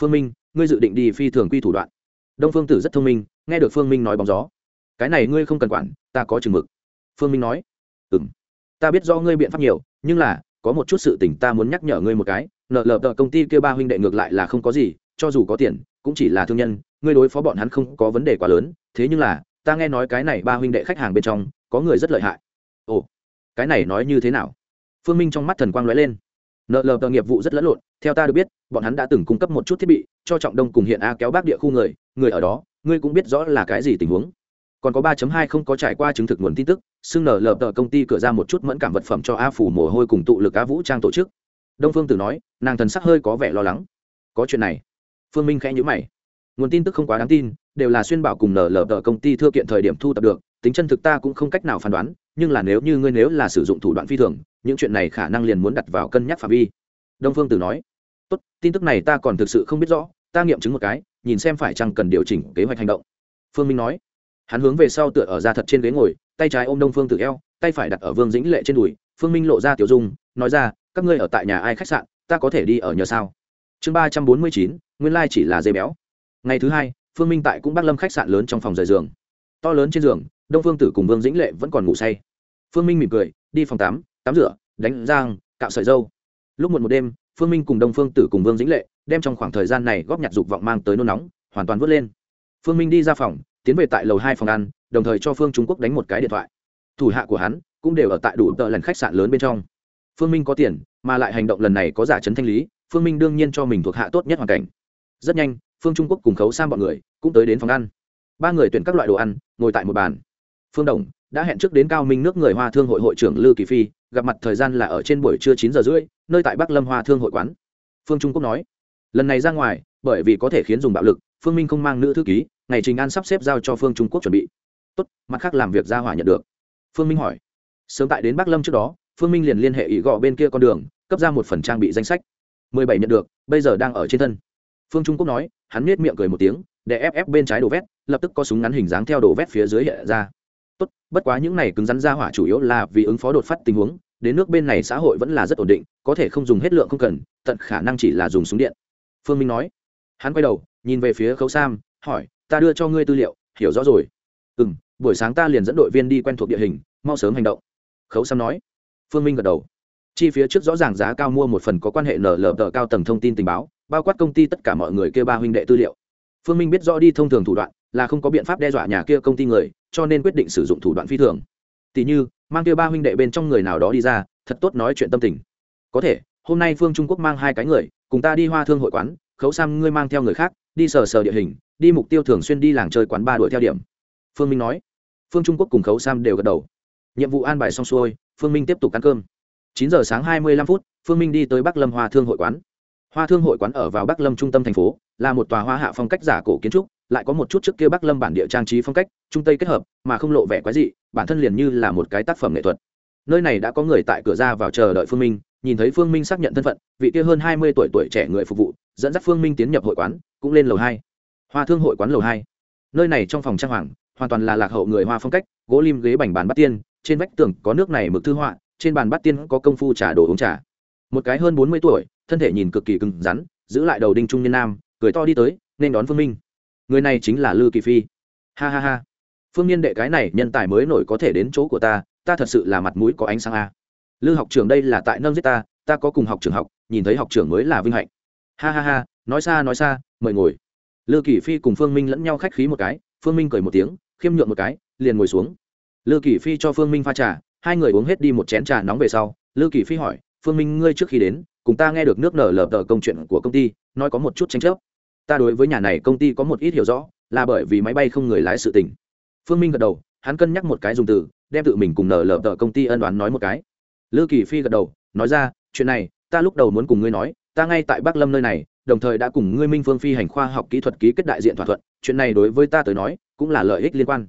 Phương minh, ngươi dự định đi phi thường quy thủ đoạn. Đông phương tử rất thông minh, nghe được phương minh nói bóng gió. Cái này ngươi không cần quản, ta có chừng mực. Phương minh nói. Ừ m ta biết do ngươi biện pháp nhiều, nhưng là, có một chút sự tình ta muốn nhắc nhở ngươi một cái. Nợ lờ tờ công ty kêu ba huynh đệ ngược lại là không có gì, cho dù có tiền, cũng chỉ là thương nhân ngươi đối phó bọn hắn không có vấn đề quá lớn, thế nhưng là, ta nghe nói cái này ba huynh đệ khách hàng bên trong, có người rất lợi hại. Ồ, cái này nói như thế nào? Phương minh trong mắt thần quang lóe lên. Nợ lờ tờ nghiệp vụ rất lẫn lộn, theo ta được biết, bọn hắn đã từng cung cấp một chút thiết bị, cho trọng đông cùng hiện a kéo bác địa khu người người ở đó, ngươi cũng biết rõ là cái gì tình huống. Còn có 3 hai không có trải qua chứng thực nguồn tin tức, xưng nở lờ tờ công ty cửa ra một chút mẫn cảm vật phẩm cho a phủ mồ hôi cùng tụ lực a vũ trang tổ chức. Đông phương tử nói, nàng thần sắc hơi có vẻ lo lắng. Có chuyện này. Phương minh khẽ nhữ mày nguồn tin tức không quá đáng tin, đều là xuyên bảo cùng nở lờ tờ công ty thưa kiện thời điểm thu tập được, tính chân thực ta cũng không cách nào phán đoán, nhưng là nếu như ngươi nếu là sử dụng thủ đoạn phi thường, những chuyện này khả năng liền muốn đặt vào cân nhắc phạm vi. Đông phương tử nói. Tốt, tin tức này ta còn thực sự không biết rõ, ta nghiệm chứng một cái, nhìn xem phải chăng cần điều chỉnh kế hoạch hành động. Phương minh nói. Hắn hướng về sau tựa ở ra thật trên ghế ngồi, tay trái ôm đông phương tử eo, tay phải đặt ở vương dĩnh lệ trên đùi. Phương minh lộ ra tiểu dung, nói ra, các ngươi ở tại nhà ai khách sạn, ta có thể đi ở nhờ sao? Chương ba trăm bốn mươi chín, nguyên lai chỉ là dây béo ngày thứ hai, phương minh tại cũng bắc lâm khách sạn lớn trong phòng rời giường. To lớn trên giường, đông phương tử cùng vương dĩnh lệ vẫn còn ngủ say. Phương minh mỉm cười, đi phòng tắm tắm rửa, đánh răng, cạo sợi dâu. Lúc muộn một đêm, phương minh cùng đông phương tử cùng vương dĩnh lệ đem trong khoảng thời gian này góp nhặt dục vọng mang tới nôn nóng, hoàn toàn vớt lên. Phương minh đi ra phòng, tiến về tại lầu hai phòng ăn, đồng thời cho phương trung quốc đánh một cái điện thoại. Thủ hạ của hắn cũng đều ở tại đủ tợ lần khách sạn lớn bên trong. Phương minh có tiền, mà lại hành động lần này có giả chấn thanh lý, phương minh đương nhiên cho mình thuộc hạ tốt nhất hoàn cảnh. Rất nhanh phương trung quốc cùng khấu sang bọn người cũng tới đến phòng ăn. Ba người tuyển các loại đồ ăn, ngồi tại một bàn. Phương đồng đã hẹn trước đến cao minh nước người hoa thương hội hội trưởng lư kỳ phi, gặp mặt thời gian là ở trên buổi trưa chín giờ rưỡi, nơi tại bắc lâm hoa thương hội quán. Phương trung quốc nói, lần này ra ngoài, bởi vì có thể khiến dùng bạo lực, phương minh không mang nữ thư ký, ngày trình an sắp xếp giao cho phương trung quốc chuẩn bị. Tốt, mặt khác làm việc ra hỏa nhận được. Phương minh hỏi. Sớm tại đến bắc lâm trước đó, phương minh liền liên hệ ý gọ bên kia con đường, cấp ra một phần trang bị danh sách. Mười bảy nhận được, bây giờ đang ở trên thân. Phương trung quốc nói hắn nết miệng cười một tiếng, để ép ép bên trái đồ vét, lập tức có súng ngắn hình dáng theo đồ vét phía dưới hiện ra. Tốt, bất quá những này cứng rắn ra hỏa chủ yếu là vì ứng phó đột phát tình huống, đến nước bên này xã hội vẫn là rất ổn định, có thể không dùng hết lượng không cần, tận khả năng chỉ là dùng súng điện. Phương minh nói. Hắn quay đầu, nhìn về phía khấu sam, hỏi, ta đưa cho ngươi tư liệu, hiểu rõ rồi. Ừ m buổi sáng ta liền dẫn đội viên đi quen thuộc địa hình, mau sớm hành động. Khấu sam nói. Phương minh gật đầu. Chi phía trước rõ ràng giá cao mua một phần có quan hệ nở lờ tờ cao tầng thông tin tình báo bao quát công ty tất cả mọi người kêu ba huynh đệ tư liệu. Phương minh biết rõ đi thông thường thủ đoạn là không có biện pháp đe dọa nhà kia công ty người, cho nên quyết định sử dụng thủ đoạn phi thường. Tỷ như, mang kia ba huynh đệ bên trong người nào đó đi ra, thật tốt nói chuyện tâm tình. Có thể, hôm nay phương trung quốc mang hai cái người, cùng ta đi hoa thương hội quán, khấu sam ngươi mang theo người khác, đi sờ sờ địa hình, đi mục tiêu thường xuyên đi làng chơi quán ba đuổi theo điểm. Phương minh nói. Phương trung quốc cùng khấu sam đều gật đầu. Nhiệm vụ an bài xong xuôi, phương minh tiếp tục ăn cơm. Chín giờ sáng hai mươi lăm phút, phương minh đi tới bắc lâm hoa thương hội quán hoa thương hội quán ở vào bắc lâm trung tâm thành phố, là một tòa hoa hạ phong cách giả cổ kiến trúc, lại có một chút trước kia bắc lâm bản địa trang trí phong cách, trung tây kết hợp, mà không lộ vẻ quái dị, bản thân liền như là một cái tác phẩm nghệ thuật. Nơi này đã có người tại cửa ra vào chờ đợi phương minh, nhìn thấy phương minh xác nhận thân phận, vị kia hơn hai mươi tuổi tuổi trẻ người phục vụ, dẫn dắt phương minh tiến nhập hội quán, cũng lên lầu hai. Hoa thương hội quán lầu hai. Nơi này trong phòng trang hoàng, hoàn toàn là lạc hậu người hoa phong cách, gỗ lim ghế bành bàn bát tiên, trên vách tường có nước này mực thư họa, trên bàn bát tiên có công phu trà đồ uống trà một cái hơn bốn mươi tuổi, thân thể nhìn cực kỳ cứng rắn, giữ lại đầu đinh trung niên nam, cười to đi tới, nên đón phương minh. Người này chính là lư kỳ phi. Ha ha ha. Phương niên đệ cái này nhân tài mới nổi có thể đến chỗ của ta ta thật sự là mặt mũi có ánh sáng a. Lư học trưởng đây là tại nâng giết ta ta có cùng học trường học, nhìn thấy học trưởng mới là vinh hạnh. Ha ha ha, nói xa nói xa, mời ngồi. Lư kỳ phi cùng phương minh lẫn nhau khách khí một cái, phương minh cười một tiếng, khiêm nhượng một cái, liền ngồi xuống. Lư kỳ phi cho phương minh pha trà, hai người uống hết đi một chén trà nóng về sau. Lư kỳ phi hỏi phương minh, ngươi trước khi đến, cùng ta nghe được nước nở lờ tờ công chuyện của công ty, nói có một chút tranh chấp. Ta đối với nhà này công ty có một ít hiểu rõ, là bởi vì máy bay không người lái sự tình. Phương minh gật đầu, hắn cân nhắc một cái dùng từ, đem tự mình cùng nở lờ tờ công ty ân đoán nói một cái. Lư kỳ phi gật đầu, nói ra, chuyện này, ta lúc đầu muốn cùng ngươi nói, ta ngay tại bắc lâm nơi này, đồng thời đã cùng ngươi minh phương phi hành khoa học kỹ thuật ký kết đại diện thỏa thuận, chuyện này đối với ta tới nói, cũng là lợi ích liên quan.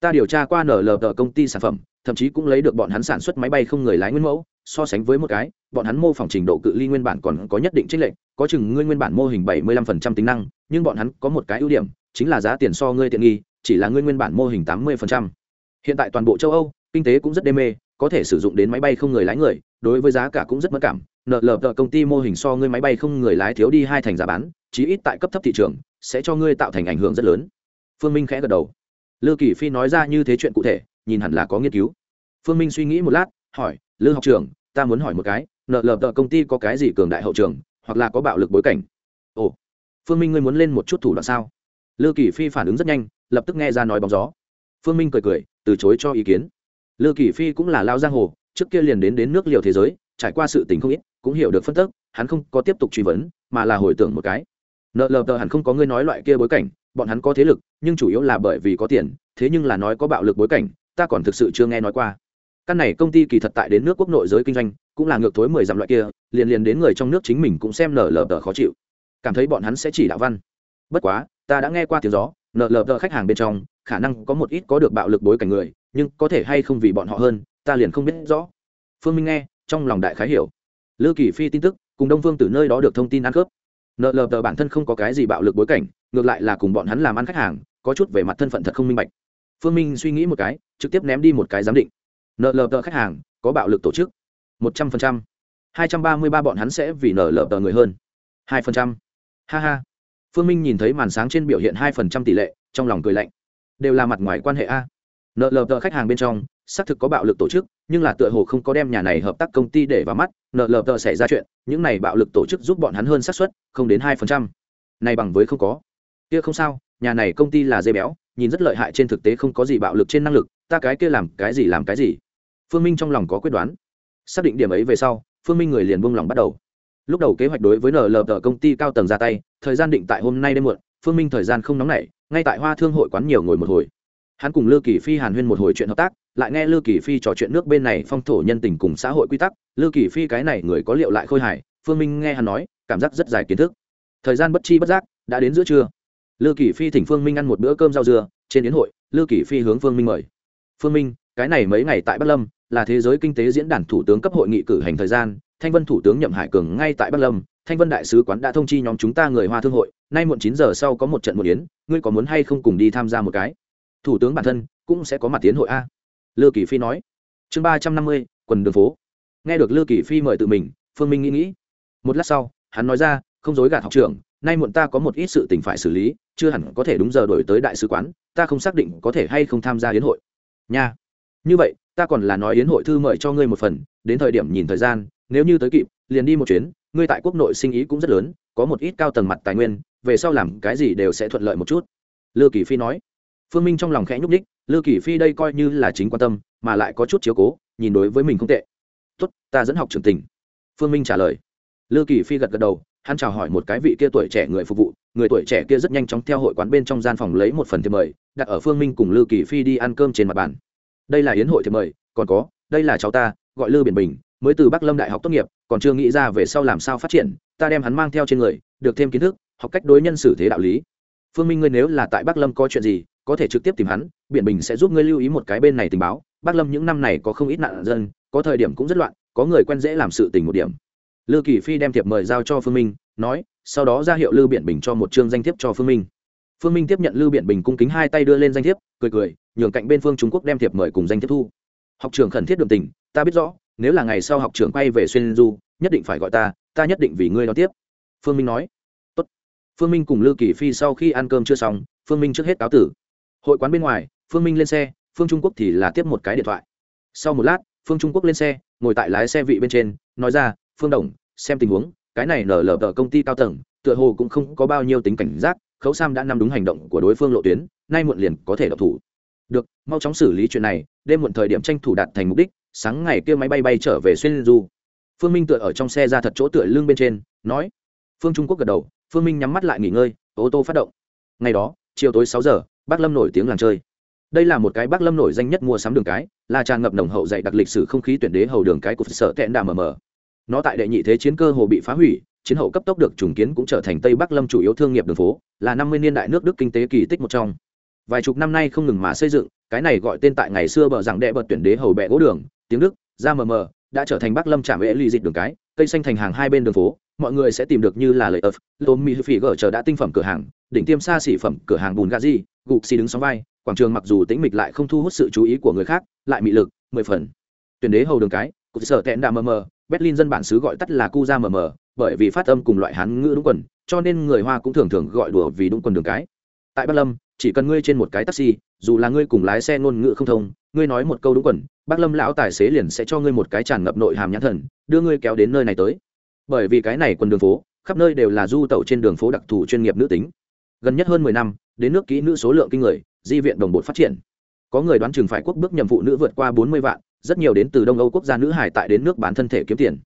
Ta điều tra qua nở lờ tờ công ty sản phẩm thậm chí cũng lấy được bọn hắn sản xuất máy bay không người lái nguyên mẫu, so sánh với một cái, bọn hắn mô phỏng trình độ cự ly nguyên bản còn có nhất định trích lệnh có chừng ngươi nguyên bản mô hình bảy mươi lăm phần trăm tính năng, nhưng bọn hắn có một cái ưu điểm, chính là giá tiền so ngươi tiện nghi, chỉ là ngươi nguyên bản mô hình tám mươi phần trăm. Hiện tại toàn bộ châu âu, kinh tế cũng rất đê mê, có thể sử dụng đến máy bay không người lái người, đối với giá cả cũng rất mất cảm. Nợ lờ tờ công ty mô hình so ngươi máy bay không người lái thiếu đi hai thành giá bán, chí ít tại cấp thấp thị trường, sẽ cho ngươi tạo thành ảnh hưởng rất lớn. Phương minh khẽ gật đầu. Lư kỳ phi nói ra như thế chuyện cụ thể nhìn hẳn là có nghiên cứu. Phương minh suy nghĩ một lát, hỏi, lư học trưởng, ta muốn hỏi một cái, nợ lờ tợ công ty có cái gì cường đại hậu trường, hoặc là có bạo lực bối cảnh? Ồ, phương minh ngươi muốn lên một chút thủ đoạn sao? Lư kỳ phi phản ứng rất nhanh, lập tức nghe ra nói bóng gió. Phương minh cười cười, từ chối cho ý kiến. Lư kỳ phi cũng là lao giang hồ, trước kia liền đến đến nước liều thế giới, trải qua sự tình không ít, cũng hiểu được phân tức, hắn không có tiếp tục truy vấn, mà là hồi tưởng một cái. Nợ lờ tờ hẳn không có ngươi nói loại kia bối cảnh, bọn hắn có thế lực, nhưng chủ yếu là bởi vì có tiền, thế nhưng là nói có bạo lực bối cảnh ta còn thực sự chưa nghe nói qua. Căn này công ty kỳ thật tại đến nước quốc nội giới kinh doanh, cũng là ngược thối mười dặm loại kia, liền liền đến người trong nước chính mình cũng xem nở lờ tờ khó chịu. Cảm thấy bọn hắn sẽ chỉ đạo văn. Bất quá, ta đã nghe qua tiếng gió nở lờ tờ khách hàng bên trong, khả năng có một ít có được bạo lực bối cảnh người, nhưng có thể hay không vì bọn họ hơn, ta liền không biết rõ. Phương minh nghe, trong lòng đại khái hiểu. Lư kỳ phi tin tức, cùng đông phương từ nơi đó được thông tin ăn khớp nợ lờ tờ bản thân không có cái gì bạo lực bối cảnh, ngược lại là cùng bọn hắn làm ăn khách hàng, có chút về mặt thân phận thật không minh bạch phương minh suy nghĩ một cái, trực tiếp ném đi một cái giám định. Nợ lờ tờ khách hàng, có bạo lực tổ chức. Một trăm phần trăm. Hai trăm ba mươi ba bọn hắn sẽ vì nợ lờ tờ người hơn. Hai phần trăm. Ha ha. Phương minh nhìn thấy màn sáng trên biểu hiện hai phần trăm tỷ lệ, trong lòng cười lạnh. Đều là mặt ngoài quan hệ a. Nợ lờ tờ khách hàng bên trong, xác thực có bạo lực tổ chức, nhưng là tựa hồ không có đem nhà này hợp tác công ty để vào mắt. Nợ lờ tờ xảy ra chuyện, những này bạo lực tổ chức giúp bọn hắn hơn xác suất, không đến hai phần trăm. Này bằng với không có. Kia không sao, nhà này công ty là dây béo nhìn rất lợi hại trên thực tế không có gì bạo lực trên năng lực, ta cái kia làm cái gì làm cái gì. Phương minh trong lòng có quyết đoán. Xác định điểm ấy về sau, phương minh người liền buông lòng bắt đầu. Lúc đầu kế hoạch đối với nlp công ty cao tầng ra tay, thời gian định tại hôm nay đêm muộn, phương minh thời gian không nóng nảy, ngay tại hoa thương hội quán nhiều ngồi một hồi. Hắn cùng lư kỳ phi hàn huyên một hồi chuyện hợp tác, lại nghe lư kỳ phi trò chuyện nước bên này phong thổ nhân tình cùng xã hội quy tắc, lư kỳ phi cái này người có liệu lại khôi hài, phương minh nghe hắn nói, cảm giác rất dài kiến thức. Thời gian bất chi bất giác, đã đến giữa trưa lư kỳ phi thỉnh phương minh ăn một bữa cơm rau dưa, trên yến hội, lư kỳ phi hướng phương minh mời. Phương minh, cái này mấy ngày tại bắc lâm, là thế giới kinh tế diễn đàn thủ tướng cấp hội nghị cử hành thời gian, thanh vân thủ tướng nhậm hải cường ngay tại bắc lâm, thanh vân đại sứ quán đã thông chi nhóm chúng ta người hoa thương hội, nay muộn chín giờ sau có một trận một yến, ngươi có muốn hay không cùng đi tham gia một cái? Thủ tướng bản thân cũng sẽ có mặt tiến hội a. Lư kỳ phi nói. Chương ba trăm năm mươi, quần đường phố. Nghe được lư kỳ phi mời tự mình, phương minh nghĩ nghĩ. Một lát sau, hắn nói ra, không dối gạt học trưởng nay muộn ta có một ít sự tình phải xử lý, chưa hẳn có thể đúng giờ đổi tới đại sứ quán, ta không xác định có thể hay không tham gia yến hội. Nha. Như vậy, ta còn là nói yến hội thư mời cho ngươi một phần, đến thời điểm nhìn thời gian, nếu như tới kịp, liền đi một chuyến, ngươi tại quốc nội sinh ý cũng rất lớn, có một ít cao tầng mặt tài nguyên, về sau làm cái gì đều sẽ thuận lợi một chút. Lư kỳ phi nói. Phương minh trong lòng khẽ nhúc ních lư kỳ phi đây coi như là chính quan tâm, mà lại có chút chiếu cố, nhìn đối với mình không tệ. Tốt, ta dẫn học trưởng tình phương minh trả lời. Lư kỳ phi gật gật đầu hắn chào hỏi một cái vị kia tuổi trẻ người phục vụ, người tuổi trẻ kia rất nhanh chóng theo hội quán bên trong gian phòng lấy một phần thiệp mời, đặt ở phương minh cùng lư kỳ phi đi ăn cơm trên mặt bàn. Đây là yến hội thiệp mời, còn có, đây là cháu ta, gọi lư biển bình, mới từ bắc lâm đại học tốt nghiệp, còn chưa nghĩ ra về sau làm sao phát triển, ta đem hắn mang theo trên người, được thêm kiến thức, học cách đối nhân xử thế đạo lý. Phương minh ngươi nếu là tại bắc lâm có chuyện gì, có thể trực tiếp tìm hắn, biển bình sẽ giúp ngươi lưu ý một cái bên này tình báo, bắc lâm những năm này có không ít nạn dân, có thời điểm cũng rất loạn, có người quen dễ làm sự tình một điểm lư kỳ phi đem thiệp mời giao cho phương minh, nói, sau đó ra hiệu lư biện bình cho một chương danh thiếp cho phương minh. Phương minh tiếp nhận lư biện bình cung kính hai tay đưa lên danh thiếp, cười cười, nhường cạnh bên phương trung quốc đem thiệp mời cùng danh thiếp thu. Học trưởng khẩn thiết đường tình, ta biết rõ, nếu là ngày sau học trưởng quay về xuyên du, nhất định phải gọi ta ta nhất định vì ngươi đón tiếp. Phương minh nói. Tốt. phương minh cùng lư kỳ phi sau khi ăn cơm chưa xong, phương minh trước hết cáo tử. Hội quán bên ngoài, phương minh lên xe, phương trung quốc thì là tiếp một cái điện thoại. Sau một lát, phương trung quốc lên xe, ngồi tại lái xe vị bên trên, nói ra phương đồng, xem tình huống, cái này nở lờ tờ công ty cao tầng, tựa hồ cũng không có bao nhiêu tính cảnh giác, khấu sam đã nắm đúng hành động của đối phương lộ tuyến, nay muộn liền có thể độc thủ. Được, mau chóng xử lý chuyện này, đêm muộn thời điểm tranh thủ đạt thành mục đích, sáng ngày kia máy bay bay trở về xuyên du. Phương minh tựa ở trong xe ra thật chỗ tựa lưng bên trên, nói. Phương trung quốc gật đầu, phương minh nhắm mắt lại nghỉ ngơi, ô tô phát động. Ngày đó, chiều tối sáu giờ, bác lâm nổi tiếng làng chơi. Đây là một cái bác lâm nổi danh nhất mua sắm đường cái, là tràn ngập nồng hậu dạy đặc lịch sử không khí tuyển đế hầu đường cái của sở tẹn đà mờ mờ nó tại đệ nhị thế chiến cơ hồ bị phá hủy, chiến hậu cấp tốc được trùng kiến cũng trở thành tây bắc lâm chủ yếu thương nghiệp đường phố, là năm mươi niên đại nước đức kinh tế kỳ tích một trong. Vài chục năm nay không ngừng mà xây dựng, cái này gọi tên tại ngày xưa bờ rằng đệ bật tuyển đế hầu bẹ gỗ đường, tiếng đức, ra mờ mờ, đã trở thành bắc lâm trạm vệ ly dịch đường cái, cây xanh thành hàng hai bên đường phố, mọi người sẽ tìm được như là lợi ập lôm mỹ phỉ gở chờ đã tinh phẩm cửa hàng, đỉnh tiêm xa xỉ phẩm cửa hàng bùn gà di gục xì đứng sóng vai, quảng trường mặc dù tĩnh mịch lại không thu hút sự chú ý của người khác, lại mị lực, mười phần. Tuyển đế hầu đường cái, cục sở tẹn đà mờ mờ berlin dân bản xứ gọi tắt là cu ra mờ mờ, bởi vì phát âm cùng loại hán ngữ đúng quần, cho nên người hoa cũng thường thường gọi đùa vì đúng quần đường cái. Tại bắc lâm, chỉ cần ngươi trên một cái taxi, dù là ngươi cùng lái xe ngôn ngữ không thông, ngươi nói một câu đúng quần, bác lâm lão tài xế liền sẽ cho ngươi một cái tràn ngập nội hàm nhãn thần, đưa ngươi kéo đến nơi này tới. Bởi vì cái này quần đường phố, khắp nơi đều là du tẩu trên đường phố đặc thù chuyên nghiệp nữ tính. Gần nhất hơn mười năm, đến nước kỹ nữ số lượng kinh người, di viện đồng bột phát triển. Có người đoán chừng phải quốc bước nhầm phụ nữ vượt qua bốn mươi vạn rất nhiều đến từ đông âu quốc gia nữ hải tại đến nước bán thân thể kiếm tiền.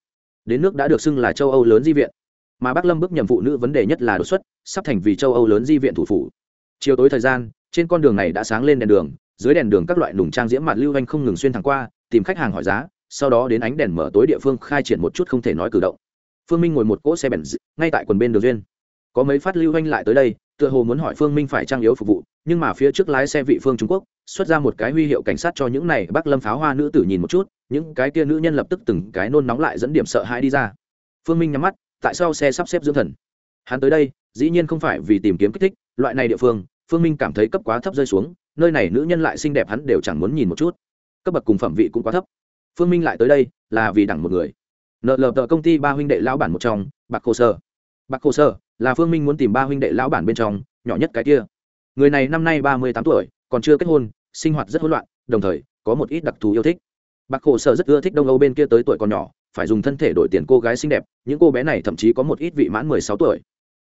Đến nước đã được xưng là châu âu lớn di viện. Mà bắc lâm bước nhầm phụ nữ vấn đề nhất là đột xuất, sắp thành vì châu âu lớn di viện thủ phủ. Chiều tối thời gian, trên con đường này đã sáng lên đèn đường, dưới đèn đường các loại nùng trang diễm mặt lưu anh không ngừng xuyên thẳng qua, tìm khách hàng hỏi giá, sau đó đến ánh đèn mở tối địa phương khai triển một chút không thể nói cử động. Phương minh ngồi một cỗ xe bèn ngay tại quần bên đường duyên. Có mấy phát lưu anh lại tới đây, tựa hồ muốn hỏi phương minh phải trang yếu phục vụ, nhưng mà phía trước lái xe vị phương trung quốc xuất ra một cái huy hiệu cảnh sát cho những này bác lâm pháo hoa nữ tử nhìn một chút, những cái kia nữ nhân lập tức từng cái nôn nóng lại dẫn điểm sợ hãi đi ra. Phương minh nhắm mắt, tại sao xe sắp xếp dưỡng thần? Hắn tới đây, dĩ nhiên không phải vì tìm kiếm kích thích, loại này địa phương phương minh cảm thấy cấp quá thấp rơi xuống, nơi này nữ nhân lại xinh đẹp hắn đều chẳng muốn nhìn một chút. Cấp bậc cùng phẩm vị cũng quá thấp. Phương minh lại tới đây, là vì đẳng một người. Nợ lờ tờ công ty ba huynh đệ lão bản một trong, bạc hồ sơ bạc hồ sơ là phương minh muốn tìm ba huynh đệ lão bản bên trong, nhỏ nhất cái kia. Người này năm nay ba mươi tám tuổi còn chưa kết hôn, sinh hoạt rất hỗn loạn, đồng thời, có một ít đặc thù yêu thích. Bạc hồ sơ rất ưa thích đông âu bên kia tới tuổi còn nhỏ, phải dùng thân thể đổi tiền cô gái xinh đẹp, những cô bé này thậm chí có một ít vị mãn mười sáu tuổi.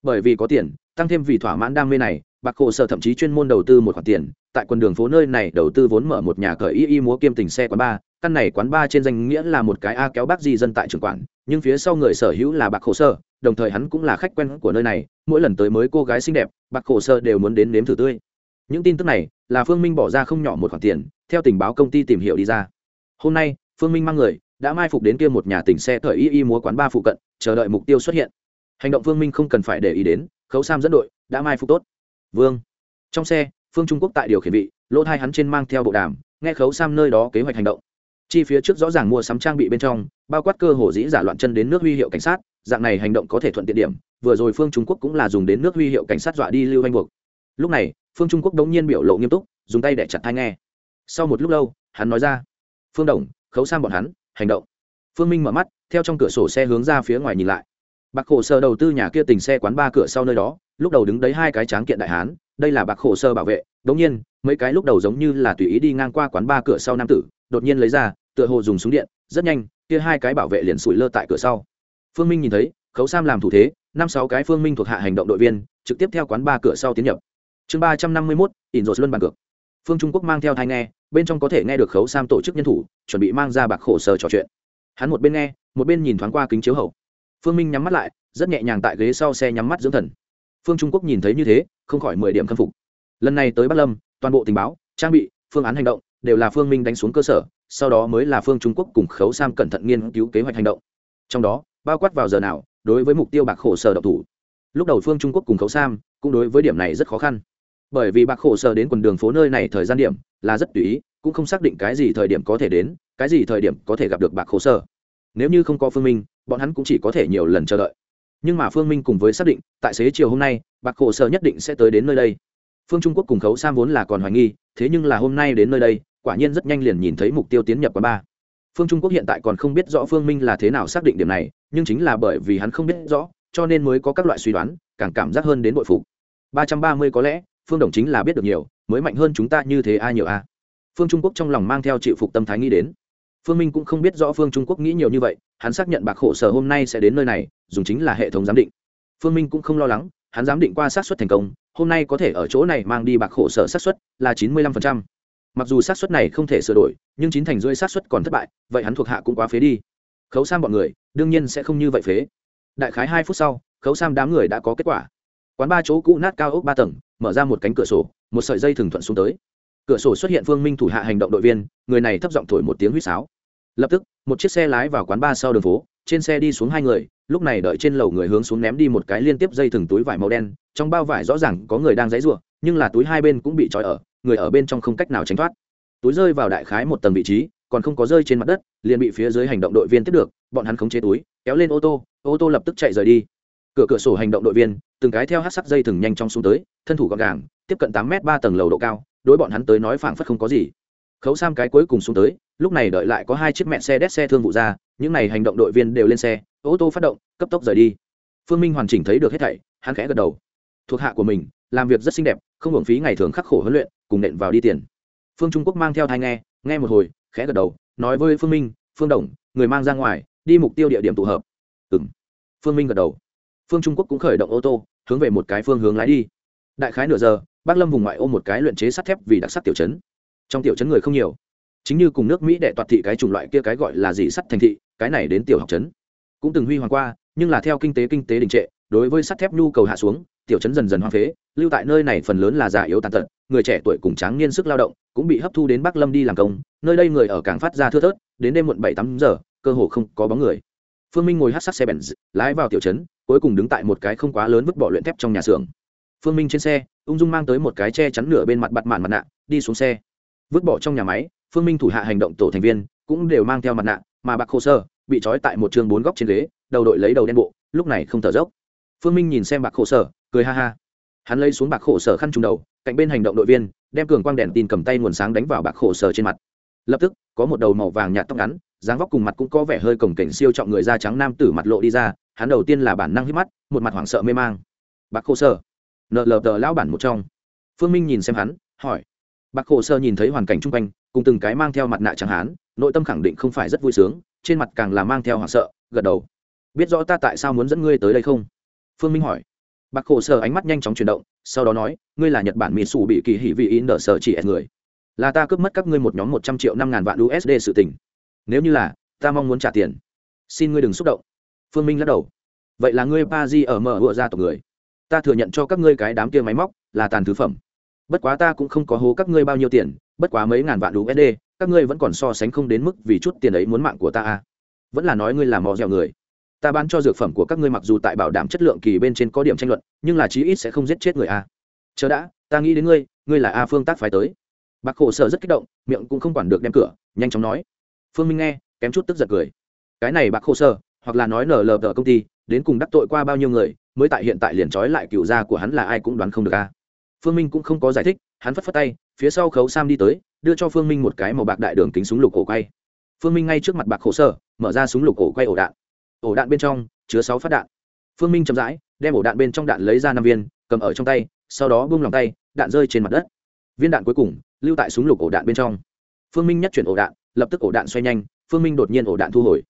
Bởi vì có tiền, tăng thêm vì thỏa mãn đam mê này, bạc hồ sơ thậm chí chuyên môn đầu tư một khoản tiền, tại quần đường phố nơi này đầu tư vốn mở một nhà cởi y y múa kiêm tình xe quán bar căn này quán bar trên danh nghĩa là một cái a kéo bác di dân tại trường quản nhưng phía sau người sở hữu là bạc hồ sơ đồng thời hắn cũng là khách quen của nơi này, mỗi lần tới mới cô gái xinh đẹp, bạc hồ sơ đều muốn đến nếm thử tươi. Những tin tức này là phương minh bỏ ra không nhỏ một khoản tiền, theo tình báo công ty tìm hiểu đi ra. Hôm nay, phương minh mang người, đã mai phục đến kia một nhà tỉnh xe thời y y múa quán ba phụ cận, chờ đợi mục tiêu xuất hiện. Hành động phương minh không cần phải để ý đến, khấu sam dẫn đội, đã mai phục tốt. Vương. Trong xe, phương trung quốc tại điều khiển vị, lỗ thai hắn trên mang theo bộ đàm, nghe khấu sam nơi đó kế hoạch hành động. Chi phía trước rõ ràng mua sắm trang bị bên trong, bao quát cơ hồ dĩ giả loạn chân đến nước huy hiệu cảnh sát, dạng này hành động có thể thuận tiện điểm, vừa rồi phương trung quốc cũng là dùng đến nước huy hiệu cảnh sát dọa đi lưu anh buộc lúc này, phương trung quốc đống nhiên biểu lộ nghiêm túc, dùng tay để chặt thai nghe. Sau một lúc lâu, hắn nói ra, phương đồng, khấu sam bọn hắn, hành động. Phương minh mở mắt, theo trong cửa sổ xe hướng ra phía ngoài nhìn lại. Bạc hồ sơ đầu tư nhà kia tình xe quán ba cửa sau nơi đó, lúc đầu đứng đấy hai cái tráng kiện đại hán, đây là bạc hồ sơ bảo vệ. Đống nhiên, mấy cái lúc đầu giống như là tùy ý đi ngang qua quán ba cửa sau nam tử, đột nhiên lấy ra, tựa hồ dùng súng điện, rất nhanh, kia hai cái bảo vệ liền sủi lơ tại cửa sau. Phương minh nhìn thấy, khấu sam làm thủ thế, năm sáu cái phương minh thuộc hạ hành động đội viên, trực tiếp theo quán ba cửa sau tiến nhập chương ba trăm năm mươi mốt, ỉn rột luân bàn cược. Phương trung quốc mang theo thai nghe, bên trong có thể nghe được khấu sam tổ chức nhân thủ, chuẩn bị mang ra bạc khổ sở trò chuyện. Hắn một bên nghe, một bên nhìn thoáng qua kính chiếu hậu. Phương minh nhắm mắt lại, rất nhẹ nhàng tại ghế sau xe nhắm mắt dưỡng thần. Phương trung quốc nhìn thấy như thế, không khỏi mười điểm khâm phục. Lần này tới bắc lâm, toàn bộ tình báo, trang bị, phương án hành động, đều là phương minh đánh xuống cơ sở, sau đó mới là phương trung quốc cùng khấu sam cẩn thận nghiên cứu kế hoạch hành động. Trong đó, bao quát vào giờ nào, đối với mục tiêu bạc khổ sở độc thủ. Lúc đầu phương trung quốc cùng khấu sam, cũng đối với điểm này rất khó khăn bởi vì bạc khổ sở đến quần đường phố nơi này thời gian điểm là rất tùy ý, cũng không xác định cái gì thời điểm có thể đến, cái gì thời điểm có thể gặp được bạc khổ sở. Nếu như không có phương minh, bọn hắn cũng chỉ có thể nhiều lần chờ đợi. Nhưng mà phương minh cùng với xác định, tại xế chiều hôm nay, bạc khổ sở nhất định sẽ tới đến nơi đây. Phương trung quốc cùng khấu sam vốn là còn hoài nghi, thế nhưng là hôm nay đến nơi đây, quả nhiên rất nhanh liền nhìn thấy mục tiêu tiến nhập quán ba phương trung quốc hiện tại còn không biết rõ phương minh là thế nào xác định điểm này, nhưng chính là bởi vì hắn không biết rõ, cho nên mới có các loại suy đoán, càng cảm giác hơn đến bội phục. Ba trăm ba mươi có lẽ phương đồng chính là biết được nhiều, mới mạnh hơn chúng ta như thế ai nhiều a? Phương trung quốc trong lòng mang theo chịu phục tâm thái nghĩ đến. Phương minh cũng không biết rõ phương trung quốc nghĩ nhiều như vậy, hắn xác nhận bạc khổ sở hôm nay sẽ đến nơi này, dùng chính là hệ thống giám định. Phương minh cũng không lo lắng, hắn giám định qua xác suất thành công, hôm nay có thể ở chỗ này mang đi bạc khổ sở xác suất là chín mươi lăm phần trăm. Mặc dù xác suất này không thể sửa đổi, nhưng chín thành rưỡi xác suất còn thất bại, vậy hắn thuộc hạ cũng quá phế đi. Khấu sam bọn người, đương nhiên sẽ không như vậy phế. Đại khái hai phút sau, khấu sam đám người đã có kết quả. Quán ba chỗ cũ nát cao ốc ba tầng mở ra một cánh cửa sổ, một sợi dây thừng thuận xuống tới. Cửa sổ xuất hiện phương minh thủ hạ hành động đội viên, người này thấp giọng thổi một tiếng huýt sáo. Lập tức, một chiếc xe lái vào quán ba sau đường phố, trên xe đi xuống hai người, lúc này đợi trên lầu người hướng xuống ném đi một cái liên tiếp dây thừng túi vải màu đen, trong bao vải rõ ràng có người đang dãy ruộng nhưng là túi hai bên cũng bị trói ở, người ở bên trong không cách nào tránh thoát. Túi rơi vào đại khái một tầng vị trí, còn không có rơi trên mặt đất, liền bị phía dưới hành động đội viên tiếp được, bọn hắn khống chế túi, kéo lên ô tô ô tô lập tức chạy rời đi cửa cửa sổ hành động đội viên, từng cái theo hát sắc dây thừng nhanh trong xuống tới, thân thủ gọn gàng, tiếp cận tám m ba tầng lầu độ cao, đối bọn hắn tới nói phảng phất không có gì. Khấu sam cái cuối cùng xuống tới, lúc này đợi lại có hai chiếc mẹ xe đét xe thương vụ ra, những n à y hành động đội viên đều lên xe, ô tô phát động, cấp tốc rời đi. Phương minh hoàn chỉnh thấy được hết thảy, hắn khẽ gật đầu. Thuộc hạ của mình, làm việc rất xinh đẹp, không hưởng phí ngày thường khắc khổ huấn luyện, cùng nện vào đi tiền. Phương trung quốc mang theo thai nghe nghe một hồi, khẽ gật đầu, nói với phương minh, phương đồng, người mang ra ngoài, đi mục tiêu địa điểm tụ hợp. Ừ m phương minh gật đầu phương trung quốc cũng khởi động ô tô, hướng về một cái phương hướng lái đi. Đại khái nửa giờ, bác lâm vùng ngoại ô một cái luyện chế sắt thép vì đặc sắc tiểu chấn trong tiểu chấn người không nhiều. Chính như cùng nước mỹ đệ toạt thị cái chủng loại kia cái gọi là gì sắt thành thị, cái này đến tiểu học chấn cũng từng huy hoàng qua, nhưng là theo kinh tế kinh tế đình trệ, đối với sắt thép nhu cầu hạ xuống, tiểu chấn dần dần hoang phế, lưu tại nơi này phần lớn là già yếu tàn tật, người trẻ tuổi cùng tráng niên sức lao động cũng bị hấp thu đến bắc lâm đi làm công, nơi đây người ở càng phát ra thưa thớt, đến đêm muộn bảy tám giờ, cơ hồ không có bóng người phương minh ngồi hát sát xe bèn lái vào tiểu trấn, cuối cùng đứng tại một cái không quá lớn vứt bỏ luyện thép trong nhà xưởng. Phương minh trên xe, ung dung mang tới một cái che chắn nửa bên mặt bặt mạn mặt nạ, đi xuống xe. Vứt bỏ trong nhà máy, phương minh thủ hạ hành động tổ thành viên cũng đều mang theo mặt nạ, mà bạc khô sơ bị trói tại một trường bốn góc trên ghế, đầu đội lấy đầu đen bộ, lúc này không thở dốc. Phương minh nhìn xem bạc khổ sở cười ha ha. Hắn lấy xuống bạc khổ sở khăn trùng đầu, cạnh bên hành động đội viên, đem cường quang đèn tin cầm tay nguồn sáng đánh vào bạc khổ sở trên mặt lập tức, có một đầu màu vàng nhạt tóc ngắn, dáng vóc cùng mặt cũng có vẻ hơi cổng cảnh siêu trọng người da trắng nam tử mặt lộ đi ra, hắn đầu tiên là bản năng hít mắt, một mặt hoảng sợ mê mang. Bạc khổ sơ. Nợ lờ tờ lão bản một trong. Phương minh nhìn xem hắn, hỏi. Bạc khổ sơ nhìn thấy hoàn cảnh chung quanh, cùng từng cái mang theo mặt nạ trắng hán, nội tâm khẳng định không phải rất vui sướng, trên mặt càng là mang theo hoảng sợ, gật đầu. Biết rõ ta tại sao muốn dẫn ngươi tới đây không? Phương minh hỏi. Bạc khổ sơ ánh mắt nhanh chóng chuyển động, sau đó nói, ngươi là nhật bản mỹ sủ bị kỳ hỉ vị in nợ sở chỉ người là ta cướp mất các ngươi một nhóm một trăm triệu năm ngàn vạn usd sự tình. Nếu như là, ta mong muốn trả tiền. Xin ngươi đừng xúc động. Phương minh lắc đầu. Vậy là ngươi pa di ở mở hựa ra tộc người. Ta thừa nhận cho các ngươi cái đám kia máy móc là tàn thứ phẩm. Bất quá ta cũng không có hố các ngươi bao nhiêu tiền, bất quá mấy ngàn vạn usd các ngươi vẫn còn so sánh không đến mức vì chút tiền ấy muốn mạng của ta à. vẫn là nói ngươi là mò dẻo người. Ta bán cho dược phẩm của các ngươi mặc dù tại bảo đảm chất lượng kỳ bên trên có điểm tranh luận, nhưng là chí ít sẽ không giết chết người a chờ đã, ta nghĩ đến ngươi ngươi là a phương tác phải tới bạc khổ sở rất kích động, miệng cũng không quản được đem cửa, nhanh chóng nói. Phương minh nghe, kém chút tức giật cười. Cái này bạc khổ sở, hoặc là nói nở lờ tờ công ty, đến cùng đắc tội qua bao nhiêu người, mới tại hiện tại liền trói lại cựu gia của hắn là ai cũng đoán không được a. Phương minh cũng không có giải thích, hắn phất phất tay, phía sau khấu sam đi tới, đưa cho phương minh một cái màu bạc đại đường kính súng lục cổ quay. Phương minh ngay trước mặt bạc khổ sở, mở ra súng lục cổ quay ổ đạn. Ổ đạn bên trong chứa sáu phát đạn. Phương minh chậm rãi, đem ổ đạn bên trong đạn lấy ra năm viên, cầm ở trong tay, sau đó bung lòng tay, đạn rơi trên mặt đất. Viên đạn cuối cùng lưu tại súng lục ổ đạn bên trong. Phương minh nhất chuyển ổ đạn, lập tức ổ đạn xoay nhanh, phương minh đột nhiên ổ đạn thu hồi.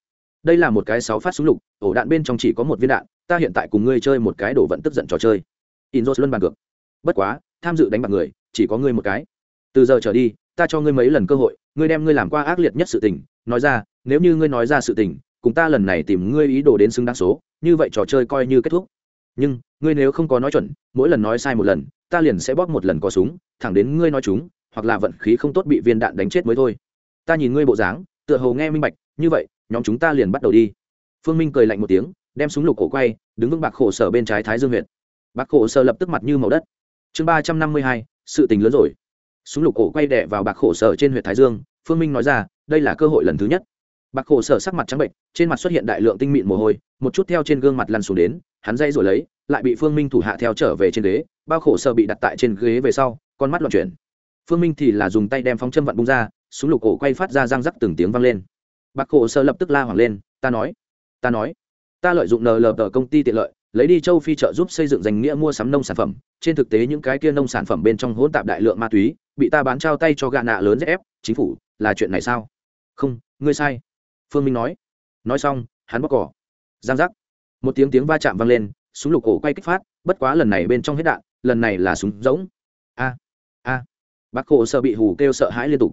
Đây là một cái sáu phát súng lục, ổ đạn bên trong chỉ có một viên đạn, ta hiện tại cùng ngươi chơi một cái đổ vận tức giận trò chơi. In rốt luân bàn cược. Bất quá, tham dự đánh bạc người, chỉ có ngươi một cái. Từ giờ trở đi, ta cho ngươi mấy lần cơ hội, ngươi đem ngươi làm qua ác liệt nhất sự tình, nói ra, nếu như ngươi nói ra sự tình, cùng ta lần này tìm ngươi ý đồ đến xứng đáng số, như vậy trò chơi coi như kết thúc. Nhưng, ngươi nếu không có nói chuẩn, mỗi lần nói sai một lần, ta liền sẽ bóp một lần có súng, thẳng đến ngươi nói chúng hoặc là vận khí không tốt bị viên đạn đánh chết mới thôi. Ta nhìn ngươi bộ dáng, tựa hồ nghe minh bạch, như vậy, nhóm chúng ta liền bắt đầu đi. Phương minh cười lạnh một tiếng, đem súng lục cổ quay, đứng vững bạc khổ sở bên trái thái dương huyện bạc khổ sở lập tức mặt như màu đất. Chương ba trăm năm mươi hai, sự tình lớn rồi. Súng lục cổ quay đẻ vào bạc khổ sở trên huyện thái dương, phương minh nói ra, đây là cơ hội lần thứ nhất. Bạc khổ sở sắc mặt trắng bệnh, trên mặt xuất hiện đại lượng tinh mịn mồ hôi, một chút theo trên gương mặt lăn xuống đến, hắn dây rồi lấy, lại bị phương minh thủ hạ theo trở về trên ghế, bao khổ sở bị đặt tại trên ghế về sau, con mắt loạn chuyển phương minh thì là dùng tay đem phóng châm vặn bung ra, súng lục cổ quay phát ra răng rắc từng tiếng vang lên. Bạc khổ sơ lập tức la hoảng lên, ta nói ta nói, ta lợi dụng nlp công ty tiện lợi, lấy đi châu phi trợ giúp xây dựng danh nghĩa mua sắm nông sản phẩm. Trên thực tế những cái kia nông sản phẩm bên trong hỗn tạp đại lượng ma túy, bị ta bán trao tay cho gạ nạ lớn ép, chính phủ, là chuyện này sao? Không, ngươi sai. Phương minh nói. Nói xong, hắn bóc cỏ. Giang giác một tiếng tiếng va chạm vang lên, súng lục cổ quay kích phát, bất quá lần này bên trong hết đạn, lần này là súng giống bác khổ sợ bị hù kêu sợ hãi liên tục.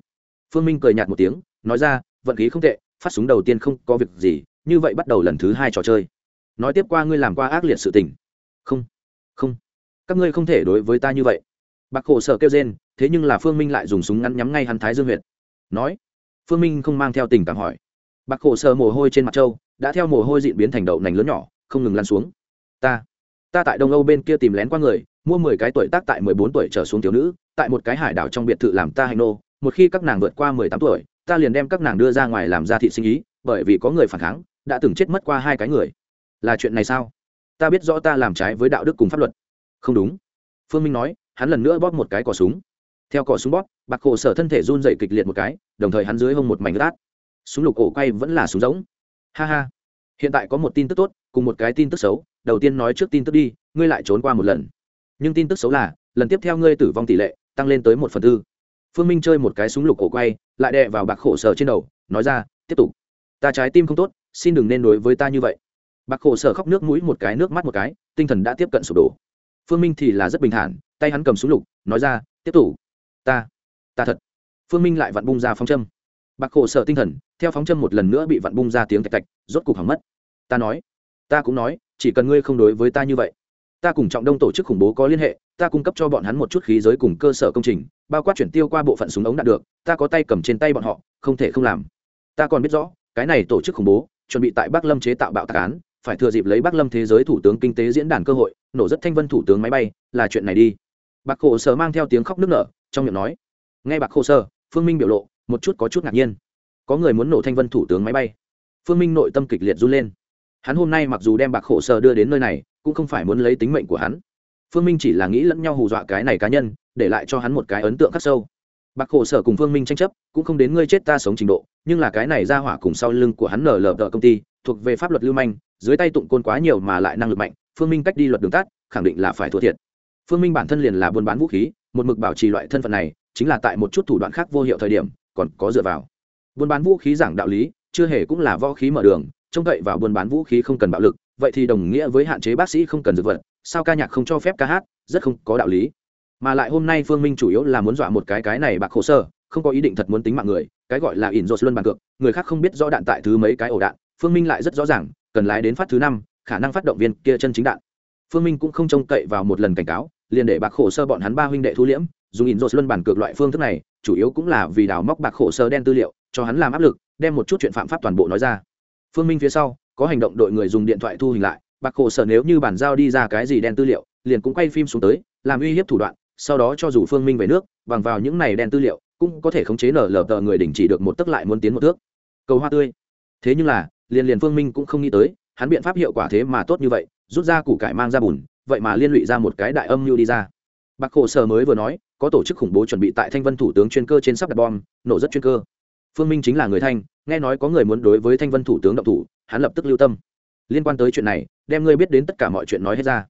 Phương minh cười nhạt một tiếng, nói ra, vận khí không tệ, phát súng đầu tiên không có việc gì, như vậy bắt đầu lần thứ hai trò chơi. Nói tiếp qua ngươi làm qua ác liệt sự tình. Không không. Các ngươi không thể đối với ta như vậy. Bác khổ sợ kêu rên, thế nhưng là phương minh lại dùng súng ngắn nhắm ngay hắn thái dương huyệt. Nói, phương minh không mang theo tình cảm hỏi. Bác khổ sợ mồ hôi trên mặt trâu, đã theo mồ hôi diễn biến thành đậu nành lớn nhỏ, không ngừng lăn xuống. Ta ta tại đông âu bên kia tìm lén qua người mua mười cái tuổi tác tại mười bốn tuổi trở xuống thiếu nữ, tại một cái hải đảo trong biệt thự làm ta hành nô, một khi các nàng vượt qua mười tám tuổi, ta liền đem các nàng đưa ra ngoài làm ra thị sinh ý, bởi vì có người phản kháng, đã từng chết mất qua hai cái người. Là chuyện này sao? Ta biết rõ ta làm trái với đạo đức cùng pháp luật. Không đúng. Phương minh nói, hắn lần nữa bóp một cái cỏ súng. Theo cỏ súng bóp, bạc khổ sở thân thể run dày kịch liệt một cái, đồng thời hắn dưới hông một mảnh rát. Súng lục cổ quay vẫn là súng giống ha ha. Hiện tại có một tin tức tốt, cùng một cái tin tức xấu. Đầu tiên nói trước tin tức đi, ngươi lại trốn qua một lần nhưng tin tức xấu là, lần tiếp theo ngươi tử vong tỷ lệ tăng lên tới một phần tư. Phương minh chơi một cái súng lục cổ quay, lại đè vào bạc khổ sở trên đầu, nói ra, tiếp tục. Ta trái tim không tốt, xin đừng nên đối với ta như vậy. Bạc khổ sở khóc nước mũi một cái, nước mắt một cái, tinh thần đã tiếp cận sụp đổ. Phương minh thì là rất bình thản, tay hắn cầm súng lục, nói ra, tiếp tục. Ta ta thật. Phương minh lại vặn bung ra phóng châm. Bạc khổ sở tinh thần, theo phóng châm một lần nữa bị vặn bung ra tiếng tạch tạch, rốt cục hỏng mất. Ta nói, ta cũng nói, chỉ cần ngươi không đối với ta như vậy ta cùng trọng đông tổ chức khủng bố có liên hệ, ta cung cấp cho bọn hắn một chút khí giới cùng cơ sở công trình, bao quát chuyển tiêu qua bộ phận súng ống đạt được, ta có tay cầm trên tay bọn họ, không thể không làm. Ta còn biết rõ, cái này tổ chức khủng bố, chuẩn bị tại bắc lâm chế tạo bạo tạc án, phải thừa dịp lấy bắc lâm thế giới thủ tướng kinh tế diễn đàn cơ hội, nổ rất thanh vân thủ tướng máy bay, là chuyện này đi. Bạc khổ sở mang theo tiếng khóc nức nở, trong miệng nói. Nghe bạc khổ sở, phương minh biểu lộ, một chút có chút ngạc nhiên. Có người muốn nổ thanh vân thủ tướng máy bay. Phương minh nội tâm kịch liệt run lên. Hắn hôm nay mặc dù đem bạc khổ sở đưa đến nơi này cũng không phải muốn lấy tính mệnh của hắn. Phương minh chỉ là nghĩ lẫn nhau hù dọa cái này cá nhân, để lại cho hắn một cái ấn tượng khắc sâu. Bạc khổ sở cùng phương minh tranh chấp, cũng không đến ngươi chết ta sống trình độ, nhưng là cái này ra hỏa cùng sau lưng của hắn nở lờ tờ công ty, thuộc về pháp luật lưu manh, dưới tay tụng côn quá nhiều mà lại năng lực mạnh, phương minh cách đi luật đường tắt, khẳng định là phải thua thiệt. Phương minh bản thân liền là buôn bán vũ khí, một mực bảo trì loại thân phận này, chính là tại một chút thủ đoạn khác vô hiệu thời điểm, còn có dựa vào. Buôn bán vũ khí giảng đạo lý, chưa hề cũng là võ khí mở đường, trông cậy vào buôn bán vũ khí không cần bạo lực vậy thì đồng nghĩa với hạn chế bác sĩ không cần dược vật, sao ca nhạc không cho phép ca hát, rất không có đạo lý. Mà lại hôm nay phương minh chủ yếu là muốn dọa một cái cái này bạc hồ sơ không có ý định thật muốn tính mạng người, cái gọi là ỉn rột luân bàn cược, người khác không biết rõ đạn tại thứ mấy cái ổ đạn, phương minh lại rất rõ ràng, cần lái đến phát thứ năm, khả năng phát động viên kia chân chính đạn. Phương minh cũng không trông cậy vào một lần cảnh cáo, liền để bạc khổ sơ bọn hắn ba huynh đệ thu liễm, dùng ỉn rột luân bàn cược loại phương thức này, chủ yếu cũng là vì đào móc bạc khổ sơ đen tư liệu, cho hắn làm áp lực, đem một chút chuyện phạm pháp toàn bộ nói ra. Phương minh phía sau có hành động đội người dùng điện thoại thu hình lại, bạc khổ sở nếu như bản giao đi ra cái gì đen tư liệu, liền cũng quay phim xuống tới, làm uy hiếp thủ đoạn, sau đó cho dù phương minh về nước, bằng vào những này đen tư liệu, cũng có thể khống chế nở lờ tờ người đình chỉ được một tức lại muốn tiến một thước. Cầu hoa tươi. Thế nhưng là, liền liền phương minh cũng không nghĩ tới, hắn biện pháp hiệu quả thế mà tốt như vậy, rút ra củ cải mang ra bùn, vậy mà liên lụy ra một cái đại âm mưu đi ra. Bạc khổ sở mới vừa nói, có tổ chức khủng bố chuẩn bị tại thanh vân thủ tướng chuyên cơ trên sắp đặt bom, nổ rất chuyên cơ. Phương minh chính là người thanh, nghe nói có người muốn đối với thanh vân thủ tướng động thủ hắn lập tức lưu tâm. Liên quan tới chuyện này, đem ngươi biết đến tất cả mọi chuyện nói hết ra.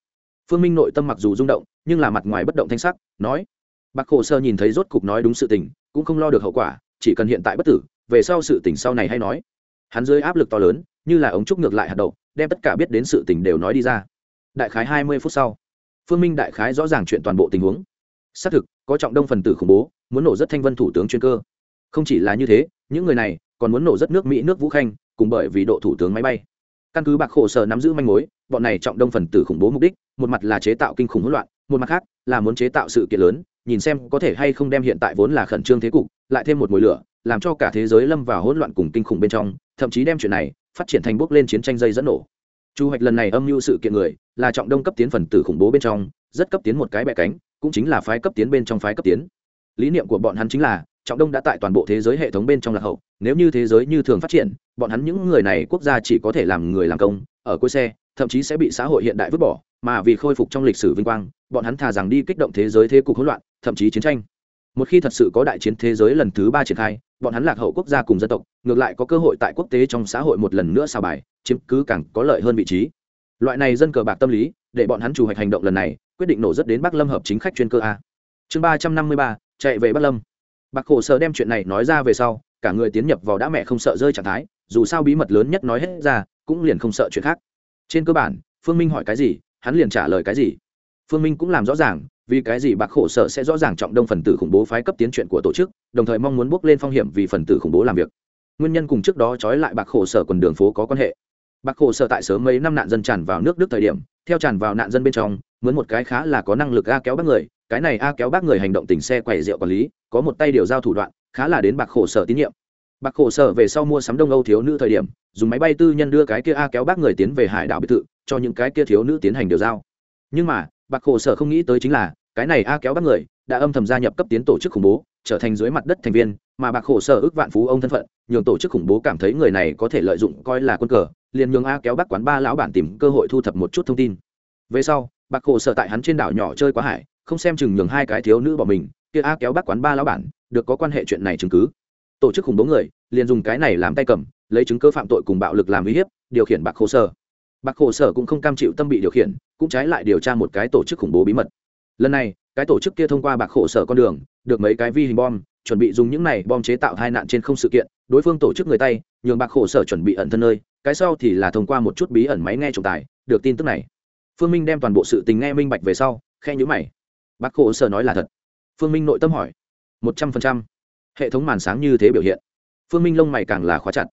Phương minh nội tâm mặc dù rung động, nhưng là mặt ngoài bất động thanh sắc, nói. Bạc khổ sơ nhìn thấy rốt cục nói đúng sự tình, cũng không lo được hậu quả, chỉ cần hiện tại bất tử, về sau sự tình sau này hay nói. Hắn dưới áp lực to lớn, như là ống trúc ngược lại hạt đậu, đem tất cả biết đến sự tình đều nói đi ra. Đại khái hai mươi phút sau, phương minh đại khái rõ ràng chuyện toàn bộ tình huống. Xác thực, có trọng đông phần tử khủng bố, muốn nổ rất thanh vân thủ tướng chuyên cơ. Không chỉ là như thế, những người này còn muốn nổ rất nước mỹ nước vũ khanh cùng bởi vì độ thủ tướng máy bay. Căn cứ bạc khổ sở nắm giữ manh mối, bọn này trọng đông phần tử khủng bố mục đích, một mặt là chế tạo kinh khủng hỗn loạn, một mặt khác là muốn chế tạo sự kiện lớn, nhìn xem có thể hay không đem hiện tại vốn là khẩn trương thế cục, lại thêm một mùi lửa, làm cho cả thế giới lâm vào hỗn loạn cùng kinh khủng bên trong, thậm chí đem chuyện này phát triển thành bước lên chiến tranh dây dẫn nổ. Chu hoạch lần này âm mưu sự kiện người, là trọng đông cấp tiến phần tử khủng bố bên trong, rất cấp tiến một cái bẹ cánh, cũng chính là phái cấp tiến bên trong phái cấp tiến. Lý niệm của bọn hắn chính là trọng đông đã tại toàn bộ thế giới hệ thống bên trong lạc hậu, nếu như thế giới như thường phát triển, bọn hắn những người này quốc gia chỉ có thể làm người làm công, ở cuối xe, thậm chí sẽ bị xã hội hiện đại vứt bỏ, mà vì khôi phục trong lịch sử vinh quang, bọn hắn thà rằng đi kích động thế giới thế cục hỗn loạn, thậm chí chiến tranh. Một khi thật sự có đại chiến thế giới lần thứ ba triển khai, bọn hắn lạc hậu quốc gia cùng dân tộc, ngược lại có cơ hội tại quốc tế trong xã hội một lần nữa sao bài, chiếm cứ càng có lợi hơn vị trí. Loại này dân cờ bạc tâm lý, để bọn hắn chủ hoạch hành động lần này, quyết định nổ rất đến bắc lâm hợp chính khách chuyên cơ a. Chương ba trăm năm mươi ba, chạy về bắc lâm bạc khổ sở đem chuyện này nói ra về sau, cả người tiến nhập vào đã mẹ không sợ rơi trạng thái, dù sao bí mật lớn nhất nói hết ra, cũng liền không sợ chuyện khác. Trên cơ bản, phương minh hỏi cái gì, hắn liền trả lời cái gì. Phương minh cũng làm rõ ràng, vì cái gì bạc khổ sở sẽ rõ ràng trọng đông phần tử khủng bố phái cấp tiến chuyện của tổ chức, đồng thời mong muốn bước lên phong hiểm vì phần tử khủng bố làm việc. Nguyên nhân cùng trước đó trói lại bạc khổ sở quần đường phố có quan hệ. Bạc khổ sở tại sớm mấy năm nạn dân tràn vào nước đức thời điểm, theo tràn vào nạn dân bên trong mướn một cái khá là có năng lực a kéo bác người, cái này a kéo bác người hành động tình xe quầy rượu quản lý, có một tay điều giao thủ đoạn, khá là đến bạc khổ sở tín nhiệm. Bạc khổ sở về sau mua sắm đông âu thiếu nữ thời điểm, dùng máy bay tư nhân đưa cái kia a kéo bác người tiến về hải đảo biệt thự, cho những cái kia thiếu nữ tiến hành điều giao. Nhưng mà, bạc khổ sở không nghĩ tới chính là, cái này a kéo bác người, đã âm thầm gia nhập cấp tiến tổ chức khủng bố, trở thành dưới mặt đất thành viên, mà bạc khổ sở ước vạn phú ông thân phận, nhường tổ chức khủng bố cảm thấy người này có thể lợi dụng coi là quân cờ, liền nhường a kéo bác quán ba lão bản tìm cơ hội thu thập một chút thông tin. Về sau bạc khổ sở tại hắn trên đảo nhỏ chơi quá hải, không xem chừng nhường hai cái thiếu nữ bỏ mình, kia a kéo bác quán ba lão bản, được có quan hệ chuyện này chứng cứ. Tổ chức khủng bố người, liền dùng cái này làm tay cầm, lấy chứng cơ phạm tội cùng bạo lực làm uy hiếp, điều khiển bạc khổ sở. Bạc khổ sở cũng không cam chịu tâm bị điều khiển, cũng trái lại điều tra một cái tổ chức khủng bố bí mật. Lần này, cái tổ chức kia thông qua bạc khổ sở con đường, được mấy cái vi hình bom, chuẩn bị dùng những này bom chế tạo hai nạn trên không sự kiện, đối phương tổ chức người tay, nhường bạc khổ sở chuẩn bị ẩn thân nơi, cái sau thì là thông qua một chút bí ẩn máy nghe trọng tài, được tin tức này phương minh đem toàn bộ sự tình nghe minh bạch về sau khe nhữ mày. Bác khổ sở nói là thật. Phương minh nội tâm hỏi. Một trăm phần trăm. Hệ thống màn sáng như thế biểu hiện. Phương minh lông mày càng là khóa chặt.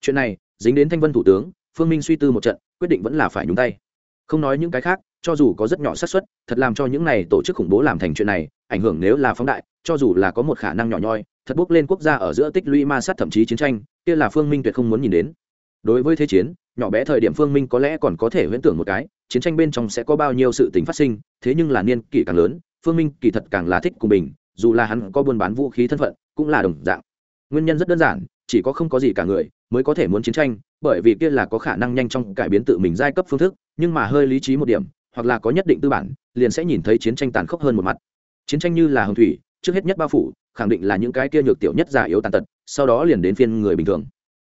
Chuyện này, dính đến thanh vân thủ tướng, phương minh suy tư một trận, quyết định vẫn là phải nhúng tay. Không nói những cái khác, cho dù có rất nhỏ xác suất, thật làm cho những này tổ chức khủng bố làm thành chuyện này, ảnh hưởng nếu là phóng đại, cho dù là có một khả năng nhỏ nhoi, thật bốc lên quốc gia ở giữa tích lũy ma sát thậm chí chiến tranh, kia là phương minh tuyệt không muốn nhìn đến đối với thế chiến nhỏ bé thời điểm phương minh có lẽ còn có thể huyễn tưởng một cái chiến tranh bên trong sẽ có bao nhiêu sự tình phát sinh thế nhưng là niên kỷ càng lớn phương minh kỳ thật càng là thích cùng mình, dù là hắn có buôn bán vũ khí thân phận cũng là đồng dạng. Nguyên nhân rất đơn giản chỉ có không có gì cả người mới có thể muốn chiến tranh bởi vì kia là có khả năng nhanh chóng cải biến tự mình giai cấp phương thức nhưng mà hơi lý trí một điểm hoặc là có nhất định tư bản liền sẽ nhìn thấy chiến tranh tàn khốc hơn một mặt. Chiến tranh như là hồng thủy trước hết nhất bao phủ khẳng định là những cái kia nhược tiểu nhất già yếu tàn tật sau đó liền đến phiên người bình thường.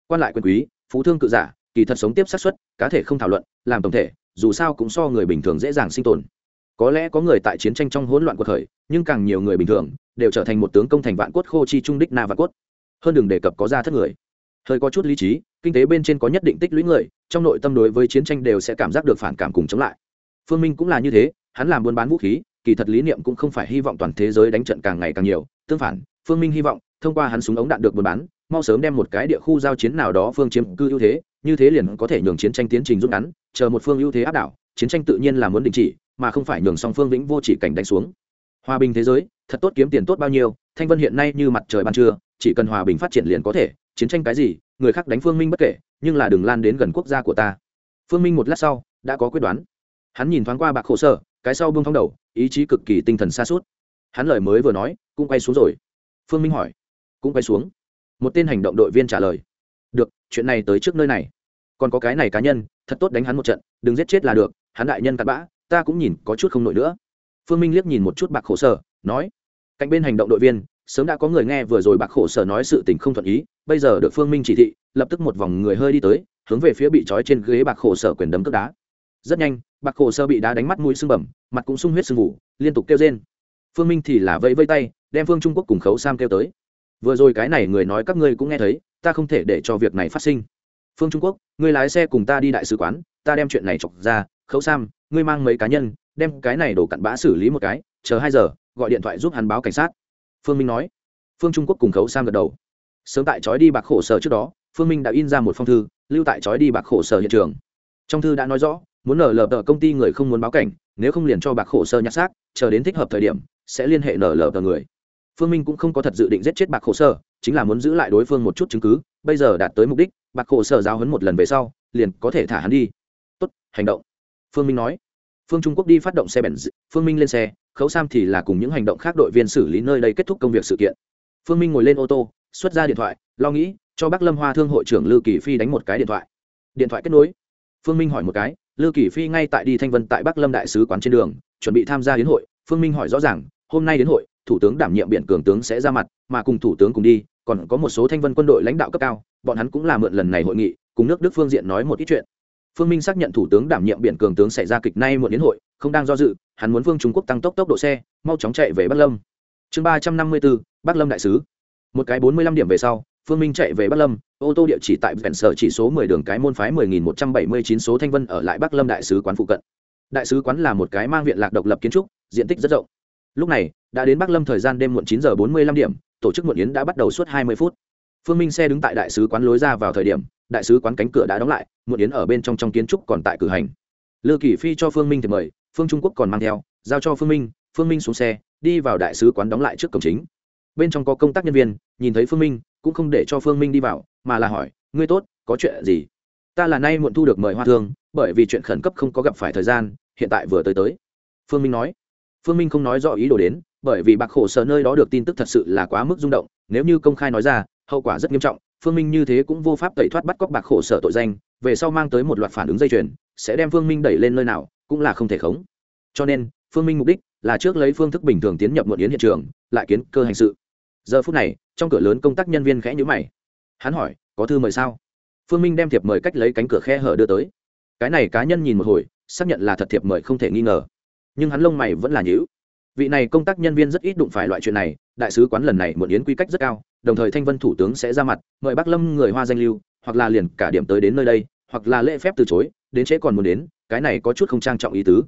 Quan lại quyền quý phú thương cự giả kỳ thật sống tiếp sát xuất, cá thể không thảo luận làm tổng thể dù sao cũng so người bình thường dễ dàng sinh tồn. Có lẽ có người tại chiến tranh trong hỗn loạn cuộc khởi nhưng càng nhiều người bình thường đều trở thành một tướng công thành vạn cốt khô chi trung đích na vạn cốt. Hơn đừng đề cập có ra thất người. Hơi có chút lý trí kinh tế bên trên có nhất định tích lũy người trong nội tâm đối với chiến tranh đều sẽ cảm giác được phản cảm cùng chống lại. Phương minh cũng là như thế hắn làm buôn bán vũ khí kỳ thật lý niệm cũng không phải hy vọng toàn thế giới đánh trận càng ngày càng nhiều. Tương phản phương minh hy vọng thông qua hắn súng ống đạn được buôn bán mau sớm đem một cái địa khu giao chiến nào đó phương chiếm cư ưu thế, như thế liền có thể nhường chiến tranh tiến trình rút ngắn, chờ một phương ưu thế áp đảo, chiến tranh tự nhiên là muốn đình chỉ, mà không phải nhường song phương vĩnh vô chỉ cảnh đánh xuống. Hòa bình thế giới, thật tốt kiếm tiền tốt bao nhiêu, thanh vân hiện nay như mặt trời ban trưa, chỉ cần hòa bình phát triển liền có thể, chiến tranh cái gì, người khác đánh phương minh bất kể, nhưng là đừng lan đến gần quốc gia của ta. Phương minh một lát sau, đã có quyết đoán. Hắn nhìn thoáng qua bạc khổ sở, cái sau bông thong đầu, ý chí cực kỳ tinh thần xa suốt hắn lời mới vừa nói, cũng quay xuống rồi. Phương minh hỏi, cũng quay xuống một tên hành động đội viên trả lời. Được, chuyện này tới trước nơi này. Còn có cái này cá nhân, thật tốt đánh hắn một trận, đừng giết chết là được, hắn đại nhân cặn bã, ta cũng nhìn có chút không nổi nữa. Phương minh liếc nhìn một chút bạc khổ sở, nói, cạnh bên hành động đội viên, sớm đã có người nghe vừa rồi bạc khổ sở nói sự tình không thuận ý, bây giờ được phương minh chỉ thị, lập tức một vòng người hơi đi tới, hướng về phía bị trói trên ghế bạc khổ sở quyền đấm cướp đá. Rất nhanh, bạc khổ sở bị đá đánh mắt mũi sưng bẩm, mặt cũng sung huyết sưng vụ liên tục kêu rên. Phương minh thì là vẫy vây tay, đem phương trung quốc cùng khấu sam kêu tới vừa rồi cái này người nói các ngươi cũng nghe thấy, ta không thể để cho việc này phát sinh. Phương trung quốc, ngươi lái xe cùng ta đi đại sứ quán, ta đem chuyện này chọc ra. Khấu sam, ngươi mang mấy cá nhân, đem cái này đổ cặn bã xử lý một cái, chờ hai giờ, gọi điện thoại giúp hắn báo cảnh sát. Phương minh nói. Phương trung quốc cùng khấu sam gật đầu. Sớm tại trói đi bạc khổ sở trước đó, phương minh đã in ra một phong thư, lưu tại trói đi bạc khổ sở hiện trường. Trong thư đã nói rõ, muốn nở lờ tờ công ty người không muốn báo cảnh, nếu không liền cho bạc khổ sơ nhặt xác, chờ đến thích hợp thời điểm, sẽ liên hệ nở lờ tờ người phương minh cũng không có thật dự định giết chết bạc khổ sở, chính là muốn giữ lại đối phương một chút chứng cứ bây giờ đạt tới mục đích bạc khổ sở giáo hấn một lần về sau liền có thể thả hắn đi. Tốt hành động. Phương minh nói. Phương trung quốc đi phát động xe bèn phương minh lên xe khấu sam thì là cùng những hành động khác đội viên xử lý nơi đây kết thúc công việc sự kiện. Phương minh ngồi lên ô tô xuất ra điện thoại lo nghĩ cho bác lâm hoa thương hội trưởng lưu kỳ phi đánh một cái điện thoại. Điện thoại kết nối. Phương minh hỏi một cái lưu kỳ phi ngay tại đi thanh vân tại bắc lâm đại sứ quán trên đường chuẩn bị tham gia đến hội. Phương minh hỏi rõ ràng hôm nay đến hội thủ tướng đảm nhiệm biện cường tướng sẽ ra mặt, mà cùng thủ tướng cùng đi, còn có một số thanh vân quân đội lãnh đạo cấp cao, bọn hắn cũng là mượn lần này hội nghị, cùng nước đức phương diện nói một ít chuyện. Phương minh xác nhận thủ tướng đảm nhiệm biện cường tướng xảy ra kịch nay một đến hội, không đang do dự, hắn muốn vương trung quốc tăng tốc tốc độ xe, mau chóng chạy về bắc lâm. Chương ba trăm năm mươi bốn bắc lâm đại sứ. Một cái bốn mươi lăm điểm về sau, phương minh chạy về bắc lâm, ô tô địa chỉ tại vẹn sở chỉ số mười đường cái môn phái mười nghìn một trăm bảy mươi chín số thanh vân ở lại bắc lâm đại sứ quán phụ cận. Đại sứ quán là một cái mang viện lạc độc lập kiến trúc, diện tích rất rộng lúc này, đã đến bắc lâm thời gian đêm muộn chín giờ bốn mươi lăm điểm, tổ chức muộn yến đã bắt đầu suốt hai mươi phút. Phương minh xe đứng tại đại sứ quán lối ra vào thời điểm, đại sứ quán cánh cửa đã đóng lại, muộn yến ở bên trong trong kiến trúc còn tại cử hành. Lư kỳ phi cho phương minh thì mời, phương trung quốc còn mang theo, giao cho phương minh phương minh xuống xe, đi vào đại sứ quán đóng lại trước cổng chính. Bên trong có công tác nhân viên, nhìn thấy phương minh, cũng không để cho phương minh đi vào, mà là hỏi, ngươi tốt, có chuyện gì? Ta là nay muộn thu được mời hoa thương, bởi vì chuyện khẩn cấp không có gặp phải thời gian, hiện tại vừa tới tới. Phương minh nói phương minh không nói rõ ý đồ đến, bởi vì bạc khổ sở nơi đó được tin tức thật sự là quá mức rung động, nếu như công khai nói ra, hậu quả rất nghiêm trọng, phương minh như thế cũng vô pháp tẩy thoát bắt cóc bạc khổ sở tội danh, về sau mang tới một loạt phản ứng dây chuyền, sẽ đem phương minh đẩy lên nơi nào, cũng là không thể khống. Cho nên, phương minh mục đích là trước lấy phương thức bình thường tiến nhập muộn yến hiện trường, lại kiến cơ hành sự. Giờ phút này, trong cửa lớn công tác nhân viên khẽ nhữ mày. Hắn hỏi, có thư mời sao? Phương minh đem thiệp mời cách lấy cánh cửa khe hở đưa tới. Cái này cá nhân nhìn một hồi, xác nhận là thật thiệp mời không thể nghi ngờ nhưng hắn lông mày vẫn là nhữ vị này công tác nhân viên rất ít đụng phải loại chuyện này, đại sứ quán lần này muộn yến quy cách rất cao, đồng thời thanh vân thủ tướng sẽ ra mặt, mời bác lâm người hoa danh lưu, hoặc là liền cả điểm tới đến nơi đây, hoặc là lễ phép từ chối, đến trễ còn muốn đến, cái này có chút không trang trọng ý tứ.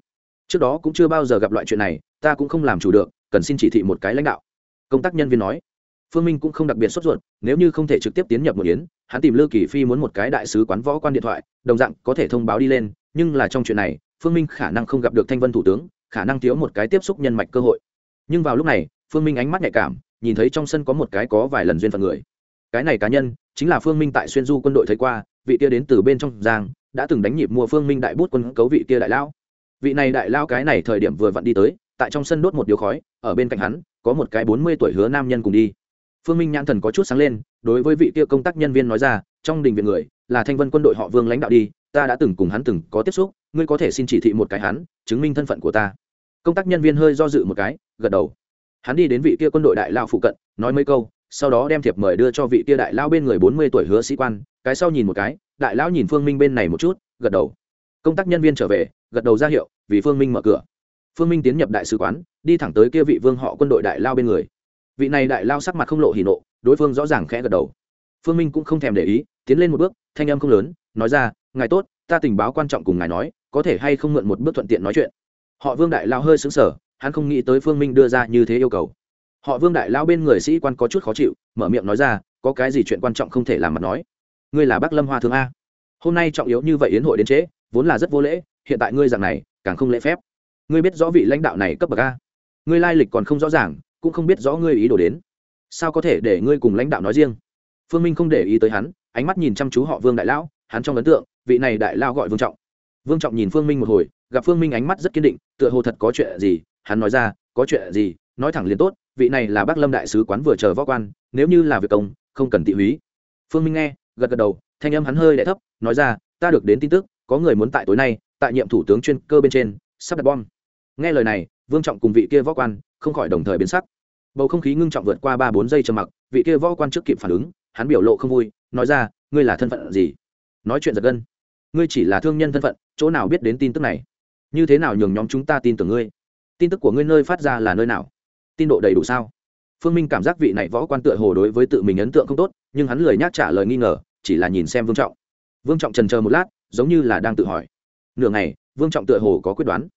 Trước đó cũng chưa bao giờ gặp loại chuyện này, ta cũng không làm chủ được, cần xin chỉ thị một cái lãnh đạo. Công tác nhân viên nói. Phương minh cũng không đặc biệt sốt ruột, nếu như không thể trực tiếp tiến nhập một yến, hắn tìm lư kỳ phi muốn một cái đại sứ quán võ quan điện thoại, đồng dạng có thể thông báo đi lên, nhưng là trong chuyện này, phương minh khả năng không gặp được thanh vân thủ tướng khả năng thiếu một cái tiếp xúc nhân mạch cơ hội. Nhưng vào lúc này, phương minh ánh mắt nhạy cảm, nhìn thấy trong sân có một cái có vài lần duyên phận người. Cái này cá nhân, chính là phương minh tại xuyên du quân đội thấy qua, vị kia đến từ bên trong giang, đã từng đánh nhịp mua phương minh đại bút quân cấu vị kia đại lão vị này đại lao cái này thời điểm vừa vặn đi tới, tại trong sân đốt một điếu khói, ở bên cạnh hắn, có một cái bốn mươi tuổi hứa nam nhân cùng đi. Phương minh nhãn thần có chút sáng lên, đối với vị kia công tác nhân viên nói ra, trong đình viện người, là thanh vân quân đội họ vương lãnh đạo đi ta đã từng cùng hắn từng có tiếp xúc, ngươi có thể xin chỉ thị một cái hắn, chứng minh thân phận của ta. Công tác nhân viên hơi do dự một cái, gật đầu. Hắn đi đến vị kia quân đội đại lao phụ cận, nói mấy câu, sau đó đem thiệp mời đưa cho vị kia đại lao bên người bốn mươi tuổi hứa sĩ quan, cái sau nhìn một cái, đại lão nhìn phương minh bên này một chút, gật đầu. Công tác nhân viên trở về, gật đầu ra hiệu, vì phương minh mở cửa. Phương minh tiến nhập đại sứ quán, đi thẳng tới kia vị vương họ quân đội đại lao bên người. Vị này đại lao sắc mặt không lộ hỉ nộ, đối phương rõ ràng khẽ gật đầu. Phương minh cũng không thèm để ý, tiến lên một bước, thanh âm không lớn, nói ra ngài tốt, ta tình báo quan trọng cùng ngài nói, có thể hay không mượn một bước thuận tiện nói chuyện? Họ vương đại lao hơi xứng sở hắn không nghĩ tới phương minh đưa ra như thế yêu cầu. Họ vương đại lao bên người sĩ quan có chút khó chịu, mở miệng nói ra, có cái gì chuyện quan trọng không thể làm mặt nói? Ngươi là bác lâm hoa thương a. Hôm nay trọng yếu như vậy yến hội đến trễ, vốn là rất vô lễ, hiện tại ngươi rằng này, càng không lễ phép. Ngươi biết rõ vị lãnh đạo này cấp bậc a. Ngươi lai lịch còn không rõ ràng, cũng không biết rõ ngươi ý đồ đến. Sao có thể để ngươi cùng lãnh đạo nói riêng? Phương minh không để ý tới hắn, ánh mắt nhìn chăm chú họ vương đại lão hắn trong ấn tượng vị này đại lao gọi vương trọng. Vương trọng nhìn phương minh một hồi, gặp phương minh ánh mắt rất kiên định, tựa hồ thật có chuyện gì, hắn nói ra, có chuyện gì, nói thẳng liền tốt, vị này là bác lâm đại sứ quán vừa chờ võ quan, nếu như là việc công, không cần tị húy. Phương minh nghe, gật gật đầu, thanh âm hắn hơi đ thấp, nói ra, ta được đến tin tức, có người muốn tại tối nay, tại nhiệm thủ tướng chuyên cơ bên trên, sắp đặt bom. Nghe lời này, vương trọng cùng vị kia võ quan, không khỏi đồng thời biến sắc. Bầu không khí ngưng trọng vượt qua ba bốn giây trầm mặc, vị kia võ quan trước kịp phản ứng, hắn biểu lộ không vui, nói ra, ngươi là thân phận gì? Nói chuyện giật gân ngươi chỉ là thương nhân thân phận, chỗ nào biết đến tin tức này? Như thế nào nhường nhóm chúng ta tin tưởng ngươi? Tin tức của ngươi nơi phát ra là nơi nào? Tin độ đầy đủ sao? Phương minh cảm giác vị này võ quan tựa hồ đối với tự mình ấn tượng không tốt, nhưng hắn lười nhác trả lời nghi ngờ, chỉ là nhìn xem vương trọng. Vương trọng trần chờ một lát, giống như là đang tự hỏi. Nửa ngày, vương trọng tựa hồ có quyết đoán.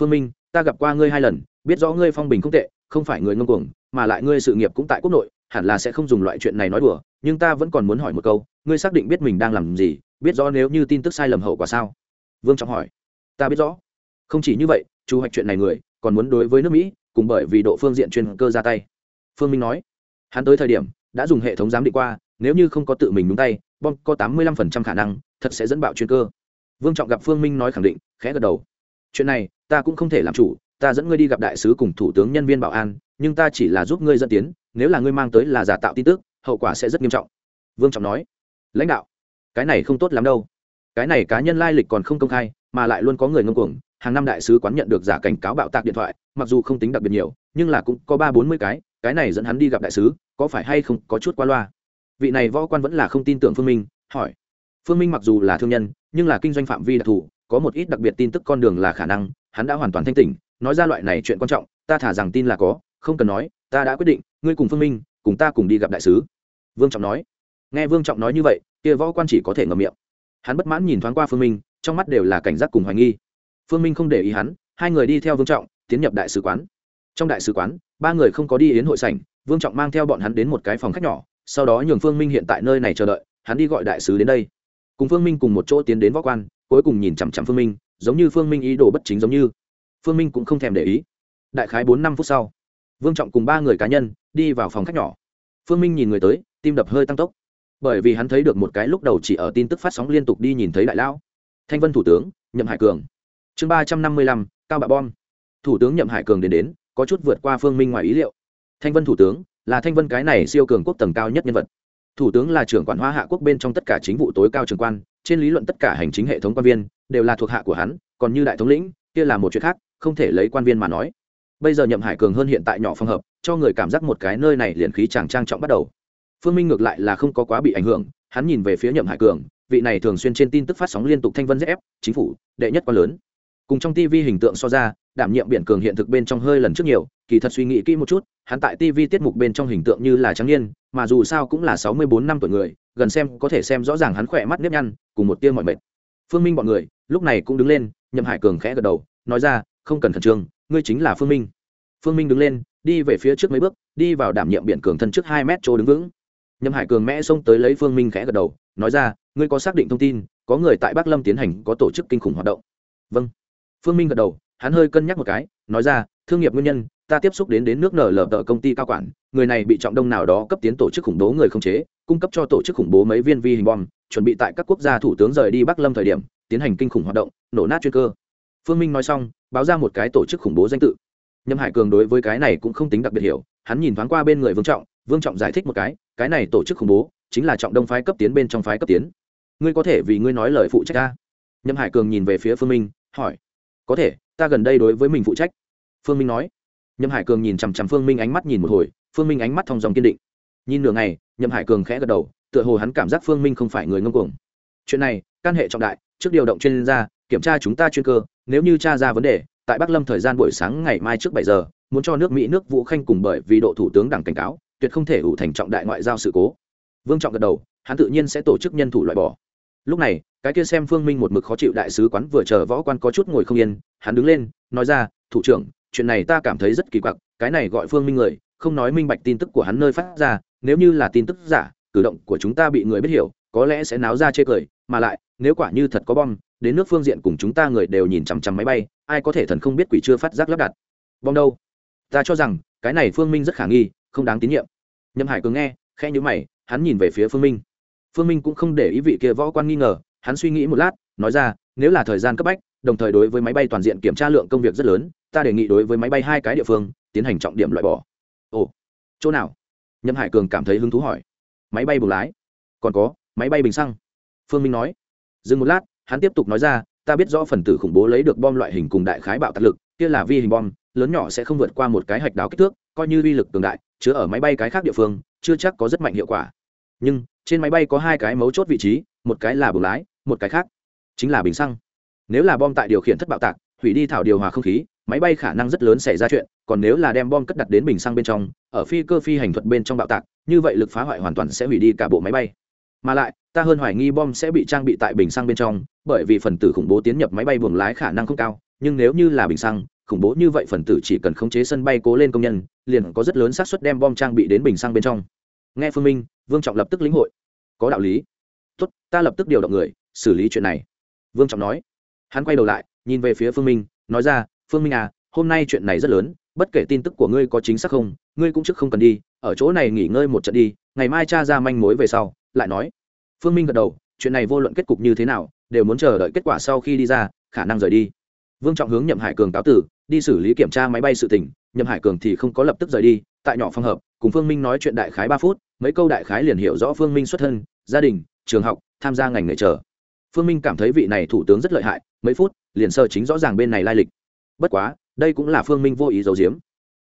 Phương minh, ta gặp qua ngươi hai lần, biết rõ ngươi phong bình không tệ, không phải người ngông cuồng, mà lại ngươi sự nghiệp cũng tại quốc nội, hẳn là sẽ không dùng loại chuyện này nói đùa, nhưng ta vẫn còn muốn hỏi một câu, ngươi xác định biết mình đang làm gì biết rõ nếu như tin tức sai lầm hậu quả sao? Vương trọng hỏi. Ta biết rõ. Không chỉ như vậy, chu hoạch chuyện này người, còn muốn đối với nước mỹ, cùng bởi vì độ phương diện chuyên cơ ra tay. Phương minh nói. Hắn tới thời điểm, đã dùng hệ thống giám định qua, nếu như không có tự mình đúng tay, bom có tám mươi lăm phần trăm khả năng, thật sẽ dẫn bạo chuyên cơ. Vương trọng gặp phương minh nói khẳng định, khẽ gật đầu. Chuyện này, ta cũng không thể làm chủ, ta dẫn ngươi đi gặp đại sứ cùng thủ tướng nhân viên bảo an, nhưng ta chỉ là giúp ngươi dẫn tiến, nếu là ngươi mang tới là giả tạo tin tức, hậu quả sẽ rất nghiêm trọng. Vương trọng nói. Lãnh đạo cái này không tốt lắm đâu. Cái này cá nhân lai lịch còn không công khai, mà lại luôn có người ngông cuồng. Hàng năm đại sứ quán nhận được giả cảnh cáo bạo tạc điện thoại, mặc dù không tính đặc biệt nhiều, nhưng là cũng có ba bốn mươi cái cái này dẫn hắn đi gặp đại sứ, có phải hay không có chút qua loa? Vị này võ quan vẫn là không tin tưởng phương minh, hỏi. Phương minh mặc dù là thương nhân, nhưng là kinh doanh phạm vi đặc thù, có một ít đặc biệt tin tức con đường là khả năng, hắn đã hoàn toàn thanh tỉnh. Nói ra loại này chuyện quan trọng, ta thả rằng tin là có, không cần nói, ta đã quyết định, ngươi cùng phương minh, cùng ta cùng đi gặp đại sứ. Vương trọng nói nghe vương trọng nói như vậy, kia võ quan chỉ có thể ngậm miệng. Hắn bất mãn nhìn thoáng qua phương minh, trong mắt đều là cảnh giác cùng hoài nghi. Phương minh không để ý hắn, hai người đi theo vương trọng, tiến nhập đại sứ quán. Trong đại sứ quán, ba người không có đi yến hội sảnh, vương trọng mang theo bọn hắn đến một cái phòng khách nhỏ, sau đó nhường phương minh hiện tại nơi này chờ đợi, hắn đi gọi đại sứ đến đây. Cùng phương minh cùng một chỗ tiến đến võ quan, cuối cùng nhìn chằm chằm phương minh, giống như phương minh ý đồ bất chính giống như. Phương minh cũng không thèm để ý. Đại khái bốn năm phút sau, vương trọng cùng ba người cá nhân đi vào phòng khách nhỏ. Phương minh nhìn người tới, tim đập hơi tăng tốc bởi vì hắn thấy được một cái lúc đầu chỉ ở tin tức phát sóng liên tục đi nhìn thấy đại lão. Thanh vân thủ tướng, nhậm hải cường. Chương ba trăm năm mươi lăm, cao bạ bom. Thủ tướng nhậm hải cường đến đến, có chút vượt qua phương minh ngoài ý liệu. Thanh vân thủ tướng, là thanh vân cái này siêu cường quốc tầng cao nhất nhân vật. Thủ tướng là trưởng quản hoa hạ quốc bên trong tất cả chính vụ tối cao trường quan, trên lý luận tất cả hành chính hệ thống quan viên đều là thuộc hạ của hắn, còn như đại thống lĩnh, kia là một chuyện khác, không thể lấy quan viên mà nói. Bây giờ nhậm hải cường hơn hiện tại nhỏ phong hợp, cho người cảm giác một cái nơi này liền khí chàng trang trọng bắt đầu phương minh ngược lại là không có quá bị ảnh hưởng, hắn nhìn về phía nhậm hải cường, vị này thường xuyên trên tin tức phát sóng liên tục thanh vân dép chính phủ, đệ nhất quá lớn. Cùng trong tv hình tượng so ra, đảm nhiệm biển cường hiện thực bên trong hơi lần trước nhiều, kỳ thật suy nghĩ kỹ một chút, hắn tại tv tiết mục bên trong hình tượng như là trắng niên, mà dù sao cũng là sáu mươi bốn năm tuổi người, gần xem có thể xem rõ ràng hắn khỏe mắt nếp nhăn, cùng một tia mọi mệt. Phương minh bọn người, lúc này cũng đứng lên, nhậm hải cường khẽ gật đầu, nói ra, không cần khẩn trương, ngươi chính là phương minh. Phương minh đứng lên, đi về phía trước mấy bước, đi vào đảm nhiệm biển cường thân trước hai mét chỗ đứng vững. Nhâm hải cường mẽ xông tới lấy phương minh khẽ gật đầu, nói ra, ngươi có xác định thông tin, có người tại bắc lâm tiến hành có tổ chức kinh khủng hoạt động. Vâng. Phương minh gật đầu, hắn hơi cân nhắc một cái, nói ra, thương nghiệp nguyên nhân, ta tiếp xúc đến đến nước nở lờ tờ công ty cao quản, người này bị trọng đông nào đó cấp tiến tổ chức khủng bố người không chế, cung cấp cho tổ chức khủng bố mấy viên vi hình bom, chuẩn bị tại các quốc gia thủ tướng rời đi bắc lâm thời điểm, tiến hành kinh khủng hoạt động, nổ nát chuyên cơ. Phương minh nói xong, báo ra một cái tổ chức khủng bố danh tự. Nhâm hải cường đối với cái này cũng không tính đặc biệt hiểu, hắn nhìn thoáng qua bên người vương trọng vương trọng giải thích một cái cái này tổ chức khủng bố, chính là trọng đông phái cấp tiến bên trong phái cấp tiến. Ngươi có thể vì ngươi nói lời phụ trách ta? Nhâm hải cường nhìn về phía phương minh, hỏi. Có thể, ta gần đây đối với mình phụ trách. Phương minh nói. Nhâm hải cường nhìn chằm chằm phương minh ánh mắt nhìn một hồi, phương minh ánh mắt thong dòng kiên định. Nhìn nửa ngày, Nhâm hải cường khẽ gật đầu, tựa hồ hắn cảm giác phương minh không phải người ngông cuồng. Chuyện này căn hệ trọng đại, trước điều động chuyên gia, kiểm tra chúng ta chuyên cơ, nếu như tra ra vấn đề, tại bắc lâm thời gian buổi sáng ngày mai trước bảy giờ, muốn cho nước mỹ nước vũ khanh cùng bởi vì độ thủ tướng đảng cảnh cáo tuyệt không thể ủ thành trọng đại ngoại giao sự cố. Vương trọng gật đầu, hắn tự nhiên sẽ tổ chức nhân thủ loại bỏ. Lúc này, cái kia xem phương minh một mực khó chịu đại sứ quán vừa chờ võ quan có chút ngồi không yên, hắn đứng lên, nói ra, thủ trưởng, chuyện này ta cảm thấy rất kỳ quặc, cái này gọi phương minh người, không nói minh bạch tin tức của hắn nơi phát ra, nếu như là tin tức giả, cử động của chúng ta bị người biết hiểu, có lẽ sẽ náo ra chê cười, mà lại, nếu quả như thật có bom, đến nước phương diện cùng chúng ta người đều nhìn chằm chằm máy bay, ai có thể thần không biết quỷ chưa phát giác lắp đặt. Bom đâu? Ta cho rằng, cái này phương minh rất khả nghi, không đáng tín nhiệm nhâm hải cường nghe, khẽ nhữ mày, hắn nhìn về phía phương minh. Phương minh cũng không để ý vị kia võ quan nghi ngờ, hắn suy nghĩ một lát, nói ra, nếu là thời gian cấp bách, đồng thời đối với máy bay toàn diện kiểm tra lượng công việc rất lớn, ta đề nghị đối với máy bay hai cái địa phương, tiến hành trọng điểm loại bỏ. Ồ, chỗ nào? Nhâm hải cường cảm thấy hứng thú hỏi. Máy bay buồng lái. Còn có, máy bay bình xăng. Phương minh nói. Dừng một lát, hắn tiếp tục nói ra, ta biết rõ phần tử khủng bố lấy được bom loại hình cùng đại khái bạo tạc lực, kia là vi hình bom, lớn nhỏ sẽ không vượt qua một cái hạch đáo kích thước, coi như uy lực cường đại chứa ở máy bay cái khác địa phương, chưa chắc có rất mạnh hiệu quả. Nhưng, trên máy bay có hai cái mấu chốt vị trí, một cái là buồng lái, một cái khác chính là bình xăng. Nếu là bom tại điều khiển thất bạo tạc, hủy đi thảo điều hòa không khí, máy bay khả năng rất lớn xảy ra chuyện, còn nếu là đem bom cất đặt đến bình xăng bên trong, ở phi cơ phi hành thuật bên trong bạo tạc, như vậy lực phá hoại hoàn toàn sẽ hủy đi cả bộ máy bay. Mà lại, ta hơn hoài nghi bom sẽ bị trang bị tại bình xăng bên trong, bởi vì phần tử khủng bố tiến nhập máy bay buồng lái khả năng không cao, nhưng nếu như là bình xăng khủng bố như vậy phần tử chỉ cần khống chế sân bay cố lên công nhân, liền có rất lớn xác suất đem bom trang bị đến bình xăng bên trong. Nghe phương minh, vương trọng lập tức lĩnh hội. Có đạo lý. Tốt, ta lập tức điều động người, xử lý chuyện này. Vương trọng nói. Hắn quay đầu lại, nhìn về phía phương minh, nói ra, phương minh à hôm nay chuyện này rất lớn, bất kể tin tức của ngươi có chính xác không, ngươi cũng trước không cần đi, ở chỗ này nghỉ ngơi một trận đi, ngày mai cha ra manh mối về sau. Lại nói. Phương minh gật đầu, chuyện này vô luận kết cục như thế nào, đều muốn chờ đợi kết quả sau khi đi ra, khả năng rời đi vương trọng hướng nhậm hải cường cáo tử đi xử lý kiểm tra máy bay sự tỉnh nhậm hải cường thì không có lập tức rời đi, tại nhỏ phòng hợp, cùng phương minh nói chuyện đại khái ba phút, mấy câu đại khái liền hiểu rõ phương minh xuất thân, gia đình, trường học, tham gia ngành nghề chờ. Phương minh cảm thấy vị này thủ tướng rất lợi hại, mấy phút, liền sơ chính rõ ràng bên này lai lịch. Bất quá, đây cũng là phương minh vô ý giấu giếm.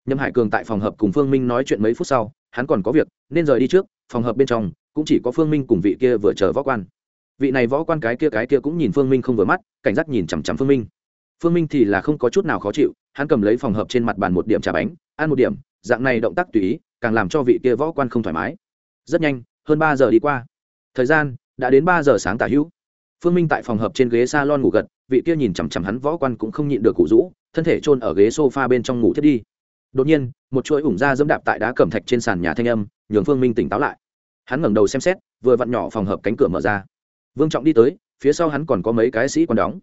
Nhâm hải cường tại phòng hợp cùng phương minh nói chuyện mấy phút sau, hắn còn có việc, nên rời đi trước, phòng hợp bên trong, cũng chỉ có phương minh cùng vị kia vừa chờ võ quan. Vị này võ quan cái kia cái kia cũng nhìn phương minh không vừa mắt, cảnh giác nhìn chằm chằm phương minh phương minh thì là không có chút nào khó chịu, hắn cầm lấy phòng hợp trên mặt bàn một điểm trà bánh, ăn một điểm, dạng này động tác tùy ý, càng làm cho vị kia võ quan không thoải mái. Rất nhanh, hơn ba giờ đi qua. Thời gian, đã đến ba giờ sáng tả hữu. Phương minh tại phòng hợp trên ghế s a lon ngủ gật, vị kia nhìn chằm chằm hắn võ quan cũng không nhịn được cụ rũ, thân thể chôn ở ghế s o f a bên trong ngủ thiết đi. Đột nhiên, một chuỗi ủng da dẫm đạp tại đá cẩm thạch trên sàn nhà thanh âm, nhường phương minh tỉnh táo lại. Hắn ngẩng đầu xem xét, vừa vặn nhỏ phòng hợp cánh cửa mở ra. Vương trọng đi tới, phía sau hắn còn có mấy cái sĩ còn đóng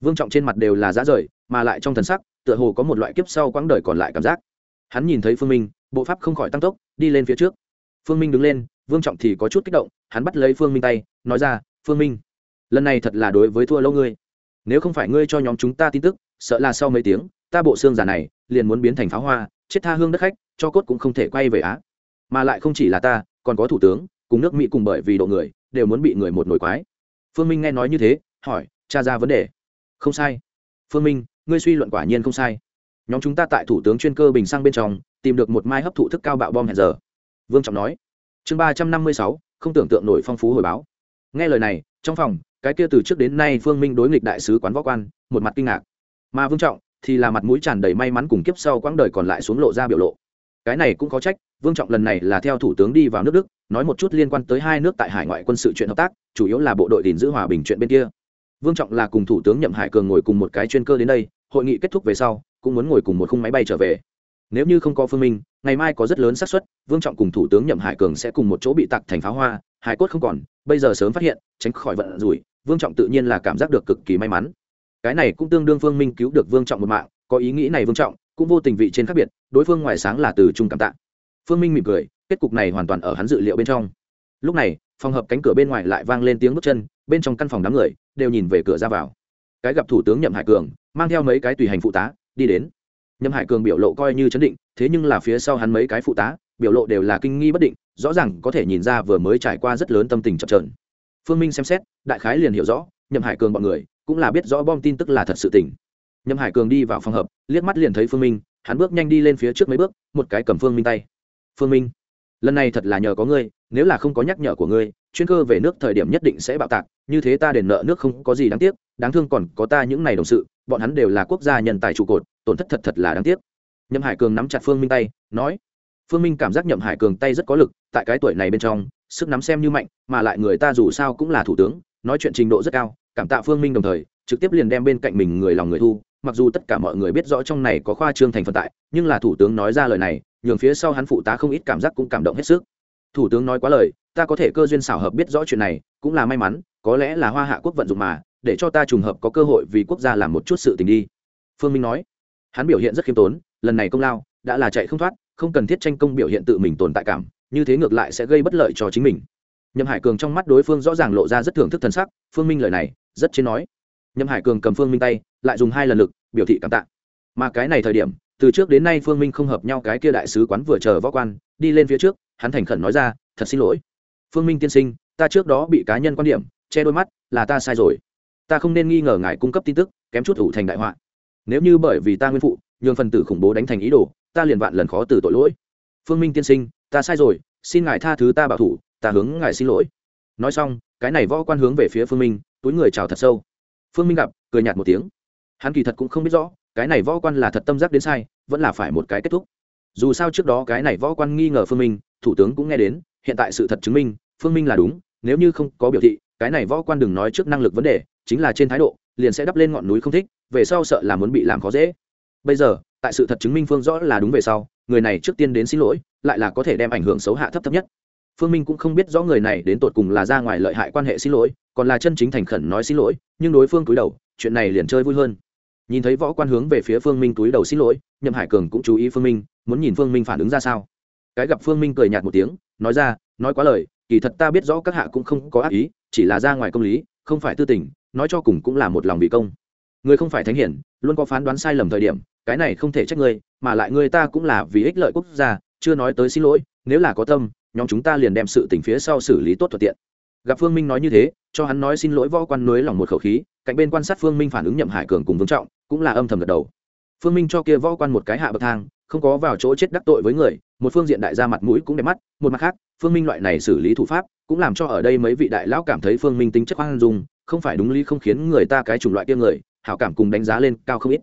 vương trọng trên mặt đều là giá rời, mà lại trong thần sắc, tựa hồ có một loại kiếp sau quãng đời còn lại cảm giác. Hắn nhìn thấy phương minh, bộ pháp không khỏi tăng tốc, đi lên phía trước. Phương minh đứng lên, vương trọng thì có chút kích động, hắn bắt lấy phương minh tay, nói ra, phương minh, lần này thật là đối với thua lâu ngươi. Nếu không phải ngươi cho nhóm chúng ta tin tức, sợ là sau mấy tiếng, ta bộ xương giả này, liền muốn biến thành pháo hoa, chết tha hương đất khách, cho cốt cũng không thể quay về á. Mà lại không chỉ là ta, còn có thủ tướng, cùng nước mỹ cùng bởi vì độ người, đều muốn bị người một nổi quái. Phương minh nghe nói như thế, hỏi, cha ra vấn đề không sai. Phương minh, ngươi suy luận quả nhiên không sai. Nhóm chúng ta tại thủ tướng chuyên cơ bình sang bên trong, tìm được một mai hấp thụ thức cao bạo bom hẹn giờ. Vương trọng nói. Chương ba trăm năm mươi sáu, không tưởng tượng nổi phong phú hồi báo. Nghe lời này, trong phòng, cái kia từ trước đến nay phương minh đối nghịch đại sứ quán võ quan, một mặt kinh ngạc. Mà vương trọng thì là mặt mũi tràn đầy may mắn cùng kiếp sau quãng đời còn lại xuống lộ ra biểu lộ. Cái này cũng có trách, vương trọng lần này là theo thủ tướng đi vào nước đức, nói một chút liên quan tới hai nước tại hải ngoại quân sự chuyện hợp tác, chủ yếu là bộ đội gìn giữ hòa bình chuyện bên kia vương trọng là cùng thủ tướng nhậm hải cường ngồi cùng một cái chuyên cơ đến đây, hội nghị kết thúc về sau, cũng muốn ngồi cùng một khung máy bay trở về. Nếu như không có phương minh, ngày mai có rất lớn xác suất, vương trọng cùng thủ tướng nhậm hải cường sẽ cùng một chỗ bị tặc thành pháo hoa, hải cốt không còn, bây giờ sớm phát hiện, tránh khỏi vận rủi, vương trọng tự nhiên là cảm giác được cực kỳ may mắn. Cái này cũng tương đương phương minh cứu được vương trọng một mạng, có ý nghĩ này vương trọng, cũng vô tình vị trên khác biệt, đối phương ngoài sáng là từ trung cảm tạ. Phương minh mỉm cười, kết cục này hoàn toàn ở hắn dự liệu bên trong. Lúc này, phòng hợp cánh cửa bên ngoài lại vang lên tiếng bước chân, bên trong căn phòng đám người đều nhìn về cửa ra vào. Cái gặp thủ tướng nhậm hải cường, mang theo mấy cái tùy hành phụ tá, đi đến. Nhậm hải cường biểu lộ coi như chấn định, thế nhưng là phía sau hắn mấy cái phụ tá, biểu lộ đều là kinh nghi bất định, rõ ràng có thể nhìn ra vừa mới trải qua rất lớn tâm tình chập trờn phương minh xem xét, đại khái liền hiểu rõ, nhậm hải cường bọn người, cũng là biết rõ bom tin tức là thật sự tình. Nhậm hải cường đi vào phòng hợp liếc mắt liền thấy phương minh, hắn bước nhanh đi lên phía trước mấy bước, một cái cầm phương minh tay. Phương minh, lần này thật là nhờ có ngươi nếu là không có nhắc nhở của ngươi, chuyên cơ về nước thời điểm nhất định sẽ bạo tạc, như thế ta đền nợ nước không có gì đáng tiếc, đáng thương còn có ta những n à y đồng sự, bọn hắn đều là quốc gia nhân tài trụ cột, tổn thất thật thật là đáng tiếc. Nhậm hải cường nắm chặt phương minh tay, nói, phương minh cảm giác nhậm hải cường tay rất có lực, tại cái tuổi này bên trong, sức nắm xem như mạnh, mà lại người ta dù sao cũng là thủ tướng, nói chuyện trình độ rất cao, cảm tạ phương minh đồng thời, trực tiếp liền đem bên cạnh mình người lòng người thu, mặc dù tất cả mọi người biết rõ trong này có khoa trương thành phần tại, nhưng là thủ tướng nói ra lời này, nhường phía sau hắn phụ tá không ít cảm giác cũng cảm động hết sức thủ tướng nói quá lời, ta có thể cơ duyên xảo hợp biết rõ chuyện này, cũng là may mắn, có lẽ là hoa hạ quốc vận dụng mà, để cho ta trùng hợp có cơ hội vì quốc gia làm một chút sự tình đi. Phương minh nói. Hắn biểu hiện rất khiêm tốn, lần này công lao đã là chạy không thoát, không cần thiết tranh công biểu hiện tự mình tồn tại cảm, như thế ngược lại sẽ gây bất lợi cho chính mình. Nhậm hải cường trong mắt đối phương rõ ràng lộ ra rất thưởng thức thần sắc, phương minh lời này rất chế nói. Nhậm hải cường cầm phương minh tay, lại dùng hai lần lực, biểu thị cảm tạ. Mà cái này thời điểm, từ trước đến nay phương minh không hợp nhau cái kia đại sứ quán vừa chờ võ quan, đi lên phía trước hắn thành khẩn nói ra, thật xin lỗi. Phương minh tiên sinh, ta trước đó bị cá nhân quan điểm, che đôi mắt, là ta sai rồi. Ta không nên nghi ngờ ngài cung cấp tin tức, kém chút ủ thành đại họa. Nếu như bởi vì ta nguyên phụ, nhường phần tử khủng bố đánh thành ý đồ, ta liền vạn lần khó từ tội lỗi. Phương minh tiên sinh, ta sai rồi, xin ngài tha thứ ta bảo thủ, ta hướng ngài xin lỗi. Nói xong, cái này võ quan hướng về phía phương minh, túi người chào thật sâu. Phương minh gặp, cười nhạt một tiếng. Hắn kỳ thật cũng không biết rõ, cái này võ quan là thật tâm giác đến sai, vẫn là phải một cái kết thúc. Dù sao trước đó cái này võ quan nghi ngờ phương minh thủ tướng cũng nghe đến, hiện tại sự thật chứng minh, phương minh là đúng, nếu như không có biểu thị, cái này võ quan đừng nói trước năng lực vấn đề, chính là trên thái độ, liền sẽ đắp lên ngọn núi không thích, về sau sợ là muốn bị làm khó dễ. Bây giờ, tại sự thật chứng minh phương rõ là đúng về sau, người này trước tiên đến xin lỗi, lại là có thể đem ảnh hưởng xấu hạ thấp thấp nhất. Phương minh cũng không biết rõ người này đến tột cùng là ra ngoài lợi hại quan hệ xin lỗi, còn là chân chính thành khẩn nói xin lỗi, nhưng đối phương cúi đầu, chuyện này liền chơi vui hơn. Nhìn thấy võ quan hướng về phía phương minh túi đầu xin lỗi, nhậm hải cường cũng chú ý phương minh, muốn nhìn phương minh phản ứng ra sao cái gặp phương minh cười nhạt một tiếng, nói ra, nói quá lời, kỳ thật ta biết rõ các hạ cũng không có ác ý, chỉ là ra ngoài công lý, không phải tư tình, nói cho cùng cũng là một lòng bị công. Người không phải thánh hiển, luôn có phán đoán sai lầm thời điểm, cái này không thể trách ngươi, mà lại người ta cũng là vì ích lợi quốc gia, chưa nói tới xin lỗi, nếu là có tâm, nhóm chúng ta liền đem sự tình phía sau xử lý tốt thuận tiện. Gặp phương minh nói như thế, cho hắn nói xin lỗi võ quan nối lòng một khẩu khí, cạnh bên quan sát phương minh phản ứng nhậm hải cường cùng vương trọng, cũng là âm thầm gật đầu. Phương minh cho kia võ quan một cái hạ bậc thang, không có vào chỗ chết đắc tội với người một phương diện đại gia mặt mũi cũng đẹp mắt, một mặt khác, phương minh loại này xử lý thủ pháp cũng làm cho ở đây mấy vị đại lão cảm thấy phương minh tính chất khoan dung, không phải đúng lý không khiến người ta cái chủng loại kia người, hảo cảm cùng đánh giá lên cao không ít.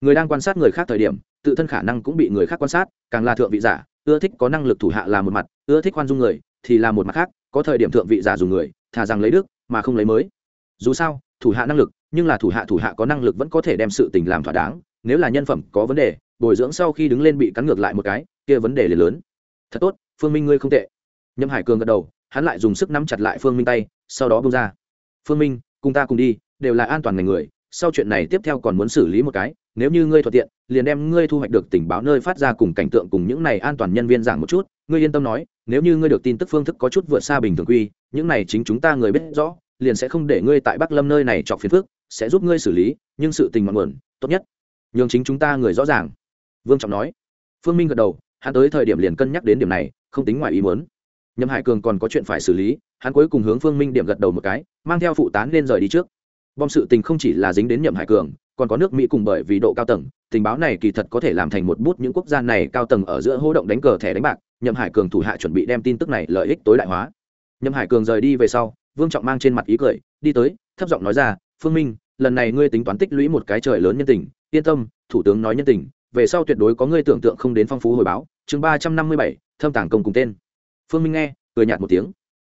Người đang quan sát người khác thời điểm, tự thân khả năng cũng bị người khác quan sát, càng là thượng vị giả, ưa thích có năng lực thủ hạ là một mặt, ưa thích khoan dung người thì là một mặt khác, có thời điểm thượng vị giả dùng người, thà rằng lấy đức mà không lấy mới. Dù sao, thủ hạ năng lực, nhưng là thủ hạ thủ hạ có năng lực vẫn có thể đem sự tình làm thỏa đáng, nếu là nhân phẩm có vấn đề bồi dưỡng sau khi đứng lên bị cắn ngược lại một cái, kia vấn đề liền lớn. Thật tốt, phương minh ngươi không tệ. Nhâm hải cường gật đầu, hắn lại dùng sức nắm chặt lại phương minh tay, sau đó bông ra. Phương minh, cùng ta cùng đi, đều là an toàn ngành người, sau chuyện này tiếp theo còn muốn xử lý một cái, nếu như ngươi thuận tiện, liền đem ngươi thu hoạch được tình báo nơi phát ra cùng cảnh tượng cùng những này an toàn nhân viên giảng một chút. Ngươi yên tâm nói, nếu như ngươi được tin tức phương thức có chút vượt xa bình thường quy, những này chính chúng ta người biết rõ, liền sẽ không để ngươi tại bắc lâm nơi này chọc phiền phức, sẽ giúp ngươi xử lý, nhưng sự tình mặn nguồn, tốt nhất. Nhường chính chúng ta người rõ ràng vương trọng nói. Phương minh gật đầu, hắn tới thời điểm liền cân nhắc đến điểm này, không tính ngoài ý muốn. Nhâm hải cường còn có chuyện phải xử lý, hắn cuối cùng hướng phương minh điểm gật đầu một cái, mang theo phụ tán lên rời đi trước. Bom sự tình không chỉ là dính đến nhậm hải cường, còn có nước mỹ cùng bởi vì độ cao tầng, tình báo này kỳ thật có thể làm thành một bút những quốc gia này cao tầng ở giữa hô động đánh cờ thẻ đánh bạc, nhậm hải cường thủ hạ chuẩn bị đem tin tức này lợi ích tối đại hóa. Nhậm hải cường rời đi về sau, vương trọng mang trên mặt ý cười, đi tới, thấp giọng nói ra, phương minh, lần này ngươi tính toán tích lũy một cái trời lớn nhân tình, yên tâm, thủ tướng nói nhân tình về sau tuyệt đối có ngươi tưởng tượng không đến phong phú hồi báo. Chương ba trăm năm mươi bảy, thâm tàng công cùng tên. Phương minh nghe, cười nhạt một tiếng.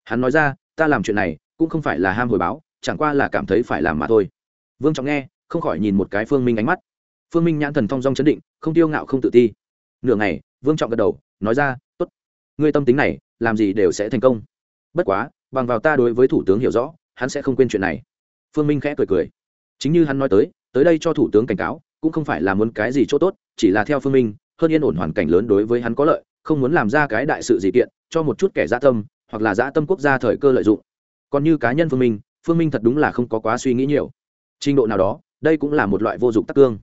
Hắn nói ra, ta làm chuyện này cũng không phải là ham hồi báo, chẳng qua là cảm thấy phải làm mà thôi. Vương trọng nghe, không khỏi nhìn một cái phương minh ánh mắt. Phương minh nhãn thần thong dong chấn định, không tiêu ngạo không tự ti. Nửa ngày, vương trọng gật đầu, nói ra, tốt, ngươi tâm tính này, làm gì đều sẽ thành công. Bất quá, bằng vào ta đối với thủ tướng hiểu rõ, hắn sẽ không quên chuyện này. Phương minh khẽ cười cười. Chính như hắn nói tới tới đây cho thủ tướng cảnh cáo cũng không phải là muốn cái gì chỗ tốt, chỉ là theo phương minh, hơn yên ổn hoàn cảnh lớn đối với hắn có lợi, không muốn làm ra cái đại sự gì kiện, cho một chút kẻ dã tâm, hoặc là dã tâm quốc gia thời cơ lợi dụng. Còn như cá nhân phương minh phương minh thật đúng là không có quá suy nghĩ nhiều. Trình độ nào đó, đây cũng là một loại vô dụng tắc cương.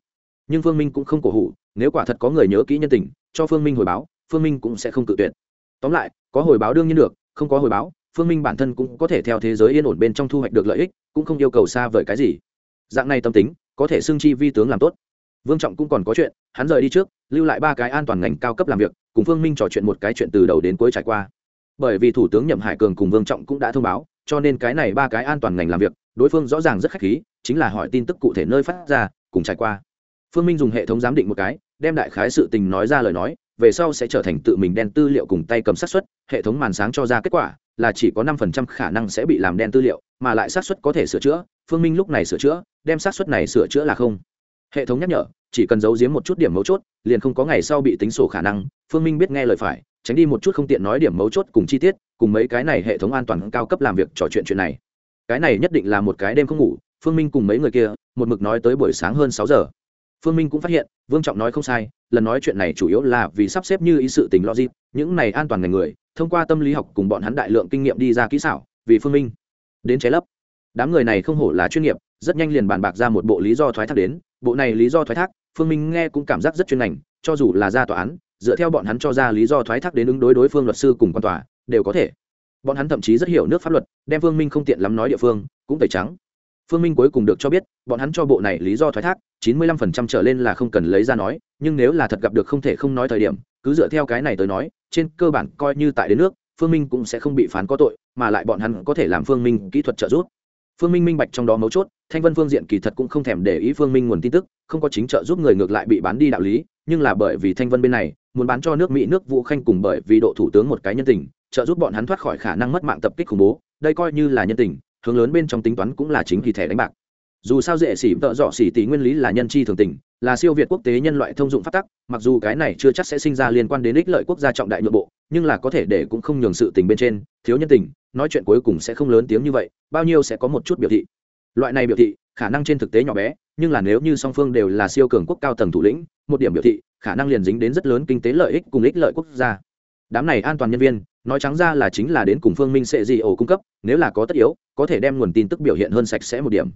Nhưng phương minh cũng không cổ hủ, nếu quả thật có người nhớ kỹ nhân tình, cho phương minh hồi báo, phương minh cũng sẽ không cự tuyệt. Tóm lại, có hồi báo đương nhiên được, không có hồi báo, phương minh bản thân cũng có thể theo thế giới yên ổn bên trong thu hoạch được lợi ích, cũng không yêu cầu xa vời cái gì. Dạng này tâm tính, có thể xưng chi vi tướng làm tốt vương trọng cũng còn có chuyện, hắn rời đi trước, lưu lại ba cái an toàn ngành cao cấp làm việc, cùng phương minh trò chuyện một cái chuyện từ đầu đến cuối trải qua. Bởi vì thủ tướng nhậm hải cường cùng vương trọng cũng đã thông báo, cho nên cái này ba cái an toàn ngành làm việc, đối phương rõ ràng rất khách khí, chính là hỏi tin tức cụ thể nơi phát ra, cùng trải qua. Phương minh dùng hệ thống giám định một cái, đem đại khái sự tình nói ra lời nói, về sau sẽ trở thành tự mình đen tư liệu cùng tay cầm sát xuất hệ thống màn sáng cho ra kết quả, là chỉ có năm phần trăm khả năng sẽ bị làm đen tư liệu, mà lại sát xuất có thể sửa chữa, phương minh lúc này sửa chữa, đem sát xuất này sửa chữa là không hệ thống nhắc nhở, chỉ cần giấu giếm một chút điểm mấu chốt, liền không có ngày sau bị tính sổ khả năng, phương minh biết nghe lời phải, tránh đi một chút không tiện nói điểm mấu chốt cùng chi tiết, cùng mấy cái này hệ thống an toàn cao cấp làm việc trò chuyện chuyện này. Cái này nhất định là một cái đêm không ngủ, phương minh cùng mấy người kia, một mực nói tới buổi sáng hơn sáu giờ. Phương minh cũng phát hiện, vương trọng nói không sai, lần nói chuyện này chủ yếu là vì sắp xếp như ý sự tình logic, những này an toàn ngành người, thông qua tâm lý học cùng bọn hắn đại lượng kinh nghiệm đi ra kỹ xảo, vì phương minh đến chế lấp. Đám người này không hổ là chuyên nghiệp rất nhanh liền bàn bạc ra một bộ lý do thoái thác đến. Bộ này lý do thoái thác, phương minh nghe cũng cảm giác rất chuyên ngành, cho dù là ra tòa án, dựa theo bọn hắn cho ra lý do thoái thác đến ứng đối đối phương luật sư cùng quan tòa, đều có thể. Bọn hắn thậm chí rất hiểu nước pháp luật, đem phương minh không tiện lắm nói địa phương, cũng tẩy trắng. Phương minh cuối cùng được cho biết, bọn hắn cho bộ này lý do thoái thác, chín mươi lăm phần trăm trở lên là không cần lấy ra nói, nhưng nếu là thật gặp được không thể không nói thời điểm, cứ dựa theo cái này tới nói, trên cơ bản coi như tại đến nước, phương minh cũng sẽ không bị phán có tội, mà lại bọn hắn có thể làm phương minh kỹ thuật trợ giúp phương minh minh bạch trong đó mấu chốt, thanh vân phương diện kỳ thật cũng không thèm để ý phương minh nguồn tin tức, không có chính trợ giúp người ngược lại bị bán đi đạo lý, nhưng là bởi vì thanh vân bên này, muốn bán cho nước mỹ nước vũ khanh cùng bởi vì độ thủ tướng một cái nhân tình, trợ giúp bọn hắn thoát khỏi khả năng mất mạng tập kích khủng bố, đây coi như là nhân tình, hướng lớn bên trong tính toán cũng là chính vì thẻ đánh bạc dù sao dễ xỉ tợ dọ xỉ tỷ nguyên lý là nhân chi thường tình, là siêu việt quốc tế nhân loại thông dụng phát tắc, mặc dù cái này chưa chắc sẽ sinh ra liên quan đến ích lợi quốc gia trọng đại nội bộ, nhưng là có thể để cũng không nhường sự tình bên trên, thiếu nhân tình, nói chuyện cuối cùng sẽ không lớn tiếng như vậy, bao nhiêu sẽ có một chút biểu thị. Loại này biểu thị, khả năng trên thực tế nhỏ bé, nhưng là nếu như song phương đều là siêu cường quốc cao tầng thủ lĩnh, một điểm biểu thị, khả năng liền dính đến rất lớn kinh tế lợi ích cùng ích lợi quốc gia. Đám này an toàn nhân viên, nói trắng ra là chính là đến cùng phương minh sẽ gì ổ cung cấp, nếu là có tất yếu, có thể đem nguồn tin tức biểu hiện hơn sạch sẽ một điểm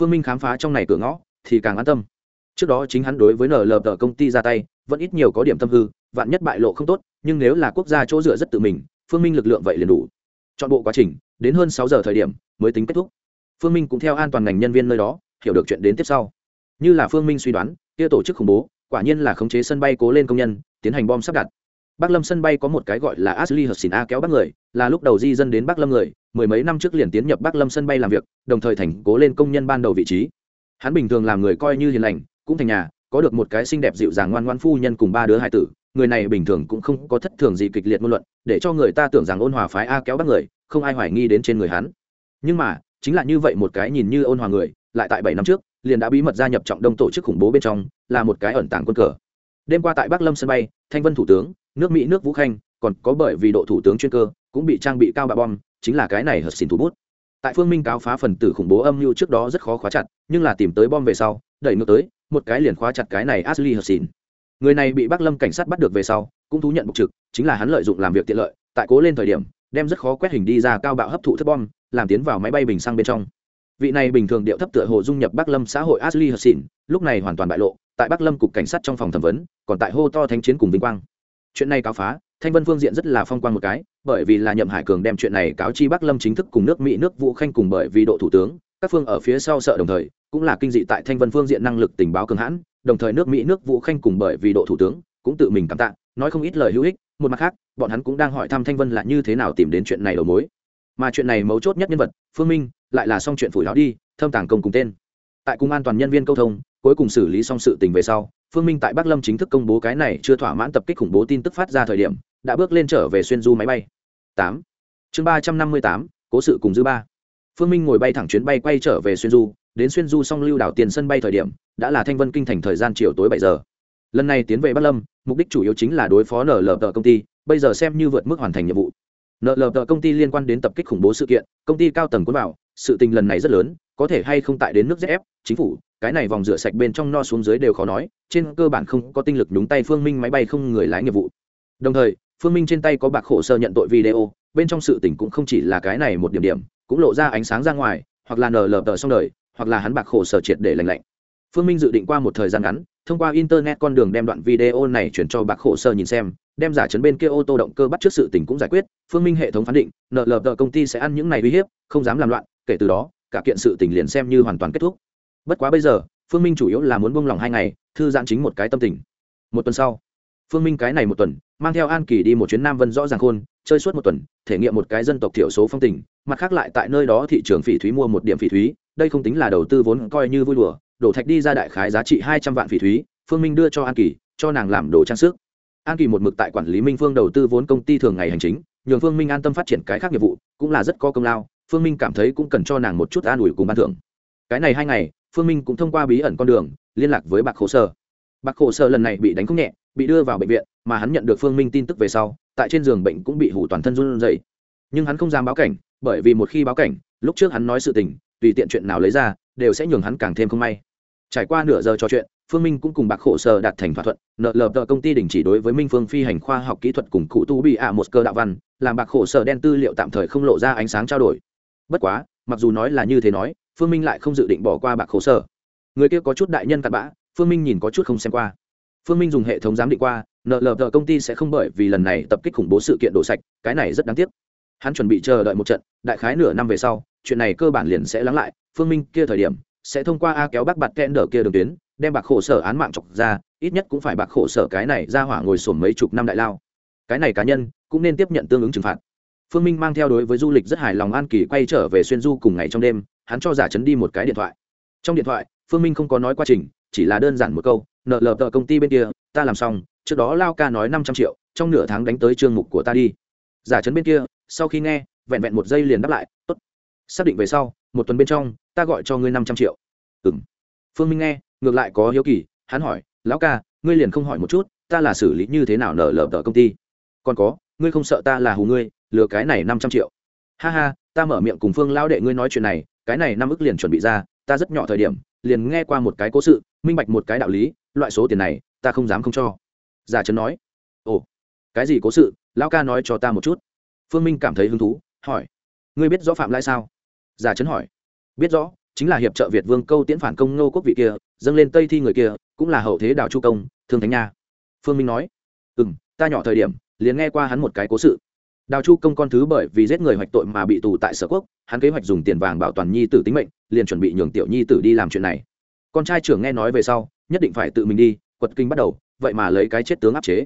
phương minh khám phá trong này cửa ngõ, thì càng an tâm. Trước đó chính hắn đối với nở lờ tờ công ty ra tay, vẫn ít nhiều có điểm tâm hư, vạn nhất bại lộ không tốt, nhưng nếu là quốc gia chỗ dựa rất tự mình, phương minh lực lượng vậy liền đủ. Chọn bộ quá trình, đến hơn sáu giờ thời điểm, mới tính kết thúc. Phương minh cũng theo an toàn ngành nhân viên nơi đó, hiểu được chuyện đến tiếp sau. Như là phương minh suy đoán, kia tổ chức khủng bố, quả nhiên là khống chế sân bay cố lên công nhân, tiến hành bom sắp đặt. Bắc Lâm sân bay có một cái gọi là Ashley Hudson A kéo Bắc người, là lúc đầu di dân đến Bắc Lâm người, mười mấy năm trước liền tiến nhập Bắc Lâm sân bay làm việc, đồng thời thành cố lên công nhân ban đầu vị trí. Hắn bình thường làm người coi như hiền lành, cũng thành nhà, có được một cái xinh đẹp dịu dàng ngoan ngoãn phu nhân cùng ba đứa hài tử, người này bình thường cũng không có thất thường gì kịch liệt ngôn luận, để cho người ta tưởng rằng ôn hòa phái A kéo Bắc người, không ai hoài nghi đến trên người hắn. Nhưng mà, chính là như vậy một cái nhìn như ôn hòa người, lại tại bảy năm trước, liền đã bí mật gia nhập trọng đông tổ chức khủng bố bên trong, là một cái ẩn tàng quân cờ. Đêm qua tại Bắc Lâm sân bay, Thanh Vân thủ tướng, nước mỹ nước vũ khanh, còn có bởi vì độ thủ tướng chuyên cơ, cũng bị trang bị cao bạ bom, chính là cái này hợt xỉn thủ bút. Tại phương minh cáo phá phần tử khủng bố âm mưu trước đó rất khó khóa chặt, nhưng là tìm tới bom về sau, đẩy ngược tới, một cái liền khóa chặt cái này ashley hợt xin người này bị bắc lâm cảnh sát bắt được về sau, cũng thú nhận bục trực, chính là hắn lợi dụng làm việc tiện lợi, tại cố lên thời điểm, đem rất khó quét hình đi ra cao bạo hấp thụ thất bom, làm tiến vào máy bay bình xăng bên trong. Vị này bình thường điệu thấp tựa hồ dung nhập bắc lâm xã hội ashley hợt xin lúc này hoàn toàn bại lộ, tại bắc lâm cục cảnh sát trong phòng thẩm vấn, còn tại hô to thánh chiến cùng vinh quang chuyện này cáo phá, thanh vân phương diện rất là phong quang một cái, bởi vì là nhậm hải cường đem chuyện này cáo chi bắc lâm chính thức cùng nước mỹ, nước vũ khanh cùng bởi vì độ thủ tướng, các phương ở phía sau sợ đồng thời, cũng là kinh dị tại thanh vân phương diện năng lực tình báo cường hãn, đồng thời nước mỹ, nước vũ khanh cùng bởi vì độ thủ tướng, cũng tự mình cảm tạ, nói không ít lời hữu ích, một mặt khác, bọn hắn cũng đang hỏi thăm thanh vân là như thế nào tìm đến chuyện này đầu mối. Mà chuyện này mấu chốt nhất nhân vật, phương minh, lại là xong chuyện phủi đó đi, thâm tàng công cùng tên. Tại cung an toàn nhân viên câu thông, cuối cùng xử lý xong sự tình về sau phương minh tại bắc lâm chính thức công bố cái này chưa thỏa mãn tập kích khủng bố tin tức phát ra thời điểm, đã bước lên trở về xuyên du máy bay. Tám. Chương ba trăm năm mươi tám, cố sự cùng dư ba. Phương minh ngồi bay thẳng chuyến bay quay trở về xuyên du, đến xuyên du song lưu đảo tiền sân bay thời điểm, đã là thanh vân kinh thành thời gian chiều tối bảy giờ. Lần này tiến về bắc lâm, mục đích chủ yếu chính là đối phó nở lờ tờ công ty, bây giờ xem như vượt mức hoàn thành nhiệm vụ. Nợ lờ tờ công ty liên quan đến tập kích khủng bố sự kiện, công ty cao tầng quân bảo sự tình lần này rất lớn, có thể hay không tại đến nước ép chính phủ cái này vòng rửa sạch bên trong no xuống dưới đều khó nói, trên cơ bản không có tinh lực đúng tay phương minh máy bay không người lái nghiệp vụ. Đồng thời, phương minh trên tay có bạc khổ sơ nhận tội video, bên trong sự tình cũng không chỉ là cái này một điểm điểm, cũng lộ ra ánh sáng ra ngoài, hoặc là nờ lờ tờ xong đời, hoặc là hắn bạc khổ sở triệt để lành lạnh. Phương minh dự định qua một thời gian ngắn, thông qua internet con đường đem đoạn video này chuyển cho bạc khổ sơ nhìn xem, đem giả chấn bên kia ô tô động cơ bắt trước sự tình cũng giải quyết, phương minh hệ thống phán định nợ lờ tờ công ty sẽ ăn những này uy hiếp, không dám làm loạn, kể từ đó, cả kiện sự tình liền xem như hoàn toàn kết thúc bất quá bây giờ, phương minh chủ yếu là muốn buông lòng hai ngày, thư giãn chính một cái tâm tình. Một tuần sau, phương minh cái này một tuần, mang theo an kỳ đi một chuyến nam vân rõ ràng khôn, chơi suốt một tuần, thể nghiệm một cái dân tộc thiểu số phong tình, mặt khác lại tại nơi đó thị trường phỉ thúy mua một điểm phỉ thúy, đây không tính là đầu tư vốn coi như vui đùa, đổ thạch đi ra đại khái giá trị hai trăm vạn phỉ thúy, phương minh đưa cho an kỳ, cho nàng làm đồ trang sức. An kỳ một mực tại quản lý minh phương đầu tư vốn công ty thường ngày hành chính, nhường phương minh an tâm phát triển cái khác nghiệp vụ, cũng là rất có công lao, phương minh cảm thấy cũng cần cho nàng một chút an ủi cùng ban thưởng. Cái này hai ngày phương minh cũng thông qua bí ẩn con đường, liên lạc với bạc khổ sơ bạc khổ sơ lần này bị đánh không nhẹ, bị đưa vào bệnh viện, mà hắn nhận được phương minh tin tức về sau, tại trên giường bệnh cũng bị hủ toàn thân run rẩy. Nhưng hắn không dám báo cảnh, bởi vì một khi báo cảnh, lúc trước hắn nói sự tình, tùy tiện chuyện nào lấy ra, đều sẽ nhường hắn càng thêm không may. Trải qua nửa giờ trò chuyện, phương minh cũng cùng bạc khổ sở đạt thành thỏa thuận, nợ lờ tờ công ty đình chỉ đối với minh phương phi hành khoa học kỹ thuật cùng cụ tu bị ạ một cơ đạo văn, làm bạc khổ sở đen tư liệu tạm thời không lộ ra ánh sáng trao đổi. Bất quá, mặc dù nói là như thế nói phương minh lại không dự định bỏ qua bạc khổ sở. Người kia có chút đại nhân cặn bã, phương minh nhìn có chút không xem qua. Phương minh dùng hệ thống giám định qua, nợ lờ tờ công ty sẽ không bởi vì lần này tập kích khủng bố sự kiện đổ sạch, cái này rất đáng tiếc. Hắn chuẩn bị chờ đợi một trận, đại khái nửa năm về sau, chuyện này cơ bản liền sẽ lắng lại, phương minh kia thời điểm, sẽ thông qua a kéo bác bạt kẽn đờ kia đường tuyến, đem bạc khổ sở án mạng chọc ra, ít nhất cũng phải bạc khổ sở cái này ra hỏa ngồi sổm mấy chục năm đại lao. Cái này cá nhân, cũng nên tiếp nhận tương ứng trừng phạt phương minh mang theo đối với du lịch rất hài lòng an kỳ quay trở về xuyên du cùng ngày trong đêm, hắn cho giả chấn đi một cái điện thoại. Trong điện thoại, phương minh không có nói quá trình, chỉ là đơn giản một câu, nợ lờ tờ công ty bên kia, ta làm xong, trước đó lao ca nói năm trăm triệu, trong nửa tháng đánh tới chương mục của ta đi. Giả chấn bên kia, sau khi nghe, vẹn vẹn một giây liền đáp lại, tốt. Xác định về sau, một tuần bên trong, ta gọi cho ngươi năm trăm triệu. Ừ m phương minh nghe, ngược lại có hiếu kỳ, hắn hỏi, lão ca, ngươi liền không hỏi một chút, ta là xử lý như thế nào nở lờ tờ công ty? Còn có, ngươi không sợ ta là hù ngươi lừa cái này năm trăm triệu. Ha ha, ta mở miệng cùng phương lão đệ ngươi nói chuyện này, cái này năm ức liền chuẩn bị ra, ta rất nhỏ thời điểm, liền nghe qua một cái cố sự, minh bạch một cái đạo lý, loại số tiền này, ta không dám không cho. Giả trấn nói, ồ, cái gì cố sự? Lão ca nói cho ta một chút. Phương minh cảm thấy hứng thú, hỏi, ngươi biết rõ phạm lai sao? Giả trấn hỏi, biết rõ, chính là hiệp trợ việt vương câu tiễn phản công nô quốc vị kia, dâng lên tây thi người kia, cũng là hậu thế đào chu công, thương thánh nha. Phương minh nói ừ m ta nhỏ thời điểm, liền nghe qua hắn một cái cố sự đào chu công con thứ bởi vì giết người hoạch tội mà bị tù tại sở quốc, hắn kế hoạch dùng tiền vàng bảo toàn nhi tử tính mệnh, liền chuẩn bị nhường tiểu nhi tử đi làm chuyện này. Con trai trưởng nghe nói về sau, nhất định phải tự mình đi, quật kinh bắt đầu, vậy mà lấy cái chết tướng áp chế.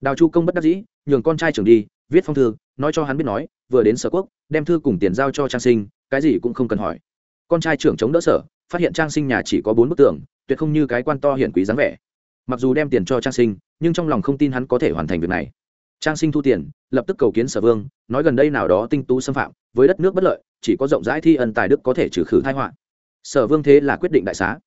Đào chu công bất đắc dĩ, nhường con trai trưởng đi, viết phong thư, nói cho hắn biết nói, vừa đến sở quốc, đem thư cùng tiền giao cho trang sinh, cái gì cũng không cần hỏi. Con trai trưởng chống đỡ sở, phát hiện trang sinh nhà chỉ có bốn bức tường, tuyệt không như cái quan to hiển quý dáng vẻ. Mặc dù đem tiền cho trang sinh, nhưng trong lòng không tin hắn có thể hoàn thành việc này trang sinh thu tiền, lập tức cầu kiến sở vương, nói gần đây nào đó tinh tú xâm phạm, với đất nước bất lợi, chỉ có rộng rãi thi ân tài đức có thể trừ khử thai họa. Sở vương thế là quyết định đại xá.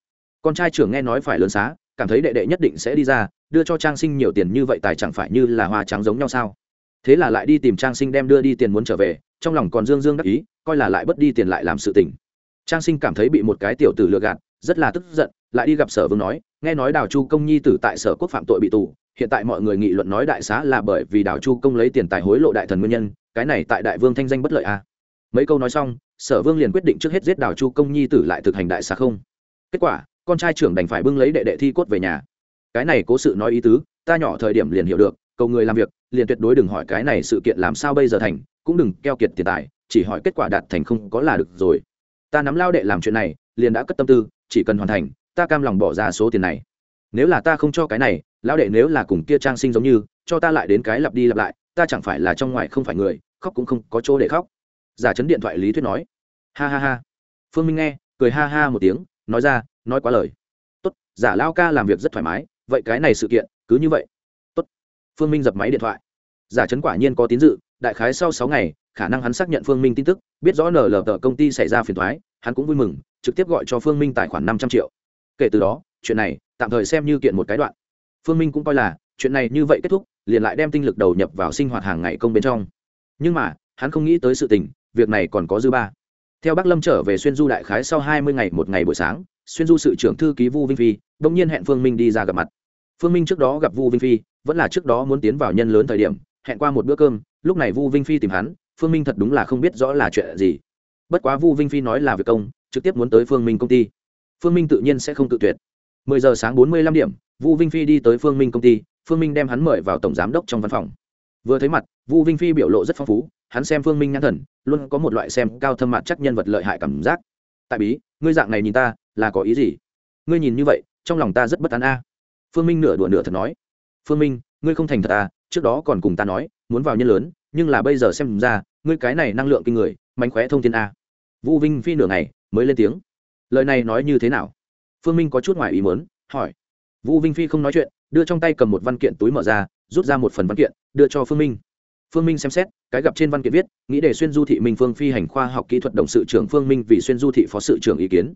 Con trai trưởng nghe nói phải lớn xá, cảm thấy đệ đệ nhất định sẽ đi ra, đưa cho trang sinh nhiều tiền như vậy tài chẳng phải như là hoa trắng giống nhau sao? Thế là lại đi tìm trang sinh đem đưa đi tiền muốn trở về, trong lòng còn dương dương đắc ý, coi là lại bất đi tiền lại làm sự tình. Trang sinh cảm thấy bị một cái tiểu tử lừa gạt, rất là tức giận, lại đi gặp sở vương nói, nghe nói đào chu công nhi tử tại sở quốc phạm tội bị tù hiện tại mọi người nghị luận nói đại xá là bởi vì đảo chu công lấy tiền tài hối lộ đại thần nguyên nhân, cái này tại đại vương thanh danh bất lợi a à. mấy câu nói xong, sở vương liền quyết định trước hết giết đảo chu công nhi tử lại thực hành đại xá không? Kết quả, con trai trưởng đành phải bưng lấy đệ đệ thi cốt về nhà. Cái này cố sự nói ý tứ, ta nhỏ thời điểm liền hiểu được, cầu người làm việc, liền tuyệt đối đừng hỏi cái này sự kiện làm sao bây giờ thành, cũng đừng keo kiệt tiền tài, chỉ hỏi kết quả đạt thành không có là được rồi. Ta nắm lao đệ làm chuyện này, liền đã cất tâm tư, chỉ cần hoàn thành, ta cam lòng bỏ ra số tiền này. Nếu là ta không cho cái này lão đệ nếu là cùng kia trang sinh giống như, cho ta lại đến cái lặp đi lặp lại, ta chẳng phải là trong ngoài không phải người, khóc cũng không có chỗ để khóc. Giả chấn điện thoại lý thuyết nói. Ha ha ha. Phương minh nghe, cười ha ha một tiếng, nói ra, nói quá lời. Tốt, giả lao ca làm việc rất thoải mái, vậy cái này sự kiện, cứ như vậy. Tốt. Phương minh dập máy điện thoại. Giả chấn quả nhiên có tín dự, đại khái sau sáu ngày, khả năng hắn xác nhận phương minh tin tức, biết rõ nở lờ tờ công ty xảy ra phiền thoái hắn cũng vui mừng, trực tiếp gọi cho phương minh tài khoản năm trăm triệu. Kể từ đó, chuyện này, tạm thời xem như kiện một cái đoạn phương minh cũng coi là, chuyện này như vậy kết thúc, liền lại đem tinh lực đầu nhập vào sinh hoạt hàng ngày công bên trong. Nhưng mà, hắn không nghĩ tới sự tình, việc này còn có dư ba. Theo bác lâm trở về xuyên du đại khái sau hai mươi ngày một ngày buổi sáng, xuyên du sự trưởng thư ký vu vinh phi đ ỗ n g nhiên hẹn phương minh đi ra gặp mặt. Phương minh trước đó gặp vu vinh phi, vẫn là trước đó muốn tiến vào nhân lớn thời điểm, hẹn qua một bữa cơm, lúc này vu vinh phi tìm hắn, phương minh thật đúng là không biết rõ là chuyện gì. Bất quá vu vinh phi nói là việc công, trực tiếp muốn tới phương minh công ty. Phương minh tự nhiên sẽ không tự tuyệt. mười giờ sáng bốn mươi lăm điểm vu vinh phi đi tới phương minh công ty, phương minh đem hắn mời vào tổng giám đốc trong văn phòng. Vừa thấy mặt, vu vinh phi biểu lộ rất phong phú, hắn xem phương minh nhãn thần, luôn có một loại xem cao thâm mặt chắc nhân vật lợi hại cảm giác. Tại bí, ngươi dạng này nhìn ta, là có ý gì? Ngươi nhìn như vậy, trong lòng ta rất bất an a. Phương minh nửa đùa nửa thật nói. Phương minh, ngươi không thành thật à trước đó còn cùng ta nói, muốn vào nhân lớn, nhưng là bây giờ xem ra, ngươi cái này năng lượng kinh người, mánh khóe thông tin a. Vũ vinh phi nửa ngày mới lên tiếng. Lời này nói như thế nào? Phương minh có chút ngoài ý muốn, hỏi vũ vinh phi không nói chuyện, đưa trong tay cầm một văn kiện túi mở ra, rút ra một phần văn kiện, đưa cho phương minh. Phương minh xem xét, cái gặp trên văn kiện viết, nghĩ để xuyên du thị minh phương phi hành khoa học kỹ thuật đồng sự trưởng phương minh vì xuyên du thị phó sự trưởng ý kiến.